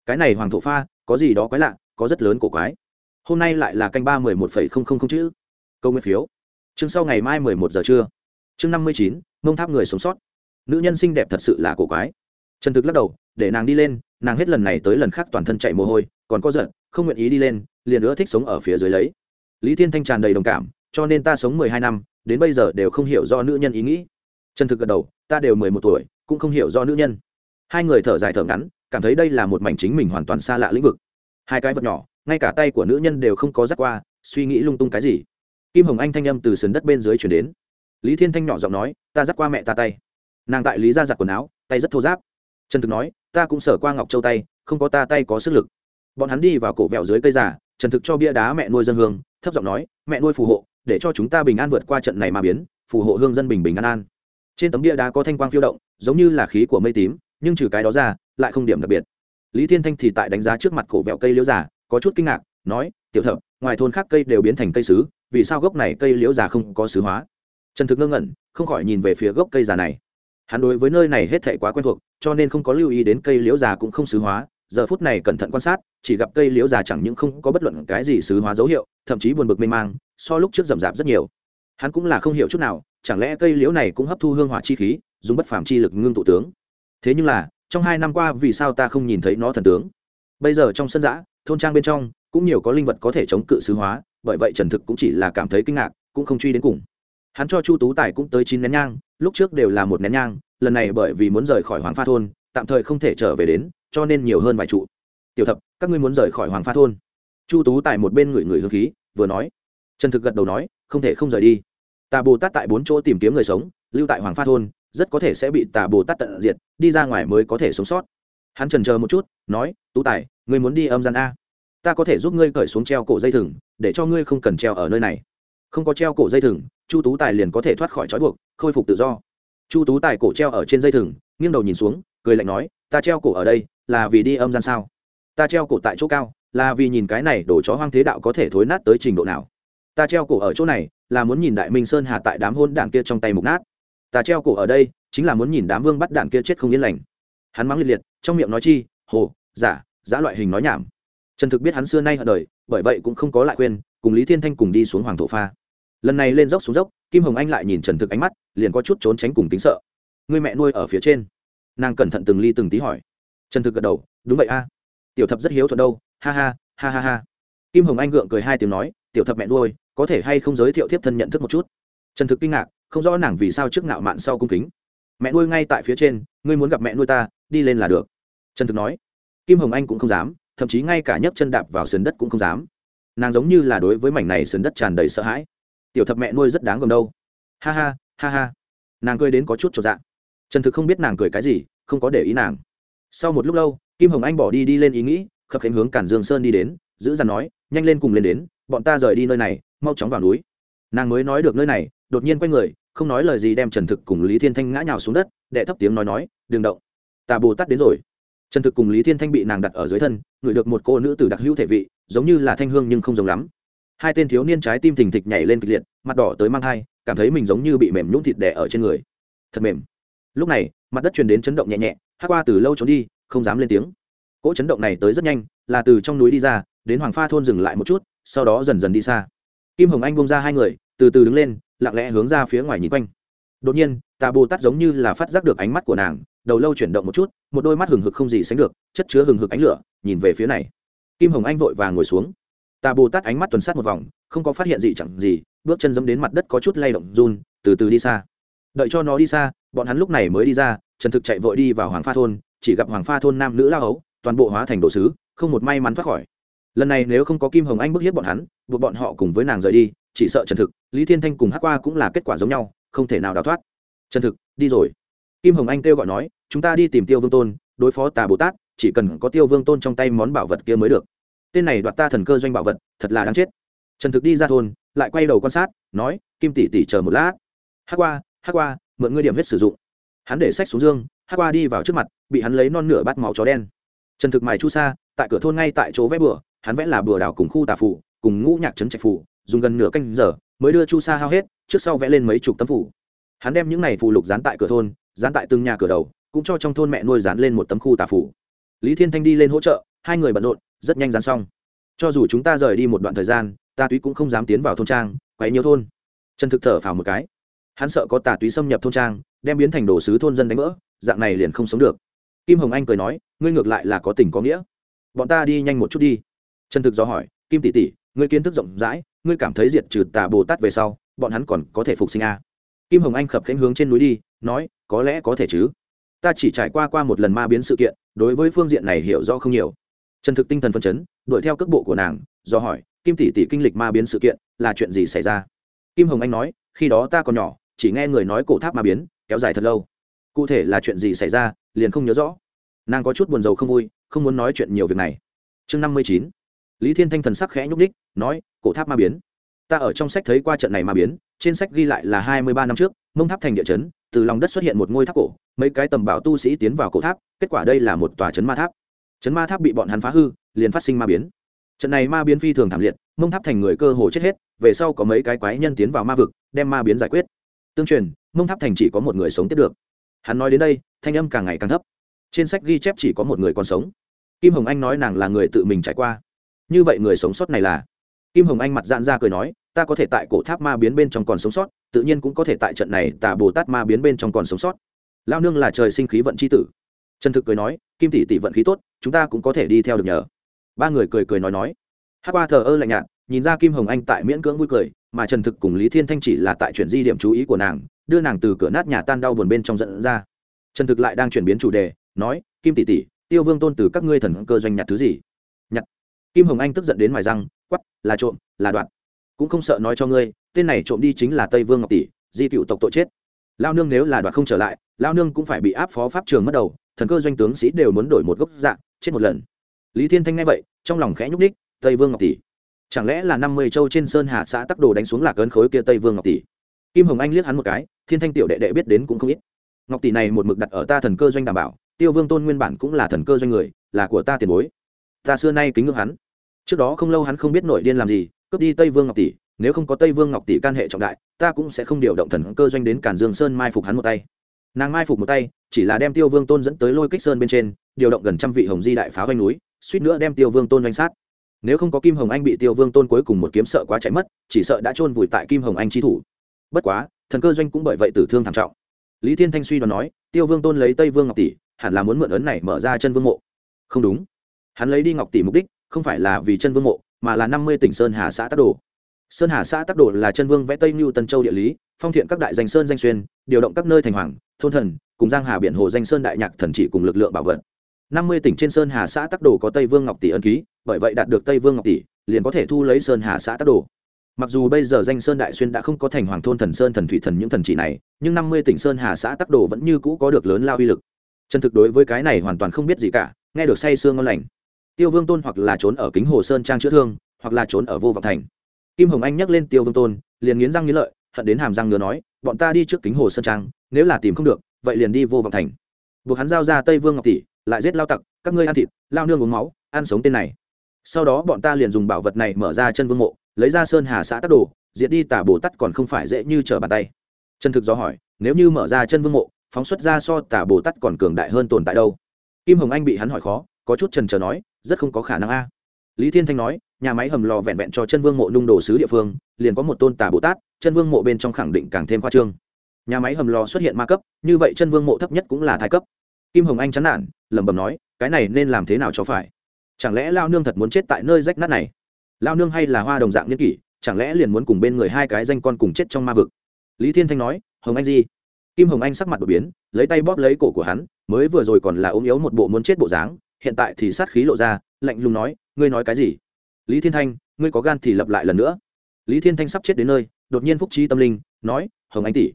Cái này hoàng thổ pha, có gì đó quái lạ, có rất lớn cổ quái. Hôm nay lại là canh ba mười một phẩy không không không chữ. Câu nguyên phiếu. Chương sau ngày mai mười một giờ trưa. Chương năm mươi chín, mông tháp người sống sót. Nữ nhân xinh đẹp thật sự là cổ quái. Trần thực lắc đầu, để nàng đi lên, nàng hết lần này tới lần khác toàn thân chạy mồ hôi, còn có giận, không nguyện ý đi lên, liền nữa thích sống ở phía dưới lấy. Lý thiên thanh tràn đầy đồng cảm, cho nên ta sống mười hai năm đến bây giờ đều không hiểu do nữ nhân ý nghĩ. Trần thực gật đầu, ta đều mười một tuổi, cũng không hiểu do nữ nhân. Hai người thở dài thở ngắn, cảm thấy đây là một mảnh chính mình hoàn toàn xa lạ lĩnh vực. Hai cái vật nhỏ, ngay cả tay của nữ nhân đều không có dắt qua, suy nghĩ lung tung cái gì. Kim hồng anh thanh âm từ sườn đất bên dưới chuyển đến. Lý thiên thanh nhỏ giọng nói, ta dắt qua mẹ ta tay. Nàng tại lý ra giặt quần áo, tay rất thô giáp trần thực nói, ta cũng sở qua ngọc châu tay, không có ta tay có sức lực. Bọn hắn đi vào cổ vẹo dưới cây giả trần thực cho bia đá mẹ nuôi dân hương, thấp giọng nói, mẹ nuôi phù hộ để cho chúng ta bình an vượt qua trận này mà biến, phù hộ hương dân bình bình an an. Trên tấm bia đá có thanh quang phiêu động, giống như là khí của mây tím, nhưng trừ cái đó ra, lại không điểm đặc biệt. Lý thiên thanh thì tại đánh giá trước mặt cổ vẹo cây liễu giả có chút kinh ngạc, nói, tiểu thập ngoài thôn khác cây đều biến thành cây sứ, vì sao gốc này cây liễu già không có sứ hóa? Trần thực ngơ ngẩn, không khỏi nhìn về phía gốc cây già này. Hắn đối với nơi này hết thảy quá quen thuộc, cho nên không có lưu ý đến cây liễu già cũng không sứ hóa giờ phút này cẩn thận quan sát, chỉ gặp cây liễu già chẳng những không có bất luận cái gì sứ hóa dấu hiệu, thậm chí buồn bực mê mang, so lúc trước rậm rạp rất nhiều. Hắn cũng là không hiểu chút nào, chẳng lẽ cây liễu này cũng hấp thu hương hỏa chi khí, dùng bất phàm chi lực ngưng tụ tướng? Thế nhưng là, trong hai năm qua vì sao ta không nhìn thấy nó thần tướng? Bây giờ trong sân giã, thôn trang bên trong, cũng nhiều có linh vật có thể chống cự sứ hóa, bởi vậy trần thực cũng chỉ là cảm thấy kinh ngạc, cũng không truy đến cùng. Hắn cho chu tú tài cũng tới chín nén nhang, lúc trước đều là một nén nhang, lần này bởi vì muốn rời khỏi hoàng pha thôn, tạm thời không thể trở về đến cho nên nhiều hơn vài trụ. Tiểu thập, các ngươi muốn rời khỏi hoàng pha thôn. Chu tú tài một bên người người hương khí, vừa nói. Trần thực gật đầu nói, không thể không rời đi. Tà bồ tát tại bốn chỗ tìm kiếm người sống, lưu tại hoàng pha thôn, rất có thể sẽ bị tà bồ tát tận diệt, đi ra ngoài mới có thể sống sót. Hắn trần chờ một chút, nói, tú tài, ngươi muốn đi âm gian a. Ta có thể giúp ngươi cởi xuống treo cổ dây thừng, để cho ngươi không cần treo ở nơi này. Không có treo cổ dây thừng, chu tú tài liền có thể thoát khỏi trói buộc, khôi phục tự do. Chu tú tài cổ treo ở trên dây thừng, nghiêng đầu nhìn xuống, cười lạnh nói, ta treo cổ ở đây là vì đi âm gian sao? Ta treo cổ tại chỗ cao, là vì nhìn cái này đổ chó hoang thế đạo có thể thối nát tới trình độ nào. Ta treo cổ ở chỗ này, là muốn nhìn đại minh sơn hà tại đám hôn đảng kia trong tay mục nát. Ta treo cổ ở đây, chính là muốn nhìn đám vương bắt đảng kia chết không yên lành. Hắn mắng liệt liệt, trong miệng nói chi, hồ, giả giả loại hình nói nhảm. Trần thực biết hắn xưa nay ở đời, bởi vậy cũng không có lại khuyên, cùng lý thiên thanh cùng đi xuống hoàng thổ pha. Lần này lên dốc xuống dốc, kim hồng anh lại nhìn trần thực ánh mắt, liền có chút trốn tránh cùng tính sợ. Người mẹ nuôi ở phía trên. Nàng cẩn thận từng ly từng tí hỏi trần thực gật đầu, đúng vậy a. Tiểu thập rất hiếu thuận đâu. Ha ha ha ha ha. Kim hồng anh gượng cười hai tiếng nói, tiểu thập mẹ nuôi, có thể hay không giới thiệu tiếp thân nhận thức một chút? Trần thực kinh ngạc, không rõ nàng vì sao trước ngạo mạn sau cung kính. Mẹ nuôi ngay tại phía trên, ngươi muốn gặp mẹ nuôi ta, đi lên là được. Trần thực nói. Kim hồng anh cũng không dám, thậm chí ngay cả nhấc chân đạp vào sườn đất cũng không dám. Nàng giống như là đối với mảnh này sườn đất tràn đầy sợ hãi. Tiểu thập mẹ nuôi rất đáng gồm đâu. Ha ha ha ha. Nàng cười đến có chút trọn dạng. Trần thực không biết nàng cười cái gì, không có để ý nàng sau một lúc lâu, kim hồng anh bỏ đi đi lên ý nghĩ, khập khánh hướng cản dương sơn đi đến, giữ dằn nói, nhanh lên cùng lên đến, bọn ta rời đi nơi này, mau chóng vào núi. Nàng mới nói được nơi này, đột nhiên quay người, không nói lời gì đem trần thực cùng lý thiên thanh ngã nhào xuống đất, đệ thấp tiếng nói nói, đừng động tà bồ tát đến rồi. Trần thực cùng lý thiên thanh bị nàng đặt ở dưới thân, ngửi được một cô nữ tử đặc hữu thể vị, giống như là thanh hương nhưng không giống lắm. Hai tên thiếu niên trái tim thình thịch nhảy lên kịch liệt, mặt đỏ tới mang thai, cảm thấy mình giống như bị mềm nhũng thịt đẻ ở trên người. Thật mềm. Lúc này, mặt đất truyền đến chấn động nhẹ nhẹ hắc qua từ lâu trốn đi, không dám lên tiếng. Cỗ chấn động này tới rất nhanh, là từ trong núi đi ra, đến hoàng pha thôn dừng lại một chút, sau đó dần dần đi xa. Kim hồng anh bông ra hai người, từ từ đứng lên, lặng lẽ hướng ra phía ngoài nhìn quanh. Đột nhiên, tà bồ tát giống như là phát giác được ánh mắt của nàng, đầu lâu chuyển động một chút, một đôi mắt hừng hực không gì sánh được, chất chứa hừng hực ánh lửa, nhìn về phía này. Kim hồng anh vội vàng ngồi xuống. Tà bồ tát ánh mắt tuần sát một vòng, không có phát hiện gì chẳng gì, bước chân dẫm đến mặt đất có chút lay động run, từ từ đi xa. Đợi cho nó đi xa, bọn hắn lúc này mới đi ra trần thực chạy vội đi vào hoàng pha thôn, chỉ gặp hoàng pha thôn nam nữ lao ấu toàn bộ hóa thành đồ sứ, không một may mắn thoát khỏi. Lần này nếu không có kim hồng anh bức hiếp bọn hắn, buộc bọn họ cùng với nàng rời đi, chỉ sợ trần thực, lý thiên thanh cùng hát qua cũng là kết quả giống nhau, không thể nào đào thoát. Trần thực, đi rồi. Kim hồng anh kêu gọi nói, chúng ta đi tìm tiêu vương tôn, đối phó tà bồ tát, chỉ cần có tiêu vương tôn trong tay món bảo vật kia mới được. Tên này đoạt ta thần cơ doanh bảo vật, thật là đáng chết. Trần thực đi ra thôn, lại quay đầu quan sát, nói, kim tỷ tỷ chờ một lát. Hát qua hát qua, mượn ngươi điểm huyết sử dụng hắn để sách xuống dương, hát qua đi vào trước mặt, bị hắn lấy non nửa bát máu chó đen. Trần thực mài chu sa, tại cửa thôn ngay tại chỗ vẽ bừa, hắn vẽ là bừa đảo cùng khu tà phủ cùng ngũ nhạc trấn trạch phủ dùng gần nửa canh giờ mới đưa chu sa hao hết, trước sau vẽ lên mấy chục tấm phủ hắn đem những này phù lục dán tại cửa thôn, dán tại từng nhà cửa đầu, cũng cho trong thôn mẹ nuôi dán lên một tấm khu tà phủ lý thiên thanh đi lên hỗ trợ, hai người bận rộn, rất nhanh dán xong. Cho dù chúng ta rời đi một đoạn thời gian, tà túy cũng không dám tiến vào thôn trang, quấy nhiều thôn. Trần thực thở phào một cái. Hắn sợ có tà túy xâm nhập thôn trang đem biến thành đồ sứ thôn dân đánh vỡ, dạng này liền không sống được. Kim hồng anh cười nói, ngươi ngược lại là có tình có nghĩa. Bọn ta đi nhanh một chút đi. Trần thực do hỏi, kim tỷ tỷ, ngươi kiến thức rộng rãi, ngươi cảm thấy diệt trừ tà bồ tát về sau, bọn hắn còn có thể phục sinh à? kim hồng anh khập khánh hướng trên núi đi, nói, có lẽ có thể chứ. Ta chỉ trải qua qua một lần ma biến sự kiện, đối với phương diện này hiểu rõ không nhiều. Trần thực tinh thần phân chấn, đuổi theo cước bộ của nàng, do hỏi, kim tỷ tỷ kinh lịch ma biến sự kiện, là chuyện gì xảy ra? Kim hồng anh nói, khi đó ta còn nhỏ, chỉ nghe người nói cổ tháp ma biến kéo dài thật lâu. Cụ thể là chuyện gì xảy ra, liền không nhớ rõ. Nàng có chút buồn rầu không vui, không muốn nói chuyện nhiều việc này. Chương năm mươi chín. Lý thiên thanh thần sắc khẽ nhúc ních nói, cổ tháp ma biến. Ta ở trong sách thấy qua trận này ma biến, trên sách ghi lại là hai mươi ba năm trước, mông tháp thành địa chấn, từ lòng đất xuất hiện một ngôi tháp cổ, mấy cái tầm bảo tu sĩ tiến vào cổ tháp, kết quả đây là một tòa chấn ma tháp. Chấn ma tháp bị bọn hắn phá hư, liền phát sinh ma biến. Trận này ma biến phi thường thảm liệt, mông tháp thành người cơ hồ chết hết, về sau có mấy cái quái nhân tiến vào ma vực, đem ma biến giải quyết. Tương truyền mông tháp thành chỉ có một người sống tiếp được. Hắn nói đến đây, thanh âm càng ngày càng thấp. Trên sách ghi chép chỉ có một người còn sống. Kim hồng anh nói nàng là người tự mình trải qua. Như vậy người sống sót này là? Kim hồng anh mặt dạn ra cười nói, ta có thể tại cổ tháp ma biến bên trong còn sống sót, tự nhiên cũng có thể tại trận này tà bồ tát ma biến bên trong còn sống sót. Lao nương là trời sinh khí vận c h i tử. Trần thực cười nói, kim tỷ tỷ vận khí tốt, chúng ta cũng có thể đi theo được nhờ. Ba người cười cười nói nói. Hát qua thờ ơ lạnh nhạt, nhìn ra kim hồng anh tại miễn cưỡng vui cười, mà trần thực cùng lý thiên thanh chỉ là tại chuyển di điểm chú ý của nàng đưa nàng từ cửa nát nhà tan đau buồn bên trong giận ra. Trần thực lại đang chuyển biến chủ đề, nói, kim tỷ tỷ, tiêu vương tôn từ các ngươi thần cơ doanh nhặt thứ gì? Nhặt. Kim hồng anh tức giận đến ngoài răng quắp là trộm, là đoạn cũng không sợ nói cho ngươi, tên này trộm đi chính là tây vương ngọc tỷ, di cựu tộc tội chết. Lao nương nếu là đoạt không trở lại lao nương cũng phải bị áp phó pháp trường mất đầu, thần cơ doanh tướng sĩ đều muốn đổi một gốc dạng, chết một lần. Lý thiên thanh nghe vậy, trong lòng khẽ nhúc ních tây vương ngọc tỷ, chẳng lẽ là năm mươi châu trên sơn hà xã tắc đồ đánh xuống lạc cơn khối kia tây vương ngọc tỷ? Kim hồng anh liếc hắn một cái thiên thanh tiểu đệ đệ biết đến cũng không ít. Ngọc tỷ này một mực đặt ở ta thần cơ doanh đảm bảo, tiêu vương tôn nguyên bản cũng là thần cơ doanh người, là của ta tiền bối. Ta xưa nay kính ngưỡng hắn. Trước đó không lâu hắn không biết nội điên làm gì, cướp đi tây vương ngọc tỷ, nếu không có tây vương ngọc tỷ can hệ trọng đại, ta cũng sẽ không điều động thần cơ doanh đến cản dương sơn mai phục hắn một tay. Nàng mai phục một tay, chỉ là đem tiêu vương tôn dẫn tới lôi kích sơn bên trên, điều động gần trăm vị hồng di đại phá doanh núi, suýt nữa đem tiêu vương tôn doanh sát. Nếu không có kim hồng anh bị tiêu vương tôn cuối cùng một kiếm sợ quá chạy mất, chỉ sợ đã chôn vùi tại kim hồng anh chi thủ. Bất quá thần cơ doanh cũng bởi vậy tử thương thảm trọng. Lý thiên thanh suy đoán nói, tiêu vương tôn lấy tây vương ngọc tỷ, hẳn là muốn mượn ấn này mở ra chân vương mộ. Không đúng. Hắn lấy đi ngọc tỷ mục đích, không phải là vì chân vương mộ, mà là năm mươi tỉnh sơn hà xã tắc đồ. Sơn hà xã tắc đồ là chân vương vẽ tây mưu tân châu địa lý, phong thiện các đại danh sơn danh xuyên, điều động các nơi thành hoàng, thôn thần, cùng giang hà biển hồ danh sơn đại nhạc thần chỉ cùng lực lượng bảo vật. năm mươi tỉnh trên sơn hà xã tắc đồ có tây vương ngọc tỷ ân ký, bởi vậy đạt được tây vương ngọc tỷ, liền có thể thu lấy sơn hà xã tắc đồ mặc dù bây giờ danh sơn đại xuyên đã không có thành hoàng thôn thần sơn thần thủy thần những thần chỉ này, nhưng năm mươi tỉnh sơn hà xã tắc đồ vẫn như cũ có được lớn lao uy lực. Chân thực đối với cái này hoàn toàn không biết gì cả, nghe được say sương ngon lành. Tiêu vương tôn hoặc là trốn ở kính hồ sơn trang chữa thương, hoặc là trốn ở vô vọng thành. Kim hồng anh nhắc lên tiêu vương tôn, liền nghiến răng nghiến lợi, hận đến hàm răng ngứa nói, bọn ta đi trước kính hồ sơn trang, nếu là tìm không được, vậy liền đi vô vọng thành. Buộc hắn giao ra tây vương ngọc tỷ, lại giết lao tặc, các ngươi ăn thịt, lao nương uống máu, ăn sống tên này. Sau đó bọn ta liền dùng bảo vật này mở ra chân vương mộ lấy ra sơn hà xã tắc đồ, diệt đi tả bồ tắt còn không phải dễ như trở bàn tay. Chân thực do hỏi, nếu như mở ra chân vương mộ, phóng xuất ra so tả bồ tắt còn cường đại hơn tồn tại đâu? Kim hồng anh bị hắn hỏi khó, có chút trần trờ nói, rất không có khả năng a. Lý thiên thanh nói, nhà máy hầm lò vẹn vẹn cho chân vương mộ nung đồ sứ địa phương, liền có một tôn tà bồ tát, chân vương mộ bên trong khẳng định càng thêm khoa trương. Nhà máy hầm lò xuất hiện ma cấp, như vậy chân vương mộ thấp nhất cũng là thai cấp. Kim hồng anh chán nản, lẩm bẩm nói, cái này nên làm thế nào cho phải? Chẳng lẽ lao nương thật muốn chết tại nơi rách nát này? Lao nương hay là hoa đồng dạng nhân kỷ, chẳng lẽ liền muốn cùng bên người hai cái danh con cùng chết trong ma vực? Lý thiên thanh nói, hồng anh gì? Kim hồng anh sắc mặt đột biến, lấy tay bóp lấy cổ của hắn, mới vừa rồi còn là ốm yếu một bộ muốn chết bộ dáng, hiện tại thì sát khí lộ ra, lạnh lùng nói, ngươi nói cái gì? Lý thiên thanh, ngươi có gan thì lập lại lần nữa. Lý thiên thanh sắp chết đến nơi, đột nhiên phúc trí tâm linh, nói, hồng anh tỷ.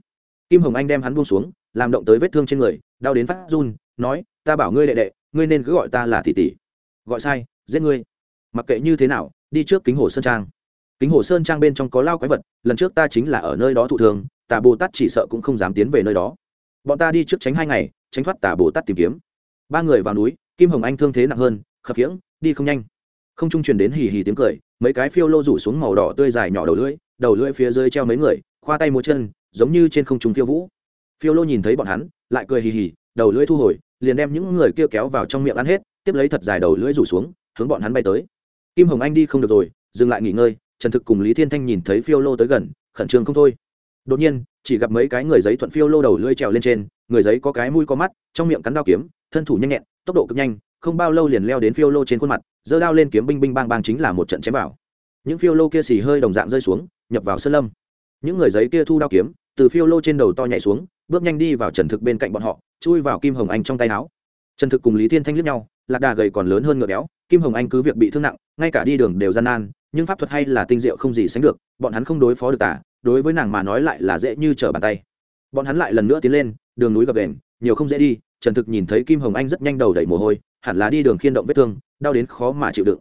Kim hồng anh đem hắn buông xuống, làm động tới vết thương trên người, đau đến phát run, nói, ta bảo ngươi đệ đệ, ngươi nên cứ gọi ta là tỷ tỷ. Gọi sai, giết ngươi. Mặc kệ như thế nào đi trước kính hồ sơn trang. Kính hồ sơn trang bên trong có lao quái vật, lần trước ta chính là ở nơi đó thụ thường tà bồ tát chỉ sợ cũng không dám tiến về nơi đó. Bọn ta đi trước tránh hai ngày, tránh thoát tà bồ tát tìm kiếm. Ba người vào núi, kim hồng anh thương thế nặng hơn, khập khiễng, đi không nhanh. Không trung truyền đến hì hì tiếng cười, mấy cái phiêu lô rủ xuống màu đỏ tươi dài nhỏ đầu lưỡi đầu lưỡi phía dưới treo mấy người, khoa tay múa chân, giống như trên không trung khiêu vũ. Phiêu lô nhìn thấy bọn hắn, lại cười hì hì, đầu lưỡi thu hồi, liền đem những người kia kéo vào trong miệng ăn hết, tiếp lấy thật dài đầu lưỡi rủ xuống, hướng bọn hắn bay tới kim hồng anh đi không được rồi, dừng lại nghỉ ngơi, trần thực cùng lý thiên thanh nhìn thấy phiêu lô tới gần, khẩn trương không thôi. Đột nhiên, chỉ gặp mấy cái người giấy thuận phiêu lô đầu lưỡi trèo lên trên, người giấy có cái mũi có mắt, trong miệng cắn đao kiếm, thân thủ nhanh nhẹn, tốc độ cực nhanh, không bao lâu liền leo đến phiêu lô trên khuôn mặt, giơ đao lên kiếm binh binh bang bang chính là một trận chém bảo những phiêu lô kia xì hơi đồng dạng rơi xuống, nhập vào sơn lâm. Những người giấy kia thu đao kiếm, từ phiêu lô trên đầu to nhảy xuống, bước nhanh đi vào trần thực bên cạnh bọn họ, chui vào kim hồng anh trong tay áo. Trần thực cùng lý thiên thanh liếc nhau lạc đà gầy còn lớn hơn ngựa béo, kim hồng anh cứ việc bị thương nặng, ngay cả đi đường đều gian nan, nhưng pháp thuật hay là tinh diệu không gì sánh được, bọn hắn không đối phó được tả đối với nàng mà nói lại là dễ như trở bàn tay. Bọn hắn lại lần nữa tiến lên, đường núi gập đền nhiều không dễ đi, trần thực nhìn thấy kim hồng anh rất nhanh đầu đẩy mồ hôi, hẳn là đi đường khiên động vết thương, đau đến khó mà chịu đựng.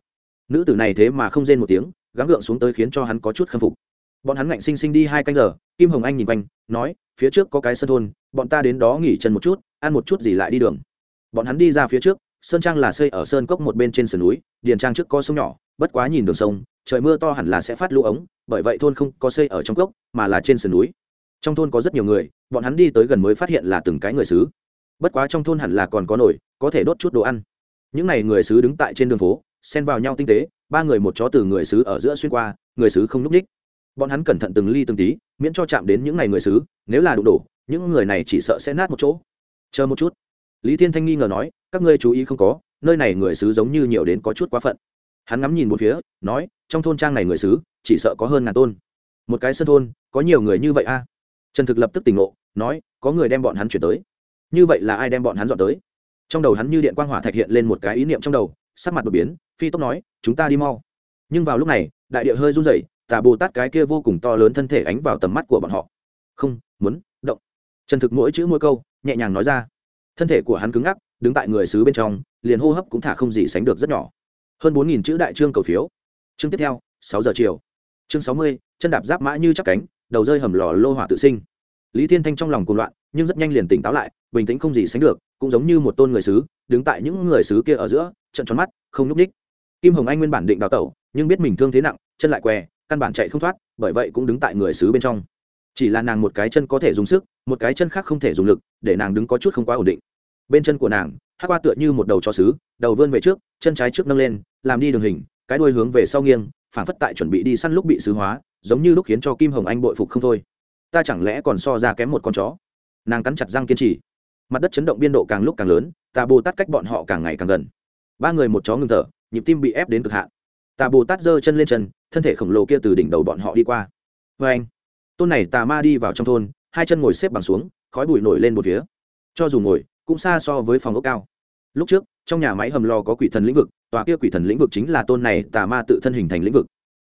Nữ tử này thế mà không rên một tiếng, gắng gượng xuống tới khiến cho hắn có chút khâm phục. Bọn hắn ngạnh sinh sinh đi hai canh giờ, kim hồng anh nhìn quanh, nói, phía trước có cái sân thôn, bọn ta đến đó nghỉ chân một chút, ăn một chút gì lại đi đường. Bọn hắn đi ra phía trước sơn trang là xây ở sơn cốc một bên trên sườn núi, điền trang trước có sông nhỏ, bất quá nhìn đường sông, trời mưa to hẳn là sẽ phát lũ ống, bởi vậy thôn không có xây ở trong cốc, mà là trên sườn núi. Trong thôn có rất nhiều người, bọn hắn đi tới gần mới phát hiện là từng cái người xứ. Bất quá trong thôn hẳn là còn có nổi có thể đốt chút đồ ăn. Những n à y người xứ đứng tại trên đường phố, xen vào nhau tinh tế, ba người một chó từ người xứ ở giữa xuyên qua, người xứ không n ú c ních. Bọn hắn cẩn thận từng ly từng tí, miễn cho chạm đến những n à y người xứ, nếu là đụng đổ, những người này chỉ sợ sẽ nát một chỗ. Chờ một chút. Lý thiên thanh nghi ngờ nói các ngươi chú ý không có, nơi này người xứ giống như nhiều đến có chút quá phận. Hắn ngắm nhìn một phía, nói, trong thôn trang này người xứ, chỉ sợ có hơn ngàn tôn. Một cái sân thôn, có nhiều người như vậy a trần thực lập tức tỉnh ngộ, nói, có người đem bọn hắn chuyển tới. Như vậy là ai đem bọn hắn dọn tới? Trong đầu hắn như điện quang hỏa thạch hiện lên một cái ý niệm trong đầu, sắc mặt đột biến, phi tốc nói, chúng ta đi mau. Nhưng vào lúc này, đại địa hơi run rẩy, tà bồ tát cái kia vô cùng to lớn thân thể ánh vào tầm mắt của bọn họ. Không, muốn, động. Trần thực mỗi chữ mỗi câu, nhẹ nhàng nói ra. Thân thể của hắn cứng ngắc đứng tại người xứ bên trong, liền hô hấp cũng thả không gì sánh được rất nhỏ. Hơn bốn nghìn chữ đại trương cầu phiếu. Chương tiếp theo, sáu giờ chiều. Chương sáu mươi, chân đạp giáp mã như chắc cánh, đầu rơi hầm lò lô hỏa tự sinh. Lý thiên thanh trong lòng cuồng loạn, nhưng rất nhanh liền tỉnh táo lại, bình tĩnh không gì sánh được, cũng giống như một tôn người sứ đứng tại những người sứ kia ở giữa, trận tròn mắt, không nhúc ních kim hồng anh nguyên bản định đào tẩu, nhưng biết mình thương thế nặng, chân lại què, căn bản chạy không thoát, bởi vậy cũng đứng tại người sứ bên trong. Chỉ là nàng một cái chân có thể dùng sức, một cái chân khác không thể dùng lực, để nàng đứng có chút không quá ổn định bên chân của nàng, hát qua tựa như một đầu cho sứ, đầu vươn về trước, chân trái trước nâng lên, làm đi đường hình, cái đuôi hướng về sau nghiêng phản phất tại chuẩn bị đi săn lúc bị sứ hóa, giống như lúc khiến cho kim hồng anh bội phục không thôi. Ta chẳng lẽ còn so ra kém một con chó? Nàng cắn chặt răng kiên trì. Mặt đất chấn động biên độ càng lúc càng lớn tà bồ tát cách bọn họ càng ngày càng gần. Ba người một chó ngừng thở, nhịp tim bị ép đến cực hạn. Tà bồ tát giơ chân lên chân thân thể khổng lồ kia từ đỉnh đầu bọn họ đi qua. Vê anh, tôn này tà ma đi vào trong thôn, hai chân ngồi xếp bằng xuống, khói bụi nổi lên một phía. Cho dù ngồi cũng xa so với phòng ốc cao. Lúc trước, trong nhà máy hầm lò có quỷ thần lĩnh vực, tòa kia quỷ thần lĩnh vực chính là tôn này tà ma tự thân hình thành lĩnh vực.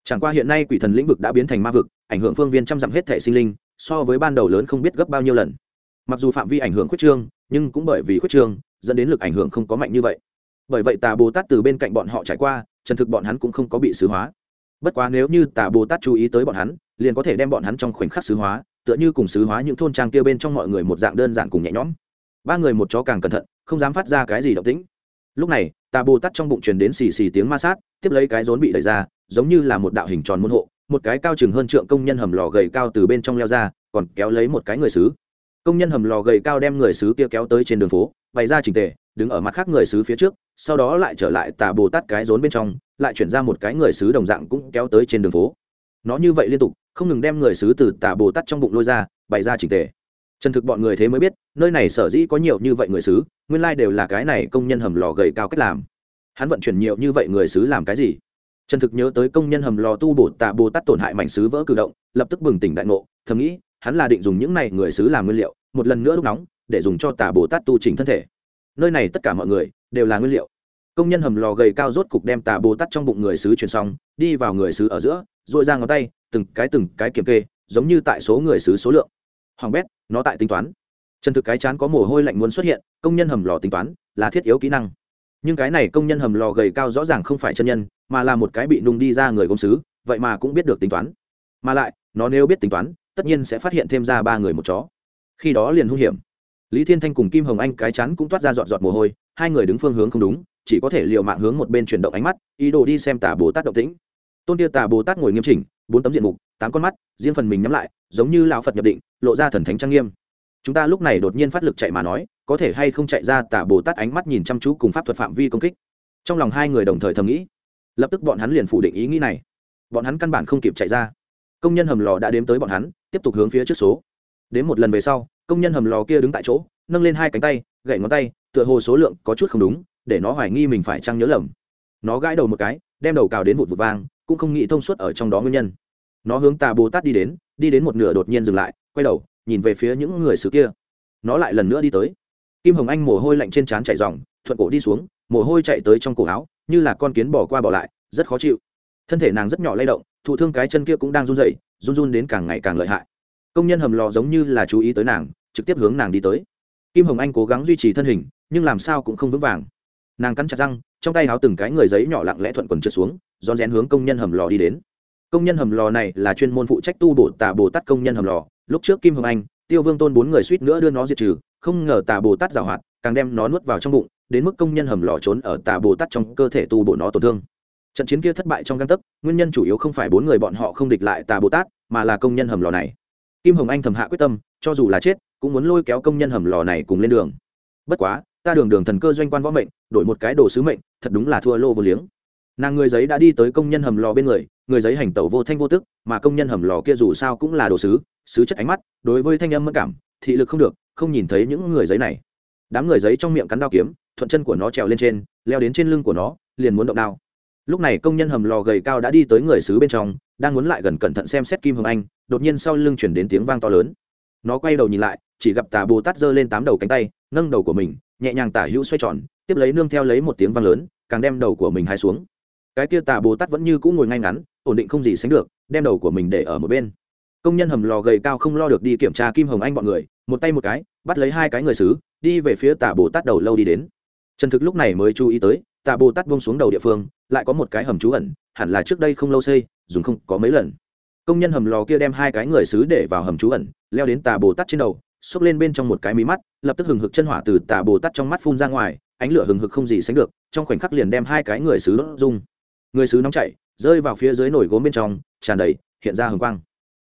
Chẳng qua hiện nay quỷ thần lĩnh vực đã biến thành ma vực, ảnh hưởng phương viên trăm dặm hết thể sinh linh, so với ban đầu lớn không biết gấp bao nhiêu lần. Mặc dù phạm vi ảnh hưởng khuyết trương, nhưng cũng bởi vì khuyết trương, dẫn đến lực ảnh hưởng không có mạnh như vậy. Bởi vậy tà bồ tát từ bên cạnh bọn họ trải qua, chân thực bọn hắn cũng không có bị xứ hóa. Bất quá nếu như tà bồ tát chú ý tới bọn hắn, liền có thể đem bọn hắn trong khoảnh khắc xứ hóa, tựa như cùng xứ hóa những thôn trang kia bên trong mọi người một dạng đơn giản cùng nhẹ nhõm ba người một chó càng cẩn thận, không dám phát ra cái gì động tĩnh. Lúc này, tà bồ tát trong bụng truyền đến xì xì tiếng ma sát, tiếp lấy cái rốn bị đẩy ra, giống như là một đạo hình tròn môn hộ, một cái cao chừng hơn trượng công nhân hầm lò gầy cao từ bên trong leo ra, còn kéo lấy một cái người xứ công nhân hầm lò gầy cao đem người xứ kia kéo tới trên đường phố, bày ra trình tề, đứng ở mặt khác người xứ phía trước, sau đó lại trở lại tà bồ tát cái rốn bên trong, lại chuyển ra một cái người xứ đồng dạng cũng kéo tới trên đường phố. Nó như vậy liên tục, không ngừng đem người xứ từ tà bồ tát trong bụng lôi ra, bày ra trình tề trần thực bọn người thế mới biết, nơi này sở dĩ có nhiều như vậy người xứ, nguyên lai đều là cái này công nhân hầm lò gầy cao cách làm. Hắn vận chuyển nhiều như vậy người xứ làm cái gì? Trần thực nhớ tới công nhân hầm lò tu bổ tạ bồ tát tổn hại mảnh xứ vỡ cử động, lập tức bừng tỉnh đại ngộ, thầm nghĩ, hắn là định dùng những này người xứ làm nguyên liệu, một lần nữa đúc nóng, để dùng cho Tạ bồ tát tu chỉnh thân thể. Nơi này tất cả mọi người, đều là nguyên liệu. Công nhân hầm lò gầy cao rốt cục đem Tạ bồ tát trong bụng người xứ truyền xong, đi vào người xứ ở giữa rồi ra ngón tay, từng cái từng cái kiểm kê, giống như tại số người xứ số lượng. Hoàng bét nó tại tính toán. Chân thực cái chán có mồ hôi lạnh muốn xuất hiện, công nhân hầm lò tính toán là thiết yếu kỹ năng. Nhưng cái này công nhân hầm lò gầy cao rõ ràng không phải chân nhân, mà là một cái bị nung đi ra người công sứ vậy mà cũng biết được tính toán. Mà lại, nó nếu biết tính toán, tất nhiên sẽ phát hiện thêm ra ba người một chó. Khi đó liền hung hiểm. Lý thiên thanh cùng kim hồng anh cái chắn cũng toát ra dọn dọn mồ hôi, hai người đứng phương hướng không đúng, chỉ có thể l i ề u mạng hướng một bên chuyển động ánh mắt, ý đồ đi xem tà bồ tát động tĩnh. Tôn tia tà bồ tát ngồi nghiêm chỉnh, bốn tấm diện mục, tám con mắt, riêng phần mình nhắm lại giống như lão phật nhập định, lộ ra thần thánh trang nghiêm. Chúng ta lúc này đột nhiên phát lực chạy mà nói, có thể hay không chạy ra tả bồ tát ánh mắt nhìn chăm chú cùng pháp thuật phạm vi công kích. Trong lòng hai người đồng thời thầm nghĩ. Lập tức bọn hắn liền phủ định ý nghĩ này. Bọn hắn căn bản không kịp chạy ra. Công nhân hầm lò đã đếm tới bọn hắn, tiếp tục hướng phía trước số. Đến một lần về sau, công nhân hầm lò kia đứng tại chỗ, nâng lên hai cánh tay, gậy ngón tay, tựa hồ số lượng có chút không đúng, để nó hoài nghi mình phải chăng nhớ lầm. Nó gãi đầu một cái, đem đầu cào đến vụt vụt vang, cũng không nghĩ thông suốt ở trong đó nguyên nhân. Nó hướng tà bồ tát đi đến đi đến một nửa đột nhiên dừng lại, quay đầu, nhìn về phía những người xứ kia. Nó lại lần nữa đi tới. Kim hồng anh mồ hôi lạnh trên trán chảy dòng thuận cổ đi xuống, mồ hôi chạy tới trong cổ áo, như là con kiến bỏ qua bỏ lại, rất khó chịu. Thân thể nàng rất nhỏ lay động, thụ thương cái chân kia cũng đang run rẩy, run run đến càng ngày càng lợi hại. Công nhân hầm lò giống như là chú ý tới nàng, trực tiếp hướng nàng đi tới. Kim hồng anh cố gắng duy trì thân hình, nhưng làm sao cũng không vững vàng. Nàng cắn chặt răng, trong tay háo từng cái người giấy nhỏ lặng lẽ thuận quần trượt xuống, rón rén hướng công nhân hầm lò đi đến công nhân hầm lò này là chuyên môn phụ trách tu bổ tà bồ tát công nhân hầm lò. Lúc trước kim hồng anh, tiêu vương tôn bốn người suýt nữa đưa nó diệt trừ, không ngờ tà bồ tát giảo hoạt, càng đem nó nuốt vào trong bụng, đến mức công nhân hầm lò trốn ở tà bồ tát trong cơ thể tu bổ nó tổn thương. Trận chiến kia thất bại trong găng tấc, nguyên nhân chủ yếu không phải bốn người bọn họ không địch lại tà bồ tát, mà là công nhân hầm lò này. Kim hồng anh thầm hạ quyết tâm, cho dù là chết, cũng muốn lôi kéo công nhân hầm lò này cùng lên đường. Bất quá, ta đường đường thần cơ doanh quan võ mệnh, đổi một cái đồ sứ mệnh, thật đúng là thua lô vô liếng. Nàng người giấy đã đi tới công nhân hầm lò bên người người giấy hành tẩu vô thanh vô tức, mà công nhân hầm lò kia dù sao cũng là đồ sứ sứ chất ánh mắt, đối với thanh âm mất cảm, thị lực không được, không nhìn thấy những người giấy này. Đám người giấy trong miệng cắn đao kiếm, thuận chân của nó trèo lên trên, leo đến trên lưng của nó, liền muốn động đao. Lúc này công nhân hầm lò gầy cao đã đi tới người sứ bên trong, đang muốn lại gần cẩn thận xem xét kim hồng anh, đột nhiên sau lưng chuyển đến tiếng vang to lớn. Nó quay đầu nhìn lại, chỉ gặp tà bồ tát giơ lên tám đầu cánh tay, nâng đầu của mình, nhẹ nhàng tả hữu xoay tròn, tiếp lấy nương theo lấy một tiếng vang lớn, càng đem đầu của mình hai xuống. Cái kia tà bồ tát vẫn như cũng ngồi ngay ngắn ổn định không gì sánh được, đem đầu của mình để ở một bên. Công nhân hầm lò gầy cao không lo được đi kiểm tra kim hồng anh bọn người, một tay một cái, bắt lấy hai cái người xứ, đi về phía tà bồ tát đầu lâu đi đến. Trần thực lúc này mới chú ý tới tà bồ tát bông xuống đầu địa phương, lại có một cái hầm trú ẩn, hẳn là trước đây không lâu xây, dùng không có mấy lần. Công nhân hầm lò kia đem hai cái người xứ để vào hầm trú ẩn, leo đến tà bồ tát trên đầu, xốc lên bên trong một cái mí mắt, lập tức hừng hực chân hỏa từ tà bồ tát trong mắt phun ra ngoài, ánh lửa hừng hực không gì sánh được, trong khoảnh khắc liền đem hai cái người xứ đốt dung người xứ nóng chảy rơi vào phía dưới nồi gốm bên trong, tràn đầy, hiện ra hừng quang.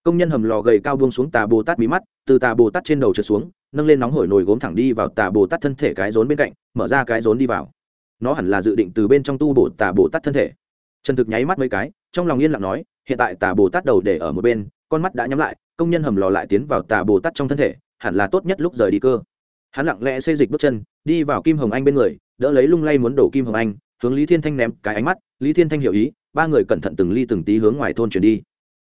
Công nhân hầm lò gầy cao buông xuống tà bồ tát mí mắt, từ tà bồ tát trên đầu trượt xuống, nâng lên nóng hổi nồi gốm thẳng đi vào tà bồ tát thân thể cái rốn bên cạnh, mở ra cái rốn đi vào. Nó hẳn là dự định từ bên trong tu bổ tà bồ tát thân thể. Trần thực nháy mắt mấy cái, trong lòng yên lặng nói, hiện tại tà bồ tát đầu để ở một bên, con mắt đã nhắm lại, công nhân hầm lò lại tiến vào tà bồ tát trong thân thể, hẳn là tốt nhất lúc rời đi cơ. Hắn lặng lẽ xây dịch bước chân, đi vào kim hồng anh bên người, đỡ lấy lung lay muốn đổ kim hồng anh hướng lý thiên thanh ném cái ánh mắt, lý thiên thanh hiểu ý, ba người cẩn thận từng ly từng tí hướng ngoài thôn chuyển đi.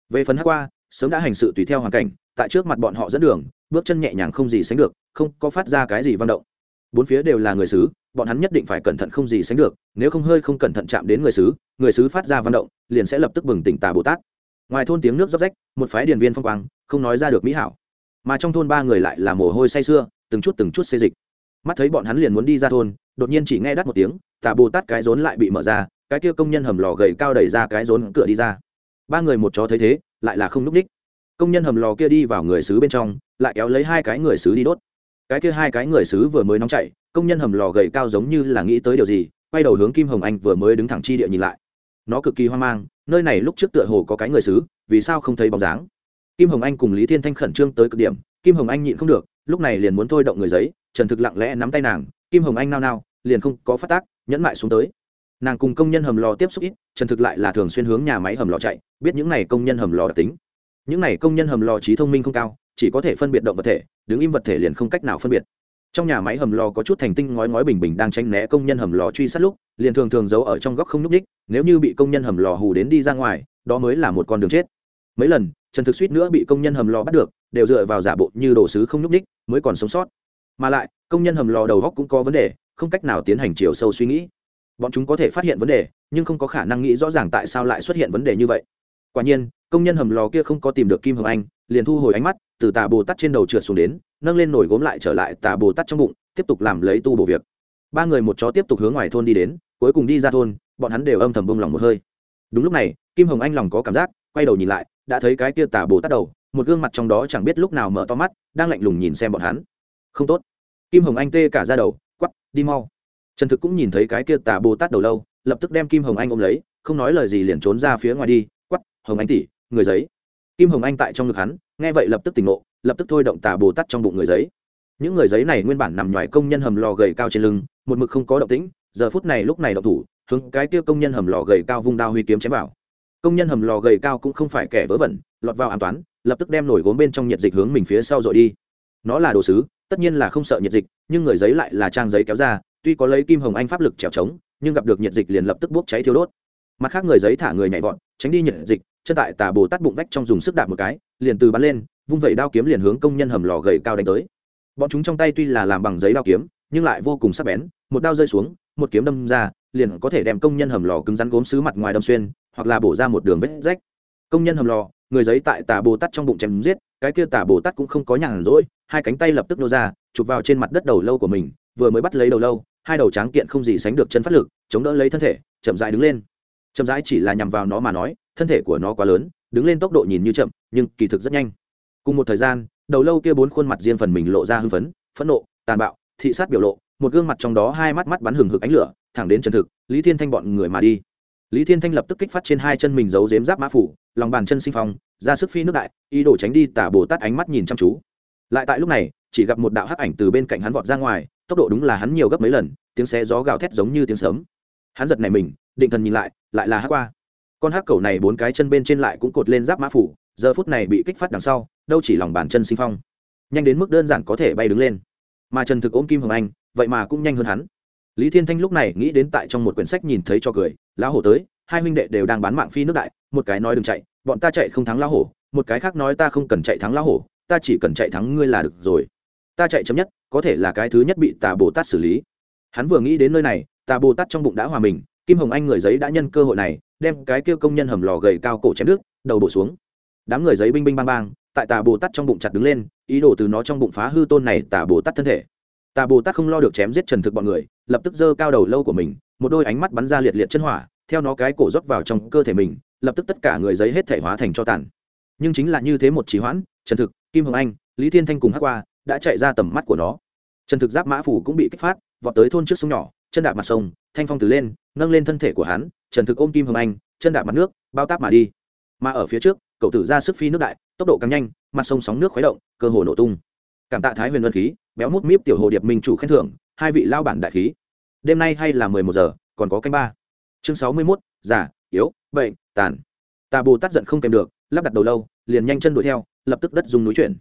Về phần hát qua, sớm đã hành sự tùy theo hoàn cảnh, tại trước mặt bọn họ dẫn đường, bước chân nhẹ nhàng không gì sánh được, không có phát ra cái gì văn động. Bốn phía đều là người xứ, bọn hắn nhất định phải cẩn thận không gì sánh được, nếu không hơi không cẩn thận chạm đến người xứ người xứ phát ra văn động, liền sẽ lập tức bừng tỉnh tà bồ tát. Ngoài thôn tiếng nước róc rách, một phái điền viên phong quang, không nói ra được mỹ hảo. Mà trong thôn ba người lại là mồ hôi say sưa, từng chút từng chút xê dịch mắt thấy bọn hắn liền muốn đi ra thôn, đột nhiên chỉ nghe đắt một tiếng, tà bồ tát cái rốn lại bị mở ra, cái kia công nhân hầm lò gầy cao đẩy ra cái rốn cửa đi ra. Ba người một chó thấy thế, lại là không núp ních công nhân hầm lò kia đi vào người xứ bên trong, lại kéo lấy hai cái người xứ đi đốt. Cái kia hai cái người xứ vừa mới nóng chạy, công nhân hầm lò gầy cao giống như là nghĩ tới điều gì, quay đầu hướng kim hồng anh vừa mới đứng thẳng chi địa nhìn lại. Nó cực kỳ hoang mang, nơi này lúc trước tựa hồ có cái người xứ, vì sao không thấy bóng dáng? Kim hồng anh cùng lý thiên thanh khẩn trương tới cực điểm, kim hồng anh nhịn không được, lúc này liền muốn thôi động người giấy trần thực lặng lẽ nắm tay nàng, kim hồng anh nao nao, liền không có phát tác, nhẫn mại xuống tới. Nàng cùng công nhân hầm lò tiếp xúc ít, trần thực lại là thường xuyên hướng nhà máy hầm lò chạy, biết những n à y công nhân hầm lò đặc tính. Những n à y công nhân hầm lò trí thông minh không cao, chỉ có thể phân biệt động vật thể, đứng im vật thể liền không cách nào phân biệt. Trong nhà máy hầm lò có chút thành tinh ngói ngói bình bình đang tranh né công nhân hầm lò truy sát lúc, liền thường thường giấu ở trong góc không n ú c ních nếu như bị công nhân hầm lò hù đến đi ra ngoài, đó mới là một con đường chết. Mấy lần, trần thực suýt nữa bị công nhân hầm lò bắt được, đều dựa vào giả bộ như đồ sứ không n ú c ních mới còn sống sót mà lại, công nhân hầm lò đầu góc cũng có vấn đề, không cách nào tiến hành chiều sâu suy nghĩ. Bọn chúng có thể phát hiện vấn đề, nhưng không có khả năng nghĩ rõ ràng tại sao lại xuất hiện vấn đề như vậy. Quả nhiên, công nhân hầm lò kia không có tìm được kim hồng anh, liền thu hồi ánh mắt, từ tà bồ tát trên đầu trượt xuống đến, nâng lên nổi gốm lại trở lại tà bồ tát trong bụng, tiếp tục làm lấy tu bổ việc. Ba người một chó tiếp tục hướng ngoài thôn đi đến, cuối cùng đi ra thôn, bọn hắn đều âm thầm bông lòng một hơi. Đúng lúc này, kim hồng anh lòng có cảm giác, quay đầu nhìn lại, đã thấy cái kia tà bồ tát đầu, một gương mặt trong đó chẳng biết lúc nào mở to mắt, đang lạnh lùng nhìn xem bọn hắn không tốt. Kim hồng anh tê cả ra đầu quắp đi mau. Trần thực cũng nhìn thấy cái kia tà bồ tát đầu lâu, lập tức đem kim hồng anh ôm lấy, không nói lời gì liền trốn ra phía ngoài đi quắp hồng anh tỉ người giấy. Kim hồng anh tại trong ngực hắn, nghe vậy lập tức tỉnh ngộ, lập tức thôi động tà bồ tát trong bụng người giấy. Những người giấy này nguyên bản nằm ngoài công nhân hầm lò gầy cao trên lưng, một mực không có động tĩnh, giờ phút này lúc này động thủ, hướng cái kia công nhân hầm lò gầy cao vung đao huy kiếm chém vào. Công nhân hầm lò gầy cao cũng không phải kẻ vớ vẩn, lọt vào an toán, lập tức đem nổi gốm bên trong nhiệt dịch hướng mình phía sau rồi đi. Nó là đồ sứ tất nhiên là không sợ nhiệt dịch, nhưng người giấy lại là trang giấy kéo ra, tuy có lấy kim hồng anh pháp lực trèo trống, nhưng gặp được nhiệt dịch liền lập tức bốc cháy thiêu đốt. Mặt khác người giấy thả người nhảy vọt, tránh đi nhiệt dịch, chân tại tà bồ tát bụng vách trong dùng sức đạp một cái, liền từ bắn lên, vung vẩy đao kiếm liền hướng công nhân hầm lò gầy cao đánh tới. Bọn chúng trong tay tuy là làm bằng giấy đao kiếm, nhưng lại vô cùng sắc bén, một đao rơi xuống, một kiếm đâm ra, liền có thể đem công nhân hầm lò cứng rắn gốm xứ mặt ngoài đâm xuyên, hoặc là bổ ra một đường vết rách. Công nhân hầm lò, người giấy tại tà bồ tát trong bụng chém giết, cái kia tà bồ tát cũng không có nhàn rỗi hai cánh tay lập tức nô ra, chụp vào trên mặt đất đầu lâu của mình, vừa mới bắt lấy đầu lâu, hai đầu tráng kiện không gì sánh được chân phát lực, chống đỡ lấy thân thể, chậm rãi đứng lên. Chậm rãi chỉ là nhằm vào nó mà nói, thân thể của nó quá lớn, đứng lên tốc độ nhìn như chậm, nhưng kỳ thực rất nhanh. Cùng một thời gian, đầu lâu kia bốn khuôn mặt riêng phần mình lộ ra hưng phấn, phẫn nộ, tàn bạo, thị sát biểu lộ, một gương mặt trong đó hai mắt mắt bắn hừng hực ánh lửa, thẳng đến trần thực, lý thiên thanh bọn người mà đi. Lý thiên thanh lập tức kích phát trên hai chân mình giấu dếm giáp mã phủ, lòng bàn chân sinh phong, ra sức phi nước đại, ý đồ tránh đi tả bồ tát ánh mắt nhìn chăm chú lại tại lúc này, chỉ gặp một đạo hắc ảnh từ bên cạnh hắn vọt ra ngoài, tốc độ đúng là hắn nhiều gấp mấy lần, tiếng xe gió gào thét giống như tiếng sấm. hắn giật này mình, định thần nhìn lại lại là hắc qua. Con hắc cầu này bốn cái chân bên trên lại cũng cột lên giáp mã phủ, giờ phút này bị kích phát đằng sau, đâu chỉ lòng bàn chân sinh phong. Nhanh đến mức đơn giản có thể bay đứng lên. Mà trần thực ôm kim hồng anh, vậy mà cũng nhanh hơn hắn. Lý thiên thanh lúc này nghĩ đến tại trong một quyển sách nhìn thấy cho cười, lão hổ tới, hai huynh đệ đều đang bán mạng phi nước đại, một cái nói đừng chạy, bọn ta chạy không thắng lão hổ, một cái khác nói ta không cần chạy thắng lão hổ ta chỉ cần chạy thắng ngươi là được rồi. Ta chạy chấm nhất, có thể là cái thứ nhất bị tà bồ tát xử lý. Hắn vừa nghĩ đến nơi này, tà bồ tát trong bụng đã hòa mình, kim hồng anh người giấy đã nhân cơ hội này, đem cái kia công nhân hầm lò gầy cao cổ chém nước, đầu bổ xuống. Đám người giấy binh binh bang bang, tại tà bồ tát trong bụng chặt đứng lên, ý đồ từ nó trong bụng phá hư tôn này tà bồ tát thân thể. Tà bồ tát không lo được chém giết trần thực bọn người, lập tức giơ cao đầu lâu của mình, một đôi ánh mắt bắn ra liệt liệt chân hỏa, theo nó cái cổ rót vào trong cơ thể mình, lập tức tất cả người giấy hết thể hóa thành cho tàn. Nhưng chính là như thế một trí hoãn, trần thực kim hồng anh, lý thiên thanh cùng hát qua đã chạy ra tầm mắt của nó. Trần thực giáp mã phủ cũng bị kích phát, vọt tới thôn trước sông nhỏ, chân đạp mặt sông, thanh phong từ lên, nâng lên thân thể của hắn, trần thực ôm kim hồng anh, chân đạp mặt nước, bao táp mà đi. Mà ở phía trước, cậu tử ra sức phi nước đại, tốc độ càng nhanh, mặt sông sóng nước khuấy động, cơ hồ nổ tung. Cảm tạ thái huyền luân khí, béo mút míp tiểu hồ điệp minh chủ khen thưởng, hai vị lao bản đại khí. Đêm nay hay là mười một giờ, còn có canh ba. Chương sáu mươi mốt, giả, yếu, bệnh, tàn. Tà bồ tát giận không kèm được, lắp đặt đầu lâu, liền nhanh chân đuổi theo lập tức đất dùng núi chuyển.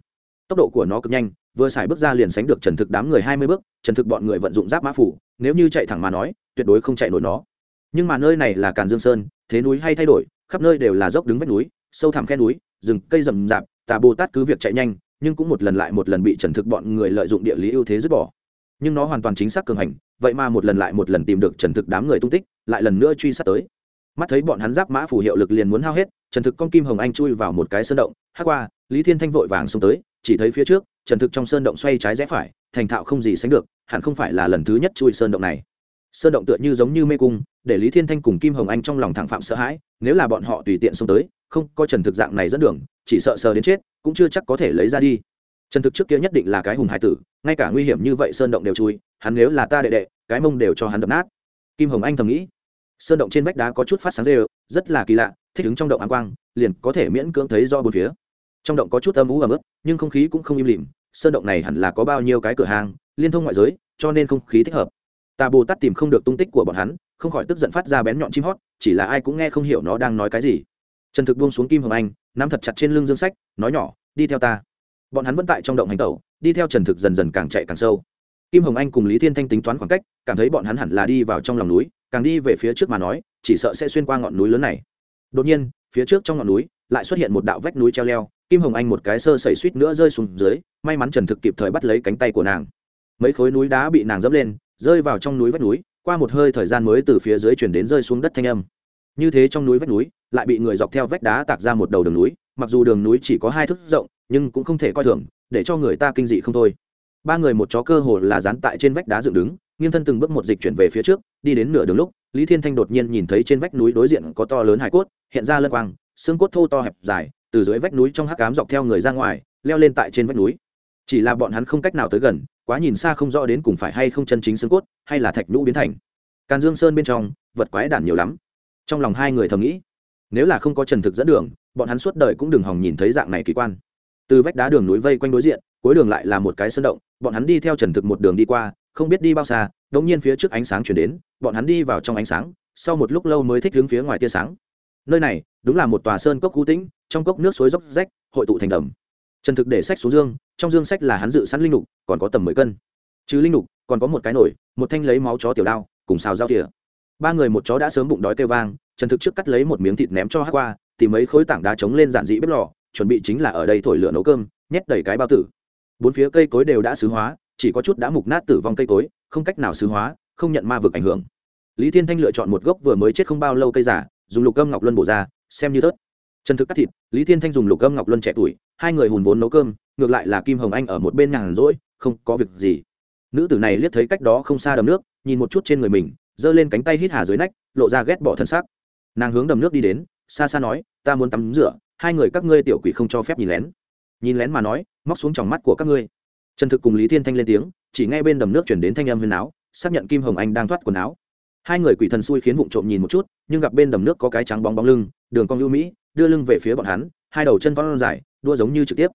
Tốc độ của nó cực nhanh, vừa xài bước ra liền sánh được trần thực đám người hai mươi bước, trần thực bọn người vận dụng giáp mã phủ, nếu như chạy thẳng mà nói, tuyệt đối không chạy nổi nó. Nhưng mà nơi này là càn dương sơn, thế núi hay thay đổi, khắp nơi đều là dốc đứng vách núi, sâu thẳm khe núi, rừng, cây rậm rạp, tà bồ tát cứ việc chạy nhanh, nhưng cũng một lần lại một lần bị trần thực bọn người lợi dụng địa lý ưu thế dứt bỏ. Nhưng nó hoàn toàn chính xác cường hành, vậy mà một lần lại một lần tìm được trần thực đám người tung tích, lại lần nữa truy sát tới mắt thấy bọn hắn giáp mã phủ hiệu lực liền muốn hao hết, trần thực con kim hồng anh chui vào một cái sơn động, hát qua, lý thiên thanh vội vàng xông tới, chỉ thấy phía trước, trần thực trong sơn động xoay trái rẽ phải, thành thạo không gì sánh được, hẳn không phải là lần thứ nhất chui sơn động này. Sơn động tựa như giống như mê cung, để lý thiên thanh cùng kim hồng anh trong lòng thẳng phạm sợ hãi, nếu là bọn họ tùy tiện xông tới, không có trần thực dạng này dẫn đường, chỉ sợ sờ đến chết, cũng chưa chắc có thể lấy ra đi. Trần thực trước kia nhất định là cái hùng hải tử, ngay cả nguy hiểm như vậy sơn động đều chui, hắn nếu là ta đệ đệ, cái mông đều cho hắn đập nát. Kim hồng anh thầm nghĩ sơn động trên vách đá có chút phát sáng rêu, rất là kỳ lạ, thích ứng trong động áng quang, liền có thể miễn cưỡng thấy do bốn phía. Trong động có chút âm ú ấm ướt, nhưng không khí cũng không im lìm, sơn động này hẳn là có bao nhiêu cái cửa hàng, liên thông ngoại giới, cho nên không khí thích hợp. Tà bồ tát tìm không được tung tích của bọn hắn, không khỏi tức giận phát ra bén nhọn chim hót, chỉ là ai cũng nghe không hiểu nó đang nói cái gì. Trần thực buông xuống kim hồng anh, nắm thật chặt trên lưng dương sách, nói nhỏ, đi theo ta. Bọn hắn vẫn tại trong động hành tẩu, đi theo trần thực dần dần càng chạy càng sâu. Kim hồng anh cùng lý thiên thanh tính toán khoảng cách, cảm thấy bọn hắn hẳn là đi vào trong lòng núi càng đi về phía trước mà nói, chỉ sợ sẽ xuyên qua ngọn núi lớn này. Đột nhiên, phía trước trong ngọn núi lại xuất hiện một đạo vách núi treo leo, kim hồng anh một cái sơ sẩy suýt nữa rơi xuống dưới, may mắn trần thực kịp thời bắt lấy cánh tay của nàng. Mấy khối núi đá bị nàng dẫm lên, rơi vào trong núi vách núi, qua một hơi thời gian mới từ phía dưới chuyển đến rơi xuống đất thanh âm. Như thế trong núi vách núi, lại bị người dọc theo vách đá tạc ra một đầu đường núi, mặc dù đường núi chỉ có hai thước rộng, nhưng cũng không thể coi thường, để cho người ta kinh dị không thôi ba người một chó cơ hồ là dán tại trên vách đá dựng đứng, nghiêng thân từng bước một dịch chuyển về phía trước, đi đến nửa đường lúc, lý thiên thanh đột nhiên nhìn thấy trên vách núi đối diện có to lớn hải cốt, hiện ra lân quang, xương cốt thô to hẹp dài, từ dưới vách núi trong hắc cám dọc theo người ra ngoài, leo lên tại trên vách núi. Chỉ là bọn hắn không cách nào tới gần, quá nhìn xa không rõ đến cùng phải hay không chân chính xương cốt, hay là thạch nhũ biến thành. Càn dương sơn bên trong, vật quái đản nhiều lắm. Trong lòng hai người thầm nghĩ, nếu là không có trần thực dẫn đường, bọn hắn suốt đời cũng đừng hòng nhìn thấy dạng này kỳ quan. Từ vách đá đường núi vây quanh đối diện cuối đường lại là một cái sơn động, bọn hắn đi theo trần thực một đường đi qua, không biết đi bao xa đ ỗ n g nhiên phía trước ánh sáng chuyển đến, bọn hắn đi vào trong ánh sáng, sau một lúc lâu mới thích hướng phía ngoài tia sáng. Nơi này, đúng là một tòa sơn cốc cú tĩnh, trong cốc nước suối dốc rách, hội tụ thành đầm. Trần thực để sách xuống dương, trong dương sách là hắn dự sẵn linh lục còn có tầm mười cân. Chứ linh lục còn có một cái nổi một thanh lấy máu chó tiểu đao, cùng xào dao tỉa ba người một chó đã sớm bụng đói kêu vang, trần thực trước cắt lấy một miếng thịt ném cho hát qua, tìm mấy khối tảng đá trống lên giản dị bếp lò, chuẩn bị chính là ở đây thổi lửa nấu cơm, nhét đầy cái bao tử bốn phía cây cối đều đã xứ hóa, chỉ có chút đã mục nát tử vong cây cối, không cách nào xứ hóa, không nhận ma vực ảnh hưởng. Lý thiên thanh lựa chọn một gốc vừa mới chết không bao lâu cây giả, dùng lục âm ngọc luân bổ ra, xem như tớt. Trần thực cắt thịt, lý thiên thanh dùng lục âm ngọc luân trẻ tuổi, hai người hùn vốn nấu cơm, ngược lại là kim hồng anh ở một bên nhàn rỗi, không có việc gì. Nữ tử này liếc thấy cách đó không xa đầm nước, nhìn một chút trên người mình, giơ lên cánh tay hít hà dưới nách, lộ ra ghét bỏ thân xác. Nàng hướng đầm nước đi đến, xa xa nói, ta muốn tắm rửa, hai người các ngươi tiểu quỷ không cho phép nhìn lén. Nhìn lén mà nói móc xuống tròng mắt của các ngươi. Trần thực cùng lý thiên thanh lên tiếng, chỉ ngay bên đầm nước chuyển đến thanh âm huyền áo, xác nhận kim hồng anh đang thoát quần áo. Hai người quỷ thần xui khiến vụng trộm nhìn một chút, nhưng gặp bên đầm nước có cái trắng bóng bóng lưng, đường cong ưu mỹ, đưa lưng về phía bọn hắn, hai đầu chân vón dài, đua giống như trực tiếp.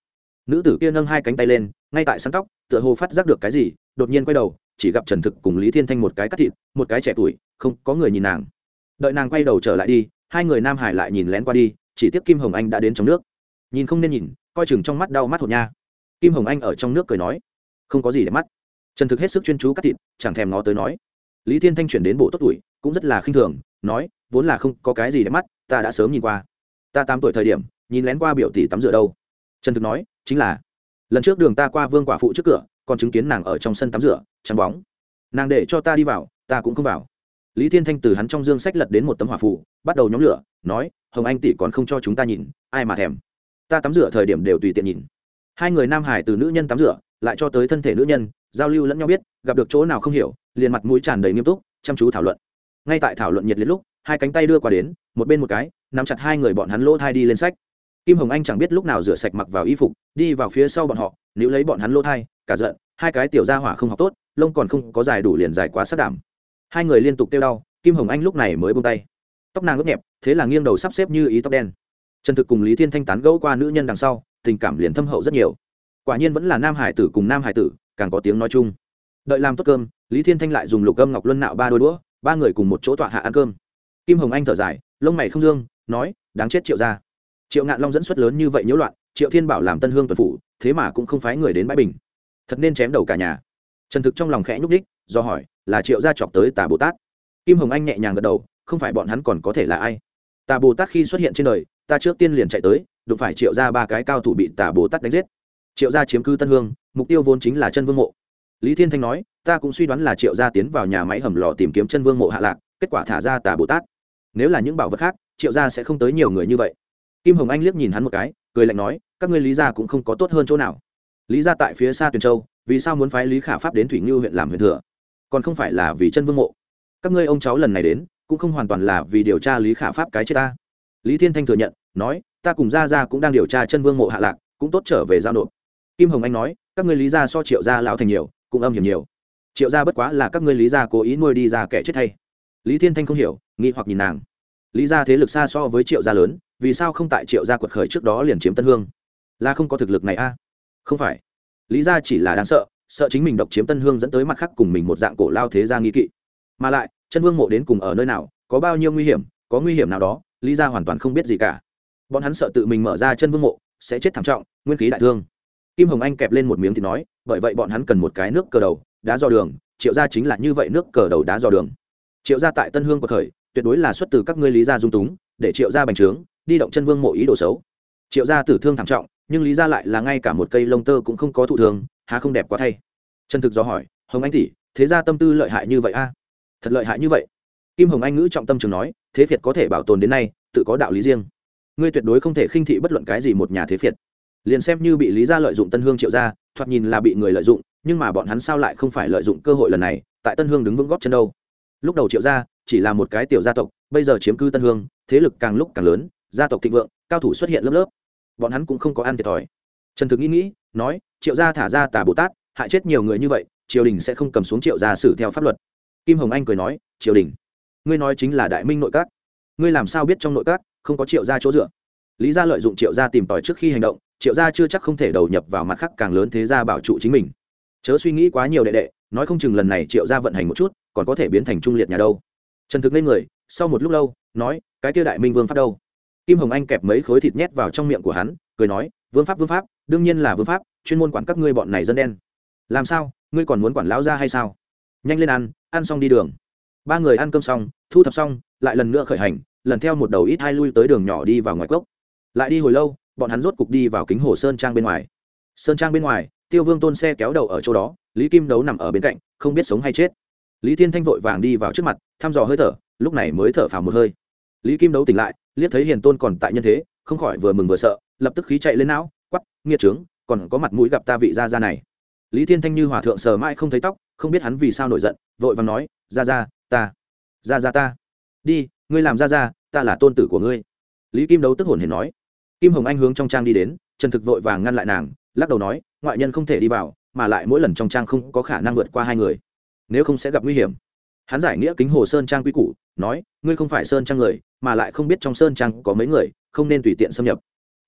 Nữ tử kia nâng hai cánh tay lên, ngay tại sắn tóc, tựa hồ phát giác được cái gì, đột nhiên quay đầu, chỉ gặp trần thực cùng lý thiên thanh một cái cắt thịt, một cái trẻ tuổi, không, có người nhìn nàng. Đợi nàng quay đầu trở lại đi, hai người nam hải lại nhìn lén qua đi, chỉ tiếp kim hồng anh đã đến trong nước. Nhìn không nên nhìn, coi chừng trong mắt đau mắt hột nha kim hồng anh ở trong nước cười nói, không có gì để mắt. Trần thực hết sức chuyên chú cắt thịt, chẳng thèm ngó tới nói. Lý thiên thanh chuyển đến bộ tốt tuổi, cũng rất là khinh thường, nói, vốn là không có cái gì để mắt, ta đã sớm nhìn qua. Ta tám tuổi thời điểm, nhìn lén qua biểu tỷ tắm rửa đâu. Trần thực nói, chính là, lần trước đường ta qua vương quả phụ trước cửa, còn chứng kiến nàng ở trong sân tắm rửa, trắng bóng. Nàng để cho ta đi vào, ta cũng không vào. Lý thiên thanh từ hắn trong dương sách lật đến một tấm hỏa phụ bắt đầu nhóm lửa, nói, hồng anh tỷ còn không cho chúng ta nhìn, ai mà thèm. Ta tắm rửa thời điểm đều tùy tiện nhìn hai người nam hải từ nữ nhân tắm rửa, lại cho tới thân thể nữ nhân, giao lưu lẫn nhau biết, gặp được chỗ nào không hiểu, liền mặt mũi tràn đầy nghiêm túc, chăm chú thảo luận. Ngay tại thảo luận nhiệt liệt lúc, hai cánh tay đưa qua đến, một bên một cái, nắm chặt hai người bọn hắn lỗ thai đi lên sách. Kim hồng anh chẳng biết lúc nào rửa sạch mặc vào y phục, đi vào phía sau bọn họ nếu lấy bọn hắn lỗ thai, cả giận, hai cái tiểu gia hỏa không học tốt, lông còn không có dài đủ liền dài quá sắc đảm. Hai người liên tục kêu đau, kim hồng anh lúc này mới bông tay. Tóc nàng ướt nhẹp, thế là nghiêng đầu sắp xếp như ý tóc đen. Trần thực cùng lý thiên thanh tán gẫu qua nữ nhân đằng sau tình cảm liền thâm hậu rất nhiều. Quả nhiên vẫn là nam hải tử cùng nam hải tử, càng có tiếng nói chung. Đợi làm tốt cơm, lý thiên thanh lại dùng lục âm ngọc luân nạo ba đôi đũa, ba người cùng một chỗ tọa hạ ăn cơm. Kim hồng anh thở dài, lông mày không dương, nói, đáng chết triệu ra triệu ngạn long dẫn xuất lớn như vậy nhiễu loạn, triệu thiên bảo làm tân hương tuần phủ, thế mà cũng không phái người đến bãi bình. Thật nên chém đầu cả nhà. Trần thực trong lòng khẽ nhúc đích do hỏi, là triệu gia chọc tới tà bồ tát? Kim hồng anh nhẹ nhàng gật đầu, không phải bọn hắn còn có thể là ai? Tà bồ tát khi xuất hiện trên đời, ta trước tiên liền chạy tới đụng phải triệu ra ba cái cao thủ bị tà bồ tát đánh giết. Triệu gia chiếm cư tân hương, mục tiêu vốn chính là chân vương mộ. Lý thiên thanh nói, ta cũng suy đoán là triệu gia tiến vào nhà máy hầm lò tìm kiếm chân vương mộ hạ lạc, kết quả thả ra tà bồ tát. Nếu là những bảo vật khác, triệu gia sẽ không tới nhiều người như vậy. Kim hồng anh liếc nhìn hắn một cái, cười lạnh nói, các ngươi lý gia cũng không có tốt hơn chỗ nào. Lý gia tại phía xa tuyền châu, vì sao muốn phái lý khả pháp đến thủy ngư huyện làm huyện thừa? Còn không phải là vì chân vương mộ. Các ngươi ông cháu lần này đến, cũng không hoàn toàn là vì điều tra lý khả pháp cái chết ta. Lý thiên thanh thừa nhận, nói ta cùng gia gia cũng đang điều tra chân vương mộ hạ lạc, cũng tốt trở về giao nộp. Kim hồng anh nói, các ngươi lý gia so triệu gia lão thành nhiều, cũng âm hiểm nhiều. Triệu gia bất quá là các ngươi lý gia cố ý nuôi đi ra kẻ chết thay. Lý thiên thanh không hiểu, nghi hoặc nhìn nàng. Lý gia thế lực xa so với triệu gia lớn, vì sao không tại triệu gia quật khởi trước đó liền chiếm tân hương? Là không có thực lực này a? Không phải. Lý gia chỉ là đáng sợ sợ chính mình độc chiếm tân hương dẫn tới mặt khác cùng mình một dạng cổ lao thế gia nghi kỵ. Mà lại, chân vương mộ đến cùng ở nơi nào, có bao nhiêu nguy hiểm, có nguy hiểm nào đó, lý gia hoàn toàn không biết gì cả bọn hắn sợ tự mình mở ra chân vương mộ, sẽ chết thảm trọng, nguyên khí đại thương. Kim hồng anh kẹp lên một miếng thì nói, bởi vậy bọn hắn cần một cái nước cờ đầu, đá dò đường, triệu gia chính là như vậy nước cờ đầu đá dò đường. Triệu gia tại tân hương của thời tuyệt đối là xuất từ các ngươi lý gia dung túng, để triệu gia bành trướng, đi động chân vương mộ ý đồ xấu. Triệu gia tử thương thảm trọng, nhưng lý gia lại là ngay cả một cây lông tơ cũng không có thụ thường há không đẹp quá thay. Chân thực do hỏi, hồng anh tỷ, thế gia tâm tư lợi hại như vậy a? Thật lợi hại như vậy. Kim hồng anh ngữ trọng tâm trường nói, thế việt có thể bảo tồn đến nay, tự có đạo lý riêng ngươi tuyệt đối không thể khinh thị bất luận cái gì một nhà thế phiệt. liền xem như bị lý gia lợi dụng tân hương triệu gia, thoạt nhìn là bị người lợi dụng, nhưng mà bọn hắn sao lại không phải lợi dụng cơ hội lần này, tại tân hương đứng vững góp chân đâu? Lúc đầu triệu gia chỉ là một cái tiểu gia tộc, bây giờ chiếm cư tân hương, thế lực càng lúc càng lớn, gia tộc thịnh vượng, cao thủ xuất hiện lớp lớp. Bọn hắn cũng không có ăn thiệt thòi. Trần thực nghĩ nghĩ, nói, triệu gia thả ra tà bồ tát, hại chết nhiều người như vậy, triều đình sẽ không cầm xuống triệu gia xử theo pháp luật. Kim hồng anh cười nói, triều đình, ngươi nói chính là đại minh nội các. Ngươi làm sao biết trong nội các? Không có triệu gia chỗ dựa. Lý gia lợi dụng triệu gia tìm tòi trước khi hành động, triệu gia chưa chắc không thể đầu nhập vào mặt khác càng lớn thế gia bảo trụ chính mình. Chớ suy nghĩ quá nhiều đệ đệ, nói không chừng lần này triệu gia vận hành một chút, còn có thể biến thành trung liệt nhà đâu. Trần thực lên người, sau một lúc lâu, nói, cái kia đại minh vương pháp đâu? Kim hồng anh kẹp mấy khối thịt nhét vào trong miệng của hắn, cười nói, vương pháp vương pháp, đương nhiên là vương pháp, chuyên môn quản các ngươi bọn này dân đen. Làm sao? Ngươi còn muốn quản lão ra hay sao? Nhanh lên ăn ăn xong đi đường. Ba người ăn cơm xong, thu thập xong, lại lần nữa khởi hành lần theo một đầu ít hai lui tới đường nhỏ đi vào ngoài cốc. Lại đi hồi lâu, bọn hắn rốt cục đi vào kính hồ sơn trang bên ngoài. Sơn trang bên ngoài, tiêu vương tôn xe kéo đầu ở chỗ đó, lý kim đấu nằm ở bên cạnh, không biết sống hay chết. Lý thiên thanh vội vàng đi vào trước mặt, thăm dò hơi thở, lúc này mới thở phào một hơi. Lý kim đấu tỉnh lại, liếc thấy hiền tôn còn tại nhân thế, không khỏi vừa mừng vừa sợ, lập tức khí chạy lên não quắp nghiệt trướng, còn có mặt mũi gặp ta vị gia gia này. Lý thiên thanh như hòa thượng sờ mãi không thấy tóc, không biết hắn vì sao nổi giận, vội vàng nói, gia gia, ta, gia gia ta. Đi ngươi làm ra ra, ta là tôn tử của ngươi. Lý kim đấu tức hồn hển nói. Kim hồng anh hướng trong trang đi đến trần thực vội vàng ngăn lại nàng lắc đầu nói ngoại nhân không thể đi vào mà lại mỗi lần trong trang không có khả năng vượt qua hai người. Nếu không sẽ gặp nguy hiểm. Hắn giải nghĩa kính hồ sơn trang quy củ nói ngươi không phải sơn trang người mà lại không biết trong sơn trang có mấy người không nên tùy tiện xâm nhập.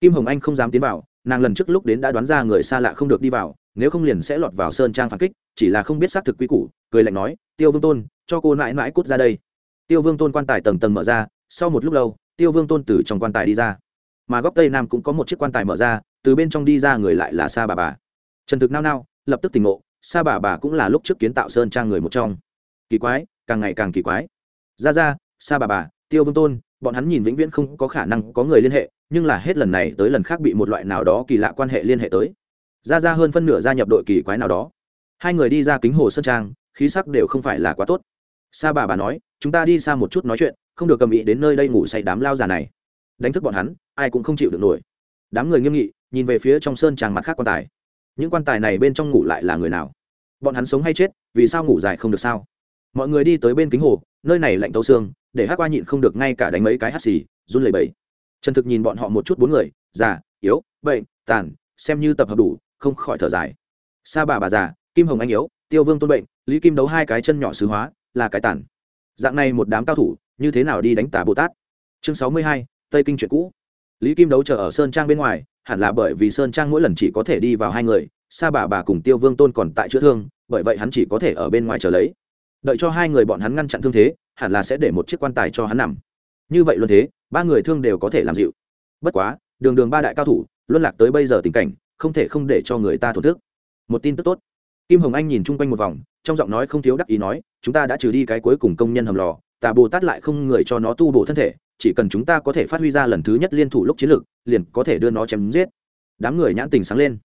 Kim hồng anh không dám tiến vào nàng lần trước lúc đến đã đoán ra người xa lạ không được đi vào nếu không liền sẽ lọt vào sơn trang phản kích chỉ là không biết xác thực quy củ cười lạnh nói tiêu vương tôn cho cô mãi mãi cút ra đây tiêu vương tôn quan tài tầng tầng mở ra, sau một lúc lâu, tiêu vương tôn từ trong quan tài đi ra. Mà góc tây nam cũng có một chiếc quan tài mở ra, từ bên trong đi ra người lại là sa bà bà. Trần thực nao nao, lập tức tỉnh ngộ, sa bà bà cũng là lúc trước kiến tạo sơn trang người một trong. Kỳ quái, càng ngày càng kỳ quái. Ra ra, sa bà bà, tiêu vương tôn, bọn hắn nhìn vĩnh viễn không có khả năng có người liên hệ, nhưng là hết lần này tới lần khác bị một loại nào đó kỳ lạ quan hệ liên hệ tới. Ra ra hơn phân nửa gia nhập đội kỳ quái nào đó. Hai người đi ra kính hồ sơn trang, khí sắc đều không phải là quá tốt. Sa bà bà nói chúng ta đi xa một chút nói chuyện, không được cầm ý đến nơi đây ngủ say đám lao già này. Đánh thức bọn hắn, ai cũng không chịu được nổi. Đám người nghiêm nghị, nhìn về phía trong sơn tràng mặt khác quan tài. Những quan tài này bên trong ngủ lại là người nào? Bọn hắn sống hay chết, vì sao ngủ dài không được sao? Mọi người đi tới bên kính hồ, nơi này lạnh tấu xương, để hát qua nhịn không được ngay cả đánh mấy cái hát xì, run lẩy bẩy. Trần thực nhìn bọn họ một chút bốn người, già, yếu, bệnh, tàn, xem như tập hợp đủ, không khỏi thở dài. Sa bà bà già, kim hồng anh yếu, tiêu vương tôn bệnh, lý kim đấu hai cái chân nhỏ sứ hóa, là cái tàn dạng này một đám cao thủ, như thế nào đi đánh tả bồ tát? Chương sáu mươi hai, tây kinh chuyện cũ. Lý kim đấu chờ ở sơn trang bên ngoài, hẳn là bởi vì sơn trang mỗi lần chỉ có thể đi vào hai người, sa bà bà cùng tiêu vương tôn còn tại chữa thương, bởi vậy hắn chỉ có thể ở bên ngoài chờ lấy. Đợi cho hai người bọn hắn ngăn chặn thương thế, hẳn là sẽ để một chiếc quan tài cho hắn nằm. Như vậy luôn thế, ba người thương đều có thể làm dịu. Bất quá, đường đường ba đại cao thủ, luân lạc tới bây giờ tình cảnh, không thể không để cho người ta thổn thức. Một tin tức tốt. Kim hồng anh nhìn chung quanh một vòng trong giọng nói không thiếu đắc ý nói, chúng ta đã trừ đi cái cuối cùng công nhân hầm lò, tà bồ tát lại không người cho nó tu bổ thân thể, chỉ cần chúng ta có thể phát huy ra lần thứ nhất liên thủ lúc chiến lược, liền có thể đưa nó chém giết. Đám người nhãn tình sáng lên.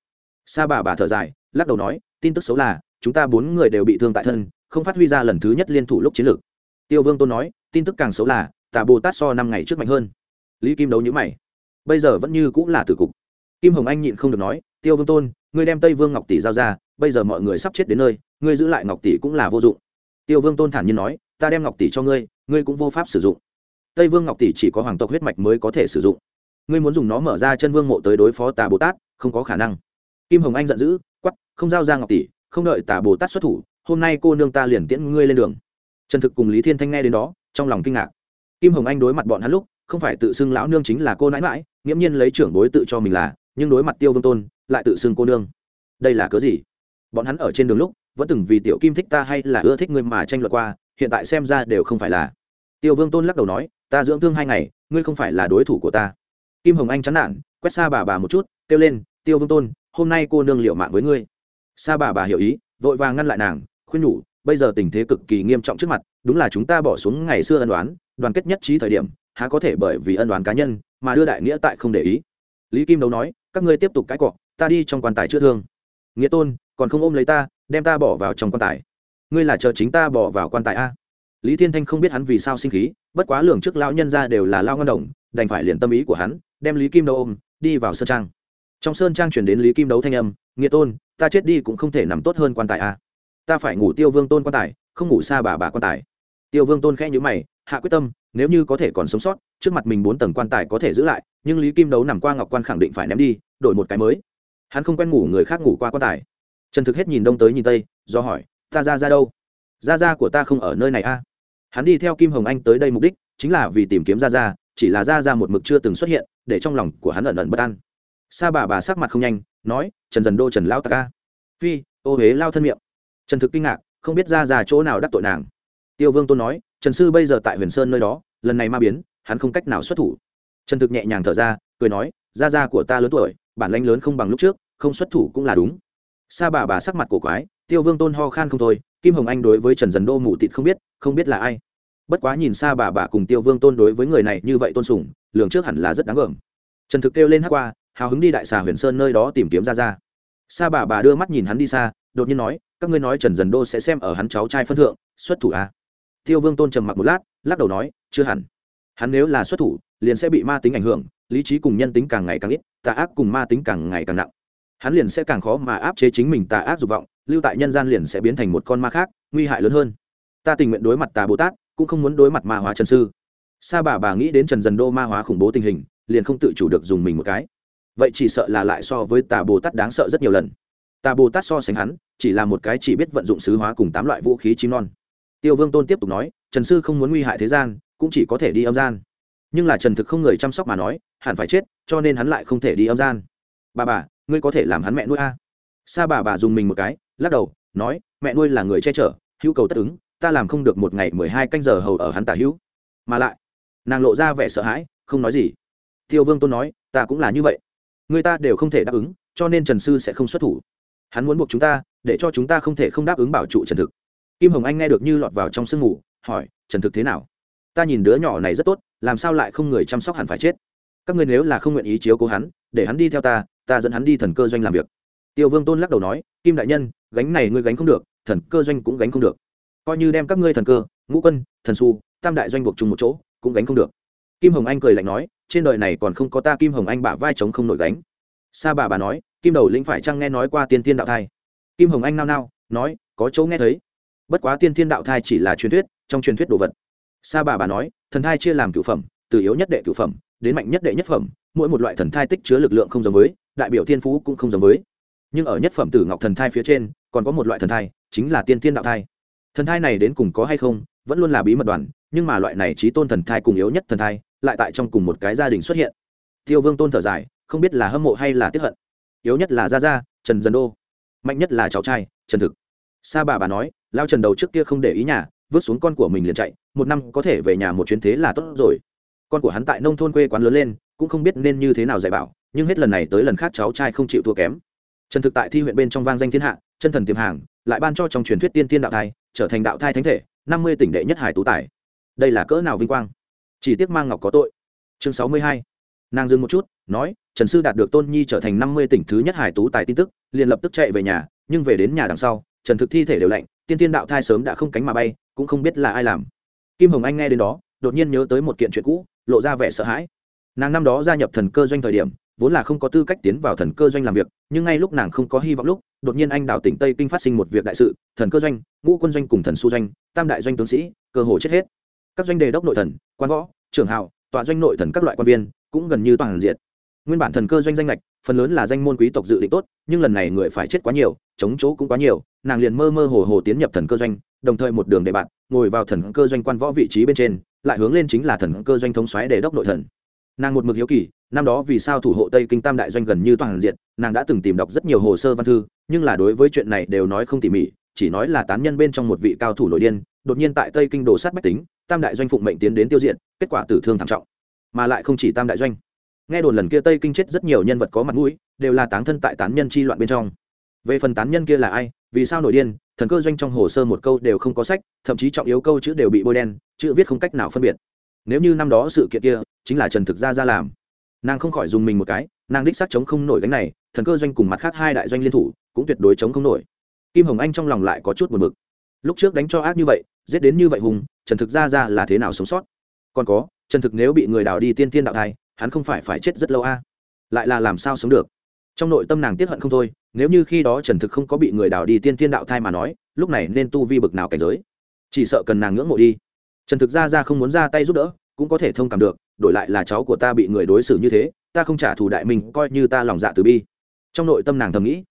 Sa bà bà thở dài, lắc đầu nói, tin tức xấu là, chúng ta bốn người đều bị thương tại thân, không phát huy ra lần thứ nhất liên thủ lúc chiến lược. Tiêu vương tôn nói, tin tức càng xấu là, tà bồ tát so năm ngày trước mạnh hơn. Lý kim đấu nhữ mày. Bây giờ vẫn như cũng là tử cục. Kim hồng anh nhịn không được nói, tiêu vương tôn, ngươi đem tây vương ngọc tỷ giao ra, bây giờ mọi người sắp chết đến nơi ngươi giữ lại ngọc tỷ cũng là vô dụng. Tiêu vương tôn thản nhiên nói, ta đem ngọc tỷ cho ngươi ngươi cũng vô pháp sử dụng. Tây vương ngọc tỷ chỉ có hoàng tộc huyết mạch mới có thể sử dụng. Ngươi muốn dùng nó mở ra chân vương mộ tới đối phó tà bồ tát, không có khả năng. Kim hồng anh giận dữ quắp không giao ra ngọc tỷ, không đợi tà bồ tát xuất thủ, hôm nay cô nương ta liền tiễn ngươi lên đường. Trần thực cùng lý thiên thanh nghe đến đó, trong lòng kinh ngạc. Kim hồng anh đối mặt bọn hắn lúc, không phải tự xưng lão nương chính là cô nãi mãi nghiễm nhiên lấy trưởng bối tự cho mình là, nhưng đối mặt tiêu vương tôn, lại tự xưng cô nương. Đây là cớ gì? Bọn hắn ở trên đường lúc vẫn từng vì tiểu kim thích ta hay là ưa thích ngươi mà tranh luận qua, hiện tại xem ra đều không phải là. Tiêu vương tôn lắc đầu nói, ta dưỡng thương hai ngày, ngươi không phải là đối thủ của ta. Kim hồng anh chán nản, quét xa bà bà một chút, kêu lên, tiêu vương tôn, hôm nay cô nương liệu mạng với ngươi. Xa bà bà hiểu ý, vội vàng ngăn lại nàng, khuyên nhủ, bây giờ tình thế cực kỳ nghiêm trọng trước mặt, đúng là chúng ta bỏ xuống ngày xưa ân đoán đoàn kết nhất trí thời điểm, há có thể bởi vì ân đoán cá nhân mà đưa đại nghĩa tại không để ý. Lý kim đấu nói, các ngươi tiếp tục cãi cọ, ta đi trong quan tài chữa thương. Nghĩa tôn, còn không ôm lấy ta đem ta bỏ vào trong quan tài. Ngươi là chờ chính ta bỏ vào quan tài a? Lý thiên thanh không biết hắn vì sao sinh khí, bất quá lường trước lão nhân ra đều là lao ngân đồng, đành phải liền tâm ý của hắn, đem lý kim đấu ôm, đi vào sơn trang. Trong sơn trang chuyển đến lý kim đấu thanh âm, nghĩa tôn, ta chết đi cũng không thể nằm tốt hơn quan tài a. Ta phải ngủ tiêu vương tôn quan tài, không ngủ xa bà bà quan tài. Tiêu vương tôn khẽ nhữ mày, hạ quyết tâm, nếu như có thể còn sống sót, trước mặt mình bốn tầng quan tài có thể giữ lại, nhưng lý kim đấu nằm qua ngọc quan khẳng định phải ném đi, đổi một cái mới. Hắn không quen ngủ người khác ngủ qua quan tài trần thực hết nhìn đông tới nhìn tây, do hỏi, ta ra ra đâu? Ra ra của ta không ở nơi này a. Hắn đi theo kim hồng anh tới đây mục đích chính là vì tìm kiếm ra ra, chỉ là ra ra một mực chưa từng xuất hiện, để trong lòng của hắn ẩn ẩn bất an. Sa bà bà sắc mặt không nhanh, nói, trần dần đô, trần lao ta ca phi, ô huế lao thân miệng. Trần thực kinh ngạc, không biết ra ra chỗ nào đắc tội nàng. Tiêu vương tôn nói, trần sư bây giờ tại huyền sơn nơi đó, lần này ma biến, hắn không cách nào xuất thủ. Trần thực nhẹ nhàng thở ra, cười nói, Ra Ra của ta lớn tuổi, bản lãnh lớn không bằng lúc trước, không xuất thủ cũng là đúng sa bà bà sắc mặt cổ quái, tiêu vương tôn ho khan không thôi, kim hồng anh đối với trần dần đô mù tịt không biết không biết là ai. Bất quá nhìn xa bà bà cùng tiêu vương tôn đối với người này như vậy tôn sùng, lường trước hẳn là rất đáng gờm. Trần thực kêu lên hát qua, hào hứng đi đại xà huyền sơn nơi đó tìm kiếm ra ra. Sa bà bà đưa mắt nhìn hắn đi xa, đột nhiên nói, các ngươi nói trần dần đô sẽ xem ở hắn cháu trai phân thượng, xuất thủ à? tiêu vương tôn trầm mặc một lát, lắc đầu nói, chưa hẳn. Hắn nếu là xuất thủ, liền sẽ bị ma tính ảnh hưởng, lý trí cùng nhân tính càng ngày càng ít, tà ác cùng ma tính càng ngày càng nặng hắn liền sẽ càng khó mà áp chế chính mình tà ác dục vọng, lưu tại nhân gian liền sẽ biến thành một con ma khác, nguy hại lớn hơn. Ta tình nguyện đối mặt tà bồ tát, cũng không muốn đối mặt ma hóa trần sư. Sa bà bà nghĩ đến trần dần đô ma hóa khủng bố tình hình, liền không tự chủ được dùng mình một cái. Vậy chỉ sợ là lại so với tà bồ tát đáng sợ rất nhiều lần. Tà bồ tát so sánh hắn, chỉ là một cái chỉ biết vận dụng sứ hóa cùng tám loại vũ khí chim non. Tiêu vương tôn tiếp tục nói, trần sư không muốn nguy hại thế gian, cũng chỉ có thể đi âm gian. Nhưng là trần thực không người chăm sóc mà nói, hẳn phải chết, cho nên hắn lại không thể đi âm gian. Bà bà ngươi có thể làm hắn mẹ nuôi a. Sa bà bà dùng mình một cái, lắc đầu, nói, mẹ nuôi là người che chở, hữu cầu tất ứng, ta làm không được một ngày mười hai canh giờ hầu ở hắn tả hữu. Mà lại, nàng lộ ra vẻ sợ hãi, không nói gì. Tiêu vương tôn nói, ta cũng là như vậy. Người ta đều không thể đáp ứng, cho nên trần sư sẽ không xuất thủ. Hắn muốn buộc chúng ta, để cho chúng ta không thể không đáp ứng bảo trụ trần thực. Kim hồng anh nghe được như lọt vào trong sương mù, hỏi, trần thực thế nào? Ta nhìn đứa nhỏ này rất tốt, làm sao lại không người chăm sóc hẳn phải chết? Các ngươi nếu là không nguyện ý chiếu cố hắn để hắn đi theo ta ta dẫn hắn đi thần cơ doanh làm việc. Tiêu vương tôn lắc đầu nói, kim đại nhân, gánh này ngươi gánh không được, thần cơ doanh cũng gánh không được. Coi như đem các ngươi thần cơ, ngũ quân, thần su tam đại doanh buộc chung một chỗ, cũng gánh không được. Kim hồng anh cười lạnh nói, trên đời này còn không có ta kim hồng anh bả vai chống không nổi gánh. Sa bà bà nói, kim đầu lĩnh phải chăng nghe nói qua tiên tiên đạo thai? Kim hồng anh nao nao, nói, có chỗ nghe thấy. Bất quá tiên tiên đạo thai chỉ là truyền thuyết, trong truyền thuyết đồ vật. Sa bà bà nói, thần thai chia làm cửu phẩm, từ yếu nhất đệ cửu phẩm đến mạnh nhất đệ nhất phẩm, mỗi một loại thần thai tích chứa lực lượng không giống với, đại biểu thiên phú cũng không giống với. Nhưng ở nhất phẩm tử ngọc thần thai phía trên, còn có một loại thần thai, chính là tiên tiên đạo thai. Thần thai này đến cùng có hay không, vẫn luôn là bí mật đoàn, nhưng mà loại này trí tôn thần thai cùng yếu nhất thần thai, lại tại trong cùng một cái gia đình xuất hiện. Tiêu vương tôn thở dài, không biết là hâm mộ hay là tiếp hận. Yếu nhất là gia gia, trần dân đô. Mạnh nhất là cháu trai, trần thực. Sa bà bà nói, lao trần đầu trước kia không để ý nhà, vứt xuống con của mình liền chạy, một năm có thể về nhà một chuyến thế là tốt rồi con của hắn tại nông thôn quê quán lớn lên, cũng không biết nên như thế nào dạy bảo, nhưng hết lần này tới lần khác cháu trai không chịu thua kém. Trần thực tại thi huyện bên trong vang danh thiên hạ, chân thần tiềm hàng, lại ban cho trong truyền thuyết tiên tiên đạo thai, trở thành đạo thai thánh thể, năm mươi tỉnh đệ nhất hải tú tài. Đây là cỡ nào vinh quang? Chỉ tiếc mang ngọc có tội. Chương sáu mươi hai. Nàng dừng một chút, nói, trần sư đạt được tôn nhi trở thành năm mươi tỉnh thứ nhất hải tú tài tin tức, liền lập tức chạy về nhà, nhưng về đến nhà đằng sau, trần thực thi thể đều lạnh, tiên tiên đạo thai sớm đã không cánh mà bay, cũng không biết là ai làm. Kim hồng anh nghe đến đó, đột nhiên nhớ tới một kiện chuyện cũ lộ ra vẻ sợ hãi. Nàng năm đó gia nhập thần cơ doanh thời điểm, vốn là không có tư cách tiến vào thần cơ doanh làm việc, nhưng ngay lúc nàng không có hy vọng lúc, đột nhiên anh đào tỉnh tây kinh phát sinh một việc đại sự, thần cơ doanh, ngũ quân doanh cùng thần su doanh, tam đại doanh tướng sĩ, cơ hồ chết hết. Các doanh đề đốc nội thần, quan võ, trưởng hào tọa doanh nội thần các loại quan viên, cũng gần như toàn diện. Nguyên bản thần cơ doanh danh lệch phần lớn là danh môn quý tộc dự định tốt, nhưng lần này người phải chết quá nhiều, chống chỗ cũng quá nhiều, nàng liền mơ mơ hồ hồ tiến nhập thần cơ doanh, đồng thời một đường đề bạn, ngồi vào thần cơ doanh quan võ vị trí bên trên lại hướng lên chính là thần cơ doanh thống xoáy để đốc nội thần. Nàng một mực hiếu kỳ, năm đó vì sao thủ hộ tây kinh tam đại doanh gần như toàn diện, nàng đã từng tìm đọc rất nhiều hồ sơ văn thư, nhưng là đối với chuyện này đều nói không tỉ mỉ, chỉ nói là tán nhân bên trong một vị cao thủ nội điên, đột nhiên tại tây kinh đồ sát bách tính, tam đại doanh phụng mệnh tiến đến tiêu diện kết quả tử thương thảm trọng. Mà lại không chỉ tam đại doanh. Nghe đồn lần kia tây kinh chết rất nhiều nhân vật có mặt mũi, đều là táng thân tại tán nhân chi loạn bên trong. Về phần tán nhân kia là ai, vì sao nổi điên thần cơ doanh trong hồ sơ một câu đều không có sách, thậm chí trọng yếu câu chữ đều bị bôi đen, chữ viết không cách nào phân biệt. Nếu như năm đó sự kiện kia chính là trần thực gia ra làm, nàng không khỏi dùng mình một cái, nàng đích xác chống không nổi gánh này, thần cơ doanh cùng mặt khác hai đại doanh liên thủ cũng tuyệt đối chống không nổi. Kim hồng anh trong lòng lại có chút buồn bực. Lúc trước đánh cho ác như vậy, giết đến như vậy hùng, trần thực ra ra là thế nào sống sót? Còn có, trần thực nếu bị người đào đi tiên tiên đạo thai, hắn không phải phải chết rất lâu a? À? lại là làm sao sống được? Trong nội tâm nàng tiếp hận không thôi, nếu như khi đó trần thực không có bị người đào đi tiên tiên đạo thai mà nói, lúc này nên tu vi bực nào cảnh giới? Chỉ sợ cần nàng ngưỡng mộ đi. Trần thực ra ra không muốn ra tay giúp đỡ, cũng có thể thông cảm được, đổi lại là cháu của ta bị người đối xử như thế, ta không trả thù đại mình, coi như ta lòng dạ từ bi. Trong nội tâm nàng thầm nghĩ.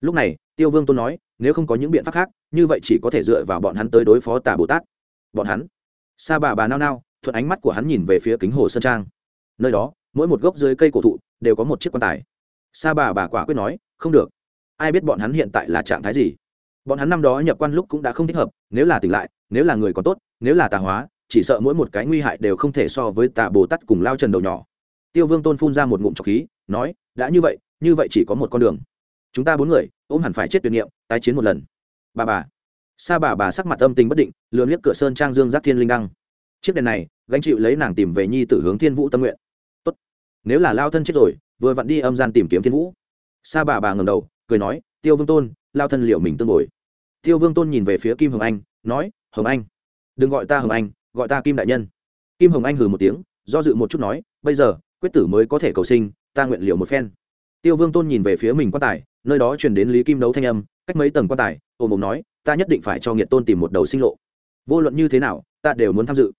Lúc này, tiêu vương tôn nói, nếu không có những biện pháp khác, như vậy chỉ có thể dựa vào bọn hắn tới đối phó tà bồ tát. Bọn hắn? Sa bà bà nao nao, thuận ánh mắt của hắn nhìn về phía kính hồ sơn trang. Nơi đó, mỗi một gốc dưới cây cổ thụ, đều có một chiếc quan tài sa bà bà quả quyết nói, không được. Ai biết bọn hắn hiện tại là trạng thái gì? Bọn hắn năm đó nhập quan lúc cũng đã không thích hợp, nếu là tỉnh lại, nếu là người còn tốt, nếu là tà hóa, chỉ sợ mỗi một cái nguy hại đều không thể so với tà bồ tát cùng lao trần đầu nhỏ. Tiêu vương tôn phun ra một ngụm trọc khí, nói, đã như vậy như vậy chỉ có một con đường. Chúng ta bốn người, ôm hẳn phải chết tuyệt niệm, tái chiến một lần. Bà bà. Sa bà bà sắc mặt âm tình bất định lượm liếc cửa sơn trang dương giác thiên linh đăng. Chiếc đèn này, gánh chịu lấy nàng tìm về nhi tử hướng thiên vũ tâm nguyện nếu là lao thân chết rồi, vừa vặn đi âm gian tìm kiếm thiên vũ. Sa bà bà ngầm đầu, cười nói, tiêu vương tôn, lao thân liệu mình tương bồi. Tiêu vương tôn nhìn về phía kim hồng anh, nói, hồng anh, đừng gọi ta hồng anh, gọi ta kim đại nhân. Kim hồng anh hừ một tiếng, do dự một chút nói, bây giờ, quyết tử mới có thể cầu sinh, ta nguyện liệu một phen. Tiêu vương tôn nhìn về phía mình quan tài, nơi đó truyền đến lý kim đấu thanh âm, cách mấy tầng quan tài ôm mộng nói, ta nhất định phải cho nghiệt tôn tìm một đầu sinh lộ. Vô luận như thế nào, ta đều muốn tham dự.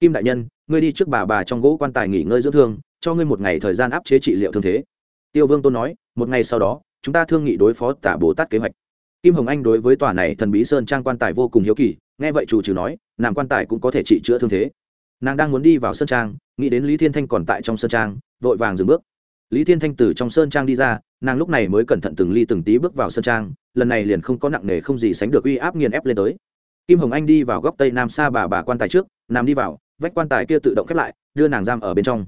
Kim đại nhân, ngươi đi trước bà bà trong gỗ quan tài nghỉ ngơi dưỡng thương cho ngươi một ngày thời gian áp chế trị liệu thương thế. Tiêu vương tôn nói, một ngày sau đó, chúng ta thương nghị đối phó tả bồ tát kế hoạch. Kim hồng anh đối với tòa này thần bí sơn trang quan tài vô cùng hiếu kỳ, nghe vậy chủ trừ nói, nàng quan tài cũng có thể trị chữa thương thế. Nàng đang muốn đi vào sơn trang, nghĩ đến lý thiên thanh còn tại trong sơn trang, vội vàng dừng bước. Lý thiên thanh từ trong sơn trang đi ra, nàng lúc này mới cẩn thận từng ly từng tí bước vào sơn trang, lần này liền không có nặng nề không gì sánh được uy áp nghiền ép lên tới. Kim hồng anh đi vào góc tây nam xa bà bà quan tài trước nằm đi vào, vách quan tài kia tự động khép lại, đưa nàng giam ở bên trong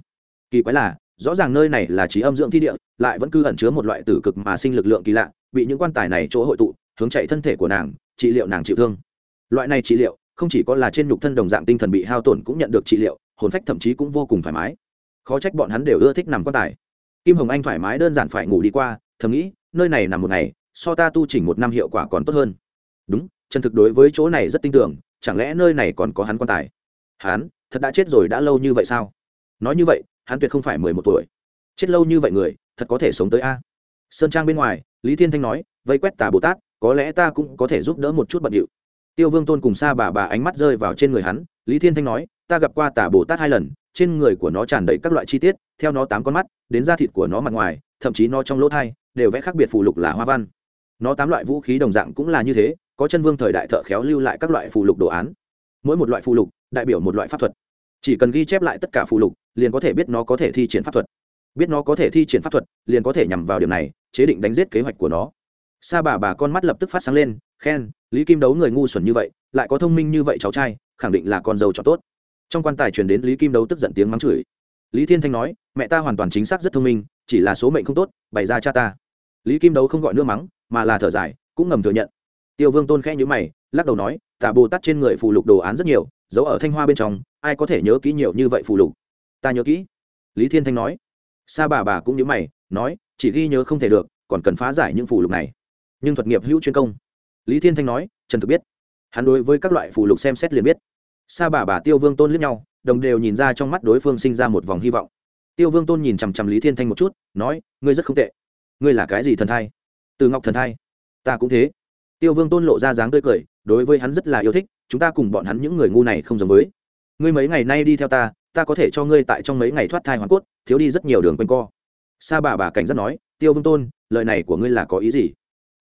kỳ quái là, rõ ràng nơi này là trí âm dưỡng thi địa, lại vẫn cứ ẩn chứa một loại tử cực mà sinh lực lượng kỳ lạ, bị những quan tài này chỗ hội tụ, hướng chạy thân thể của nàng, trị liệu nàng chịu thương. Loại này trị liệu, không chỉ có là trên nhục thân đồng dạng tinh thần bị hao tổn cũng nhận được trị liệu, hồn phách thậm chí cũng vô cùng thoải mái. Khó trách bọn hắn đều ưa thích nằm quan tài. Kim hồng anh thoải mái đơn giản phải ngủ đi qua, thầm nghĩ, nơi này nằm một ngày, so ta tu chỉnh một năm hiệu quả còn tốt hơn. Đúng, chân thực đối với chỗ này rất tin tưởng, chẳng lẽ nơi này còn có hắn quan tài? Hắn, thật đã chết rồi đã lâu như vậy sao? Nói như vậy hắn tuyệt không phải mười một tuổi. Chết lâu như vậy người, thật có thể sống tới a. Sơn trang bên ngoài, lý thiên thanh nói, vây quét tà bồ tát, có lẽ ta cũng có thể giúp đỡ một chút bận điệu. Tiêu vương tôn cùng xa bà bà ánh mắt rơi vào trên người hắn, lý thiên thanh nói, ta gặp qua tà bồ tát hai lần, trên người của nó tràn đầy các loại chi tiết, theo nó tám con mắt, đến da thịt của nó mặt ngoài, thậm chí nó trong lỗ thai, đều vẽ khác biệt phù lục là hoa văn. Nó tám loại vũ khí đồng dạng cũng là như thế, có chân vương thời đại thợ khéo lưu lại các loại phù lục đồ án. Mỗi một loại phù lục, đại biểu một loại pháp thuật chỉ cần ghi chép lại tất cả phù lục, liền có thể biết nó có thể thi triển pháp thuật. Biết nó có thể thi triển pháp thuật, liền có thể nhằm vào điểm này, chế định đánh giết kế hoạch của nó. Sa bà bà con mắt lập tức phát sáng lên, khen, lý kim đấu người ngu xuẩn như vậy, lại có thông minh như vậy cháu trai, khẳng định là con dâu cho tốt. Trong quan tài truyền đến lý kim đấu tức giận tiếng mắng chửi. Lý thiên thanh nói, mẹ ta hoàn toàn chính xác rất thông minh, chỉ là số mệnh không tốt, bày ra cha ta. Lý kim đấu không gọi nước mắng, mà là thở dài, cũng ngầm thừa nhận. Tiêu vương tôn khẽ nhữ mày, lắc đầu nói, tà bồ tát trên người phù lục đồ án rất nhiều, giấu ở thanh hoa bên trong ai có thể nhớ kỹ nhiều như vậy phù lục? Ta nhớ kỹ. Lý thiên thanh nói. Sa bà bà cũng nhớ mày, nói, chỉ ghi nhớ không thể được, còn cần phá giải những phù lục này. Nhưng thuật nghiệp hữu chuyên công. Lý thiên thanh nói, trần thực biết. Hắn đối với các loại phù lục xem xét liền biết. Sa bà bà tiêu vương tôn liếc nhau, đồng đều nhìn ra trong mắt đối phương sinh ra một vòng hy vọng. Tiêu vương tôn nhìn chằm chằm lý thiên thanh một chút, nói, ngươi rất không tệ. Ngươi là cái gì thần thai? Từ ngọc thần thai. Ta cũng thế. Tiêu vương tôn lộ ra dáng tươi cười, đối với hắn rất là yêu thích, chúng ta cùng bọn hắn những người ngu này không giống với ngươi mấy ngày nay đi theo ta ta có thể cho ngươi tại trong mấy ngày thoát thai hoàn cốt, thiếu đi rất nhiều đường quanh co. Sa bà bà cảnh rất nói, tiêu vương tôn, lời này của ngươi là có ý gì?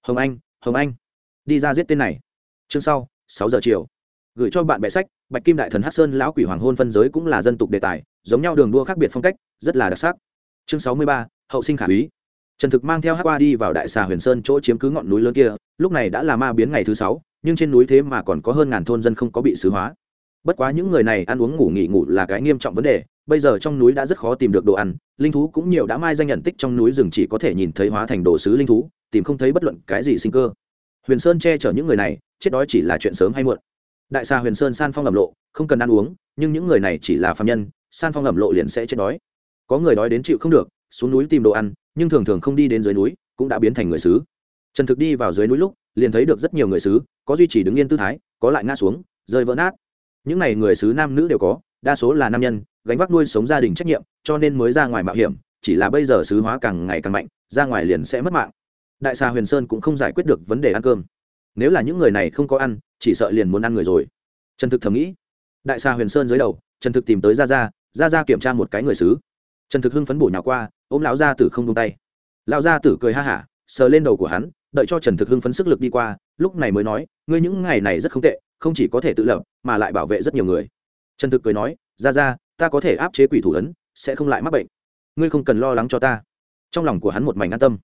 Hồng anh hồng anh. Đi ra giết tên này. Chương sau, sáu giờ chiều. Gửi cho bạn bè sách, bạch kim đại thần hát sơn lão quỷ hoàng hôn phân giới cũng là dân tục đề tài, giống nhau đường đua khác biệt phong cách, rất là đặc sắc. Chương sáu mươi ba, hậu sinh khả úy. Trần thực mang theo hát qua đi vào đại xà huyền sơn chỗ chiếm cứ ngọn núi lớn kia, lúc này đã là ma biến ngày thứ sáu, nhưng trên núi thế mà còn có hơn ngàn thôn dân không có bị xứ hóa bất quá những người này ăn uống ngủ nghỉ ngủ là cái nghiêm trọng vấn đề, bây giờ trong núi đã rất khó tìm được đồ ăn, linh thú cũng nhiều đã mai danh nhận tích trong núi rừng chỉ có thể nhìn thấy hóa thành đồ sứ linh thú, tìm không thấy bất luận cái gì sinh cơ. Huyền sơn che chở những người này, chết đói chỉ là chuyện sớm hay muộn. Đại xa huyền sơn san phong ẩm lộ, không cần ăn uống, nhưng những người này chỉ là phạm nhân, san phong ẩm lộ liền sẽ chết đói. Có người đói đến chịu không được, xuống núi tìm đồ ăn, nhưng thường thường không đi đến dưới núi, cũng đã biến thành người xứ trần thực đi vào dưới núi lúc, liền thấy được rất nhiều người xứ có duy trì đứng yên tư thái, có lại ngã xuống, rơi vỡ nát những n à y người xứ nam nữ đều có, đa số là nam nhân, gánh vác nuôi sống gia đình trách nhiệm, cho nên mới ra ngoài mạo hiểm, chỉ là bây giờ xứ hóa càng ngày càng mạnh, ra ngoài liền sẽ mất mạng. Đại xà huyền sơn cũng không giải quyết được vấn đề ăn cơm. Nếu là những người này không có ăn, chỉ sợ liền muốn ăn người rồi. Trần thực thầm nghĩ. Đại xà huyền sơn dưới đầu, trần thực tìm tới ra ra ra ra kiểm tra một cái người xứ. Trần thực hưng phấn bổ nhào qua, ôm lão gia tử không tung tay. Lão gia tử cười ha hả, sờ lên đầu của hắn, đợi cho trần thực hưng phấn sức lực đi qua lúc này mới nói, ngươi những ngày này rất không tệ, không chỉ có thể tự lập, mà lại bảo vệ rất nhiều người. Trần thực cười nói, ra ra, ta có thể áp chế quỷ thủ ấn, sẽ không lại mắc bệnh. Ngươi không cần lo lắng cho ta. Trong lòng của hắn một mảnh an tâm.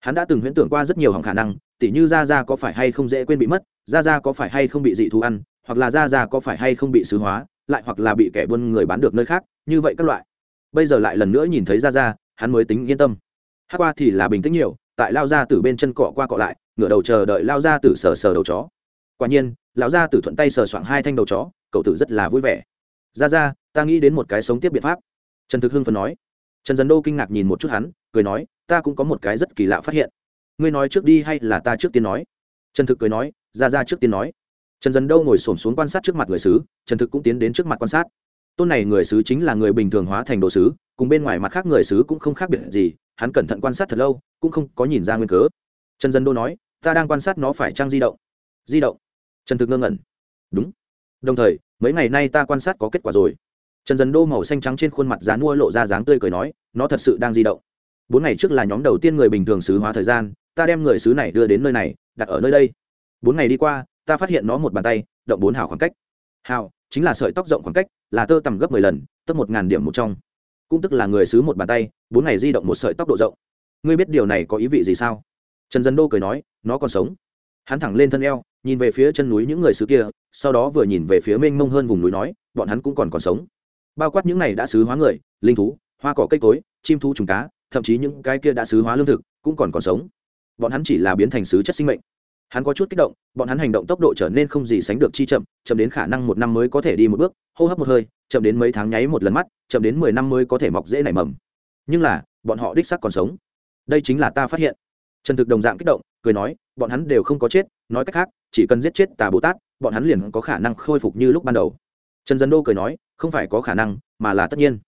Hắn đã từng huyễn tưởng qua rất nhiều hỏng khả năng, tỉ như ra ra có phải hay không dễ quên bị mất, ra ra có phải hay không bị dị thú ăn, hoặc là ra ra có phải hay không bị xứ hóa, lại hoặc là bị kẻ buôn người bán được nơi khác, như vậy các loại. Bây giờ lại lần nữa nhìn thấy ra ra, hắn mới tính yên tâm. Hát qua thì là bình tĩnh nhiều, tại lao ra từ bên chân cọ qua cọ lại ngửa đầu chờ đợi lao ra tử sờ sờ đầu chó. Quả nhiên, lão ra tử thuận tay sờ soạng hai thanh đầu chó, cậu tử rất là vui vẻ. Ra ra, ta nghĩ đến một cái sống tiếp biện pháp. Trần thực hưng phần nói. Trần dần đô kinh ngạc nhìn một chút hắn, cười nói, ta cũng có một cái rất kỳ lạ phát hiện. Ngươi nói trước đi hay là ta trước tiên nói? Trần thực cười nói, ra ra trước tiên nói. Trần dần đâu ngồi s ổ m xuống quan sát trước mặt người sứ, trần thực cũng tiến đến trước mặt quan sát. Tôn này người sứ chính là người bình thường hóa thành đồ sứ, cùng bên ngoài mặt khác người sứ cũng không khác biệt gì, hắn cẩn thận quan sát thật lâu, cũng không có nhìn ra nguyên cớ. Trần dân đô nói ta đang quan sát nó phải trăng di động? Di động? Trần thực ngơ ngẩn. Đúng. Đồng thời, mấy ngày nay ta quan sát có kết quả rồi. Trần Dần đô màu xanh trắng trên khuôn mặt dán mua lộ ra dáng tươi cười nói, nó thật sự đang di động. Bốn ngày trước là nhóm đầu tiên người bình thường xứ hóa thời gian, ta đem người xứ này đưa đến nơi này, đặt ở nơi đây. Bốn ngày đi qua, ta phát hiện nó một bàn tay, động bốn hào khoảng cách. Hào, chính là sợi tóc rộng khoảng cách, là tơ tầm gấp mười lần tức một ngàn điểm một trong. Cũng tức là người xứ một bàn tay, bốn ngày di động một sợi tóc độ rộng. Ngươi biết điều này có ý vị gì sao? Trần dân đô cười nói, nó còn sống. Hắn thẳng lên thân eo, nhìn về phía chân núi những người xứ kia, sau đó vừa nhìn về phía mênh mông hơn vùng núi nói, bọn hắn cũng còn còn sống. Bao quát những này đã xứ hóa người, linh thú, hoa cỏ cây cối, chim thú trùng cá, thậm chí những cái kia đã xứ hóa lương thực, cũng còn còn sống. Bọn hắn chỉ là biến thành xứ chất sinh mệnh. Hắn có chút kích động, bọn hắn hành động tốc độ trở nên không gì sánh được chi chậm chậm đến khả năng một năm mới có thể đi một bước, hô hấp một hơi, chậm đến mấy tháng nháy một lần mắt, chậm đến mười năm mới có thể mọc dễ nảy mầm. Nhưng là, bọn họ đích sắc còn sống. Đây chính là ta phát hiện trần thực đồng dạng kích động, cười nói, bọn hắn đều không có chết, nói cách khác, chỉ cần giết chết tà bồ tát, bọn hắn liền có khả năng khôi phục như lúc ban đầu. Trần dân đô cười nói, không phải có khả năng, mà là tất nhiên.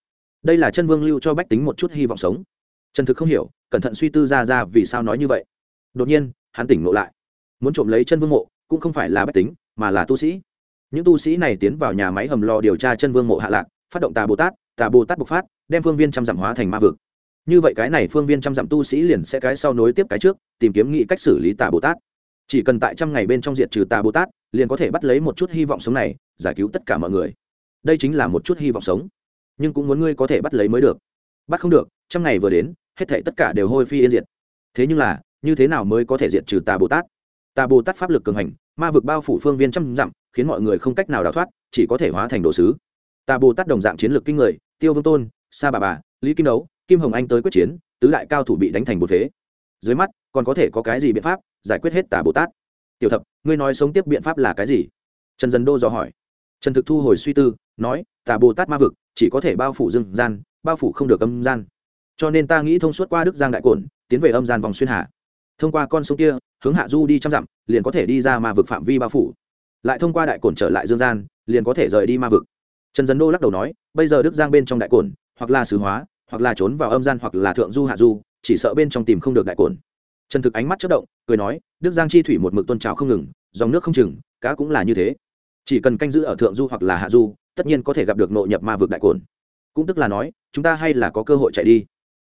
Đây là chân vương lưu cho bách tính một chút hy vọng sống. Trần thực không hiểu, cẩn thận suy tư ra ra vì sao nói như vậy. Đột nhiên, hắn tỉnh ngộ lại. Muốn trộm lấy chân vương mộ, cũng không phải là bách tính, mà là tu sĩ. Những tu sĩ này tiến vào nhà máy hầm lò điều tra chân vương mộ hạ lạc, phát động tà bồ tát, tà bồ tát bộc phát, đem phương viên trăm dặm hóa thành ma vực như vậy cái này phương viên trăm dặm tu sĩ liền sẽ cái sau nối tiếp cái trước, tìm kiếm nghĩ cách xử lý tà bồ tát. Chỉ cần tại trăm ngày bên trong diệt trừ tà bồ tát, liền có thể bắt lấy một chút hy vọng sống này, giải cứu tất cả mọi người. Đây chính là một chút hy vọng sống. Nhưng cũng muốn ngươi có thể bắt lấy mới được. Bắt không được, trăm ngày vừa đến, hết thể tất cả đều hôi phi yên diệt. Thế nhưng là, như thế nào mới có thể diệt trừ tà bồ tát? Tà bồ tát pháp lực cường hành, ma vực bao phủ phương viên trăm dặm, khiến mọi người không cách nào đào thoát, chỉ có thể hóa thành đồ sứ. Tà bồ tát đồng dạng chiến lược kinh người, tiêu vương tôn, sa bà bà, lý kim đấu kim hồng anh tới quyết chiến, tứ đại cao thủ bị đánh thành bột phế. Dưới mắt, còn có thể có cái gì biện pháp giải quyết hết tà bồ tát? Tiểu thập, ngươi nói sống tiếp biện pháp là cái gì? Trần dân đô dò hỏi. Trần thực thu hồi suy tư, nói, tà bồ tát ma vực, chỉ có thể bao phủ dương gian, bao phủ không được âm gian. Cho nên ta nghĩ thông suốt qua đức giang đại cổn, tiến về âm gian vòng xuyên hà. Thông qua con sông kia, hướng hạ du đi trăm dặm, liền có thể đi ra ma vực phạm vi bao phủ. Lại thông qua đại cổn trở lại dương gian, liền có thể rời đi ma vực. Trần dân đô lắc đầu nói, bây giờ đức giang bên trong đại cổn, hoặc là sứ hóa hoặc là trốn vào âm gian hoặc là thượng du hạ du, chỉ sợ bên trong tìm không được đại cồn. Trần thực ánh mắt chất động, cười nói, đức giang chi thủy một mực tôn trào không ngừng, dòng nước không chừng, cá cũng là như thế. Chỉ cần canh giữ ở thượng du hoặc là hạ du, tất nhiên có thể gặp được nội nhập ma vực đại cồn. Cũng tức là nói, chúng ta hay là có cơ hội chạy đi.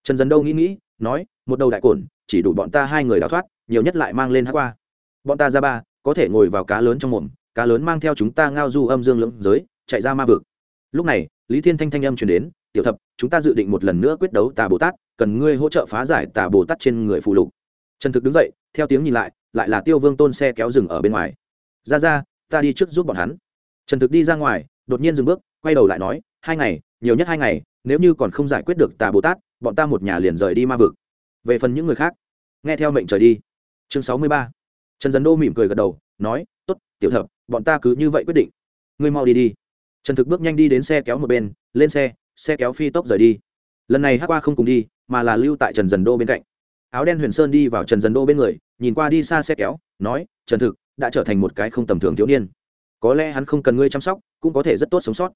Trần dân đâu nghĩ nghĩ, nói, một đầu đại cồn, chỉ đủ bọn ta hai người đào thoát, nhiều nhất lại mang lên hát qua. Bọn ta ra ba, có thể ngồi vào cá lớn trong mồm, cá lớn mang theo chúng ta ngao du âm dương lưỡng giới, chạy ra ma vực. Lúc này, lý thiên thanh thanh âm chuyển đến, tiểu thập chúng ta dự định một lần nữa quyết đấu tà bồ tát, cần ngươi hỗ trợ phá giải tà bồ tát trên người phụ lục. Trần thực đứng dậy, theo tiếng nhìn lại lại là tiêu vương tôn xe kéo rừng ở bên ngoài. Ra ra, ta đi trước giúp bọn hắn. Trần thực đi ra ngoài, đột nhiên dừng bước, quay đầu lại nói, hai ngày, nhiều nhất hai ngày, nếu như còn không giải quyết được tà bồ tát, bọn ta một nhà liền rời đi ma vực. Về phần những người khác, nghe theo mệnh trời đi. Chương sáu mươi ba. Trần dấn đô mỉm cười gật đầu, nói t ố t tiểu thập, bọn ta cứ như vậy quyết định. Ngươi mau đi đi. Trần thực bước nhanh đi đến xe kéo một bên, lên xe xe kéo phi tốc rời đi. Lần này hát qua không cùng đi, mà là lưu tại trần dần đô bên cạnh. Áo đen huyền sơn đi vào trần dần đô bên người, nhìn qua đi xa xe kéo, nói, trần thực, đã trở thành một cái không tầm thường thiếu niên. Có lẽ hắn không cần ngươi chăm sóc, cũng có thể rất tốt sống sót.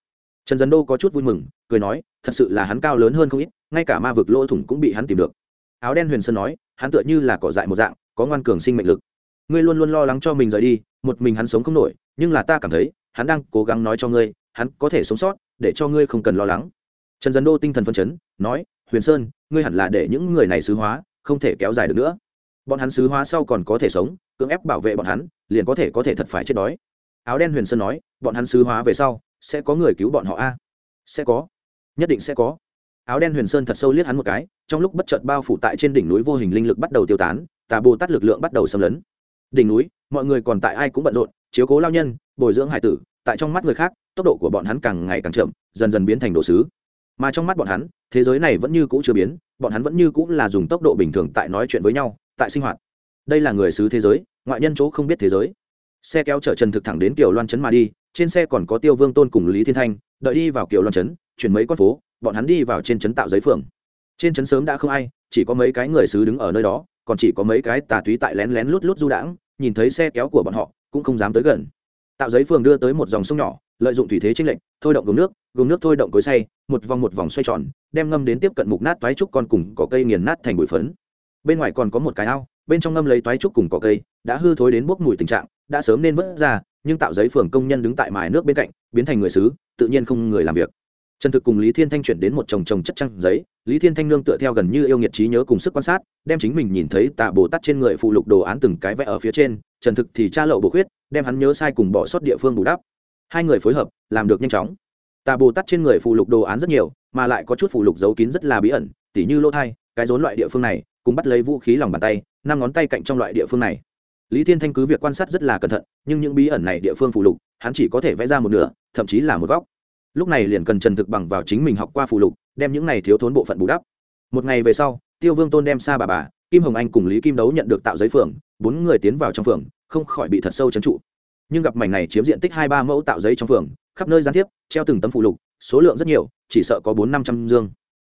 Trần dần đô có chút vui mừng, cười nói, thật sự là hắn cao lớn hơn không ít, ngay cả ma vực lỗ thủng cũng bị hắn tìm được. Áo đen huyền sơn nói, hắn tựa như là cỏ dại một dạng, có ngoan cường sinh mệnh lực. Ngươi luôn luôn lo lắng cho mình rời đi, một mình hắn sống không nổi, nhưng là ta cảm thấy, hắn đang cố gắng nói cho ngươi, hắn có thể sống sót, để cho ngươi không cần lo lắng trần dân đô tinh thần phân chấn, nói, huyền sơn, ngươi hẳn là để những người này xứ hóa, không thể kéo dài được nữa. Bọn hắn xứ hóa sau còn có thể sống, cưỡng ép bảo vệ bọn hắn, liền có thể có thể thật phải chết đói. Áo đen huyền sơn nói, bọn hắn xứ hóa về sau, sẽ có người cứu bọn họ a? Sẽ có, nhất định sẽ có. Áo đen huyền sơn thật sâu liếc hắn một cái, trong lúc bất chợt bao phủ tại trên đỉnh núi vô hình linh lực bắt đầu tiêu tán, tà bồ tát lực lượng bắt đầu xâm lấn. Đỉnh núi, mọi người còn tại ai cũng bận rộn, chiếu cố lao nhân, bồi dưỡng hải tử, tại trong mắt người khác, tốc độ của bọn hắn càng ngày càng chậm, dần dần biến thành đồ sứ mà trong mắt bọn hắn, thế giới này vẫn như cũ chưa biến, bọn hắn vẫn như cũ là dùng tốc độ bình thường tại nói chuyện với nhau, tại sinh hoạt. Đây là người xứ thế giới, ngoại nhân chỗ không biết thế giới. Xe kéo chở trần thực thẳng đến kiểu loan trấn mà đi, trên xe còn có tiêu vương tôn cùng lý thiên thanh, đợi đi vào kiểu loan trấn, chuyển mấy con phố, bọn hắn đi vào trên trấn tạo giấy phường. Trên trấn sớm đã không ai, chỉ có mấy cái người xứ đứng ở nơi đó, còn chỉ có mấy cái tà túy tại lén lén lút lút du đãng, nhìn thấy xe kéo của bọn họ, cũng không dám tới gần. Tạo giấy phường đưa tới một dòng sông nhỏ lợi dụng thủy thế chênh lệnh thôi động gồm nước gồm nước thôi động cối xay, một vòng một vòng xoay tròn đem ngâm đến tiếp cận mục nát toái trúc con cùng cỏ cây nghiền nát thành bụi phấn. Bên ngoài còn có một cái ao bên trong ngâm lấy toái trúc cùng cỏ cây đã hư thối đến bốc mùi tình trạng đã sớm nên vớt ra nhưng tạo giấy phường công nhân đứng tại mài nước bên cạnh biến thành người xứ tự nhiên không người làm việc. Trần thực cùng lý thiên thanh chuyển đến một chồng chồng chất trang giấy lý thiên thanh nương tựa theo gần như yêu nghiệt trí nhớ cùng sức quan sát đem chính mình nhìn thấy tạ bồ tát trên người phụ lục đồ án từng cái vẽ ở phía trên trần thực thì tra lậu bổ khuyết đem hắn nhớ sai cùng bỏ sót địa phương bù đắp hai người phối hợp, làm được nhanh chóng. Tà bồ tát trên người phụ lục đồ án rất nhiều, mà lại có chút phụ lục giấu kín rất là bí ẩn, tỉ như lỗ thai, cái rốn loại địa phương này, cùng bắt lấy vũ khí lòng bàn tay, năm ngón tay cạnh trong loại địa phương này. Lý thiên thanh cứ việc quan sát rất là cẩn thận, nhưng những bí ẩn này địa phương phụ lục, hắn chỉ có thể vẽ ra một nửa, thậm chí là một góc. Lúc này liền cần trần thực bằng vào chính mình học qua phụ lục, đem những này thiếu thốn bộ phận bù đắp. Một ngày về sau, tiêu vương tôn đem xa bà bà, kim hồng anh cùng lý kim đấu nhận được tạo giấy phường, bốn người tiến vào trong phường, không khỏi bị thật sâu trấn trụ nhưng gặp mảnh này chiếm diện tích hai ba mẫu tạo giấy trong phường, khắp nơi gián tiếp, treo từng tấm phụ lục, số lượng rất nhiều, chỉ sợ có bốn năm trăm dương.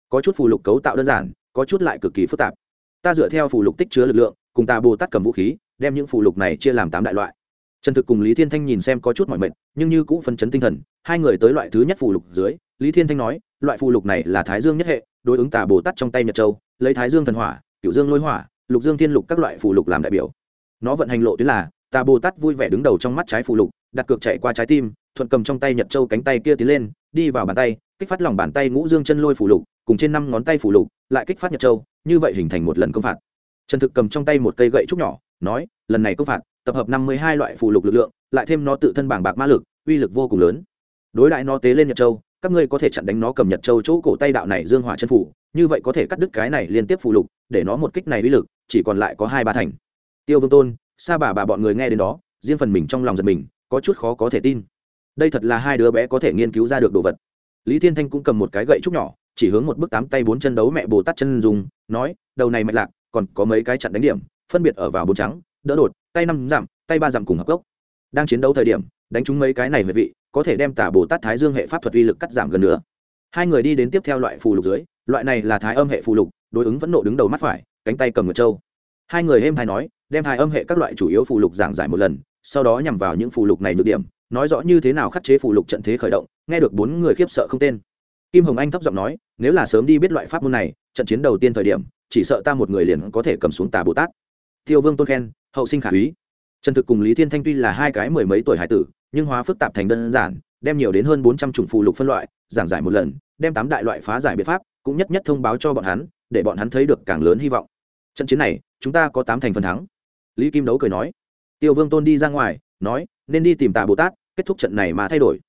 Có chút phụ lục cấu tạo đơn giản, có chút lại cực kỳ phức tạp. Ta dựa theo phụ lục tích chứa lực lượng, cùng ta bồ tát cầm vũ khí, đem những phụ lục này chia làm tám đại loại. Trần thực cùng lý thiên thanh nhìn xem có chút mọi mệt, nhưng như cũng phân chấn tinh thần, hai người tới loại thứ nhất phụ lục dưới, lý thiên thanh nói, loại phụ lục này là thái dương nhất hệ, đối ứng tà bồ tát trong tay nhật châu, lấy thái dương thần hỏa cựu dương lôi hỏa, lục dương thiên lục các loại phụ lục làm đại biểu. Nó vận hành lộ tuyến là tà bồ tát vui vẻ đứng đầu trong mắt trái phụ lục, đặt cược chạy qua trái tim, thuận cầm trong tay nhật châu cánh tay kia tiến lên, đi vào bàn tay, kích phát lòng bàn tay ngũ dương chân lôi phụ lục, cùng trên năm ngón tay phụ lục, lại kích phát nhật châu, như vậy hình thành một lần công phạt. Trần thực cầm trong tay một cây gậy trúc nhỏ, nói, lần này công phạt, tập hợp năm mươi hai loại phụ lục lực lượng, lại thêm nó tự thân bảng bạc ma lực, uy lực vô cùng lớn. Đối đại nó tế lên nhật châu, các ngươi có thể chặn đánh nó cầm nhật châu chỗ cổ tay đạo này dương hỏa chân phủ như vậy có thể cắt đứt cái này liên tiếp phụ lục, để nó một kích này uy lực, chỉ còn lại có hai ba thành. Tiêu vương tôn sa bà bà bọn người nghe đến đó, riêng phần mình trong lòng giật mình, có chút khó có thể tin. Đây thật là hai đứa bé có thể nghiên cứu ra được đồ vật. Lý thiên thanh cũng cầm một cái gậy trúc nhỏ, chỉ hướng một bức tám tay bốn chân đấu mẹ bồ tát chân dùng nói, đầu này mạch lạc, còn có mấy cái chặn đánh điểm, phân biệt ở vào bốn trắng, đỡ đột, tay năm giảm tay ba giảm cùng hợp gốc. Đang chiến đấu thời điểm, đánh trúng mấy cái này về vị, có thể đem tả bồ tát thái dương hệ pháp thuật uy lực cắt giảm gần nữa hai người đi đến tiếp theo loại phù lục dưới, loại này là thái âm hệ phù lục, đối ứng vẫn nộ đứng đầu mắt phải, cánh tay cầm nguyệt châu hai người êm hay nói, đem hai âm hệ các loại chủ yếu phụ lục giảng giải một lần, sau đó nhằm vào những phụ lục này nhược điểm, nói rõ như thế nào khắc chế phụ lục trận thế khởi động, nghe được bốn người khiếp sợ không tên. Kim hồng anh thấp giọng nói, nếu là sớm đi biết loại pháp môn này, trận chiến đầu tiên thời điểm, chỉ sợ ta một người liền có thể cầm xuống tà bồ tát. Tiêu vương tôn khen, hậu sinh khả úy. Trần thực cùng lý thiên thanh tuy là hai cái mười mấy tuổi hải tử, nhưng hóa phức tạp thành đơn giản, đem nhiều đến hơn bốn trăm chủng phụ lục phân loại, giảng giải một lần, đem tám đại loại phá giải biện pháp, cũng nhất nhất thông báo cho bọn hắn, để bọn hắn thấy được càng lớn hy vọng. Trận chiến này chúng ta có tám thành phần thắng. Lý kim đấu cười nói. Tiêu vương tôn đi ra ngoài, nói, nên đi tìm tà bồ tát, kết thúc trận này mà thay đổi.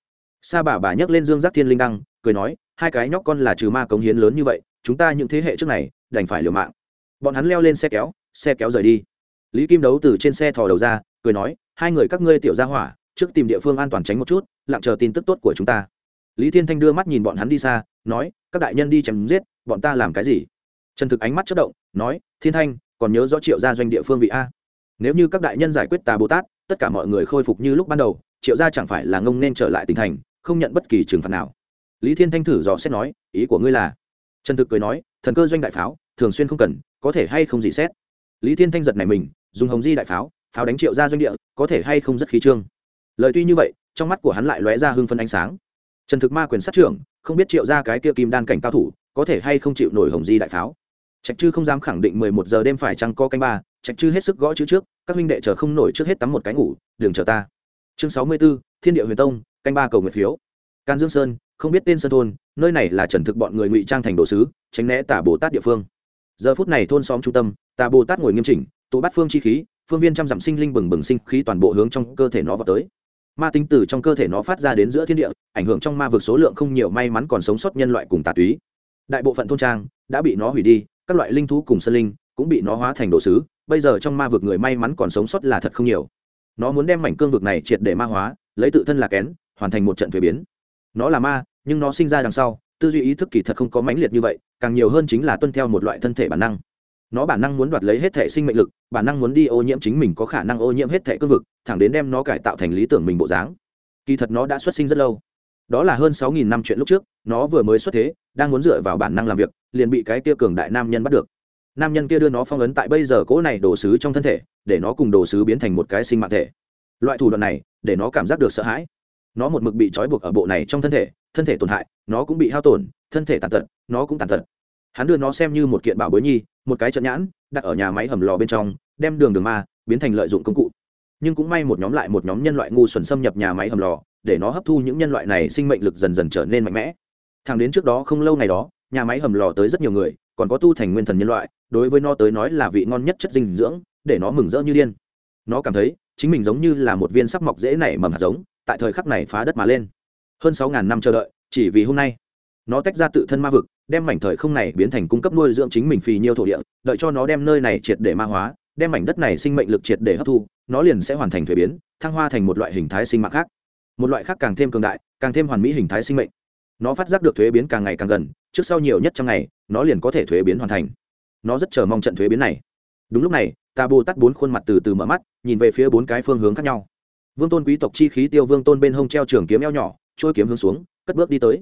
Sa bà bà nhấc lên dương giác thiên linh đăng, cười nói, hai cái nhóc con là trừ ma cống hiến lớn như vậy, chúng ta những thế hệ trước này, đành phải liều mạng. Bọn hắn leo lên xe kéo xe kéo rời đi. Lý kim đấu từ trên xe thò đầu ra, cười nói, hai người các ngươi tiểu ra hỏa, trước tìm địa phương an toàn tránh một chút, lặng chờ tin tức tốt của chúng ta. Lý thiên thanh đưa mắt nhìn bọn hắn đi xa, nói, các đại nhân đi chém giết, bọn ta làm cái gì? Trần thực ánh mắt chất động, nói, thiên thanh còn nhớ rõ triệu gia doanh địa phương vị a. Nếu như các đại nhân giải quyết tà bồ tát, tất cả mọi người khôi phục như lúc ban đầu, triệu gia chẳng phải là ngông nên trở lại tỉnh thành, không nhận bất kỳ trừng phạt nào. Lý thiên thanh thử dò xét nói, ý của ngươi là? Trần thực cười nói, thần cơ doanh đại pháo, thường xuyên không cần, có thể hay không gì xét? Lý thiên thanh giật này mình, dùng hồng di đại pháo pháo đánh triệu ra doanh địa, có thể hay không rất khí trương. Lời tuy như vậy, trong mắt của hắn lại lóe ra hưng phân ánh sáng. Trần thực ma quyền sát trưởng, không biết triệu ra cái kia kim đan cảnh cao thủ, có thể hay không chịu nổi hồng di đại pháo trạch chư không dám khẳng định mười một giờ đêm phải chăng co canh ba, trạch chư hết sức gõ chữ trước, các huynh đệ chờ không nổi trước hết tắm một cái ngủ đường chờ ta. Chương sáu mươi b ố thiên địa huyền tông, canh ba cầu nguyện phiếu. Can dương sơn, không biết tên sơn thôn, nơi này là trần thực bọn người ngụy trang thành đồ sứ, tránh né tả bồ tát địa phương. Giờ phút này thôn xóm trung tâm tà bồ tát ngồi nghiêm chỉnh, tụ bát phương chi khí, phương viên trăm dặm sinh linh bừng bừng sinh khí toàn bộ hướng trong cơ thể nó vào tới. Ma tính từ trong cơ thể nó phát ra đến giữa thiên địa, ảnh hưởng trong ma vực số lượng không nhiều, may mắn còn sống sót nhân loại cùng tà túy. Đại bộ phận thôn trang đã bị nó hủy đi các loại linh thú cùng sơn linh cũng bị nó hóa thành đồ sứ. Bây giờ trong ma vực người may mắn còn sống sót là thật không nhiều. Nó muốn đem mảnh cương vực này triệt để ma hóa, lấy tự thân là kén, hoàn thành một trận thuế biến. Nó là ma, nhưng nó sinh ra đằng sau, tư duy ý thức kỳ thật không có mãnh liệt như vậy, càng nhiều hơn chính là tuân theo một loại thân thể bản năng. Nó bản năng muốn đoạt lấy hết thể sinh mệnh lực, bản năng muốn đi ô nhiễm chính mình có khả năng ô nhiễm hết thể cương vực, thẳng đến đem nó cải tạo thành lý tưởng mình bộ dáng. Kỳ thật nó đã xuất sinh rất lâu đó là hơn sáu nghìn năm chuyện lúc trước, nó vừa mới xuất thế, đang muốn dựa vào bản năng làm việc, liền bị cái kia cường đại nam nhân bắt được. Nam nhân kia đưa nó phong ấn tại bây giờ cỗ này đồ sứ trong thân thể, để nó cùng đồ sứ biến thành một cái sinh mạng thể. Loại thủ đoạn này, để nó cảm giác được sợ hãi. Nó một mực bị trói buộc ở bộ này trong thân thể thân thể tổn hại, nó cũng bị hao tổn, thân thể tàn tật, nó cũng tàn tật. Hắn đưa nó xem như một kiện bảo bối nhi, một cái trận nhãn, đặt ở nhà máy hầm lò bên trong, đem đường đường ma, biến thành lợi dụng công cụ. Nhưng cũng may một nhóm lại một nhóm nhân loại ngu xuẩn xâm nhập nhà máy hầm lò để nó hấp thu những nhân loại này sinh mệnh lực dần dần trở nên mạnh mẽ. Thẳng đến trước đó không lâu ngày đó, nhà máy hầm lò tới rất nhiều người, còn có tu thành nguyên thần nhân loại, đối với nó tới nói là vị ngon nhất chất dinh dưỡng, để nó mừng rỡ như điên. Nó cảm thấy, chính mình giống như là một viên sắp mọc dễ nảy mầm hạt giống, tại thời khắc này phá đất mà lên. Hơn sáu ngàn năm chờ đợi, chỉ vì hôm nay. Nó tách ra tự thân ma vực, đem mảnh thời không này biến thành cung cấp nuôi dưỡng chính mình phì nhiêu thổ địa, đợi cho nó đem nơi này triệt để ma hóa, đem mảnh đất này sinh mệnh lực triệt để hấp thu, nó liền sẽ hoàn thành thuế biến, thăng hoa thành một loại hình thái sinh mạng khác một loại khác càng thêm cường đại, càng thêm hoàn mỹ hình thái sinh mệnh. Nó phát giác được thuế biến càng ngày càng gần, trước sau nhiều nhất trong ngày, nó liền có thể thuế biến hoàn thành. Nó rất chờ mong trận thuế biến này. Đúng lúc này, ta bồ tắt bốn khuôn mặt từ từ mở mắt, nhìn về phía bốn cái phương hướng khác nhau. Vương tôn quý tộc chi khí tiêu vương tôn bên hông treo trường kiếm eo nhỏ, trôi kiếm hướng xuống, cất bước đi tới.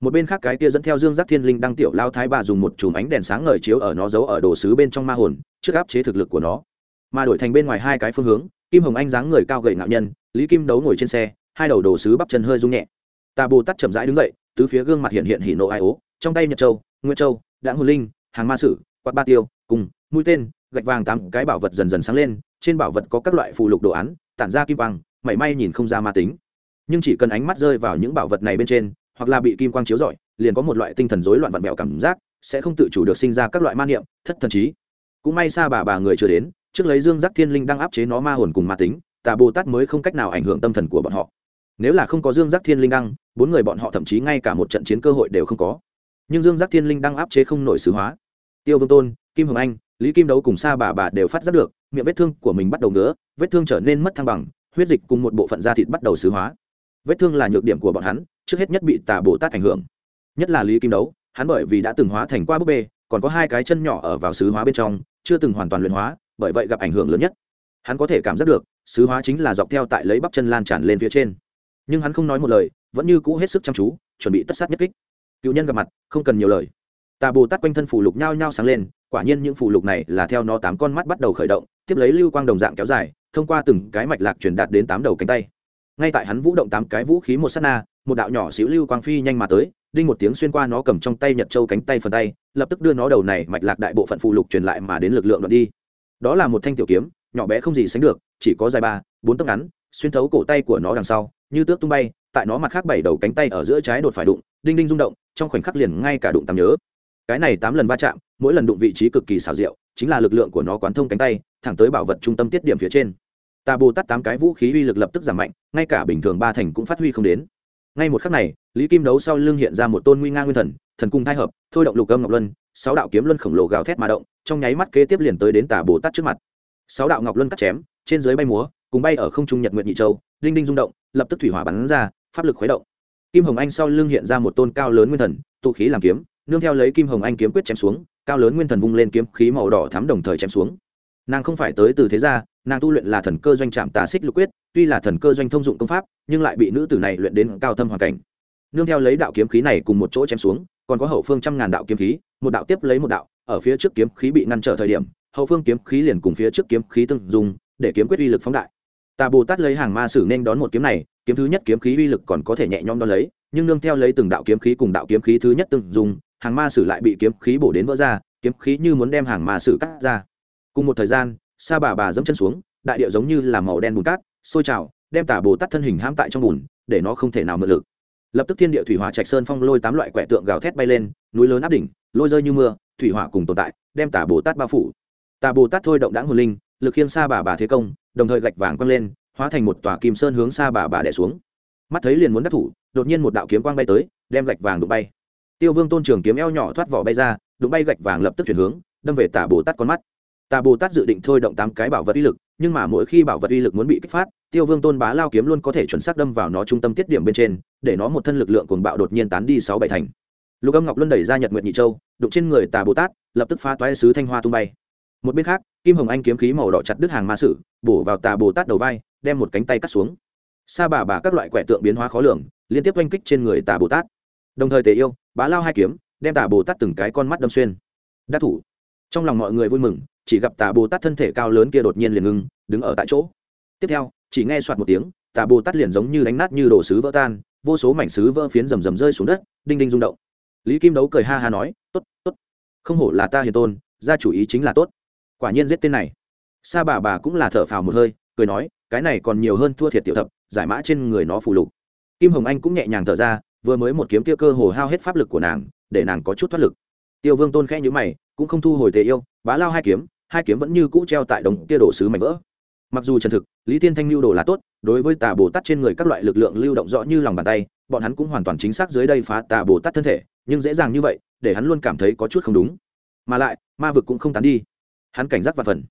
Một bên khác cái kia dẫn theo dương giác thiên linh đăng tiểu lao thái bà dùng một chùm ánh đèn sáng ngời chiếu ở nó giấu ở đồ sứ bên trong ma hồn, trước áp chế thực lực của nó. Mà đổi thành bên ngoài hai cái phương hướng, kim hồng anh dáng người cao gầy ngạo nhân, lý kim đấu ngồi trên xe hai đầu đồ sứ bắp chân hơi rung nhẹ. Tà bồ tát chậm rãi đứng dậy, tứ phía gương mặt hiện hiện hỉ nộ ai ố, trong tay nhật châu nguyễn châu, đãng hồn linh, hàng ma sử, quạt ba tiêu, cùng mũi tên, gạch vàng tám cái bảo vật dần dần sáng lên, trên bảo vật có các loại phù lục đồ án, tản ra kim quang, mảy may nhìn không ra ma tính. Nhưng chỉ cần ánh mắt rơi vào những bảo vật này bên trên, hoặc là bị kim quang chiếu rọi, liền có một loại tinh thần rối loạn vặn vẹo cảm giác, sẽ không tự chủ được sinh ra các loại ma niệm, thất thần trí. Cũng may xa bà bà người chưa đến, trước lấy dương giác thiên linh đang áp chế nó ma hồn cùng ma tính, tà bồ tát mới không cách nào ảnh hưởng tâm thần của bọn họ nếu là không có dương giác thiên linh đăng, bốn người bọn họ thậm chí ngay cả một trận chiến cơ hội đều không có. Nhưng dương giác thiên linh đăng áp chế không nổi xứ hóa. Tiêu vương tôn, kim hồng anh, lý kim đấu cùng xa bà bà đều phát giác được, miệng vết thương của mình bắt đầu ngứa, vết thương trở nên mất thăng bằng, huyết dịch cùng một bộ phận da thịt bắt đầu xứ hóa. Vết thương là nhược điểm của bọn hắn, trước hết nhất bị tà bồ tát ảnh hưởng. Nhất là lý kim đấu, hắn bởi vì đã từng hóa thành qua búp bê, còn có hai cái chân nhỏ ở vào xứ hóa bên trong, chưa từng hoàn toàn luyện hóa, bởi vậy gặp ảnh hưởng lớn nhất. Hắn có thể cảm giác được xứ hóa chính là dọc theo tại lấy bắp chân lan tràn lên phía trên nhưng hắn không nói một lời, vẫn như cũ hết sức chăm chú, chuẩn bị tất sát nhất kích. Cựu nhân gặp mặt, không cần nhiều lời. Tà bồ tát quanh thân phủ lục nhao nhao sáng lên, quả nhiên những phủ lục này là theo nó tám con mắt bắt đầu khởi động, tiếp lấy lưu quang đồng dạng kéo dài, thông qua từng cái mạch lạc truyền đạt đến tám đầu cánh tay. Ngay tại hắn vũ động tám cái vũ khí một s á t na, một đạo nhỏ xíu lưu quang phi nhanh mà tới, đinh một tiếng xuyên qua nó cầm trong tay nhật châu cánh tay phần tay, lập tức đưa nó đầu này mạch lạc đại bộ phận phụ lục truyền lại mà đến lực lượng đoạn đi. Đó là một thanh tiểu kiếm, nhỏ bé không gì sánh được, chỉ có dài ba, bốn tấc ngắn xuyên thấu cổ tay của nó đằng sau, như tước tung bay, tại nó mặt khác bảy đầu cánh tay ở giữa trái đột phải đụng, đinh đinh rung động, trong khoảnh khắc liền ngay cả đụng tắm nhớ. Cái này tám lần va chạm, mỗi lần đụng vị trí cực kỳ xảo diệu, chính là lực lượng của nó quán thông cánh tay, thẳng tới bảo vật trung tâm tiết điểm phía trên. Tà bồ tát tám cái vũ khí uy lực lập tức giảm mạnh, ngay cả bình thường ba thành cũng phát huy không đến. Ngay một khắc này, lý kim đấu sau lưng hiện ra một tôn nguy nga nguyên thần thần cung thai hợp, thôi động lục âm ngọc luân, sáu đạo kiếm luân khổng lồ gào thét mà động, trong nháy mắt kế tiếp liền tới đến tà bồ tát trước mặt. Sáu đạo ngọc luân cắt chém, trên dưới bay múa cùng bay ở không trung nhật nguyện nhị châu, đinh đinh rung động, lập tức thủy hỏa bắn ra, pháp lực khuấy động. Kim hồng anh sau lưng hiện ra một tôn cao lớn nguyên thần, tụ khí làm kiếm, nương theo lấy kim hồng anh kiếm quyết chém xuống, cao lớn nguyên thần vung lên kiếm khí màu đỏ thắm đồng thời chém xuống. Nàng không phải tới từ thế gia, nàng tu luyện là thần cơ doanh trạm tà xích lục quyết, tuy là thần cơ doanh thông dụng công pháp, nhưng lại bị nữ tử này luyện đến cao thâm hoàn cảnh. Nương theo lấy đạo kiếm khí này cùng một chỗ chém xuống, còn có hậu phương trăm ngàn đạo kiếm khí, một đạo tiếp lấy một đạo, ở phía trước kiếm khí bị ngăn trở thời điểm, hậu phương kiếm khí liền cùng phía trước kiếm khí tương dùng để kiếm quyết uy lực phóng đại tà bồ tát lấy hàng ma sử nên đón một kiếm này, kiếm thứ nhất kiếm khí uy lực còn có thể nhẹ nhõm đón lấy, nhưng nương theo lấy từng đạo kiếm khí cùng đạo kiếm khí thứ nhất từng dùng hàng ma sử lại bị kiếm khí bổ đến vỡ ra, kiếm khí như muốn đem hàng ma sử cắt ra. Cùng một thời gian, sa bà bà dẫm chân xuống, đại điệu giống như là màu đen bùn cát, sôi trào, đem tà bồ tát thân hình hãm tại trong bùn, để nó không thể nào mượn lực. Lập tức thiên địa thủy hỏa trạch sơn phong lôi tám loại quẻ tượng gào thét bay lên, núi lớn áp đỉnh, lôi rơi như mưa, thủy hỏa cùng tồn tại, đem tà bồ tát bao phủ. Tà bồ tát thôi động đáng hồn linh, lực khiên Sa bà bà thế công đồng thời gạch vàng quăng lên, hóa thành một tòa kim sơn hướng xa bà bà đẻ xuống. Mắt thấy liền muốn đắc thủ, đột nhiên một đạo kiếm quang bay tới, đem gạch vàng đụng bay. Tiêu vương tôn trường kiếm eo nhỏ thoát vỏ bay ra, đụng bay gạch vàng lập tức chuyển hướng, đâm về tà bồ tát con mắt. Tà bồ tát dự định thôi động tám cái bảo vật uy lực, nhưng mà mỗi khi bảo vật uy lực muốn bị kích phát, tiêu vương tôn bá lao kiếm luôn có thể chuẩn xác đâm vào nó trung tâm tiết điểm bên trên, để nó một thân lực lượng cuồng bạo đột nhiên tán đi sáu bảy thành. Lục âm ngọc luân đẩy ra nhật nguyệt nhị châu, đụng trên người tà bồ tát, lập tức phá toái sứ thanh hoa tung bay một bên khác, kim hồng anh kiếm khí màu đỏ chặt đứt hàng ma sử, bổ vào tà bồ tát đầu vai, đem một cánh tay cắt xuống. Sa bà bà các loại quẻ tượng biến hóa khó lường, liên tiếp oanh kích trên người tà bồ tát. Đồng thời tề yêu, bá lao hai kiếm, đem tà bồ tát từng cái con mắt đâm xuyên. Đắc thủ. Trong lòng mọi người vui mừng, chỉ gặp tà bồ tát thân thể cao lớn kia đột nhiên liền ngưng, đứng ở tại chỗ. Tiếp theo, chỉ nghe soạt một tiếng, tà bồ tát liền giống như đánh nát như đồ sứ vỡ tan, vô số mảnh sứ vỡ phiến rầm rầm rơi xuống đất, đinh đinh rung động. Lý kim đấu cười ha ha nói, tốt tốt. Không hổ là ta hiền tôn ra chủ ý chính là tốt quả nhiên giết tên này. Sa bà bà cũng là thở phào một hơi, cười nói, cái này còn nhiều hơn thua thiệt tiểu thập, giải mã trên người nó phù lục. Kim hồng anh cũng nhẹ nhàng thở ra, vừa mới một kiếm kia cơ hồ hao hết pháp lực của nàng, để nàng có chút thoát lực. Tiêu vương tôn khẽ nhữ mày, cũng không thu hồi tề yêu, bá lao hai kiếm hai kiếm vẫn như cũ treo tại đồng kia đổ sứ mảnh vỡ. Mặc dù chân thực, lý thiên thanh lưu đồ là tốt, đối với tà bồ tát trên người các loại lực lượng lưu động rõ như lòng bàn tay, bọn hắn cũng hoàn toàn chính xác dưới đây phá tà bồ tát thân thể, nhưng dễ dàng như vậy, để hắn luôn cảm thấy có chút không đúng. Mà lại, ma vực cũng không tán đi hắn cảnh giác và phần.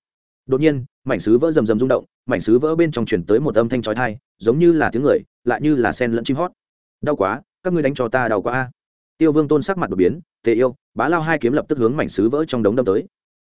Đột nhiên, mảnh sứ vỡ rầm rầm rung động, mảnh sứ vỡ bên trong chuyển tới một âm thanh trói thai giống như là tiếng người, lại như là sen lẫn chim hót. Đau quá, các ngươi đánh cho ta đau quá a. Tiêu vương tôn sắc mặt đột biến, tề yêu, bá lao hai kiếm lập tức hướng mảnh sứ vỡ trong đống đâm tới.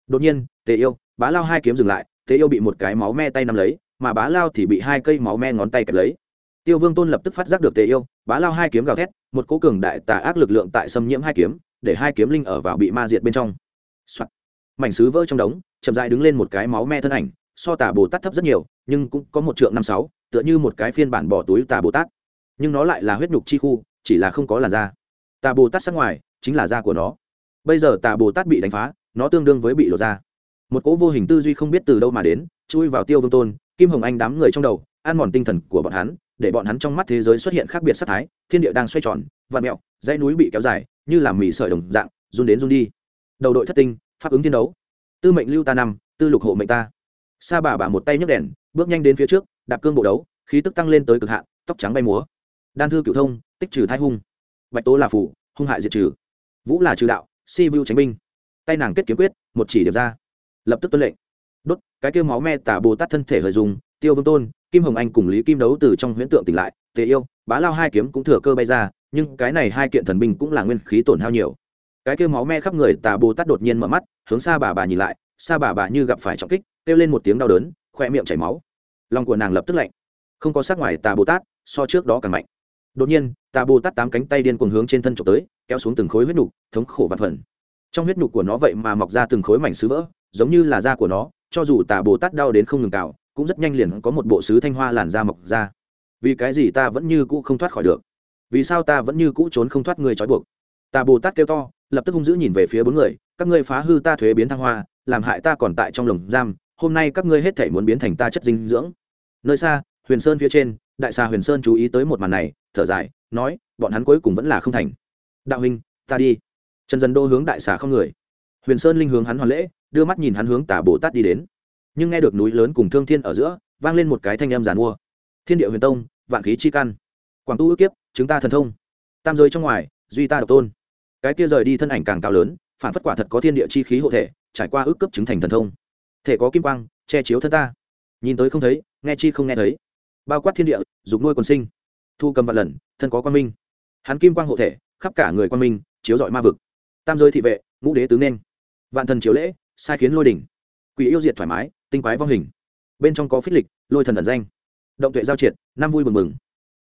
Đột nhiên, tề yêu, bá lao hai kiếm dừng lại, tề yêu bị một cái máu me tay nắm lấy, mà bá lao thì bị hai cây máu me ngón tay kẹp lấy. Tiêu vương tôn lập tức phát giác được tề yêu, bá lao hai kiếm gào thét, một cố cường đại tà ác lực lượng tại xâm nhiễm hai kiếm, để hai kiếm linh ở vào bị ma diệt bên trong、Soạn mảnh sứ vỡ trong đống, chậm dại đứng lên một cái máu me thân ảnh, so tà bồ tát thấp rất nhiều, nhưng cũng có một trượng năm sáu, tựa như một cái phiên bản bỏ túi tà bồ tát. Nhưng nó lại là huyết nhục chi khu, chỉ là không có làn da. Tà bồ tát sắc ngoài, chính là da của nó. Bây giờ tà bồ tát bị đánh phá, nó tương đương với bị lột da. Một cỗ vô hình tư duy không biết từ đâu mà đến, chui vào tiêu vương tôn, kim hồng anh đám người trong đầu, ăn mòn tinh thần của bọn hắn, để bọn hắn trong mắt thế giới xuất hiện khác biệt sắc thái, thiên địa đang xoay tròn vạt mẹo, dãy núi bị kéo dài, như làm mì sợi đồng dạng, run đến run đi. Đầu đội thất tinh pháp ứng thiên đấu. Tư mệnh lưu ta năm tư lục hộ mệnh ta. Sa bà bà một tay nhấc đèn, bước nhanh đến phía trước, đạp cương bộ đấu, khí tức tăng lên tới cực hạn, tóc trắng bay múa. Đan thư cựu thông, tích trừ thai hung. Bạch tố là phủ, hung hại diệt trừ. Vũ là trừ đạo, si vu tránh binh. Tay nàng kết kiếm quyết, một chỉ điểm ra. Lập tức tuân lệnh. Đốt, cái kêu máu me tả bồ tát thân thể hời dùng tiêu vương tôn, kim hồng anh cùng lý kim đấu từ trong huyễn tượng tỉnh lại, tề yêu, bá lao hai kiếm cũng thừa cơ bay ra, nhưng cái này hai kiện thần binh cũng là nguyên khí tổn hao nhiều cái kêu máu me khắp người tà bồ tát đột nhiên mở mắt, hướng xa bà bà nhìn lại, xa bà bà như gặp phải trọng kích, kêu lên một tiếng đau đớn khoe miệng chảy máu. Lòng của nàng lập tức lạnh. Không có sát ngoài tà bồ tát, so trước đó càng mạnh. Đột nhiên, tà bồ tát tám cánh tay điên cuồng hướng trên thân trộm tới, kéo xuống từng khối huyết nhục thống khổ vặt phần. Trong huyết nhục của nó vậy mà mọc ra từng khối mảnh sứ vỡ, giống như là da của nó, cho dù tà bồ tát đau đến không ngừng cào, cũng rất nhanh liền có một bộ sứ thanh hoa làn da mọc ra. Vì cái gì ta vẫn như cũ không thoát khỏi được? Vì sao ta vẫn như cũ trốn không thoát người trói buộc? Tà bồ tát kêu to lập tức hung dữ nhìn về phía bốn người, các ngươi phá hư ta thuế biến thăng hoa, làm hại ta còn tại trong lồng giam, hôm nay các ngươi hết thể muốn biến thành ta chất dinh dưỡng. Nơi xa, huyền sơn phía trên, đại xà huyền sơn chú ý tới một màn này, thở dài, nói, bọn hắn cuối cùng vẫn là không thành. Đạo huynh, ta đi. Trần dân đô hướng đại xà không người. Huyền sơn linh hướng hắn hoàn lễ, đưa mắt nhìn hắn hướng tả bồ tát đi đến. Nhưng nghe được núi lớn cùng thương thiên ở giữa, vang lên một cái thanh âm giàn mua. Thiên địa huyền tông, vạn khí chi căn. Quảng tu ước kiếp, chúng ta thần thông. Tam giới trong ngoài, duy ta độc tôn cái kia rời đi thân ảnh càng cao lớn, phản phất quả thật có thiên địa chi khí hộ thể, trải qua ước cấp chứng thành thần thông. Thể có kim quang, che chiếu thân ta. Nhìn tới không thấy, nghe chi không nghe thấy. Bao quát thiên địa, dục nuôi quần sinh. Thu cầm vạn lần, thân có quan minh. Hắn kim quang hộ thể, khắp cả người quan minh, chiếu dọi ma vực. Tam giới thị vệ, ngũ đế tướng nên. Vạn thần chiếu lễ, sai khiến lôi đỉnh. Quỷ yêu diệt thoải mái, tinh quái vong hình. Bên trong có phích lịch, lôi thần ẩn danh. Động tuệ giao triệt, năm vui mừng mừng.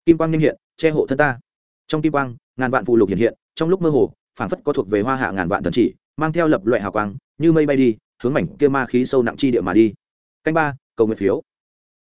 Kim quang nhanh hiện, che hộ thân ta. Trong kim quang, ngàn vạn phù lục hiện hiện, trong lúc mơ hồ phảng phất có thuộc về hoa hạ ngàn vạn thần chỉ, mang theo lập loại hào quang, như mây bay đi, hướng mảnh kia ma khí sâu nặng chi địa mà đi. Canh ba, cầu nguyện phiếu.